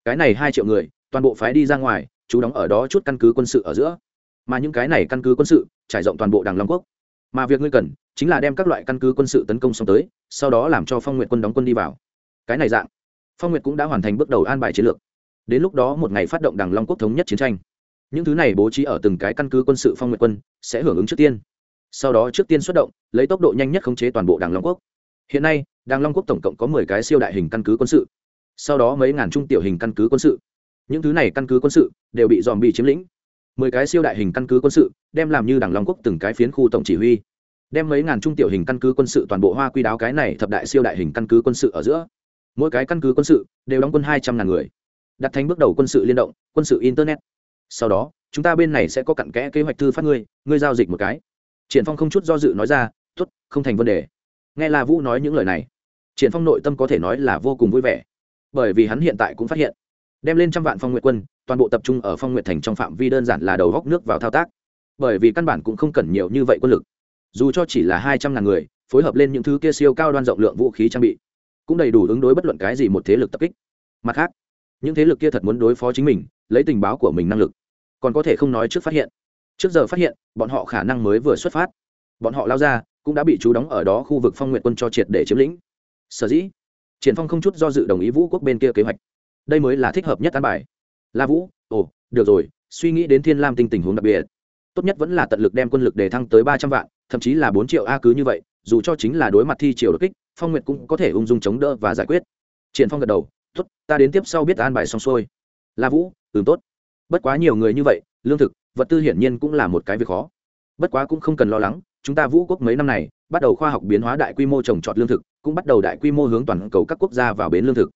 Cái này hai triệu người, toàn bộ phái đi ra ngoài, chú đóng ở đó chút căn cứ quân sự ở giữa. Mà những cái này căn cứ quân sự, trải rộng toàn bộ đàng long quốc mà việc ngươi cần chính là đem các loại căn cứ quân sự tấn công xong tới, sau đó làm cho phong nguyện quân đóng quân đi vào. Cái này dạng, phong nguyện cũng đã hoàn thành bước đầu an bài chiến lược. Đến lúc đó một ngày phát động đảng long quốc thống nhất chiến tranh. Những thứ này bố trí ở từng cái căn cứ quân sự phong nguyện quân sẽ hưởng ứng trước tiên. Sau đó trước tiên xuất động, lấy tốc độ nhanh nhất khống chế toàn bộ đảng long quốc. Hiện nay đảng long quốc tổng cộng có mười cái siêu đại hình căn cứ quân sự. Sau đó mấy ngàn trung tiểu hình căn cứ quân sự. Những thứ này căn cứ quân sự đều bị dòm bị chiếm lĩnh mười cái siêu đại hình căn cứ quân sự, đem làm như đảng long quốc từng cái phiến khu tổng chỉ huy. Đem mấy ngàn trung tiểu hình căn cứ quân sự toàn bộ hoa quy đáo cái này thập đại siêu đại hình căn cứ quân sự ở giữa. Mỗi cái căn cứ quân sự đều đóng quân hai trăm ngàn người. Đặt thành bước đầu quân sự liên động, quân sự internet. Sau đó, chúng ta bên này sẽ có cặn kẽ kế hoạch thư phát ngươi ngươi giao dịch một cái. Triển phong không chút do dự nói ra, tốt, không thành vấn đề. Nghe la vũ nói những lời này, triển phong nội tâm có thể nói là vô cùng vui vẻ. Bởi vì hắn hiện tại cũng phát hiện đem lên trăm vạn phong nguyện quân, toàn bộ tập trung ở phong nguyện thành trong phạm vi đơn giản là đầu góc nước vào thao tác. Bởi vì căn bản cũng không cần nhiều như vậy quân lực. Dù cho chỉ là hai trăm ngàn người, phối hợp lên những thứ kia siêu cao đoan rộng lượng vũ khí trang bị, cũng đầy đủ ứng đối bất luận cái gì một thế lực tập kích. Mặt khác, những thế lực kia thật muốn đối phó chính mình, lấy tình báo của mình năng lực, còn có thể không nói trước phát hiện. Trước giờ phát hiện, bọn họ khả năng mới vừa xuất phát. Bọn họ lao ra, cũng đã bị chú đóng ở đó khu vực phong nguyện quân cho triệt để chiếm lĩnh. Sở dĩ, triển phong không chút do dự đồng ý vũ quốc bên kia kế hoạch đây mới là thích hợp nhất tán bài. La vũ, ồ, được rồi, suy nghĩ đến thiên lam tinh tình huống đặc biệt. Tốt nhất vẫn là tận lực đem quân lực đề thăng tới ba trăm vạn, thậm chí là bốn triệu a cứ như vậy, dù cho chính là đối mặt thi triều đột kích, phong nguyệt cũng có thể ung dung chống đỡ và giải quyết. Triển phong gật đầu, tốt, ta đến tiếp sau biết an bài xong xuôi. La vũ, ừm, tốt. Bất quá nhiều người như vậy, lương thực, vật tư hiển nhiên cũng là một cái việc khó. Bất quá cũng không cần lo lắng, chúng ta vũ quốc mấy năm này, bắt đầu khoa học biến hóa đại quy mô trồng trọt lương thực, cũng bắt đầu đại quy mô hướng toàn cầu các quốc gia vào bến lương thực.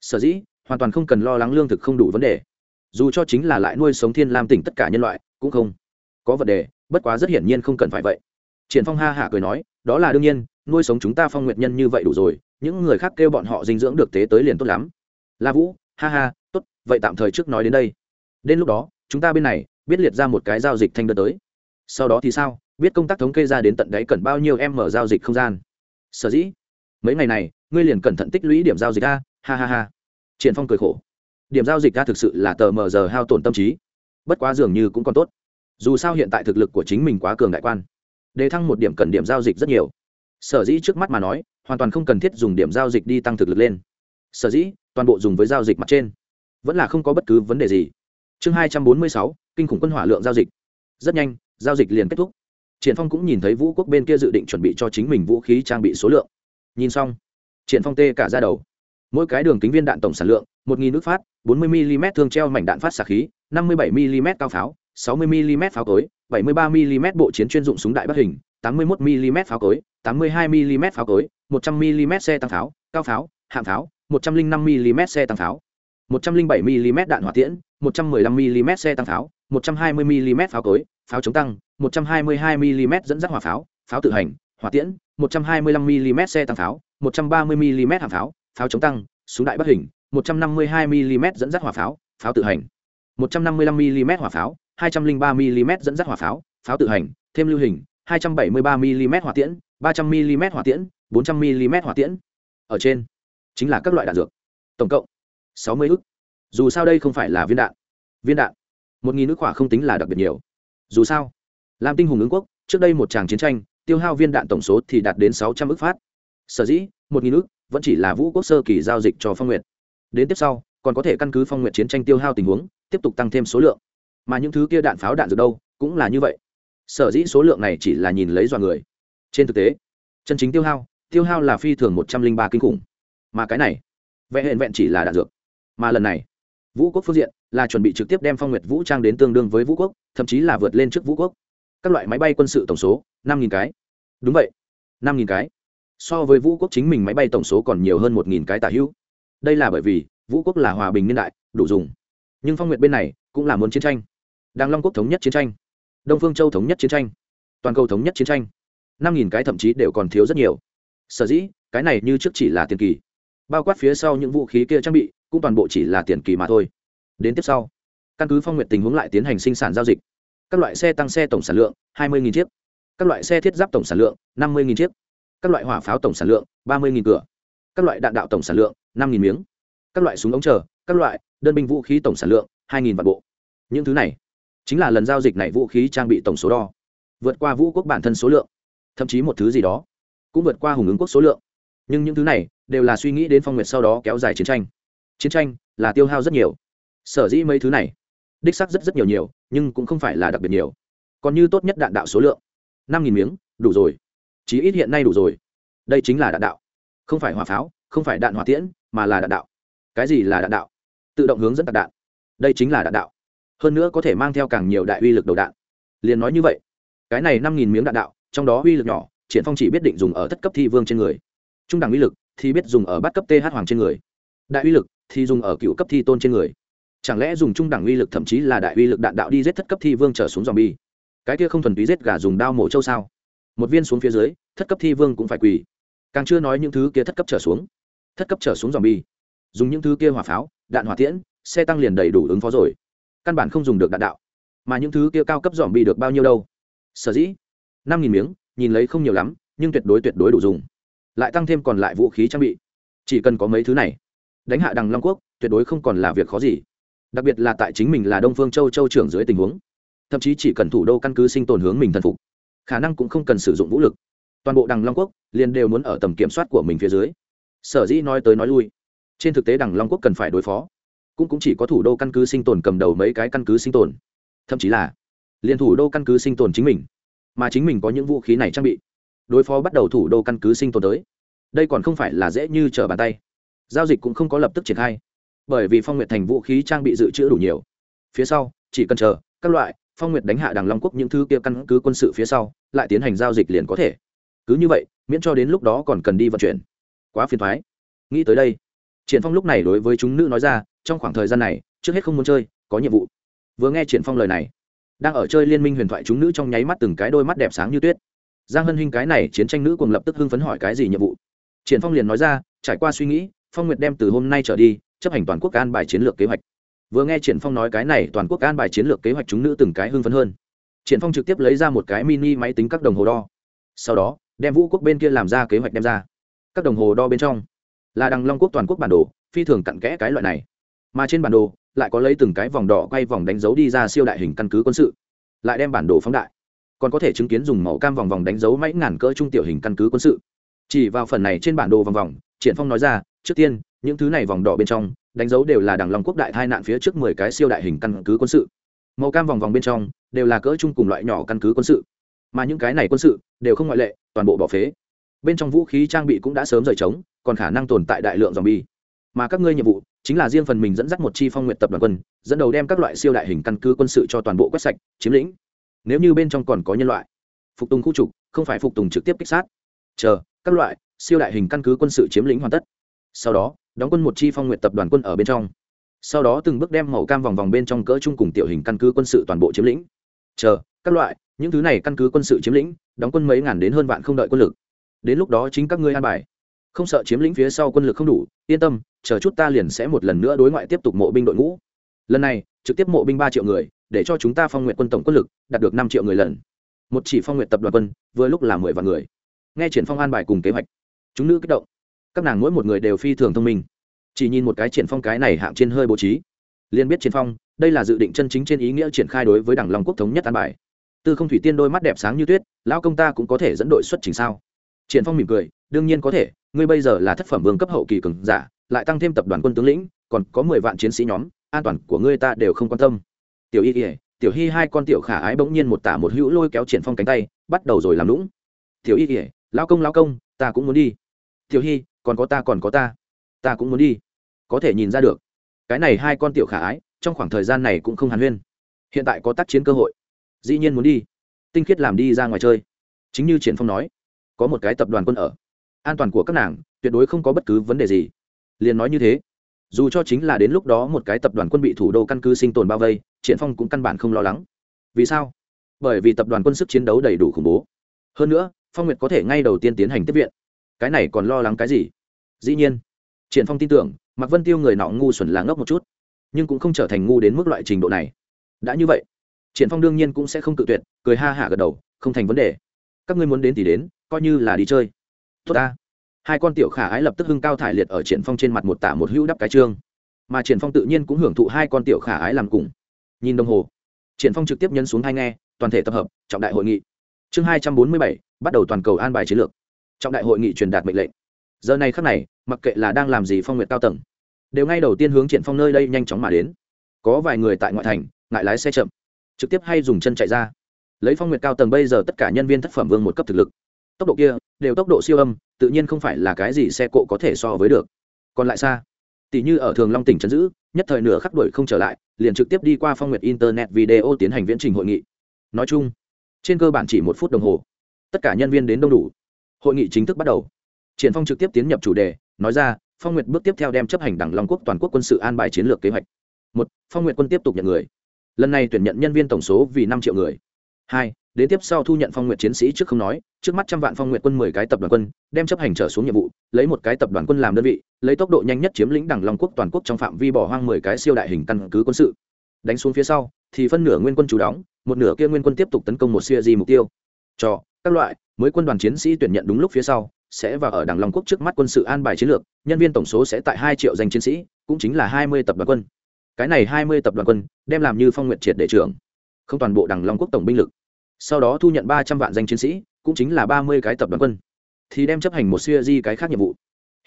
Sở dĩ hoàn toàn không cần lo lắng lương thực không đủ vấn đề. Dù cho chính là lại nuôi sống thiên lam tỉnh tất cả nhân loại, cũng không có vấn đề, bất quá rất hiển nhiên không cần phải vậy. Triển phong ha hạ cười nói, đó là đương nhiên, nuôi sống chúng ta phong nguyệt nhân như vậy đủ rồi, những người khác kêu bọn họ dinh dưỡng được tế tới liền tốt lắm. La vũ, ha ha, tốt, vậy tạm thời trước nói đến đây. Đến lúc đó, chúng ta bên này biết liệt ra một cái giao dịch thanh đơn tới. Sau đó thì sao? Biết công tác thống kê ra đến tận đấy cần bao nhiêu em mở giao dịch không gian. Sở dĩ? Mấy ngày này, ngươi liền cẩn thận tích lũy điểm giao dịch a. Ha ha ha triển phong cười khổ. Điểm giao dịch ra thực sự là tờ mờ giờ hao tổn tâm trí. Bất quá dường như cũng còn tốt. Dù sao hiện tại thực lực của chính mình quá cường đại quan. Đề thăng một điểm cần điểm giao dịch rất nhiều. Sở dĩ trước mắt mà nói, hoàn toàn không cần thiết dùng điểm giao dịch đi tăng thực lực lên. Sở dĩ, toàn bộ dùng với giao dịch mặt trên. Vẫn là không có bất cứ vấn đề gì. Chương hai trăm bốn mươi sáu, kinh khủng quân hỏa lượng giao dịch. Rất nhanh, giao dịch liền kết thúc. Triển phong cũng nhìn thấy vũ quốc bên kia dự định chuẩn bị cho chính mình vũ khí trang bị số lượng. Nhìn xong, triển phong tê cả ra đầu mỗi cái đường kính viên đạn tổng sản lượng, một nghìn nước phát, bốn mươi mm thương treo mảnh đạn phát xạ khí, năm mươi bảy mm cao pháo, sáu mươi mm pháo cối, bảy mươi ba mm bộ chiến chuyên dụng súng đại bất hình, tám mươi 81 mm pháo cối, tám mươi hai mm pháo cối, một trăm mm xe tăng pháo, cao pháo, hạng pháo, một trăm linh năm mm xe tăng pháo, một trăm linh bảy mm đạn hỏa tiễn, một trăm mười lăm mm xe tăng pháo, một trăm hai mươi mm pháo cối, pháo chống tăng 122 mm dẫn dắt hỏa pháo pháo tự hành, hỏa tiễn 125 mm xe tăng pháo 130 mm hàng pháo pháo chống tăng, súng đại bắc hình 152 mm dẫn dắt hỏa pháo pháo tự hành. 155 mm hỏa pháo 203 mm dẫn dắt hỏa pháo pháo tự hành, thêm lưu hình 273 mm hỏa tiễn 300 mm hỏa tiễn 400 mm hỏa tiễn. Ở trên, chính là các loại đạn dược. Tổng cộng 60 ức. Dù sao đây không phải là viên đạn. Viên đạn, một nghìn ức hỏa không tính là đặc biệt nhiều. Dù sao, lam tinh hùng ứng quốc, trước đây một tràng chiến tranh, tiêu hao viên đạn tổng số thì đạt đến sáu trăm ước phát. Sở dĩ, một nghìn ước vẫn chỉ là vũ quốc sơ kỳ giao dịch cho phong nguyện đến tiếp sau, còn có thể căn cứ phong nguyện chiến tranh tiêu hao tình huống, tiếp tục tăng thêm số lượng. Mà những thứ kia đạn pháo đạn dược đâu, cũng là như vậy. Sở dĩ số lượng này chỉ là nhìn lấy dọa người. Trên thực tế, chân chính tiêu hao tiêu hao là phi thường một trăm linh ba kinh khủng. Mà cái này, vẽ hẹn vẹn chỉ là đạn dược. Mà lần này, vũ quốc phương diện là chuẩn bị trực tiếp đem phong nguyệt vũ trang đến tương đương với vũ quốc, thậm chí là vượt lên trước vũ quốc. Các loại máy bay quân sự tổng số, năm cái. Đúng vậy, năm cái so với vũ quốc chính mình máy bay tổng số còn nhiều hơn một cái tả hữu. Đây là bởi vì, vũ quốc là hòa bình niên đại, đủ dùng. Nhưng phong nguyệt bên này, cũng là muốn chiến tranh. Đàng long quốc thống nhất chiến tranh. Đông phương châu thống nhất chiến tranh. Toàn cầu thống nhất chiến tranh. Năm nghìn cái thậm chí đều còn thiếu rất nhiều. Sở dĩ, cái này như trước chỉ là tiền kỳ. Bao quát phía sau những vũ khí kia trang bị, cũng toàn bộ chỉ là tiền kỳ mà thôi. Đến tiếp sau, căn cứ phong nguyện tình huống lại tiến hành sinh sản giao dịch. Các loại xe tăng xe tổng sản lượng 20.000 chiếc. Các loại xe thiết giáp tổng sản lượng 50.000 chiếc các loại hỏa pháo tổng sản lượng 30.000 cửa. Các loại đạn đạo tổng sản lượng 5.000 miếng. Các loại súng ống chờ, các loại, đơn binh vũ khí tổng sản lượng 2.000 vạn bộ. Những thứ này chính là lần giao dịch này vũ khí trang bị tổng số đo. Vượt qua vũ quốc bản thân số lượng, thậm chí một thứ gì đó cũng vượt qua hùng ứng quốc số lượng. Nhưng những thứ này đều là suy nghĩ đến phong nguyệt sau đó kéo dài chiến tranh. Chiến tranh là tiêu hao rất nhiều. Sở dĩ mấy thứ này đích sắc rất rất nhiều nhiều, nhưng cũng không phải là đặc biệt nhiều. Còn như tốt nhất đạn đạo số lượng, năm nghìn miếng, đủ rồi chí ít hiện nay đủ rồi. Đây chính là đạn đạo. Không phải hỏa pháo, không phải đạn hỏa tiễn, mà là đạn đạo. Cái gì là đạn đạo? Tự động hướng dẫn tạc đạn. Đây chính là đạn đạo. Hơn nữa có thể mang theo càng nhiều đại uy lực đầu đạn. Liền nói như vậy, cái này năm nghìn miếng đạn đạo, trong đó uy lực nhỏ, triển phong chỉ biết định dùng ở thất cấp thi vương trên người. Trung đẳng uy lực thì biết dùng ở bát cấp th hoàng trên người. Đại uy lực thì dùng ở cựu cấp thi tôn trên người. Chẳng lẽ dùng trung đẳng uy lực thậm chí là đại uy lực đạn đạo đi giết thất cấp thi vương trở xuống dòm bi cái kia không thuần túy giết gà dùng đao mổ châu sao? Một viên xuống phía dưới, thất cấp thi vương cũng phải quỳ. Càng chưa nói những thứ kia thất cấp trở xuống. Thất cấp trở xuống dòm bi dùng những thứ kia hỏa pháo, đạn hỏa tiễn, xe tăng liền đầy đủ ứng phó rồi. Căn bản không dùng được đạn đạo. Mà những thứ kia cao cấp dòm bi được bao nhiêu đâu? Sở dĩ, năm nghìn miếng, nhìn lấy không nhiều lắm, nhưng tuyệt đối tuyệt đối đủ dùng. Lại tăng thêm còn lại vũ khí trang bị. Chỉ cần có mấy thứ này. Đánh hạ đằng long quốc, tuyệt đối không còn là việc khó gì. Đặc biệt là tại chính mình là đông phương châu châu trưởng dưới tình huống. Thậm chí chỉ cần thủ đô căn cứ sinh tồn hướng mình thần phục khả năng cũng không cần sử dụng vũ lực. Toàn bộ đằng long quốc liền đều muốn ở tầm kiểm soát của mình phía dưới. Sở dĩ nói tới nói lui, trên thực tế đằng long quốc cần phải đối phó, cũng cũng chỉ có thủ đô căn cứ sinh tồn cầm đầu mấy cái căn cứ sinh tồn. Thậm chí là liền thủ đô căn cứ sinh tồn chính mình, mà chính mình có những vũ khí này trang bị, đối phó bắt đầu thủ đô căn cứ sinh tồn tới. Đây còn không phải là dễ như trở bàn tay. Giao dịch cũng không có lập tức triển khai, bởi vì phong nguyện thành vũ khí trang bị dự trữ đủ nhiều. Phía sau, chỉ cần chờ các loại phong nguyệt đánh hạ đằng long quốc những thứ kia căn cứ quân sự phía sau, lại tiến hành giao dịch liền có thể. Cứ như vậy, miễn cho đến lúc đó còn cần đi vận chuyển. Quá phiền thoái. Nghĩ tới đây, triển phong lúc này đối với chúng nữ nói ra, trong khoảng thời gian này, trước hết không muốn chơi, có nhiệm vụ. Vừa nghe triển phong lời này, đang ở chơi liên minh huyền thoại chúng nữ trong nháy mắt từng cái đôi mắt đẹp sáng như tuyết. Giang hân hinh cái này chiến tranh nữ cùng lập tức hưng phấn hỏi cái gì nhiệm vụ? Triển phong liền nói ra, trải qua suy nghĩ, phong nguyệt đem từ hôm nay trở đi, chấp hành toàn quốc an bài chiến lược kế hoạch vừa nghe triển phong nói cái này toàn quốc an bài chiến lược kế hoạch chúng nữ từng cái hưng phấn hơn. triển phong trực tiếp lấy ra một cái mini máy tính các đồng hồ đo. sau đó, đem vũ quốc bên kia làm ra kế hoạch đem ra. các đồng hồ đo bên trong là đằng long quốc toàn quốc bản đồ, phi thường cặn kẽ cái loại này. mà trên bản đồ, lại có lấy từng cái vòng đỏ quay vòng đánh dấu đi ra siêu đại hình căn cứ quân sự. lại đem bản đồ phóng đại. còn có thể chứng kiến dùng màu cam vòng vòng đánh dấu mấy ngàn cỡ trung tiểu hình căn cứ quân sự. chỉ vào phần này trên bản đồ vòng vòng, triển phong nói ra, trước tiên, những thứ này vòng đỏ bên trong đánh dấu đều là đảng long quốc đại tai nạn phía trước mười cái siêu đại hình căn cứ quân sự. Màu cam vòng vòng bên trong đều là cỡ trung cùng loại nhỏ căn cứ quân sự. Mà những cái này quân sự đều không ngoại lệ, toàn bộ bỏ phế. Bên trong vũ khí trang bị cũng đã sớm rời trống, còn khả năng tồn tại đại lượng dòng bi mà các ngươi nhiệm vụ chính là riêng phần mình dẫn dắt một chi phong nguyện tập đoàn quân, dẫn đầu đem các loại siêu đại hình căn cứ quân sự cho toàn bộ quét sạch, chiếm lĩnh. Nếu như bên trong còn có nhân loại, phục tùng khu trục, không phải phục tùng trực tiếp kích sát. Chờ, các loại siêu đại hình căn cứ quân sự chiếm lĩnh hoàn tất. Sau đó đóng quân một chi phong nguyện tập đoàn quân ở bên trong. Sau đó từng bước đem màu cam vòng vòng bên trong cỡ chung cùng tiểu hình căn cứ quân sự toàn bộ chiếm lĩnh. Chờ, các loại, những thứ này căn cứ quân sự chiếm lĩnh, đóng quân mấy ngàn đến hơn vạn không đợi quân lực. Đến lúc đó chính các ngươi an bài. Không sợ chiếm lĩnh phía sau quân lực không đủ, yên tâm, chờ chút ta liền sẽ một lần nữa đối ngoại tiếp tục mộ binh đội ngũ. Lần này, trực tiếp mộ binh ba triệu người, để cho chúng ta phong nguyện quân tổng quân lực đạt được năm triệu người lần. Một chỉ phong nguyện tập đoàn quân, vừa lúc là mười vạn người. Nghe triển phong an bài cùng kế hoạch. Chúng nữ kích động các nàng mỗi một người đều phi thường thông minh. Chỉ nhìn một cái triển phong cái này hạng trên hơi bố trí. Liền biết triển phong, đây là dự định chân chính trên ý nghĩa triển khai đối với đảng long quốc thống nhất an bài. Tư không thủy tiên đôi mắt đẹp sáng như tuyết, lão công ta cũng có thể dẫn đội xuất trình sao? Triển phong mỉm cười, đương nhiên có thể, ngươi bây giờ là thất phẩm vương cấp hậu kỳ cường giả, lại tăng thêm tập đoàn quân tướng lĩnh, còn có mười vạn chiến sĩ nhóm, an toàn của ngươi ta đều không quan tâm. Tiểu y ỉa tiểu hy hai con tiểu khả ái bỗng nhiên một tả một hữu lôi kéo triển phong cánh tay, bắt đầu rồi làm lũng tiểu y ỉa lão công lão công, ta cũng muốn đi. Tiểu hy còn có ta còn có ta. Ta cũng muốn đi. Có thể nhìn ra được. Cái này hai con tiểu khả ái, trong khoảng thời gian này cũng không hàn huyên. Hiện tại có tác chiến cơ hội. Dĩ nhiên muốn đi. Tinh khiết làm đi ra ngoài chơi. Chính như triển phong nói, có một cái tập đoàn quân ở. An toàn của các nàng, tuyệt đối không có bất cứ vấn đề gì. Liền nói như thế. Dù cho chính là đến lúc đó một cái tập đoàn quân bị thủ đô căn cứ sinh tồn bao vây, triển phong cũng căn bản không lo lắng. Vì sao? Bởi vì tập đoàn quân sức chiến đấu đầy đủ khủng bố. Hơn nữa, phong nguyệt có thể ngay đầu tiên tiến hành tiếp viện cái này còn lo lắng cái gì? Dĩ nhiên, triển phong tin tưởng, mạc vân tiêu người nọ ngu xuẩn là ngốc một chút, nhưng cũng không trở thành ngu đến mức loại trình độ này. Đã như vậy, triển phong đương nhiên cũng sẽ không cự tuyệt, cười ha hả gật đầu, không thành vấn đề. Các ngươi muốn đến thì đến, coi như là đi chơi. Tốt ta. Hai con tiểu khả ái lập tức hưng cao thải liệt ở triển phong trên mặt một tả một hữu đắp cái trương. Mà triển phong tự nhiên cũng hưởng thụ hai con tiểu khả ái làm cùng. Nhìn đồng hồ, triển phong trực tiếp nhấn xuống hai nghe, toàn thể tập hợp, trọng đại hội nghị. Chương hai trăm bốn mươi bảy, bắt đầu toàn cầu an bài chiến lược trọng đại hội nghị truyền đạt mệnh lệnh. Giờ này khắc này, mặc kệ là đang làm gì phong nguyệt cao tầng, đều ngay đầu tiên hướng triển phong nơi đây nhanh chóng mà đến. Có vài người tại ngoại thành, ngại lái xe chậm, trực tiếp hay dùng chân chạy ra. Lấy phong nguyệt cao tầng bây giờ tất cả nhân viên thất phẩm vương một cấp thực lực. Tốc độ kia, đều tốc độ siêu âm, tự nhiên không phải là cái gì xe cộ có thể so với được. Còn lại xa, tỷ như ở thường long tỉnh trấn giữ, nhất thời nửa khắc đuổi không trở lại, liền trực tiếp đi qua phong nguyệt internet video tiến hành viễn trình hội nghị. Nói chung, trên cơ bản chỉ một phút đồng hồ, tất cả nhân viên đến đông đủ hội nghị chính thức bắt đầu. Triển phong trực tiếp tiến nhập chủ đề, nói ra, phong nguyệt bước tiếp theo đem chấp hành đảng long quốc toàn quốc quân sự an bài chiến lược kế hoạch. Một, phong Nguyệt quân tiếp tục nhận người. Lần này tuyển nhận nhân viên tổng số vì năm triệu người. Hai, đến tiếp sau thu nhận phong Nguyệt chiến sĩ trước không nói, trước mắt trăm vạn phong Nguyệt quân mười cái tập đoàn quân, đem chấp hành trở xuống nhiệm vụ, lấy một cái tập đoàn quân làm đơn vị, lấy tốc độ nhanh nhất chiếm lĩnh Đảng long quốc toàn quốc trong phạm vi bỏ hoang mười cái siêu đại hình căn cứ quân sự. Đánh xuống phía sau, thì phân nửa nguyên quân chủ đóng, một nửa kia nguyên quân tiếp tục tấn công một siêu di mục tiêu. Cho, các loại mới quân đoàn chiến sĩ tuyển nhận đúng lúc phía sau, sẽ vào ở đảng long quốc trước mắt quân sự an bài chiến lược, nhân viên tổng số sẽ tại hai triệu danh chiến sĩ, cũng chính là hai mươi tập đoàn quân. Cái này hai mươi tập đoàn quân, đem làm như phong nguyện triệt để trưởng. Không toàn bộ đảng long quốc tổng binh lực. Sau đó thu nhận ba trăm vạn danh chiến sĩ, cũng chính là ba mươi cái tập đoàn quân. Thì đem chấp hành một siêu di cái khác nhiệm vụ.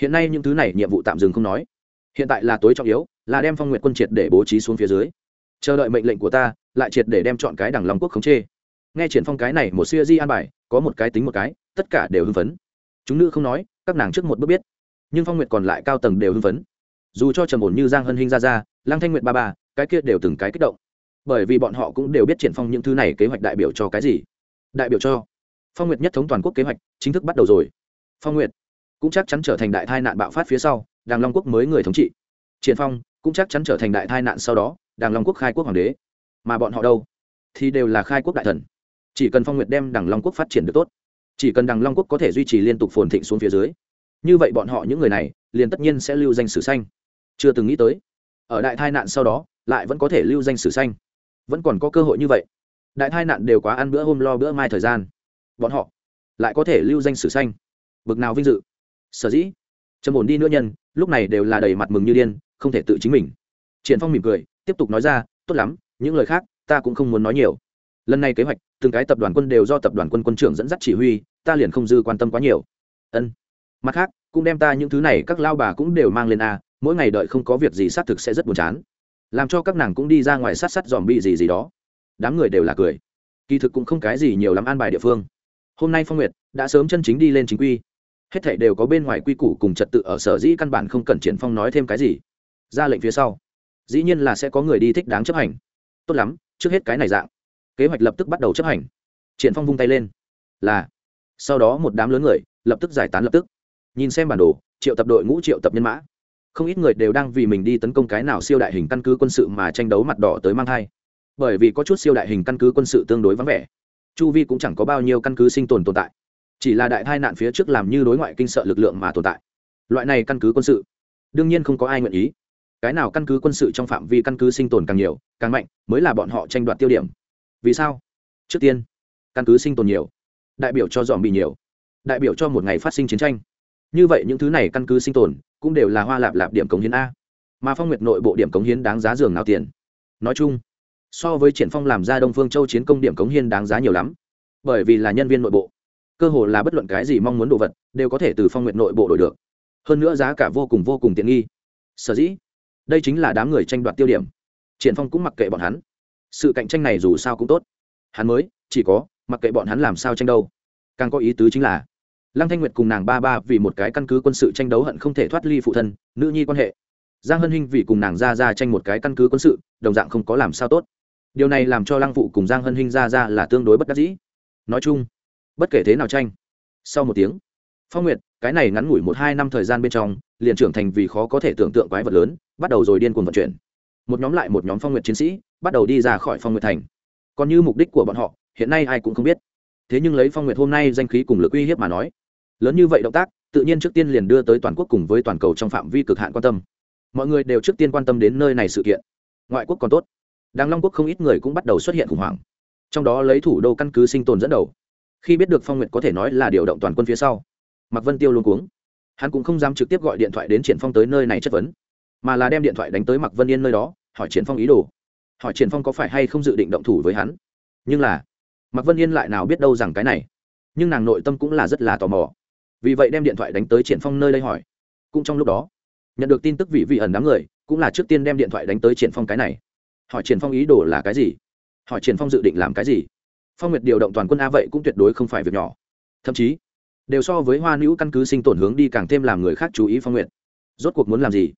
Hiện nay những thứ này nhiệm vụ tạm dừng không nói. Hiện tại là tối trọng yếu, là đem phong nguyện quân triệt để bố trí xuống phía dưới. Chờ đợi mệnh lệnh của ta, lại triệt để đem chọn cái đảng long quốc khống chê nghe triển phong cái này một siêu di an bài có một cái tính một cái, tất cả đều hưng phấn. Chúng nữ không nói, các nàng trước một bước biết. Nhưng phong nguyệt còn lại cao tầng đều hưng phấn. Dù cho trầm ổn như giang hân hinh ra ra, lăng thanh nguyệt ba ba, cái kia đều từng cái kích động. Bởi vì bọn họ cũng đều biết triển phong những thứ này kế hoạch đại biểu cho cái gì. Đại biểu cho phong nguyệt nhất thống toàn quốc kế hoạch chính thức bắt đầu rồi. Phong nguyệt cũng chắc chắn trở thành đại tai nạn bạo phát phía sau, đàng long quốc mới người thống trị. Triển phong cũng chắc chắn trở thành đại tai nạn sau đó, đàng long quốc khai quốc hoàng đế. Mà bọn họ đâu? Thì đều là khai quốc đại thần chỉ cần phong nguyệt đem đằng long quốc phát triển được tốt, chỉ cần đằng long quốc có thể duy trì liên tục phồn thịnh xuống phía dưới, như vậy bọn họ những người này liền tất nhiên sẽ lưu danh sử xanh. Chưa từng nghĩ tới, ở đại tai nạn sau đó, lại vẫn có thể lưu danh sử xanh. Vẫn còn có cơ hội như vậy. Đại tai nạn đều quá ăn bữa hôm lo bữa mai thời gian. Bọn họ lại có thể lưu danh sử xanh. Bực nào vinh dự. Sở dĩ, trầm ổn đi nữa nhân, lúc này đều là đầy mặt mừng như điên, không thể tự chính mình. Triển phong mỉm cười, tiếp tục nói ra, tốt lắm, những lời khác ta cũng không muốn nói nhiều lần này kế hoạch, từng cái tập đoàn quân đều do tập đoàn quân quân trưởng dẫn dắt chỉ huy, ta liền không dư quan tâm quá nhiều. Ân. Mặt khác, cũng đem ta những thứ này các lao bà cũng đều mang lên a, mỗi ngày đợi không có việc gì xác thực sẽ rất buồn chán. Làm cho các nàng cũng đi ra ngoài sát sát dòm bị gì gì đó. Đám người đều là cười. Kỳ thực cũng không cái gì nhiều lắm an bài địa phương. Hôm nay phong nguyệt đã sớm chân chính đi lên chính quy. Hết thảy đều có bên ngoài quy củ cùng trật tự ở sở dĩ căn bản không cần triển phong nói thêm cái gì. Ra lệnh phía sau. Dĩ nhiên là sẽ có người đi thích đáng chấp hành. Tốt lắm, trước hết cái này dạng kế hoạch lập tức bắt đầu chấp hành. Triển phong vung tay lên. Là. Sau đó một đám lớn người lập tức giải tán lập tức. Nhìn xem bản đồ, triệu tập đội ngũ triệu tập nhân mã. Không ít người đều đang vì mình đi tấn công cái nào siêu đại hình căn cứ quân sự mà tranh đấu mặt đỏ tới mang thai. Bởi vì có chút siêu đại hình căn cứ quân sự tương đối vắng vẻ. Chu vi cũng chẳng có bao nhiêu căn cứ sinh tồn tồn tại. Chỉ là đại tai nạn phía trước làm như đối ngoại kinh sợ lực lượng mà tồn tại. Loại này căn cứ quân sự, đương nhiên không có ai nguyện ý. Cái nào căn cứ quân sự trong phạm vi căn cứ sinh tồn càng nhiều, càng mạnh, mới là bọn họ tranh đoạt tiêu điểm vì sao? Trước tiên, căn cứ sinh tồn nhiều, đại biểu cho dòm bị nhiều, đại biểu cho một ngày phát sinh chiến tranh. Như vậy những thứ này căn cứ sinh tồn cũng đều là hoa lạp lạp điểm cống hiến a. Mà phong nguyệt nội bộ điểm cống hiến đáng giá giường nào tiền? Nói chung, so với triển phong làm ra đông phương châu chiến công điểm cống hiến đáng giá nhiều lắm. Bởi vì là nhân viên nội bộ, cơ hồ là bất luận cái gì mong muốn đồ vật đều có thể từ phong nguyệt nội bộ đổi được. Hơn nữa giá cả vô cùng vô cùng tiện nghi. Sở dĩ, đây chính là đám người tranh đoạt tiêu điểm. Triển phong cũng mặc kệ bọn hắn sự cạnh tranh này dù sao cũng tốt. Hắn mới, chỉ có, mặc kệ bọn hắn làm sao tranh đâu. Càng có ý tứ chính là, lăng thanh nguyệt cùng nàng ba ba vì một cái căn cứ quân sự tranh đấu hận không thể thoát ly phụ thân, nữ nhi quan hệ. Giang hân hinh vì cùng nàng ra ra tranh một cái căn cứ quân sự, đồng dạng không có làm sao tốt. Điều này làm cho lăng phụ cùng giang hân hinh ra ra là tương đối bất đắc dĩ. Nói chung, bất kể thế nào tranh, sau một tiếng, phong nguyệt, cái này ngắn ngủi một hai năm thời gian bên trong, liền trưởng thành vì khó có thể tưởng tượng quái vật lớn, bắt đầu rồi điên cuồng vận chuyển một nhóm lại một nhóm phong nguyệt chiến sĩ bắt đầu đi ra khỏi phong nguyệt thành. Còn như mục đích của bọn họ, hiện nay ai cũng không biết. Thế nhưng lấy phong nguyệt hôm nay danh khí cùng lực uy hiếp mà nói, lớn như vậy động tác, tự nhiên trước tiên liền đưa tới toàn quốc cùng với toàn cầu trong phạm vi cực hạn quan tâm. Mọi người đều trước tiên quan tâm đến nơi này sự kiện. Ngoại quốc còn tốt. Đàng long quốc không ít người cũng bắt đầu xuất hiện khủng hoảng. Trong đó lấy thủ đô căn cứ sinh tồn dẫn đầu. Khi biết được phong nguyệt có thể nói là điều động toàn quân phía sau, mạc vân tiêu luôn cuống. Hắn cũng không dám trực tiếp gọi điện thoại đến triển phong tới nơi này chất vấn mà là đem điện thoại đánh tới mạc vân yên nơi đó, hỏi triển phong ý đồ. Hỏi triển phong có phải hay không dự định động thủ với hắn? Nhưng là, mạc vân yên lại nào biết đâu rằng cái này. Nhưng nàng nội tâm cũng là rất là tò mò. Vì vậy đem điện thoại đánh tới triển phong nơi đây hỏi. Cũng trong lúc đó, nhận được tin tức vị vị ẩn đám người, cũng là trước tiên đem điện thoại đánh tới triển phong cái này. Hỏi triển phong ý đồ là cái gì? Hỏi triển phong dự định làm cái gì? Phong nguyệt điều động toàn quân a vậy cũng tuyệt đối không phải việc nhỏ. Thậm chí, đều so với hoa nữ căn cứ sinh tổn hướng đi càng thêm làm người khác chú ý phong nguyệt. Rốt cuộc muốn làm gì?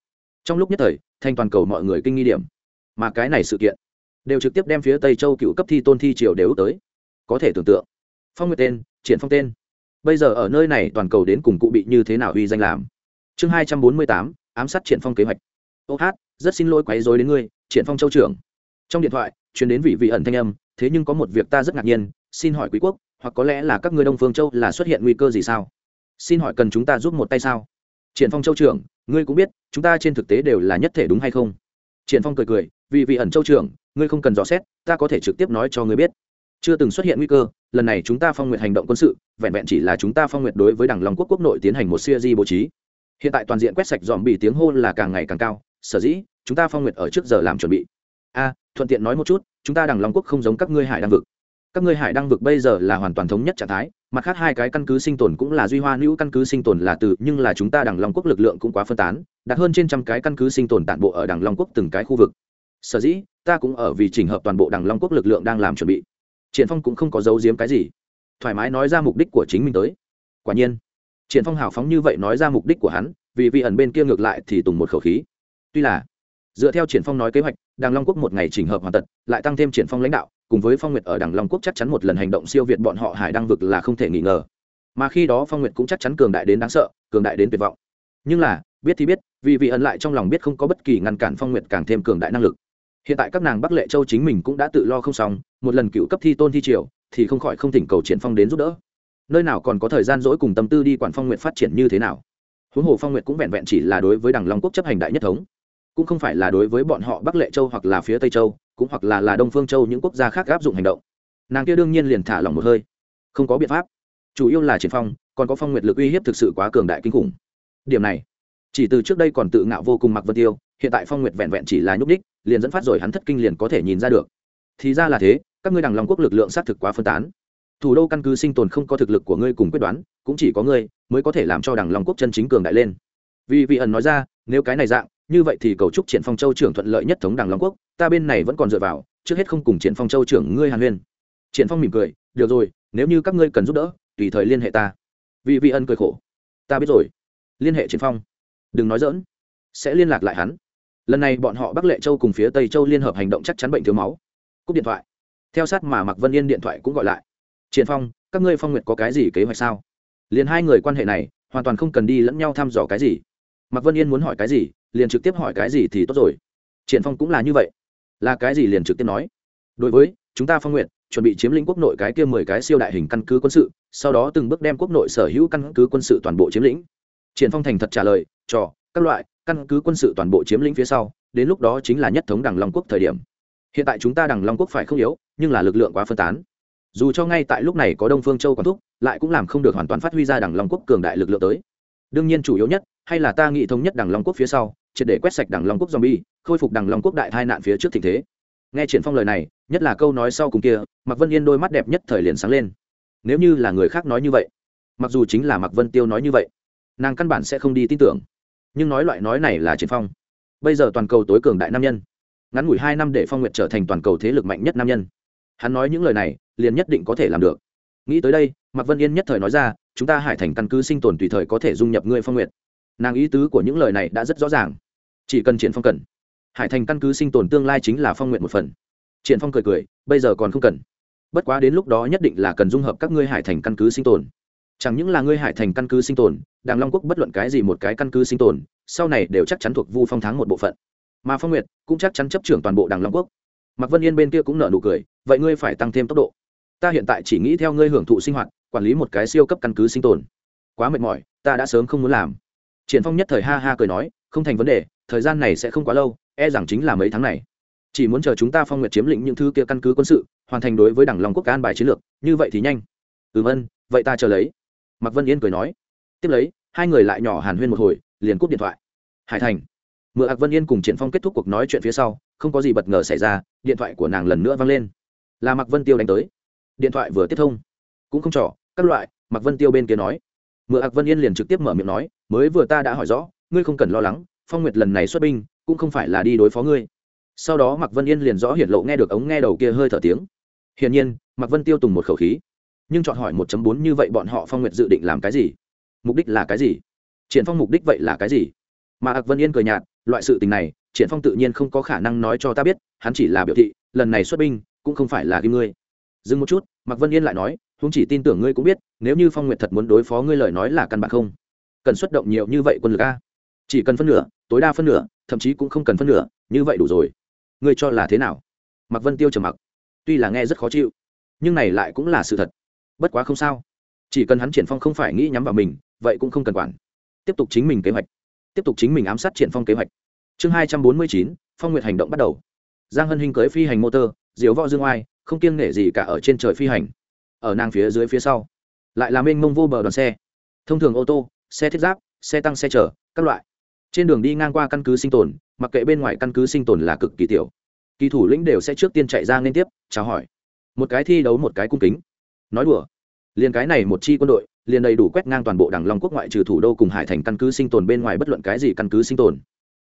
Trong lúc nhất thời thành toàn cầu mọi người kinh nghi điểm. Mà cái này sự kiện, đều trực tiếp đem phía tây châu cựu cấp thi tôn thi triều đều tới. Có thể tưởng tượng, phong nguyệt tên, triển phong tên. Bây giờ ở nơi này toàn cầu đến cùng cụ bị như thế nào uy danh làm? Chương hai trăm bốn mươi tám, ám sát triển phong kế hoạch. Ô hát, rất xin lỗi quấy rối đến ngươi, triển phong châu trưởng. Trong điện thoại, truyền đến vị vị ẩn thanh âm, thế nhưng có một việc ta rất ngạc nhiên, xin hỏi quý quốc, hoặc có lẽ là các ngươi đông phương châu là xuất hiện nguy cơ gì sao? Xin hỏi cần chúng ta giúp một tay sao? Triển phong châu trưởng ngươi cũng biết, chúng ta trên thực tế đều là nhất thể đúng hay không? Triển phong cười cười, vì vị ẩn châu trưởng, ngươi không cần dò xét, ta có thể trực tiếp nói cho ngươi biết. Chưa từng xuất hiện nguy cơ, lần này chúng ta phong nguyện hành động quân sự, vẹn vẹn chỉ là chúng ta phong nguyện đối với đảng long quốc quốc nội tiến hành một siêu di bố trí. Hiện tại toàn diện quét sạch dòm bị tiếng hô là càng ngày càng cao, sở dĩ, chúng ta phong nguyện ở trước giờ làm chuẩn bị. A, thuận tiện nói một chút, chúng ta đảng long quốc không giống các ngươi hải đăng vực. Các ngươi hải đăng vực bây giờ là hoàn toàn thống nhất trạng thái mặt khác hai cái căn cứ sinh tồn cũng là duy hoa nữ căn cứ sinh tồn là từ nhưng là chúng ta Đằng long quốc lực lượng cũng quá phân tán đạt hơn trên trăm cái căn cứ sinh tồn tản bộ ở Đằng long quốc từng cái khu vực. Sở dĩ ta cũng ở vì chỉnh hợp toàn bộ Đằng long quốc lực lượng đang làm chuẩn bị. Triển phong cũng không có giấu giếm cái gì. Thoải mái nói ra mục đích của chính mình tới. Quả nhiên triển phong hào phóng như vậy nói ra mục đích của hắn vì vị ẩn bên kia ngược lại thì tùng một khẩu khí. Tuy là dựa theo triển phong nói kế hoạch Đằng long quốc một ngày chỉnh hợp hoàn tất, lại tăng thêm triển phong lãnh đạo cùng với phong nguyệt ở đằng long quốc chắc chắn một lần hành động siêu việt bọn họ hải đăng vực là không thể nghi ngờ. Mà khi đó phong nguyệt cũng chắc chắn cường đại đến đáng sợ, cường đại đến tuyệt vọng. Nhưng là, biết thì biết, vì vị ẩn lại trong lòng biết không có bất kỳ ngăn cản phong nguyệt càng thêm cường đại năng lực. Hiện tại các nàng bắc lệ châu chính mình cũng đã tự lo không xong, một lần cựu cấp thi tôn thi triều, thì không khỏi không thỉnh cầu triển phong đến giúp đỡ. Nơi nào còn có thời gian dỗi cùng tâm tư đi quản phong nguyệt phát triển như thế nào? Huống hồ phong nguyệt cũng vẹn vẹn chỉ là đối với đằng long quốc chấp hành đại nhất thống. Cũng không phải là đối với bọn họ bắc lệ châu hoặc là phía tây châu cũng hoặc là là đông phương châu những quốc gia khác áp dụng hành động. Nàng kia đương nhiên liền thả lỏng một hơi. Không có biện pháp. Chủ yếu là triển phong, còn có phong nguyệt lực uy hiếp thực sự quá cường đại kinh khủng. Điểm này, chỉ từ trước đây còn tự ngạo vô cùng mặc vân tiêu, hiện tại phong nguyệt vẹn vẹn chỉ là nhúc đích liền dẫn phát rồi hắn thất kinh liền có thể nhìn ra được. Thì ra là thế, các ngươi đằng long quốc lực lượng xác thực quá phân tán. Thủ đô căn cứ sinh tồn không có thực lực của ngươi cùng quyết đoán, cũng chỉ có ngươi mới có thể làm cho đằng long quốc chân chính cường đại lên. Vì vị ẩn nói ra, nếu cái này dạng như vậy thì cầu chúc triển phong châu trưởng thuận lợi nhất thống đảng long quốc, ta bên này vẫn còn dựa vào, trước hết không cùng triển phong châu trưởng ngươi hàn huyên. Triển phong mỉm cười, được rồi, nếu như các ngươi cần giúp đỡ, tùy thời liên hệ ta. Vị vị ân cười khổ, ta biết rồi. Liên hệ triển phong. Đừng nói dỡn sẽ liên lạc lại hắn. Lần này bọn họ bắc lệ châu cùng phía tây châu liên hợp hành động chắc chắn bệnh thiếu máu. Cúp điện thoại. Theo sát mà mạc vân yên điện thoại cũng gọi lại. Triển phong, các ngươi phong nguyệt có cái gì kế hoạch sao? Liền hai người quan hệ này, hoàn toàn không cần đi lẫn nhau thăm dò cái gì mạc vân yên muốn hỏi cái gì, liền trực tiếp hỏi cái gì thì tốt rồi. Triển phong cũng là như vậy. Là cái gì liền trực tiếp nói. Đối với, chúng ta phong nguyện chuẩn bị chiếm lĩnh quốc nội cái kia mười cái siêu đại hình căn cứ quân sự, sau đó từng bước đem quốc nội sở hữu căn cứ quân sự toàn bộ chiếm lĩnh. Triển phong thành thật trả lời, trò, các loại, căn cứ quân sự toàn bộ chiếm lĩnh phía sau, đến lúc đó chính là nhất thống đằng long quốc thời điểm. Hiện tại chúng ta đằng long quốc phải không yếu, nhưng là lực lượng quá phân tán. Dù cho ngay tại lúc này có đông phương châu còn thúc, lại cũng làm không được hoàn toàn phát huy ra đằng long quốc cường đại lực lượng tới. Đương nhiên chủ yếu nhất hay là ta nghị thống nhất đằng long quốc phía sau, triệt để quét sạch đằng long quốc zombie, khôi phục đằng long quốc đại tai nạn phía trước tình thế. Nghe triển phong lời này, nhất là câu nói sau cùng kia Mặc vân yên đôi mắt đẹp nhất thời liền sáng lên. Nếu như là người khác nói như vậy, mặc dù chính là Mặc vân tiêu nói như vậy, nàng căn bản sẽ không đi tin tưởng. Nhưng nói loại nói này là triển phong. Bây giờ toàn cầu tối cường đại nam nhân, ngắn ngủi hai năm để phong nguyệt trở thành toàn cầu thế lực mạnh nhất nam nhân. Hắn nói những lời này, liền nhất định có thể làm được. Nghĩ tới đây, mạc vân yên nhất thời nói ra, chúng ta hải thành căn cứ sinh tồn tùy thời có thể dung nhập ngươi phong nguyệt nàng ý tứ của những lời này đã rất rõ ràng. Chỉ cần triển phong cần, hải thành căn cứ sinh tồn tương lai chính là phong nguyện một phần. Triển phong cười cười, bây giờ còn không cần. Bất quá đến lúc đó nhất định là cần dung hợp các ngươi hải thành căn cứ sinh tồn. Chẳng những là ngươi hải thành căn cứ sinh tồn, đàng long quốc bất luận cái gì một cái căn cứ sinh tồn, sau này đều chắc chắn thuộc vu phong thắng một bộ phận. Mà phong nguyệt cũng chắc chắn chấp trưởng toàn bộ đàng long quốc. Mạc vân yên bên kia cũng nở nụ cười, vậy ngươi phải tăng thêm tốc độ. Ta hiện tại chỉ nghĩ theo ngươi hưởng thụ sinh hoạt, quản lý một cái siêu cấp căn cứ sinh tồn. Quá mệt mỏi, ta đã sớm không muốn làm triển phong nhất thời ha ha cười nói, không thành vấn đề, thời gian này sẽ không quá lâu e rằng chính là mấy tháng này. Chỉ muốn chờ chúng ta phong nguyệt chiếm lĩnh những thứ kia căn cứ quân sự, hoàn thành đối với đảng long quốc an bài chiến lược, như vậy thì nhanh. Ừ vân vậy ta chờ lấy. Mạc vân yên cười nói. Tiếp lấy, hai người lại nhỏ hàn huyên một hồi, liền cúp điện thoại. Hải thành. Mượn ạc vân yên cùng triển phong kết thúc cuộc nói chuyện phía sau, không có gì bất ngờ xảy ra, điện thoại của nàng lần nữa vang lên. Là mạc vân tiêu đánh tới. Điện thoại vừa tiếp thông. Cũng không trỏ các loại, mạc vân tiêu bên kia nói mượn ạc vân yên liền trực tiếp mở miệng nói, mới vừa ta đã hỏi rõ, ngươi không cần lo lắng, phong nguyệt lần này xuất binh, cũng không phải là đi đối phó ngươi. Sau đó mạc vân yên liền rõ hiển lộ nghe được ống nghe đầu kia hơi thở tiếng. Hiển nhiên, mạc vân tiêu tùng một khẩu khí, nhưng chọn hỏi 1 bốn như vậy bọn họ phong nguyệt dự định làm cái gì? Mục đích là cái gì? Triển phong mục đích vậy là cái gì? Mà ạc vân yên cười nhạt, loại sự tình này, triển phong tự nhiên không có khả năng nói cho ta biết, hắn chỉ là biểu thị, lần này xuất binh, cũng không phải là kim ngươi. Dừng một chút, mạc vân yên lại nói huống chỉ tin tưởng ngươi cũng biết, nếu như phong nguyệt thật muốn đối phó ngươi lời nói là căn bản không cần xuất động nhiều như vậy quân lực a. Chỉ cần phân nửa, tối đa phân nửa, thậm chí cũng không cần phân nửa, như vậy đủ rồi. Ngươi cho là thế nào? Mặc vân tiêu trầm mặc. Tuy là nghe rất khó chịu, nhưng này lại cũng là sự thật. Bất quá không sao. Chỉ cần hắn triển phong không phải nghĩ nhắm vào mình, vậy cũng không cần quản. Tiếp tục chính mình kế hoạch. Tiếp tục chính mình ám sát triển phong kế hoạch. Chương hai trăm bốn mươi chín, phong nguyệt hành động bắt đầu. Giang hân hinh cưới phi hành motor diếu võ dương oai, không kiêng nể gì cả ở trên trời phi hành ở nàng phía dưới phía sau. Lại là mênh mông vô bờ đoàn xe. Thông thường ô tô, xe thiết giáp, xe tăng xe chở, các loại. Trên đường đi ngang qua căn cứ sinh tồn, mặc kệ bên ngoài căn cứ sinh tồn là cực kỳ tiểu. Kỳ thủ lĩnh đều sẽ trước tiên chạy ra liên tiếp, chào hỏi. Một cái thi đấu, một cái cung kính. Nói đùa. Liền cái này một chi quân đội, liền đầy đủ quét ngang toàn bộ đảng long quốc ngoại trừ thủ đô cùng hải thành căn cứ sinh tồn bên ngoài bất luận cái gì căn cứ sinh tồn.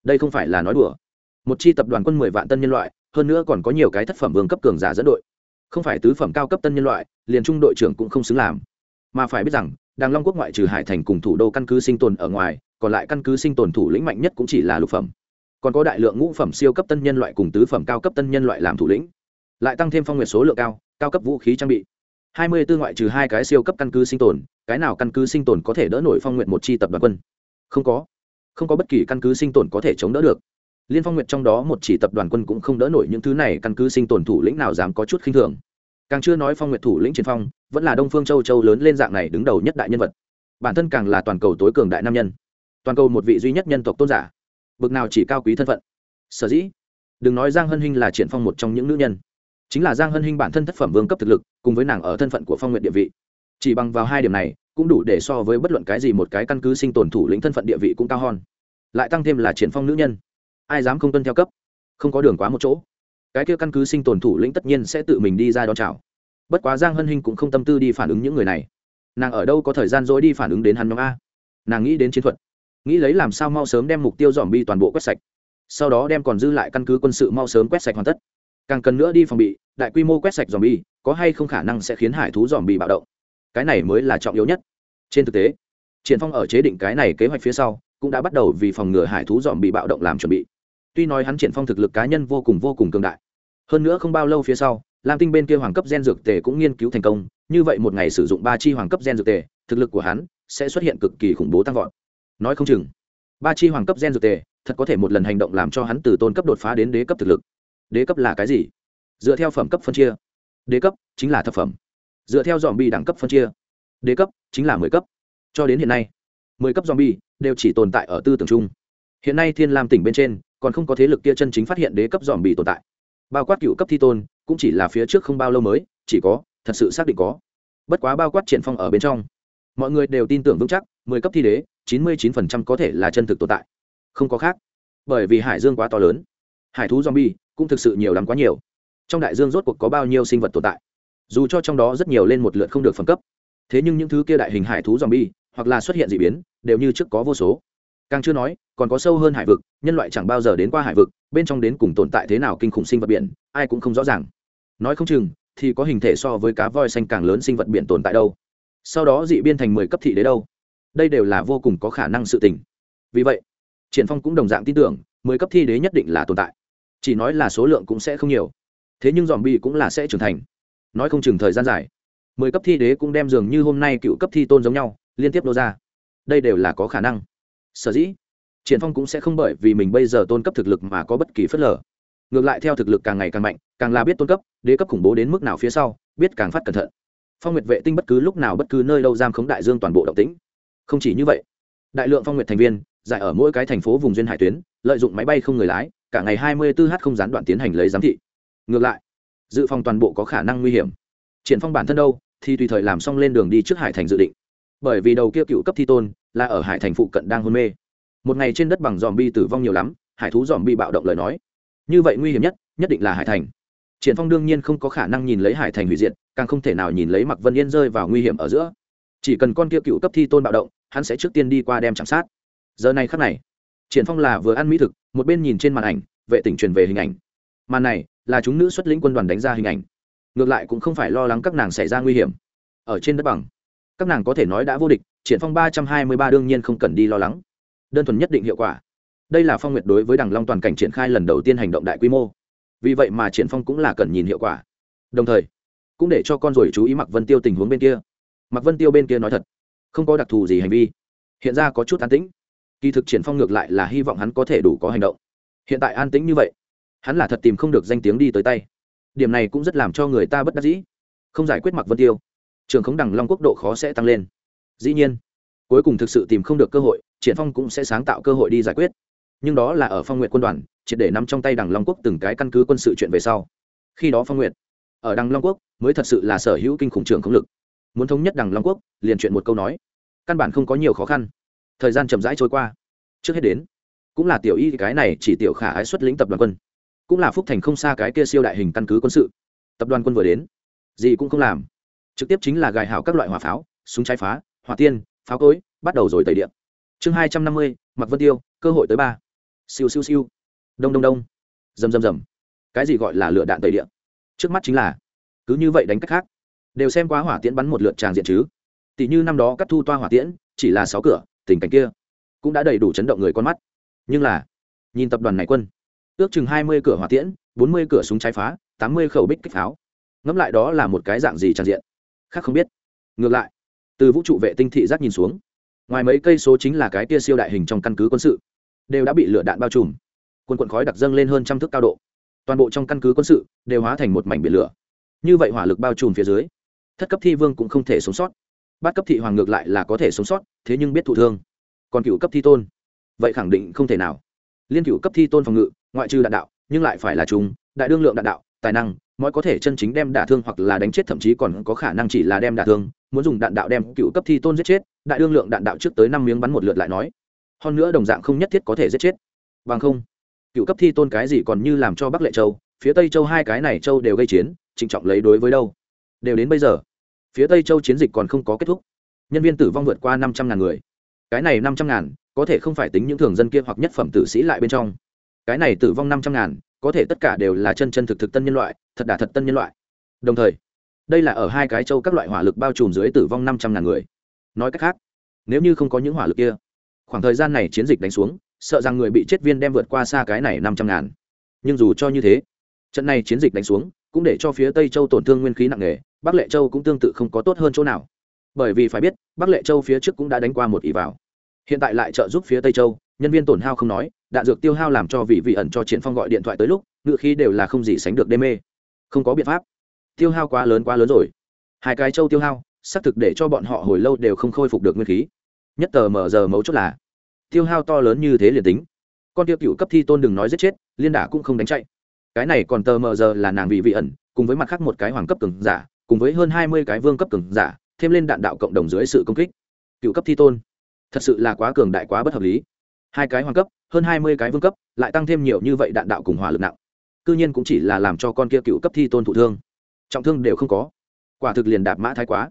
Đây không phải là nói đùa. Một chi tập đoàn quân mười vạn tân nhân loại, hơn nữa còn có nhiều cái thất phẩm vương cấp cường giả dẫn đội không phải tứ phẩm cao cấp tân nhân loại, liền trung đội trưởng cũng không xứng làm. Mà phải biết rằng, đàng long quốc ngoại trừ hải thành cùng thủ đô căn cứ sinh tồn ở ngoài, còn lại căn cứ sinh tồn thủ lĩnh mạnh nhất cũng chỉ là lục phẩm. Còn có đại lượng ngũ phẩm siêu cấp tân nhân loại cùng tứ phẩm cao cấp tân nhân loại làm thủ lĩnh. Lại tăng thêm phong nguyệt số lượng cao cao cấp vũ khí trang bị. Hai mươi tư ngoại trừ hai cái siêu cấp căn cứ sinh tồn, cái nào căn cứ sinh tồn có thể đỡ nổi phong nguyện một chi tập đoàn quân? Không có. Không có bất kỳ căn cứ sinh tồn có thể chống đỡ được liên phong nguyệt trong đó một chỉ tập đoàn quân cũng không đỡ nổi những thứ này, căn cứ sinh tồn thủ lĩnh nào dám có chút khinh thường. Càng chưa nói phong nguyệt thủ lĩnh chiến phong, vẫn là đông phương châu châu lớn lên dạng này đứng đầu nhất đại nhân vật. Bản thân càng là toàn cầu tối cường đại nam nhân. Toàn cầu một vị duy nhất nhân tộc tôn giả. Bực nào chỉ cao quý thân phận. Sở dĩ, đừng nói giang hân hinh là triển phong một trong những nữ nhân. Chính là giang hân hinh bản thân thất phẩm vương cấp thực lực, cùng với nàng ở thân phận của phong nguyện địa vị. Chỉ bằng vào hai điểm này, cũng đủ để so với bất luận cái gì một cái căn cứ sinh tồn thủ lĩnh thân phận địa vị cũng cao hơn. Lại tăng thêm là triển phong nữ nhân ai dám không tuân theo cấp? Không có đường quá một chỗ. Cái kia căn cứ sinh tồn thủ lĩnh tất nhiên sẽ tự mình đi ra đón chào. Bất quá giang hân hinh cũng không tâm tư đi phản ứng những người này. Nàng ở đâu có thời gian dối đi phản ứng đến hắn nhóm a? Nàng nghĩ đến chiến thuật. Nghĩ lấy làm sao mau sớm đem mục tiêu dòm bi toàn bộ quét sạch. Sau đó đem còn dư lại căn cứ quân sự mau sớm quét sạch hoàn tất. Càng cần nữa đi phòng bị, đại quy mô quét sạch dòm bi, có hay không khả năng sẽ khiến hải thú dòm bi bạo động? Cái này mới là trọng yếu nhất. Trên thực tế, triển phong ở chế định cái này kế hoạch phía sau, cũng đã bắt đầu vì phòng ngừa hải thú dòm bị bạo động làm chuẩn bị tuy nói hắn triển phong thực lực cá nhân vô cùng vô cùng cường đại. Hơn nữa không bao lâu phía sau, lam tinh bên kia hoàng cấp gen dược tề cũng nghiên cứu thành công, như vậy một ngày sử dụng ba chi hoàng cấp gen dược tề, thực lực của hắn sẽ xuất hiện cực kỳ khủng bố tăng vọt. Nói không chừng, ba chi hoàng cấp gen dược tề thật có thể một lần hành động làm cho hắn từ tôn cấp đột phá đến đế cấp thực lực. Đế cấp là cái gì? Dựa theo phẩm cấp phân chia. Đế cấp chính là thập phẩm. Dựa theo dòm bi đẳng cấp phân chia. Đế cấp chính là mười cấp. Cho đến hiện nay, mười cấp dòm bi đều chỉ tồn tại ở tư tưởng chung. Hiện nay thiên lam tỉnh bên trên còn không có thế lực kia chân chính phát hiện đế cấp dòm bị tồn tại. Bao quát cựu cấp thi tôn, cũng chỉ là phía trước không bao lâu mới, chỉ có, thật sự xác định có. Bất quá bao quát triển phong ở bên trong, mọi người đều tin tưởng vững chắc, mười cấp thi đế, chín mươi chín phần trăm có thể là chân thực tồn tại. Không có khác, bởi vì hải dương quá to lớn. Hải thú zombie cũng thực sự nhiều lắm quá nhiều. Trong đại dương rốt cuộc có bao nhiêu sinh vật tồn tại? Dù cho trong đó rất nhiều lên một lượt không được phẩm cấp, thế nhưng những thứ kia đại hình hải thú zombie, hoặc là xuất hiện dị biến, đều như trước có vô số càng chưa nói, còn có sâu hơn hải vực, nhân loại chẳng bao giờ đến qua hải vực, bên trong đến cùng tồn tại thế nào kinh khủng sinh vật biển, ai cũng không rõ ràng. Nói không chừng, thì có hình thể so với cá voi xanh càng lớn sinh vật biển tồn tại đâu. Sau đó dị biên thành mười cấp thị đế đâu. Đây đều là vô cùng có khả năng sự tình. Vì vậy, triển phong cũng đồng dạng tin tưởng, mười cấp thi đế nhất định là tồn tại. Chỉ nói là số lượng cũng sẽ không nhiều. Thế nhưng dòm bi cũng là sẽ trưởng thành. Nói không chừng thời gian dài, mười cấp thi đế cũng đem dường như hôm nay cựu cấp thi tôn giống nhau, liên tiếp đô ra. Đây đều là có khả năng sở dĩ, triển phong cũng sẽ không bởi vì mình bây giờ tôn cấp thực lực mà có bất kỳ phất lờ. Ngược lại theo thực lực càng ngày càng mạnh, càng là biết tôn cấp, đế cấp khủng bố đến mức nào phía sau, biết càng phát cẩn thận. Phong nguyệt vệ tinh bất cứ lúc nào bất cứ nơi đâu giam khống đại dương toàn bộ động tĩnh. Không chỉ như vậy, đại lượng phong nguyệt thành viên, giải ở mỗi cái thành phố vùng duyên hải tuyến, lợi dụng máy bay không người lái, cả ngày 24 h không gián đoạn tiến hành lấy giám thị. Ngược lại, dự phòng toàn bộ có khả năng nguy hiểm. Triển phong bản thân đâu, thì tùy thời làm xong lên đường đi trước hải thành dự định. Bởi vì đầu kia cựu cấp thi tôn là ở hải thành phụ cận đang hôn mê. Một ngày trên đất bằng dòm bi tử vong nhiều lắm, hải thú dòm bi bạo động lời nói. Như vậy nguy hiểm nhất nhất định là hải thành. Triển phong đương nhiên không có khả năng nhìn lấy hải thành hủy diệt, càng không thể nào nhìn lấy mặc vân yên rơi vào nguy hiểm ở giữa. Chỉ cần con kia cựu cấp thi tôn bạo động, hắn sẽ trước tiên đi qua đem chạm sát. Giờ này khắc này, triển phong là vừa ăn mỹ thực, một bên nhìn trên màn ảnh, vệ tỉnh truyền về hình ảnh. Màn này là chúng nữ xuất lĩnh quân đoàn đánh ra hình ảnh. Ngược lại cũng không phải lo lắng các nàng xảy ra nguy hiểm. Ở trên đất bằng các nàng có thể nói đã vô địch, triển phong ba trăm hai mươi ba đương nhiên không cần đi lo lắng. Đơn thuần nhất định hiệu quả. Đây là phong nguyệt đối với đằng long toàn cảnh triển khai lần đầu tiên hành động đại quy mô. Vì vậy mà triển phong cũng là cần nhìn hiệu quả. Đồng thời, cũng để cho con rồi chú ý mặc vân tiêu tình huống bên kia. Mặc vân tiêu bên kia nói thật, không có đặc thù gì hành vi. Hiện ra có chút an tĩnh. Kỳ thực triển phong ngược lại là hy vọng hắn có thể đủ có hành động. Hiện tại an tĩnh như vậy, hắn là thật tìm không được danh tiếng đi tới tay. Điểm này cũng rất làm cho người ta bất đắc dĩ. Không giải quyết mặc vân tiêu trường khống đằng long quốc độ khó sẽ tăng lên. Dĩ nhiên, cuối cùng thực sự tìm không được cơ hội, triển phong cũng sẽ sáng tạo cơ hội đi giải quyết. Nhưng đó là ở phong nguyện quân đoàn, triệt để nắm trong tay đằng long quốc từng cái căn cứ quân sự chuyện về sau. Khi đó phong nguyện ở đằng long quốc, mới thật sự là sở hữu kinh khủng trường không lực. Muốn thống nhất đằng long quốc, liền chuyện một câu nói. Căn bản không có nhiều khó khăn. Thời gian chậm rãi trôi qua. Trước hết đến, cũng là tiểu y cái này chỉ tiểu khả ái xuất lĩnh tập đoàn quân. Cũng là phúc thành không xa cái kia siêu đại hình căn cứ quân sự. Tập đoàn quân vừa đến, gì cũng không làm trực tiếp chính là gài hảo các loại hỏa pháo, súng trái phá, hỏa tiên, pháo cối, bắt đầu rồi tẩy điện. Chương hai trăm năm mươi mặc vân tiêu, cơ hội tới ba. Siêu siêu siêu. Đông đông đông. Rầm rầm rầm. Cái gì gọi là lửa đạn tẩy điện? Trước mắt chính là, cứ như vậy đánh cách khác. Đều xem quá hỏa tiễn bắn một lượt tràng diện chứ. Tỷ như năm đó cắt thu toa hỏa tiễn, chỉ là sáu cửa, tình cảnh kia cũng đã đầy đủ chấn động người con mắt. Nhưng là, nhìn tập đoàn này quân, ước chừng hai mươi cửa hỏa tiễn, bốn mươi cửa súng trái phá, tám mươi khẩu bích kích pháo. Ngẫm lại đó là một cái dạng gì tràn diện? Khác không biết. Ngược lại, từ vũ trụ vệ tinh thị giác nhìn xuống, ngoài mấy cây số chính là cái tia siêu đại hình trong căn cứ quân sự, đều đã bị lửa đạn bao trùm. Quân quận khói đặc dâng lên hơn trăm thước cao độ. Toàn bộ trong căn cứ quân sự đều hóa thành một mảnh biển lửa. Như vậy hỏa lực bao trùm phía dưới, thất cấp thi vương cũng không thể sống sót. Bát cấp thị hoàng ngược lại là có thể sống sót, thế nhưng biết thụ thương. Còn cựu cấp thi tôn, vậy khẳng định không thể nào. Liên cựu cấp thi tôn phòng ngự, ngoại trừ đạn đạo, nhưng lại phải là chúng, đại đương lượng đạn đạo, tài năng mỗi có thể chân chính đem đả thương hoặc là đánh chết, thậm chí còn có khả năng chỉ là đem đả thương, muốn dùng đạn đạo đem cựu cấp thi tôn giết chết, đại đương lượng đạn đạo trước tới năm miếng bắn một lượt lại nói. Hơn nữa đồng dạng không nhất thiết có thể giết chết. Bằng không, cựu cấp thi tôn cái gì còn như làm cho bắc lệ châu, phía tây châu hai cái này châu đều gây chiến, trịnh trọng lấy đối với đâu? Đều đến bây giờ, phía tây châu chiến dịch còn không có kết thúc. Nhân viên tử vong vượt qua năm trăm ngàn người. Cái này năm trăm ngàn, có thể không phải tính những thường dân kia hoặc nhất phẩm tử sĩ lại bên trong. Cái này tử vong năm trăm ngàn có thể tất cả đều là chân chân thực thực tân nhân loại, thật đà thật tân nhân loại. Đồng thời, đây là ở hai cái châu các loại hỏa lực bao trùm dưới tử vong năm trăm ngàn người. Nói cách khác, nếu như không có những hỏa lực kia, khoảng thời gian này chiến dịch đánh xuống, sợ rằng người bị chết viên đem vượt qua xa cái này năm trăm ngàn. Nhưng dù cho như thế, trận này chiến dịch đánh xuống, cũng để cho phía tây châu tổn thương nguyên khí nặng nề, bắc lệ châu cũng tương tự không có tốt hơn chỗ nào. Bởi vì phải biết, bắc lệ châu phía trước cũng đã đánh qua một ỷ vào. Hiện tại lại trợ giúp phía tây châu, nhân viên tổn hao không nói đạn dược tiêu hao làm cho vị vị ẩn cho triển phong gọi điện thoại tới lúc, ngựa khí đều là không gì sánh được đê mê. Không có biện pháp. Tiêu hao quá lớn quá lớn rồi. Hai cái châu tiêu hao, xác thực để cho bọn họ hồi lâu đều không khôi phục được nguyên khí. Nhất tờ mở giờ mấu chốt là, tiêu hao to lớn như thế liền tính. Con tiêu cựu cấp thi tôn đừng nói giết chết, liên đả cũng không đánh chạy. Cái này còn tờ mờ giờ là nàng vị vị ẩn, cùng với mặt khác một cái hoàng cấp cường giả, cùng với hơn hai mươi cái vương cấp cường giả, thêm lên đạn đạo cộng đồng dưới sự công kích. Cựu cấp thi tôn. Thật sự là quá cường đại, quá bất hợp lý hai cái hoàng cấp, hơn hai mươi cái vương cấp, lại tăng thêm nhiều như vậy đạn đạo cùng hỏa lực nặng. Cư nhiên cũng chỉ là làm cho con kia cựu cấp thi tôn thụ thương. Trọng thương đều không có. Quả thực liền đạp mã thái quá.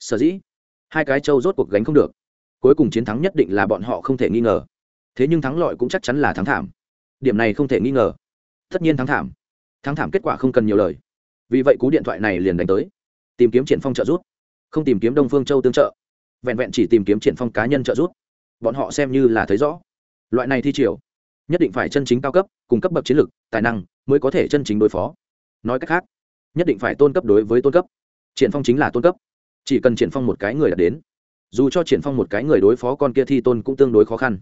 Sở dĩ, hai cái châu rốt cuộc gánh không được. Cuối cùng chiến thắng nhất định là bọn họ không thể nghi ngờ. Thế nhưng thắng lợi cũng chắc chắn là thắng thảm. Điểm này không thể nghi ngờ. Tất nhiên thắng thảm. Thắng thảm kết quả không cần nhiều lời. Vì vậy cú điện thoại này liền đánh tới. Tìm kiếm triển phong trợ giúp. Không tìm kiếm đông phương châu tương trợ. Vẹn vẹn chỉ tìm kiếm triển phong cá nhân trợ giúp. Bọn họ xem như là thấy rõ loại này thi triều, nhất định phải chân chính cao cấp, cung cấp bậc chiến lược, tài năng mới có thể chân chính đối phó. Nói cách khác, nhất định phải tôn cấp đối với tôn cấp. Triển phong chính là tôn cấp. Chỉ cần triển phong một cái người đã đến, dù cho triển phong một cái người đối phó con kia thi tôn cũng tương đối khó khăn.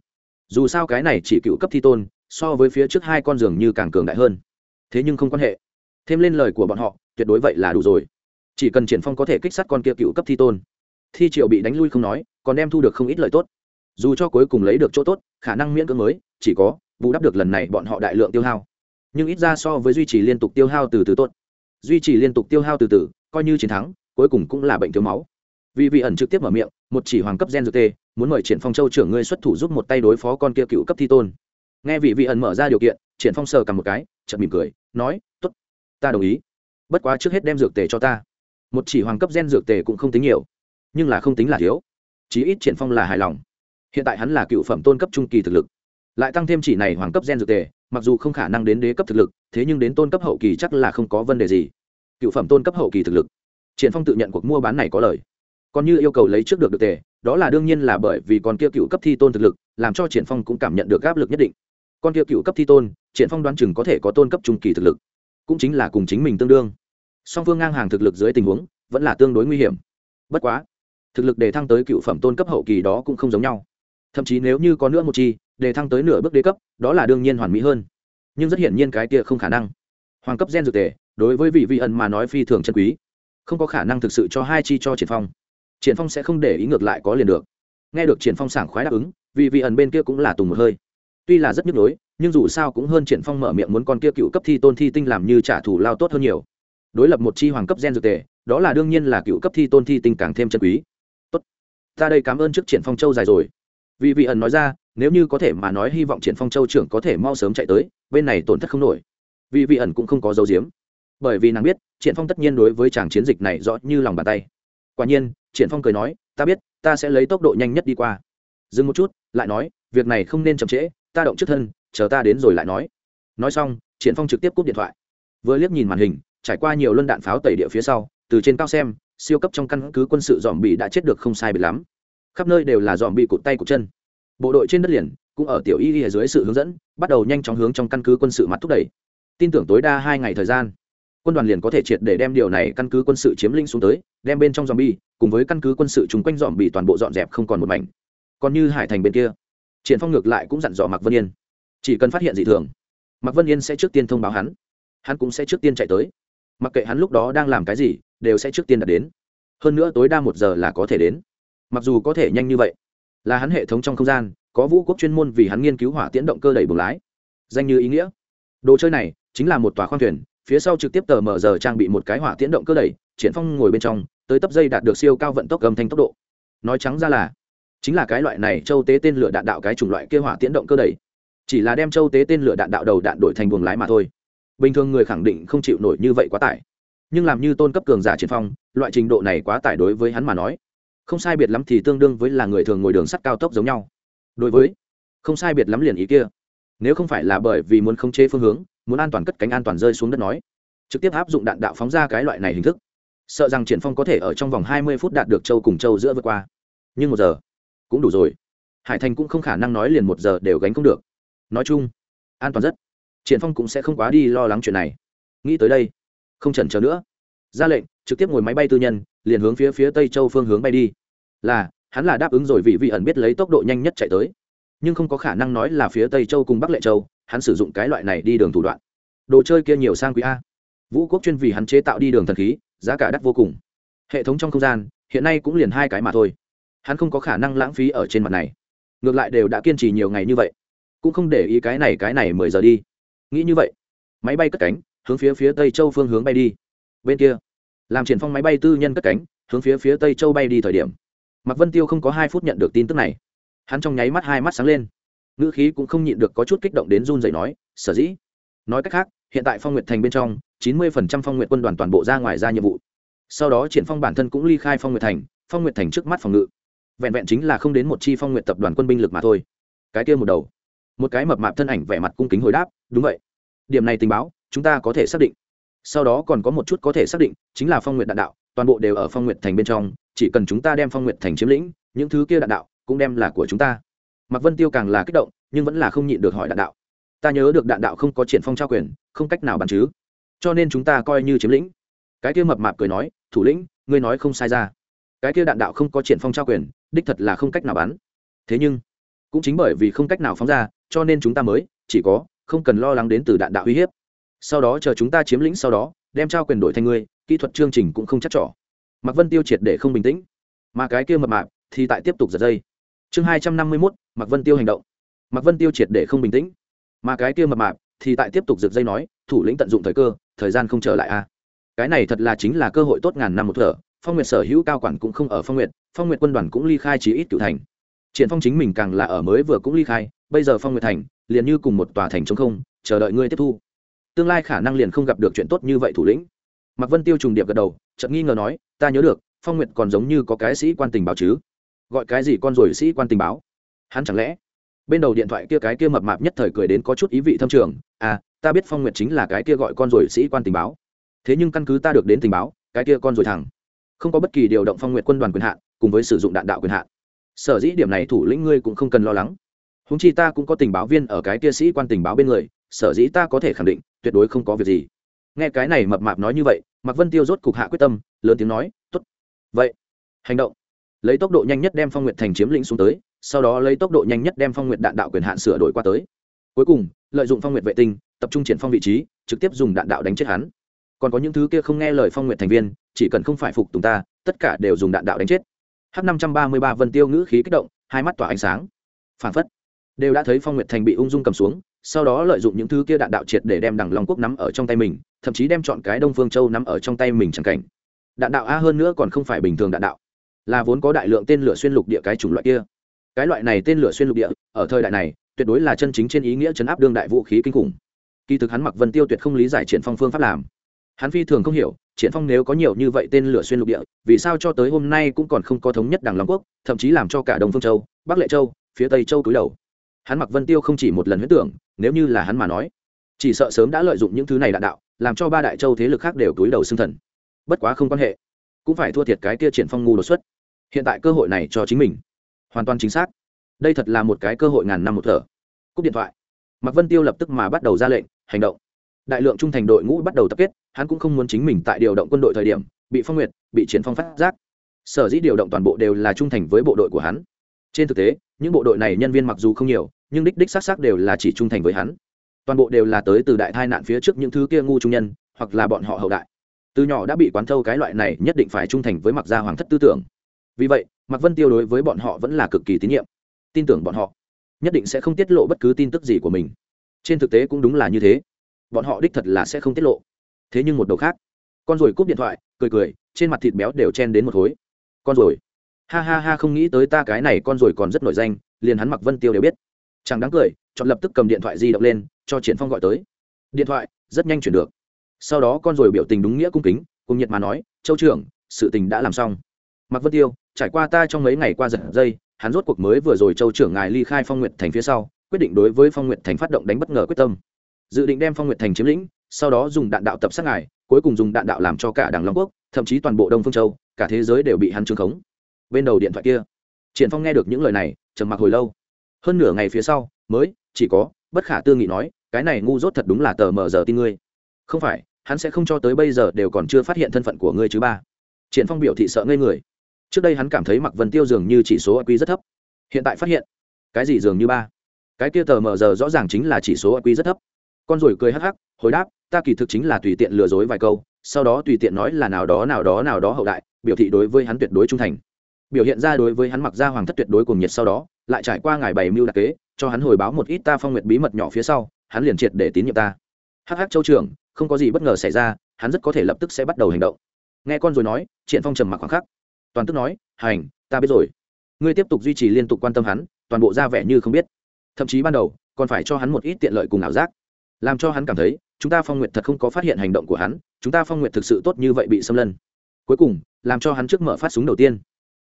Dù sao cái này chỉ cựu cấp thi tôn, so với phía trước hai con giường như càng cường đại hơn. Thế nhưng không quan hệ. Thêm lên lời của bọn họ, tuyệt đối vậy là đủ rồi. Chỉ cần triển phong có thể kích sát con kia cựu cấp thi tôn, thi triệu bị đánh lui không nói, còn đem thu được không ít lợi tốt dù cho cuối cùng lấy được chỗ tốt, khả năng miễn cưỡng mới, chỉ có, bù đắp được lần này bọn họ đại lượng tiêu hao. Nhưng ít ra so với duy trì liên tục tiêu hao từ từ tốt. Duy trì liên tục tiêu hao từ từ, coi như chiến thắng, cuối cùng cũng là bệnh thiếu máu. Vì vị ẩn trực tiếp mở miệng, một chỉ hoàng cấp gen dược tê, muốn mời triển phong châu trưởng ngươi xuất thủ giúp một tay đối phó con kia cựu cấp thi tôn. Nghe vị vị ẩn mở ra điều kiện, triển phong sờ cầm một cái, chợt mỉm cười, nói, tốt, ta đồng ý. Bất quá trước hết đem dược tề cho ta. Một chỉ hoàng cấp gen dược tề cũng không tính nhiều, nhưng là không tính là thiếu. Chí ít triển phong là hài lòng hiện tại hắn là cựu phẩm tôn cấp trung kỳ thực lực. Lại tăng thêm chỉ này hoàng cấp gen dược tề, mặc dù không khả năng đến đế cấp thực lực, thế nhưng đến tôn cấp hậu kỳ chắc là không có vấn đề gì. Cựu phẩm tôn cấp hậu kỳ thực lực. Triển phong tự nhận cuộc mua bán này có lời. Còn như yêu cầu lấy trước được được tề, đó là đương nhiên là bởi vì con kia cựu cấp thi tôn thực lực, làm cho triển phong cũng cảm nhận được áp lực nhất định. Con kia cựu cấp thi tôn, triển phong đoán chừng có thể có tôn cấp trung kỳ thực lực. Cũng chính là cùng chính mình tương đương. Song phương ngang hàng thực lực dưới tình huống, vẫn là tương đối nguy hiểm. Bất quá, thực lực để thăng tới cựu phẩm tôn cấp hậu kỳ đó cũng không giống nhau thậm chí nếu như có nữa một chi, để thăng tới nửa bước đế cấp, đó là đương nhiên hoàn mỹ hơn. Nhưng rất hiển nhiên cái kia không khả năng. Hoàng cấp gen dược tề, đối với vị vị ẩn mà nói phi thường chân quý. Không có khả năng thực sự cho hai chi cho triển phong. Triển phong sẽ không để ý ngược lại có liền được. Nghe được triển phong sảng khoái đáp ứng, vị vị ẩn bên kia cũng là tùng một hơi. Tuy là rất nhức nhối, nhưng dù sao cũng hơn triển phong mở miệng muốn con kia cựu cấp thi tôn thi tinh làm như trả thù lao tốt hơn nhiều. Đối lập một chi hoàng cấp gen dược tề, đó là đương nhiên là cựu cấp thi tôn thi tinh càng thêm chân quý. Tốt. Ta đây cảm ơn trước triển phong châu dài rồi vì vị ẩn nói ra, nếu như có thể mà nói hy vọng triển phong châu trưởng có thể mau sớm chạy tới, bên này tổn thất không nổi. Vì vị ẩn cũng không có dấu diếm bởi vì nàng biết, triển phong tất nhiên đối với chàng chiến dịch này rõ như lòng bàn tay. Quả nhiên, triển phong cười nói, ta biết, ta sẽ lấy tốc độ nhanh nhất đi qua. Dừng một chút, lại nói, việc này không nên chậm trễ, ta động trước thân, chờ ta đến rồi lại nói. Nói xong, triển phong trực tiếp cúp điện thoại. Vừa liếc nhìn màn hình, trải qua nhiều luân đạn pháo tẩy địa phía sau, từ trên cao xem, siêu cấp trong căn cứ quân sự dòm bị đã chết được không sai biệt lắm khắp nơi đều là dòm bị cụt tay cụt chân. Bộ đội trên đất liền, cũng ở tiểu y ở dưới sự hướng dẫn, bắt đầu nhanh chóng hướng trong căn cứ quân sự mặt thúc đẩy. Tin tưởng tối đa hai ngày thời gian, quân đoàn liền có thể triệt để đem điều này căn cứ quân sự chiếm lĩnh xuống tới, đem bên trong dòm bi cùng với căn cứ quân sự chung quanh dòm bị toàn bộ dọn dẹp không còn một mảnh. Còn như hải thành bên kia, triển phong ngược lại cũng dặn dò mạc vân yên. Chỉ cần phát hiện dị thường, mạc vân yên sẽ trước tiên thông báo hắn. Hắn cũng sẽ trước tiên chạy tới. Mặc kệ hắn lúc đó đang làm cái gì, đều sẽ trước tiên đạt đến. Hơn nữa tối đa một giờ là có thể đến mặc dù có thể nhanh như vậy, là hắn hệ thống trong không gian, có vũ quốc chuyên môn vì hắn nghiên cứu hỏa tiễn động cơ đẩy buồng lái. Danh như ý nghĩa. Đồ chơi này chính là một tòa khoang thuyền, phía sau trực tiếp tờ mở giờ trang bị một cái hỏa tiễn động cơ đẩy, triển phong ngồi bên trong, tới tấp dây đạt được siêu cao vận tốc âm thanh tốc độ. Nói trắng ra là, chính là cái loại này châu tế tên lửa đạn đạo cái chủng loại kia hỏa tiễn động cơ đẩy. Chỉ là đem châu tế tên lửa đạn đạo đầu đạn đổi thành buồng lái mà thôi. Bình thường người khẳng định không chịu nổi như vậy quá tải. Nhưng làm như tôn cấp cường giả triển phong, loại trình độ này quá tải đối với hắn mà nói không sai biệt lắm thì tương đương với là người thường ngồi đường sắt cao tốc giống nhau. Đối với, không sai biệt lắm liền ý kia. Nếu không phải là bởi vì muốn khống chế phương hướng, muốn an toàn cất cánh an toàn rơi xuống đất nói, trực tiếp áp dụng đạn đạo phóng ra cái loại này hình thức. Sợ rằng triển phong có thể ở trong vòng hai mươi phút đạt được châu cùng châu giữa vượt qua. Nhưng một giờ, cũng đủ rồi. Hải thành cũng không khả năng nói liền một giờ đều gánh không được. Nói chung, an toàn rất. Triển phong cũng sẽ không quá đi lo lắng chuyện này. Nghĩ tới đây, không chần chờ nữa. Ra lệnh, trực tiếp ngồi máy bay tư nhân liền hướng phía phía tây châu phương hướng bay đi. Là, hắn là đáp ứng rồi vì vị ẩn biết lấy tốc độ nhanh nhất chạy tới. Nhưng không có khả năng nói là phía tây châu cùng bắc lệ châu, hắn sử dụng cái loại này đi đường thủ đoạn. Đồ chơi kia nhiều sang quý a. Vũ quốc chuyên vì hắn chế tạo đi đường thần khí, giá cả đắt vô cùng. Hệ thống trong không gian, hiện nay cũng liền hai cái mà thôi. Hắn không có khả năng lãng phí ở trên mặt này. Ngược lại đều đã kiên trì nhiều ngày như vậy, cũng không để ý cái này cái này mười giờ đi. Nghĩ như vậy, máy bay cất cánh, hướng phía phía tây châu phương hướng bay đi. Bên kia làm triển phong máy bay tư nhân cất cánh, hướng phía phía tây châu bay đi thời điểm. Mạc vân tiêu không có hai phút nhận được tin tức này. Hắn trong nháy mắt hai mắt sáng lên. Ngữ khí cũng không nhịn được có chút kích động đến run rẩy nói, sở dĩ? Nói cách khác, hiện tại phong nguyệt thành bên trong, chín mươi phần trăm phong nguyệt quân đoàn toàn bộ ra ngoài ra nhiệm vụ. Sau đó triển phong bản thân cũng ly khai phong nguyệt thành, phong nguyệt thành trước mắt phòng ngự. Vẹn vẹn chính là không đến một chi phong nguyệt tập đoàn quân binh lực mà thôi. Cái kia một đầu. Một cái mập mạp thân ảnh vẻ mặt cung kính hồi đáp, đúng vậy. Điểm này tình báo, chúng ta có thể xác định sau đó còn có một chút có thể xác định, chính là phong nguyệt đạn đạo, toàn bộ đều ở phong nguyệt thành bên trong, chỉ cần chúng ta đem phong nguyệt thành chiếm lĩnh, những thứ kia đạn đạo cũng đem là của chúng ta. Mạc vân tiêu càng là kích động, nhưng vẫn là không nhịn được hỏi đạn đạo. Ta nhớ được đạn đạo không có triển phong trao quyền, không cách nào bàn chứ. Cho nên chúng ta coi như chiếm lĩnh. Cái kia mập mạp cười nói, thủ lĩnh, ngươi nói không sai ra. Cái kia đạn đạo không có triển phong trao quyền, đích thật là không cách nào bắn. Thế nhưng, cũng chính bởi vì không cách nào phóng ra, cho nên chúng ta mới, chỉ có không cần lo lắng đến từ đạn đạo uy hiếp sau đó chờ chúng ta chiếm lĩnh sau đó, đem trao quyền đổi thành ngươi, kỹ thuật chương trình cũng không chắc trỏ mạc vân tiêu triệt để không bình tĩnh. Mà cái kia mập mạp thì tại tiếp tục giật dây. Chương hai trăm năm mươi mốt, mạc vân tiêu hành động. Mạc vân tiêu triệt để không bình tĩnh. Mà cái kia mập mạp thì tại tiếp tục giật dây nói, thủ lĩnh tận dụng thời cơ, thời gian không trở lại a cái này thật là chính là cơ hội tốt ngàn năm một thở. Phong nguyệt sở hữu cao quản cũng không ở phong nguyệt phong nguyệt quân đoàn cũng ly khai chí ít cựu thành. Triển phong chính mình càng là ở mới vừa cũng ly khai, bây giờ phong nguyệt thành, liền như cùng một tòa thành trống không, chờ đợi ngươi tiếp thu tương lai khả năng liền không gặp được chuyện tốt như vậy thủ lĩnh. Mạc vân tiêu trùng điệp gật đầu, chợt nghi ngờ nói, ta nhớ được, phong nguyệt còn giống như có cái sĩ quan tình báo chứ? Gọi cái gì con rồi sĩ quan tình báo? Hắn chẳng lẽ? Bên đầu điện thoại kia cái kia mập mạp nhất thời cười đến có chút ý vị thâm trường à ta biết phong nguyệt chính là cái kia gọi con rồi sĩ quan tình báo. Thế nhưng căn cứ ta được đến tình báo, cái kia con rồi thẳng. Không có bất kỳ điều động phong nguyệt quân đoàn quyền hạn, cùng với sử dụng đạn đạo quyền hạn. Sở dĩ điểm này thủ lĩnh ngươi cũng không cần lo lắng. Húng chi ta cũng có tình báo viên ở cái kia sĩ quan tình báo bên người sở dĩ ta có thể khẳng định, tuyệt đối không có việc gì. Nghe cái này mập mạp nói như vậy, mạc vân tiêu rốt cục hạ quyết tâm, lớn tiếng nói t ố t vậy, hành động. Lấy tốc độ nhanh nhất đem phong nguyệt thành chiếm lĩnh xuống tới, sau đó lấy tốc độ nhanh nhất đem phong nguyệt đạn đạo quyền hạn sửa đổi qua tới. Cuối cùng, lợi dụng phong nguyệt vệ tinh, tập trung triển phong vị trí, trực tiếp dùng đạn đạo đánh chết hắn. Còn có những thứ kia không nghe lời phong nguyện thành viên, chỉ cần không phải phục tùng ta, tất cả đều dùng đạn đạo đánh chết. H năm trăm ba mươi ba vân tiêu ngữ khí kích động, hai mắt tỏa ánh sáng. Phản phất, đều đã thấy phong nguyệt thành bị ung dung cầm xuống sau đó lợi dụng những thứ kia đạn đạo triệt để đem đằng long quốc nắm ở trong tay mình, thậm chí đem chọn cái đông phương châu nắm ở trong tay mình chẳng cảnh. Đạn đạo a hơn nữa còn không phải bình thường đạn đạo, là vốn có đại lượng tên lửa xuyên lục địa cái chủng loại kia. Cái loại này tên lửa xuyên lục địa, ở thời đại này, tuyệt đối là chân chính trên ý nghĩa chấn áp đương đại vũ khí kinh khủng. Kỳ thực hắn mặc vân tiêu tuyệt không lý giải triển phong phương pháp làm. Hắn phi thường không hiểu, triển phong nếu có nhiều như vậy tên lửa xuyên lục địa, vì sao cho tới hôm nay cũng còn không có thống nhất đảng long quốc, thậm chí làm cho cả đông phương châu, bắc lệ châu, phía tây châu cúi đầu. Hắn mặc vân tiêu không chỉ một lần huyết tưởng nếu như là hắn mà nói, chỉ sợ sớm đã lợi dụng những thứ này đạn đạo, làm cho ba đại châu thế lực khác đều cúi đầu xưng thần. Bất quá không quan hệ, cũng phải thua thiệt cái kia triển phong ngu đột xuất. Hiện tại cơ hội này cho chính mình. Hoàn toàn chính xác. Đây thật là một cái cơ hội ngàn năm một thở. Cúp điện thoại. Mạc vân tiêu lập tức mà bắt đầu ra lệnh, hành động. Đại lượng trung thành đội ngũ bắt đầu tập kết, hắn cũng không muốn chính mình tại điều động quân đội thời điểm, bị phong nguyệt, bị triển phong phát giác. Sở dĩ điều động toàn bộ đều là trung thành với bộ đội của hắn. Trên thực tế, những bộ đội này nhân viên mặc dù không nhiều nhưng đích đích xác xác đều là chỉ trung thành với hắn. Toàn bộ đều là tới từ đại tai nạn phía trước những thứ kia ngu trung nhân, hoặc là bọn họ hậu đại. Từ nhỏ đã bị quán thâu cái loại này nhất định phải trung thành với mặc gia hoàng thất tư tưởng. Vì vậy mặc vân tiêu đối với bọn họ vẫn là cực kỳ tín nhiệm. Tin tưởng bọn họ, nhất định sẽ không tiết lộ bất cứ tin tức gì của mình. Trên thực tế cũng đúng là như thế. Bọn họ đích thật là sẽ không tiết lộ. Thế nhưng một đầu khác, con rồi cúp điện thoại, cười cười, trên mặt thịt béo đều chen đến một khối. Con rồi ha ha ha, không nghĩ tới ta cái này con rồi còn rất nổi danh, liền hắn mặc vân tiêu đều biết chẳng đáng cười, chọn lập tức cầm điện thoại di động lên, cho triển phong gọi tới. Điện thoại, rất nhanh chuyển được. Sau đó con rồi biểu tình đúng nghĩa cung kính, cùng nhiệt mà nói, châu trưởng, sự tình đã làm xong. Mặc vân tiêu, trải qua ta trong mấy ngày qua giật dây, hắn rốt cuộc mới vừa rồi châu trưởng ngài ly khai phong nguyệt thành phía sau, quyết định đối với phong nguyệt thành phát động đánh bất ngờ quyết tâm. Dự định đem phong nguyệt thành chiếm lĩnh, sau đó dùng đạn đạo tập sát ngài, cuối cùng dùng đạn đạo làm cho cả đảng long quốc, thậm chí toàn bộ đông phương châu, cả thế giới đều bị hắn trương khống. Bên đầu điện thoại kia, triển phong nghe được những lời này, trầm mặc hồi lâu hơn nửa ngày phía sau, mới chỉ có bất khả tư nghị nói, cái này ngu dốt thật đúng là tờ mờ giờ tin ngươi. Không phải, hắn sẽ không cho tới bây giờ đều còn chưa phát hiện thân phận của ngươi chứ ba. Triển phong biểu thị sợ ngây người. Trước đây hắn cảm thấy mặc vân tiêu dường như chỉ số IQ rất thấp. Hiện tại phát hiện, cái gì dường như ba? Cái kia tờ mờ giờ rõ ràng chính là chỉ số IQ rất thấp. Con rồi cười hắc hắc, hồi đáp, ta kỳ thực chính là tùy tiện lừa dối vài câu, sau đó tùy tiện nói là nào đó nào đó nào đó hậu đại, biểu thị đối với hắn tuyệt đối trung thành biểu hiện ra đối với hắn mặc ra hoàng thất tuyệt đối cùng nhiệt sau đó, lại trải qua ngài bày mưu đặc kế, cho hắn hồi báo một ít ta phong nguyệt bí mật nhỏ phía sau, hắn liền triệt để tín nhiệm ta. Hắc hắc, châu trưởng, không có gì bất ngờ xảy ra, hắn rất có thể lập tức sẽ bắt đầu hành động. Nghe con rồi nói triển phong trầm mặc khoảng khắc. Toàn tức nói, hành, ta biết rồi. Ngươi tiếp tục duy trì liên tục quan tâm hắn, toàn bộ ra vẻ như không biết. Thậm chí ban đầu, còn phải cho hắn một ít tiện lợi cùng ảo giác. Làm cho hắn cảm thấy, chúng ta phong nguyệt thật không có phát hiện hành động của hắn, chúng ta phong nguyệt thực sự tốt như vậy bị xâm lân cuối cùng, làm cho hắn trước mở phát súng đầu tiên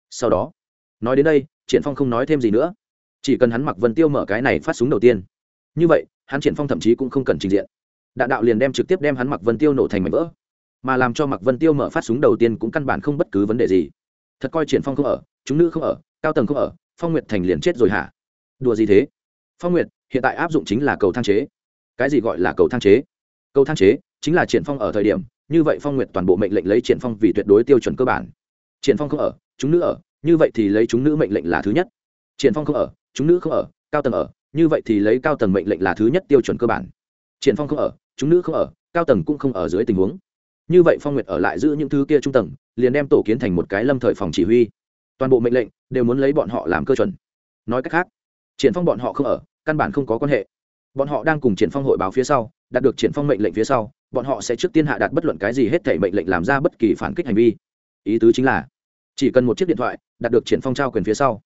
sau đó, nói đến đây, triển phong không nói thêm gì nữa. Chỉ cần hắn mặc vân tiêu mở cái này phát súng đầu tiên. Như vậy, hắn triển phong thậm chí cũng không cần trình diện. Đạn đạo liền đem trực tiếp đem hắn mặc vân tiêu nổ thành mảnh vỡ. Mà làm cho mặc vân tiêu mở phát súng đầu tiên cũng căn bản không bất cứ vấn đề gì. Thật coi triển phong không ở, chúng nữ không ở, cao tầng không ở, phong nguyệt thành liền chết rồi hả? Đùa gì thế? Phong nguyệt, hiện tại áp dụng chính là cầu thang chế. Cái gì gọi là cầu thang chế? Cầu thang chế chính là triển phong ở thời điểm, như vậy phong nguyệt toàn bộ mệnh lệnh lấy triển phong vì tuyệt đối tiêu chuẩn cơ bản. Triển phong không ở chúng nữ ở, như vậy thì lấy chúng nữ mệnh lệnh là thứ nhất. Triển phong không ở, chúng nữ không ở, cao tầng ở, như vậy thì lấy cao tầng mệnh lệnh là thứ nhất tiêu chuẩn cơ bản. Triển phong không ở, chúng nữ không ở, cao tầng cũng không ở dưới tình huống. Như vậy phong nguyệt ở lại giữ những thứ kia trung tầng, liền đem tổ kiến thành một cái lâm thời phòng chỉ huy. Toàn bộ mệnh lệnh đều muốn lấy bọn họ làm cơ chuẩn. Nói cách khác, triển phong bọn họ không ở, căn bản không có quan hệ. Bọn họ đang cùng triển phong hội báo phía sau, đạt được triển phong mệnh lệnh phía sau, bọn họ sẽ trước tiên hạ đạt bất luận cái gì hết thảy mệnh lệnh làm ra bất kỳ phản kích hành vi. Ý tứ chính là chỉ cần một chiếc điện thoại, đạt được triển phong trao quyền phía sau.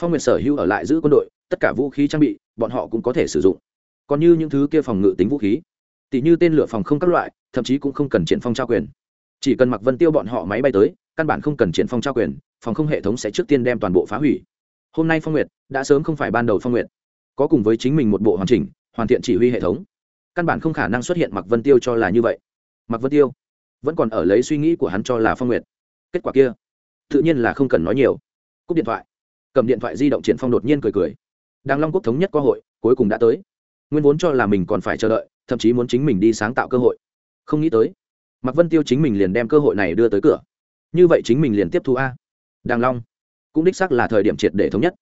Phong nguyệt sở hữu ở lại giữ quân đội, tất cả vũ khí trang bị, bọn họ cũng có thể sử dụng. Còn như những thứ kia phòng ngự tính vũ khí tỷ như tên lửa phòng không các loại, thậm chí cũng không cần triển phong trao quyền. Chỉ cần mặc vân tiêu bọn họ máy bay tới, căn bản không cần triển phong trao quyền, phòng không hệ thống sẽ trước tiên đem toàn bộ phá hủy. Hôm nay phong nguyệt, đã sớm không phải ban đầu phong nguyệt. Có cùng với chính mình một bộ hoàn chỉnh, hoàn thiện chỉ huy hệ thống. Căn bản không khả năng xuất hiện mặc vân tiêu cho là như vậy. Mặc vân tiêu vẫn còn ở lấy suy nghĩ của hắn cho là phong nguyệt. Kết quả kia tự nhiên là không cần nói nhiều. Cúp điện thoại. Cầm điện thoại di động triển phong đột nhiên cười cười. Đang long quốc thống nhất qua hội, cuối cùng đã tới. Nguyên vốn cho là mình còn phải chờ đợi, thậm chí muốn chính mình đi sáng tạo cơ hội. Không nghĩ tới, mạc vân tiêu chính mình liền đem cơ hội này đưa tới cửa. Như vậy chính mình liền tiếp thu a. Đàng long, cũng đích xác là thời điểm triệt để thống nhất.